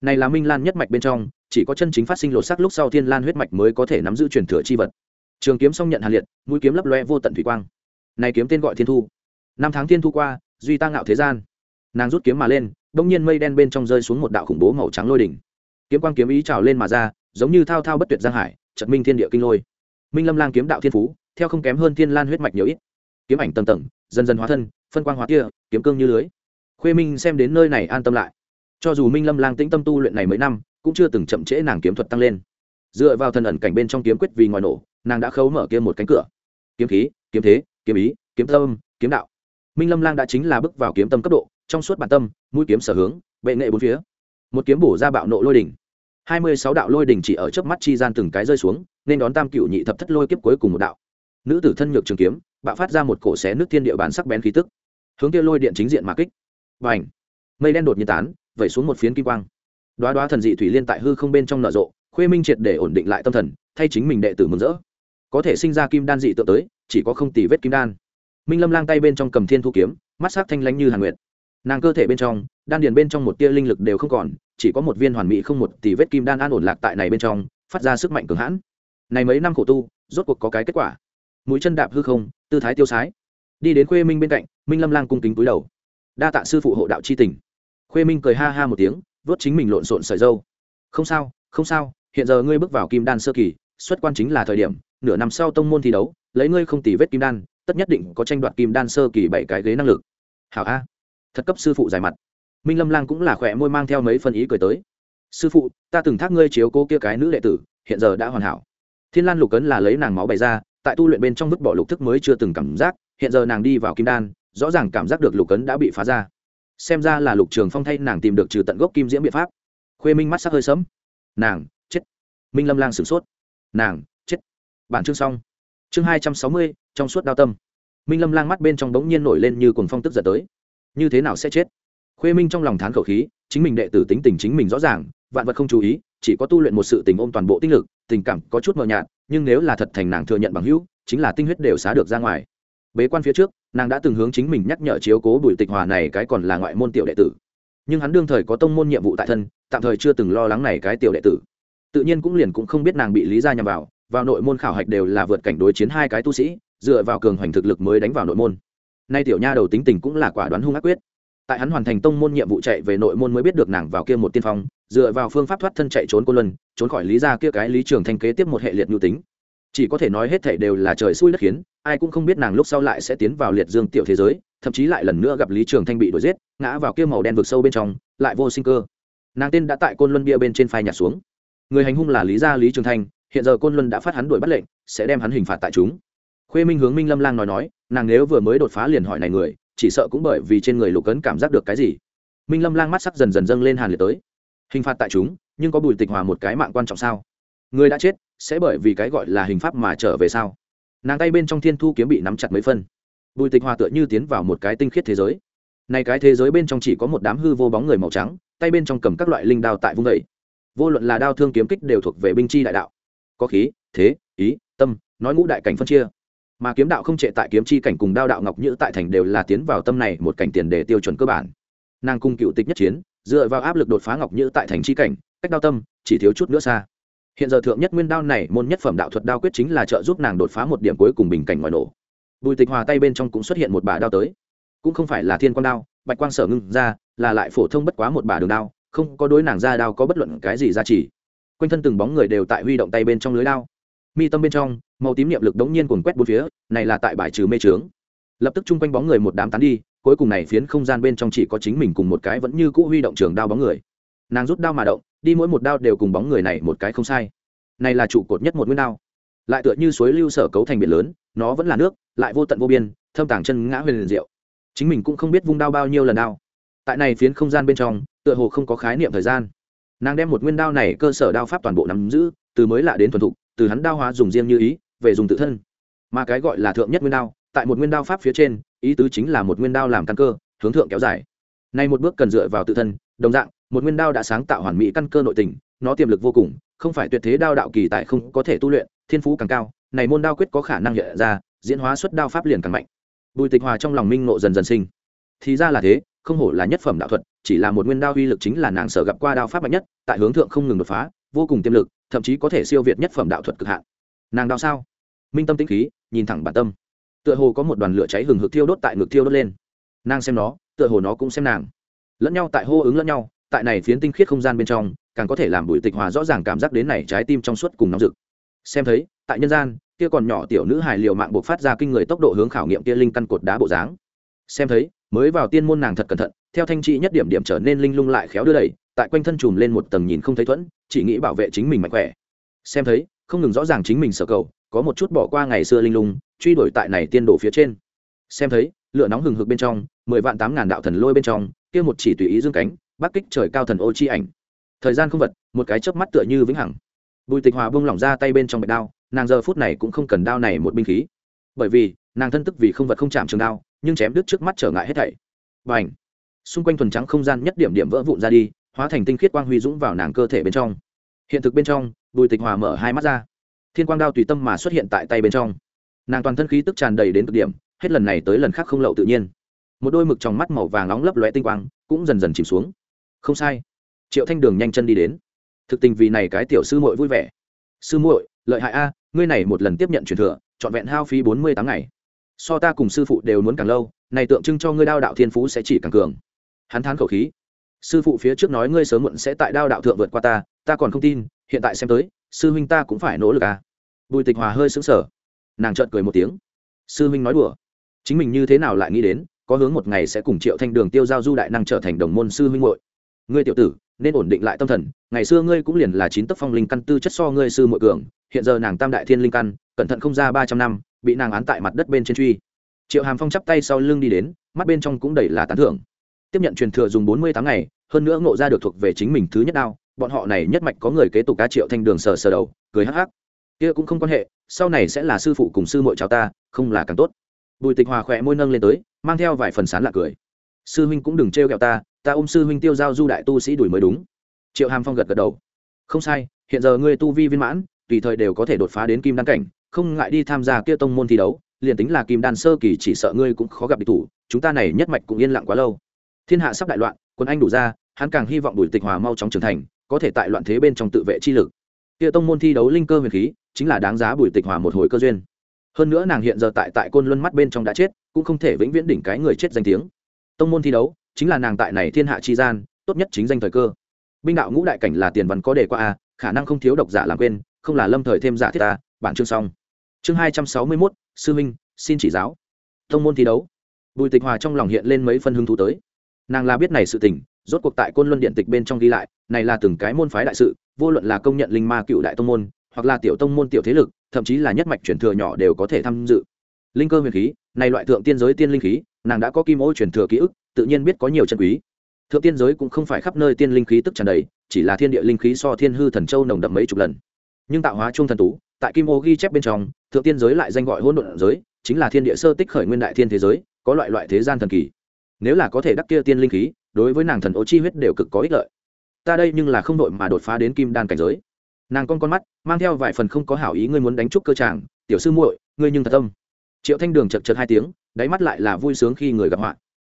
Này là minh lan nhất mạch bên trong, chỉ có chân chính phát sinh lột sắc lúc sau thiên lan huyết mạch mới có thể nắm giữ truyền thừa chi vật. Trường kiếm song nhận hàn liệt, mũi kiếm lấp loe vô tận thủy quang. Này kiếm tên gọi thiên thu. Năm tháng thiên thu qua, duy tăng ngạo thế gian. Nàng rút kiếm mà lên bỗng nhiên mây đen bên trong rơi xuống một đạo khủng bố màu trắng lôi đỉnh. Kiếm quang kiếm ý trào lên mà ra giống như thao thao bất tuyệt giang hải trận minh thiên địa kinh lôi. Minh lâm lang kiếm đạo thiên phú, theo không kém hơn thiên lan huyết mạch nhiều ít. Kiếm ảnh tầng tầng, dần dần hóa thân, phân quang hóa kia kiếm cương như lưới. Khuê minh xem đến nơi này an tâm lại. Cho dù minh lâm lang tĩnh tâm tu luyện này mấy năm, cũng chưa từng chậm trễ nàng kiếm thuật tăng lên. Dựa vào thần ẩn cảnh bên trong kiếm quyết vì ngoài nổ, nàng đã khấu mở kia một cánh cửa. Kiếm khí, kiếm thế, kiếm ý, kiếm tâm, kiếm đạo. Minh lâm lang đã chính là bước vào kiếm tâm cấp độ, trong suốt bản tâm, mũi kiếm sở hướng, bệ nghệ bốn phía. Một kiếm bổ ra bạo nộ lôi đỉnh hai mươi sáu đạo lôi đình chỉ ở chớp mắt chi gian từng cái rơi xuống, nên đón tam cựu nhị thập thất lôi kiếp cuối cùng một đạo. Nữ tử thân nhược trường kiếm, bạo phát ra một cổ xé nước thiên địa bản sắc bén khí tức. Hướng kia lôi điện chính diện mà kích. Và ảnh mây đen đột nhiên tán, vẩy xuống một phiến kim quang. Đoá đoá thần dị thủy liên tại hư không bên trong nở rộ, khuê minh triệt để ổn định lại tâm thần, thay chính mình đệ tử mừng rỡ. Có thể sinh ra kim đan dị tự tới, chỉ có không tỷ vết kim đan. Minh lâm lang tay bên trong cầm thiên thu kiếm, mắt sắc thanh lánh như hàn nguyệt. Nàng cơ thể bên trong, đan điền bên trong một tia linh lực đều không còn chỉ có một viên hoàn mỹ không một tỷ vết kim đan an ổn lạc tại này bên trong, phát ra sức mạnh cường hãn. Này mấy năm khổ tu, rốt cuộc có cái kết quả. Mũi chân đạp hư không, tư thái tiêu sái. Đi đến khuê minh bên cạnh, minh lâm lang cung kính túi đầu. Đa tạ sư phụ hộ đạo c h i tình. Khuê minh cười ha ha một tiếng, vớt chính mình lộn xộn sợi dâu. Không sao không sao, hiện giờ ngươi bước vào kim đan sơ kỳ, xuất quan chính là thời điểm, nửa năm sau tông môn thi đấu, lấy ngươi không tỷ vết kim đan, tất nhất định có tranh đoạt kim đan sơ kỳ bảy cái ghế năng lực. Hảo a. Thật cấp sư phụ dài mặt minh lâm lang cũng là khỏe môi mang theo mấy phân ý cười tới. Sư phụ, ta từng thác ngươi chiếu cố kia cái nữ đệ tử, hiện giờ đã hoàn hảo. Thiên lan lục cấn là lấy nàng máu bày ra, tại tu luyện bên trong vứt bỏ lục thức mới chưa từng cảm giác, hiện giờ nàng đi vào kim đan, rõ ràng cảm giác được lục cấn đã bị phá ra. Xem ra là lục trường phong thay nàng tìm được trừ tận gốc kim diễm biện pháp. Khuê minh mắt sắc hơi sấm nàng, chết. Minh lâm lang sửng sốt. Nàng, chết. Bản chương xong. Chương hai trăm sáu mươi, trong suốt đao tâm. Minh lâm lang mắt bên trong bỗng nhiên nổi lên như cuồng phong tức giật tới. Như thế nào sẽ chết? Khuê minh trong lòng thán khẩu khí, chính mình đệ tử tính tình chính mình rõ ràng, vạn vật không chú ý, chỉ có tu luyện một sự tình ôm toàn bộ tinh lực, tình cảm có chút mờ nhạt, nhưng nếu là thật thành nàng thừa nhận bằng hữu, chính là tinh huyết đều xá được ra ngoài. Bế quan phía trước, nàng đã từng hướng chính mình nhắc nhở chiếu cố bùi tịch hòa này cái còn là ngoại môn tiểu đệ tử. Nhưng hắn đương thời có tông môn nhiệm vụ tại thân, tạm thời chưa từng lo lắng này cái tiểu đệ tử. Tự nhiên cũng liền cũng không biết nàng bị lý gia nhằm vào vào nội môn khảo hạch đều là vượt cảnh đối chiến hai cái tu sĩ, dựa vào cường hoành thực lực mới đánh vào nội môn. Nay tiểu nha đầu tính tình cũng là quả đoán hung ác quyết tại hắn hoàn thành tông môn nhiệm vụ chạy về nội môn mới biết được nàng vào kia một tiên phong, dựa vào phương pháp thoát thân chạy trốn cô luân, trốn khỏi lý gia kia cái lý trường thanh kế tiếp một hệ liệt nhu tính. Chỉ có thể nói hết thảy đều là trời xui đất khiến, ai cũng không biết nàng lúc sau lại sẽ tiến vào liệt dương tiểu thế giới, thậm chí lại lần nữa gặp lý trường thanh bị đuổi giết, ngã vào kia màu đen vực sâu bên trong, lại vô sinh cơ. Nàng tên đã tại côn luân bia bên trên phai nhạt xuống. Người hành hung là lý gia lý trường thanh, hiện giờ côn luân đã phát hắn đuổi bắt lệnh, sẽ đem hắn hình phạt tại chúng. Khuê minh hướng minh lâm lang nói nói, nàng nếu vừa mới đột phá liền hỏi này người chỉ sợ cũng bởi vì trên người lục cấn cảm giác được cái gì. Minh lâm lang mắt sắc dần dần dâng lên hàn liệt tới. Hình phạt tại chúng, nhưng có bùi tịch hòa một cái mạng quan trọng sao? Người đã chết, sẽ bởi vì cái gọi là hình pháp mà trở về sao? Nàng tay bên trong thiên thu kiếm bị nắm chặt mấy phân. Bùi tịch hòa tựa như tiến vào một cái tinh khiết thế giới. Này cái thế giới bên trong chỉ có một đám hư vô bóng người màu trắng, tay bên trong cầm các loại linh đao tại vung vẩy vô luận là đao thương kiếm kích đều thuộc về binh chi đại đạo. Có khí, thế, ý, tâm, nói ngũ đại cảnh phân chia mà kiếm đạo không trệ tại kiếm chi cảnh cùng đao đạo ngọc nhữ tại thành đều là tiến vào tâm này một cảnh tiền đề tiêu chuẩn cơ bản. Nàng cung cựu tịch nhất chiến, dựa vào áp lực đột phá ngọc nhữ tại thành chi cảnh, cách đao tâm, chỉ thiếu chút nữa xa. Hiện giờ thượng nhất nguyên đao này, môn nhất phẩm đạo thuật đao quyết chính là trợ giúp nàng đột phá một điểm cuối cùng bình cảnh ngoài nổ. Bùi tịch hòa tay bên trong cũng xuất hiện một bà đao tới. Cũng không phải là thiên quang đao, bạch quang sở ngưng ra, là lại phổ thông bất quá một bà đường đao, không có đối nàng ra đao có bất luận cái gì ra chỉ quanh thân từng bóng người đều tại huy động tay bên trong lưới đao mi tâm bên trong, màu tím niệm lực đống nhiên cuồn quét bốn phía, này là tại bài trừ mê trướng lập tức chung quanh bóng người một đám tán đi, cuối cùng này phiến không gian bên trong chỉ có chính mình cùng một cái vẫn như cũ huy động trường đao bóng người. Nàng rút đao mà động, đi mỗi một đao đều cùng bóng người này một cái không sai. Này là trụ cột nhất một nguyên đao. Lại tựa như suối lưu sở cấu thành biển lớn, nó vẫn là nước, lại vô tận vô biên, thâm tàng chân ngã huyền liền diệu. Chính mình cũng không biết vung đao bao nhiêu lần đao. Tại này phiến không gian bên trong, tựa hồ không có khái niệm thời gian. Nàng đem một nguyên đao này cơ sở đao pháp toàn bộ nắm giữ, từ mới lạ đến thuần thục từ hắn đao hóa dùng riêng như ý, về dùng tự thân. Mà cái gọi là thượng nhất nguyên đao, tại một nguyên đao pháp phía trên, ý tứ chính là một nguyên đao làm căn cơ, hướng thượng kéo dài. Nay một bước cần dựa vào tự thân, đồng dạng, một nguyên đao đã sáng tạo hoàn mỹ căn cơ nội tình, nó tiềm lực vô cùng, không phải tuyệt thế đao đạo kỳ tại không có thể tu luyện, thiên phú càng cao, này môn đao quyết có khả năng hiện ra, diễn hóa xuất đao pháp liền càng mạnh. Bùi tịch hòa trong lòng minh ngộ dần dần sinh. Thì ra là thế, không hổ là nhất phẩm đạo thuật, chỉ là một nguyên đao uy lực chính là nàng sở gặp qua đao pháp mạnh nhất, tại hướng thượng không ngừng đột phá, vô cùng tiềm lực thậm chí có thể siêu việt nhất phẩm đạo thuật cực hạn. Nàng đau sao? Minh tâm tĩnh khí, nhìn thẳng bản tâm. Tựa hồ có một đoàn lửa cháy hừng hực thiêu đốt tại ngực thiêu đốt lên. Nàng xem nó, tựa hồ nó cũng xem nàng. Lẫn nhau tại hô ứng lẫn nhau, tại này phiến tinh khiết không gian bên trong, càng có thể làm bùi tịch hòa rõ ràng cảm giác đến này trái tim trong suốt cùng nóng rực. Xem thấy, tại nhân gian, kia còn nhỏ tiểu nữ hài liều mạng buộc phát ra kinh người tốc độ hướng khảo nghiệm kia linh căn cột đá bộ dáng. Xem thấy, mới vào tiên môn nàng thật cẩn thận, theo thanh trị nhất điểm điểm trở nên linh lung lại khéo đưa đẩy, tại quanh thân chùm lên một tầng nhìn không thấy thuẫn chỉ nghĩ bảo vệ chính mình mạnh khỏe. Xem thấy, không ngừng rõ ràng chính mình sở cầu, có một chút bỏ qua ngày xưa linh lung, truy đuổi tại này tiên đổ phía trên. Xem thấy, lửa nóng hừng hực bên trong, mười vạn tám ngàn đạo thần lôi bên trong, kia một chỉ tùy ý dương cánh, bắc kích trời cao thần ô chi ảnh. Thời gian không vật, một cái chớp mắt tựa như vĩnh hằng. Bùi tịch hòa buông lỏng ra tay bên trong bạch đao, nàng giờ phút này cũng không cần đao này một binh khí. Bởi vì, nàng thân tức vì không vật không chạm trường đao, nhưng chém đứt trước mắt trở ngại hết thảy. Và ảnh xung quanh thuần trắng không gian nhất điểm điểm vỡ vụn ra đi hóa thành tinh khiết quang huy dũng vào nàng cơ thể bên trong. Hiện thực bên trong, bùi tịch hòa mở hai mắt ra. Thiên quang đao tùy tâm mà xuất hiện tại tay bên trong. Nàng toàn thân khí tức tràn đầy đến cực điểm, hết lần này tới lần khác không lậu tự nhiên. Một đôi mực trong mắt màu vàng nóng lấp lóe tinh quang, cũng dần dần chìm xuống. Không sai. Triệu thanh đường nhanh chân đi đến. Thực tình vì này cái tiểu sư muội vui vẻ. Sư muội, lợi hại a, ngươi này một lần tiếp nhận truyền thừa, trọn vẹn hao phí bốn mươi tám ngày. So ta cùng sư phụ đều muốn càng lâu, này tượng trưng cho ngươi đao đạo thiên phú sẽ chỉ càng cường. Hắn thán khẩu khí sư phụ phía trước nói ngươi sớm muộn sẽ tại đao đạo thượng vượt qua ta ta còn không tin, hiện tại xem tới, sư huynh ta cũng phải nỗ lực à. Bùi tịch hòa hơi sững sờ. Nàng trợn cười một tiếng. Sư huynh nói đùa. Chính mình như thế nào lại nghĩ đến, có hướng một ngày sẽ cùng triệu thanh đường tiêu giao du đại năng trở thành đồng môn sư huynh hội ngươi tiểu tử, nên ổn định lại tâm thần, ngày xưa ngươi cũng liền là chín tấc phong linh căn tư chất so ngươi sư muội cường, hiện giờ nàng tam đại thiên linh căn, cẩn thận không ra ba trăm năm, bị nàng án tại mặt đất bên trên truy. Triệu hàm phong chắp tay sau lưng đi đến, mắt bên trong cũng đầy là tán thưởng tiếp nhận truyền thừa dùng bốn mươi tháng ngày, hơn nữa ngộ ra được thuộc về chính mình thứ nhất đao, bọn họ này nhất mạch có người kế tục cá triệu thanh đường sờ sờ đầu, cười hắc hắc. Kia cũng không quan hệ, sau này sẽ là sư phụ cùng sư muội cháu ta, không là càng tốt. Bùi tịch hòa khỏe môi nâng lên tới, mang theo vài phần sán lạc cười. Sư huynh cũng đừng trêu ghẹo ta ta ôm sư huynh tiêu giao du đại tu sĩ đuổi mới đúng. Triệu hàm phong gật gật đầu. Không sai, hiện giờ ngươi tu vi viên mãn, tùy thời đều có thể đột phá đến kim đan cảnh, không ngại đi tham gia kia tông môn thi đấu, liền tính là kim đan sơ kỳ chỉ sợ ngươi cũng khó gặp địch thủ, chúng ta này nhất mạch cũng yên lặng quá lâu thiên hạ sắp đại loạn, quân anh đủ ra, hắn càng hy vọng bùi tịch hòa mau chóng trưởng thành, có thể tại loạn thế bên trong tự vệ chi lực. Kia tông môn thi đấu linh cơ huyền khí, chính là đáng giá bùi tịch hòa một hồi cơ duyên. Hơn nữa nàng hiện giờ tại tại côn luân mắt bên trong đã chết, cũng không thể vĩnh viễn đỉnh cái người chết danh tiếng. Tông môn thi đấu, chính là nàng tại này thiên hạ chi gian, tốt nhất chính danh thời cơ. Binh đạo ngũ đại cảnh là tiền văn có đề qua a, khả năng không thiếu độc giả làm quên, không là lâm thời thêm giả thiết ta bản chương xong. Chương hai trăm sáu mươi mốt, sư minh, xin chỉ giáo. Tông môn thi đấu. Bùi tịch hòa trong lòng hiện lên mấy phân hứng thú tới nàng là biết này sự tình, rốt cuộc tại côn luân điện tịch bên trong ghi lại, này là từng cái môn phái đại sự, vô luận là công nhận linh ma cựu đại tông môn, hoặc là tiểu tông môn tiểu thế lực, thậm chí là nhất mạch truyền thừa nhỏ đều có thể tham dự. Linh cơ huyền khí, này loại thượng tiên giới tiên linh khí, nàng đã có kim ô truyền thừa ký ức, tự nhiên biết có nhiều chân quý. Thượng tiên giới cũng không phải khắp nơi tiên linh khí tức tràn đầy, chỉ là thiên địa linh khí so thiên hư thần châu nồng đậm mấy chục lần. Nhưng tạo hóa trung thần tú, tại kim ô ghi chép bên trong, thượng tiên giới lại danh gọi hỗn độn giới, chính là thiên địa sơ tích khởi nguyên đại thiên thế giới, có loại loại thế gian thần kỳ nếu là có thể đắc kia tiên linh khí, đối với nàng thần ô chi huyết đều cực có ích lợi. Ta đây nhưng là không đội mà đột phá đến kim đan cảnh giới. Nàng con con mắt, mang theo vài phần không có hảo ý ngươi muốn đánh trúc cơ tràng tiểu sư muội, ngươi nhưng thật tâm. Triệu thanh đường chật chật hai tiếng, đáy mắt lại là vui sướng khi người gặp họa.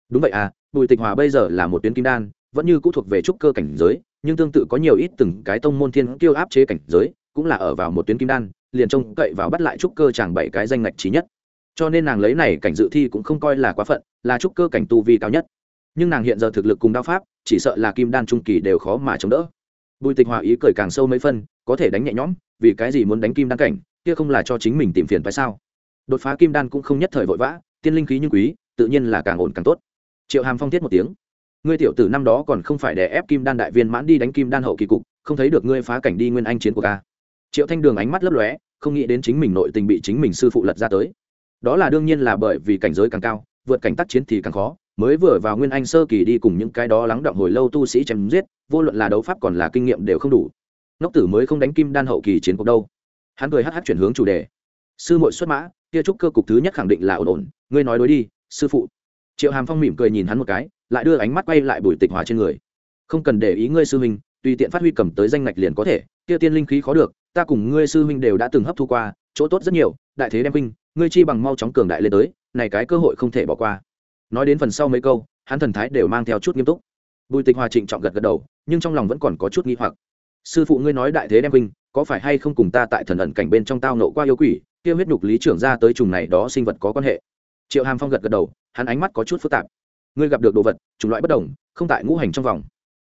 Đúng vậy à bùi tịch hòa bây giờ là một tuyến kim đan, vẫn như cũ thuộc về trúc cơ cảnh giới, nhưng tương tự có nhiều ít từng cái tông môn thiên kiêu áp chế cảnh giới, cũng là ở vào một tuyến kim đan, liền trông cậy vào bắt lại trúc cơ chàng bảy cái danh ngạch trí nhất cho nên nàng lấy này cảnh dự thi cũng không coi là quá phận, là trúc cơ cảnh tu vi cao nhất. Nhưng nàng hiện giờ thực lực cùng đao pháp, chỉ sợ là kim đan trung kỳ đều khó mà chống đỡ. Bùi tịch hòa ý cười càng sâu mấy phân, có thể đánh nhẹ nhõm, vì cái gì muốn đánh kim đan cảnh, kia không là cho chính mình tìm phiền phải sao? Đột phá kim đan cũng không nhất thời vội vã, tiên linh khí như quý, tự nhiên là càng ổn càng tốt. Triệu hàm phong thiết một tiếng. Ngươi tiểu tử năm đó còn không phải để ép kim đan đại viên mãn đi đánh kim đan hậu kỳ cục, không thấy được ngươi phá cảnh đi nguyên anh chiến của ca triệu thanh đường ánh mắt lấp lóe, không nghĩ đến chính mình nội tình bị chính mình sư phụ lật ra tới đó là đương nhiên là bởi vì cảnh giới càng cao, vượt cảnh tác chiến thì càng khó. Mới vừa vào nguyên anh sơ kỳ đi cùng những cái đó lắng động hồi lâu tu sĩ chém giết, vô luận là đấu pháp còn là kinh nghiệm đều không đủ. Ngốc tử mới không đánh kim đan hậu kỳ chiến cuộc đâu. Hắn cười hh chuyển hướng chủ đề. Sư mội xuất mã, kia trúc cơ cục thứ nhất khẳng định là ổn ổn. Ngươi nói đối đi, sư phụ. Triệu hàm phong mỉm cười nhìn hắn một cái, lại đưa ánh mắt quay lại bùi tịch hòa trên người. Không cần để ý ngươi sư huynh, tùy tiện phát huy cầm tới danh ngạch liền có thể. Kia tiên linh khí khó được, ta cùng ngươi sư huynh đều đã từng hấp thu qua, chỗ tốt rất nhiều, đại thế đem huynh ngươi chi bằng mau chóng cường đại lên tới, này cái cơ hội không thể bỏ qua. Nói đến phần sau mấy câu, hắn thần thái đều mang theo chút nghiêm túc. Bùi tịch hòa trịnh trọng gật gật đầu, nhưng trong lòng vẫn còn có chút nghi hoặc. Sư phụ ngươi nói đại thế đem huynh, có phải hay không cùng ta tại thần ẩn cảnh bên trong tao nộ qua yêu quỷ, kia huyết nhục lý trưởng ra tới trùng này đó sinh vật có quan hệ. Triệu hàm phong gật gật đầu, hắn ánh mắt có chút phức tạp. Ngươi gặp được đồ vật, chủng loại bất đồng, không tại ngũ hành trong vòng.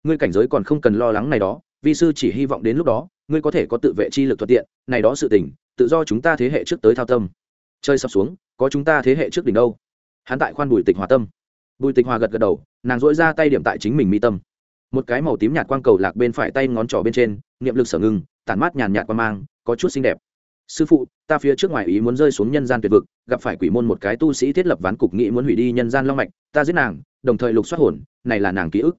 Ngươi cảnh giới còn không cần lo lắng này đó, vi sư chỉ hy vọng đến lúc đó, ngươi có thể có tự vệ chi lực thuận tiện, này đó sự tình, tự do chúng ta thế hệ trước tới thao tâm chơi sập xuống, có chúng ta thế hệ trước đỉnh đâu? Hắn tại khoan bùi tịch hòa tâm. Bùi tịch hòa gật gật đầu, nàng dỗi ra tay điểm tại chính mình mi tâm. Một cái màu tím nhạt quang cầu lạc bên phải tay ngón trỏ bên trên, niệm lực sở ngưng, tản mát nhàn nhạt qua mang, có chút xinh đẹp. Sư phụ, ta phía trước ngoài ý muốn rơi xuống nhân gian tuyệt vực, gặp phải quỷ môn một cái tu sĩ thiết lập ván cục nghĩ muốn hủy đi nhân gian long mạch, ta giết nàng, đồng thời lục xoát hồn, này là nàng ký ức.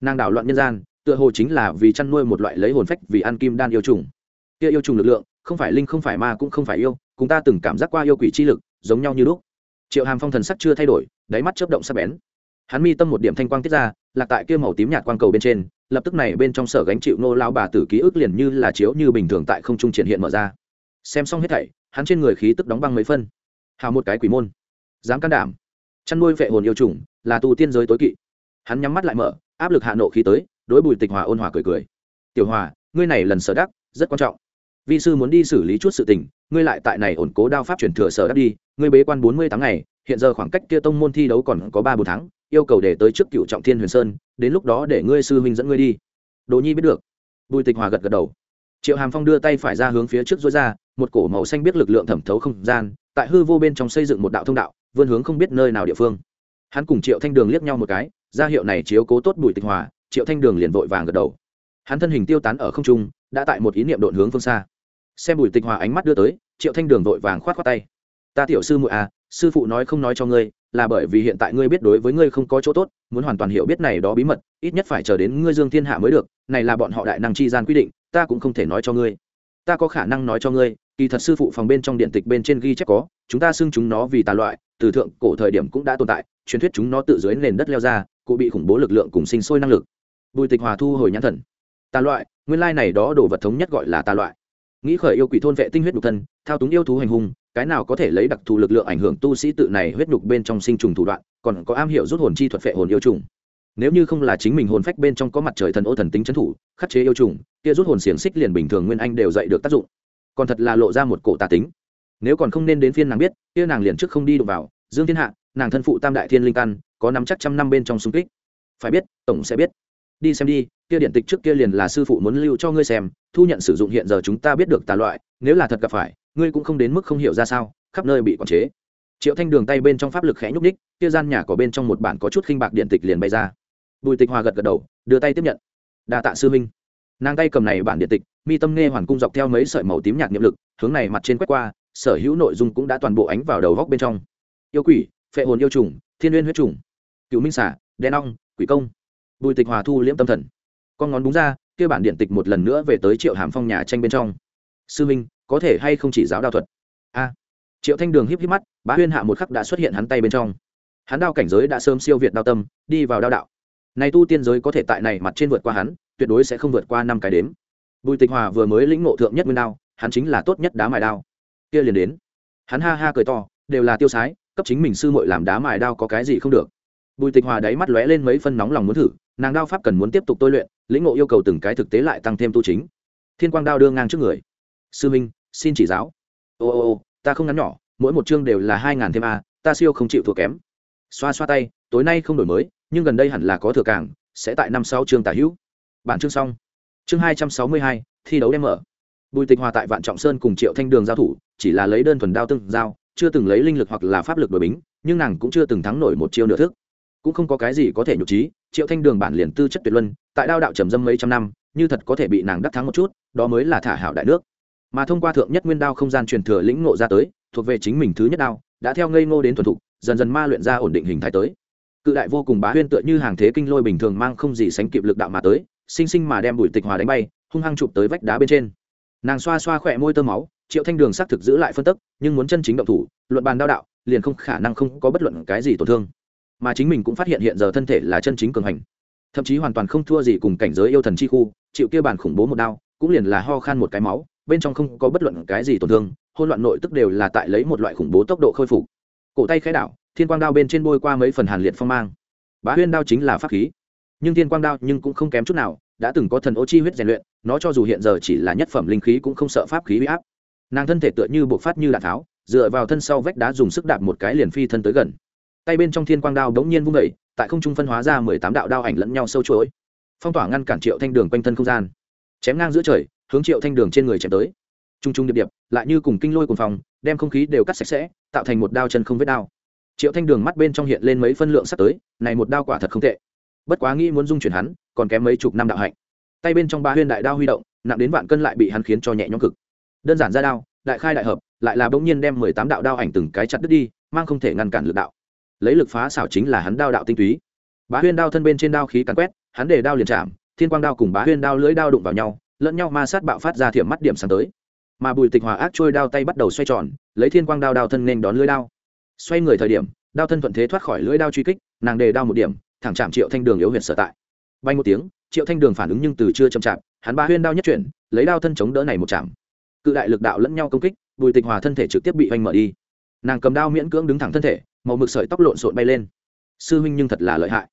Nàng đảo loạn nhân gian, tựa hồ chính là vì chăn nuôi một loại lấy hồn phách vì ăn kim đan yêu trùng. Kia yêu trùng lực lượng, không phải linh, không phải ma cũng không phải yêu cùng ta từng cảm giác qua yêu quỷ chi lực, giống nhau như lúc. Triệu hàm phong thần sắc chưa thay đổi, đáy mắt chớp động sắc bén. Hắn mi tâm một điểm thanh quang tiết ra, lạc tại kia màu tím nhạt quang cầu bên trên, lập tức này bên trong sở gánh chịu nô lao bà tử ký ức liền như là chiếu như bình thường tại không trung triển hiện mở ra. Xem xong hết thảy, hắn trên người khí tức đóng băng mấy phân. Hào một cái quỷ môn. Dám can đảm. Chăn nuôi vệ hồn yêu trùng, là tu tiên giới tối kỵ. Hắn nhắm mắt lại mở, áp lực hạ nộ khí tới, đối bùi tịch hòa ôn hòa cười cười. Tiểu hòa, ngươi này lần sở đắc, rất quan trọng. Vi sư muốn đi xử lý chút sự tình ngươi lại tại này ổn cố đao pháp chuyển thừa sở đắc đi, ngươi bế quan bốn mươi tháng ngày, hiện giờ khoảng cách kia tông môn thi đấu còn có ba bốn tháng, yêu cầu để tới trước cựu trọng thiên huyền sơn, đến lúc đó để ngươi sư huynh dẫn ngươi đi. Đồ nhi biết được. Bùi tịch hòa gật gật đầu. Triệu hàm phong đưa tay phải ra hướng phía trước dối ra, một cổ màu xanh biết lực lượng thẩm thấu không gian, tại hư vô bên trong xây dựng một đạo thông đạo, vươn hướng không biết nơi nào địa phương. Hắn cùng triệu thanh đường liếc nhau một cái, ra hiệu này chiếu cố tốt bùi tịch hòa, triệu thanh đường liền vội vàng gật đầu. Hắn thân hình tiêu tán ở không trung, đã tại một ý niệm độn hướng phương xa xem bùi tịch hòa ánh mắt đưa tới, triệu thanh đường vội vàng khoát khoát tay. Ta tiểu sư muội à sư phụ nói không nói cho ngươi, là bởi vì hiện tại ngươi biết đối với ngươi không có chỗ tốt, muốn hoàn toàn hiểu biết này đó bí mật, ít nhất phải chờ đến ngươi dương thiên hạ mới được, này là bọn họ đại năng chi gian quy định, ta cũng không thể nói cho ngươi. Ta có khả năng nói cho ngươi, kỳ thật sư phụ phòng bên trong điện tịch bên trên ghi chép có, chúng ta xưng chúng nó vì tà loại, từ thượng cổ thời điểm cũng đã tồn tại, truyền thuyết chúng nó tự dưới nền đất leo ra, cụ bị khủng bố lực lượng cùng sinh sôi năng lực. Bùi tịch hòa thu hồi nhãn thần. Tà loại, nguyên lai này đó đồ vật thống nhất gọi là tà loại nghĩ khởi yêu quỷ thôn vệ tinh huyết nhục thân, thao túng yêu thú hành hung, cái nào có thể lấy đặc thù lực lượng ảnh hưởng tu sĩ tự này huyết nhục bên trong sinh trùng thủ đoạn, còn có am hiểu rút hồn chi thuật phệ hồn yêu trùng. Nếu như không là chính mình hồn phách bên trong có mặt trời thần ô thần tính trấn thủ, khắc chế yêu trùng, kia rút hồn xiềng xích liền bình thường nguyên anh đều dạy được tác dụng. Còn thật là lộ ra một cổ tà tính. Nếu còn không nên đến phiên nàng biết, kia nàng liền trước không đi đụng vào, dương thiên hạ, nàng thân phụ tam đại thiên linh căn, có nắm chắc trăm năm bên trong xung kích. Phải biết, tổng sẽ biết. Đi xem đi kia điện tịch trước kia liền là sư phụ muốn lưu cho ngươi xem, thu nhận sử dụng hiện giờ chúng ta biết được tà loại, nếu là thật gặp phải, ngươi cũng không đến mức không hiểu ra sao, khắp nơi bị quản chế. Triệu thanh đường tay bên trong pháp lực khẽ nhúc ních kia gian nhà có bên trong một bản có chút khinh bạc điện tịch liền bay ra. Bùi tịch hòa gật gật đầu, đưa tay tiếp nhận. Đa tạ sư minh nàng tay cầm này bản điện tịch, mi tâm nghe hoàn cung dọc theo mấy sợi màu tím nhạt nhiệm lực, hướng này mặt trên quét qua, sở hữu nội dung cũng đã toàn bộ ánh vào đầu góc bên trong. Yêu quỷ, phệ hồn yêu trùng, thiên nguyên huyết trùng cựu minh xả đen ong, quỷ công. Bùi tịch hòa thu liễm tâm thần con ngón búng ra, kia bản điện tịch một lần nữa về tới triệu hàm phong nhà tranh bên trong. Sư minh, có thể hay không chỉ giáo đao thuật? A. Triệu thanh đường híp híp mắt, bá huyên hạ một khắc đã xuất hiện hắn tay bên trong. Hắn đao cảnh giới đã sớm siêu việt đao tâm, đi vào đao đạo. Này tu tiên giới có thể tại này mặt trên vượt qua hắn, tuyệt đối sẽ không vượt qua năm cái đếm. Bùi tịch hòa vừa mới lĩnh ngộ thượng nhất nguyên đao, hắn chính là tốt nhất đá mài đao. Kia liền đến. Hắn ha ha cười to, đều là tiêu sái, cấp chính mình sư muội làm đá mài đao có cái gì không được. Bùi tịch hòa đáy mắt lóe lên mấy phân nóng lòng muốn thử, nàng đao pháp cần muốn tiếp tục tôi luyện lĩnh ngộ yêu cầu từng cái thực tế lại tăng thêm tu chính. Thiên quang đao đưa ngang trước người. Sư minh xin chỉ giáo. Ô ô ô ta không ngắn nhỏ mỗi một chương đều là hai ngàn thêm a ta siêu không chịu thua kém. Xoa xoa tay tối nay không đổi mới nhưng gần đây hẳn là có thừa cảng, sẽ tại năm sau chương tả hữu. Bản chương xong. Chương hai trăm sáu mươi hai thi đấu đem mở. Bùi tịch hòa tại vạn trọng sơn cùng triệu thanh đường giao thủ chỉ là lấy đơn thuần đao tương giao chưa từng lấy linh lực hoặc là pháp lực đổi bính nhưng nàng cũng chưa từng thắng nổi một chiêu nửa thức cũng không có cái gì có thể nhục trí, triệu thanh đường bản liền tư chất tuyệt luân, tại đao đạo trầm dâm mấy trăm năm, như thật có thể bị nàng đắc thắng một chút, đó mới là thả hảo đại nước. Mà thông qua thượng nhất nguyên đao không gian truyền thừa lĩnh ngộ ra tới, thuộc về chính mình thứ nhất đao, đã theo ngây ngô đến thuần thục, dần dần ma luyện ra ổn định hình thái tới. Cự đại vô cùng bá huyên tựa như hàng thế kinh lôi bình thường mang không gì sánh kịp lực đạo mà tới, sinh sinh mà đem bùi tịch hòa đánh bay, hung hăng chụp tới vách đá bên trên. Nàng xoa xoa khỏe môi tơ máu, triệu thanh đường xác thực giữ lại phân tức, nhưng muốn chân chính động thủ, luận bàn đao đạo, liền không khả năng không có bất luận cái gì tổn thương mà chính mình cũng phát hiện hiện giờ thân thể là chân chính cường hành. Thậm chí hoàn toàn không thua gì cùng cảnh giới yêu thần chi khu, chịu kia bản khủng bố một đao, cũng liền là ho khan một cái máu, bên trong không có bất luận cái gì tổn thương hôn loạn nội tức đều là tại lấy một loại khủng bố tốc độ khôi phục. Cổ tay khẽ đảo, thiên quang đao bên trên bôi qua mấy phần hàn liệt phong mang. Bá huyên đao chính là pháp khí. Nhưng thiên quang đao nhưng cũng không kém chút nào, đã từng có thần ô chi huyết rèn luyện, nó cho dù hiện giờ chỉ là nhất phẩm linh khí cũng không sợ pháp khí huy áp. Nàng thân thể tựa như bộ phát như đạn tháo, dựa vào thân sau vách đá dùng sức đạp một cái liền phi thân tới gần tay bên trong thiên quang đao đống nhiên vung vẩy tại không trung phân hóa ra mười tám đạo đao ảnh lẫn nhau sâu chuỗi. Phong tỏa ngăn cản triệu thanh đường quanh thân không gian. Chém ngang giữa trời, hướng triệu thanh đường trên người chém tới. T r u n g t r u n g điệp điệp, lại như cùng kinh lôi cùng phòng đem không khí đều cắt sạch sẽ, tạo thành một đao chân không vết đao. Triệu thanh đường mắt bên trong hiện lên mấy phân lượng sắp tới, này một đao quả thật không tệ. Bất quá nghĩ muốn dung chuyển hắn, còn kém mấy chục năm đạo hạnh. Tay bên trong ba huyên đại đao huy động, nặng đến vạn cân lại bị hắn khiến cho nhẹ nhõm cực. Đơn giản ra đao, đại khai đại hợp, lại là bỗng nhiên đem mười tám đạo đao ảnh từng cái chặt đứt đi, mang không thể ngăn cản lực đạo lấy lực phá xảo chính là hắn đao đạo tinh túy. Bá huyên đao thân bên trên đao khí cắn quét, hắn để đao liền chạm, thiên quang đao cùng bá huyên đao lưỡi đao đụng vào nhau, lẫn nhau ma sát bạo phát ra thiểm mắt điểm sáng tới. Mà bùi tịch hòa ác trôi đao tay bắt đầu xoay tròn, lấy thiên quang đao đao thân nên đón lưỡi đao. Xoay người thời điểm, đao thân thuận thế thoát khỏi lưỡi đao truy kích, nàng đề đao một điểm, thẳng chạm triệu thanh đường yếu huyệt sở tại. Bay một tiếng, triệu thanh đường phản ứng nhưng từ chưa chậm chạp, hắn ba huyên đao nhất chuyển, lấy đao thân chống đỡ này một chạm. Cự đại lực đạo lẫn nhau công kích, bùi tịch hòa thân thể trực tiếp bị oanh mở đi. Nàng cầm đao miễn cưỡng đứng thẳng thân thể màu mực sợi tóc lộn xộn bay lên. Sư huynh nhưng thật là lợi hại.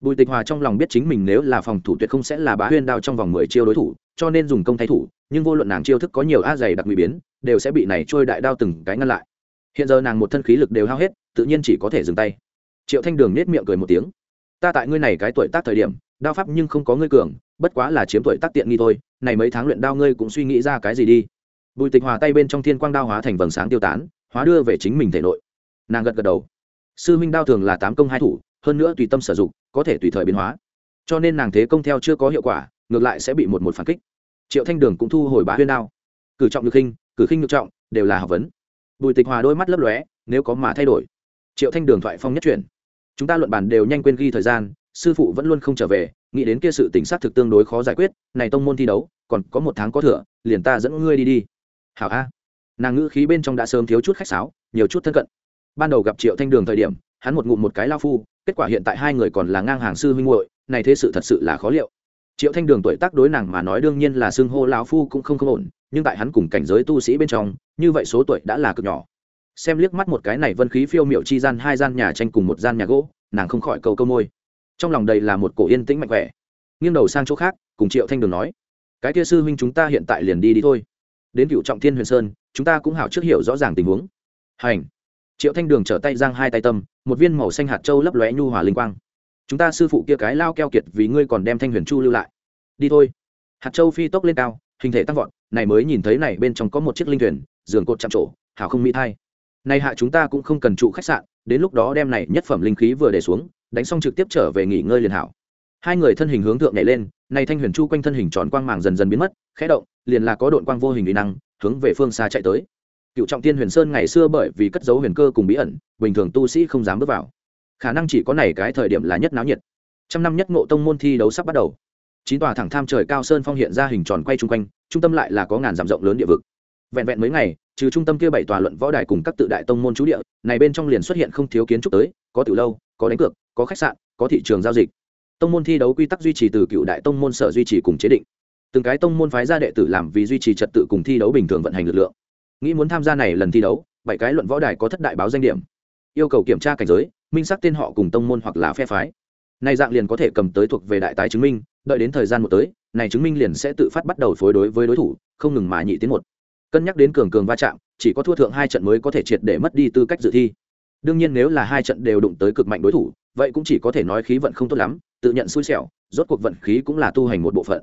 Bùi tịch hòa trong lòng biết chính mình nếu là phòng thủ tuyệt không sẽ là bá huyên đao trong vòng mười chiêu đối thủ, cho nên dùng công thay thủ, nhưng vô luận nàng chiêu thức có nhiều a dày đặc bị biến, đều sẽ bị này trôi đại đao từng cái ngăn lại. Hiện giờ nàng một thân khí lực đều hao hết, tự nhiên chỉ có thể dừng tay. Triệu thanh đường nết miệng cười một tiếng. Ta tại ngươi này cái tuổi tác thời điểm, đao pháp nhưng không có ngươi cường, bất quá là chiếm tuổi tác tiện nghi thôi, này mấy tháng luyện đao ngươi cũng suy nghĩ ra cái gì đi. Bùi tịch hòa tay bên trong thiên quang đao hóa thành vầng sáng tiêu tán, hóa đưa về chính mình thể nội. Nàng gật gật đầu sư huynh đao thường là tám công hai thủ, hơn nữa tùy tâm sử dụng, có thể tùy thời biến hóa. Cho nên nàng thế công theo chưa có hiệu quả, ngược lại sẽ bị một một phản kích. Triệu thanh đường cũng thu hồi bá huyên đao. Cử trọng ngược khinh cử khinh ngược trọng, đều là học vấn. Bùi tịch hòa đôi mắt lấp lóe, nếu có mà thay đổi. Triệu thanh đường thoại phong nhất chuyển. Chúng ta luận bàn đều nhanh quên ghi thời gian, sư phụ vẫn luôn không trở về, nghĩ đến kia sự tính sát thực tương đối khó giải quyết, này tông môn thi đấu, còn có một tháng có thừa, liền ta dẫn ngươi đi đi. Hảo a. Nàng ngữ khí bên trong đã sớm thiếu chút khách sáo, nhiều chút thân cận ban đầu gặp triệu thanh đường thời điểm, hắn một ngụm một cái lao phu, kết quả hiện tại hai người còn là ngang hàng sư huynh muội, này thế sự thật sự là khó liệu. Triệu thanh đường tuổi tác đối nàng mà nói đương nhiên là xưng hô lão phu cũng không không ổn, nhưng tại hắn cùng cảnh giới tu sĩ bên trong, như vậy số tuổi đã là cực nhỏ. Xem liếc mắt một cái này vân khí phiêu miệu chi gian hai gian nhà tranh cùng một gian nhà gỗ, nàng không khỏi cầu câu môi. Trong lòng đây là một cổ yên tĩnh mạnh khỏe. Nghiêng đầu sang chỗ khác, cùng triệu thanh đường nói, cái kia sư huynh chúng ta hiện tại liền đi đi thôi. Đến cựu trọng thiên huyền sơn, chúng ta cũng hảo trước hiểu rõ ràng tình huống. Hành triệu thanh đường trở tay giang hai tay tâm, một viên màu xanh hạt châu lấp lóe nhu hòa linh quang. Chúng ta sư phụ kia cái lao keo kiệt vì ngươi còn đem thanh huyền chu lưu lại. Đi thôi. Hạt châu phi tốc lên cao, hình thể tăng vọt, này mới nhìn thấy này bên trong có một chiếc linh thuyền, giường cột chạm trổ hảo không mỹ thay. nay hạ chúng ta cũng không cần trụ khách sạn, đến lúc đó đem này nhất phẩm linh khí vừa để xuống, đánh xong trực tiếp trở về nghỉ ngơi liền hảo. Hai người thân hình hướng thượng nhảy lên nay thanh huyền chu quanh thân hình tròn quang màng dần dần biến mất, khẽ động, liền là có đội quang vô hình uy năng, hướng về phương xa chạy tới cựu trọng tiên huyền sơn ngày xưa bởi vì cất dấu huyền cơ cùng bí ẩn, bình thường tu sĩ không dám bước vào. Khả năng chỉ có này cái thời điểm là nhất náo nhiệt. Trăm năm nhất ngộ tông môn thi đấu sắp bắt đầu. Chín tòa thẳng tham trời cao sơn phong hiện ra hình tròn quay chung quanh, trung tâm lại là có ngàn dặm rộng lớn địa vực. Vẹn vẹn mấy ngày, trừ trung tâm kia bảy tòa luận võ đài cùng các tự đại tông môn chú địa, này bên trong liền xuất hiện không thiếu kiến trúc tới, có từ lâu, có đánh cược, có khách sạn, có thị trường giao dịch. Tông môn thi đấu quy tắc duy trì từ cựu đại tông môn sở duy trì cùng chế định. Từng cái tông môn phái ra đệ tử làm vì duy trì trật tự cùng thi đấu bình thường vận hành lực lượng nghĩ muốn tham gia này lần thi đấu, bảy cái luận võ đài có thất đại báo danh điểm. Yêu cầu kiểm tra cảnh giới, minh xác tên họ cùng tông môn hoặc là phe phái. Này dạng liền có thể cầm tới thuộc về đại tái chứng minh, đợi đến thời gian một tới, này chứng minh liền sẽ tự phát bắt đầu phối đối với đối thủ, không ngừng mà nhị tiến một. Cân nhắc đến cường cường va chạm, chỉ có thua thượng hai trận mới có thể triệt để mất đi tư cách dự thi. Đương nhiên nếu là hai trận đều đụng tới cực mạnh đối thủ, vậy cũng chỉ có thể nói khí vận không tốt lắm, tự nhận xui xẻo, rốt cuộc vận khí cũng là tu hành một bộ phận.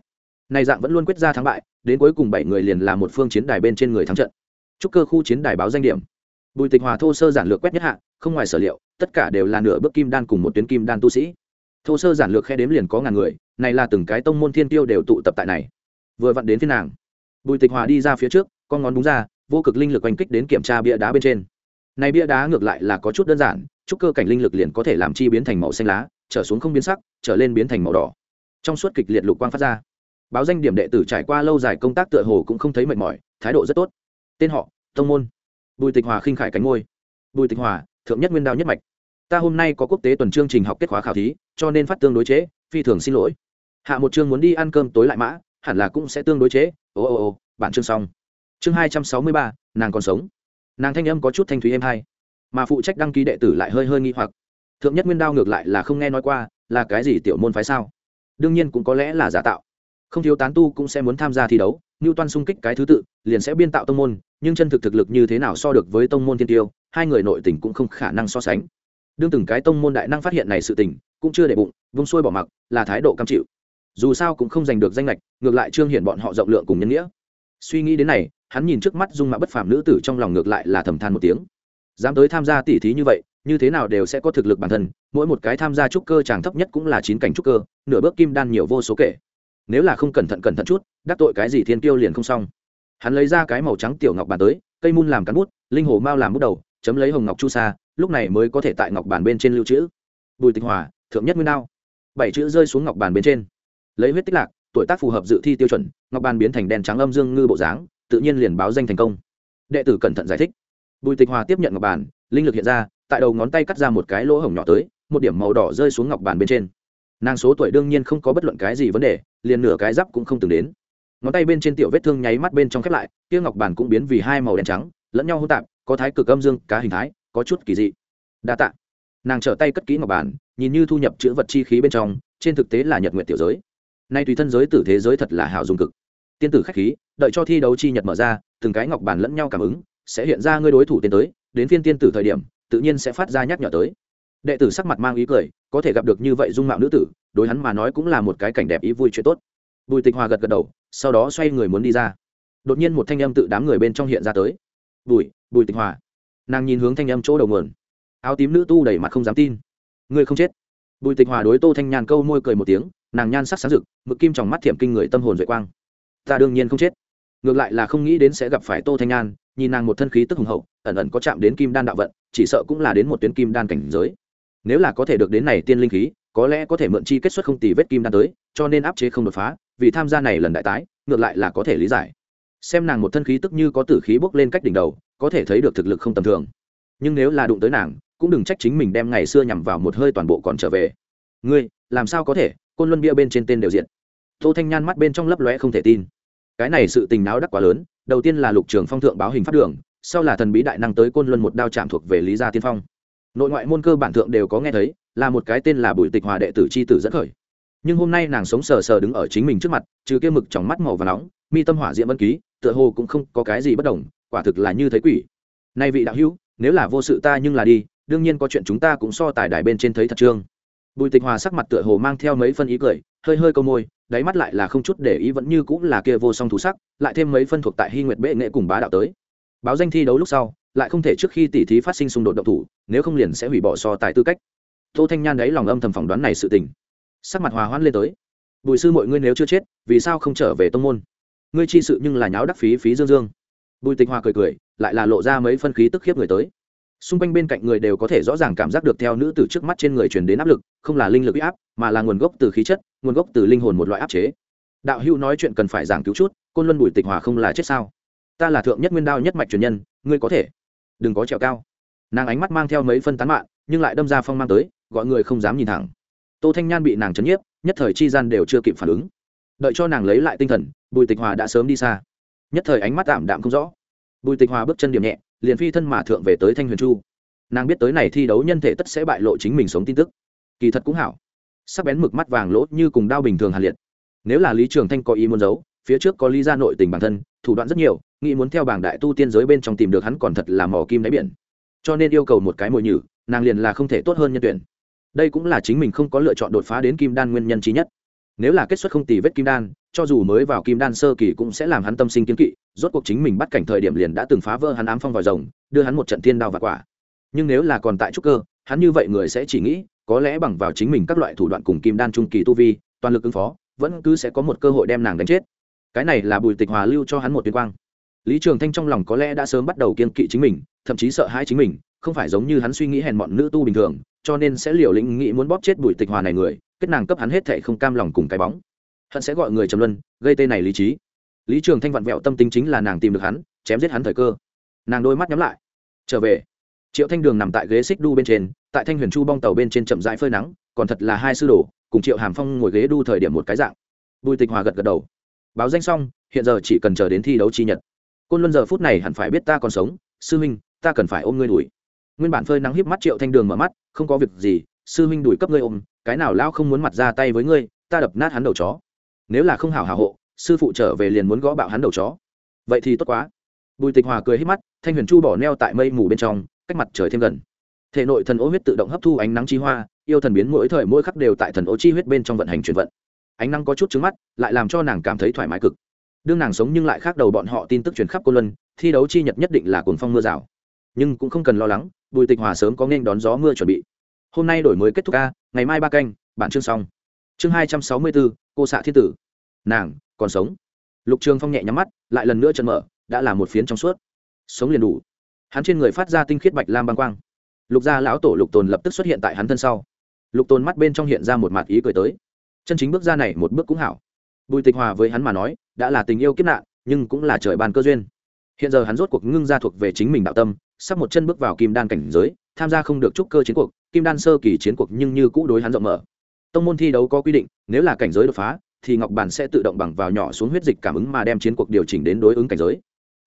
Này dạng vẫn luôn quyết ra thắng bại, đến cuối cùng bảy người liền là một phương chiến đài bên trên người thắng trận chúc cơ khu chiến đài báo danh điểm. Bùi tịch hòa thô sơ giản lược quét nhất hạ, không ngoài sở liệu, tất cả đều là nửa bước kim đan cùng một tuyến kim đan tu sĩ. Thô sơ giản lược khe đếm liền có ngàn người, này là từng cái tông môn thiên tiêu đều tụ tập tại này. Vừa vặn đến phiên nàng, bùi tịch hòa đi ra phía trước, con ngón búng ra, vô cực linh lực oanh kích đến kiểm tra bia đá bên trên. Này bia đá ngược lại là có chút đơn giản, chúc cơ cảnh linh lực liền có thể làm chi biến thành màu xanh lá, trở xuống không biến sắc, trở lên biến thành màu đỏ. Trong suốt kịch liệt lục quang phát ra. Báo danh điểm đệ tử trải qua lâu dài công tác tựa hồ cũng không thấy mệt mỏi, thái độ rất tốt. Tên họ tông môn. Bùi tịch hòa khinh khải cánh ngôi bùi tịch hòa, thượng nhất nguyên đao nhất mạch. Ta hôm nay có quốc tế tuần chương trình học kết khóa khảo thí, cho nên phát tương đối chế, phi thường xin lỗi. Hạ một chương muốn đi ăn cơm tối lại mã, hẳn là cũng sẽ tương đối chế. Ồ ồ ồ bản chương xong. Chương hai trăm sáu mươi ba, nàng còn sống. Nàng thanh âm có chút thanh thúy êm hai mà phụ trách đăng ký đệ tử lại hơi hơi nghi hoặc. Thượng nhất nguyên đao ngược lại là không nghe nói qua, là cái gì tiểu môn phái sao? Đương nhiên cũng có lẽ là giả tạo. Không thiếu tán tu cũng sẽ muốn tham gia thi đấu như toan xung kích cái thứ tự, liền sẽ biên tạo tông môn nhưng chân thực thực lực như thế nào so được với tông môn thiên tiêu, hai người nội tình cũng không khả năng so sánh. Đương từng cái tông môn đại năng phát hiện này sự tình, cũng chưa để bụng, vung xuôi bỏ mặc, là thái độ cam chịu. Dù sao cũng không giành được danh lệch ngược lại trương hiển bọn họ rộng lượng cùng nhân nghĩa. Suy nghĩ đến này, hắn nhìn trước mắt dung mạ bất phàm nữ tử trong lòng ngược lại là thầm than một tiếng. Dám tới tham gia tỉ thí như vậy, như thế nào đều sẽ có thực lực bản thân, mỗi một cái tham gia trúc cơ chàng thấp nhất cũng là chín cảnh trúc cơ, nửa bước kim đan nhiều vô số kể. Nếu là không cẩn thận cẩn thận chút, đắc tội cái gì thiên tiêu liền không xong hắn lấy ra cái màu trắng tiểu ngọc bàn tới, cây mun làm cán bút, linh hồ mao làm bút đầu, chấm lấy hồng ngọc chu sa, lúc này mới có thể tại ngọc bàn bên trên lưu trữ. Bùi tịch hòa, thượng nhất nguyên đao. Bảy chữ rơi xuống ngọc bàn bên trên. Lấy huyết tích lạc, tuổi tác phù hợp dự thi tiêu chuẩn, ngọc bàn biến thành đèn trắng âm dương ngư bộ dáng, tự nhiên liền báo danh thành công. Đệ tử cẩn thận giải thích. Bùi tịch hòa tiếp nhận ngọc bàn, linh lực hiện ra, tại đầu ngón tay cắt ra một cái lỗ hổng nhỏ tới, một điểm màu đỏ rơi xuống ngọc bàn bên trên. Nàng số tuổi đương nhiên không có bất luận cái gì vấn đề, liền nửa cái giáp cũng không từng đến ngón tay bên trên tiểu vết thương nháy mắt bên trong khép lại kia ngọc bản cũng biến vì hai màu đen trắng lẫn nhau hô tạp có thái cực âm dương cá hình thái có chút kỳ dị. Đa tạ. Nàng trở tay cất kỹ ngọc bản, nhìn như thu nhập chữ vật chi khí bên trong trên thực tế là nhật nguyện tiểu giới. Nay tùy thân giới tử thế giới thật là hảo dùng cực. Tiên tử khách khí đợi cho thi đấu chi nhật mở ra từng cái ngọc bản lẫn nhau cảm ứng sẽ hiện ra ngươi đối thủ tiến tới đến phiên tiên tử thời điểm tự nhiên sẽ phát ra nhắc nhở tới. Đệ tử sắc mặt mang ý cười có thể gặp được như vậy dung mạo nữ tử đối hắn mà nói cũng là một cái cảnh đẹp ý vui chuyện tốt bùi tịch hòa gật gật đầu sau đó xoay người muốn đi ra. Đột nhiên một thanh âm tự đám người bên trong hiện ra tới. Bùi bùi tịch hòa. Nàng nhìn hướng thanh âm chỗ đầu nguồn. Áo tím nữ tu đẩy mặt không dám tin. Ngươi không chết. Bùi tịch hòa đối tô thanh nhàn câu môi cười một tiếng nàng nhan sắc sáng rực mực kim trong mắt thiểm kinh người tâm hồn duệ quang. Ta đương nhiên không chết. Ngược lại là không nghĩ đến sẽ gặp phải tô thanh Nhàn, nhìn nàng một thân khí tức hùng hậu ẩn ẩn có chạm đến kim đan đạo vận chỉ sợ cũng là đến một tuyến kim đan cảnh giới. Nếu là có thể được đến này tiên linh khí có lẽ có thể mượn chi kết xuất không tì vết kim đan tới cho nên áp chế không đột phá vì tham gia này lần đại tái, ngược lại là có thể lý giải. Xem nàng một thân khí tức như có tử khí bốc lên cách đỉnh đầu, có thể thấy được thực lực không tầm thường. Nhưng nếu là đụng tới nàng, cũng đừng trách chính mình đem ngày xưa nhằm vào một hơi toàn bộ còn trở về. Ngươi, làm sao có thể? Côn luân bia bên trên tên đều diện tô thanh nhan mắt bên trong lấp lóe không thể tin. Cái này sự tình náo đắc quá lớn, đầu tiên là lục trường phong thượng báo hình phát đường, sau là thần bí đại năng tới côn luân một đao chạm thuộc về lý gia tiên phong. Nội ngoại môn cơ bản thượng đều có nghe thấy, là một cái tên là bùi tịch hòa đệ tử c h i tử dẫn khởi nhưng hôm nay nàng sống sờ sờ đứng ở chính mình trước mặt, trừ kia mực trong mắt màu và nóng, mi tâm hỏa diễm ân ký, tựa hồ cũng không có cái gì bất đồng, quả thực là như thấy quỷ. Nay vị đạo hữu, nếu là vô sự ta nhưng là đi, đương nhiên có chuyện chúng ta cũng so tài đài bên trên thấy thật trương. Bùi tịch hòa sắc mặt tựa hồ mang theo mấy phân ý cười, hơi hơi câu môi, đáy mắt lại là không chút để ý vẫn như cũng là kia vô song thú sắc, lại thêm mấy phân thuộc tại hy nguyệt bệ nghệ cùng bá đạo tới. Báo danh thi đấu lúc sau, lại không thể trước khi tỉ thí phát sinh xung đột độc thủ, nếu không liền sẽ hủy bỏ so tài tư cách. Tô thanh nhan đấy lòng âm thầm phỏng đoán này sự tình sắc mặt hòa hoãn lên tới. Bùi sư mọi ngươi nếu chưa chết, vì sao không trở về tông môn? Ngươi chi sự nhưng là nháo đắc phí phí dương dương. Bùi tịch hòa cười cười, lại là lộ ra mấy phân khí tức khiếp người tới. Xung quanh bên cạnh người đều có thể rõ ràng cảm giác được theo nữ từ trước mắt trên người truyền đến áp lực, không là linh lực áp, mà là nguồn gốc từ khí chất, nguồn gốc từ linh hồn một loại áp chế. Đạo hữu nói chuyện cần phải giảng cứu chút, côn luân bùi tịch hòa không là chết sao? Ta là thượng nhất nguyên đao nhất mạch truyền nhân, ngươi có thể. Đừng có trèo cao. Nàng ánh mắt mang theo mấy phân tán mạng nhưng lại đâm ra phong mang tới, gọi người không dám nhìn thẳng tô thanh nhan bị nàng chấn nhiếp, nhất thời chi gian đều chưa kịp phản ứng. Đợi cho nàng lấy lại tinh thần, bùi tịch hòa đã sớm đi xa. Nhất thời ánh mắt tạm đạm không rõ. Bùi tịch hòa bước chân điểm nhẹ, liền phi thân mà thượng về tới thanh huyền chu. Nàng biết tới này thi đấu nhân thể tất sẽ bại lộ chính mình sống tin tức. Kỳ thật cũng hảo. Sắc bén mực mắt vàng lỗ như cùng đao bình thường hàn liệt. Nếu là lý trường thanh có ý muốn giấu, phía trước có lý ra nội tình bản thân, thủ đoạn rất nhiều, nghĩ muốn theo bảng đại tu tiên giới bên trong tìm được hắn còn thật là mỏ kim đáy biển. Cho nên yêu cầu một cái mồi nhử, nàng liền là không thể tốt hơn nhân tuyển đây cũng là chính mình không có lựa chọn đột phá đến kim đan nguyên nhân trí nhất. Nếu là kết xuất không tì vết kim đan, cho dù mới vào kim đan sơ kỳ cũng sẽ làm hắn tâm sinh kiến kỵ, rốt cuộc chính mình bắt cảnh thời điểm liền đã từng phá vỡ hắn ám phong vòi rồng, đưa hắn một trận thiên đao và quả. Nhưng nếu là còn tại trúc cơ, hắn như vậy người sẽ chỉ nghĩ, có lẽ bằng vào chính mình các loại thủ đoạn cùng kim đan trung kỳ tu vi, toàn lực ứng phó, vẫn cứ sẽ có một cơ hội đem nàng đánh chết. Cái này là bùi tịch hòa lưu cho hắn một tuyên quang. Lý trường thanh trong lòng có lẽ đã sớm bắt đầu kiên kỵ chính mình, thậm chí sợ hãi chính mình không phải giống như hắn suy nghĩ hèn mọn nữ tu bình thường, cho nên sẽ liều lĩnh nghĩ muốn bóp chết bùi tịch hòa này người, kết nàng cấp hắn hết thệ không cam lòng cùng cái bóng. Hận sẽ gọi người trầm luân, gây tên này lý trí. Lý trường thanh vặn vẹo tâm tính chính là nàng tìm được hắn, chém giết hắn thời cơ. Nàng đôi mắt nhắm lại. Trở về. Triệu thanh đường nằm tại ghế xích đu bên trên, tại thanh huyền chu bong tàu bên trên chậm rãi phơi nắng, còn thật là hai sư đồ, cùng triệu hàm phong ngồi ghế đu thời điểm một cái dạng. Bùi tịch hòa gật gật đầu. Báo danh xong, hiện giờ chỉ cần chờ đến thi đấu chi nhật. Côn luân giờ phút này hẳn phải biết ta còn sống, sư huynh, ta cần phải ôm ngươi đuổi nguyên bản phơi nắng híp mắt triệu thanh đường mở mắt, không có việc gì, sư huynh đuổi cấp ngươi ôm, cái nào lao không muốn mặt ra tay với ngươi, ta đập nát hắn đầu chó. Nếu là không hảo hảo hộ, sư phụ trở về liền muốn gõ bạo hắn đầu chó. Vậy thì tốt quá. Bùi tịch hòa cười hít mắt, thanh huyền chu bỏ neo tại mây mù bên trong, cách mặt trời thêm gần. Thể nội thần ô huyết tự động hấp thu ánh nắng chi hoa, yêu thần biến mỗi thời mỗi khắc đều tại thần ô chi huyết bên trong vận hành chuyển vận. Ánh nắng có chút trứng mắt, lại làm cho nàng cảm thấy thoải mái cực. Đương nàng sống nhưng lại khác đầu bọn họ tin tức truyền khắp cô luân, thi đấu chi nhật nhất định là cuồng phong mưa rào. Nhưng cũng không cần lo lắng bùi tịch hòa sớm có nên đón gió mưa chuẩn bị. Hôm nay đổi mới kết thúc ca, ngày mai ba canh, bản chương xong. Chương hai trăm sáu mươi bốn, cô xạ thiên tử. Nàng, còn sống. Lục trường phong nhẹ nhắm mắt, lại lần nữa chân mở, đã là một phiến trong suốt. Sống liền đủ. Hắn trên người phát ra tinh khiết bạch lam băng quang. Lục gia lão tổ lục tồn lập tức xuất hiện tại hắn thân sau. Lục tồn mắt bên trong hiện ra một mặt ý cười tới. Chân chính bước ra này một bước cũng hảo. Bùi tịch hòa với hắn mà nói, đã là tình yêu kiếp nạn, nhưng cũng là trời ban cơ duyên. Hiện giờ hắn rốt cuộc ngưng ra thuộc về chính mình đạo tâm sắp một chân bước vào kim đan cảnh giới, tham gia không được trúc cơ chiến cuộc, kim đan sơ kỳ chiến cuộc nhưng như cũ đối hắn rộng mở. Tông môn thi đấu có quy định, nếu là cảnh giới đột phá, thì ngọc bản sẽ tự động bằng vào nhỏ xuống huyết dịch cảm ứng mà đem chiến cuộc điều chỉnh đến đối ứng cảnh giới.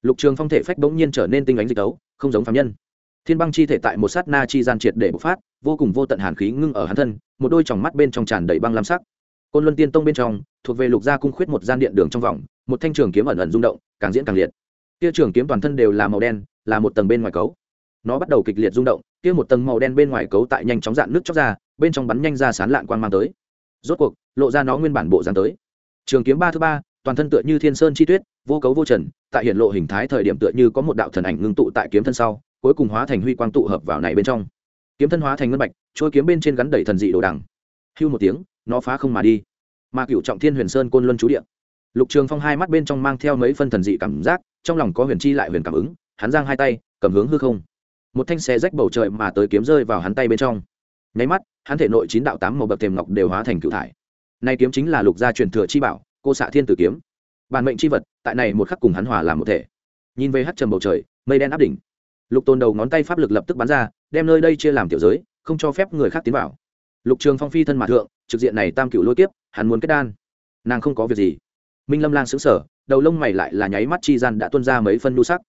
Lục trường phong thể phách bỗng nhiên trở nên tinh ánh dịch đấu không giống phạm nhân. Thiên băng chi thể tại một sát na chi gian triệt để bộc phát, vô cùng vô tận hàn khí ngưng ở hắn thân, một đôi tròng mắt bên trong tràn đầy băng lam sắc. Côn luân tiên tông bên trong, thuộc về lục gia cung khuyết một gian điện đường trong vòng, một thanh trường kiếm ẩn ẩn rung động, càng diễn càng liệt. Kia trường kiếm toàn thân đều là màu đen là một tầng bên ngoài cấu. Nó bắt đầu kịch liệt rung động, kia một tầng màu đen bên ngoài cấu tại nhanh chóng dạn nước chóc ra, bên trong bắn nhanh ra sán lạn quang mang tới. Rốt cuộc, lộ ra nó nguyên bản bộ dáng tới. Trường kiếm ba thứ ba, toàn thân tựa như thiên sơn chi tuyết, vô cấu vô trần, tại hiện lộ hình thái thời điểm tựa như có một đạo thần ảnh ngưng tụ tại kiếm thân sau, cuối cùng hóa thành huy quang tụ hợp vào này bên trong. Kiếm thân hóa thành ngân bạch trôi kiếm bên trên gắn đầy thần dị đồ đằng. Hưu một tiếng, nó phá không mà đi. Mà cựu trọng thiên huyền sơn côn luân chú điện lục trường phong hai mắt bên trong mang theo mấy phân thần dị cảm giác, trong lòng có huyền chi lại huyền cảm ứng hắn giang hai tay, cầm hướng hư không. Một thanh xe rách bầu trời mà tới kiếm rơi vào hắn tay bên trong. Nháy mắt, hắn thể nội chín đạo tám màu bậc thềm ngọc đều hóa thành cựu thải. Nay kiếm chính là lục gia truyền thừa chi bảo, cô xạ thiên tử kiếm. Bản mệnh chi vật, tại này một khắc cùng hắn hòa làm một thể. Nhìn về hắt trầm bầu trời, mây đen áp đỉnh. Lục tôn đầu ngón tay pháp lực lập tức bắn ra, đem nơi đây chia làm tiểu giới, không cho phép người khác tiến vào. Lục trường phong phi thân mặt thượng, trực diện này tam cựu lôi kiếp, hắn muốn kết đan. Nàng không có việc gì. Minh lâm lang xứng sở đầu lông mày lại là nháy mắt chi gian đã tuân ra mấy phân nu sắc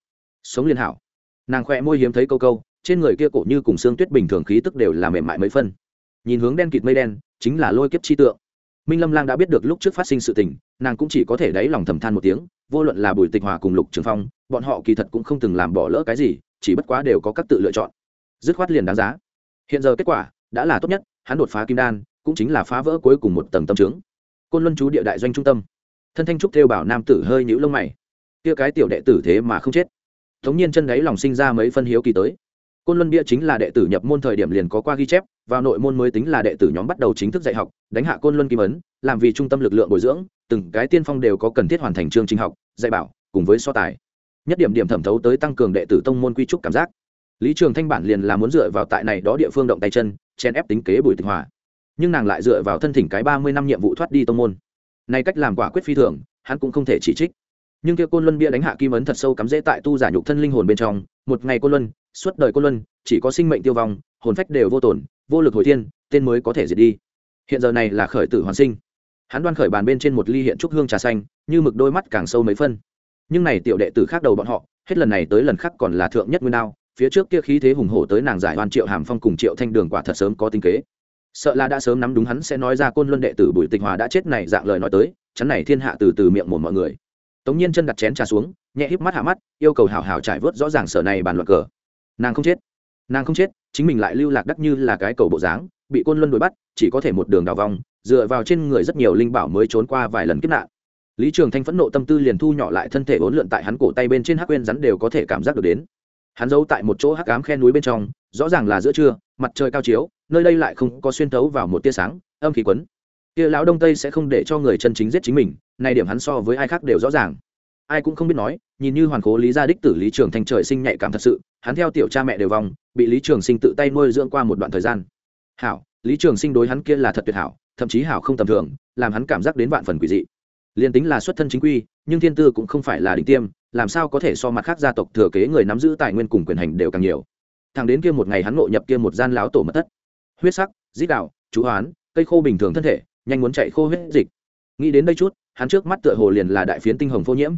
sống liên hảo. Nàng khỏe môi hiếm thấy câu câu, trên người kia cổ như cùng xương tuyết bình thường khí tức đều là mềm mại mấy phân. Nhìn hướng đen kịt mây đen, chính là lôi kiếp chi tượng. Minh lâm lang đã biết được lúc trước phát sinh sự tình, nàng cũng chỉ có thể đáy lòng thầm than một tiếng, vô luận là bùi tịch hòa cùng lục trường phong, bọn họ kỳ thật cũng không từng làm bỏ lỡ cái gì, chỉ bất quá đều có các tự lựa chọn. Dứt khoát liền đáng giá. Hiện giờ kết quả, đã là tốt nhất, hắn đột phá kim đan, cũng chính là phá vỡ cuối cùng một tầng tâm trướng. Côn luân chú địa đại doanh trung tâm. Thân thanh trúc theo bảo nam tử hơi nhũ lông mày. Kia cái tiểu đệ tử thế mà không chết thống nhiên chân đấy lòng sinh ra mấy phân hiếu kỳ tới. Côn luân bia chính là đệ tử nhập môn thời điểm liền có qua ghi chép, vào nội môn mới tính là đệ tử nhóm bắt đầu chính thức dạy học, đánh hạ côn luân kim ấn, làm vì trung tâm lực lượng bồi dưỡng, từng cái tiên phong đều có cần thiết hoàn thành chương trình học, dạy bảo, cùng với so tài. Nhất điểm điểm thẩm thấu tới tăng cường đệ tử tông môn quy trúc cảm giác. Lý trường thanh bản liền là muốn dựa vào tại này đó địa phương động tay chân chen ép tính kế bùi tịch hòa. Nhưng nàng lại dựa vào thân thỉnh cái ba mươi năm nhiệm vụ thoát đi tông môn. Này cách làm quả quyết phi thường, hắn cũng không thể chỉ trích nhưng kia côn luân bia đánh hạ kim ấn thật sâu cắm rễ tại tu giả nhục thân linh hồn bên trong, một ngày côn luân, suốt đời côn luân, chỉ có sinh mệnh tiêu vong, hồn phách đều vô tổn, vô lực hồi thiên, tên mới có thể diệt đi. Hiện giờ này là khởi tử hoàn sinh. Hắn đoan khởi bàn bên trên một ly hiện trúc hương trà xanh, như mực đôi mắt càng sâu mấy phân. Nhưng này tiểu đệ tử khác đầu bọn họ, hết lần này tới lần khác còn là thượng nhất nguyên đao, phía trước kia khí thế hùng hổ tới nàng giải oan triệu hàm phong cùng triệu thanh đường quả thật sớm có tính kế. Sợ là đã sớm nắm đúng hắn sẽ nói ra côn luân đệ tử bùi tịch hòa đã chết này dạng lời nói tới, chắn này thiên hạ từ từ miệng một mọi người tống nhiên chân đặt chén trà xuống, nhẹ híp mắt hạ mắt, yêu cầu hào hào trải vớt rõ ràng sở này bàn luận cờ. Nàng không chết. Nàng không chết, chính mình lại lưu lạc đắc như là cái cầu bộ dáng, bị côn luân đuổi bắt, chỉ có thể một đường đào vòng, dựa vào trên người rất nhiều linh bảo mới trốn qua vài lần kiếp nạn. Lý trường thanh phẫn nộ tâm tư liền thu nhỏ lại thân thể bốn lượn tại hắn cổ tay bên trên hắc quên rắn đều có thể cảm giác được đến. Hắn giấu tại một chỗ hắc ám khe núi bên trong, rõ ràng là giữa trưa, mặt trời cao chiếu, nơi đây lại không có xuyên thấu vào một tia sáng, âm khí quấn kia lão đông tây sẽ không để cho người chân chính giết chính mình này điểm hắn so với ai khác đều rõ ràng. Ai cũng không biết nói nhìn như hoàn cố lý gia đích tử lý trường thành trời sinh nhạy cảm thật sự hắn theo tiểu cha mẹ đều vòng, bị lý trường sinh tự tay nuôi dưỡng qua một đoạn thời gian. Hảo lý trường sinh đối hắn kia là thật tuyệt hảo thậm chí hảo không tầm thường làm hắn cảm giác đến vạn phần quỷ dị. Liền tính là xuất thân chính quy nhưng thiên tư cũng không phải là đỉnh tiêm làm sao có thể so mặt khác gia tộc thừa kế người nắm giữ tài nguyên cùng quyền hành đều càng nhiều. Thằng đến kia một ngày hắn ngộ nhập kia một gian láo tổ mật thất. Huyết sắc dít đạo chú hoán cây khô bình thường thân thể nhanh muốn chạy khô huyết dịch. Nghĩ đến đây chút, hắn trước mắt tựa hồ liền là đại phiến tinh hồng phô nhiễm.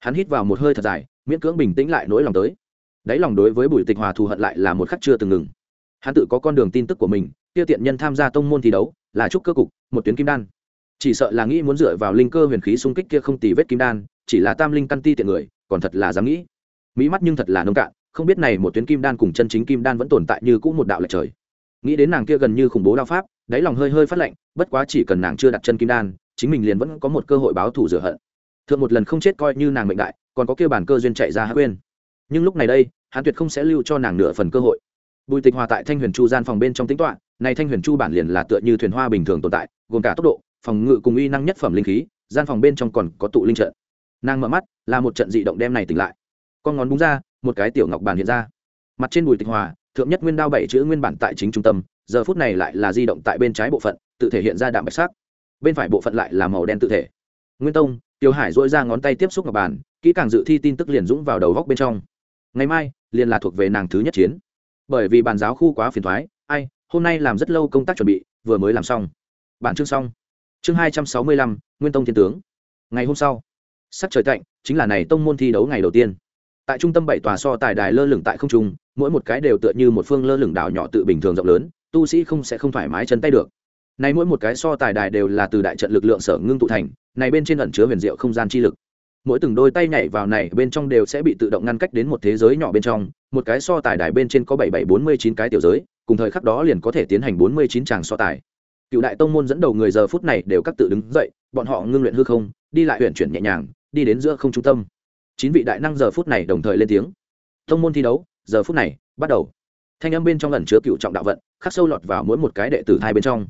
Hắn hít vào một hơi thật dài, miễn cưỡng bình tĩnh lại nỗi lòng tới. Đáy lòng đối với bùi tịch hòa thù hận lại là một khắc chưa từng ngừng. Hắn tự có con đường tin tức của mình tiêu tiện nhân tham gia tông môn thi đấu, là trúc cơ cục, một tuyến kim đan. Chỉ sợ là nghĩ muốn dựa vào linh cơ huyền khí xung kích kia không tì vết kim đan, chỉ là tam linh căn ti tiện người, còn thật là dám nghĩ. Mỹ mắt nhưng thật là nông cạn, không biết này một tuyến kim đan cùng chân chính kim đan vẫn tồn tại như cũ một đạo lệch trời. Nghĩ đến nàng kia gần như khủng bố đao pháp đáy lòng hơi hơi phát lạnh, bất quá chỉ cần nàng chưa đặt chân kim đan, chính mình liền vẫn có một cơ hội báo thù rửa hận. Thượng một lần không chết coi như nàng mệnh đại, còn có kia bản cơ duyên chạy ra hát quên nhưng lúc này đây, hắn tuyệt không sẽ lưu cho nàng nửa phần cơ hội. Bùi tịch hòa tại thanh huyền chu gian phòng bên trong tính toạ này thanh huyền chu bản liền là tựa như thuyền hoa bình thường tồn tại, gồm cả tốc độ, phòng ngự cùng uy năng nhất phẩm linh khí, gian phòng bên trong còn có tụ linh trận. Nàng mở mắt, là một trận dị động đem này tỉnh lại. Con ngón búng ra, một cái tiểu ngọc bàn hiện ra. Mặt trên bùi tịch hòa, thượng nhất nguyên đao bảy chữ nguyên bản tại chính trung tâm giờ phút này lại là di động tại bên trái bộ phận, tự thể hiện ra đạm bạch sắc. Bên phải bộ phận lại là màu đen tự thể. Nguyên tông tiêu hải dỗi ra ngón tay tiếp xúc ngọc bàn, kỹ càng dự thi tin tức liền dũng vào đầu góc bên trong. Ngày mai, liền là thuộc về nàng thứ nhất chiến. Bởi vì bàn giáo khu quá phiền thoái, ai, hôm nay làm rất lâu công tác chuẩn bị, vừa mới làm xong. Bản chương xong. Chương hai trăm sáu mươi lăm, nguyên tông thiên tướng. Ngày hôm sau, sắc trời tạnh, chính là này tông môn thi đấu ngày đầu tiên. Tại trung tâm bảy tòa so tài đài lơ lửng tại không trung, mỗi một cái đều tựa như một phương lơ lửng đảo nhỏ tự bình thường rộng lớn tu sĩ không sẽ không thoải mái chân tay được. Này mỗi một cái so tài đài đều là từ đại trận lực lượng sở ngưng tụ thành, này bên trên ẩn chứa huyền diệu không gian chi lực. Mỗi từng đôi tay nhảy vào này bên trong đều sẽ bị tự động ngăn cách đến một thế giới nhỏ bên trong, một cái so tài đài bên trên có bảy bảy bốn mươi chín cái tiểu giới, cùng thời khắc đó liền có thể tiến hành bốn mươi chín tràng so tài. Cựu đại tông môn dẫn đầu người giờ phút này đều các tự đứng dậy, bọn họ ngưng luyện hư không, đi lại huyện chuyển nhẹ nhàng, đi đến giữa không trung tâm. Chín vị đại năng giờ phút này đồng thời lên tiếng. Tông môn thi đấu, giờ phút này bắt đầu. Thanh âm bên trong lần chứa cựu trọng đạo vận khắc sâu lọt vào mỗi một cái đệ tử hai bên trong.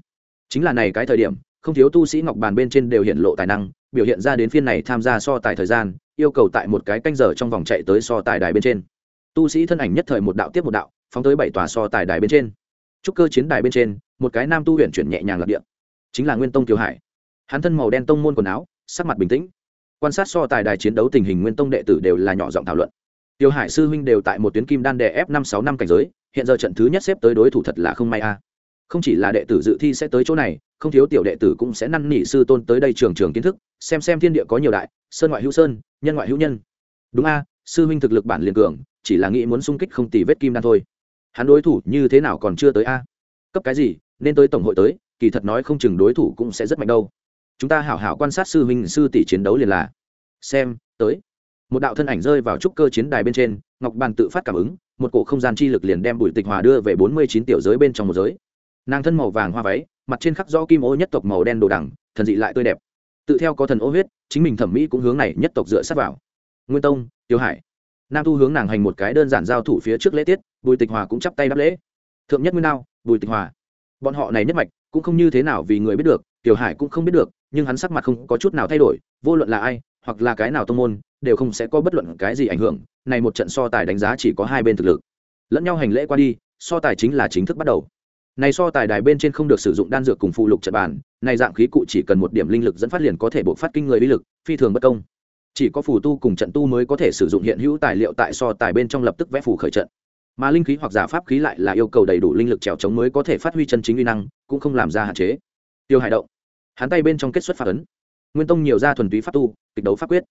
Chính là này cái thời điểm, không thiếu tu sĩ ngọc bàn bên trên đều hiện lộ tài năng, biểu hiện ra đến phiên này tham gia so tài thời gian, yêu cầu tại một cái canh giờ trong vòng chạy tới so tài đài bên trên. Tu sĩ thân ảnh nhất thời một đạo tiếp một đạo, phóng tới bảy tòa so tài đài bên trên. Trúc cơ chiến đài bên trên, một cái nam tu huyện chuyển nhẹ nhàng lập địa. Chính là nguyên tông kiều hải. Hắn thân màu đen tông môn quần áo, sắc mặt bình tĩnh. Quan sát so tài đài chiến đấu tình hình nguyên tông đệ tử đều là nhỏ giọng thảo luận. Tiêu hải sư huynh đều tại một tuyến kim đan đè f năm sáu năm cảnh giới hiện giờ trận thứ nhất xếp tới đối thủ thật là không may a. Không chỉ là đệ tử dự thi sẽ tới chỗ này, không thiếu tiểu đệ tử cũng sẽ năn nỉ sư tôn tới đây trường trường kiến thức, xem xem thiên địa có nhiều đại, sơn ngoại hữu sơn, nhân ngoại hữu nhân. Đúng a, sư huynh thực lực bản liền cường, chỉ là nghĩ muốn xung kích không tì vết kim đan thôi. Hắn đối thủ như thế nào còn chưa tới a? Cấp cái gì, nên tới tổng hội tới, kỳ thật nói không chừng đối thủ cũng sẽ rất mạnh đâu. Chúng ta hảo hảo quan sát sư huynh sư tỷ chiến đấu liền là. Xem, tới một đạo thân ảnh rơi vào trúc cơ chiến đài bên trên, ngọc bàn tự phát cảm ứng, một cổ không gian chi lực liền đem bùi tịch hòa đưa về bốn mươi chín tiểu giới bên trong một giới. Nàng thân màu vàng hoa váy, mặt trên khắc do kim ô nhất tộc màu đen đồ đẳng thần dị lại tươi đẹp. Tự theo có thần ô huyết, chính mình thẩm mỹ cũng hướng này nhất tộc dựa sát vào. Nguyên tông, tiêu hải. Nam tu hướng nàng hành một cái đơn giản giao thủ phía trước lễ tiết, bùi tịch hòa cũng chắp tay đáp lễ. Thượng nhất nguyên đao, bùi tịch hòa. Bọn họ này nhất mạch, cũng không như thế nào vì người biết được tiểu hải cũng không biết được, nhưng hắn sắc mặt không có chút nào thay đổi, vô luận là ai, hoặc là cái nào tông môn đều không sẽ có bất luận cái gì ảnh hưởng, này một trận so tài đánh giá chỉ có hai bên thực lực. Lẫn nhau hành lễ qua đi, so tài chính là chính thức bắt đầu. Này so tài đài bên trên không được sử dụng đan dược cùng phụ lục trận bàn, này dạng khí cụ chỉ cần một điểm linh lực dẫn phát liền có thể bộc phát kinh người bí lực, phi thường bất công. Chỉ có phù tu cùng trận tu mới có thể sử dụng hiện hữu tài liệu tại so tài bên trong lập tức vẽ phù khởi trận. Mà linh khí hoặc giả pháp khí lại là yêu cầu đầy đủ linh lực trèo chống mới có thể phát huy chân chính uy năng, cũng không làm ra hạn chế. Tiêu hải động. Hắn tay bên trong kết xuất phát ấn. Nguyên tông nhiều ra thuần túy pháp tu, kịch đấu pháp quyết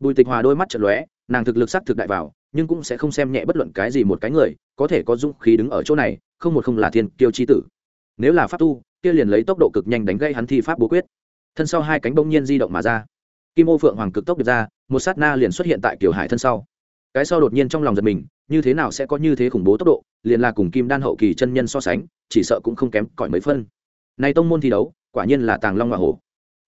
bùi tịch hòa đôi mắt trận lóe, nàng thực lực sắc thực đại vào, nhưng cũng sẽ không xem nhẹ bất luận cái gì một cái người, có thể có dũng khí đứng ở chỗ này, không một không là thiên kiêu chi tử. Nếu là pháp tu, kia liền lấy tốc độ cực nhanh đánh gây hắn thi pháp bố quyết. Thân sau hai cánh bỗng nhiên di động mà ra. Kim ô phượng hoàng cực tốc đi ra, một sát na liền xuất hiện tại kiểu hải thân sau. Cái sau đột nhiên trong lòng giật mình, như thế nào sẽ có như thế khủng bố tốc độ, liền là cùng kim đan hậu kỳ chân nhân so sánh, chỉ sợ cũng không kém cỏi mấy phân. Này tông môn thi đấu, quả nhiên là tàng long hoa hổ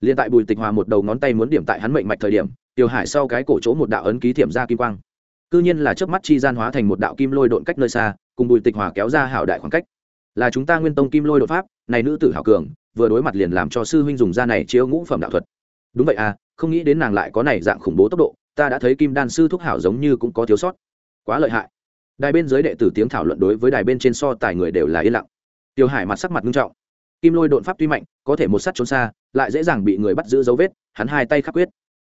liền tại bùi tịch hòa một đầu ngón tay muốn điểm tại hắn mệnh mạch thời điểm tiểu hải sau cái cổ chỗ một đạo ấn ký thiểm ra kim quang. Cư nhiên là chớp mắt chi gian hóa thành một đạo kim lôi độn cách nơi xa, cùng bùi tịch hòa kéo ra hảo đại khoảng cách. Là chúng ta nguyên tông kim lôi đột pháp, này nữ tử hảo cường, vừa đối mặt liền làm cho sư huynh dùng da này chiếu ngũ phẩm đạo thuật. Đúng vậy à không nghĩ đến nàng lại có này dạng khủng bố tốc độ, ta đã thấy kim đan sư thúc hảo giống như cũng có thiếu sót. Quá lợi hại. Đài bên dưới đệ tử tiếng thảo luận đối với đài bên trên so tài người đều là yên lặng. Tiểu hải mặt sắc mặt nghiêm trọng kim lôi đột pháp tuy mạnh, có thể một sắt trốn xa, lại dễ dàng bị người bắt giữ dấu vết, hắn hai tay khắc quyết.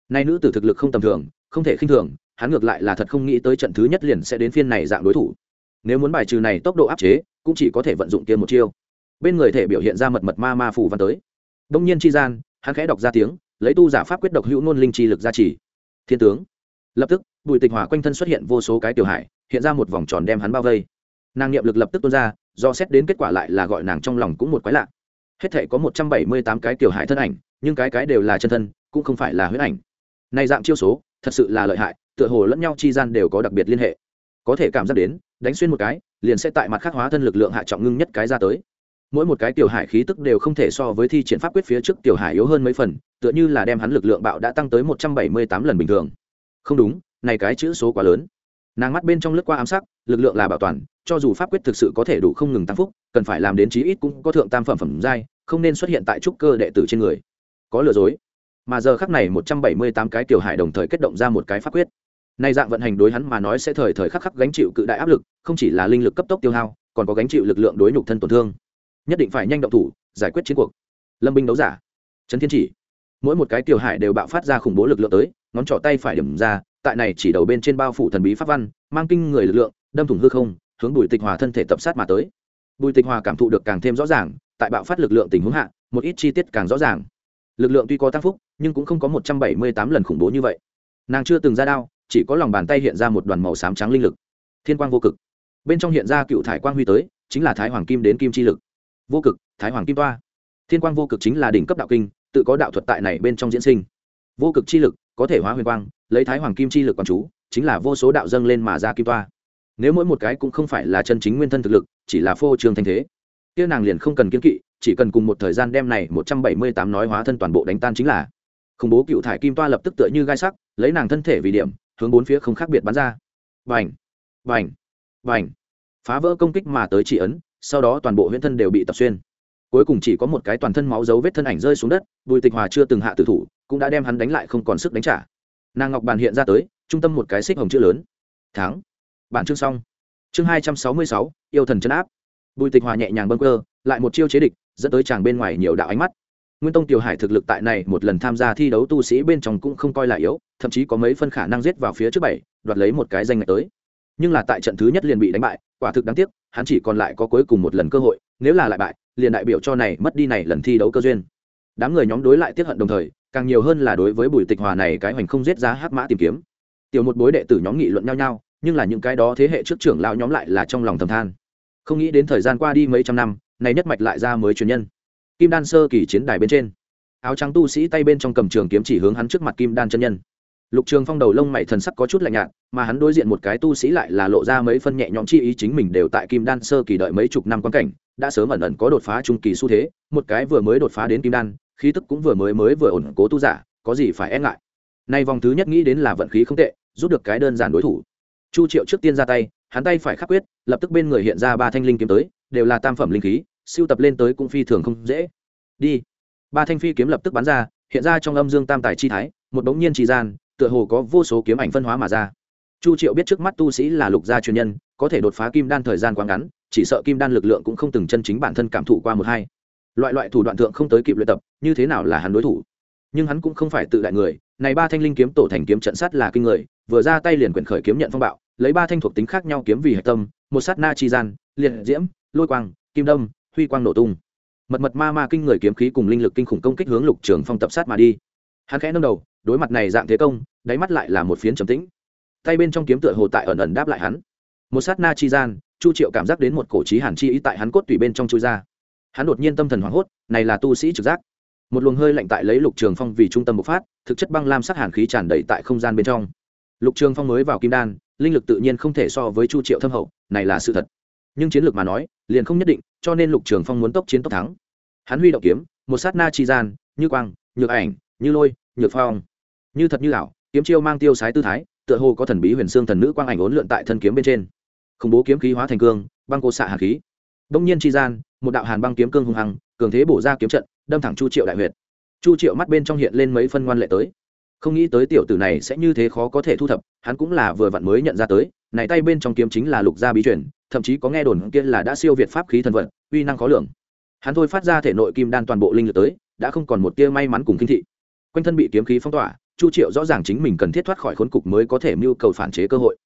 Nay nữ tử thực lực không tầm thường, không thể khinh thường, hắn ngược lại là thật không nghĩ tới trận thứ nhất liền sẽ đến phiên này dạng đối thủ. Nếu muốn bài trừ này tốc độ áp chế, cũng chỉ có thể vận dụng kia một chiêu. Bên người thể biểu hiện ra mật mật ma ma phủ văn tới. Đông nhiên chi gian, hắn khẽ đọc ra tiếng, lấy tu giả pháp quyết độc hữu nôn linh chi lực ra chỉ thiên tướng. Lập tức, bùi tịch hỏa quanh thân xuất hiện vô số cái tiểu hải, hiện ra một vòng tròn đem hắn bao vây. Nàng niệm lực lập tức tuôn ra, do xét đến kết quả lại là gọi nàng trong lòng cũng một quái lạ hết thể có một trăm bảy mươi tám cái tiểu hải thân ảnh, nhưng cái cái đều là chân thân, cũng không phải là huyết ảnh. Này dạng chiêu số, thật sự là lợi hại, tựa hồ lẫn nhau chi gian đều có đặc biệt liên hệ. Có thể cảm giác đến, đánh xuyên một cái, liền sẽ tại mặt khắc hóa thân lực lượng hạ trọng ngưng nhất cái ra tới. Mỗi một cái tiểu hải khí tức đều không thể so với thi triển pháp quyết phía trước tiểu hải yếu hơn mấy phần, tựa như là đem hắn lực lượng bạo đã tăng tới một trăm bảy mươi tám lần bình thường. Không đúng, này cái chữ số quá lớn. Nàng mắt bên trong lướt qua ám sắc, lực lượng là bảo toàn cho dù pháp quyết thực sự có thể đủ không ngừng tăng phúc, cần phải làm đến chí ít cũng có thượng tam phẩm phẩm giai, không nên xuất hiện tại trúc cơ đệ tử trên người. Có lừa dối. Mà giờ khắc này một trăm bảy mươi tám cái tiểu hải đồng thời kết động ra một cái pháp quyết. Nay dạng vận hành đối hắn mà nói sẽ thời thời khắc khắc gánh chịu cự đại áp lực, không chỉ là linh lực cấp tốc tiêu hao, còn có gánh chịu lực lượng đối nhục thân tổn thương. Nhất định phải nhanh động thủ, giải quyết chiến cuộc. Lâm binh đấu giả. Trấn thiên chỉ. Mỗi một cái tiểu hải đều bạo phát ra khủng bố lực lượng tới, ngón trỏ tay phải điểm ra, tại này chỉ đầu bên trên bao phủ thần bí pháp văn, mang kinh người lực lượng, đâm thủng hư không hướng bùi tịch hòa thân thể tập sát mà tới. Bùi tịch hòa cảm thụ được càng thêm rõ ràng, tại bạo phát lực lượng tình huống hạ, một ít chi tiết càng rõ ràng. Lực lượng tuy có tăng phúc, nhưng cũng không có một trăm bảy mươi tám lần khủng bố như vậy. Nàng chưa từng ra đao, chỉ có lòng bàn tay hiện ra một đoàn màu xám trắng linh lực. Thiên quang vô cực. Bên trong hiện ra cựu thải quang huy tới, chính là thái hoàng kim đến kim chi lực. Vô cực, thái hoàng kim toa. Thiên quang vô cực chính là đỉnh cấp đạo kinh, tự có đạo thuật tại này bên trong diễn sinh. Vô cực chi lực có thể hóa huyền quang, lấy thái hoàng kim chi lực quán chú, chính là vô số đạo dâng lên mà ra kim toa nếu mỗi một cái cũng không phải là chân chính nguyên thân thực lực, chỉ là phô trương thanh thế, kia nàng liền không cần kiên kỵ, chỉ cần cùng một thời gian đem này một trăm bảy mươi tám nói hóa thân toàn bộ đánh tan chính là. Khủng bố cựu thải kim toa lập tức tựa như gai sắc, lấy nàng thân thể vì điểm, hướng bốn phía không khác biệt bắn ra. Vành vành vành phá vỡ công kích mà tới chỉ ấn, sau đó toàn bộ huyễn thân đều bị tập xuyên. Cuối cùng chỉ có một cái toàn thân máu dấu vết thân ảnh rơi xuống đất, bùi tịch hòa chưa từng hạ tử thủ, cũng đã đem hắn đánh lại không còn sức đánh trả. Nàng ngọc bàn hiện ra tới, trung tâm một cái xích hồng chữ lớn. Tháng bản chương xong. Chương hai trăm sáu mươi sáu, yêu thần chấn áp. Bùi tịch hòa nhẹ nhàng bâng cơ lại một chiêu chế địch, dẫn tới chàng bên ngoài nhiều đạo ánh mắt. Nguyên tông tiểu hải thực lực tại này một lần tham gia thi đấu tu sĩ bên trong cũng không coi là yếu, thậm chí có mấy phân khả năng giết vào phía trước bảy, đoạt lấy một cái danh ngạch tới. Nhưng là tại trận thứ nhất liền bị đánh bại, quả thực đáng tiếc, hắn chỉ còn lại có cuối cùng một lần cơ hội, nếu là lại bại, liền đại biểu cho này mất đi này lần thi đấu cơ duyên. Đám người nhóm đối lại tiếp hận đồng thời, càng nhiều hơn là đối với bùi tịch hòa này cái hoành không giết giá hát mã tìm kiếm. Tiểu một bối đệ tử nhóm nghị luận nhau nhau nhưng là những cái đó thế hệ trước trưởng lão nhóm lại là trong lòng thầm than. Không nghĩ đến thời gian qua đi mấy trăm năm, này nhất mạch lại ra mới truyền nhân. Kim đan sơ kỳ chiến đài bên trên, áo trắng tu sĩ tay bên trong cầm trường kiếm chỉ hướng hắn trước mặt kim đan chân nhân. Lục trường phong đầu lông mày thần sắc có chút lạnh nhạt, mà hắn đối diện một cái tu sĩ lại là lộ ra mấy phân nhẹ nhõm chi ý chính mình đều tại kim đan sơ kỳ đợi mấy chục năm quan cảnh, đã sớm ẩn ẩn có đột phá trung kỳ xu thế, một cái vừa mới đột phá đến kim đan, khí tức cũng vừa mới mới vừa ổn, cố tu giả, có gì phải e ngại. Nay vòng thứ nhất nghĩ đến là vận khí không tệ giúp được cái đơn giản đối thủ chu triệu trước tiên ra tay, hắn tay phải khắc quyết, lập tức bên người hiện ra ba thanh linh kiếm tới, đều là tam phẩm linh khí, siêu tập lên tới cũng phi thường không dễ. Đi. Ba thanh phi kiếm lập tức bắn ra, hiện ra trong âm dương tam tài chi thái, một đống nhiên trì gian, tựa hồ có vô số kiếm ảnh phân hóa mà ra. Chu triệu biết trước mắt tu sĩ là lục gia truyền nhân, có thể đột phá kim đan thời gian quá ngắn, chỉ sợ kim đan lực lượng cũng không từng chân chính bản thân cảm thụ qua một hai. Loại loại thủ đoạn thượng không tới kịp luyện tập, như thế nào là hắn đối thủ? Nhưng hắn cũng không phải tự đại người, này ba thanh linh kiếm tổ thành kiếm trận sắt là kinh người vừa ra tay liền quyển khởi kiếm nhận phong bạo, lấy ba thanh thuộc tính khác nhau kiếm vì hạch tâm, một sát na chi gian, liệt diễm, lôi quang, kim đâm, huy quang nổ tung. Mật mật ma ma kinh người kiếm khí cùng linh lực kinh khủng công kích hướng lục trường phong tập sát mà đi. Hắn khẽ nâng đầu, đối mặt này dạng thế công, đáy mắt lại là một phiến trầm tĩnh. Tay bên trong kiếm tựa hồ tại ẩn ẩn đáp lại hắn. Một sát na chi gian, chu triệu cảm giác đến một cổ trí hàn chi ý tại hắn cốt tùy bên trong chui ra. Hắn đột nhiên tâm thần hoảng hốt, này là tu sĩ trực giác. Một luồng hơi lạnh tại lấy lục trường phong vì trung tâm bộc phát, thực chất băng lam sát hàn khí tràn đầy tại không gian bên trong lục trường phong mới vào kim đan, linh lực tự nhiên không thể so với chu triệu thâm hậu, này là sự thật. Nhưng chiến lược mà nói, liền không nhất định, cho nên lục trường phong muốn tốc chiến tốc thắng. Hắn huy động kiếm, một sát na chi gian, như quang, nhược ảnh, như lôi, nhược phong. Như thật như ảo, kiếm chiêu mang tiêu sái tư thái, tựa hồ có thần bí huyền xương thần nữ quang ảnh ốn lượn tại thân kiếm bên trên. Khủng bố kiếm khí hóa thành cương, băng cô xạ hà khí. Đông nhiên chi gian, một đạo hàn băng kiếm cương hung hăng, cường thế bổ ra kiếm trận, đâm thẳng chu triệu đại huyệt. Chu triệu mắt bên trong hiện lên mấy phân ngoan lệ tới không nghĩ tới tiểu tử này sẽ như thế khó có thể thu thập, hắn cũng là vừa vặn mới nhận ra tới, này tay bên trong kiếm chính là lục gia bí truyền, thậm chí có nghe đồn kia là đã siêu việt pháp khí thần vận, uy năng khó lường. Hắn thôi phát ra thể nội kim đan toàn bộ linh lực tới, đã không còn một tia may mắn cùng kinh thị. Quanh thân bị kiếm khí phong tỏa, chu triệu rõ ràng chính mình cần thiết thoát khỏi khốn cục mới có thể mưu cầu phản chế cơ hội.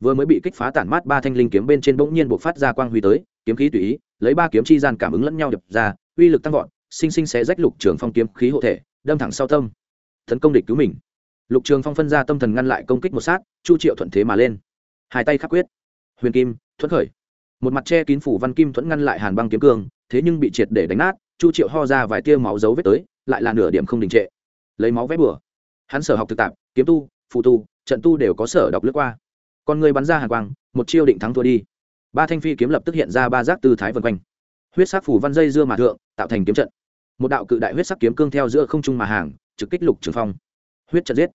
Vừa mới bị kích phá tản mát ba thanh linh kiếm bên trên bỗng nhiên buộc phát ra quang huy tới, kiếm khí tùy ý, lấy ba kiếm chi gian cảm ứng lẫn nhau đập ra, uy lực tăng vọt, sinh sinh sẽ rách lục trường phong kiếm khí hộ thể, đâm thẳng sau tâm. Tấn công địch cứu mình lục trường phong phân ra tâm thần ngăn lại công kích một sát, chu triệu thuận thế mà lên. Hai tay khắc quyết. Huyền kim, thuẫn khởi. Một mặt che kín phủ văn kim thuẫn ngăn lại hàn băng kiếm cương, thế nhưng bị triệt để đánh nát, chu triệu ho ra vài tia máu dấu vết tới, lại là nửa điểm không đình trệ. Lấy máu vét bừa. Hắn sở học thực tạp, kiếm tu phụ tu, trận tu đều có sở đọc lướt qua. Còn người bắn ra hàn quang, một chiêu định thắng thua đi. Ba thanh phi kiếm lập tức hiện ra ba giác tư thái vân quanh. Huyết sắc phủ văn dây dưa mà thượng, tạo thành kiếm trận. Một đạo cự đại huyết sắc kiếm cương theo giữa không trung mà hàng, trực kích lục trường phong. Huyết trận giết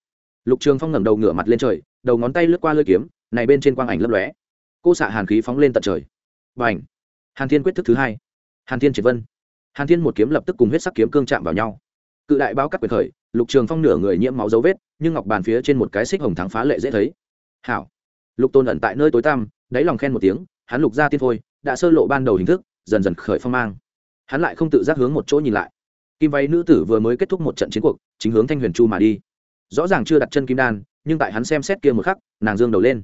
lục trường phong ngẩng đầu ngửa mặt lên trời, đầu ngón tay lướt qua lưỡi kiếm, này bên trên quang ảnh lấp lóe. Cô xạ hàn khí phóng lên tận trời. Và ảnh hàn thiên quyết thức thứ hai. Hàn thiên triệt vân. Hàn thiên một kiếm lập tức cùng huyết sắc kiếm cương chạm vào nhau. Cự đại báo cắt quyền khởi, lục trường phong nửa người nhiễm máu dấu vết, nhưng ngọc bàn phía trên một cái xích hồng thắng phá lệ dễ thấy. Hảo! Lục tôn ẩn tại nơi tối tăm, đáy lòng khen một tiếng, hắn lục ra tiên phôi, đã sơ lộ ban đầu hình thức, dần dần khởi phong mang. Hắn lại không tự giác hướng một chỗ nhìn lại. Kim váy nữ tử vừa mới kết thúc một trận chiến cuộc, chính hướng thanh huyền chu mà đi rõ ràng chưa đặt chân kim đan, nhưng tại hắn xem xét kia một khắc, nàng dương đầu lên.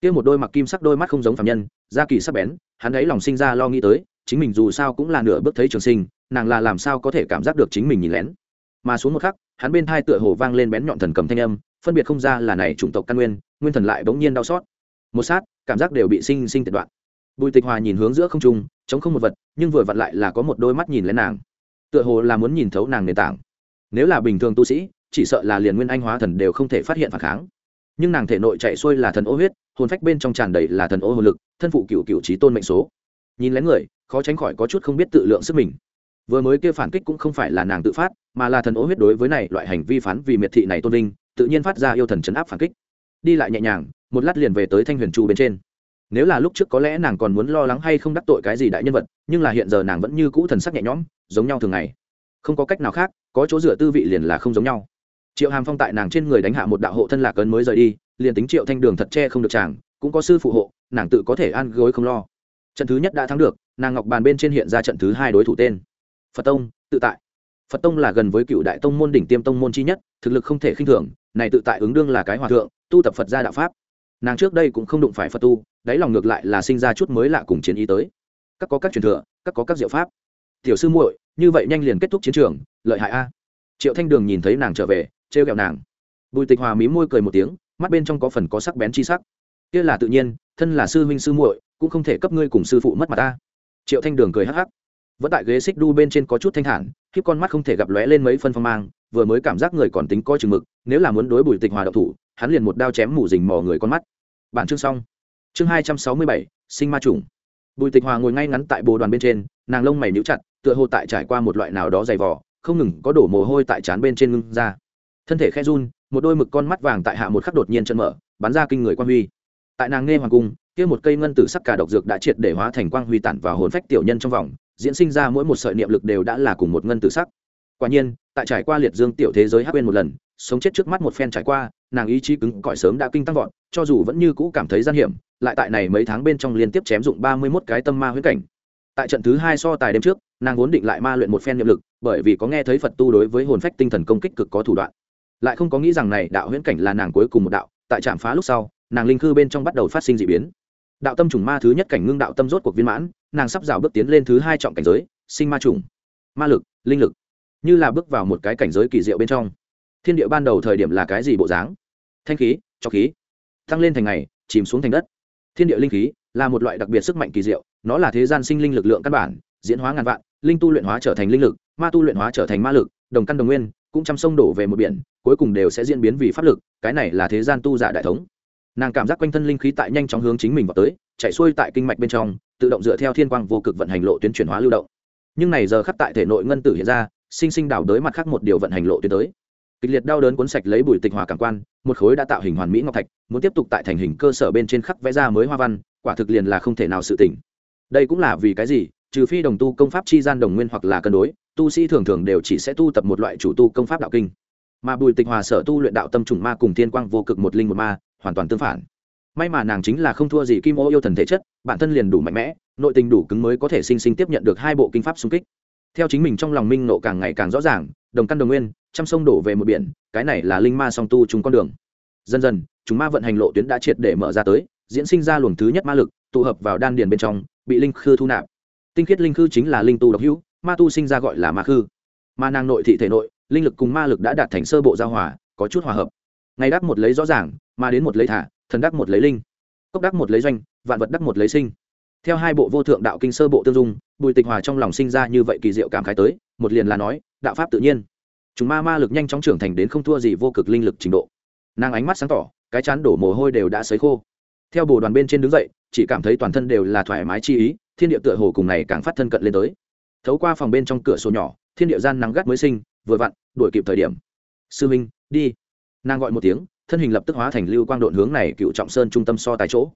Kia một đôi mặc kim sắc đôi mắt không giống phạm nhân, da kỳ sắc bén, hắn ấy lòng sinh ra lo nghĩ tới, chính mình dù sao cũng là nửa bước thấy trường sinh, nàng là làm sao có thể cảm giác được chính mình nhìn lén. Mà xuống một khắc, hắn bên thai tựa hồ vang lên bén nhọn thần cầm thanh âm, phân biệt không ra là này chủng tộc căn nguyên nguyên thần lại bỗng nhiên đau xót. Một sát, cảm giác đều bị sinh sinh tiệt đoạn. Bùi tịch hòa nhìn hướng giữa không trung, chống không một vật, nhưng vừa vặn lại là có một đôi mắt nhìn lén nàng. Tựa hồ là muốn nhìn thấu nàng nền tảng. Nếu là bình thường tu sĩ chỉ sợ là liền nguyên anh hóa thần đều không thể phát hiện phản kháng. Nhưng nàng thể nội chạy xuôi là thần ô huyết, hồn phách bên trong tràn đầy là thần ô hồn lực, thân phụ cựu cựu trí tôn mệnh số. Nhìn lén người, khó tránh khỏi có chút không biết tự lượng sức mình. Vừa mới kia phản kích cũng không phải là nàng tự phát, mà là thần ô huyết đối với này loại hành vi phán vì miệt thị này tôn linh tự nhiên phát ra yêu thần chấn áp phản kích. Đi lại nhẹ nhàng, một lát liền về tới thanh huyền chu bên trên. Nếu là lúc trước có lẽ nàng còn muốn lo lắng hay không đắc tội cái gì đại nhân vật, nhưng là hiện giờ nàng vẫn như cũ thần sắc nhẹ nhõm, giống nhau thường ngày. Không có cách nào khác, có chỗ dựa tư vị liền là không giống nhau triệu hàm phong tại nàng trên người đánh hạ một đạo hộ thân lạc ấn mới rời đi, liền tính triệu thanh đường thật che không được chàng, cũng có sư phụ hộ, nàng tự có thể ăn gối không lo. Trận thứ nhất đã thắng được, nàng ngọc bàn bên trên hiện ra trận thứ hai đối thủ tên. Phật tông, tự tại. Phật tông là gần với cựu đại tông môn đỉnh tiêm tông môn chi nhất, thực lực không thể khinh thường, này tự tại ứng đương là cái hòa thượng, tu tập phật gia đạo pháp. Nàng trước đây cũng không đụng phải phật tu, đáy lòng ngược lại là sinh ra chút mới lạ cùng chiến ý tới. Các có các truyền thừa, các có các diệu pháp. Tiểu sư muội, như vậy nhanh liền kết thúc chiến trường, lợi hại a. Triệu thanh đường nhìn thấy nàng trở về trêu ghẹo nàng. Bùi tịch hòa mí môi cười một tiếng, mắt bên trong có phần có sắc bén chi sắc. Kia là tự nhiên, thân là sư huynh sư muội, cũng không thể cấp ngươi cùng sư phụ mất mặt ta. Triệu thanh đường cười hắc hắc. Vẫn tại ghế xích đu bên trên có chút thanh thản, khiếp con mắt không thể gặp lóe lên mấy phân phong mang, vừa mới cảm giác người còn tính coi chừng mực, nếu là muốn đối bùi tịch hòa độc thủ, hắn liền một đao chém mủ rình mò người con mắt. Bản chương xong. Chương hai trăm sáu mươi bảy, sinh ma trùng. Bùi tịch hòa ngồi ngay ngắn tại bồ đoàn bên trên, nàng lông mày níu chặt, tựa hồ tại trải qua một loại nào đó dày vỏ không ngừng có đổ mồ hôi tại trán bên trên ngưng ra thân thể khe run, một đôi mực con mắt vàng tại hạ một khắc đột nhiên chân mở, bắn ra kinh người quan huy. Tại nàng nghe hoàng cung, kia một cây ngân tử sắc cả độc dược đã triệt để hóa thành quang huy tản vào hồn phách tiểu nhân trong vòng, diễn sinh ra mỗi một sợi niệm lực đều đã là cùng một ngân tử sắc. Quả nhiên, tại trải qua liệt dương tiểu thế giới hát bên một lần, sống chết trước mắt một phen trải qua, nàng ý chí cứng cỏi sớm đã kinh tăng vọt, cho dù vẫn như cũ cảm thấy gian hiểm, lại tại này mấy tháng bên trong liên tiếp chém dụng ba mươi 31 cái tâm ma huyễn cảnh. Tại trận thứ hai so tài đêm trước, nàng vốn định lại ma luyện một phen niệm lực, bởi vì có nghe thấy phật tu đối với hồn phách tinh thần công kích cực có thủ đoạn lại không có nghĩ rằng này đạo huyễn cảnh là nàng cuối cùng một đạo, tại trạm phá lúc sau, nàng linh khư bên trong bắt đầu phát sinh d ị biến. Đạo tâm trùng ma thứ nhất cảnh ngưng đạo tâm rốt cuộc viên mãn, nàng sắp rào bước tiến lên thứ hai trọng cảnh giới, sinh ma trùng. Ma lực, linh lực. Như là bước vào một cái cảnh giới kỳ diệu bên trong. Thiên địa ban đầu thời điểm là cái gì bộ dáng? Thanh khí, cho khí. Tăng lên thành ngày, chìm xuống thành đất. Thiên địa linh khí là một loại đặc biệt sức mạnh kỳ diệu, nó là thế gian sinh linh lực lượng căn bản, diễn hóa ngàn vạn, linh tu luyện hóa trở thành linh lực, ma tu luyện hóa trở thành ma lực, đồng căn đồng nguyên cũng chăm sông đổ về một biển, cuối cùng đều sẽ diễn biến vì pháp lực, cái này là thế gian tu giả đại thống. Nàng cảm giác quanh thân linh khí tại nhanh chóng hướng chính mình vào tới, chạy xuôi tại kinh mạch bên trong, tự động dựa theo thiên quang vô cực vận hành lộ tuyến chuyển hóa lưu động. Nhưng này giờ khắc tại thể nội ngân tử hiện ra, sinh sinh đảo đới mặt khác một điều vận hành lộ tuyến tới. Kịch liệt đau đớn cuốn sạch lấy bùi tịch hòa cảm quan, một khối đã tạo hình hoàn mỹ ngọc thạch, muốn tiếp tục tại thành hình cơ sở bên trên khắc vẽ ra mới hoa văn, quả thực liền là không thể nào sự tỉnh. Đây cũng là vì cái gì? Trừ phi đồng tu công pháp chi gian đồng nguyên hoặc là cân đối tu sĩ thường thường đều chỉ sẽ tu tập một loại chủ tu công pháp đạo kinh. Mà bùi tịch hòa sở tu luyện đạo tâm trùng ma cùng thiên quang vô cực một linh một ma, hoàn toàn tương phản. May mà nàng chính là không thua gì kim ô yêu thần thể chất, bản thân liền đủ mạnh mẽ, nội tình đủ cứng mới có thể sinh sinh tiếp nhận được hai bộ kinh pháp xung kích. Theo chính mình trong lòng minh nộ càng ngày càng rõ ràng, đồng căn đồng nguyên, trăm sông đổ về một biển, cái này là linh ma song tu trùng con đường. Dần dần chúng ma vận hành lộ tuyến đã triệt để mở ra tới, diễn sinh ra luồng thứ nhất ma lực, tụ hợp vào đan điền bên trong, bị linh khư thu nạp. Tinh khiết linh khư chính là linh tu độc hữu ma tu sinh ra gọi là ma khư. Ma nàng nội thị thể nội, linh lực cùng ma lực đã đạt thành sơ bộ giao hòa, có chút hòa hợp. Ngày đắc một lấy rõ ràng, Ma đến một lấy thả, thần đắc một lấy linh. Cốc đắc một lấy doanh, vạn vật đắc một lấy sinh. Theo hai bộ vô thượng đạo kinh sơ bộ tương dung, bùi tịch hòa trong lòng sinh ra như vậy kỳ diệu cảm khái tới, một liền là nói, đạo pháp tự nhiên. Chúng ma ma lực nhanh chóng trưởng thành đến không thua gì vô cực linh lực trình độ. Nàng ánh mắt sáng tỏ, cái chán đổ mồ hôi đều đã sấy khô. Theo bồ đoàn bên trên đứng dậy, chỉ cảm thấy toàn thân đều là thoải mái chi ý, thiên địa tựa hồ cùng này càng phát thân cận lên tới thấu qua phòng bên trong cửa sổ nhỏ, thiên địa gian nắng gắt mới sinh, vừa vặn, đuổi kịp thời điểm. Sư minh, đi. Nàng gọi một tiếng, thân hình lập tức hóa thành lưu quang độn hướng này cựu trọng sơn trung tâm so tại chỗ.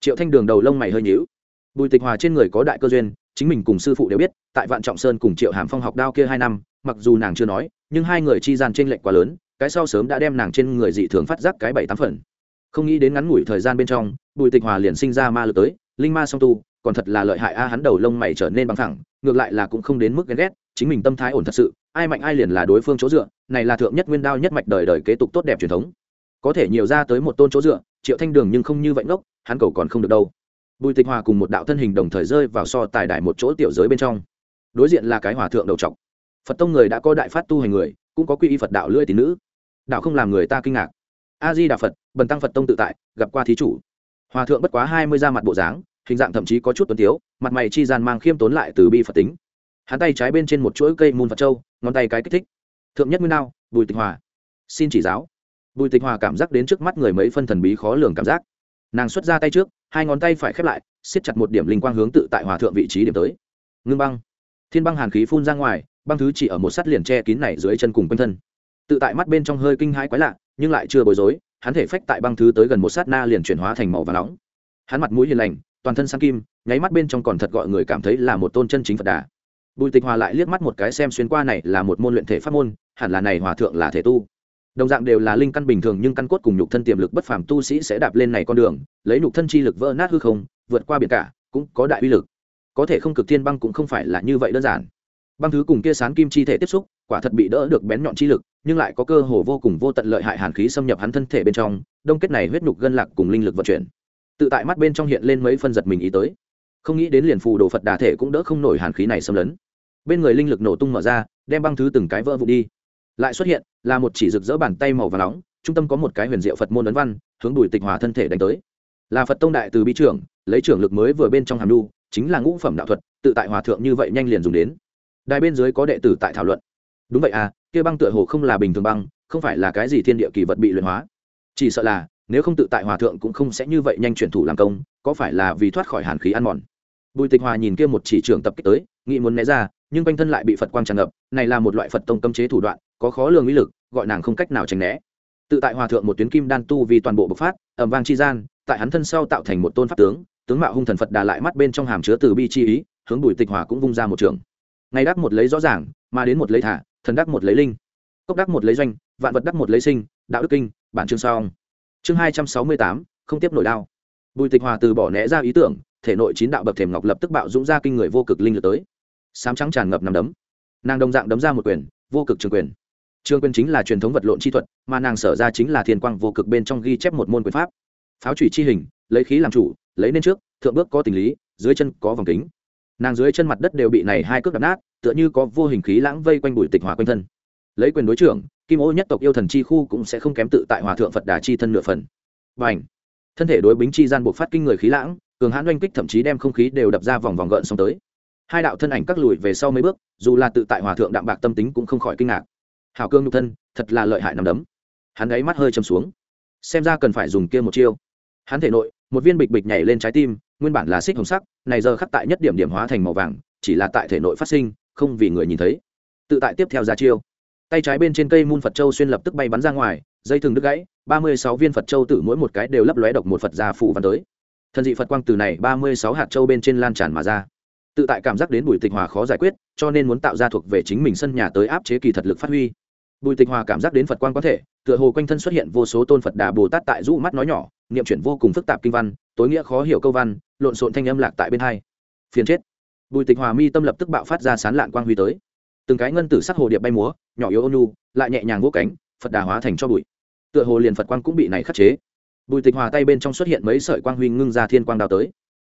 Triệu thanh đường đầu lông mày hơi nhíu. Bùi tịch hòa trên người có đại cơ duyên, chính mình cùng sư phụ đều biết, tại vạn trọng sơn cùng triệu hàm phong học đao kia hai năm, mặc dù nàng chưa nói, nhưng hai người chi gian t r ê n lệch quá lớn, cái sau sớm đã đem nàng trên người dị thường phát giác cái bảy tám phần. Không nghĩ đến ngắn ngủi thời gian bên trong, bùi tịch hòa liền sinh ra ma lực tới, linh ma song tu còn thật là lợi hại a, hắn đầu lông mày trở nên bằng thẳng, ngược lại là cũng không đến mức ghen ghét, chính mình tâm thái ổn thật sự, ai mạnh ai liền là đối phương chỗ dựa, này là thượng nhất nguyên đao nhất mạch đời đời kế tục tốt đẹp truyền thống. Có thể nhiều ra tới một tôn chỗ dựa, triệu thanh đường nhưng không như vậy ngốc, hắn cầu còn không được đâu. Bùi tịch hòa cùng một đạo thân hình đồng thời rơi vào so tài đại một chỗ tiểu giới bên trong. Đối diện là cái hòa thượng đầu trọc. Phật tông người đã có đại phát tu hành người, cũng có quy y phật đạo lưỡi tín nữ. Đạo không làm người ta kinh ngạc. A di đà phật, bần tăng phật tông tự tại, gặp qua thí chủ. Hòa thượng bất quá hai mươi ra mặt bộ dáng hình dạng thậm chí có chút tuấn tiếu, mặt mày chi gian mang khiêm tốn lại từ bi phật tính. Hắn tay trái bên trên một chuỗi cây môn phật châu, ngón tay cái kích thích. Thượng nhất nguyên nào bùi tịch hòa. Xin chỉ giáo. Bùi tịch hòa cảm giác đến trước mắt người mấy phân thần bí khó lường cảm giác. Nàng xuất ra tay trước, hai ngón tay phải khép lại, siết chặt một điểm linh quang hướng tự tại hòa thượng vị trí điểm tới. Ngưng băng. Thiên băng hàn khí phun ra ngoài, băng thứ chỉ ở một sắt liền che kín này dưới chân cùng quanh thân. Tự tại mắt bên trong hơi kinh hãi quái lạ, nhưng lại chưa bối rối, hắn thể phách tại băng thứ tới gần một sát na liền chuyển hóa thành màu và nóng. Hắn mặt mũi hiền lành toàn thân sang kim, nháy mắt bên trong còn thật gọi người cảm thấy là một tôn chân chính phật đà. Bùi tịch hòa lại liếc mắt một cái xem xuyên qua này là một môn luyện thể pháp môn, hẳn là này hòa thượng là thể tu. Đồng dạng đều là linh căn bình thường nhưng căn cốt cùng nhục thân tiềm lực bất phàm tu sĩ sẽ đạp lên này con đường, lấy nhục thân chi lực vỡ nát hư không, vượt qua biển cả, cũng có đại uy lực. Có thể không cực thiên băng cũng không phải là như vậy đơn giản. Băng thứ cùng kia sán kim chi thể tiếp xúc, quả thật bị đỡ được bén nhọn chi lực, nhưng lại có cơ hồ vô cùng vô tận lợi hại hàn khí xâm nhập hắn thân thể bên trong, đông kết này huyết nhục gân lạc cùng linh lực vận chuyển tự tại mắt bên trong hiện lên mấy phân giật mình ý tới. Không nghĩ đến liền phù đồ phật đà thể cũng đỡ không nổi hàn khí này xâm lấn. Bên người linh lực nổ tung mở ra, đem băng thứ từng cái vỡ vụ đi. Lại xuất hiện, là một chỉ rực rỡ bàn tay màu và nóng, trung tâm có một cái huyền diệu phật môn ấn văn, hướng đùi tịch hòa thân thể đánh tới. Là phật tông đại từ bi trưởng, lấy trưởng lực mới vừa bên trong hàm lu chính là ngũ phẩm đạo thuật, tự tại hòa thượng như vậy nhanh liền dùng đến. Đài bên dưới có đệ tử tại thảo luận. Đúng vậy à kia băng tựa hồ không là bình thường băng, không phải là cái gì thiên địa kỳ vật bị luyện hóa. Chỉ sợ là nếu không tự tại hòa thượng cũng không sẽ như vậy nhanh chuyển thủ làm công, có phải là vì thoát khỏi hàn khí ăn mòn? Bùi tịch hòa nhìn kia một chỉ trưởng tập kích tới, nghĩ muốn né ra, nhưng quanh thân lại bị phật quang tràn ngập, này là một loại phật tông cấm chế thủ đoạn, có khó lường uy lực, gọi nàng không cách nào tránh né. Tự tại hòa thượng một tuyến kim đan tu vì toàn bộ bộc phát, ẩm vang chi gian, tại hắn thân sau tạo thành một tôn pháp tướng tướng mạo hung thần phật đà lại mắt bên trong hàm chứa từ bi chi ý, hướng bùi tịch hòa cũng vung ra một trường. Ngày đắc một lấy rõ ràng, mà đến một lấy thả, thần đắc một lấy linh, cốc đắc một lấy doanh, vạn vật đắc một lấy sinh, đạo đức kinh, bản chương song chương hai trăm sáu mươi tám, không tiếp nổi đao bùi tịch hòa từ bỏ né ra ý tưởng, thể nội chín đạo bậc thềm ngọc lập tức bạo dũng ra kinh người vô cực linh lực tới. Sám trắng tràn ngập nằm đấm. Nàng đồng dạng đấm ra một quyền, vô cực trường quyền. Trường quyền chính là truyền thống vật lộn chi thuật, mà nàng sở ra chính là thiên quang vô cực bên trong ghi chép một môn quyền pháp. Pháo trụy chi hình, lấy khí làm chủ, lấy nên trước, thượng bước có tình lý, dưới chân có vòng kính. Nàng dưới chân mặt đất đều bị này hai cước đập nát, tựa như có vô hình khí lãng vây quanh bùi tịch hòa quanh thân lấy quyền đối trưởng, kim ô nhất tộc yêu thần chi khu cũng sẽ không kém tự tại hòa thượng phật đà chi thân nửa phần. Và ảnh thân thể đối bính chi gian buộc phát kinh người khí lãng, cường hãn oanh kích thậm chí đem không khí đều đập ra vòng vòng gợn xong tới. Hai đạo thân ảnh cắt lùi về sau mấy bước, dù là tự tại hòa thượng đạm bạc tâm tính cũng không khỏi kinh ngạc. Hào cương nhục thân, thật là lợi hại nằm đấm. Hắn gáy mắt hơi chầm xuống. Xem ra cần phải dùng kia một chiêu. Hắn thể nội, một viên bịch bịch nhảy lên trái tim, nguyên bản là xích hồng sắc, này giờ khắc tại nhất điểm điểm hóa thành màu vàng, chỉ là tại thể nội phát sinh, không vì người nhìn thấy. Tự tại tiếp theo ra chiêu tay trái bên trên cây mun phật châu xuyên lập tức bay bắn ra ngoài, dây thừng đứt gãy, ba mươi sáu viên phật châu từ mỗi một cái đều lấp lóe độc một phật già phụ văn tới. Thần dị phật quang từ này ba mươi sáu hạt châu bên trên lan tràn mà ra. Tự tại cảm giác đến bùi tịch hòa khó giải quyết, cho nên muốn tạo ra thuộc về chính mình sân nhà tới áp chế kỳ thật lực phát huy. Bùi tịch hòa cảm giác đến phật quang có thể, tựa hồ quanh thân xuất hiện vô số tôn phật đà bồ tát tại rũ mắt nói nhỏ, niệm chuyển vô cùng phức tạp kinh văn, tối nghĩa khó hiểu câu văn, lộn xộn thanh âm lạc tại bên hai. Phiền chết. Bùi tịch hòa mi tâm lập tức bạo phát ra sán lạn quang huy tới từng cái ngân tử sắc hồ điệp bay múa, nhỏ yếu ônu lại nhẹ nhàng vỗ cánh, phật đà hóa thành cho bụi. Tựa hồ liền phật quang cũng bị này khắc chế. Bùi tịch hòa tay bên trong xuất hiện mấy sợi quang huy ngưng ra thiên quang đao tới.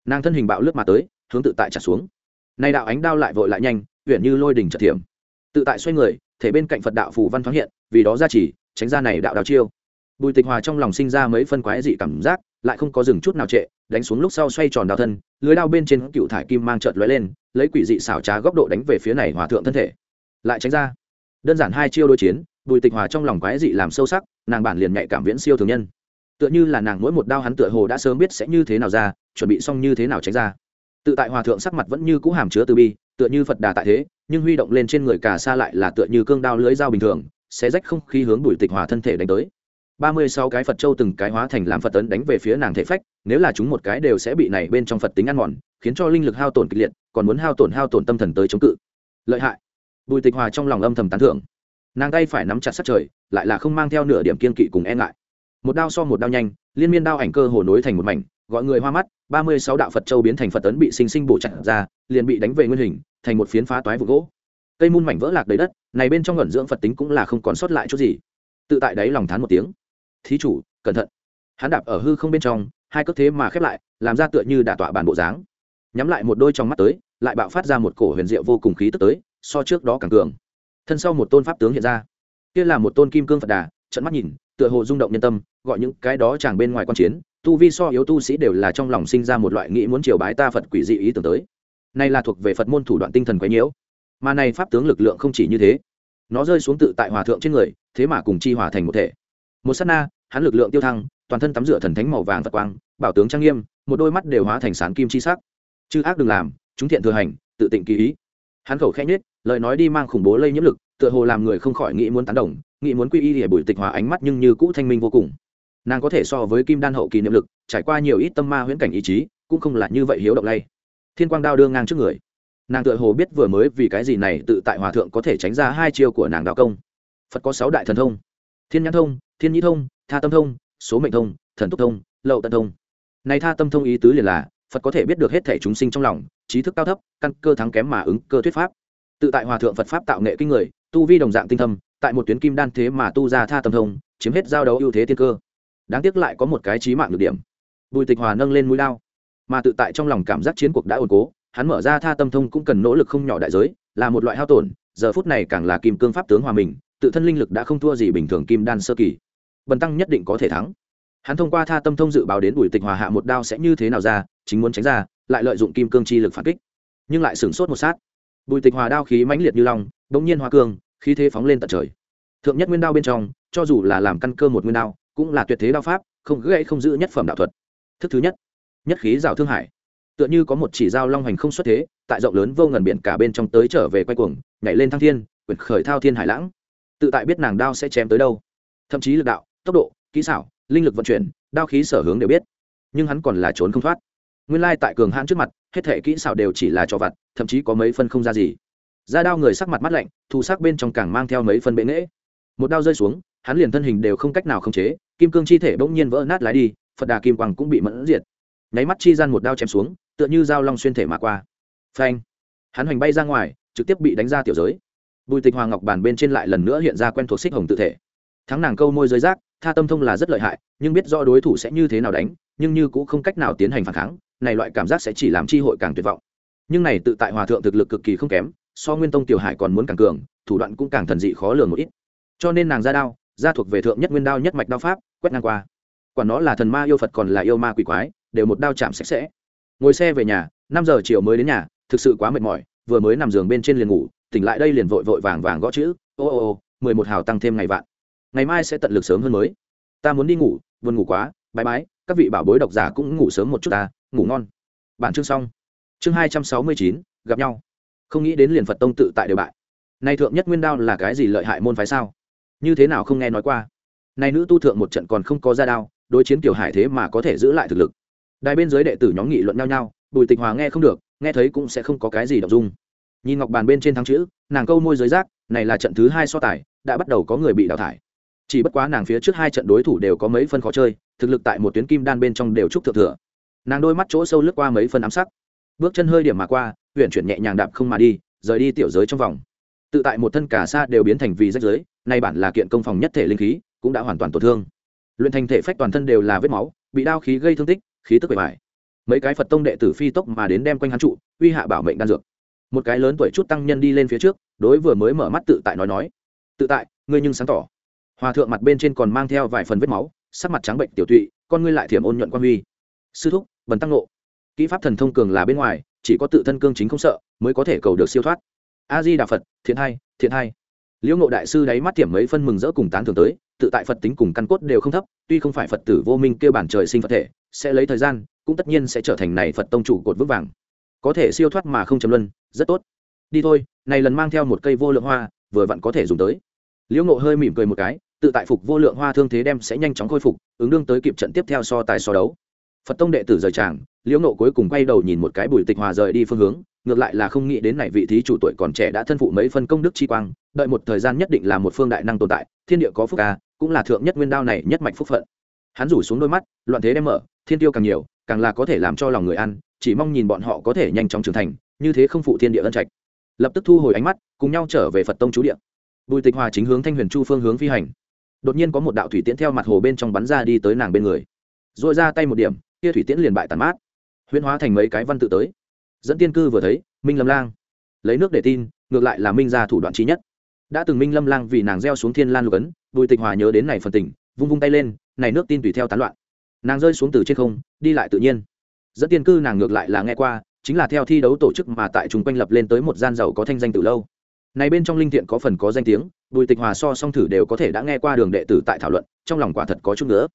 Nàng thân hình bạo lướt mà tới, hướng tự tại trả xuống. Nay đạo ánh đao lại vội lại nhanh huyện như lôi đỉnh trật thiểm. Tự tại xoay người, thể bên cạnh phật đạo phù văn thoáng hiện, vì đó ra chỉ tránh ra này đạo đào chiêu. Bùi tịch hòa trong lòng sinh ra mấy phân quái dị cảm giác, lại không có dừng chút nào trệ, đánh xuống lúc sau xoay tròn đào thân, lưới đao bên trên cựu thải kim mang trợt lóe lên, lấy quỷ dị xảo trá góc độ đánh về phía này hòa thượng thân thể lại tránh ra. Đơn giản hai chiêu đối chiến, bùi tịch hòa trong lòng quái dị làm sâu sắc, nàng bản liền nhạy cảm viễn siêu thường nhân. Tựa như là nàng mỗi một đao hắn tựa hồ đã sớm biết sẽ như thế nào ra, chuẩn bị xong như thế nào tránh ra. Tự tại hòa thượng sắc mặt vẫn như cũ hàm chứa từ bi, tựa như phật đà tại thế, nhưng huy động lên trên người cả xa lại là tựa như cương đao lưới dao bình thường sẽ rách không khí hướng bùi tịch hòa thân thể đánh tới. Ba mươi sáu cái phật châu từng cái hóa thành làm phật tấn đánh về phía nàng thể phách, nếu là chúng một cái đều sẽ bị này bên trong phật tính ăn mòn, khiến cho linh lực hao tổn kịch liệt, còn muốn hao tổn hao tổn tâm thần tới chống cự. Lợi hại bùi tịch hòa trong lòng âm thầm tán thưởng. Nàng tay phải nắm chặt sát trời, lại là không mang theo nửa điểm kiên kỵ cùng e ngại. Một đao so một đao nhanh, liên miên đao ảnh cơ hồ nối thành một mảnh, gọi người hoa mắt, ba mươi sáu đạo phật châu biến thành phật tấn bị sinh sinh bổ chặt ra, liền bị đánh về nguyên hình, thành một phiến phá toái vụ gỗ. Cây mun mảnh vỡ lạc đầy đất, này bên trong ngẩn dưỡng phật tính cũng là không còn sót lại chút gì. Tự tại đấy lòng thán một tiếng. Thí chủ, cẩn thận. Hắn đạp ở hư không bên trong, hai cước thế mà khép lại, làm ra tựa như đả tọa bản bộ dáng. Nhắm lại một đôi trong mắt tới, lại bạo phát ra một cổ huyền diệu vô cùng khí tức tới so trước đó càng cường. Thân sau một tôn pháp tướng hiện ra. Kia là một tôn kim cương phật đà trận mắt nhìn, tựa hồ rung động nhân tâm, gọi những cái đó chàng bên ngoài quan chiến, tu vi so yếu tu sĩ đều là trong lòng sinh ra một loại nghĩ muốn triều bái ta phật quỷ dị ý tưởng tới. Này là thuộc về phật môn thủ đoạn tinh thần quấy nhiễu. Mà này pháp tướng lực lượng không chỉ như thế, nó rơi xuống tự tại hòa thượng trên người, thế mà cùng chi hòa thành một thể. Một sát na, hắn lực lượng tiêu thăng, toàn thân tắm rửa thần thánh màu vàng phật quang, bảo tướng trang nghiêm, một đôi mắt đều hóa thành sán kim chi sắc. Chư ác đừng làm, chúng thiện thừa hành, tự tịnh kỳ ý. Hắn khẩu khẽ nhất lời nói đi mang khủng bố lây nhiễm lực, tựa hồ làm người không khỏi nghĩ muốn tán đồng, nghĩ muốn quy y để bùi tịch hòa ánh mắt nhưng như cũ thanh minh vô cùng. Nàng có thể so với kim đan hậu kỳ niệm lực, trải qua nhiều ít tâm ma huyễn cảnh ý chí, cũng không là như vậy hiếu động lay thiên quang đao đưa ngang trước người. Nàng tựa hồ biết vừa mới vì cái gì này tự tại hòa thượng có thể tránh ra hai chiêu của nàng đạo công. Phật có sáu đại thần thông. Thiên nhãn thông, thiên nhĩ thông, tha tâm thông, số mệnh thông, thần túc thông, lậu tận thông. Này tha tâm thông ý tứ liền là, phật có thể biết được hết thể chúng sinh trong lòng, trí thức cao thấp, căn cơ thắng kém mà ứng cơ thuyết pháp tự tại hòa thượng phật pháp tạo nghệ kinh người, tu vi đồng dạng tinh thâm, tại một tuyến kim đan thế mà tu ra tha tâm thông, chiếm hết giao đấu ưu thế tiên cơ. Đáng tiếc lại có một cái trí mạng được điểm. Bùi tịch hòa nâng lên mũi lao, mà tự tại trong lòng cảm giác chiến cuộc đã ổn cố, hắn mở ra tha tâm thông cũng cần nỗ lực không nhỏ đại giới, là một loại hao tổn, giờ phút này càng là kim cương pháp tướng hòa mình, tự thân linh lực đã không thua gì bình thường kim đan sơ kỳ. Bần tăng nhất định có thể thắng. Hắn thông qua tha tâm thông dự báo đến bùi tịch hòa hạ một đao sẽ như thế nào ra, chính muốn tránh ra, lại lợi dụng kim cương chi lực phản kích. Nhưng lại sửng sốt một sát bùi tịch hòa đao khí mãnh liệt như long đ ỗ n g nhiên hoa cương khí thế phóng lên tận trời. Thượng nhất nguyên đao bên trong, cho dù là làm căn cơ một nguyên đao, cũng là tuyệt thế đao pháp, không gãy không giữ nhất phẩm đạo thuật. Thức thứ nhất nhất khí rào thương hải. Tựa như có một chỉ dao long hành không xuất thế, tại rộng lớn vô ngần biển cả bên trong tới trở về quay cuồng, nhảy lên thăng thiên, quyển khởi thao thiên hải lãng. Tự tại biết nàng đao sẽ chém tới đâu. Thậm chí lực đạo, tốc độ, kỹ xảo, linh lực vận chuyển, đao khí sở hướng đều biết. Nhưng hắn còn là trốn không thoát. Nguyên lai tại cường hãn trước mặt hết thể kỹ xảo đều chỉ là cho vặt, thậm chí có mấy phân không ra gì. Ra đao người sắc mặt mắt lạnh thu sắc bên trong càng mang theo mấy phân bệ nghễ. Một đao rơi xuống, hắn liền thân hình đều không cách nào khống chế, kim cương chi thể bỗng nhiên vỡ nát lái đi, phật đà kim quang cũng bị mẫn diệt. Nháy mắt chi gian một đao chém xuống, tựa như dao long xuyên thể mà qua. Phanh! Hắn hoành bay ra ngoài, trực tiếp bị đánh ra tiểu giới. Bùi tịch hoàng ngọc bàn bên trên lại lần nữa hiện ra quen thuộc xích hồng tự thể. Thắng nàng câu môi giới rác tha tâm thông là rất lợi hại, nhưng biết rõ đối thủ sẽ như thế nào đánh, nhưng như cũng không cách nào tiến hành phản kháng, này loại cảm giác sẽ chỉ làm chi hội càng tuyệt vọng. Nhưng này tự tại hòa thượng thực lực cực kỳ không kém, so nguyên tông tiểu hải còn muốn càng cường, thủ đoạn cũng càng thần dị khó lường một ít. Cho nên nàng ra đao, ra thuộc về thượng nhất nguyên đao nhất mạch đao pháp, quét ngang qua. Quả nó là thần ma yêu phật còn là yêu ma quỷ quái, đều một đao chạm sạch sẽ. Ngồi xe về nhà, năm giờ chiều mới đến nhà, thực sự quá mệt mỏi, vừa mới nằm giường bên trên liền ngủ, tỉnh lại đây liền vội vội vàng vàng gõ chữ, ô ô ô, mười một hào tăng thêm ngày vạn ngày mai sẽ tận lực sớm hơn mới. Ta muốn đi ngủ, buồn ngủ quá bãi bái, các vị bảo bối độc giả cũng ngủ sớm một chút ta, ngủ ngon. Bản chương xong. Chương hai trăm sáu mươi chín, gặp nhau. Không nghĩ đến liền phật tông tự tại đều bại. Nay thượng nhất nguyên đao là cái gì lợi hại môn phái sao? Như thế nào không nghe nói qua? Nay nữ tu thượng một trận còn không có ra đao, đối chiến kiểu hải thế mà có thể giữ lại thực lực. Đài bên dưới đệ tử nhóm nghị luận nhau nhau, bùi tịch hòa nghe không được, nghe thấy cũng sẽ không có cái gì đọc dung. Nhìn ngọc bàn bên trên thắng chữ, nàng câu môi giới rác, này là trận thứ hai so tài, đã bắt đầu có người bị đào thải chỉ bất quá nàng phía trước hai trận đối thủ đều có mấy phân khó chơi, thực lực tại một tuyến kim đan bên trong đều trúc thượng thừa. Nàng đôi mắt chỗ sâu lướt qua mấy phân ám sắc. Bước chân hơi điểm mà qua huyện chuyển nhẹ nhàng đạp không mà đi, rời đi tiểu giới trong vòng. Tự tại một thân cả xa đều biến thành vì rách giới nay bản là kiện công phòng nhất thể linh khí, cũng đã hoàn toàn tổn thương. Luyện thành thể phách toàn thân đều là vết máu, bị đao khí gây thương tích, khí tức bề bài mấy cái phật tông đệ tử phi tốc mà đến đem quanh hắn trụ, uy hạ bảo mệnh đan dược. Một cái lớn tuổi chút tăng nhân đi lên phía trước, đối vừa mới mở mắt tự tại nói nói. Tự tại, ngươi nhưng sáng tỏ hòa thượng mặt bên trên còn mang theo vài phần vết máu, sắc mặt trắng bệnh tiểu tụy, con ngươi lại thiểm ôn nhuận quan huy. Sư thúc, bần tăng nộ kỹ pháp thần thông cường là bên ngoài, chỉ có tự thân cương chính không sợ, mới có thể cầu được siêu thoát. A di đà phật, thiện hai thiện hai liễu ngộ đại sư đáy mắt thiểm mấy phân mừng rỡ cùng tán thường tới, tự tại phật tính cùng căn cốt đều không thấp, tuy không phải phật tử vô minh kêu bản trời sinh phật thể, sẽ lấy thời gian, cũng tất nhiên sẽ trở thành này phật tông chủ cột vững vàng. Có thể siêu thoát mà không chấm luân, rất tốt. Đi thôi, này lần mang theo một cây vô lượng hoa, vừa vặn có thể dùng tới liễu ngộ hơi mỉm cười một cái, tự tại phục vô lượng hoa thương thế đem sẽ nhanh chóng khôi phục, ứng đương tới kịp trận tiếp theo so tài so đấu. Phật tông đệ tử rời tràng, liễu ngộ cuối cùng quay đầu nhìn một cái bùi tịch hòa rời đi phương hướng, ngược lại là không nghĩ đến này vị thí chủ tuổi còn trẻ đã thân phụ mấy phân công đức chi quang, đợi một thời gian nhất định là một phương đại năng tồn tại, thiên địa có phúc ca cũng là thượng nhất nguyên đao này nhất mạch phúc phận. Hắn rủ xuống đôi mắt, loạn thế đem mở, thiên tiêu càng nhiều, càng là có thể làm cho lòng người ăn, chỉ mong nhìn bọn họ có thể nhanh chóng trưởng thành, như thế không phụ thiên địa ân trạch. Lập tức thu hồi ánh mắt, cùng nhau trở về phật tông chú điện bùi tịch hòa chính hướng thanh huyền chu phương hướng phi hành. Đột nhiên có một đạo thủy tiễn theo mặt hồ bên trong bắn ra đi tới nàng bên người. Dội ra tay một điểm, kia thủy tiễn liền bại tàn mát. Huyễn hóa thành mấy cái văn tự tới. Dẫn tiên cư vừa thấy, minh lâm lang. Lấy nước để tin, ngược lại là minh ra thủ đoạn trí nhất. Đã từng minh lâm lang vì nàng gieo xuống thiên lan lục ấn, bùi tịch hòa nhớ đến này phần tỉnh vung vung tay lên, này nước tin tùy theo tán loạn. Nàng rơi xuống từ trên không, đi lại tự nhiên. Dẫn tiên cư nàng ngược lại là nghe qua, chính là theo thi đấu tổ chức mà tại chúng quanh lập lên tới một gian giàu có thanh danh từ lâu này bên trong linh thiện có phần có danh tiếng, bùi tịch hòa so song thử đều có thể đã nghe qua đường đệ tử tại thảo luận, trong lòng quả thật có chút nữa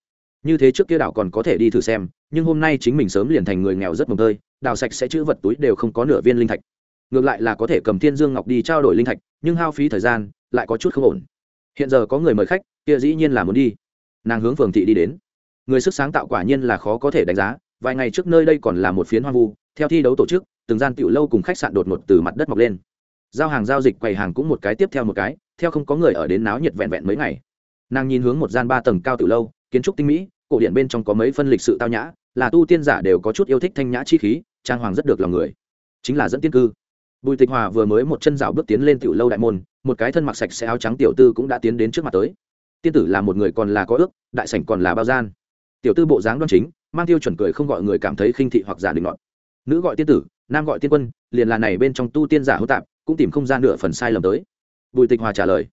như thế trước kia đảo còn có thể đi thử xem, nhưng hôm nay chính mình sớm liền thành người nghèo rất mồm tơi, đào sạch sẽ chữ vật túi đều không có nửa viên linh thạch. Ngược lại là có thể cầm thiên dương ngọc đi trao đổi linh thạch, nhưng hao phí thời gian lại có chút không ổn. Hiện giờ có người mời khách, kia dĩ nhiên là muốn đi. Nàng hướng phường thị đi đến. Người sức sáng tạo quả nhiên là khó có thể đánh giá, vài ngày trước nơi đây còn là một phiến hoang vu, theo thi đấu tổ chức, từng gian tiểu lâu cùng khách sạn đột ngột từ mặt đất mọc lên giao hàng giao dịch quầy hàng cũng một cái tiếp theo một cái, theo không có người ở đến náo nhiệt vẹn vẹn mấy ngày. Nàng nhìn hướng một gian ba tầng cao từ lâu, kiến trúc tinh mỹ, cổ điện bên trong có mấy phân lịch sự tao nhã, là tu tiên giả đều có chút yêu thích thanh nhã chi khí, trang hoàng rất được lòng người. Chính là dẫn tiên cư. Bùi tịch hòa vừa mới một chân rào bước tiến lên tiểu lâu đại môn, một cái thân mặc sạch sẽ áo trắng tiểu tư cũng đã tiến đến trước mặt tới. Tiên tử là một người còn là có ước, đại sảnh còn là bao gian. Tiểu tư bộ dáng đoan chính, mang tiêu chuẩn cười không gọi người cảm thấy khinh thị hoặc giả định ngọn nữ gọi tiên tử, nam gọi tiên quân, liền là này bên trong tu tiên giả hữu tạp cũng tìm không ra nửa phần sai lầm tới. Bùi tịch hòa trả lời,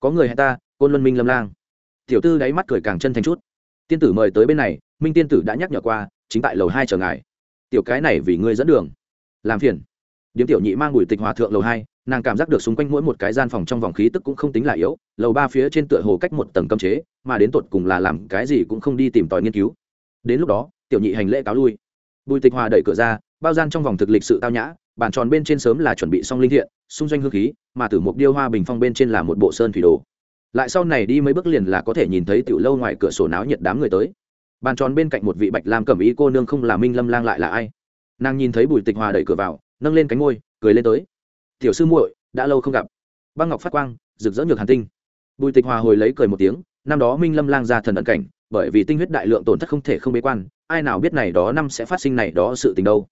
có người hẹn ta, côn luân minh lâm lang. Tiểu tư đáy mắt cười càng chân thành chút. Tiên tử mời tới bên này, minh tiên tử đã nhắc nhở qua, chính tại lầu hai chờ ngài. Tiểu cái này vì ngươi dẫn đường. Làm phiền. Điếm tiểu nhị mang bùi tịch hòa thượng lầu hai, nàng cảm giác được xung quanh mỗi một cái gian phòng trong vòng khí tức cũng không tính là yếu, lầu ba phía trên tựa hồ cách một tầng cấm chế, mà đến tột cùng là làm cái gì cũng không đi tìm tòi nghiên cứu. Đến lúc đó, tiểu nhị hành lễ cáo lui. Bùi tịch hòa đẩy cửa ra, bao gian trong vòng thực lịch sự tao nhã bàn tròn bên trên sớm là chuẩn bị xong linh thiện, xung doanh hương khí, mà tử mục điêu hoa bình phong bên trên là một bộ sơn thủy đồ. Lại sau này đi mấy bước liền là có thể nhìn thấy tiểu lâu ngoài cửa sổ náo nhiệt đám người tới. Bàn tròn bên cạnh một vị bạch lam cẩm ý cô nương không là minh lâm lang lại là ai? Nàng nhìn thấy bùi tịch hòa đẩy cửa vào, nâng lên cánh ngôi cười lên tới. Tiểu sư muội, đã lâu không gặp. Băng ngọc phát quang, rực rỡ nhược hàn tinh. Bùi tịch hòa hồi lấy cười một tiếng, năm đó minh lâm lang ra thần ẩn cảnh, bởi vì tinh huyết đại lượng tổn thất không thể không bế quan, ai nào biết này đó năm sẽ phát sinh này đó sự tình đâu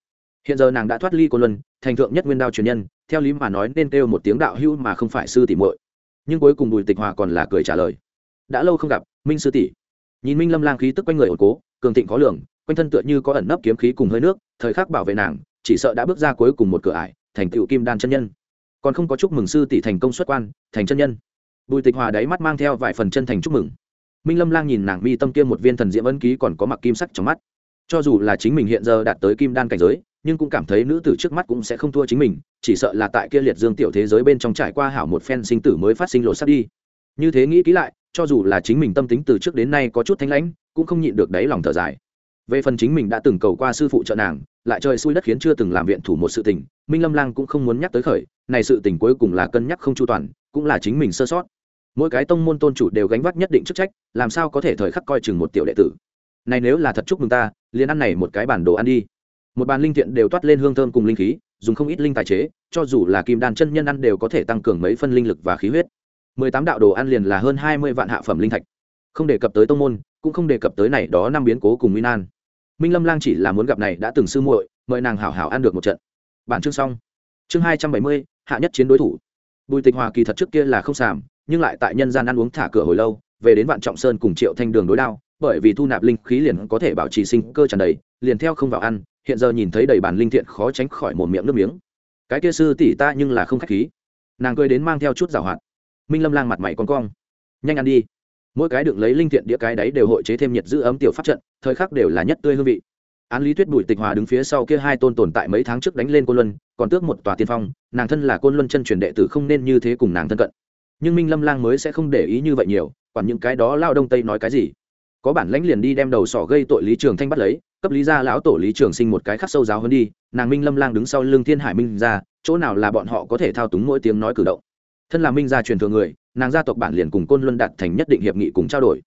hiện giờ nàng đã thoát ly cô luân, thành thượng nhất nguyên đao truyền nhân, theo lý mà nói nên kêu một tiếng đạo hữu mà không phải sư tỷ muội. Nhưng cuối cùng bùi tịch hòa còn là cười trả lời. Đã lâu không gặp, minh sư tỷ. Nhìn minh lâm lang khí tức quanh người ổn cố, cường thịnh khó lường, quanh thân tựa như có ẩn nấp kiếm khí cùng hơi nước, thời khắc bảo vệ nàng, chỉ sợ đã bước ra cuối cùng một cửa ải, thành tựu kim đan chân nhân. Còn không có chúc mừng sư tỷ thành công xuất quan, thành chân nhân. Bùi tịch hòa đáy mắt mang theo vài phần chân thành chúc mừng. Minh lâm lang nhìn nàng mi tâm kia một viên thần diễm ân ký còn có mặc kim sắc trong mắt. Cho dù là chính mình hiện giờ đạt tới kim đan cảnh giới nhưng cũng cảm thấy nữ tử trước mắt cũng sẽ không thua chính mình, chỉ sợ là tại kia liệt dương tiểu thế giới bên trong trải qua hảo một phen sinh tử mới phát sinh lột sắt đi. Như thế nghĩ kỹ lại, cho dù là chính mình tâm tính từ trước đến nay có chút thanh lãnh, cũng không nhịn được đáy lòng thở dài. Về phần chính mình đã từng cầu qua sư phụ trợ nàng, lại trời xui đất khiến chưa từng làm viện thủ một sự tình, minh lâm lang cũng không muốn nhắc tới khởi, này sự tình cuối cùng là cân nhắc không chu toàn, cũng là chính mình sơ sót. Mỗi cái tông môn tôn chủ đều gánh vác nhất định chức trách, làm sao có thể thời khắc coi chừng một tiểu đệ tử. Này nếu là thật chúc mừng ta, liền ăn này một cái bản đồ ăn đi một bàn linh thiện đều toát lên hương thơm cùng linh khí, dùng không ít linh tài chế, cho dù là kim đan chân nhân ăn đều có thể tăng cường mấy phân linh lực và khí huyết. Mười tám đạo đồ ăn liền là hơn hai mươi vạn hạ phẩm linh thạch. Không đề cập tới tông môn, cũng không đề cập tới này đó năm biến cố cùng minh an minh lâm lang chỉ là muốn gặp này đã từng sư muội, mời nàng hảo hảo ăn được một trận. Bản chương xong. Chương hai trăm bảy mươi, hạ nhất chiến đối thủ. Bùi tịch hòa kỳ thật trước kia là không sàm, nhưng lại tại nhân gian ăn uống thả cửa hồi lâu, về đến vạn trọng sơn cùng triệu thanh đường đối đao, bởi vì thu nạp linh khí liền có thể bảo trì sinh cơ tràn đầy, liền theo không vào ăn hiện giờ nhìn thấy đầy bàn linh thiện khó tránh khỏi một miệng nước miếng. Cái kia sư tỷ ta nhưng là không khách khí. Nàng cười đến mang theo chút giảo hoạt. Minh lâm lang mặt mày con cong. Nhanh ăn đi. Mỗi cái đựng lấy linh thiện đĩa cái đấy đều hội chế thêm nhiệt giữ ấm tiểu pháp trận, thời khắc đều là nhất tươi hương vị. Án lý tuyết bùi tịch hòa đứng phía sau kia hai tôn tồn tại mấy tháng trước đánh lên côn luân, còn tước một tòa tiên phong, nàng thân là côn luân chân truyền đệ tử không nên như thế cùng nàng thân cận. Nhưng minh lâm lang mới sẽ không để ý như vậy nhiều còn những cái đó lao đông tây nói cái gì. Có bản lãnh liền đi đem đầu sỏ gây tội lý trường thanh bắt lấy cấp lý gia lão tổ lý trường sinh một cái khắc sâu giáo hơn đi, nàng minh lâm lang đứng sau lưng thiên hải minh ra chỗ nào là bọn họ có thể thao túng mỗi tiếng nói cử động. Thân là minh gia truyền thừa người, nàng gia tộc bản liền cùng côn luân đạt thành nhất định hiệp nghị cùng trao đổi.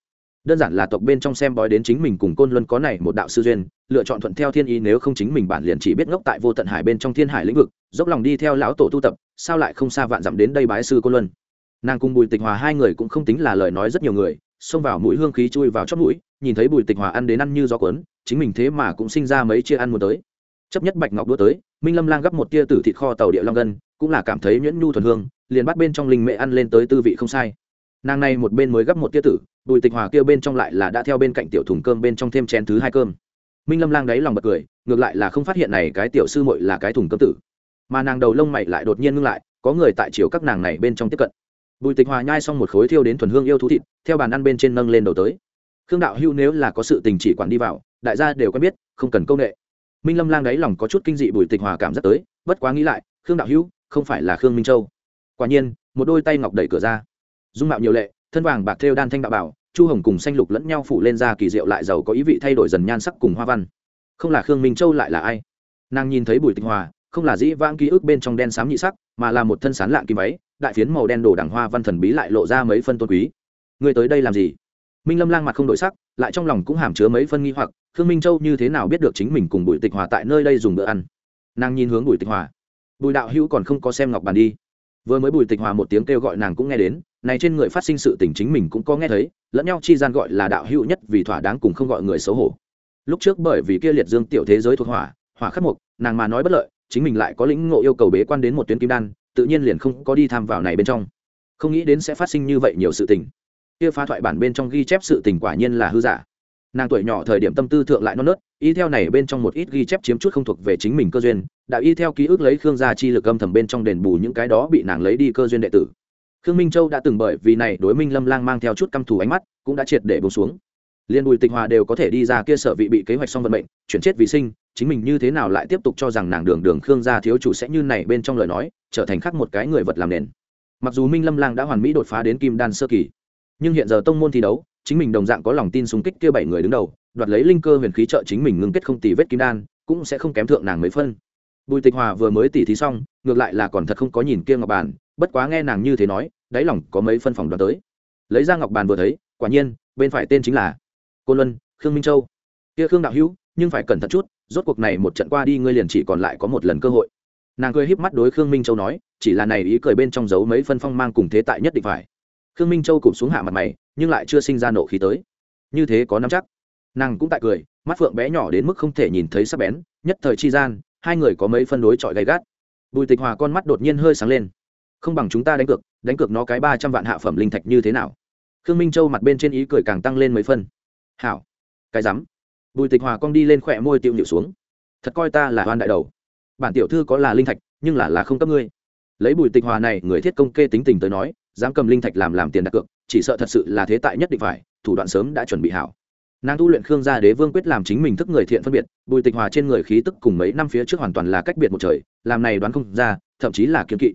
Đơn giản là tộc bên trong xem bói đến chính mình cùng côn luân có này một đạo sư duyên, lựa chọn thuận theo thiên ý nếu không chính mình bản liền chỉ biết ngốc tại vô tận hải bên trong thiên hải lĩnh vực, dốc lòng đi theo lão tổ tu tập, sao lại không xa vạn dặm đến đây bái sư côn luân. Nàng cùng bùi tịch hòa hai người cũng không tính là lời nói rất nhiều người, xông vào mũi hương khí chui vào chót mũi nhìn thấy bùi tịch hòa ăn đến ăn như gió cuốn, chính mình thế mà cũng sinh ra mấy chia ăn muốn tới. Chấp nhất bạch ngọc đua tới, minh lâm lang gấp một tia tử thịt kho tàu địa long gân, cũng là cảm thấy nhuyễn nhu thuần hương, liền bắt bên trong linh mệ ăn lên tới tư vị không sai. Nàng này một bên mới gấp một tia tử, bùi tịch hòa kia bên trong lại là đã theo bên cạnh tiểu thùng cơm bên trong thêm chén thứ hai cơm. Minh lâm lang đáy lòng bật cười, ngược lại là không phát hiện này cái tiểu sư muội là cái thùng cơm tử. Mà nàng đầu lông mày lại đột nhiên ngưng lại, có người tại chiều các nàng này bên trong tiếp cận. Bùi tịch hòa nhai xong một khối thiêu đến thuần hương yêu thú thịt, theo bàn ăn bên trên nâng lên đầu tới khương đạo hưu nếu là có sự tình chỉ quản đi vào, đại gia đều quen biết, không cần công nghệ minh lâm lang đáy lòng có chút kinh dị bùi tịch hòa cảm giác tới, bất quá nghĩ lại, khương đạo hưu không phải là khương minh châu. Quả nhiên, một đôi tay ngọc đẩy cửa ra. Dung mạo nhiều lệ, thân vàng bạc thêu đan thanh đạo bảo, chu hồng cùng xanh lục lẫn nhau phủ lên ra kỳ diệu lại giàu có ý vị thay đổi dần nhan sắc cùng hoa văn. Không là khương minh châu lại là ai? Nàng nhìn thấy bùi tịch hòa, không là dĩ vãng ký ức bên trong đen xám nhị sắc, mà là một thân sán lạng kim váy, đại phiến màu đen đổ đằng hoa văn thần bí lại lộ ra mấy phân tôn quý. Người tới đây làm gì? Minh lâm lang mặt không đổi sắc, lại trong lòng cũng hàm chứa mấy phân nghi hoặc, khương minh châu như thế nào biết được chính mình cùng bùi tịch hòa tại nơi đây dùng bữa ăn? Nàng nhìn hướng bùi tịch hòa. Bùi đạo hữu còn không có xem ngọc bàn đi. Vừa mới bùi tịch hòa một tiếng kêu gọi nàng cũng nghe đến, này trên người phát sinh sự tình chính mình cũng có nghe thấy, lẫn nhau chi gian gọi là đạo hữu nhất vì thỏa đáng cùng không gọi người xấu hổ. Lúc trước bởi vì kia liệt dương tiểu thế giới thuộc hỏa hỏa khắc mục, nàng mà nói bất lợi, chính mình lại có lĩnh ngộ yêu cầu bế quan đến một tuyến kim đan, tự nhiên liền không có đi tham vào này bên trong. Không nghĩ đến sẽ phát sinh như vậy nhiều sự tình kia phá thoại bản bên trong ghi chép sự tình quả nhiên là hư giả. Nàng tuổi nhỏ thời điểm tâm tư thượng lại non nớt, y theo này bên trong một ít ghi chép chiếm chút không thuộc về chính mình cơ duyên, đã y theo ký ức lấy khương gia chi lực âm thầm bên trong đền bù những cái đó bị nàng lấy đi cơ duyên đệ tử. Khương minh châu đã từng bởi vì này đối minh lâm lang mang theo chút căm thù ánh mắt, cũng đã triệt để bông xuống. Liên bùi tịch hòa đều có thể đi ra kia sở vị bị kế hoạch xong vận mệnh, chuyển chết vì sinh, chính mình như thế nào lại tiếp tục cho rằng nàng đường đường khương gia thiếu chủ sẽ như này bên trong lời nói, trở thành khác một cái người vật làm nền. Mặc dù minh lâm lang đã hoàn mỹ đột phá đến kim đan sơ kỳ nhưng hiện giờ tông môn thi đấu, chính mình đồng dạng có lòng tin xung kích kia bảy người đứng đầu, đoạt lấy linh cơ huyền khí trợ chính mình ngưng kết không tì vết kim đan, cũng sẽ không kém thượng nàng mấy phân. Bùi tịch hòa vừa mới tỉ thí xong, ngược lại là còn thật không có nhìn kia ngọc bàn, bất quá nghe nàng như thế nói, đáy lòng có mấy phân phòng đoán tới. Lấy ra ngọc bàn vừa thấy, quả nhiên, bên phải tên chính là cô luân, khương minh châu. Kia khương đạo hữu, nhưng phải cẩn thận chút, rốt cuộc này một trận qua đi ngươi liền chỉ còn lại có một lần cơ hội. Nàng cười híp mắt đối khương minh châu nói, chỉ là này ý cười bên trong giấu mấy phân phong mang cùng thế tại nhất định phải khương minh châu cụp xuống hạ mặt mày, nhưng lại chưa sinh ra nộ khí tới. Như thế có nắm chắc. Nàng cũng tại cười, mắt phượng bé nhỏ đến mức không thể nhìn thấy sắc bén, nhất thời chi gian, hai người có mấy phân đối chọi gay gắt. Bùi tịch hòa con mắt đột nhiên hơi sáng lên. Không bằng chúng ta đánh cược đánh cược nó cái ba trăm vạn hạ phẩm linh thạch như thế nào? Khương minh châu mặt bên trên ý cười càng tăng lên mấy phân. Hảo. Cái rắm. Bùi tịch hòa con đi lên khỏe môi tiêu nhịu xuống. Thật coi ta là hoan đại đầu. Bản tiểu thư có là linh thạch, nhưng là là không cấp ngươi. Lấy bùi tịch hòa này, người thiết công kê tính tình tới nói dám cầm linh thạch làm làm tiền đặt cược, chỉ sợ thật sự là thế tại nhất định phải, thủ đoạn sớm đã chuẩn bị hảo. Nàng tu luyện khương gia đế vương quyết làm chính mình thức người thiện phân biệt, bùi tịch hòa trên người khí tức cùng mấy năm phía trước hoàn toàn là cách biệt một trời, làm này đoán không ra, thậm chí là kiếm kỵ.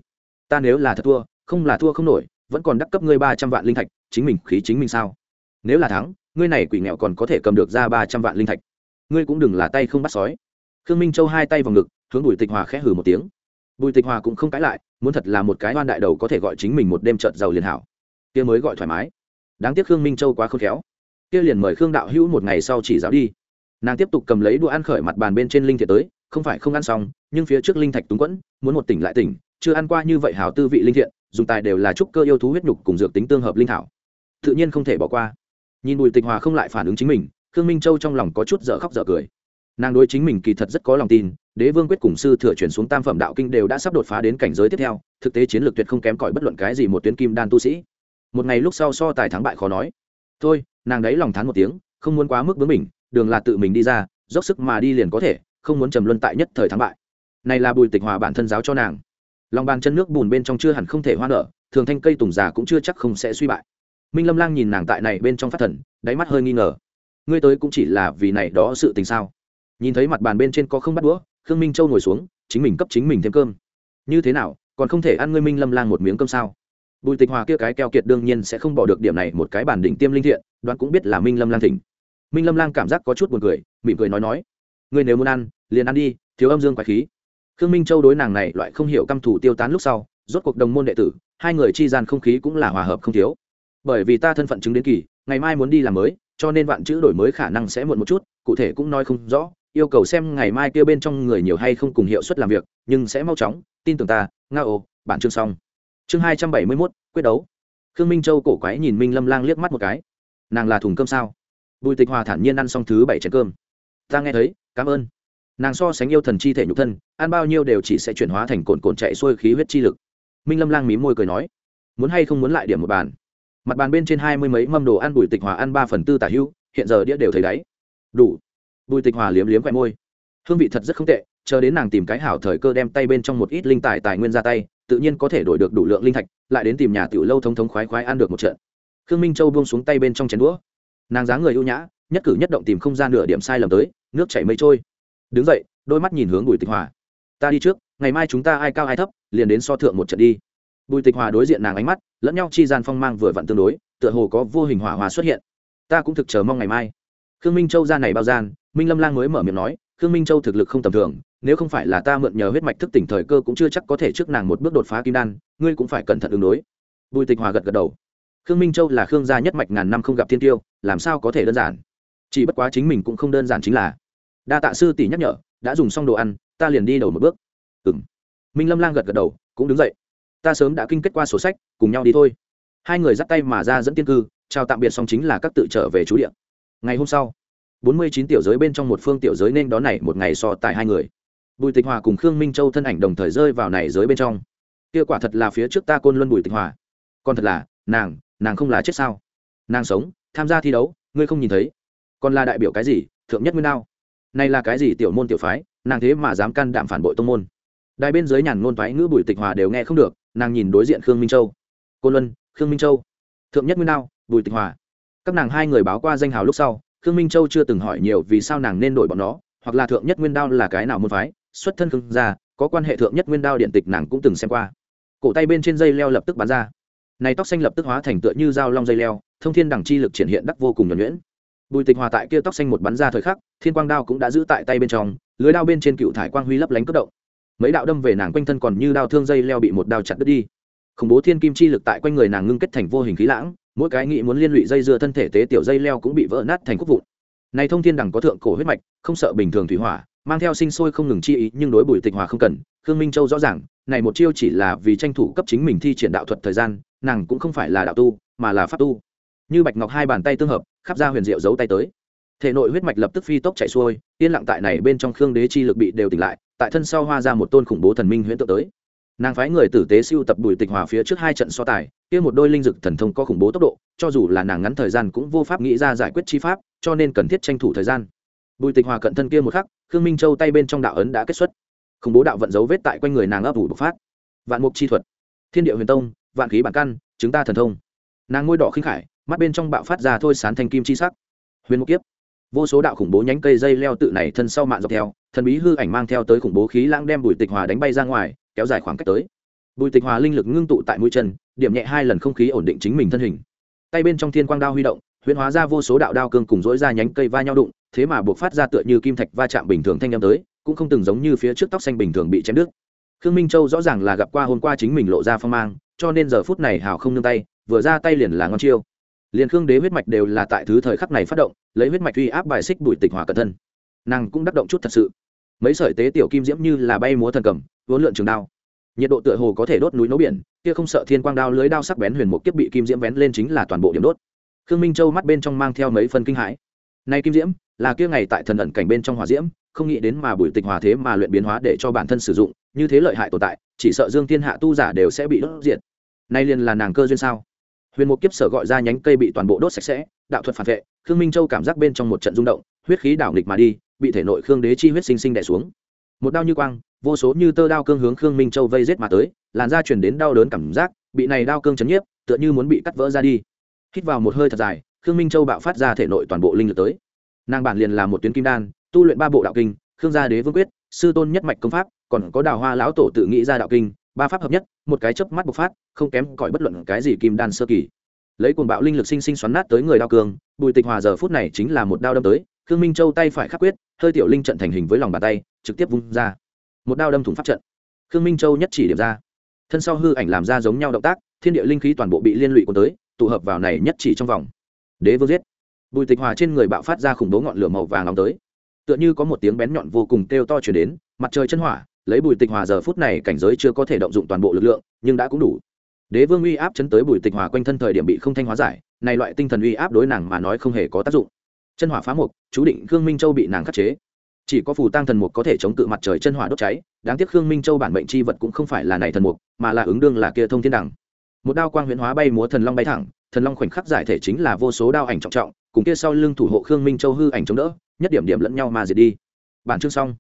Ta nếu là thật thua, không là thua không nổi, vẫn còn đắc cấp ngươi ba trăm vạn linh thạch, chính mình khí chính mình sao? Nếu là thắng, ngươi này quỷ nghèo còn có thể cầm được ra ba trăm vạn linh thạch. Ngươi cũng đừng là tay không bắt sói. Khương minh châu hai tay vào ngực, hướng bùi tịch hòa khẽ hừ một tiếng bùi tịch hòa cũng không cãi lại, muốn thật là một cái oan đại đầu có thể gọi chính mình một đêm trợt giàu liền hảo. Kia mới gọi thoải mái. Đáng tiếc khương minh châu quá khôn khéo. Kia liền mời khương đạo hữu một ngày sau chỉ giáo đi. Nàng tiếp tục cầm lấy đũa ăn khởi mặt bàn bên trên linh thiệt tới, không phải không ăn xong, nhưng phía trước linh thạch túng quẫn, muốn một tỉnh lại tỉnh, chưa ăn qua như vậy hảo tư vị linh thiện, dùng tài đều là trúc cơ yêu thú huyết nhục cùng dược tính tương hợp linh thảo. Tự nhiên không thể bỏ qua. Nhìn bùi tịch hòa không lại phản ứng chính mình, khương minh châu trong lòng có chút dở khóc dở cười nàng đối chính mình kỳ thật rất có lòng tin, đế vương quyết cùng sư thừa chuyển xuống tam phẩm đạo kinh đều đã sắp đột phá đến cảnh giới tiếp theo, thực tế chiến lược tuyệt không kém cỏi bất luận cái gì một tuyến kim đan tu sĩ. Một ngày lúc sau so tài thắng bại khó nói. Thôi, nàng đấy lòng thán một tiếng, không muốn quá mức bướng mình đường là tự mình đi ra, dốc sức mà đi liền có thể, không muốn trầm luân tại nhất thời thắng bại. Này là bùi tịch hòa bản thân giáo cho nàng. Lòng bàn chân nước bùn bên trong chưa hẳn không thể hoa nở, thường thanh cây tùng già cũng chưa chắc không sẽ suy bại. Minh lâm lang nhìn nàng tại này bên trong phát thần, đáy mắt hơi nghi ngờ. Ngươi tới cũng chỉ là vì này đó sự tình sao? Nhìn thấy mặt bàn bên trên có không bắt đũa, khương minh châu ngồi xuống, chính mình cấp chính mình thêm cơm. Như thế nào, còn không thể ăn ngươi minh lâm lang một miếng cơm sao? Bùi tịch hòa kia cái keo kiệt đương nhiên sẽ không bỏ được điểm này một cái bản đỉnh tiêm linh thiện, đoán cũng biết là minh lâm lang thỉnh. Minh lâm lang cảm giác có chút buồn cười, mỉm cười nói nói, ngươi nếu muốn ăn, liền ăn đi, thiếu âm dương quái khí. Khương minh châu đối nàng này loại không hiểu căm thủ tiêu tán lúc sau, rốt cuộc đồng môn đệ tử, hai người chi gian không khí cũng là hòa hợp không thiếu. Bởi vì ta thân phận chứng đến kỳ, ngày mai muốn đi làm mới, cho nên vạn chữ đổi mới khả năng sẽ muộn một chút, cụ thể cũng nói không rõ yêu cầu xem ngày mai kia bên trong người nhiều hay không cùng hiệu suất làm việc, nhưng sẽ mau chóng. Tin tưởng ta, nga ô bản chương xong. Chương hai trăm bảy mươi mốt, quyết đấu. Khương minh châu cổ quái nhìn minh lâm lang liếc mắt một cái. Nàng là thùng cơm sao? Bùi tịch hòa thản nhiên ăn xong thứ bảy chén cơm. Ta nghe thấy, cảm ơn. Nàng so sánh yêu thần chi thể nhục thân, ăn bao nhiêu đều chỉ sẽ chuyển hóa thành cồn cồn chạy xuôi khí huyết chi lực. Minh lâm lang mí môi cười nói, muốn hay không muốn lại điểm một bàn? Mặt bàn bên trên hai mươi mấy mâm đồ ăn bùi tịch hòa ăn ba phần tư tả hữu hiện giờ đĩa đều thấy đáy. Đủ bùi tịch hòa liếm liếm khoe môi. Hương vị thật rất không tệ, chờ đến nàng tìm cái hảo thời cơ đem tay bên trong một ít linh tài tài nguyên ra tay, tự nhiên có thể đổi được đủ lượng linh thạch, lại đến tìm nhà tiểu lâu thống thống khoái khoái ăn được một trận. Khương minh châu buông xuống tay bên trong chén đũa. Nàng dáng người ưu nhã, nhất cử nhất động tìm không ra nửa điểm sai lầm tới, nước chảy mây trôi. Đứng dậy, đôi mắt nhìn hướng bùi tịch hòa. Ta đi trước, ngày mai chúng ta ai cao ai thấp, liền đến so thượng một trận đi. Bùi tịch hòa đối diện nàng ánh mắt, lẫn nhau chi gian phong mang vừa vặn tương đối, tựa hồ có vô hình hỏa hòa xuất hiện. Ta cũng thực chờ mong ngày mai. Khương minh châu ra này bao gian minh lâm lang mới mở miệng nói, khương minh châu thực lực không tầm thường, nếu không phải là ta mượn nhờ huyết mạch thức tỉnh thời cơ cũng chưa chắc có thể trước nàng một bước đột phá kim đan, ngươi cũng phải cẩn thận ứng đối. Bùi tịch hòa gật gật đầu. Khương minh châu là khương gia nhất mạch ngàn năm không gặp thiên tiêu, làm sao có thể đơn giản? Chỉ bất quá chính mình cũng không đơn giản chính là. Đa tạ sư tỷ nhắc nhở, đã dùng xong đồ ăn, ta liền đi đầu một bước. Ừm. minh lâm lang gật gật đầu, cũng đứng dậy. Ta sớm đã kinh kết qua sổ sách, cùng nhau đi thôi. Hai người dắt tay mà ra dẫn tiên cư, chào tạm biệt xong chính là các tự trở về chú địa. Ngày hôm sau bốn mươi chín tiểu giới bên trong một phương tiểu giới nên đón này một ngày so tài hai người. Bùi tịch hòa cùng khương minh châu thân ảnh đồng thời rơi vào này giới bên trong. Kia quả thật là phía trước ta côn luân bùi tịch hòa. Còn thật là, nàng nàng không là chết sao? Nàng sống, tham gia thi đấu, ngươi không nhìn thấy. Còn là đại biểu cái gì? Thượng nhất nguyên đao. Này là cái gì tiểu môn tiểu phái? Nàng thế mà dám can đảm phản bội tông môn. Đài bên dưới nhàn ngôn thoái ngữ bùi tịch hòa đều nghe không được, nàng nhìn đối diện khương minh châu. Côn luân, khương minh châu. Thượng nhất nguyên đao, bùi tịch hòa. Các nàng hai người báo qua danh hào lúc sau khương minh châu chưa từng hỏi nhiều vì sao nàng nên đổi bọn nó, hoặc là thượng nhất nguyên đao là cái nào môn phái, xuất thân khương gia, có quan hệ thượng nhất nguyên đao điện tịch nàng cũng từng xem qua. Cổ tay bên trên dây leo lập tức bắn ra. Này tóc xanh lập tức hóa thành tựa như dao long dây leo, thông thiên đẳng chi lực triển hiện đắc vô cùng nhuẩn nhuyễn. Bùi tịch hòa tại kia tóc xanh một bắn ra thời khắc, thiên quang đao cũng đã giữ tại tay bên trong, lưới đao bên trên cựu thải quang huy lấp lánh cất động. Mấy đạo đâm về nàng quanh thân còn như đao thương dây leo bị một đao chặt đứt đi. Khủng bố thiên kim chi lực tại quanh người nàng ngưng kết thành vô hình khí lãng mỗi cái nghĩ muốn liên lụy dây dưa thân thể tế tiểu dây leo cũng bị vỡ nát thành khúc vụn. Này thông thiên đẳng có thượng cổ huyết mạch, không sợ bình thường thủy hỏa, mang theo sinh sôi không ngừng chi ý, nhưng đối bùi tịch hòa không cần, khương minh châu rõ ràng, này một chiêu chỉ là vì tranh thủ cấp chính mình thi triển đạo thuật thời gian, nàng cũng không phải là đạo tu, mà là pháp tu. Như bạch ngọc hai bàn tay tương hợp, khắp ra huyền diệu giấu tay tới. Thể nội huyết mạch lập tức phi tốc chạy xuôi, yên lặng tại này bên trong khương đế chi lực bị đều tỉnh lại, tại thân sau hoa ra một tôn khủng bố thần minh huyễn tượng tới. Nàng phái người tử tế siêu tập bùi tịch hòa phía trước hai trận so tài kia một đôi linh dực thần thông có khủng bố tốc độ, cho dù là nàng ngắn thời gian cũng vô pháp nghĩ ra giải quyết chi pháp, cho nên cần thiết tranh thủ thời gian. Bùi tịch hòa cận thân kia một khắc, khương minh châu tay bên trong đạo ấn đã kết xuất. Khủng bố đạo vận dấu vết tại quanh người nàng ấp ủ bộc phát. Vạn mục chi thuật. Thiên địa huyền tông, vạn khí bản căn, chứng ta thần thông. Nàng ngôi đỏ khinh khải, mắt bên trong bạo phát ra thôi sán thanh kim chi sắc. Huyền mục kiếp. Vô số đạo khủng bố nhánh cây dây leo tự này thân sau mạng dọc theo, thần bí hư ảnh mang theo tới khủng bố khí lãng đem bùi tịch hòa đánh bay ra ngoài, kéo dài khoảng cách tới. Bùi tịch hòa linh lực ngưng tụ tại mũi chân điểm nhẹ hai lần không khí ổn định chính mình thân hình. Tay bên trong thiên quang đao huy động, huyễn hóa ra vô số đạo đao cương cùng dỗi ra nhánh cây va nhau đụng, thế mà buộc phát ra tựa như kim thạch va chạm bình thường thanh â tới, cũng không từng giống như phía trước tóc xanh bình thường bị chém đứt. Khương minh châu rõ ràng là gặp qua hôm qua chính mình lộ ra phong mang, cho nên giờ phút này hào không nương tay, vừa ra tay liền là ngon chiêu. Liền khương đế huyết mạch đều là tại thứ thời khắc này phát động, lấy huyết mạch uy áp bài xích bùi tịch hòa cẩn thân. Nàng cũng đắc động chút thật sự. Mấy sợi tế tiểu kim diễm như là bay múa thần cầm vốn lượn trường đao. Nhiệt độ tựa hồ có thể đốt núi nấu biển kia không sợ thiên quang đao lưới đao sắc bén huyền một kiếp bị kim diễm vén lên chính là toàn bộ điểm đốt. Khương minh châu mắt bên trong mang theo mấy phần kinh hãi. Nay kim diễm, là kia ngày tại thần ẩn cảnh bên trong hỏa diễm, không nghĩ đến mà bùi tịch hòa thế mà luyện biến hóa để cho bản thân sử dụng, như thế lợi hại tồn tại, chỉ sợ dương thiên hạ tu giả đều sẽ bị đốt diệt. Nay liền là nàng cơ duyên sao? Huyền một kiếp sở gọi ra nhánh cây bị toàn bộ đốt sạch sẽ, đạo thuật phản vệ, khương minh châu cảm giác bên trong một trận rung động, huyết khí đảo nghịch mà đi, bị thể nội khương đế chi huyết sinh sinh đẻ xuống. Một đao như quang, vô số như tơ đao cương hướng khương minh châu vây rết mà tới làn da truyền đến đau đớn cảm giác, bị này đau cương chấn nhiếp, tựa như muốn bị cắt vỡ ra đi. Hít vào một hơi thật dài, khương minh châu bạo phát ra thể nội toàn bộ linh lực tới. Nàng bản liền là một tuyến kim đan, tu luyện ba bộ đạo kinh, khương gia đế vương quyết, sư tôn nhất mạch công pháp, còn có đào hoa lão tổ tự nghĩ ra đạo kinh, ba pháp hợp nhất, một cái chớp mắt bộc phát, không kém cỏi bất luận cái gì kim đan sơ kỳ. Lấy cuồng bạo linh lực sinh sinh xoắn nát tới người đao cường bùi tịch hòa giờ phút này chính là một đao đâm tới, khương minh châu tay phải khắc quyết, hơi tiểu linh trận thành hình với lòng bàn tay, trực tiếp vung ra. Một đao đâm thủng pháp trận. Khương minh châu nhất chỉ điểm ra thân sau hư ảnh làm ra giống nhau động tác, thiên địa linh khí toàn bộ bị liên lụy cuốn tới, tụ hợp vào này nhất chỉ trong vòng. Đế vương giết. Bùi tịch hòa trên người bạo phát ra khủng bố ngọn lửa màu vàng nóng tới. Tựa như có một tiếng bén nhọn vô cùng kêu to chuyển đến, mặt trời chân hỏa, lấy bùi tịch hòa giờ phút này cảnh giới chưa có thể động dụng toàn bộ lực lượng, nhưng đã cũng đủ. Đế vương uy áp chấn tới bùi tịch hòa quanh thân thời điểm bị không thanh hóa giải, này loại tinh thần uy áp đối nàng mà nói không hề có tác dụng. Chân hỏa phá mục, chú định khương minh châu bị nàng khắc chế chỉ có phù tăng thần mục có thể chống cự mặt trời chân hỏa đốt cháy, đáng tiếc khương minh châu bản mệnh chi vật cũng không phải là này thần mục, mà là ứng đương là kia thông thiên đẳng. Một đao quang huyễn hóa bay múa thần long bay thẳng, thần long khoảnh khắc giải thể chính là vô số đao ảnh trọng trọng, cùng kia sau lưng thủ hộ khương minh châu hư ảnh chống đỡ, nhất điểm điểm lẫn nhau mà diệt đi. Bản chương xong.